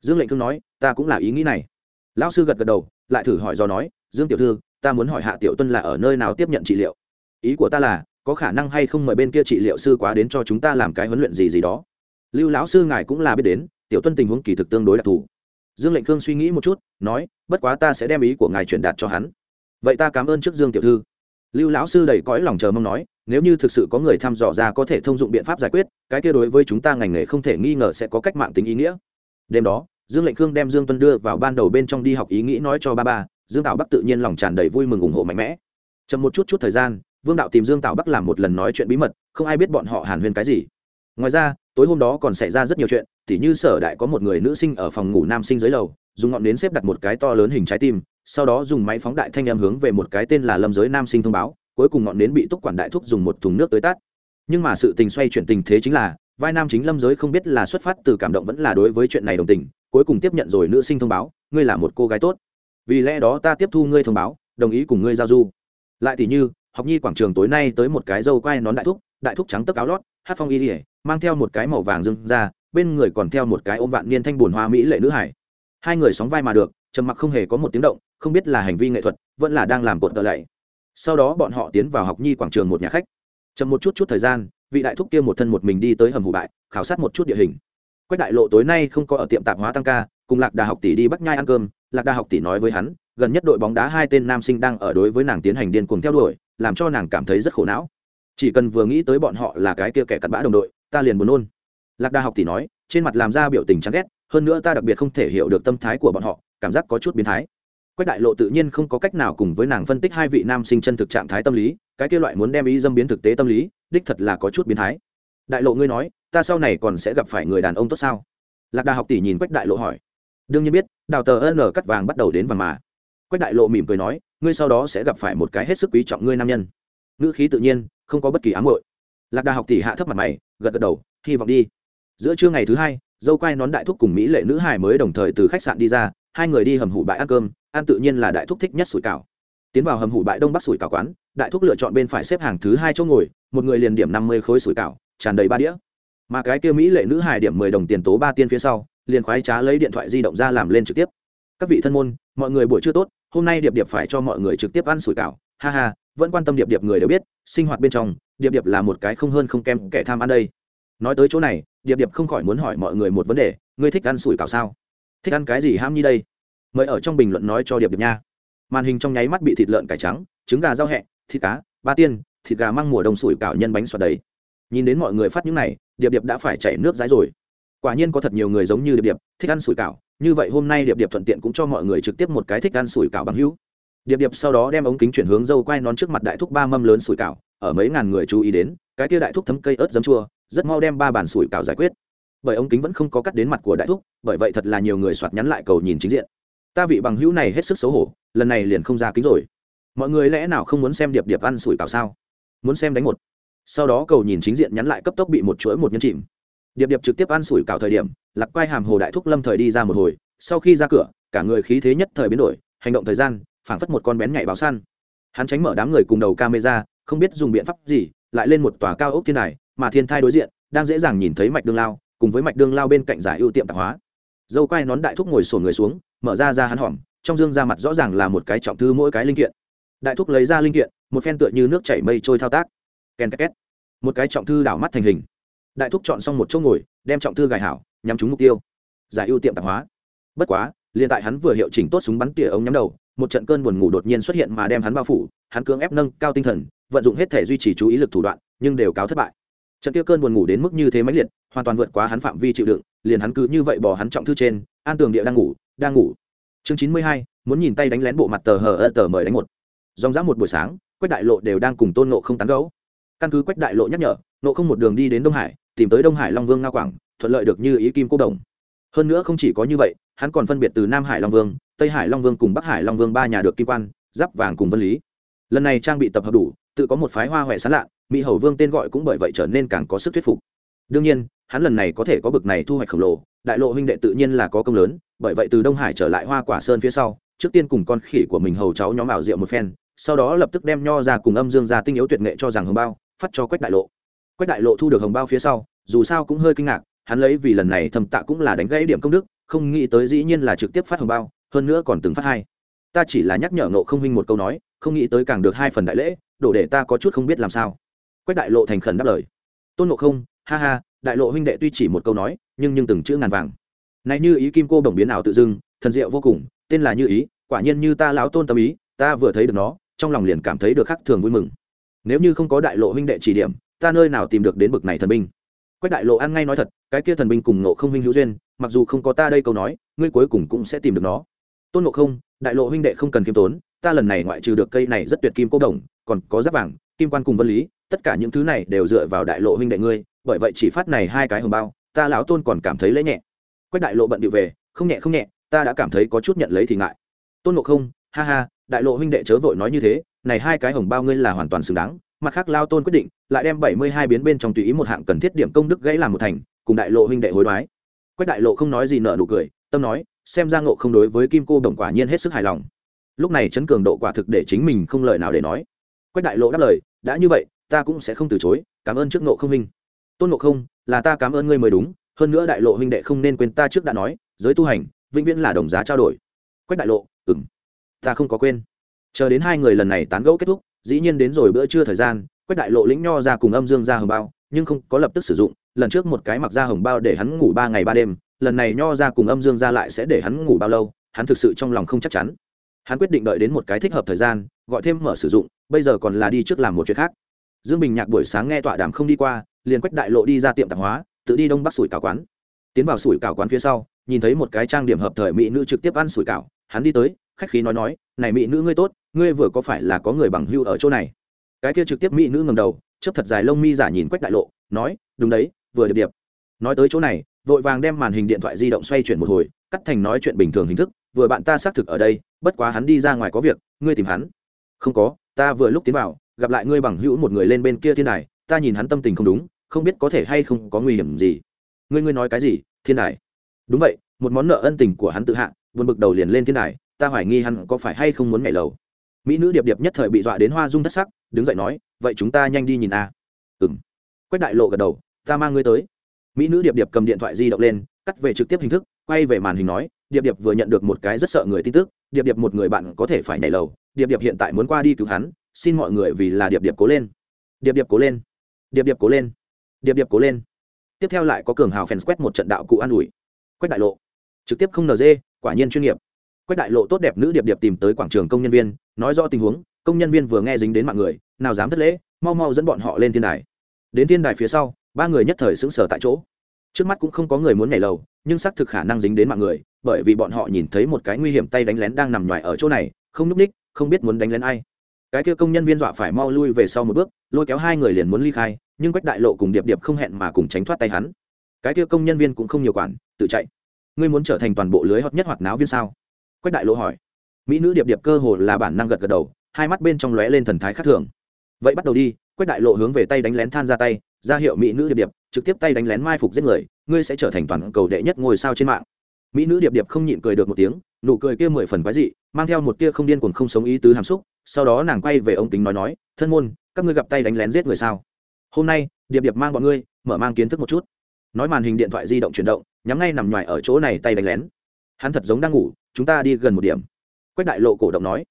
Dương lệnh cương nói, ta cũng là ý nghĩ này. Lão sư gật gật đầu, lại thử hỏi do nói, dương tiểu thư, ta muốn hỏi hạ tiểu tuân là ở nơi nào tiếp nhận trị liệu? Ý của ta là, có khả năng hay không mời bên kia trị liệu sư quá đến cho chúng ta làm cái huấn luyện gì gì đó. Lưu lão sư ngài cũng là biết đến, tiểu tuân tình huống kỳ thực tương đối đặc thù. Dương lệnh cương suy nghĩ một chút, nói, bất quá ta sẽ đem ý của ngài truyền đạt cho hắn. Vậy ta cảm ơn trước dương tiểu thư. Lưu lão sư đầy cõi lòng chờ mong nói, nếu như thực sự có người thăm dò ra có thể thông dụng biện pháp giải quyết, cái kia đối với chúng ta ngành nghề không thể nghi ngờ sẽ có cách mạng tính ý nghĩa. Đêm đó, dương lệnh khương đem dương tuân đưa vào ban đầu bên trong đi học ý nghĩ nói cho ba ba, dương tạo bắc tự nhiên lòng tràn đầy vui mừng ủng hộ mạnh mẽ. Chậm một chút chút thời gian vương đạo tìm dương tạo bắc làm một lần nói chuyện bí mật, không ai biết bọn họ hàn huyên cái gì. Ngoài ra, tối hôm đó còn xảy ra rất nhiều chuyện, tỉ như sở đại có một người nữ sinh ở phòng ngủ nam sinh dưới lầu, dùng ngọn nến xếp đặt một cái to lớn hình trái tim, sau đó dùng máy phóng đại thanh em hướng về một cái tên là lâm giới nam sinh thông báo, cuối cùng ngọn nến bị túc quản đại thúc dùng một thùng nước tới tát. Nhưng mà sự tình xoay chuyển tình thế chính là, vai nam chính lâm giới không biết là xuất phát từ cảm động vẫn là đối với chuyện này đồng tình, cuối cùng tiếp nhận rồi nữ sinh thông báo, ngươi là một cô gái tốt. Vì lẽ đó ta tiếp thu ngươi thông báo, đồng ý cùng ngươi giao du. Lại thì như học nhi quảng trường tối nay tới một cái dâu quai nón đại thúc đại thúc trắng tấc áo lót, hát phong y ỉa mang theo một cái màu vàng dưng ra, bên người còn theo một cái ôm vạn niên thanh bùn hoa mỹ lệ nữ hải. Hai người sóng vai mà được, trầm mặc không hề có một tiếng động, không biết là hành vi nghệ thuật, vẫn là đang làm cột tờ lạy. Sau đó bọn họ tiến vào học nhi quảng trường một nhà khách. Chậm một chút chút thời gian, vị đại thúc kia một thân một mình đi tới hầm hủ bại, khảo sát một chút địa hình. Quách đại lộ tối nay không có ở tiệm tạp hóa tăng ca, cùng lạc đà học tỷ đi bắt nhai ăn cơm. Lạc đà học tỷ nói với hắn, gần nhất đội bóng đá hai tên nam sinh đang ở đối với nàng tiến hành điên cuồng theo đuổi làm cho nàng cảm thấy rất khổ não. Chỉ cần vừa nghĩ tới bọn họ là cái kia kẻ cặn bã đồng đội, ta liền buồn nôn. Lạc đà học tỷ nói, trên mặt làm ra biểu tình chán ghét, hơn nữa ta đặc biệt không thể hiểu được tâm thái của bọn họ, cảm giác có chút biến thái. Quách đại lộ tự nhiên không có cách nào cùng với nàng phân tích hai vị nam sinh chân thực trạng thái tâm lý, cái kia loại muốn đem ý dâm biến thực tế tâm lý, đích thật là có chút biến thái. Đại lộ ngươi nói, ta sau này còn sẽ gặp phải người đàn ông tốt sao? Lạc đà học tỷ nhìn quách đại lộ hỏi. Đương nhiên biết, đào tờ ân cắt vàng bắt đầu đến vàng mà. Quách đại lộ mỉm cười nói ngươi sau đó sẽ gặp phải một cái hết sức quý trọng ngươi nam nhân. Ngữ khí tự nhiên, không có bất kỳ ám hội lạc đà học tỷ hạ thấp mặt mày, gật gật đầu, hy vọng đi. Giữa trưa ngày thứ hai, dâu quai nón đại thúc cùng mỹ lệ nữ hải mới đồng thời từ khách sạn đi ra, hai người đi hầm hủ bãi ăn cơm, ăn tự nhiên là đại thúc thích nhất sủi cảo. Tiến vào hầm hủ bãi đông bắc sủi cảo quán, đại thúc lựa chọn bên phải xếp hàng thứ hai chỗ ngồi, một người liền điểm năm mươi khối sủi cảo, tràn đầy ba đĩa. Mà cái kia mỹ lệ nữ hải điểm mười đồng tiền tố ba tiên phía sau, liền khoái trá lấy điện thoại di động ra làm lên trực tiếp. Các vị thân môn, mọi người buổi trưa tốt hôm nay điệp điệp phải cho mọi người trực tiếp ăn sủi cảo, ha ha, vẫn quan tâm điệp điệp người đều biết, sinh hoạt bên trong, điệp điệp là một cái không hơn không kém kẻ tham ăn đây. Nói tới chỗ này, điệp điệp không khỏi muốn hỏi mọi người một vấn đề, ngươi thích ăn sủi cảo sao? Thích ăn cái gì ham như đây? Mời ở trong bình luận nói cho điệp điệp nha. Màn hình trong nháy mắt bị thịt lợn cải trắng, trứng gà rau hẹ, thịt cá, ba tiên, thịt gà mang mùa đông sủi cảo nhân bánh xoạt đấy nhìn đến mọi người phát những này, điệp điệp đã phải chảy nước rái rồi. Quả nhiên có thật nhiều người giống như điệp điệp, thích ăn sủi cảo như vậy hôm nay điệp điệp thuận tiện cũng cho mọi người trực tiếp một cái thích ăn sủi cảo bằng hữu. Điệp điệp sau đó đem ống kính chuyển hướng dâu quay nón trước mặt đại thúc ba mâm lớn sủi cảo, ở mấy ngàn người chú ý đến, cái kia đại thúc thấm cây ớt dấm chua, rất mau đem ba bàn sủi cảo giải quyết. Bởi ống kính vẫn không có cắt đến mặt của đại thúc, bởi vậy thật là nhiều người soạt nhắn lại cầu nhìn chính diện. Ta vị bằng hữu này hết sức xấu hổ, lần này liền không ra kính rồi. Mọi người lẽ nào không muốn xem điệp điệp ăn sủi cảo sao? Muốn xem đánh một. Sau đó cầu nhìn chính diện nhắn lại cấp tốc bị một chuỗi một nhân chìm. Điệp điệp trực tiếp ăn sủi cảo thời điểm lạc quai hàm hồ đại thúc lâm thời đi ra một hồi, sau khi ra cửa, cả người khí thế nhất thời biến đổi, hành động thời gian, phảng phất một con bén nhảy báo săn. Hắn tránh mở đám người cùng đầu camera, không biết dùng biện pháp gì, lại lên một tòa cao ốc thiên đài, mà thiên thai đối diện, đang dễ dàng nhìn thấy mạch đương lao, cùng với mạch đương lao bên cạnh giải ưu tiệm tạp hóa. Dâu quai nón đại thúc ngồi sổn người xuống, mở ra ra hắn hỏm trong dương ra mặt rõ ràng là một cái trọng thư mỗi cái linh kiện. Đại thúc lấy ra linh kiện, một phen tựa như nước chảy mây trôi thao tác. Ken két. Một cái trọng thư đảo mắt thành hình. Đại thúc chọn xong một chỗ ngồi đem trọng thư gài hảo, nhắm trúng mục tiêu. Giải ưu tiệm tạp hóa. Bất quá, liền tại hắn vừa hiệu chỉnh tốt súng bắn tỉa ống nhắm đầu, một trận cơn buồn ngủ đột nhiên xuất hiện mà đem hắn bao phủ, hắn cưỡng ép nâng cao tinh thần, vận dụng hết thể duy trì chú ý lực thủ đoạn, nhưng đều cáo thất bại. Trận kia cơn buồn ngủ đến mức như thế mãnh liệt, hoàn toàn vượt quá hắn phạm vi chịu đựng, liền hắn cứ như vậy bỏ hắn trọng thư trên, an tường địa đang ngủ đang ngủ. Chương chín mươi hai, muốn nhìn tay đánh lén bộ mặt tờ hờ ơ tờ mời đánh một. Dòng dã một buổi sáng, quách đại lộ đều đang cùng tôn nộ không tán gấu căn cứ quách đại lộ nhắc nhở nộ không một đường đi đến đông hải tìm tới đông hải long vương nga quảng, thuận lợi được như ý kim cô đồng. Hơn nữa không chỉ có như vậy, hắn còn phân biệt từ nam hải long vương, tây hải long vương cùng bắc hải long vương ba nhà được kim quan, giáp vàng cùng vân lý. Lần này trang bị tập hợp đủ, tự có một phái hoa huệ sán lạ, mỹ hầu vương tên gọi cũng bởi vậy trở nên càng có sức thuyết phục. Đương nhiên, hắn lần này có thể có bực này thu hoạch khổng lồ, đại lộ huynh đệ tự nhiên là có công lớn, bởi vậy từ đông hải trở lại hoa quả sơn phía sau, trước tiên cùng con khỉ của mình hầu cháu nhóm ảo rượu một phen, sau đó lập tức đem nho ra cùng âm dương ra tinh yếu tuyệt nghệ cho rằng hồng bao, phát cho quách đại lộ quách đại lộ thu được hồng bao phía sau, dù sao cũng hơi kinh ngạc, hắn lấy vì lần này thầm tạ cũng là đánh gãy điểm công đức, không nghĩ tới dĩ nhiên là trực tiếp phát hồng bao, hơn nữa còn từng phát hai. Ta chỉ là nhắc nhở nộ không Minh một câu nói, không nghĩ tới càng được hai phần đại lễ, đổ để ta có chút không biết làm sao. Quách đại lộ thành khẩn đáp lời. Tôn nộ không, ha ha, đại lộ huynh đệ tuy chỉ một câu nói, nhưng nhưng từng chữ ngàn vàng. Này như ý kim cô bổng biến ảo tự dưng, thần diệu vô cùng, tên là như ý, quả nhiên như ta lão tôn tâm ý, ta vừa thấy được nó, trong lòng liền cảm thấy được khắc thường vui mừng. Nếu như không có đại lộ huynh đệ chỉ điểm ta nơi nào tìm được đến bực này thần binh? Quách đại lộ ăn ngay nói thật, cái kia thần binh cùng nộ không huynh hữu duyên, mặc dù không có ta đây câu nói, ngươi cuối cùng cũng sẽ tìm được nó. Tôn nộ không, đại lộ huynh đệ không cần kiêm tốn, ta lần này ngoại trừ được cây này rất tuyệt kim cô đồng, còn có giáp vàng, kim quan cùng vân lý, tất cả những thứ này đều dựa vào đại lộ huynh đệ ngươi, bởi vậy chỉ phát này hai cái hồng bao, ta lão tôn còn cảm thấy lễ nhẹ. Quách đại lộ bận điệu về, không nhẹ không nhẹ, ta đã cảm thấy có chút nhận lấy thì ngại. Tôn nộ không, ha ha, đại lộ huynh đệ chớ vội nói như thế, này hai cái hồng bao ngươi là hoàn toàn xứng đáng mặt khác lao tôn quyết định, lại đem bảy mươi hai biến bên trong tùy ý một hạng cần thiết điểm công đức gãy làm một thành, cùng đại lộ huynh đệ hối đoái. Quách đại lộ không nói gì nợ nụ cười, tâm nói, xem ra ngộ không đối với kim cô đồng quả nhiên hết sức hài lòng. Lúc này chấn cường độ quả thực để chính mình không lời nào để nói. Quách đại lộ đáp lời, đã như vậy, ta cũng sẽ không từ chối, cảm ơn trước ngộ không huynh. Tôn ngộ không, là ta cảm ơn ngươi mới đúng, hơn nữa đại lộ huynh đệ không nên quên ta trước đã nói, giới tu hành, vĩnh viễn là đồng giá trao đổi. Quách đại lộ ừng ta không có quên chờ đến hai người lần này tán gẫu kết thúc, dĩ nhiên đến rồi bữa trưa thời gian, quách đại lộ lĩnh nho ra cùng âm dương ra hồng bao, nhưng không có lập tức sử dụng, lần trước một cái mặc ra hồng bao để hắn ngủ ba ngày ba đêm, lần này nho ra cùng âm dương ra lại sẽ để hắn ngủ bao lâu, hắn thực sự trong lòng không chắc chắn. Hắn quyết định đợi đến một cái thích hợp thời gian, gọi thêm mở sử dụng, bây giờ còn là đi trước làm một chuyện khác. Dương bình nhạc buổi sáng nghe tọa đàm không đi qua, liền quách đại lộ đi ra tiệm tạp hóa, tự đi đông bắc sủi cảo quán. Tiến vào sủi cảo quán phía sau, nhìn thấy một cái trang điểm hợp thời mỹ nữ trực tiếp ăn sủi cảo, hắn đi tới khách khí nói nói, này mỹ nữ ngươi tốt, ngươi vừa có phải là có người bằng hưu ở chỗ này? Cái kia trực tiếp mỹ nữ ngầm đầu chấp thật dài lông mi giả nhìn quách đại lộ, nói, đúng đấy, vừa điệp điệp. Nói tới chỗ này, vội vàng đem màn hình điện thoại di động xoay chuyển một hồi, cắt thành nói chuyện bình thường hình thức, vừa bạn ta xác thực ở đây, bất quá hắn đi ra ngoài có việc, ngươi tìm hắn. Không có, ta vừa lúc tiến vào, gặp lại ngươi bằng hữu một người lên bên kia thiên đài, ta nhìn hắn tâm tình không đúng, không biết có thể hay không có nguy hiểm gì. Ngươi ngươi nói cái gì, thiên đài? Đúng vậy, một món nợ ân tình của hắn tự hạ vượt bực đầu liền lên thiên đài ta hoài nghi hắn có phải hay không muốn nhảy lầu. Mỹ nữ điệp điệp nhất thời bị dọa đến hoa dung thất sắc, đứng dậy nói, vậy chúng ta nhanh đi nhìn a. À. ừng quách đại lộ gật đầu, ta mang ngươi tới. Mỹ nữ điệp điệp cầm điện thoại di động lên, cắt về trực tiếp hình thức, quay về màn hình nói, điệp điệp vừa nhận được một cái rất sợ người tin tức, điệp điệp một người bạn có thể phải nhảy lầu, điệp điệp hiện tại muốn qua đi cứu hắn, xin mọi người vì là điệp điệp cố lên. Điệp điệp cố lên. Điệp điệp cố lên. Điệp điệp cố lên. Tiếp theo lại có cường hào phèn quét một trận đạo cụ an ủi. Quách đại lộ. Trực tiếp không nd quả nhiên chuyên nghiệp quách đại lộ tốt đẹp nữ điệp điệp tìm tới quảng trường công nhân viên, nói rõ tình huống, công nhân viên vừa nghe dính đến mạng người, nào dám thất lễ, mau mau dẫn bọn họ lên thiên đài. Đến thiên đài phía sau, ba người nhất thời sững sờ tại chỗ. Trước mắt cũng không có người muốn nhảy lầu, nhưng xác thực khả năng dính đến mạng người, bởi vì bọn họ nhìn thấy một cái nguy hiểm tay đánh lén đang nằm ngoài ở chỗ này, không n ú c ních, không biết muốn đánh lén ai. Cái kia công nhân viên dọa phải mau lui về sau một bước, lôi kéo hai người liền muốn ly khai, nhưng quách đại lộ cùng điệp điệp không hẹn mà cùng tránh thoát tay hắn. Cái kia công nhân viên cũng không nhiều quản, tự chạy. Ngươi muốn trở thành toàn bộ lưới hot nhất hoạt náo viên sao? Quách đại lộ hỏi. Mỹ nữ điệp điệp cơ hồ là bản năng gật gật đầu, hai mắt bên trong lóe lên thần thái khác thường. Vậy bắt đầu đi, quách đại lộ hướng về tay đánh lén than ra tay, ra hiệu mỹ nữ điệp điệp, trực tiếp tay đánh lén mai phục giết người, ngươi sẽ trở thành toàn cầu đệ nhất ngôi sao trên mạng. Mỹ nữ điệp điệp không nhịn cười được một tiếng, nụ cười kia mười phần quái dị, mang theo một tia không điên cuồng không sống ý tứ hàm xúc, sau đó nàng quay về ông tính nói nói, thân môn, các ngươi gặp tay đánh lén giết người sao? Hôm nay, điệp điệp mang bọn ngươi, mở mang kiến thức một chút. Nói màn hình điện thoại di động chuyển động, nhắm ngay nằm ngoài ở chỗ này tay đánh lén. Hắn thật giống đang ngủ chúng ta đi gần một điểm. Quách đại lộ cổ động nói.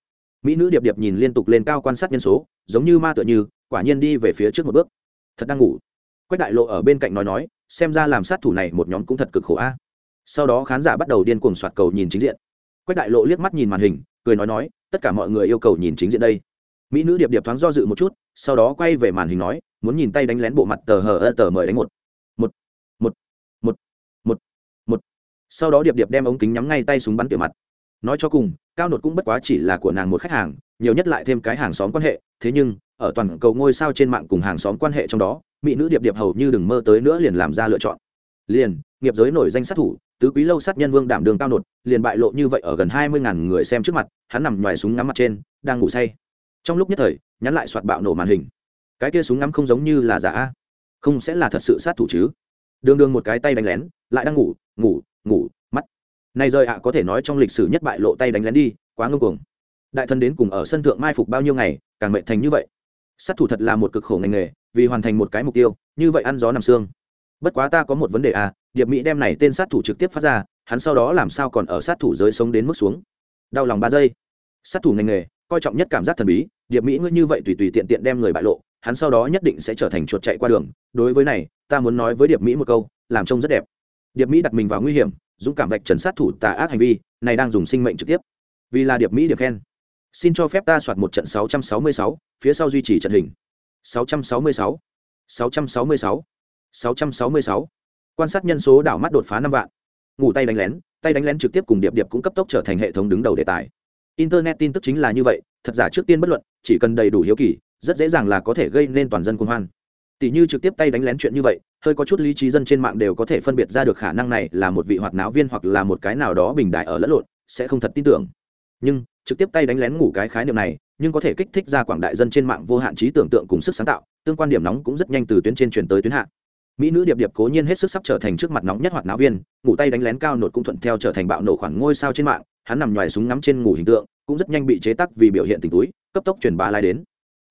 Mỹ nữ điệp điệp nhìn liên tục lên cao quan sát nhân số, giống như ma tựa như, quả nhiên đi về phía trước một bước. Thật đang ngủ. Quách đại lộ ở bên cạnh nói nói, xem ra làm sát thủ này một nhóm cũng thật cực khổ a. Sau đó khán giả bắt đầu điên cuồng soạt cầu nhìn chính diện. Quách đại lộ liếc mắt nhìn màn hình, cười nói nói, tất cả mọi người yêu cầu nhìn chính diện đây. Mỹ nữ điệp điệp thoáng do dự một chút, sau đó quay về màn hình nói, muốn nhìn tay đánh lén bộ mặt tờ hờ ơ tờ mời đánh một. một một một một một sau đó điệp điệp đem ống kính nhắm ngay tay súng bắn tiểu mặt. Nói cho cùng, cao nột cũng bất quá chỉ là của nàng một khách hàng, nhiều nhất lại thêm cái hàng xóm quan hệ, thế nhưng, ở toàn cầu ngôi sao trên mạng cùng hàng xóm quan hệ trong đó, mỹ nữ điệp điệp hầu như đừng mơ tới nữa liền làm ra lựa chọn. Liền, nghiệp giới nổi danh sát thủ, tứ quý lâu sát nhân vương đảm đường cao nột, liền bại lộ như vậy ở gần hai mươi ngàn người xem trước mặt, hắn nằm ngoài súng ngắm mặt trên, đang ngủ say. Trong lúc nhất thời, nhắn lại soạt bạo nổ màn hình. Cái kia súng ngắm không giống như là giả không sẽ là thật sự sát thủ chứ. Đường đường một cái tay đánh lén, lại đang ngủ ngủ ngủ, mắt. Này rời ạ, có thể nói trong lịch sử nhất bại lộ tay đánh lén đi, quá ngưng cuồng. Đại thần đến cùng ở sân thượng mai phục bao nhiêu ngày, càng mệnh thành như vậy. Sát thủ thật là một cực khổ ngành nghề, vì hoàn thành một cái mục tiêu, như vậy ăn gió nằm xương. Bất quá ta có một vấn đề à điệp mỹ đem này tên sát thủ trực tiếp phát ra, hắn sau đó làm sao còn ở sát thủ giới sống đến mức xuống? Đau lòng ba giây. Sát thủ ngành nghề, coi trọng nhất cảm giác thần bí, điệp mỹ ngươi như vậy tùy tùy tiện tiện đem người bại lộ, hắn sau đó nhất định sẽ trở thành chuột chạy qua đường. Đối với này, ta muốn nói với điệp mỹ một câu, làm trông rất đẹp điệp mỹ đặt mình vào nguy hiểm dũng cảm vạch trần sát thủ tà ác hành vi này đang dùng sinh mệnh trực tiếp. Vì là điệp mỹ được khen. Xin cho phép ta soạt một trận 666, phía sau duy trì trận hình. 666, 666, 666. quan sát nhân số đảo mắt đột phá năm vạn. Ngủ tay đánh lén tay đánh lén trực tiếp cùng điệp điệp cũng cấp tốc trở thành hệ thống đứng đầu đề tài. Internet tin tức chính là như vậy thật giả trước tiên bất luận chỉ cần đầy đủ hiếu kỳ rất dễ dàng là có thể gây nên toàn dân cuồng hoan tỷ như trực tiếp tay đánh lén chuyện như vậy, hơi có chút lý trí dân trên mạng đều có thể phân biệt ra được khả năng này là một vị hoạt náo viên hoặc là một cái nào đó bình đại ở lẫn lộn, sẽ không thật tin tưởng. Nhưng, trực tiếp tay đánh lén ngủ cái khái niệm này, nhưng có thể kích thích ra quảng đại dân trên mạng vô hạn trí tưởng tượng cùng sức sáng tạo, tương quan điểm nóng cũng rất nhanh từ tuyến trên truyền tới tuyến hạ. Mỹ nữ điệp điệp cố nhiên hết sức sắp trở thành trước mặt nóng nhất hoạt náo viên, ngủ tay đánh lén cao nột cũng thuận theo trở thành bạo nổ khoảng ngôi sao trên mạng, hắn nằm ngoài súng ngắm trên ngủ hình tượng, cũng rất nhanh bị chế tắc vì biểu hiện tình túi, cấp tốc truyền bá lai đến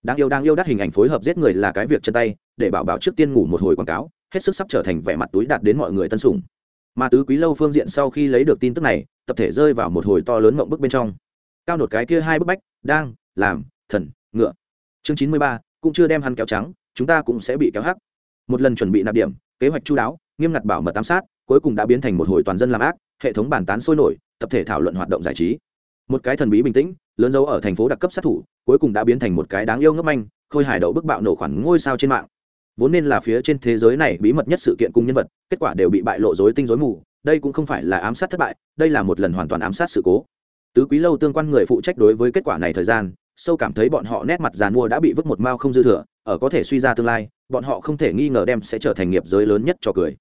đáng yêu đang yêu đắt hình ảnh phối hợp giết người là cái việc chân tay, để bảo bảo trước tiên ngủ một hồi quảng cáo, hết sức sắp trở thành vẻ mặt túi đạt đến mọi người tân sủng. Mà tứ quý lâu phương diện sau khi lấy được tin tức này, tập thể rơi vào một hồi to lớn mộng bức bên trong. Cao nột cái kia hai bức bách, đang, làm, thần, ngựa. Chương chín mươi ba, cũng chưa đem hắn kéo trắng, chúng ta cũng sẽ bị kéo hắc. Một lần chuẩn bị nạp điểm, kế hoạch chú đáo, nghiêm ngặt bảo mật tam sát, cuối cùng đã biến thành một hồi toàn dân làm ác, hệ thống bàn tán sôi nổi, tập thể thảo luận hoạt động giải trí một cái thần bí bình tĩnh, lớn dấu ở thành phố đặc cấp sát thủ, cuối cùng đã biến thành một cái đáng yêu ngấp manh, khôi hài đậu bức bạo nổ khoản ngôi sao trên mạng. Vốn nên là phía trên thế giới này bí mật nhất sự kiện cùng nhân vật, kết quả đều bị bại lộ dối tinh dối mù, đây cũng không phải là ám sát thất bại, đây là một lần hoàn toàn ám sát sự cố. Tứ quý lâu tương quan người phụ trách đối với kết quả này thời gian, sâu cảm thấy bọn họ nét mặt giàn mua đã bị vứt một mao không dư thừa, ở có thể suy ra tương lai, bọn họ không thể nghi ngờ đem sẽ trở thành nghiệp giới lớn nhất cho cười.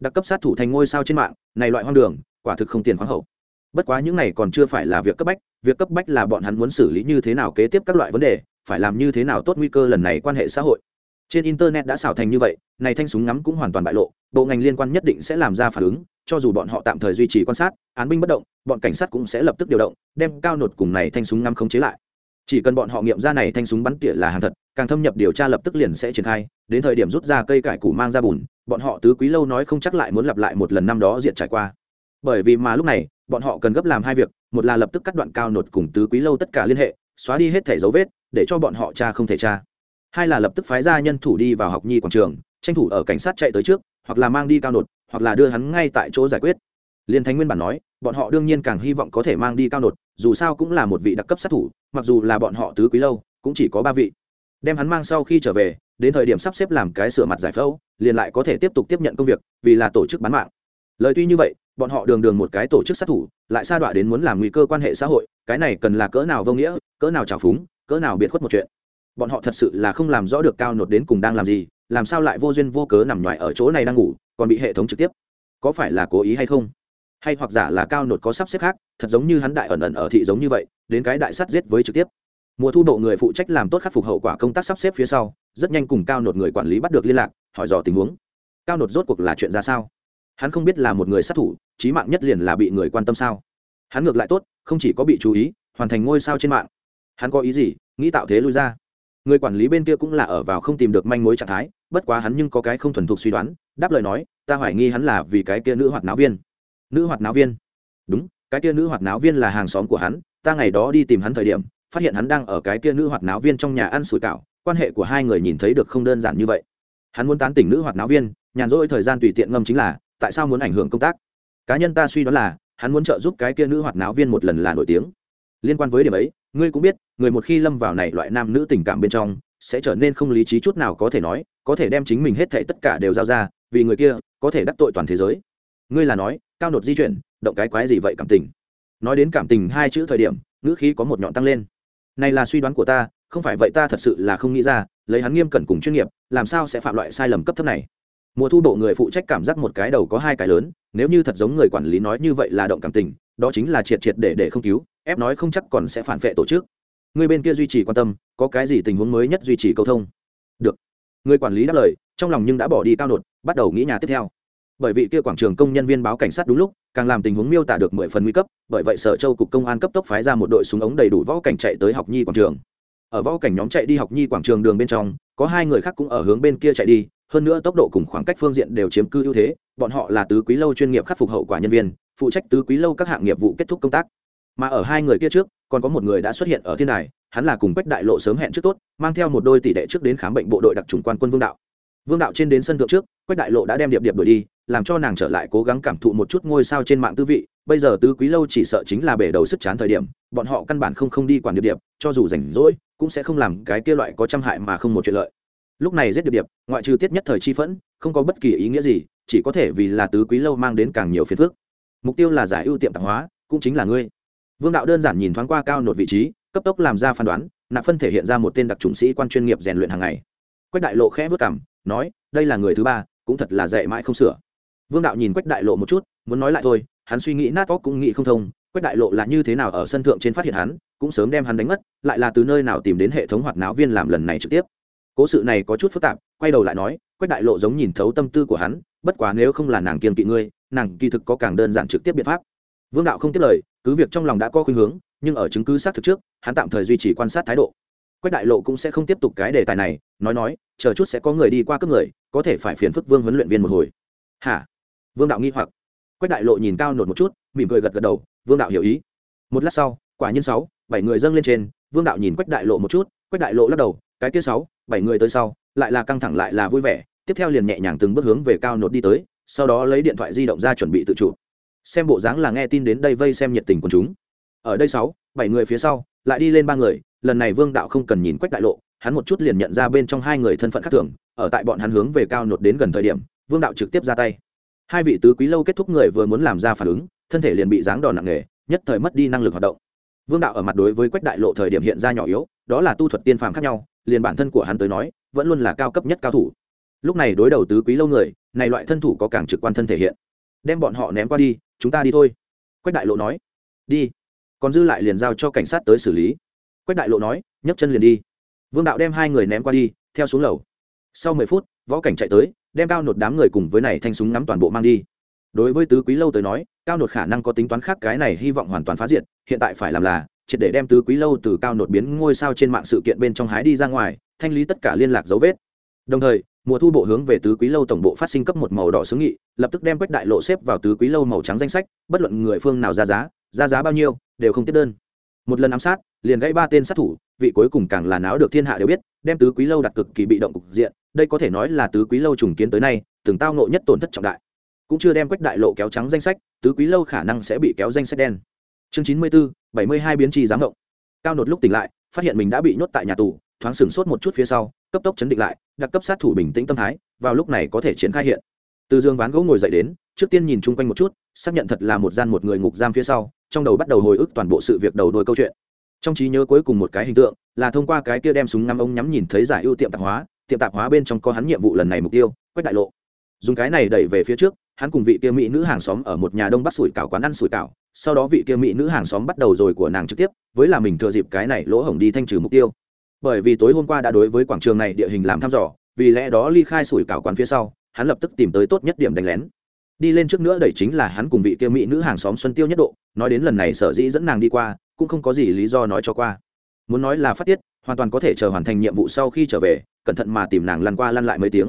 Đặc cấp sát thủ thành ngôi sao trên mạng, này loại hoang đường, quả thực không tiền khoáng hậu bất quá những này còn chưa phải là việc cấp bách, việc cấp bách là bọn hắn muốn xử lý như thế nào kế tiếp các loại vấn đề, phải làm như thế nào tốt nguy cơ lần này quan hệ xã hội. Trên internet đã xảo thành như vậy, này thanh súng ngắm cũng hoàn toàn bại lộ, bộ ngành liên quan nhất định sẽ làm ra phản ứng, cho dù bọn họ tạm thời duy trì quan sát, án binh bất động, bọn cảnh sát cũng sẽ lập tức điều động, đem cao nột cùng này thanh súng ngắm khống chế lại. Chỉ cần bọn họ nghiệm ra này thanh súng bắn tỉa là hàng thật, càng thâm nhập điều tra lập tức liền sẽ triển khai, đến thời điểm rút ra cây cải củ mang ra bùn, bọn họ tứ quý lâu nói không chắc lại muốn lặp lại một lần năm đó diện trải qua. Bởi vì mà lúc này bọn họ cần gấp làm hai việc, một là lập tức cắt đoạn cao nột cùng tứ quý lâu tất cả liên hệ, xóa đi hết thẻ dấu vết, để cho bọn họ cha không thể cha hai là lập tức phái ra nhân thủ đi vào học nhi quảng trường, tranh thủ ở cảnh sát chạy tới trước, hoặc là mang đi cao nột, hoặc là đưa hắn ngay tại chỗ giải quyết. Liên thánh nguyên bản nói, bọn họ đương nhiên càng hy vọng có thể mang đi cao nột, dù sao cũng là một vị đặc cấp sát thủ, mặc dù là bọn họ tứ quý lâu, cũng chỉ có ba vị. Đem hắn mang sau khi trở về, đến thời điểm sắp xếp làm cái sửa mặt giải phẫu, liền lại có thể tiếp tục tiếp nhận công việc, vì là tổ chức bán mạng. Lời tuy như vậy bọn họ đường đường một cái tổ chức sát thủ, lại sa đọa đến muốn làm nguy cơ quan hệ xã hội, cái này cần là cỡ nào vô nghĩa, cỡ nào trào phúng, cỡ nào biệt khuất một chuyện. Bọn họ thật sự là không làm rõ được cao nột đến cùng đang làm gì, làm sao lại vô duyên vô cớ nằm ngoài ở chỗ này đang ngủ, còn bị hệ thống trực tiếp. Có phải là cố ý hay không? Hay hoặc giả là cao nột có sắp xếp khác, thật giống như hắn đại ẩn ẩn ở thị giống như vậy, đến cái đại sắt giết với trực tiếp. Mùa thu độ người phụ trách làm tốt khắc phục hậu quả công tác sắp xếp phía sau, rất nhanh cùng cao nột người quản lý bắt được liên lạc, hỏi dò tình huống. Cao nột rốt cuộc là chuyện ra sao? Hắn không biết là một người sát thủ trí mạng nhất liền là bị người quan tâm sao? Hắn ngược lại tốt, không chỉ có bị chú ý, hoàn thành ngôi sao trên mạng. Hắn có ý gì? Nghĩ tạo thế lui ra. Người quản lý bên kia cũng là ở vào không tìm được manh mối trạng thái, bất quá hắn nhưng có cái không thuần thục suy đoán, đáp lời nói, ta hoài nghi hắn là vì cái kia nữ hoạt náo viên. Nữ hoạt náo viên? Đúng, cái kia nữ hoạt náo viên là hàng xóm của hắn, ta ngày đó đi tìm hắn thời điểm, phát hiện hắn đang ở cái kia nữ hoạt náo viên trong nhà ăn sủi cảo, quan hệ của hai người nhìn thấy được không đơn giản như vậy. Hắn muốn tán tỉnh nữ hoạt náo viên, nhàn rỗi thời gian tùy tiện ngâm chính là tại sao muốn ảnh hưởng công tác? Cá nhân ta suy đoán là, hắn muốn trợ giúp cái kia nữ hoạt náo viên một lần là nổi tiếng. Liên quan với điểm ấy, ngươi cũng biết, người một khi lâm vào này loại nam nữ tình cảm bên trong, sẽ trở nên không lý trí chút nào có thể nói, có thể đem chính mình hết thảy tất cả đều giao ra, vì người kia, có thể đắc tội toàn thế giới. Ngươi là nói, cao nột di chuyển, động cái quái gì vậy cảm tình? Nói đến cảm tình hai chữ thời điểm, ngữ khí có một nhọn tăng lên. Này là suy đoán của ta, không phải vậy ta thật sự là không nghĩ ra, lấy hắn nghiêm cẩn cùng chuyên nghiệp, làm sao sẽ phạm loại sai lầm cấp thấp này? Mùa thu bộ người phụ trách cảm giác một cái đầu có hai cái lớn, nếu như thật giống người quản lý nói như vậy là động cảm tình, đó chính là triệt triệt để để không cứu, ép nói không chắc còn sẽ phản vệ tổ chức. Người bên kia duy trì quan tâm, có cái gì tình huống mới nhất duy trì câu thông? Được. Người quản lý đáp lời, trong lòng nhưng đã bỏ đi cao nột bắt đầu nghĩ nhà tiếp theo. Bởi vì kia quảng trường công nhân viên báo cảnh sát đúng lúc, càng làm tình huống miêu tả được mười phần nguy cấp, bởi vậy sở châu cục công an cấp tốc phái ra một đội súng ống đầy đủ võ cảnh chạy tới học nhi quảng trường. Ở võ cảnh nhóm chạy đi học nhi quảng trường đường bên trong, có hai người khác cũng ở hướng bên kia chạy đi hơn nữa tốc độ cùng khoảng cách phương diện đều chiếm cư ưu thế, bọn họ là tứ quý lâu chuyên nghiệp khắc phục hậu quả nhân viên, phụ trách tứ quý lâu các hạng nghiệp vụ kết thúc công tác. Mà ở hai người kia trước, còn có một người đã xuất hiện ở thiên đài, hắn là cùng quách đại lộ sớm hẹn trước tốt, mang theo một đôi tỷ đệ trước đến khám bệnh bộ đội đặc trùng quan quân vương đạo. Vương đạo trên đến sân thượng trước, quách đại lộ đã đem điệp điệp đổi đi, làm cho nàng trở lại cố gắng cảm thụ một chút ngôi sao trên mạng tư vị. Bây giờ tứ quý lâu chỉ sợ chính là bể đầu sức chán thời điểm, bọn họ căn bản không không đi quản điệp điệp, cho dù rảnh rỗi, cũng sẽ không làm cái kia loại có trăm hại mà không một chuyện lợi lúc này giết điệp điệp, ngoại trừ tiết nhất thời chi phẫn, không có bất kỳ ý nghĩa gì, chỉ có thể vì là tứ quý lâu mang đến càng nhiều phiền phức. Mục tiêu là giải ưu tiệm tạp hóa, cũng chính là ngươi. Vương đạo đơn giản nhìn thoáng qua cao nột vị trí, cấp tốc làm ra phán đoán, nạp phân thể hiện ra một tên đặc trùng sĩ quan chuyên nghiệp rèn luyện hàng ngày. Quách đại lộ khẽ vất cảm nói, đây là người thứ ba, cũng thật là dạy mãi không sửa. Vương đạo nhìn quách đại lộ một chút, muốn nói lại thôi, hắn suy nghĩ nát óc cũng nghĩ không thông, quách đại lộ là như thế nào ở sân thượng trên phát hiện hắn, cũng sớm đem hắn đánh mất, lại là từ nơi nào tìm đến hệ thống hoạt náo viên làm lần này trực tiếp cố sự này có chút phức tạp, quay đầu lại nói, quách đại lộ giống nhìn thấu tâm tư của hắn, bất quá nếu không là nàng kiên kỵ ngươi, nàng kỳ thực có càng đơn giản trực tiếp biện pháp. Vương đạo không tiếp lời, cứ việc trong lòng đã có khuynh hướng, nhưng ở chứng cứ xác thực trước, hắn tạm thời duy trì quan sát thái độ. Quách đại lộ cũng sẽ không tiếp tục cái đề tài này, nói nói, chờ chút sẽ có người đi qua cấp người, có thể phải phiền phức vương huấn luyện viên một hồi. Hả? Vương đạo nghi hoặc. Quách đại lộ nhìn cao nột một chút, mỉm cười gật gật đầu, vương đạo hiểu ý. Một lát sau, quả nhiên sáu, bảy người dâng lên trên, vương đạo nhìn quách đại lộ một chút, quách đại lộ lắc đầu, cái kia sáu bảy người tới sau, lại là căng thẳng lại là vui vẻ, tiếp theo liền nhẹ nhàng từng bước hướng về cao nột đi tới, sau đó lấy điện thoại di động ra chuẩn bị tự chủ. Xem bộ dáng là nghe tin đến đây vây xem nhiệt tình của chúng. Ở đây sáu, bảy người phía sau, lại đi lên ba người, lần này vương đạo không cần nhìn quách đại lộ, hắn một chút liền nhận ra bên trong hai người thân phận khác thường, ở tại bọn hắn hướng về cao nột đến gần thời điểm, vương đạo trực tiếp ra tay. Hai vị tứ quý lâu kết thúc người vừa muốn làm ra phản ứng, thân thể liền bị giáng đòn nặng nề, nhất thời mất đi năng lực hoạt động. Vương đạo ở mặt đối với quách đại lộ thời điểm hiện ra nhỏ yếu, đó là tu thuật tiên phàm khác nhau liền bản thân của hắn tới nói, vẫn luôn là cao cấp nhất cao thủ. Lúc này đối đầu tứ quý lâu người, này loại thân thủ có càng trực quan thân thể hiện. Đem bọn họ ném qua đi, chúng ta đi thôi. Quách đại lộ nói. Đi. Còn dư lại liền giao cho cảnh sát tới xử lý. Quách đại lộ nói, nhấc chân liền đi. Vương đạo đem hai người ném qua đi, theo xuống lầu. Sau mười phút, võ cảnh chạy tới, đem cao nột đám người cùng với này thanh súng ngắm toàn bộ mang đi. Đối với tứ quý lâu tới nói, cao nột khả năng có tính toán khác cái này hy vọng hoàn toàn phá diệt, hiện tại phải làm là triệt để đem tứ quý lâu từ cao nột biến ngôi sao trên mạng sự kiện bên trong hái đi ra ngoài, thanh lý tất cả liên lạc dấu vết. Đồng thời, mùa thu bộ hướng về tứ quý lâu tổng bộ phát sinh cấp một màu đỏ xứ nghị, lập tức đem quách đại lộ xếp vào tứ quý lâu màu trắng danh sách, bất luận người phương nào ra giá ra giá bao nhiêu, đều không tiếp đơn. Một lần ám sát, liền gãy ba tên sát thủ, vị cuối cùng càng là náo được thiên hạ đều biết, đem tứ quý lâu đặt cực kỳ bị động cục diện, đây có thể nói là tứ quý lâu trùng kiến tới nay, từng tao nộ nhất tổn thất trọng đại. Cũng chưa đem quách đại lộ kéo trắng danh sách, tứ quý lâu khả năng sẽ bị kéo danh sách đen chương chín mươi bốn bảy mươi hai biến trì giám động cao nột lúc tỉnh lại, phát hiện mình đã bị nhốt tại nhà tù, thoáng sửng sốt một chút phía sau, cấp tốc chấn định lại, đặc cấp sát thủ bình tĩnh tâm thái, vào lúc này có thể triển khai hiện. Từ dương ván gỗ ngồi dậy đến, trước tiên nhìn chung quanh một chút, xác nhận thật là một gian một người ngục giam phía sau, trong đầu bắt đầu hồi ức toàn bộ sự việc đầu đuôi câu chuyện. Trong trí nhớ cuối cùng một cái hình tượng, là thông qua cái kia đem súng ngắm ông nhắm nhìn thấy giải ưu tiệm tạp hóa, tiệm tạp hóa bên trong có hắn nhiệm vụ lần này mục tiêu quách đại lộ. Dùng cái này đẩy về phía trước hắn cùng vị kia mỹ nữ hàng xóm ở một nhà đông bắc sủi cảo quán ăn sủi cảo, sau đó vị kia mỹ nữ hàng xóm bắt đầu rồi của nàng trực tiếp, với là mình thừa dịp cái này lỗ hổng đi thanh trừ mục tiêu. Bởi vì tối hôm qua đã đối với quảng trường này địa hình làm thăm dò, vì lẽ đó ly khai sủi cảo quán phía sau, hắn lập tức tìm tới tốt nhất điểm đánh lén. Đi lên trước nữa đẩy chính là hắn cùng vị kia mỹ nữ hàng xóm xuân tiêu nhất độ, nói đến lần này sở dĩ dẫn nàng đi qua, cũng không có gì lý do nói cho qua. Muốn nói là phát tiết, hoàn toàn có thể chờ hoàn thành nhiệm vụ sau khi trở về, cẩn thận mà tìm nàng lăn qua lăn lại mấy tiếng.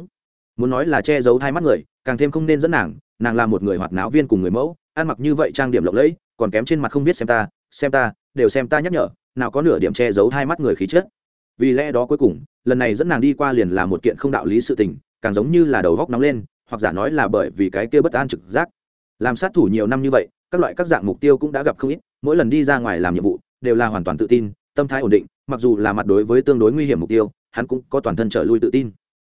Muốn nói là che giấu hai mắt người càng thêm không nên dẫn nàng nàng là một người hoạt náo viên cùng người mẫu, ăn mặc như vậy trang điểm lộng lẫy, còn kém trên mặt không biết xem ta xem ta, đều xem ta nhắc nhở, nào có nửa điểm che giấu hai mắt người khí chết vì lẽ đó cuối cùng, lần này dẫn nàng đi qua liền là một kiện không đạo lý sự tình, càng giống như là đầu góc nóng lên, hoặc giả nói là bởi vì cái kia bất an trực giác. Làm sát thủ nhiều năm như vậy, các loại các dạng mục tiêu cũng đã gặp không ít, mỗi lần đi ra ngoài làm nhiệm vụ, đều là hoàn toàn tự tin, tâm thái ổn định, mặc dù là mặt đối với tương đối nguy hiểm mục tiêu, hắn cũng có toàn thân trở lui tự tin.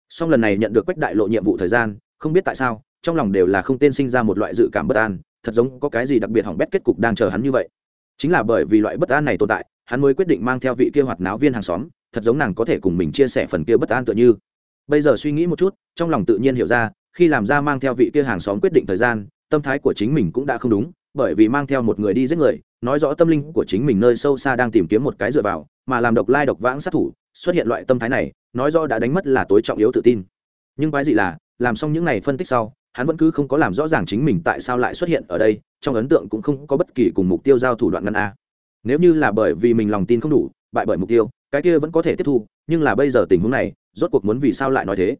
Song lần này nhận được quách đại lộ nhiệm vụ thời gian không biết tại sao, trong lòng đều là không tên sinh ra một loại dự cảm bất an, thật giống có cái gì đặc biệt hỏng bét kết cục đang chờ hắn như vậy. Chính là bởi vì loại bất an này tồn tại, hắn mới quyết định mang theo vị kia hoạt náo viên hàng xóm, thật giống nàng có thể cùng mình chia sẻ phần kia bất an tựa như. Bây giờ suy nghĩ một chút, trong lòng tự nhiên hiểu ra, khi làm ra mang theo vị kia hàng xóm quyết định thời gian, tâm thái của chính mình cũng đã không đúng, bởi vì mang theo một người đi giết người, nói rõ tâm linh của chính mình nơi sâu xa đang tìm kiếm một cái dựa vào, mà làm độc lai độc vãng sát thủ, xuất hiện loại tâm thái này, nói rõ đã đánh mất là tối trọng yếu tự tin. Nhưng quái gì là làm xong những này phân tích sau, hắn vẫn cứ không có làm rõ ràng chính mình tại sao lại xuất hiện ở đây, trong ấn tượng cũng không có bất kỳ cùng mục tiêu giao thủ đoạn ngăn a. Nếu như là bởi vì mình lòng tin không đủ, bại bởi mục tiêu, cái kia vẫn có thể tiếp thu, nhưng là bây giờ tình huống này, rốt cuộc muốn vì sao lại nói thế?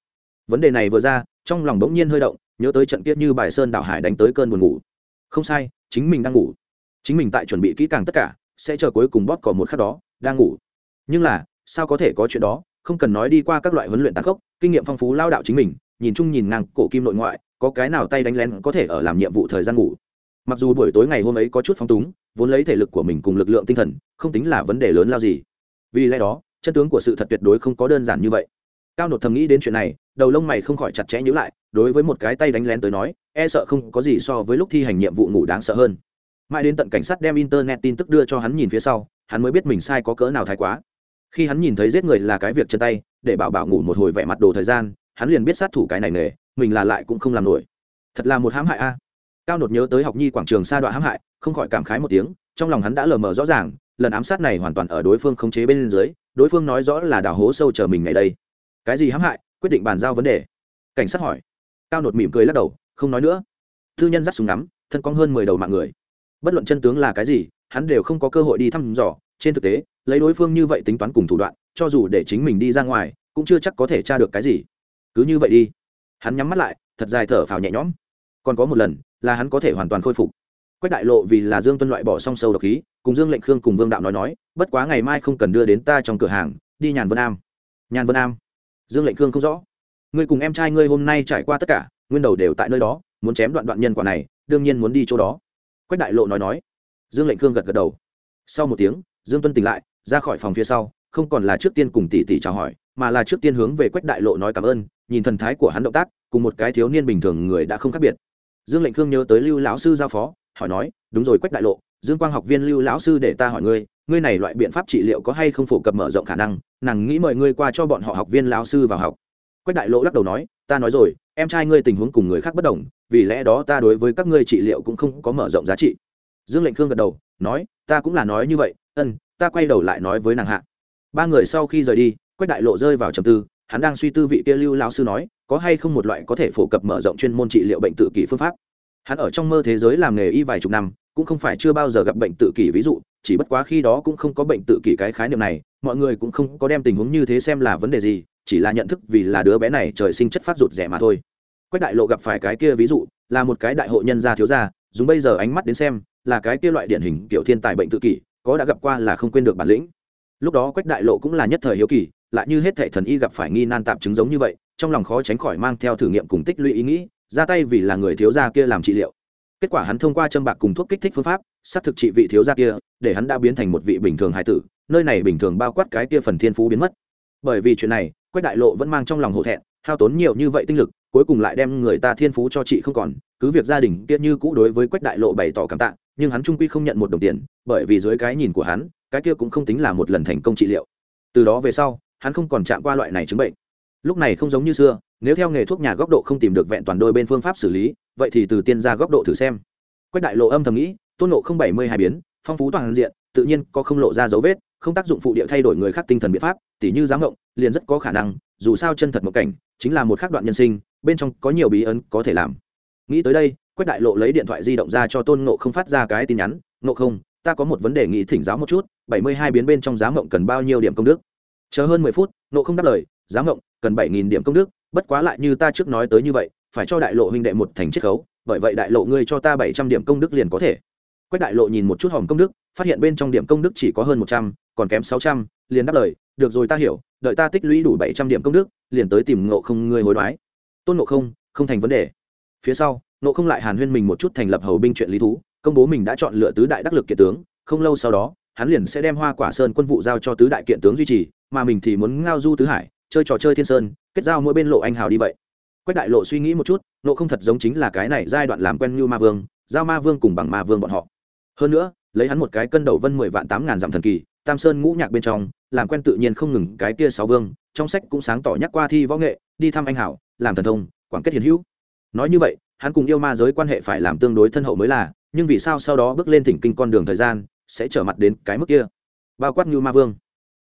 Vấn đề này vừa ra, trong lòng bỗng nhiên hơi động, nhớ tới trận kiết như bài sơn đảo hải đánh tới cơn buồn ngủ. Không sai, chính mình đang ngủ. Chính mình tại chuẩn bị kỹ càng tất cả, sẽ chờ cuối cùng bóp cỏ một khắc đó, đang ngủ. Nhưng là, sao có thể có chuyện đó? Không cần nói đi qua các loại huấn luyện tàn khốc, kinh nghiệm phong phú lao đạo chính mình nhìn chung nhìn ngang cổ kim nội ngoại, có cái nào tay đánh lén có thể ở làm nhiệm vụ thời gian ngủ. Mặc dù buổi tối ngày hôm ấy có chút phong túng, vốn lấy thể lực của mình cùng lực lượng tinh thần, không tính là vấn đề lớn lao gì. Vì lẽ đó, chân tướng của sự thật tuyệt đối không có đơn giản như vậy. Cao nột thầm nghĩ đến chuyện này, đầu lông mày không khỏi chặt chẽ nhữ lại, đối với một cái tay đánh lén tới nói e sợ không có gì so với lúc thi hành nhiệm vụ ngủ đáng sợ hơn. Mãi đến tận cảnh sát đem internet tin tức đưa cho hắn nhìn phía sau, hắn mới biết mình sai có cỡ nào thái quá. Khi hắn nhìn thấy giết người là cái việc chân tay, để bảo bảo ngủ một hồi vẻ mặt đồ thời gian hắn liền biết sát thủ cái này nghề, mình là lại cũng không làm nổi. Thật là một hãm hại a. À. Cao nột nhớ tới học nhi quảng trường sa đoạn hãm hại, không khỏi cảm khái một tiếng, trong lòng hắn đã lờ mờ rõ ràng, lần ám sát này hoàn toàn ở đối phương khống chế bên dưới, đối phương nói rõ là đào hố sâu chờ mình ngày đây. Cái gì hãm hại? Quyết định bàn giao vấn đề. Cảnh sát hỏi. Cao nột mỉm cười lắc đầu, không nói nữa. Thư nhân dắt súng ngắm, thân cong hơn mười đầu mạng người. Bất luận chân tướng là cái gì, hắn đều không có cơ hội đi thăm dò. Trên thực tế, lấy đối phương như vậy tính toán cùng thủ đoạn, cho dù để chính mình đi ra ngoài, cũng chưa chắc có thể tra được cái gì cứ như vậy đi. Hắn nhắm mắt lại, thật dài thở phào nhẹ nhõm. Còn có một lần, là hắn có thể hoàn toàn khôi phục. Quách đại lộ vì là dương tuân loại bỏ song sâu độc khí, cùng dương lệnh khương cùng vương đạo nói nói, bất quá ngày mai không cần đưa đến ta trong cửa hàng, đi nhàn vân am. Nhàn vân am? Dương lệnh khương không rõ. Ngươi cùng em trai ngươi hôm nay trải qua tất cả, nguyên đầu đều tại nơi đó, muốn chém đoạn đoạn nhân quả này, đương nhiên muốn đi chỗ đó. Quách đại lộ nói nói. Dương lệnh khương gật gật đầu. Sau một tiếng, dương tuân tỉnh lại, ra khỏi phòng phía sau, không còn là trước tiên cùng tỷ tỷ chào hỏi, mà là trước tiên hướng về quách đại lộ nói cảm ơn nhìn thần thái của hắn động tác, cùng một cái thiếu niên bình thường người đã không khác biệt. Dương lệnh khương nhớ tới lưu lão sư giao phó, hỏi nói, đúng rồi, quách đại lộ, dương quang học viên lưu lão sư để ta hỏi ngươi ngươi này loại biện pháp trị liệu có hay không phổ cập mở rộng khả năng? Nàng nghĩ mời ngươi qua cho bọn họ học viên lão sư vào học. Quách đại lộ lắc đầu nói, ta nói rồi, em trai ngươi tình huống cùng người khác bất đồng, vì lẽ đó ta đối với các ngươi trị liệu cũng không có mở rộng giá trị. Dương lệnh khương gật đầu, nói, ta cũng là nói như vậy, ân, ta quay đầu lại nói với nàng hạ. Ba người sau khi rời đi, quách đại lộ rơi vào trầm tư hắn đang suy tư vị kia lưu lão sư nói, có hay không một loại có thể phổ cập mở rộng chuyên môn trị liệu bệnh tự kỷ phương pháp. Hắn ở trong mơ thế giới làm nghề y vài chục năm, cũng không phải chưa bao giờ gặp bệnh tự kỷ ví dụ, chỉ bất quá khi đó cũng không có bệnh tự kỷ cái khái niệm này, mọi người cũng không có đem tình huống như thế xem là vấn đề gì, chỉ là nhận thức vì là đứa bé này trời sinh chất phát rụt rẻ mà thôi. Quách đại lộ gặp phải cái kia ví dụ, là một cái đại hội nhân gia thiếu gia, dùng bây giờ ánh mắt đến xem, là cái kia loại điển hình kiểu thiên tài bệnh tự kỷ, có đã gặp qua là không quên được bản lĩnh. Lúc đó quách đại lộ cũng là nhất thời hiếu kỳ lại như hết thệ thần y gặp phải nghi nan tạm chứng giống như vậy, trong lòng khó tránh khỏi mang theo thử nghiệm cùng tích lũy ý nghĩ, ra tay vì là người thiếu gia kia làm trị liệu. Kết quả hắn thông qua châm bạc cùng thuốc kích thích phương pháp, xác thực trị vị thiếu gia kia, để hắn đã biến thành một vị bình thường hải tử, nơi này bình thường bao quát cái kia phần thiên phú biến mất. Bởi vì chuyện này, quách đại lộ vẫn mang trong lòng hổ thẹn, hao tốn nhiều như vậy tinh lực, cuối cùng lại đem người ta thiên phú cho chị không còn, cứ việc gia đình kia như cũ đối với quách đại lộ bày tỏ cảm tạ, nhưng hắn trung quy không nhận một đồng tiền, bởi vì dưới cái nhìn của hắn, cái kia cũng không tính là một lần thành công trị liệu. Từ đó về sau hắn không còn chạm qua loại này chứng bệnh. Lúc này không giống như xưa, nếu theo nghề thuốc nhà góc độ không tìm được vẹn toàn đôi bên phương pháp xử lý, vậy thì từ tiên ra góc độ thử xem. Quách đại lộ âm thầm nghĩ, tôn nộ không bảy mươi hai biến, phong phú toàn diện, tự nhiên có không lộ ra dấu vết, không tác dụng phụ địa thay đổi người khác tinh thần biện pháp, tỉ như giám ngộng, liền rất có khả năng, dù sao chân thật một cảnh, chính là một khắc đoạn nhân sinh, bên trong có nhiều bí ấn có thể làm. Nghĩ tới đây, quách đại lộ lấy điện thoại di động ra cho tôn nộ không phát ra cái tin nhắn nộ không, ta có một vấn đề nghĩ thỉnh giáo một chút, bảy mươi hai biến bên trong giám ngộng cần bao nhiêu điểm công đức? Chờ hơn mười phút, nộ không đáp lời, giá ngộng, cần bảy nghìn điểm công đức, bất quá lại như ta trước nói tới như vậy, phải cho đại lộ huynh đệ một thành chiết khấu, bởi vậy đại lộ ngươi cho ta bảy trăm điểm công đức liền có thể. Quách đại lộ nhìn một chút hòm công đức, phát hiện bên trong điểm công đức chỉ có hơn một trăm, còn kém sáu trăm, liền đáp lời, được rồi ta hiểu, đợi ta tích lũy đủ bảy trăm điểm công đức, liền tới tìm ngộ không ngươi hối đoái. Tôn ngộ không không thành vấn đề. Phía sau, ngộ không lại hàn huyên mình một chút thành lập hầu binh chuyện lý thú, công bố mình đã chọn lựa tứ đại đắc lực kiệt tướng, không lâu sau đó hắn liền sẽ đem hoa quả sơn quân vụ giao cho tứ đại kiện tướng duy trì, mà mình thì muốn ngao du tứ hải, chơi trò chơi thiên sơn, kết giao mỗi bên lộ anh hào đi vậy. Quách đại lộ suy nghĩ một chút nộ không thật giống chính là cái này giai đoạn làm quen như ma vương, giao ma vương cùng bằng ma vương bọn họ. Hơn nữa, lấy hắn một cái cân đầu vân mười vạn tám ngàn dặm thần kỳ, tam sơn ngũ nhạc bên trong, làm quen tự nhiên không ngừng cái kia sáu vương, trong sách cũng sáng tỏ nhắc qua thi võ nghệ, đi thăm anh hảo làm thần thông, quảng kết hiền hữu. Nói như vậy, hắn cùng yêu ma giới quan hệ phải làm tương đối thân hậu mới là, nhưng vì sao sau đó bước lên thỉnh kinh con đường thời gian sẽ trở mặt đến cái mức kia. Bao quát như ma vương.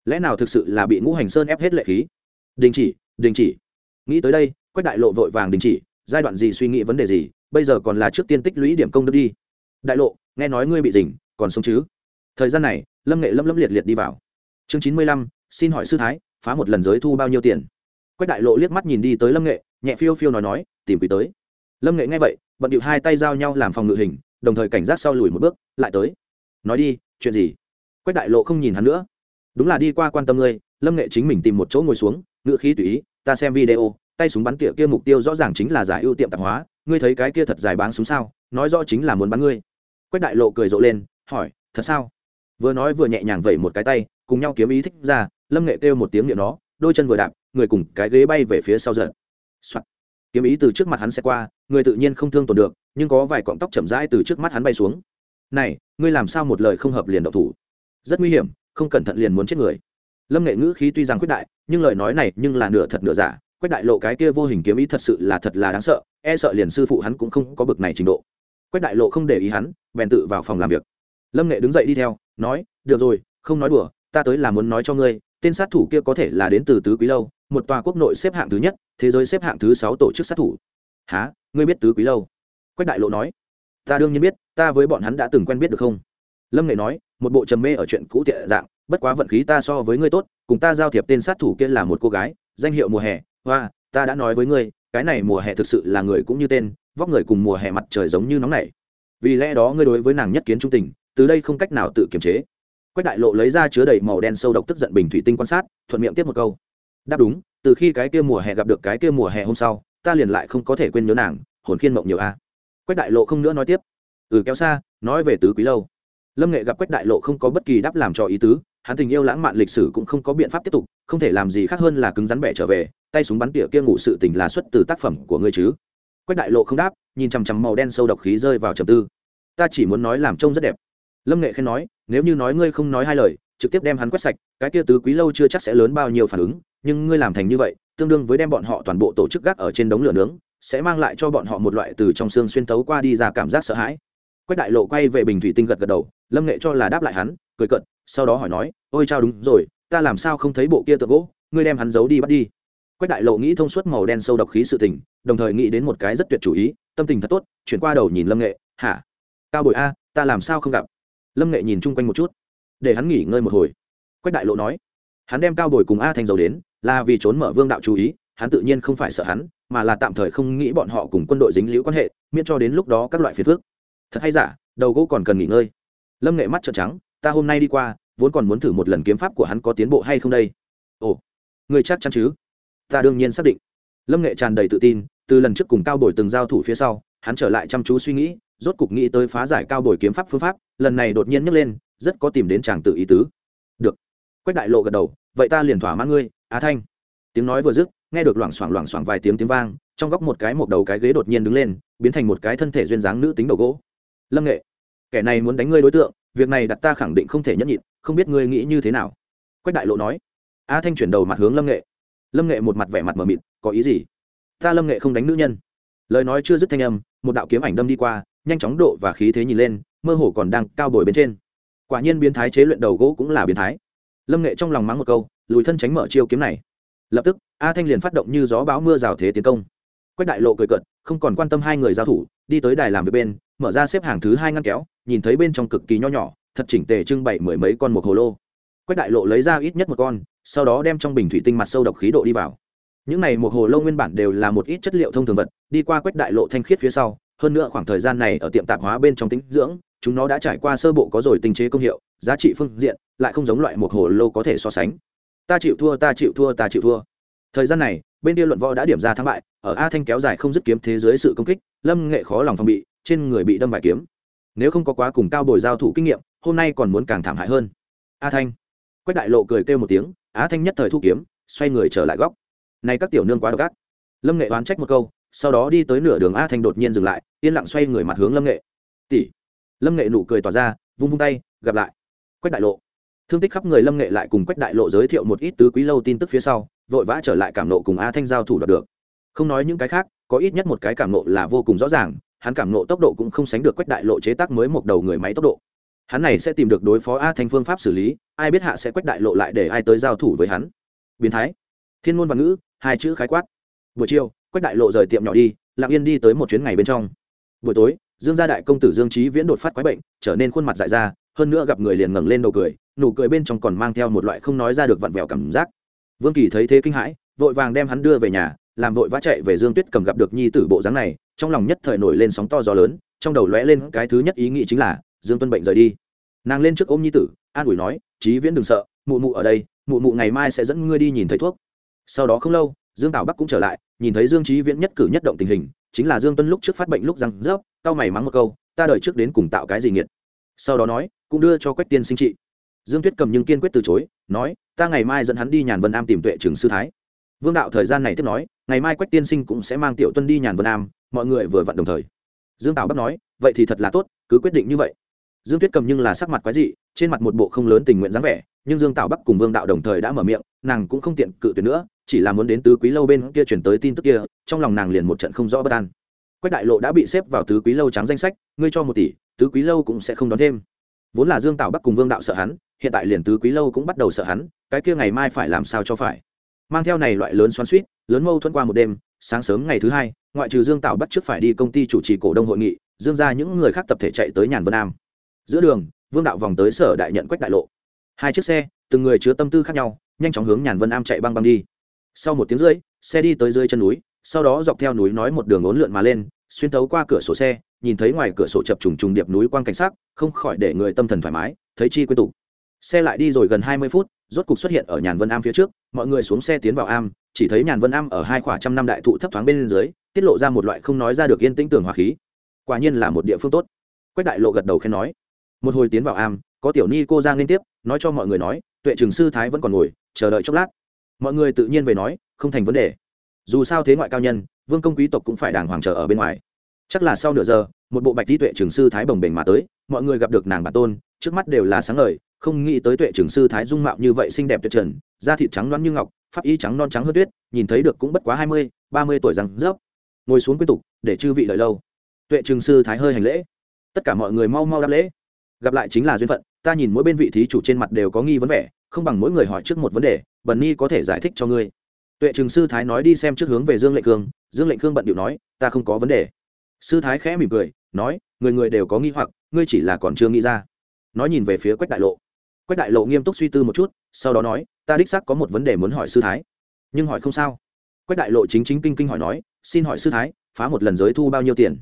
Lẽ nào thực sự là bị ngũ hành sơn ép hết lệ khí? Đình chỉ đình chỉ. Nghĩ tới đây, quách đại lộ vội vàng đình chỉ, giai đoạn gì suy nghĩ vấn đề gì, bây giờ còn là trước tiên tích lũy điểm công đức đi. Đại lộ, nghe nói ngươi bị dình, còn sống chứ? Thời gian này, lâm nghệ lâm lâm liệt liệt đi vào. Chương chín mươi lăm, xin hỏi sư thái, phá một lần giới thu bao nhiêu tiền? Quách đại lộ liếc mắt nhìn đi tới lâm nghệ, nhẹ phiêu phiêu nói nói, tìm quý tới. Lâm nghệ nghe vậy, bận điệu hai tay giao nhau làm phòng ngự hình, đồng thời cảnh giác sau lùi một bước, lại tới nói đi, chuyện gì? Quách đại lộ không nhìn hắn nữa. Đúng là đi qua quan tâm ngươi, lâm nghệ chính mình tìm một chỗ ngồi xuống ngựa khí tùy ý, ta xem video, tay súng bắn tỉa kia mục tiêu rõ ràng chính là giải ưu tiệm tạp hóa, ngươi thấy cái kia thật dài báng súng sao, nói rõ chính là muốn bắn ngươi. Quách đại lộ cười rộ lên, hỏi, thật sao? Vừa nói vừa nhẹ nhàng vẩy một cái tay, cùng nhau kiếm ý thích ra, lâm nghệ kêu một tiếng miệng nó, đôi chân vừa đạp, người cùng cái ghế bay về phía sau giật、Soạn. kiếm ý từ trước mặt hắn sẽ qua, người tự nhiên không thương tổn được, nhưng có vài cọng tóc chậm rãi từ trước mắt hắn bay xuống này, ngươi làm sao một lời không hợp liền độc thủ? Rất nguy hiểm, không cẩn thận liền muốn chết người. Lâm nghệ ngữ khí tuy rằng quyết đại, nhưng lời nói này nhưng là nửa thật nửa giả. Quách đại lộ cái kia vô hình kiếm ý thật sự là thật là đáng sợ e sợ liền sư phụ hắn cũng không có bực này trình độ. Quách đại lộ không để ý hắn, bèn tự vào phòng làm việc. Lâm nghệ đứng dậy đi theo, nói, được rồi, không nói đùa, ta tới là muốn nói cho ngươi, tên sát thủ kia có thể là đến từ tứ quý lâu, một tòa quốc nội xếp hạng thứ nhất, thế giới xếp hạng thứ sáu tổ chức sát thủ. Há ngươi biết tứ quý lâu? Quách đại lộ nói. Ta đương nhiên biết ta với bọn hắn đã từng quen biết được không? Lâm nghệ nói, một bộ trầm mê ở chuyện cũ tiệ dạng, bất quá vận khí ta so với ngươi tốt, cùng ta giao thiệp tên sát thủ kia là một cô gái, danh hiệu mùa hè. Hoa, ta đã nói với ngươi, cái này mùa hè thực sự là người cũng như tên, vóc người cùng mùa hè mặt trời giống như nóng này vì lẽ đó ngươi đối với nàng nhất kiến trung tình, từ đây không cách nào tự kiềm chế. Quách đại lộ lấy ra chứa đầy màu đen sâu độc tức giận bình thủy tinh quan sát, thuận miệng tiếp một câu. Đáp đúng, từ khi cái kia mùa hè gặp được cái kia mùa hè hôm sau, ta liền lại không có thể quên nhớ nàng, hồn khiên mộng nhiều a. Quách đại lộ không nữa nói tiếp ừ kéo xa, nói về tứ quý lâu. Lâm nghệ gặp quách đại lộ không có bất kỳ đáp làm cho ý tứ, hắn tình yêu lãng mạn lịch sử cũng không có biện pháp tiếp tục, không thể làm gì khác hơn là cứng rắn bẻ trở về, tay súng bắn tỉa kia ngủ sự tình là xuất từ tác phẩm của ngươi chứ? Quách đại lộ không đáp, nhìn chằm chằm màu đen sâu độc khí rơi vào trầm tư. Ta chỉ muốn nói làm trông rất đẹp. Lâm nghệ khen nói, nếu như nói ngươi không nói hai lời, trực tiếp đem hắn quét sạch, cái kia tứ quý lâu chưa chắc sẽ lớn bao nhiêu phản ứng, nhưng ngươi làm thành như vậy, tương đương với đem bọn họ toàn bộ tổ chức gác ở trên đống lửa nướng, sẽ mang lại cho bọn họ một loại từ trong xương xuyên tấu qua đi ra cảm giác sợ hãi quách đại lộ quay về bình thủy tinh gật gật đầu, lâm nghệ cho là đáp lại hắn, cười cận sau đó hỏi nói, ôi chao đúng rồi, ta làm sao không thấy bộ kia tượng gỗ, ngươi đem hắn giấu đi bắt đi. Quách đại lộ nghĩ thông suốt màu đen sâu độc khí sự tình, đồng thời nghĩ đến một cái rất tuyệt chủ ý, tâm tình thật tốt, chuyển qua đầu nhìn lâm nghệ, hả? Cao bội a, ta làm sao không gặp? Lâm nghệ nhìn chung quanh một chút, để hắn nghỉ ngơi một hồi. Quách đại lộ nói, hắn đem cao bồi cùng a thành dầu đến, là vì trốn mở vương đạo chú ý, hắn tự nhiên không phải sợ hắn, mà là tạm thời không nghĩ bọn họ cùng quân đội dính liễu quan hệ, miễn cho đến lúc đó các loại phiền phước thật hay giả, đầu gỗ còn cần nghỉ ngơi. Lâm nghệ mắt trợn trắng, ta hôm nay đi qua, vốn còn muốn thử một lần kiếm pháp của hắn có tiến bộ hay không đây? Ồ, người chắc chắn chứ? Ta đương nhiên xác định. Lâm nghệ tràn đầy tự tin, từ lần trước cùng cao bồi từng giao thủ phía sau, hắn trở lại chăm chú suy nghĩ, rốt cục nghĩ tới phá giải cao bồi kiếm pháp phương pháp, lần này đột nhiên nhấc lên, rất có tìm đến chàng tự ý tứ. Được. Quách đại lộ gật đầu, vậy ta liền thỏa mãn ngươi, á thanh. Tiếng nói vừa dứt, nghe được loảng xoảng loảng xoảng vài tiếng tiếng vang, trong góc một cái một đầu cái ghế đột nhiên đứng lên, biến thành một cái thân thể duyên dáng nữ tính đầu gỗ lâm nghệ, kẻ này muốn đánh ngươi đối tượng, việc này đặt ta khẳng định không thể nhẫn nhịn, không biết ngươi nghĩ như thế nào. Quách đại lộ nói. A thanh chuyển đầu mặt hướng lâm nghệ. Lâm nghệ một mặt vẻ mặt mờ mịt, có ý gì? Ta lâm nghệ không đánh nữ nhân. Lời nói chưa dứt thanh âm, một đạo kiếm ảnh đâm đi qua, nhanh chóng độ và khí thế nhìn lên, mơ hồ còn đang cao bồi bên trên. Quả nhiên biến thái chế luyện đầu gỗ cũng là biến thái. Lâm nghệ trong lòng mắng một câu, lùi thân tránh mở chiêu kiếm này. Lập tức, a thanh liền phát động như gió báo mưa rào thế tiến công. Quách đại lộ cười cận không còn quan tâm hai người giao thủ, đi tới đài làm việc bên mở ra xếp hàng thứ hai ngăn kéo, nhìn thấy bên trong cực kỳ nho nhỏ, thật chỉnh tề trưng bày mười mấy con một hồ lô. Quách đại lộ lấy ra ít nhất một con, sau đó đem trong bình thủy tinh mặt sâu độc khí độ đi vào. Những này một hồ lô nguyên bản đều là một ít chất liệu thông thường vật, đi qua quách đại lộ thanh khiết phía sau, hơn nữa khoảng thời gian này ở tiệm tạp hóa bên trong tính dưỡng, chúng nó đã trải qua sơ bộ có rồi tinh chế công hiệu, giá trị phương diện lại không giống loại một hồ lô có thể so sánh. Ta chịu thua, ta chịu thua, ta chịu thua. Thời gian này, bên kia luận võ đã điểm ra thắng bại, ở a thanh kéo dài không dứt kiếm thế giới sự công kích, lâm nghệ khó lòng phòng bị trên người bị đâm vài kiếm. Nếu không có quá cùng cao bồi giao thủ kinh nghiệm, hôm nay còn muốn càng thảm hại hơn. A thanh. Quách đại lộ cười kêu một tiếng, á thanh nhất thời thu kiếm, xoay người trở lại góc. Nay các tiểu nương quá độc ác. Lâm nghệ oán trách một câu, sau đó đi tới nửa đường a thanh đột nhiên dừng lại, yên lặng xoay người mặt hướng lâm nghệ. Tỷ. Lâm nghệ nụ cười tỏa ra, vung vung tay, gặp lại. Quách đại lộ. Thương tích khắp người lâm nghệ lại cùng quách đại lộ giới thiệu một ít tứ quý lâu tin tức phía sau, vội vã trở lại cảm nộ cùng a thanh giao thủ đạt được. Không nói những cái khác, có ít nhất một cái cảm nộ là vô cùng rõ ràng hắn cảm nộ tốc độ cũng không sánh được quách đại lộ chế tác mới một đầu người máy tốc độ. Hắn này sẽ tìm được đối phó a thanh phương pháp xử lý, ai biết hạ sẽ quách đại lộ lại để ai tới giao thủ với hắn. Biến thái. Thiên ngôn và ngữ, hai chữ khái quát. Buổi chiều, quách đại lộ rời tiệm nhỏ đi lặng yên đi tới một chuyến ngày bên trong. Buổi tối, dương gia đại công tử dương trí viễn đột phát quái bệnh, trở nên khuôn mặt dại ra, hơn nữa gặp người liền ngẩng lên đầu cười, nụ cười bên trong còn mang theo một loại không nói ra được vặn vẹo cảm giác. Vương kỳ thấy thế kinh hãi, vội vàng đem hắn đưa về nhà, làm vội vã chạy về dương tuyết cầm gặp được nhi tử bộ dáng này trong lòng nhất thời nổi lên sóng to gió lớn, trong đầu lóe lên cái thứ nhất ý nghĩ chính là, dương tuân bệnh rời đi. Nàng lên trước ôm nhi tử, an ủi nói, Chí viễn đừng sợ, mụ mụ ở đây, mụ mụ ngày mai sẽ dẫn ngươi đi nhìn thấy thuốc. Sau đó không lâu, dương tảo bắc cũng trở lại, nhìn thấy dương Chí viễn nhất cử nhất động tình hình, chính là dương tuân lúc trước phát bệnh lúc răng rớp tao mày mắng một câu, ta đợi trước đến cùng tạo cái gì nghiệt. Sau đó nói, cũng đưa cho quách tiên sinh trị. Dương tuyết cầm nhưng kiên quyết từ chối, nói, ta ngày mai dẫn hắn đi nhàn vân am tìm tuệ trường sư thái vương đạo thời gian này tiếp nói ngày mai quách tiên sinh cũng sẽ mang tiểu tuân đi nhàn vân nam, mọi người vừa vặn đồng thời. Dương Tào bắc nói vậy thì thật là tốt cứ quyết định như vậy. Dương tuyết cầm nhưng là sắc mặt quái dị trên mặt một bộ không lớn tình nguyện dáng vẻ nhưng dương Tào bắc cùng vương đạo đồng thời đã mở miệng nàng cũng không tiện cự tuyệt nữa chỉ là muốn đến tứ quý lâu bên kia chuyển tới tin tức kia trong lòng nàng liền một trận không rõ bất an. Quách đại lộ đã bị xếp vào tứ quý lâu trắng danh sách ngươi cho một tỷ tứ quý lâu cũng sẽ không đón thêm. Vốn là dương Tào bắc cùng vương đạo sợ hắn hiện tại liền tứ quý lâu cũng bắt đầu sợ hắn cái kia ngày mai phải làm sao cho phải mang theo này loại lớn xoắn suýt, lớn mâu thuẫn qua một đêm, sáng sớm ngày thứ hai, ngoại trừ dương tạo bắt trước phải đi công ty chủ trì cổ đông hội nghị, dương ra những người khác tập thể chạy tới nhàn vân nam giữa đường, vương đạo vòng tới sở đại nhận quách đại lộ. Hai chiếc xe, từng người chứa tâm tư khác nhau, nhanh chóng hướng nhàn vân am chạy băng băng đi. Sau một tiếng rưỡi, xe đi tới dưới chân núi, sau đó dọc theo núi nói một đường ốn lượn mà lên, xuyên thấu qua cửa sổ xe, nhìn thấy ngoài cửa sổ chập trùng trùng điệp núi quang cảnh sắc, không khỏi để người tâm thần thoải mái, thấy chi quên tụ. Xe lại đi rồi gần hai mươi phút rốt cục xuất hiện ở nhàn vân am phía trước, mọi người xuống xe tiến vào am, chỉ thấy nhàn vân am ở hai khoảng trăm năm đại thụ thấp thoáng bên dưới, tiết lộ ra một loại không nói ra được yên tĩnh tưởng hòa khí. Quả nhiên là một địa phương tốt. Quách đại lộ gật đầu khen nói. Một hồi tiến vào am, có tiểu ni cô giang liên tiếp, nói cho mọi người nói, tuệ trường sư thái vẫn còn ngồi, chờ đợi chốc lát. Mọi người tự nhiên về nói, không thành vấn đề. Dù sao thế ngoại cao nhân, vương công quý tộc cũng phải đàng hoàng chờ ở bên ngoài. Chắc là sau nửa giờ, một bộ bạch đi tuệ trường sư thái bồng bềnh mà tới, mọi người gặp được nàng bản tôn, trước mắt đều là sáng ngời không nghĩ tới tuệ trưởng sư thái dung mạo như vậy xinh đẹp tuyệt trần, da thịt trắng loáng như ngọc, pháp y trắng non trắng hơn tuyết, nhìn thấy được cũng bất quá hai mươi, ba mươi tuổi răng rớp ngồi xuống quyết tục, để chư vị đợi lâu. Tuệ trường sư thái hơi hành lễ. Tất cả mọi người mau mau đáp lễ. Gặp lại chính là duyên phận, ta nhìn mỗi bên vị thí chủ trên mặt đều có nghi vấn vẻ, không bằng mỗi người hỏi trước một vấn đề, bần ni có thể giải thích cho ngươi. Tuệ trường sư thái nói đi xem trước hướng về dương lệnh cương dương lệnh cương bận điệu nói, ta không có vấn đề. Sư thái khẽ mỉm cười, nói, người người đều có nghi hoặc, ngươi chỉ là còn chưa nghĩ ra. Nói nhìn về phía quách đại lộ quách đại lộ nghiêm túc suy tư một chút, sau đó nói, ta đích xác có một vấn đề muốn hỏi sư thái. Nhưng hỏi không sao. Quách đại lộ chính chính kinh kinh hỏi nói, xin hỏi sư thái, phá một lần giới thu bao nhiêu tiền?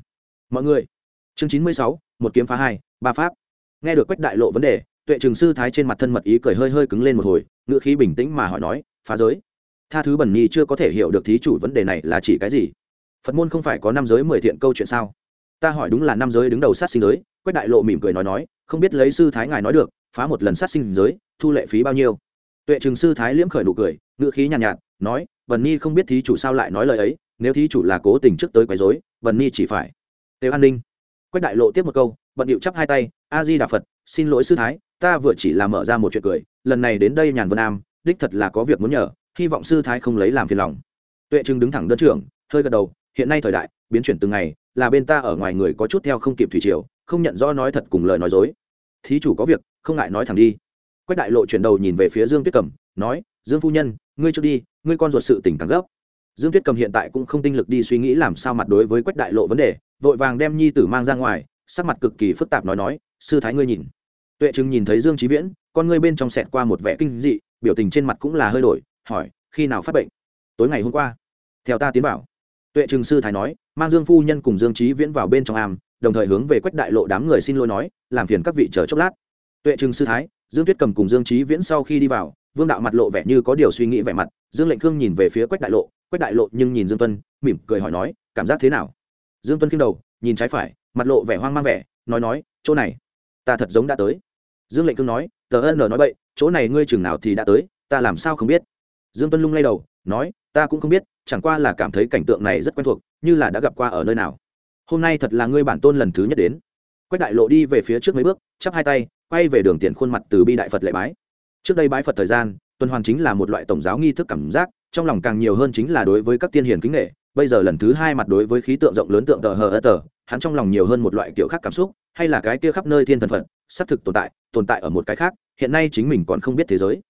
Mọi người. Chương chín mươi sáu, một kiếm phá hai, ba pháp. Nghe được quách đại lộ vấn đề, tuệ trường sư thái trên mặt thân mật ý cười hơi hơi cứng lên một hồi ngựa khí bình tĩnh mà hỏi nói, phá giới? Tha thứ bẩn nhi chưa có thể hiểu được thí chủ vấn đề này là chỉ cái gì? Phật môn không phải có năm giới mười thiện câu chuyện sao? Ta hỏi đúng là năm giới đứng đầu sát sinh giới. Quách đại lộ mỉm cười nói nói, không biết lấy sư thái ngài nói được phá một lần sát sinh giới thu lệ phí bao nhiêu? Tuệ trường sư thái liễm khởi nụ cười ngựa khí nhàn nhạt, nhạt nói vần nhi không biết thí chủ sao lại nói lời ấy nếu thí chủ là cố tình trước tới quấy rối vần nhi chỉ phải đều an ninh. Quách đại lộ tiếp một câu bận điệu chắp hai tay a di đà phật xin lỗi sư thái ta vừa chỉ là mở ra một chuyện cười lần này đến đây nhàn vân nam đích thật là có việc muốn nhờ hy vọng sư thái không lấy làm phiền lòng. Tuệ trưng đứng thẳng đơn trưởng hơi gật đầu hiện nay thời đại biến chuyển từng ngày là bên ta ở ngoài người có chút theo không kịp thủy triều không nhận rõ nói thật cùng lời nói dối. Thí chủ có việc không ngại nói thẳng đi. Quách đại lộ chuyển đầu nhìn về phía dương tuyết cầm, nói, dương phu nhân, ngươi trước đi, ngươi con ruột sự tỉnh càng gấp. Dương tuyết cầm hiện tại cũng không tinh lực đi suy nghĩ làm sao mặt đối với quách đại lộ vấn đề, vội vàng đem nhi tử mang ra ngoài, sắc mặt cực kỳ phức tạp nói nói, sư thái ngươi nhìn. Tuệ trừng nhìn thấy dương trí viễn, con ngươi bên trong sẹt qua một vẻ kinh dị, biểu tình trên mặt cũng là hơi đổi, hỏi, khi nào phát bệnh? Tối ngày hôm qua. Theo ta tiến bảo. Tuệ trừng sư thái nói, mang dương phu nhân cùng dương trí viễn vào bên trong am, đồng thời hướng về quách đại lộ đám người xin lỗi nói, làm phiền các vị chờ chốc lát tuệ trừng sư thái, dương tuyết cầm cùng dương trí viễn sau khi đi vào, vương đạo mặt lộ vẻ như có điều suy nghĩ vẻ mặt, dương lệnh khương nhìn về phía quách đại lộ, quách đại lộ nhưng nhìn dương tuân, mỉm cười hỏi nói, cảm giác thế nào? Dương tuân k đầu, nhìn trái phải, mặt lộ vẻ hoang mang vẻ, nói nói, chỗ này, ta thật giống đã tới. Dương lệnh cương nói, tờ ân nói bậy, chỗ này ngươi chừng nào thì đã tới, ta làm sao không biết? Dương tuân lung lay đầu, nói, ta cũng không biết, chẳng qua là cảm thấy cảnh tượng này rất quen thuộc, như là đã gặp qua ở nơi nào. Hôm nay thật là ngươi bản tôn lần thứ nhất đến. Quách đại lộ đi về phía trước mấy bước, chắp hai tay quay về đường tiền khuôn mặt từ bi đại phật lệ bái. Trước đây bái phật thời gian, tuần hoàn chính là một loại tổng giáo nghi thức cảm giác, trong lòng càng nhiều hơn chính là đối với các tiên hiền kính nghệ. Bây giờ lần thứ hai mặt đối với khí tượng rộng lớn tượng tờ hờ ơ tờ, hắn trong lòng nhiều hơn một loại kiểu khác cảm xúc, hay là cái kia khắp nơi thiên thần phật, xác thực tồn tại tồn tại ở một cái khác, hiện nay chính mình còn không biết thế giới.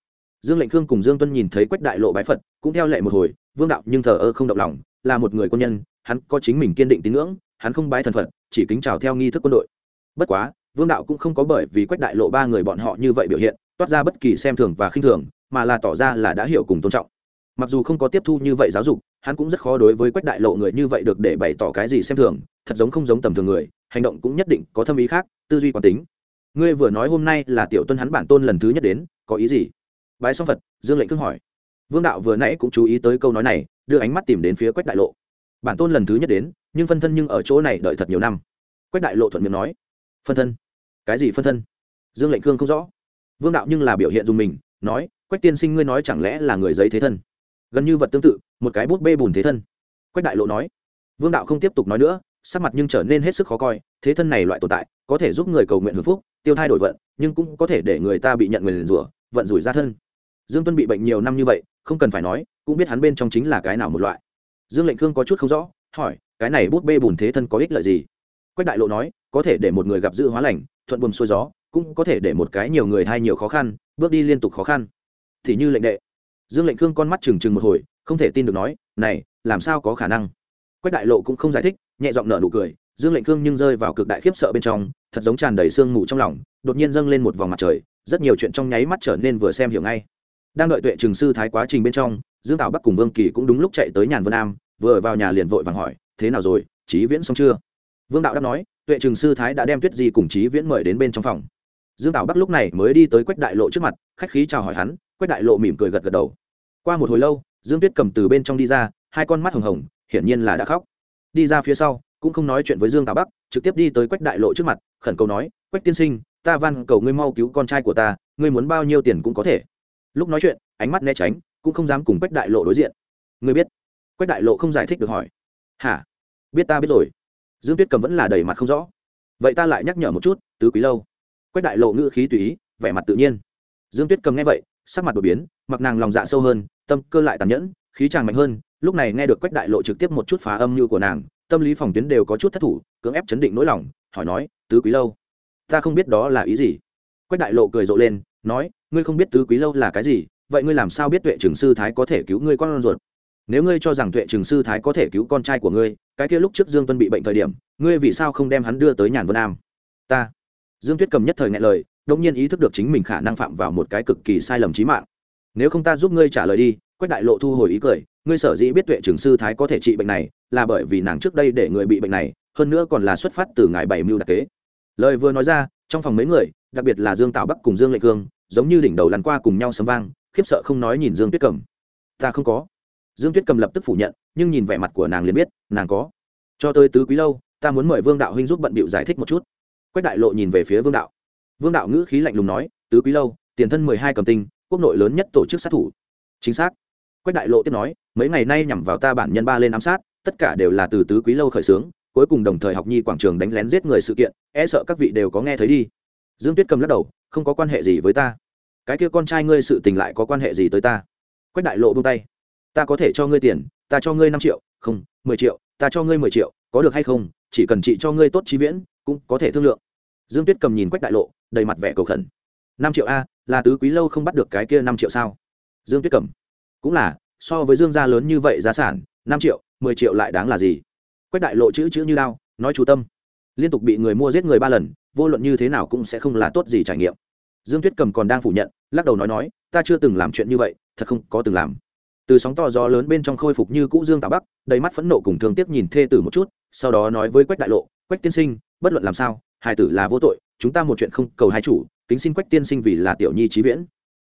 Dương lệnh khương cùng dương tuân nhìn thấy quách đại lộ bái phật, cũng theo lệ một hồi, vương đạo nhưng thờ ơ không động lòng, là một người quân nhân, hắn có chính mình kiên định tín ngưỡng, hắn không bái thần phật, chỉ kính chào theo nghi thức quân đội. Bất quá vương đạo cũng không có bởi vì quách đại lộ ba người bọn họ như vậy biểu hiện, toát ra bất kỳ xem thường và khinh thường, mà là tỏ ra là đã hiểu cùng tôn trọng. Mặc dù không có tiếp thu như vậy giáo dục, hắn cũng rất khó đối với quách đại lộ người như vậy được để bày tỏ cái gì xem thường, thật giống không giống tầm thường người, hành động cũng nhất định có thâm ý khác, tư duy quán tính. Ngươi vừa nói hôm nay là tiểu tuân hắn bản tôn lần thứ nhất đến, có ý gì? Bái song phật, dương lệnh cương hỏi. Vương đạo vừa nãy cũng chú ý tới câu nói này, đưa ánh mắt tìm đến phía quách đại lộ. Bản tôn lần thứ nhất đến, nhưng phân thân nhưng ở chỗ này đợi thật nhiều năm. Quách đại lộ thuận miệng nói. Phân thân? Cái gì phân thân? Dương lệnh cương không rõ. Vương đạo nhưng là biểu hiện dùng mình, nói, quách tiên sinh ngươi nói chẳng lẽ là người giấy thế thân? Gần như vật tương tự, một cái bút bê bùn thế thân. Quách đại lộ nói. Vương đạo không tiếp tục nói nữa, sắc mặt nhưng trở nên hết sức khó coi, thế thân này loại tồn tại, có thể giúp người cầu nguyện hưởng phúc, tiêu thai đổi vận, nhưng cũng có thể để người ta bị nhận nguyền rủa, vận rủi ra thân. Dương tuân bị bệnh nhiều năm như vậy, không cần phải nói, cũng biết hắn bên trong chính là cái nào một loại. Dương lệnh khương có chút không rõ, hỏi, cái này bút bê bùn thế thân có ích lợi gì? Quách đại lộ nói, có thể để một người gặp dự hóa lành thuận buồm xuôi gió, cũng có thể để một cái nhiều người hay nhiều khó khăn, bước đi liên tục khó khăn. Thì như lệnh đệ. Dương lệnh khương con mắt trừng trừng một hồi, không thể tin được nói, này, làm sao có khả năng? Quách đại lộ cũng không giải thích, nhẹ giọng nở nụ cười, dương lệnh khương nhưng rơi vào cực đại khiếp sợ bên trong, thật giống tràn đầy sương mù trong lòng, đột nhiên dâng lên một vòng mặt trời, rất nhiều chuyện trong nháy mắt trở nên vừa xem hiểu ngay. Đang đợi tuệ trường sư thái quá trình bên trong, dương tảo bắc cùng vương kỳ cũng đúng lúc chạy tới nhàn vân nam vừa vào nhà liền vội vàng hỏi, thế nào rồi? Trí viễn xong chưa? Vương đạo đáp nói tuệ trường sư thái đã đem tuyết di cùng Chí viễn mời đến bên trong phòng. Dương tảo bắc lúc này mới đi tới quách đại lộ trước mặt, khách khí chào hỏi hắn, quách đại lộ mỉm cười gật gật đầu. Qua một hồi lâu, dương tuyết cầm từ bên trong đi ra, hai con mắt hồng hồng, hiển nhiên là đã khóc. Đi ra phía sau, cũng không nói chuyện với dương tào bắc, trực tiếp đi tới quách đại lộ trước mặt, khẩn cầu nói, quách tiên sinh, ta van cầu ngươi mau cứu con trai của ta, ngươi muốn bao nhiêu tiền cũng có thể. Lúc nói chuyện, ánh mắt né tránh, cũng không dám cùng quách đại lộ đối diện. Ngươi biết? Quách đại lộ không giải thích được hỏi. Hả? Biết ta biết rồi dương tuyết cầm vẫn là đầy mặt không rõ. Vậy ta lại nhắc nhở một chút, tứ quý lâu. Quách đại lộ ngữ khí tùy ý, vẻ mặt tự nhiên. Dương tuyết cầm nghe vậy, sắc mặt đột biến, mặc nàng lòng dạ sâu hơn, tâm cơ lại tàn nhẫn, khí tràng mạnh hơn, lúc này nghe được quách đại lộ trực tiếp một chút phá âm như của nàng, tâm lý phòng tuyến đều có chút thất thủ, cưỡng ép chấn định nỗi lòng, hỏi nói, tứ quý lâu, ta không biết đó là ý gì? Quách đại lộ cười rộ lên, nói, ngươi không biết tứ quý lâu là cái gì, vậy ngươi làm sao biết tuệ trường sư thái có thể cứu ngươi con ruột? Nếu ngươi cho rằng tuệ trường sư thái có thể cứu con trai của ngươi, cái kia lúc trước dương tuân bị bệnh thời điểm, ngươi vì sao không đem hắn đưa tới nhàn vân nam ta. Dương tuyết cầm nhất thời ngại lời đông nhiên ý thức được chính mình khả năng phạm vào một cái cực kỳ sai lầm trí mạng. Nếu không ta giúp ngươi trả lời đi, quách đại lộ thu hồi ý cười, ngươi sở dĩ biết tuệ trường sư thái có thể trị bệnh này, là bởi vì nàng trước đây để người bị bệnh này, hơn nữa còn là xuất phát từ ngài bảy mưu đặc kế. Lời vừa nói ra, trong phòng mấy người, đặc biệt là dương tạo bắc cùng dương lệ cương, giống như đỉnh đầu lăn qua cùng nhau sấm vang, khiếp sợ không nói nhìn dương tuyết cầm. Ta không có dương tuyết cầm lập tức phủ nhận, nhưng nhìn vẻ mặt của nàng liền biết, nàng có. Cho tới tứ quý lâu, ta muốn mời vương đạo huynh giúp bận bịu giải thích một chút. Quách đại lộ nhìn về phía vương đạo. Vương đạo ngữ khí lạnh lùng nói, tứ quý lâu, tiền thân mười hai cầm tinh, quốc nội lớn nhất tổ chức sát thủ. Chính xác. Quách đại lộ tiếp nói, mấy ngày nay nhằm vào ta bản nhân ba lên ám sát, tất cả đều là từ tứ quý lâu khởi xướng, cuối cùng đồng thời học nhi quảng trường đánh lén giết người sự kiện e sợ các vị đều có nghe thấy đi. Dương tuyết cầm lắc đầu, không có quan hệ gì với ta. Cái kia con trai ngươi sự tình lại có quan hệ gì tới ta? Quách đại lộ buông tay ta có thể cho ngươi tiền, ta cho ngươi năm triệu, không, mười triệu, ta cho ngươi mười triệu, có được hay không, chỉ cần chị cho ngươi tốt trí viễn, cũng có thể thương lượng. Dương tuyết cầm nhìn quách đại lộ, đầy mặt vẻ cầu khẩn. Năm triệu a, là tứ quý lâu không bắt được cái kia năm triệu sao? Dương tuyết cầm. Cũng là, so với dương gia lớn như vậy giá sản, năm triệu, mười triệu lại đáng là gì? Quách đại lộ chữ chữ như lao nói chú tâm. Liên tục bị người mua giết người ba lần, vô luận như thế nào cũng sẽ không là tốt gì trải nghiệm. Dương tuyết cầm còn đang phủ nhận, lắc đầu nói nói, ta chưa từng làm chuyện như vậy, thật không có từng làm từ sóng to gió lớn bên trong khôi phục như cũ dương tà bắc, đầy mắt phẫn nộ cùng thương tiếc nhìn thê tử một chút, sau đó nói với quách đại lộ, quách tiên sinh, bất luận làm sao hai tử là vô tội, chúng ta một chuyện không cầu hai chủ, kính xin quách tiên sinh vì là tiểu nhi trí viễn.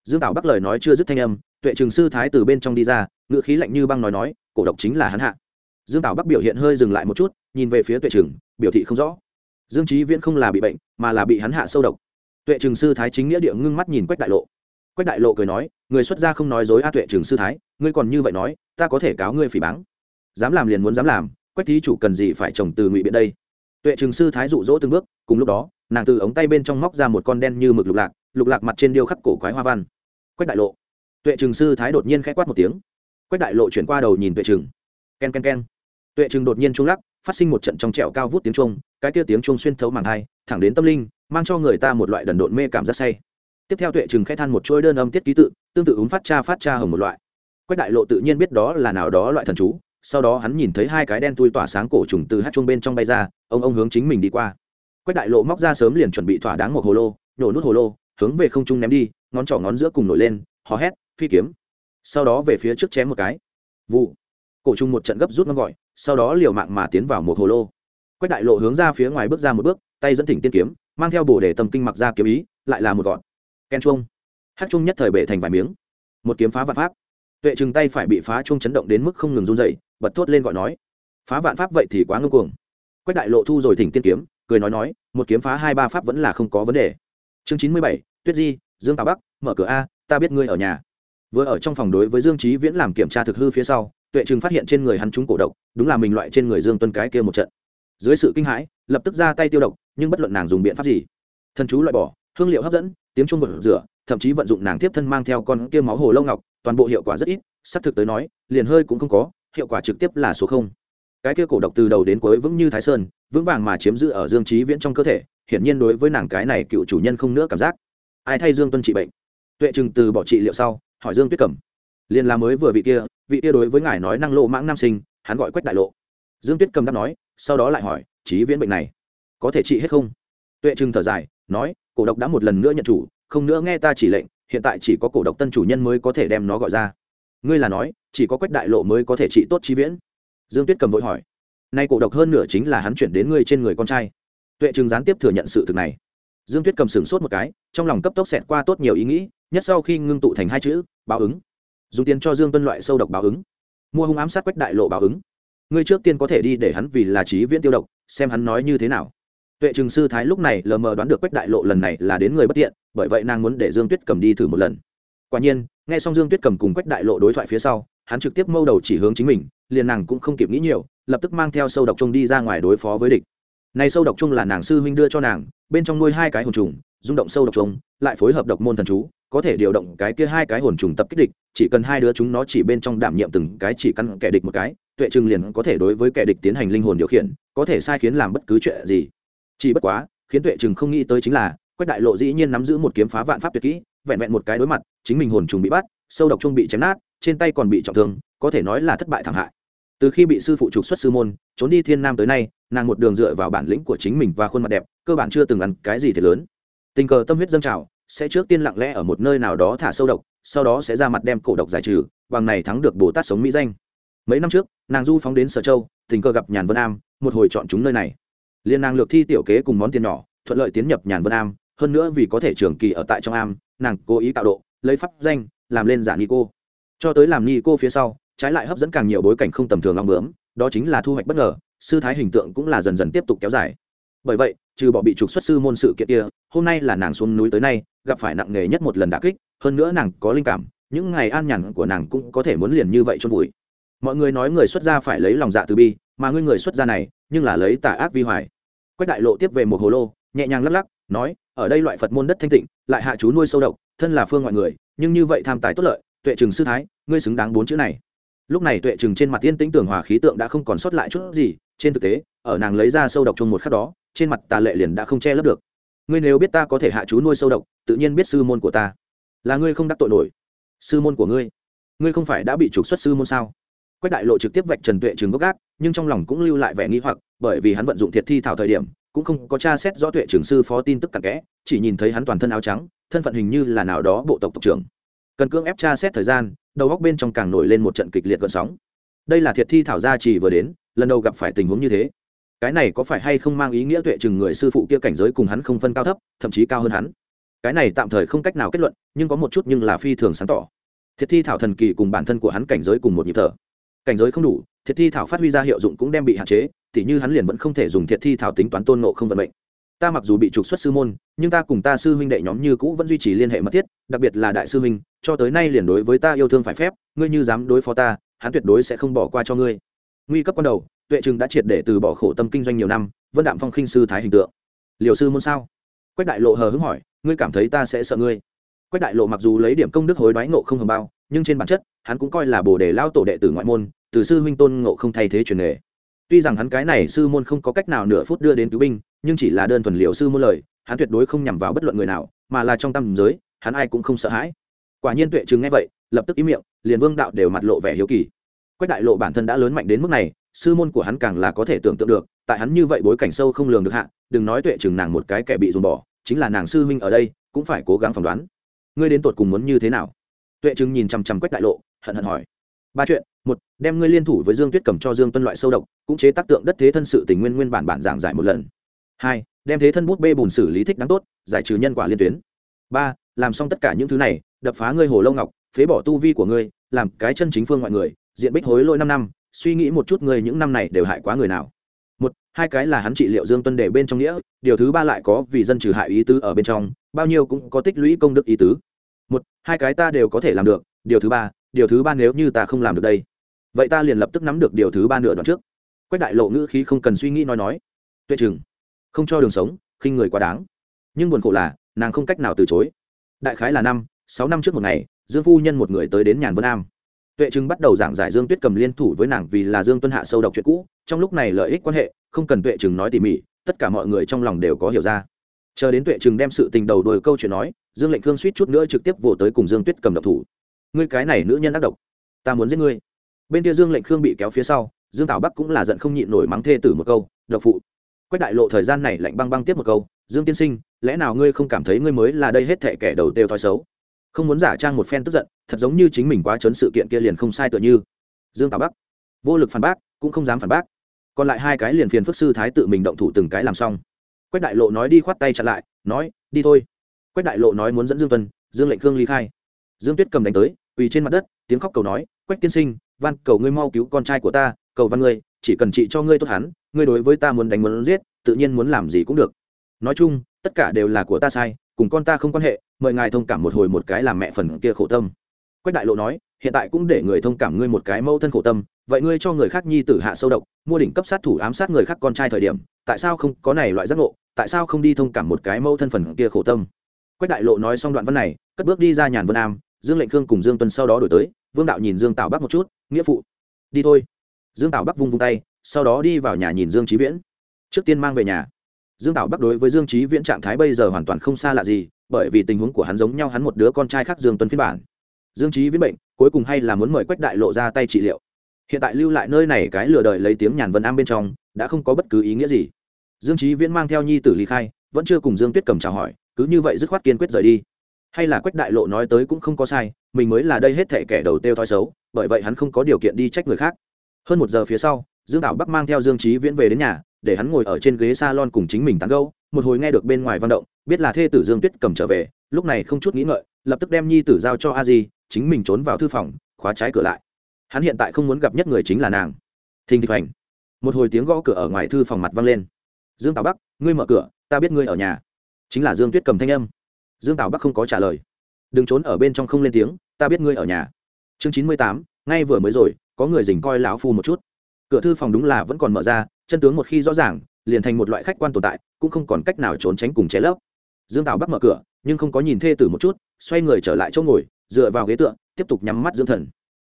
Dương tảo bắc lời nói chưa dứt thanh âm, tuệ trường sư thái từ bên trong đi ra, ngữ khí lạnh như băng nói nói, cổ độc chính là hắn hạ. Dương tảo bắc biểu hiện hơi dừng lại một chút, nhìn về phía tuệ trường, biểu thị không rõ. Dương trí viễn không là bị bệnh, mà là bị hắn hạ sâu độc. Tuệ trường sư thái chính nghĩa địa ngưng mắt nhìn quách đại lộ quách đại lộ cười nói, người xuất gia không nói dối a tuệ trường sư thái, ngươi còn như vậy nói, ta có thể cáo ngươi phỉ báng. Dám làm liền muốn dám làm, quách thí chủ cần gì phải trồng từ ngụy biện đây? Tuệ trường sư thái dụ dỗ từng bước, cùng lúc đó, nàng từ ống tay bên trong móc ra một con đen như mực lục lạc lục lạc mặt trên điêu khắc cổ quái hoa văn. Quách đại lộ. Tuệ trường sư thái đột nhiên k h ẽ quát một tiếng. Quách đại lộ chuyển qua đầu nhìn tuệ trường. K e n k e n k e n tuệ trường đột nhiên trung lắc, phát sinh một trận trong trẹo cao vút tiếng trung cái kia tiếng trung xuyên thấu màng hai thẳng đến tâm linh, mang cho người ta một loại đần độn mê cảm giác say tiếp theo tuệ trường khai than một chuỗi đơn âm tiết ký tự, tương tự úng phát cha phát cha hồng một loại. Quách đại lộ tự nhiên biết đó là nào đó loại thần chú, sau đó hắn nhìn thấy hai cái đen tui tỏa sáng cổ trùng từ hát chuông bên trong bay ra, ông ông hướng chính mình đi qua. Quách đại lộ móc ra sớm liền chuẩn bị thỏa đáng một hồ lô, nhổ nút hồ lô, hướng về không trung ném đi, ngón trỏ ngón giữa cùng nổi lên, hò hét, phi kiếm. Sau đó về phía trước chém một cái. Vụ. Cổ trùng một trận gấp rút nó gọi, sau đó liều mạng mà tiến vào một hồ lô. Quách đại lộ hướng ra phía ngoài bước ra một bước, tay dẫn thỉnh tiên kiếm, mang theo bồ để tâm kinh mặc ra kiếm ý, lại là một gọn ken chuông. Hát chuông nhất thời bể thành vài miếng. Một kiếm phá vạn pháp. Tuệ chừng tay phải bị phá chuông chấn động đến mức không ngừng run dậy bật thốt lên gọi nói. Phá vạn pháp vậy thì quá ngưng cuồng. Quách đại lộ thu rồi thỉnh tiên kiếm, cười nói nói, một kiếm phá hai ba pháp vẫn là không có vấn đề. Chương chín mươi bảy, tuyết di, dương tào bắc, mở cửa a, ta biết ngươi ở nhà. Vừa ở trong phòng đối với dương trí viễn làm kiểm tra thực hư phía sau, tuệ chừng phát hiện trên người hắn trúng cổ độc, đúng là mình loại trên người dương tuân cái kia một trận. Dưới sự kinh hãi, lập tức ra tay tiêu độc, nhưng bất luận nàng dùng biện pháp gì, thần chú loại bỏ hương liệu hấp dẫn, tiếng chuông bột rửa, thậm chí vận dụng nàng tiếp thân mang theo con kia máu hồ lâu ngọc, toàn bộ hiệu quả rất ít, xác thực tới nói, liền hơi cũng không có, hiệu quả trực tiếp là số không. Cái kia cổ độc từ đầu đến cuối vững như thái sơn, vững vàng mà chiếm giữ ở dương trí viễn trong cơ thể, hiển nhiên đối với nàng cái này cựu chủ nhân không nữa cảm giác. Ai thay dương tuân trị bệnh? Tuệ chừng từ bỏ trị liệu sau, hỏi dương tuyết cẩm. Liền là mới vừa vị kia vị kia đối với ngài nói năng lộ mãng nam sinh, hắn gọi quách đại lộ. Dương tuyết cầm đáp nói, sau đó lại hỏi trí viễn bệnh này, có thể trị hết không? Tuệ chừng thở dài, nói cổ độc đã một lần nữa nhận chủ, không nữa nghe ta chỉ lệnh, hiện tại chỉ có cổ độc tân chủ nhân mới có thể đem nó gọi ra. Ngươi là nói, chỉ có quách đại lộ mới có thể trị tốt trí viễn? Dương tuyết cầm vội hỏi. Nay cổ độc hơn nửa chính là hắn chuyển đến ngươi trên người con trai. Tuệ chừng gián tiếp thừa nhận sự thực này. Dương tuyết cầm sửng sốt một cái, trong lòng cấp tốc xẹt qua tốt nhiều ý nghĩ, nhất sau khi ngưng tụ thành hai chữ, báo ứng. Dùng tiền cho dương tuân loại sâu độc báo ứng. Mua hung ám sát quách đại lộ báo ứng. Ngươi trước tiên có thể đi để hắn vì là trí viễn tiêu độc, xem hắn nói như thế nào tuệ trừng sư thái lúc này lờ mờ đoán được quách đại lộ lần này là đến người bất tiện, bởi vậy nàng muốn để dương tuyết cầm đi thử một lần. Quả nhiên, nghe xong dương tuyết cầm cùng quách đại lộ đối thoại phía sau, hắn trực tiếp mâu đầu chỉ hướng chính mình, liền nàng cũng không kịp nghĩ nhiều, lập tức mang theo sâu độc chung đi ra ngoài đối phó với địch. Này sâu độc chung là nàng sư huynh đưa cho nàng, bên trong nuôi hai cái hồn trùng, rung động sâu độc chung lại phối hợp độc môn thần chú, có thể điều động cái kia hai cái hồn trùng tập kích địch, chỉ cần hai đứa chúng nó chỉ bên trong đảm nhiệm từng cái chỉ căn kẻ địch một cái, tuệ trừng liền có thể đối với kẻ địch tiến hành linh hồn điều khiển, có thể sai khiến làm bất cứ chuyện gì chỉ bất quá, khiến tuệ chừng không nghĩ tới chính là, quách đại lộ dĩ nhiên nắm giữ một kiếm phá vạn pháp tuyệt kỹ, vẹn vẹn một cái đối mặt, chính mình hồn trùng bị bắt, sâu độc chung bị chém nát, trên tay còn bị trọng thương, có thể nói là thất bại thảm hại. Từ khi bị sư phụ trục xuất sư môn, trốn đi thiên nam tới nay, nàng một đường dựa vào bản lĩnh của chính mình và khuôn mặt đẹp, cơ bản chưa từng ăn cái gì thì lớn. Tình cờ tâm huyết dâng trào, sẽ trước tiên lặng lẽ ở một nơi nào đó thả sâu độc, sau đó sẽ ra mặt đem cổ độc giải trừ, bằng này thắng được bồ tát sống mỹ danh. Mấy năm trước, nàng du phóng đến sở châu, tình cờ gặp nhàn vân am, một hồi chọn chúng nơi này liên nàng lược thi tiểu kế cùng món tiền nhỏ, thuận lợi tiến nhập nhàn vân am, hơn nữa vì có thể trường kỳ ở tại trong am, nàng cố ý tạo độ, lấy pháp danh, làm lên giả ni cô cho tới làm ni cô phía sau, trái lại hấp dẫn càng nhiều bối cảnh không tầm thường long bướm, đó chính là thu hoạch bất ngờ, sư thái hình tượng cũng là dần dần tiếp tục kéo dài. Bởi vậy, trừ bỏ bị trục xuất sư môn sự kiện kia, hôm nay là nàng xuống núi tới nay, gặp phải nặng nề nhất một lần đả kích, hơn nữa nàng có linh cảm, những ngày an nhàn của nàng cũng có thể muốn liền như vậy chôn vùi. Mọi người nói người xuất gia phải lấy lòng dạ từ bi, mà ngươi người xuất gia này, nhưng là lấy tà ác vi hoài quách đại lộ tiếp về một hồ lô, nhẹ nhàng lắc lắc, nói, ở đây loại phật môn đất thanh tịnh, lại hạ chú nuôi sâu độc, thân là phương ngoại người, nhưng như vậy tham tài tốt lợi, tuệ trừng sư thái, ngươi xứng đáng bốn chữ này. Lúc này tuệ trừng trên mặt tiên tĩnh tưởng hòa khí tượng đã không còn sót lại chút gì, trên thực tế, ở nàng lấy ra sâu độc trong một khắc đó, trên mặt tà lệ liền đã không che lấp được. Ngươi nếu biết ta có thể hạ chú nuôi sâu độc, tự nhiên biết sư môn của ta. Là ngươi không đắc tội nổi. Sư môn của ngươi? Ngươi không phải đã bị trục xuất sư môn sao? Quách đại lộ trực tiếp vạch trần tuệ Trừng gốc gác, nhưng trong lòng cũng lưu lại vẻ nghi hoặc bởi vì hắn vận dụng thiệt thi thảo thời điểm, cũng không có tra xét rõ tuệ trưởng sư phó tin tức cặn kẽ, chỉ nhìn thấy hắn toàn thân áo trắng, thân phận hình như là nào đó bộ tộc tộc trưởng. Cần cưỡng ép tra xét thời gian, đầu góc bên trong càng nổi lên một trận kịch liệt gợn sóng. Đây là thiệt thi thảo gia chỉ vừa đến, lần đầu gặp phải tình huống như thế. Cái này có phải hay không mang ý nghĩa tuệ chừng người sư phụ kia cảnh giới cùng hắn không phân cao thấp, thậm chí cao hơn hắn? Cái này tạm thời không cách nào kết luận, nhưng có một chút nhưng là phi thường sáng tỏ. Thiệt thi thảo thần kỳ cùng bản thân của hắn cảnh giới cùng một nhịp thở cảnh giới không đủ, thiệt thi thảo phát huy ra hiệu dụng cũng đem bị hạn chế, tỉ như hắn liền vẫn không thể dùng thiệt thi thảo tính toán tôn nộ không vận mệnh. Ta mặc dù bị trục xuất sư môn, nhưng ta cùng ta sư huynh đệ nhóm như cũ vẫn duy trì liên hệ mật thiết, đặc biệt là đại sư huynh, cho tới nay liền đối với ta yêu thương phải phép, ngươi như dám đối phó ta, hắn tuyệt đối sẽ không bỏ qua cho ngươi. Nguy cấp ban đầu, tuệ trừng đã triệt để từ bỏ khổ tâm kinh doanh nhiều năm, vân đạm phong khinh sư thái hình tượng. Liều sư môn sao? Quách đại lộ hờ hững hỏi, ngươi cảm thấy ta sẽ sợ ngươi? Quách đại lộ mặc dù lấy điểm công đức hối đoái ngộ không hầm bao nhưng trên bản chất, hắn cũng coi là bồ đề lao tổ đệ tử ngoại môn, từ sư huynh tôn ngộ không thay thế truyền nghề. Tuy rằng hắn cái này sư môn không có cách nào nửa phút đưa đến cứu binh, nhưng chỉ là đơn thuần liệu sư môn lời, hắn tuyệt đối không nhằm vào bất luận người nào, mà là trong tâm giới, hắn ai cũng không sợ hãi. Quả nhiên tuệ chứng nghe vậy, lập tức ý miệng, liền vương đạo đều mặt lộ vẻ hiếu kỳ. Quách đại lộ bản thân đã lớn mạnh đến mức này, sư môn của hắn càng là có thể tưởng tượng được, tại hắn như vậy bối cảnh sâu không lường được hạ, đừng nói tuệ chừng nàng một cái kẻ bị dùng bỏ, chính là nàng sư huynh ở đây, cũng phải cố gắng phỏng đoán. Ngươi đến tột cùng muốn như thế nào? Tuệ chứng nhìn chằm chằm quách đại lộ, hận hận hỏi. Ba chuyện, một, đem ngươi liên thủ với dương tuyết cầm cho dương tuân loại sâu độc, cũng chế tác tượng đất thế thân sự tình nguyên nguyên bản bản giảng giải một lần. Hai, đem thế thân bút bê bùn xử lý thích đáng tốt, giải trừ nhân quả liên tuyến. Ba, làm xong tất cả những thứ này, đập phá ngươi hồ lâu ngọc, phế bỏ tu vi của ngươi, làm cái chân chính phương ngoại người, diện bích hối lỗi năm năm, suy nghĩ một chút ngươi những năm này đều hại quá người nào. Một, hai cái là hắn trị liệu dương tuân để bên trong nghĩa, điều thứ ba lại có vì dân trừ hại ý tứ ở bên trong, bao nhiêu cũng có tích lũy công đức ý tứ một, hai cái ta đều có thể làm được, điều thứ ba, điều thứ ba nếu như ta không làm được đây. Vậy ta liền lập tức nắm được điều thứ ba nửa đoạn trước. Quách đại lộ ngữ khí không cần suy nghĩ nói nói. Tuệ chừng không cho đường sống, khinh người quá đáng. Nhưng buồn khổ là, nàng không cách nào từ chối. Đại khái là năm, sáu năm trước một ngày, dương phu nhân một người tới đến nhàn vân am. Tuệ trưng bắt đầu giảng giải dương tuyết cầm liên thủ với nàng vì là dương tuân hạ sâu độc chuyện cũ. Trong lúc này lợi ích quan hệ, không cần tuệ trừng nói tỉ mỉ, tất cả mọi người trong lòng đều có hiểu ra. Chờ đến tuệ trừng đem sự tình đầu đuôi câu chuyện nói dương lệnh khương suýt chút nữa trực tiếp vỗ tới cùng dương tuyết cầm độc thủ. Ngươi cái này nữ nhân ác độc, ta muốn giết ngươi. Bên kia dương lệnh khương bị kéo phía sau, dương tảo bắc cũng là giận không nhịn nổi mắng thê tử một câu, độc phụ. Quách đại lộ thời gian này lạnh băng băng tiếp một câu, dương tiên sinh, lẽ nào ngươi không cảm thấy ngươi mới là đây hết thệ kẻ đầu têu thói xấu? Không muốn giả trang một phen tức giận, thật giống như chính mình quá trấn sự kiện kia liền không sai tựa như. Dương tào bắc, vô lực phản bác, cũng không dám phản bác. Còn lại hai cái liền phiền phức sư thái tự mình động thủ từng cái làm xong. Quách đại lộ nói đi khoát tay chặn lại, nói, đi thôi quách đại lộ nói muốn dẫn dương tuân, dương lệnh khương ly khai. Dương tuyết cầm đánh tới, quỳ trên mặt đất, tiếng khóc cầu nói, quách tiên sinh van cầu ngươi mau cứu con trai của ta, cầu văn ngươi, chỉ cần trị cho ngươi tốt hắn, ngươi đối với ta muốn đánh muốn giết, tự nhiên muốn làm gì cũng được. Nói chung, tất cả đều là của ta sai, cùng con ta không quan hệ, mời ngài thông cảm một hồi một cái làm mẹ phần kia khổ tâm. Quách đại lộ nói, hiện tại cũng để người thông cảm ngươi một cái mâu thân khổ tâm, vậy ngươi cho người khác nhi tử hạ sâu độc, mua đỉnh cấp sát thủ ám sát người khác con trai thời điểm, tại sao không, có này loại giác ngộ, tại sao không đi thông cảm một cái mâu thân phần kia khổ tâm? Quách đại lộ nói xong đoạn văn này, cất bước đi ra nhàn vân am, dương lệnh khương cùng dương tuân sau đó đổi tới, vương đạo nhìn dương tào bắc một chút, nghĩa phụ, đi thôi. Dương tào bắc vung vung tay, sau đó đi vào nhà nhìn dương trí viễn. Trước tiên mang về nhà. Dương Tạo bắc đối với dương trí viễn trạng thái bây giờ hoàn toàn không xa lạ gì, bởi vì tình huống của hắn giống nhau hắn một đứa con trai khác dương tuấn phiên bản. Dương trí viễn bệnh, cuối cùng hay là muốn mời quách đại lộ ra tay trị liệu. Hiện tại lưu lại nơi này cái lừa đời lấy tiếng nhàn vân am bên trong, đã không có bất cứ ý nghĩa gì. Dương trí viễn mang theo nhi tử ly khai, vẫn chưa cùng dương tuyết cầm chào hỏi cứ như vậy dứt khoát kiên quyết rời đi hay là quách đại lộ nói tới cũng không có sai mình mới là đây hết thể kẻ đầu tiêu thói xấu bởi vậy hắn không có điều kiện đi trách người khác hơn một giờ phía sau dương tảo bắc mang theo dương trí viễn về đến nhà để hắn ngồi ở trên ghế salon cùng chính mình tán gẫu, một hồi nghe được bên ngoài văn động, biết là thê tử Dương Tuyết cầm trở về, lúc này không chút nghĩ ngợi, lập tức đem nhi tử giao cho A Di, chính mình trốn vào thư phòng, khóa trái cửa lại. Hắn hiện tại không muốn gặp nhất người chính là nàng. Thình thịch hành. Một hồi tiếng gõ cửa ở ngoài thư phòng mặt vang lên. Dương Tào Bắc, ngươi mở cửa, ta biết ngươi ở nhà. Chính là Dương Tuyết cầm thanh âm. Dương Tào Bắc không có trả lời. Đừng trốn ở bên trong không lên tiếng, ta biết ngươi ở nhà. Chương chín mươi tám, ngay vừa mới rồi, có người dình coi lão phu một chút. Cửa thư phòng đúng là vẫn còn mở ra, chân tướng một khi rõ ràng liền thành một loại khách quan tồn tại cũng không còn cách nào trốn tránh cùng ché lấp dương tào bắc mở cửa nhưng không có nhìn thê tử một chút xoay người trở lại chỗ ngồi dựa vào ghế tựa tiếp tục nhắm mắt Dương thần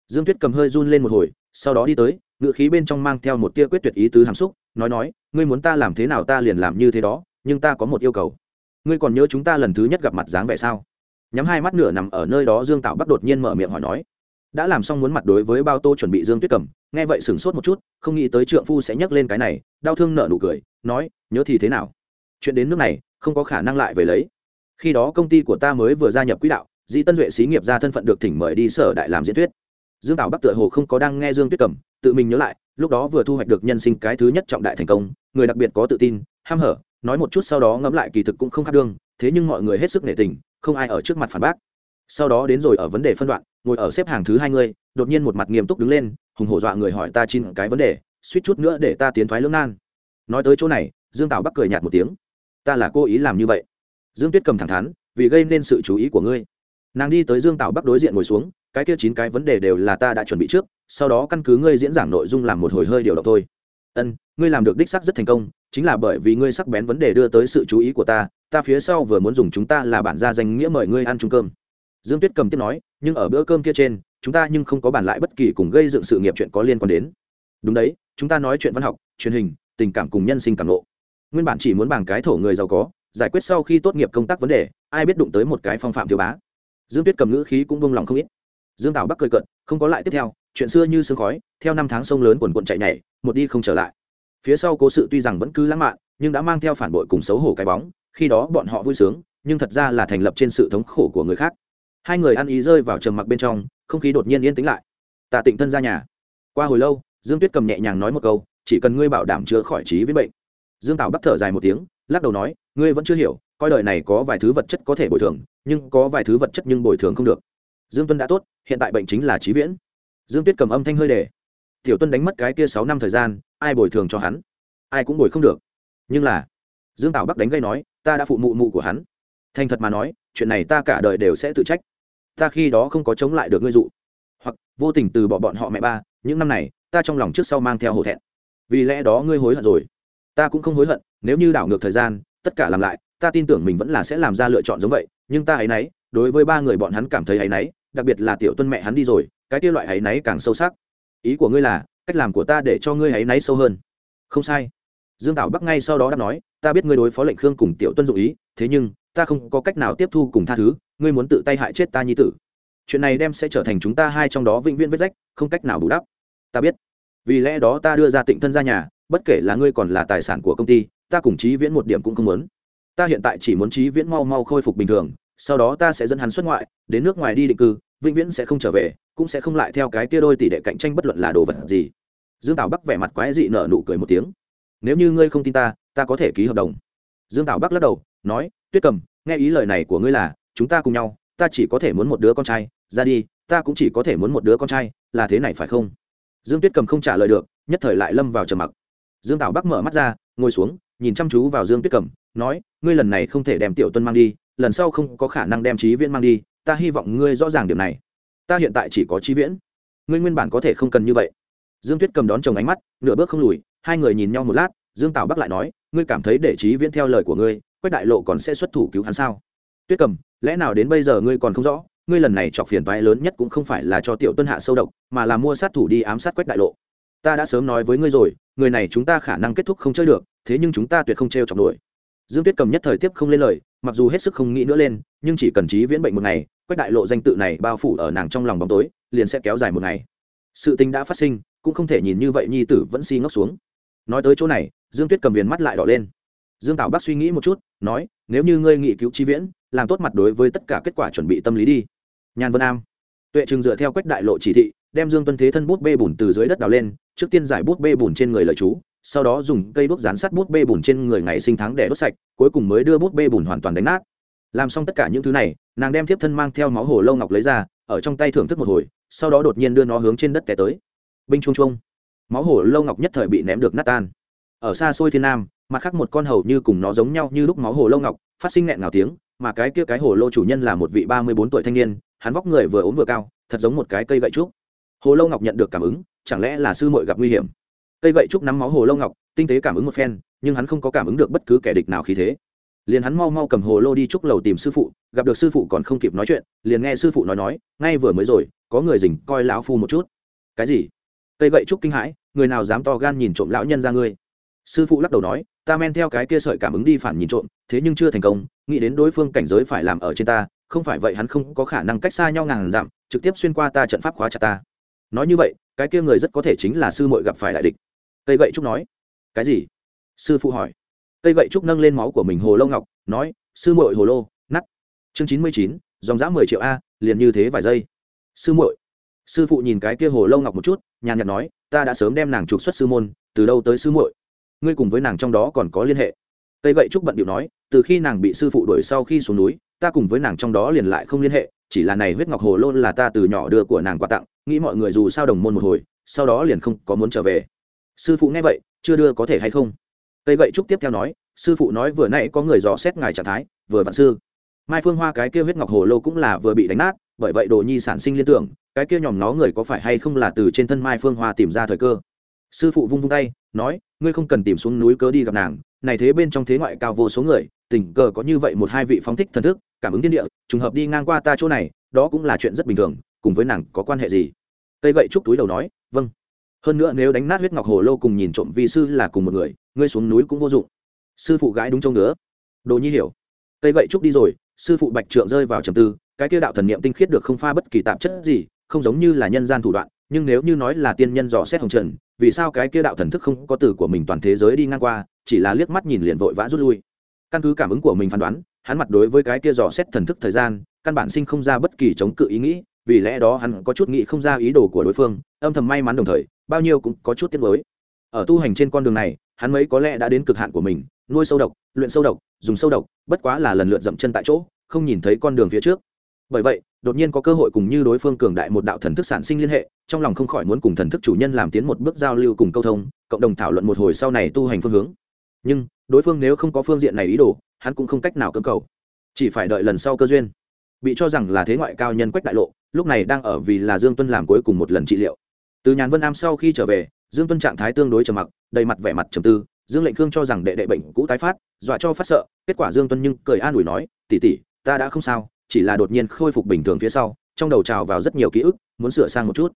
dương tuyết cầm hơi run lên một hồi sau đó đi tới ngựa khí bên trong mang theo một tia quyết tuyệt ý tứ hàm xúc nói nói ngươi muốn ta làm thế nào ta liền làm như thế đó nhưng ta có một yêu cầu ngươi còn nhớ chúng ta lần thứ nhất gặp mặt dáng vẻ sao? Nhắm hai mắt nửa nằm ở nơi đó, dương tạo bắc đột nhiên mở miệng hỏi nói. Đã làm xong muốn mặt đối với bao tô chuẩn bị dương tuyết cầm, nghe vậy sửng sốt một chút, không nghĩ tới trượng phu sẽ nhắc lên cái này, đau thương nợ nụ cười, nói, nhớ thì thế nào? Chuyện đến nước này, không có khả năng lại về lấy. Khi đó công ty của ta mới vừa gia nhập quỹ đạo, dĩ tân duệ xí nghiệp ra thân phận được thỉnh mời đi sở đại làm diễn thuyết. Dương tảo bắc tựa hồ không có đang nghe dương tuyết cầm, tự mình nhớ lại, lúc đó vừa thu hoạch được nhân sinh cái thứ nhất trọng đại thành công, người đặc biệt có tự tin, ham hở nói một chút sau đó ngẫm lại kỳ thực cũng không khác đương, thế nhưng mọi người hết sức nể tình, không ai ở trước mặt phản bác. Sau đó đến rồi ở vấn đề phân đoạn, ngồi ở xếp hàng thứ hai người, đột nhiên một mặt nghiêm túc đứng lên, hùng hổ dọa người hỏi ta chín cái vấn đề, suýt chút nữa để ta tiến thoái lưỡng nan. Nói tới chỗ này, dương tào bắc cười nhạt một tiếng. Ta là cố ý làm như vậy. Dương tuyết cầm thẳng thắn, vì gây nên sự chú ý của ngươi. Nàng đi tới dương tào bắc đối diện ngồi xuống, cái kia chín cái vấn đề đều là ta đã chuẩn bị trước, sau đó căn cứ ngươi diễn giảng nội dung làm một hồi hơi điều động thôi. Ân, ngươi làm được đích sắc rất thành công chính là bởi vì ngươi sắc bén vấn đề đưa tới sự chú ý của ta ta phía sau vừa muốn dùng chúng ta là bản gia danh nghĩa mời ngươi ăn chung cơm. Dương tuyết cầm tiếp nói, nhưng ở bữa cơm kia trên, chúng ta nhưng không có bàn lại bất kỳ cùng gây dựng sự nghiệp chuyện có liên quan đến. Đúng đấy, chúng ta nói chuyện văn học, truyền hình, tình cảm cùng nhân sinh cảm lộ nguyên bản chỉ muốn bằng cái thổ người giàu có, giải quyết sau khi tốt nghiệp công tác vấn đề, ai biết đụng tới một cái phong phạm thiếu bá. Dương tuyết cầm ngữ khí cũng vung lòng không ít. Dương tảo bắc cười cận không có lại tiếp theo, chuyện xưa như sương khói, theo năm tháng sông lớn quần quận chạy nhảy, một đi không trở lại phía sau cố sự tuy rằng vẫn cứ lãng mạn, nhưng đã mang theo phản bội cùng xấu hổ cái bóng, khi đó bọn họ vui sướng, nhưng thật ra là thành lập trên sự thống khổ của người khác. Hai người ăn ý rơi vào trầm mặc bên trong, không khí đột nhiên yên tĩnh lại. Tạ tịnh thân ra nhà. Qua hồi lâu, dương tuyết cầm nhẹ nhàng nói một câu, chỉ cần ngươi bảo đảm chữa khỏi trí với bệnh. Dương tào bắt thở dài một tiếng, lắc đầu nói, ngươi vẫn chưa hiểu, coi đời này có vài thứ vật chất có thể bồi thường, nhưng có vài thứ vật chất nhưng bồi thường không được. Dương tuân đã tốt, hiện tại bệnh chính là trí viễn. Dương tuyết cầm âm thanh hơi đề. Tiểu tuân đánh mất cái kia sáu năm thời gian ai bồi thường cho hắn? Ai cũng bồi không được. Nhưng là, dương tảo bắc đánh gây nói, ta đã phụ mụ mụ của hắn. Thành thật mà nói, chuyện này ta cả đời đều sẽ tự trách. Ta khi đó không có chống lại được ngươi dụ. Hoặc, vô tình từ bỏ bọn họ mẹ ba, những năm này, ta trong lòng trước sau mang theo hổ thẹn. Vì lẽ đó ngươi hối hận rồi. Ta cũng không hối hận, nếu như đảo ngược thời gian, tất cả làm lại, ta tin tưởng mình vẫn là sẽ làm ra lựa chọn giống vậy. Nhưng ta ấ y n ấ y đối với ba người bọn hắn cảm thấy ấ y n ấ y đặc biệt là tiểu tuân mẹ hắn đi rồi, cái kia loại ấ y n ấ y càng sâu sắc. Ý của ngươi là cách làm của ta để cho ngươi hãy náy sâu hơn. Không sai. Dương tảo bắc ngay sau đó đáp nói, ta biết ngươi đối phó lệnh khương cùng tiểu tuân dụ ý, thế nhưng, ta không có cách nào tiếp thu cùng tha thứ, ngươi muốn tự tay hại chết ta nhi tử. Chuyện này đem sẽ trở thành chúng ta hai trong đó vĩnh viễn vết rách, không cách nào bù đắp. Ta biết. Vì lẽ đó ta đưa ra tịnh thân ra nhà, bất kể là ngươi còn là tài sản của công ty, ta cùng chí viễn một điểm cũng không muốn. Ta hiện tại chỉ muốn chí viễn mau mau khôi phục bình thường, sau đó ta sẽ dẫn hắn xuất ngoại, đến nước ngoài đi định cư, vĩnh viễn sẽ không trở về, cũng sẽ không lại theo cái tia đôi tỷ đệ cạnh tranh bất luận là đồ vật gì dương tảo bắc vẻ mặt quái dị nở nụ cười một tiếng. Nếu như ngươi không tin ta ta có thể ký hợp đồng. Dương tảo bắc lắc đầu, nói, tuyết cầm nghe ý lời này của ngươi là, chúng ta cùng nhau, ta chỉ có thể muốn một đứa con trai, ra đi, ta cũng chỉ có thể muốn một đứa con trai, là thế này phải không? Dương tuyết cầm không trả lời được, nhất thời lại lâm vào trầm mặc. Dương tảo bắc mở mắt ra, ngồi xuống, nhìn chăm chú vào dương tuyết cầm nói, ngươi lần này không thể đem tiểu tuân mang đi, lần sau không có khả năng đem trí viễn mang đi, ta hy vọng ngươi rõ ràng điều này. Ta hiện tại chỉ có trí viễn. Ngươi nguyên bản có thể không cần như vậy dương tuyết cầm đón chồng ánh mắt, nửa bước không lùi, hai người nhìn nhau một lát, dương Tào bắc lại nói, ngươi cảm thấy để trí viễn theo lời của ngươi, quách đại lộ còn sẽ xuất thủ cứu hắn sao? Tuyết cầm, lẽ nào đến bây giờ ngươi còn không rõ, ngươi lần này chọc phiền toái lớn nhất cũng không phải là cho tiểu tuân hạ sâu độc, mà là mua sát thủ đi ám sát quách đại lộ. Ta đã sớm nói với ngươi rồi, người này chúng ta khả năng kết thúc không chơi được, thế nhưng chúng ta tuyệt không t r e o chọc nổi. Dương tuyết cầm nhất thời tiếp không lên lời, mặc dù hết sức không nghĩ nữa lên, nhưng chỉ cần trí viễn bệnh một ngày, quách đại lộ danh tự này bao phủ ở nàng trong lòng bóng tối, liền sẽ kéo dài một ngày. Sự tình đã phát sinh cũng không thể nhìn như vậy nhi tử vẫn si ngốc xuống. Nói tới chỗ này, dương tuyết cầm viền mắt lại đỏ lên. Dương tảo bắc suy nghĩ một chút, nói, nếu như ngươi nghị cứu chi viễn, làm tốt mặt đối với tất cả kết quả chuẩn bị tâm lý đi. Nhàn vân am. Tuệ trường dựa theo quách đại lộ chỉ thị, đem dương tuân thế thân bút bê bùn từ dưới đất đào lên, trước tiên giải bút bê bùn trên người lợi chú, sau đó dùng cây bút dán sắt bút bê bùn trên người ngày sinh tháng để đốt sạch, cuối cùng mới đưa bút bê bùn hoàn toàn đánh nát. Làm xong tất cả những thứ này, nàng đem thiếp thân mang theo máu hồ lâu ngọc lấy ra, ở trong tay thưởng thức một hồi, sau đó đột nhiên đưa nó hướng trên đất té tới binh trung trung máu hồ lâu ngọc nhất thời bị ném được nát tan. Ở xa xôi thiên nam, mặt khác một con hầu như cùng nó giống nhau như lúc máu hồ lâu ngọc, phát sinh nghẹn ngào tiếng, mà cái kia cái hồ lô chủ nhân là một vị ba mươi bốn tuổi thanh niên, hắn vóc người vừa ốm vừa cao, thật giống một cái cây gậy trúc. Hồ lâu ngọc nhận được cảm ứng, chẳng lẽ là sư muội gặp nguy hiểm? Cây gậy trúc nắm máu hồ lâu ngọc, tinh tế cảm ứng một phen, nhưng hắn không có cảm ứng được bất cứ kẻ địch nào khí thế. Liền hắn mau mau cầm hồ lô đi trúc lầu tìm sư phụ, gặp được sư phụ còn không kịp nói chuyện, liền nghe sư phụ nói nói, ngay vừa mới rồi, có người dình coi lão phu một chút. Cái gì? Cây gậy trúc kinh hãi, người nào dám to gan nhìn trộm lão nhân ra ngươi? Sư phụ lắc đầu nói, ta men theo cái kia sợi cảm ứng đi phản nhìn trộm, thế nhưng chưa thành công, nghĩ đến đối phương cảnh giới phải làm ở trên ta, không phải vậy hắn không có khả năng cách xa nhau ngàn dặm, trực tiếp xuyên qua ta trận pháp khóa chặt ta. Nói như vậy, cái kia người rất có thể chính là sư muội gặp phải đại địch. Cây gậy trúc nói, cái gì? Sư phụ hỏi. Cây gậy trúc nâng lên máu của mình hồ lâu ngọc, nói, sư muội hồ lô nắt chương chín mươi chín, dòng dã mười triệu a, liền như thế vài giây. Sư muội sư phụ nhìn cái kia hồ lâu ngọc một chút, nhàn nhạt nói, ta đã sớm đem nàng trục xuất sư môn, từ đâu tới sư muội? Ngươi cùng với nàng trong đó còn có liên hệ. Cây gậy trúc bận điệu nói, từ khi nàng bị sư phụ đuổi sau khi xuống núi, ta cùng với nàng trong đó liền lại không liên hệ, chỉ là này huyết ngọc hồ lô là ta từ nhỏ đưa của nàng quà tặng, nghĩ mọi người dù sao đồng môn một hồi, sau đó liền không có muốn trở về. Sư phụ nghe vậy, chưa đưa có thể hay không? Cây gậy trúc tiếp theo nói, sư phụ nói vừa nãy có người dò xét ngài trạng thái, vừa vạn sư. Mai phương hoa cái kia huyết ngọc hồ lô cũng là vừa bị đánh nát bởi vậy đồ nhi sản sinh liên tưởng, cái kia nhòm nó người có phải hay không là từ trên thân mai phương hoa tìm ra thời cơ? Sư phụ vung vung tay, nói, ngươi không cần tìm xuống núi cớ đi gặp nàng, này thế bên trong thế ngoại cao vô số người, tình cờ có như vậy một hai vị phóng thích thần thức, cảm ứng thiên địa, trùng hợp đi ngang qua ta chỗ này, đó cũng là chuyện rất bình thường, cùng với nàng có quan hệ gì? Cây gậy trúc túi đầu nói vâng. Hơn nữa nếu đánh nát huyết ngọc hồ lô cùng nhìn trộm vi sư là cùng một người, ngươi xuống núi cũng vô dụng. Sư phụ gái đúng trông nữa đồ nhi hiểu. Cây gậy trúc đi rồi, sư phụ bạch trượng rơi vào trầm tư cái kia đạo thần niệm tinh khiết được không pha bất kỳ tạp chất gì, không giống như là nhân gian thủ đoạn, nhưng nếu như nói là tiên nhân dò xét hồng trần, vì sao cái kia đạo thần thức không có từ của mình toàn thế giới đi ngang qua, chỉ là liếc mắt nhìn liền vội vã rút lui căn cứ cảm ứng của mình phán đoán, hắn mặt đối với cái kia dò xét thần thức thời gian, căn bản sinh không ra bất kỳ chống cự ý nghĩ, vì lẽ đó hắn có chút nghĩ không ra ý đồ của đối phương, âm thầm may mắn đồng thời, bao nhiêu cũng có chút tiếc nuối. ở tu hành trên con đường này, hắn mấy có lẽ đã đến cực hạn của mình, nuôi sâu độc, luyện sâu độc, dùng sâu độc, bất quá là lần lượt dậm chân tại chỗ, không nhìn thấy con đường phía trước bởi vậy, đột nhiên có cơ hội cùng như đối phương cường đại một đạo thần thức sản sinh liên hệ, trong lòng không khỏi muốn cùng thần thức chủ nhân làm tiến một bước giao lưu cùng câu thông, cộng đồng thảo luận một hồi sau này tu hành phương hướng. Nhưng, đối phương nếu không có phương diện này ý đồ, hắn cũng không cách nào cưỡng cầu. Chỉ phải đợi lần sau cơ duyên. Bị cho rằng là thế ngoại cao nhân quách đại lộ, lúc này đang ở vì là dương tuân làm cuối cùng một lần trị liệu. Từ nhàn vân am sau khi trở về, dương tuân trạng thái tương đối trầm mặc, đầy mặt vẻ mặt trầm tư, dương lệnh khương cho rằng đệ đệ bệnh cũ tái phát, dọa cho phát sợ, kết quả dương tuân nhưng cười an ủi nói tỉ tỉ ta đã không sao chỉ là đột nhiên khôi phục bình thường phía sau, trong đầu trào vào rất nhiều ký ức, muốn sửa sang một chút.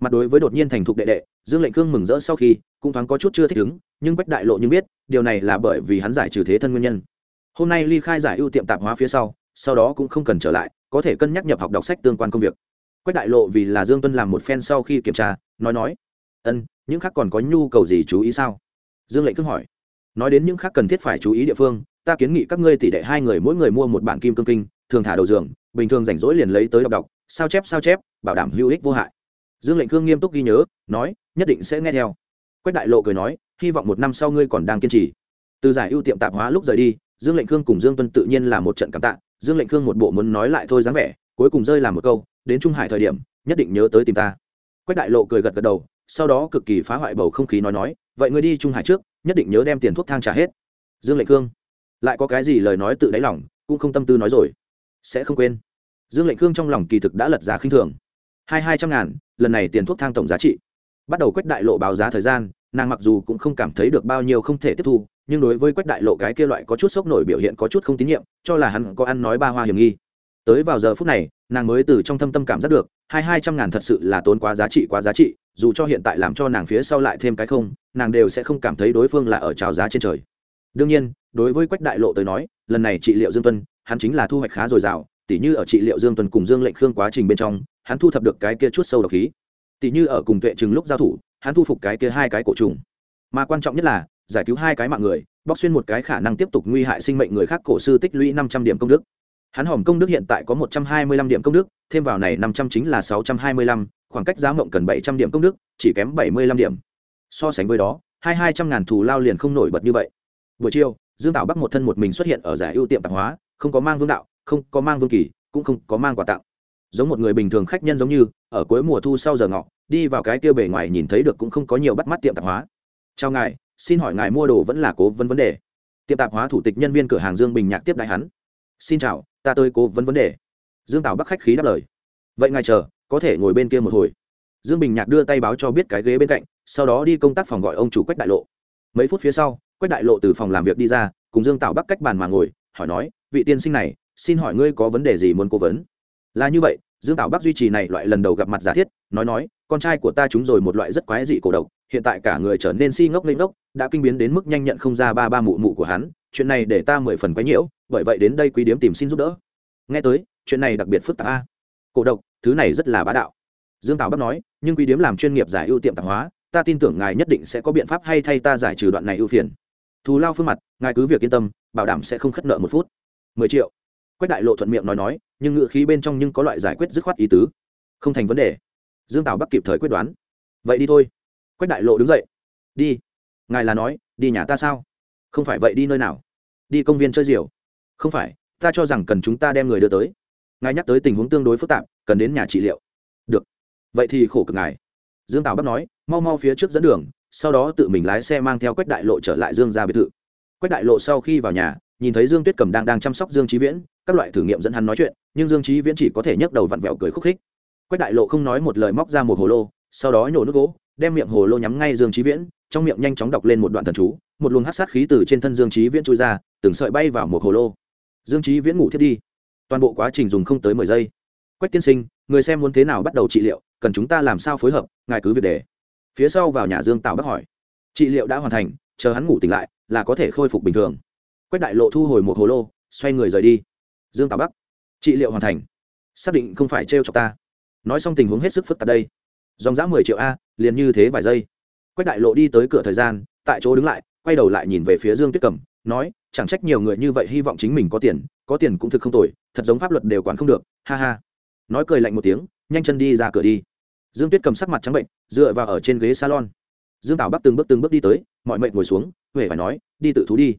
Mặt đối với đột nhiên thành thục đệ đệ, dương lệnh khương mừng rỡ sau khi, cũng thoáng có chút chưa thích ứng, nhưng quách đại lộ nhưng biết, điều này là bởi vì hắn giải trừ thế thân nguyên nhân. Hôm nay ly khai giải ưu tiệm tạp hóa phía sau sau đó cũng không cần trở lại, có thể cân nhắc nhập học đọc sách tương quan công việc. Quách đại lộ vì là dương tuân làm một phen sau khi kiểm tra, nói nói, ân, những khác còn có nhu cầu gì chú ý sao? Dương lệnh cương hỏi. Nói đến những khác cần thiết phải chú ý địa phương, ta kiến nghị các ngươi tỷ đệ hai người mỗi người mua một bản kim cương kinh thường thả đầu giường, bình thường rảnh rỗi liền lấy tới đọc đọc, sao chép sao chép, bảo đảm hữu ích vô hại. Dương lệnh cương nghiêm túc ghi nhớ, nói, nhất định sẽ nghe theo. Quách đại lộ cười nói, hy vọng một năm sau ngươi còn đang kiên trì. Từ giải ưu tiệm tạp hóa lúc rời đi, dương lệnh cương cùng dương tuân tự nhiên là một trận cảm tạ, dương lệnh cương một bộ muốn nói lại thôi dáng vẻ, cuối cùng rơi làm một câu, đến trung hải thời điểm, nhất định nhớ tới tìm ta. Quách đại lộ cười gật gật đầu, sau đó cực kỳ phá hoại bầu không khí nói nói, vậy ngươi đi trung hải trước, nhất định nhớ đem tiền thuốc thang trả hết. Dương lệnh cương lại có cái gì lời nói tự đáy lòng, cũng không tâm tư nói rồi sẽ không quên. Dương lệnh cương trong lòng kỳ thực đã lật giá khinh thường. Hai hai trăm ngàn, lần này tiền thuốc thang tổng giá trị. Bắt đầu quách đại lộ báo giá thời gian, nàng mặc dù cũng không cảm thấy được bao nhiêu không thể tiếp thu, nhưng đối với quách đại lộ cái kia loại có chút sốc nổi biểu hiện có chút không tín nhiệm, cho là hắn có ăn nói ba hoa hiểm nghi. Tới vào giờ phút này, nàng mới từ trong thâm tâm cảm giác được, hai hai trăm ngàn thật sự là tốn quá giá trị quá giá trị, dù cho hiện tại làm cho nàng phía sau lại thêm cái không, nàng đều sẽ không cảm thấy đối phương là ở trào giá trên trời. Đương nhiên, đối với quách đại lộ tới nói, lần này trị liệu dương tuân hắn chính là thu hoạch khá dồi dào, tỉ như ở trị liệu dương tuần cùng dương lệnh khương quá trình bên trong, hắn thu thập được cái kia chút sâu độc khí. Tỉ như ở cùng tuệ chừng lúc giao thủ, hắn thu phục cái kia hai cái cổ trùng. Mà quan trọng nhất là, giải cứu hai cái mạng người, bóc xuyên một cái khả năng tiếp tục nguy hại sinh mệnh người khác cổ sư tích lũy năm trăm điểm công đức. Hắn hòm công đức hiện tại có một trăm hai mươi lăm điểm công đức, thêm vào này năm trăm chính là sáu trăm hai mươi lăm, khoảng cách giá mộng cần bảy trăm điểm công đức, chỉ kém bảy mươi lăm điểm. So sánh với đó, hai hai trăm ngàn thù lao liền không nổi bật như vậy. Buổi chiều, dương tạo bắc một thân một mình xuất hiện ở giải ưu tiệm tạp hóa không có mang vương đạo, không có mang vương kỳ, cũng không có mang quà tặng. Giống một người bình thường khách nhân giống như, ở cuối mùa thu sau giờ ngọ, đi vào cái kia bề ngoài nhìn thấy được cũng không có nhiều bắt mắt tiệm tạp hóa. Chào ngài, xin hỏi ngài mua đồ vẫn là cố vấn vấn đề? Tiệm tạp hóa thủ tịch nhân viên cửa hàng dương bình nhạc tiếp đại hắn. Xin chào, ta tới cố vấn vấn đề. Dương tảo bắc khách khí đáp lời. Vậy ngài chờ, có thể ngồi bên kia một hồi. Dương bình nhạc đưa tay báo cho biết cái ghế bên cạnh, sau đó đi công tác phòng gọi ông chủ quách đại lộ. Mấy phút phía sau, quách đại lộ từ phòng làm việc đi ra, cùng dương tảo bắc cách bàn mà ngồi, hỏi nói vị tiên sinh này, xin hỏi ngươi có vấn đề gì muốn cố vấn? Là như vậy, dương tảo bắc duy trì này loại lần đầu gặp mặt giả thiết, nói nói, con trai của ta trúng rồi một loại rất quái dị cổ độc, hiện tại cả người trở nên si ngốc lên ngốc, đã kinh biến đến mức nhanh nhận không ra ba ba mụ mụ của hắn, chuyện này để ta mười phần quái nhiễu, bởi vậy đến đây quý điếm tìm xin giúp đỡ. Nghe tới, chuyện này đặc biệt phức tạp a. Cổ độc, thứ này rất là bá đạo. Dương tảo bắc nói, nhưng quý điếm làm chuyên nghiệp giải ưu tiệm tạp hóa, ta tin tưởng ngài nhất định sẽ có biện pháp hay thay ta giải trừ đoạn này ưu phiền. Thù lao phương mặt, ngài cứ việc yên tâm, bảo đảm sẽ không khất nợ một phút mười triệu. Quách đại lộ thuận miệng nói nói, nhưng ngự khí bên trong nhưng có loại giải quyết dứt khoát ý tứ. Không thành vấn đề. Dương tào bắc kịp thời quyết đoán. Vậy đi thôi. Quách đại lộ đứng dậy. Đi. Ngài là nói, đi nhà ta sao? Không phải vậy đi nơi nào? Đi công viên chơi diều không phải, ta cho rằng cần chúng ta đem người đưa tới. Ngài nhắc tới tình huống tương đối phức tạp, cần đến nhà trị liệu. Được. Vậy thì khổ cực ngài. Dương tào bắc nói, mau mau phía trước dẫn đường, sau đó tự mình lái xe mang theo quách đại lộ trở lại dương ra biệt thự. Quách đại lộ sau khi vào nhà nhìn thấy dương tuyết cầm đang đang chăm sóc dương trí viễn, các loại thử nghiệm dẫn hắn nói chuyện, nhưng dương trí viễn chỉ có thể nhấc đầu vặn vẹo cười khúc khích. Quách đại lộ không nói một lời móc ra một hồ lô, sau đó nhổ nước gỗ, đem miệng hồ lô nhắm ngay dương trí viễn, trong miệng nhanh chóng đọc lên một đoạn thần chú, một luồng hát sát khí từ trên thân dương trí viễn trôi ra, từng sợi bay vào một hồ lô. Dương trí viễn ngủ thiết đi. Toàn bộ quá trình dùng không tới mười giây. Quách tiên sinh, người xem muốn thế nào bắt đầu trị liệu, cần chúng ta làm sao phối hợp, ngài cứ việc để. Phía sau vào nhà dương tào bác hỏi. Trị liệu đã hoàn thành, chờ hắn ngủ tỉnh lại, là có thể khôi phục bình thường quách đại lộ thu hồi một hồ lô, xoay người rời đi. Dương tào bắc, trị liệu hoàn thành. Xác định không phải trêu chọc ta. Nói xong tình huống hết sức phức tạp đây. Dòng giá mười triệu a, liền như thế vài giây. Quách đại lộ đi tới cửa thời gian, tại chỗ đứng lại, quay đầu lại nhìn về phía dương tuyết cầm nói, chẳng trách nhiều người như vậy hy vọng chính mình có tiền có tiền cũng thực không tồi, thật giống pháp luật đều quản không được, ha ha. Nói cười lạnh một tiếng, nhanh chân đi ra cửa đi. Dương tuyết cầm sắc mặt trắng bệnh, dựa vào ở trên ghế salon. Dương tảo bắc từng bước từng bước đi tới, mọi mệnh ngồi xuống, huệ phải nói, đi tự thú đi.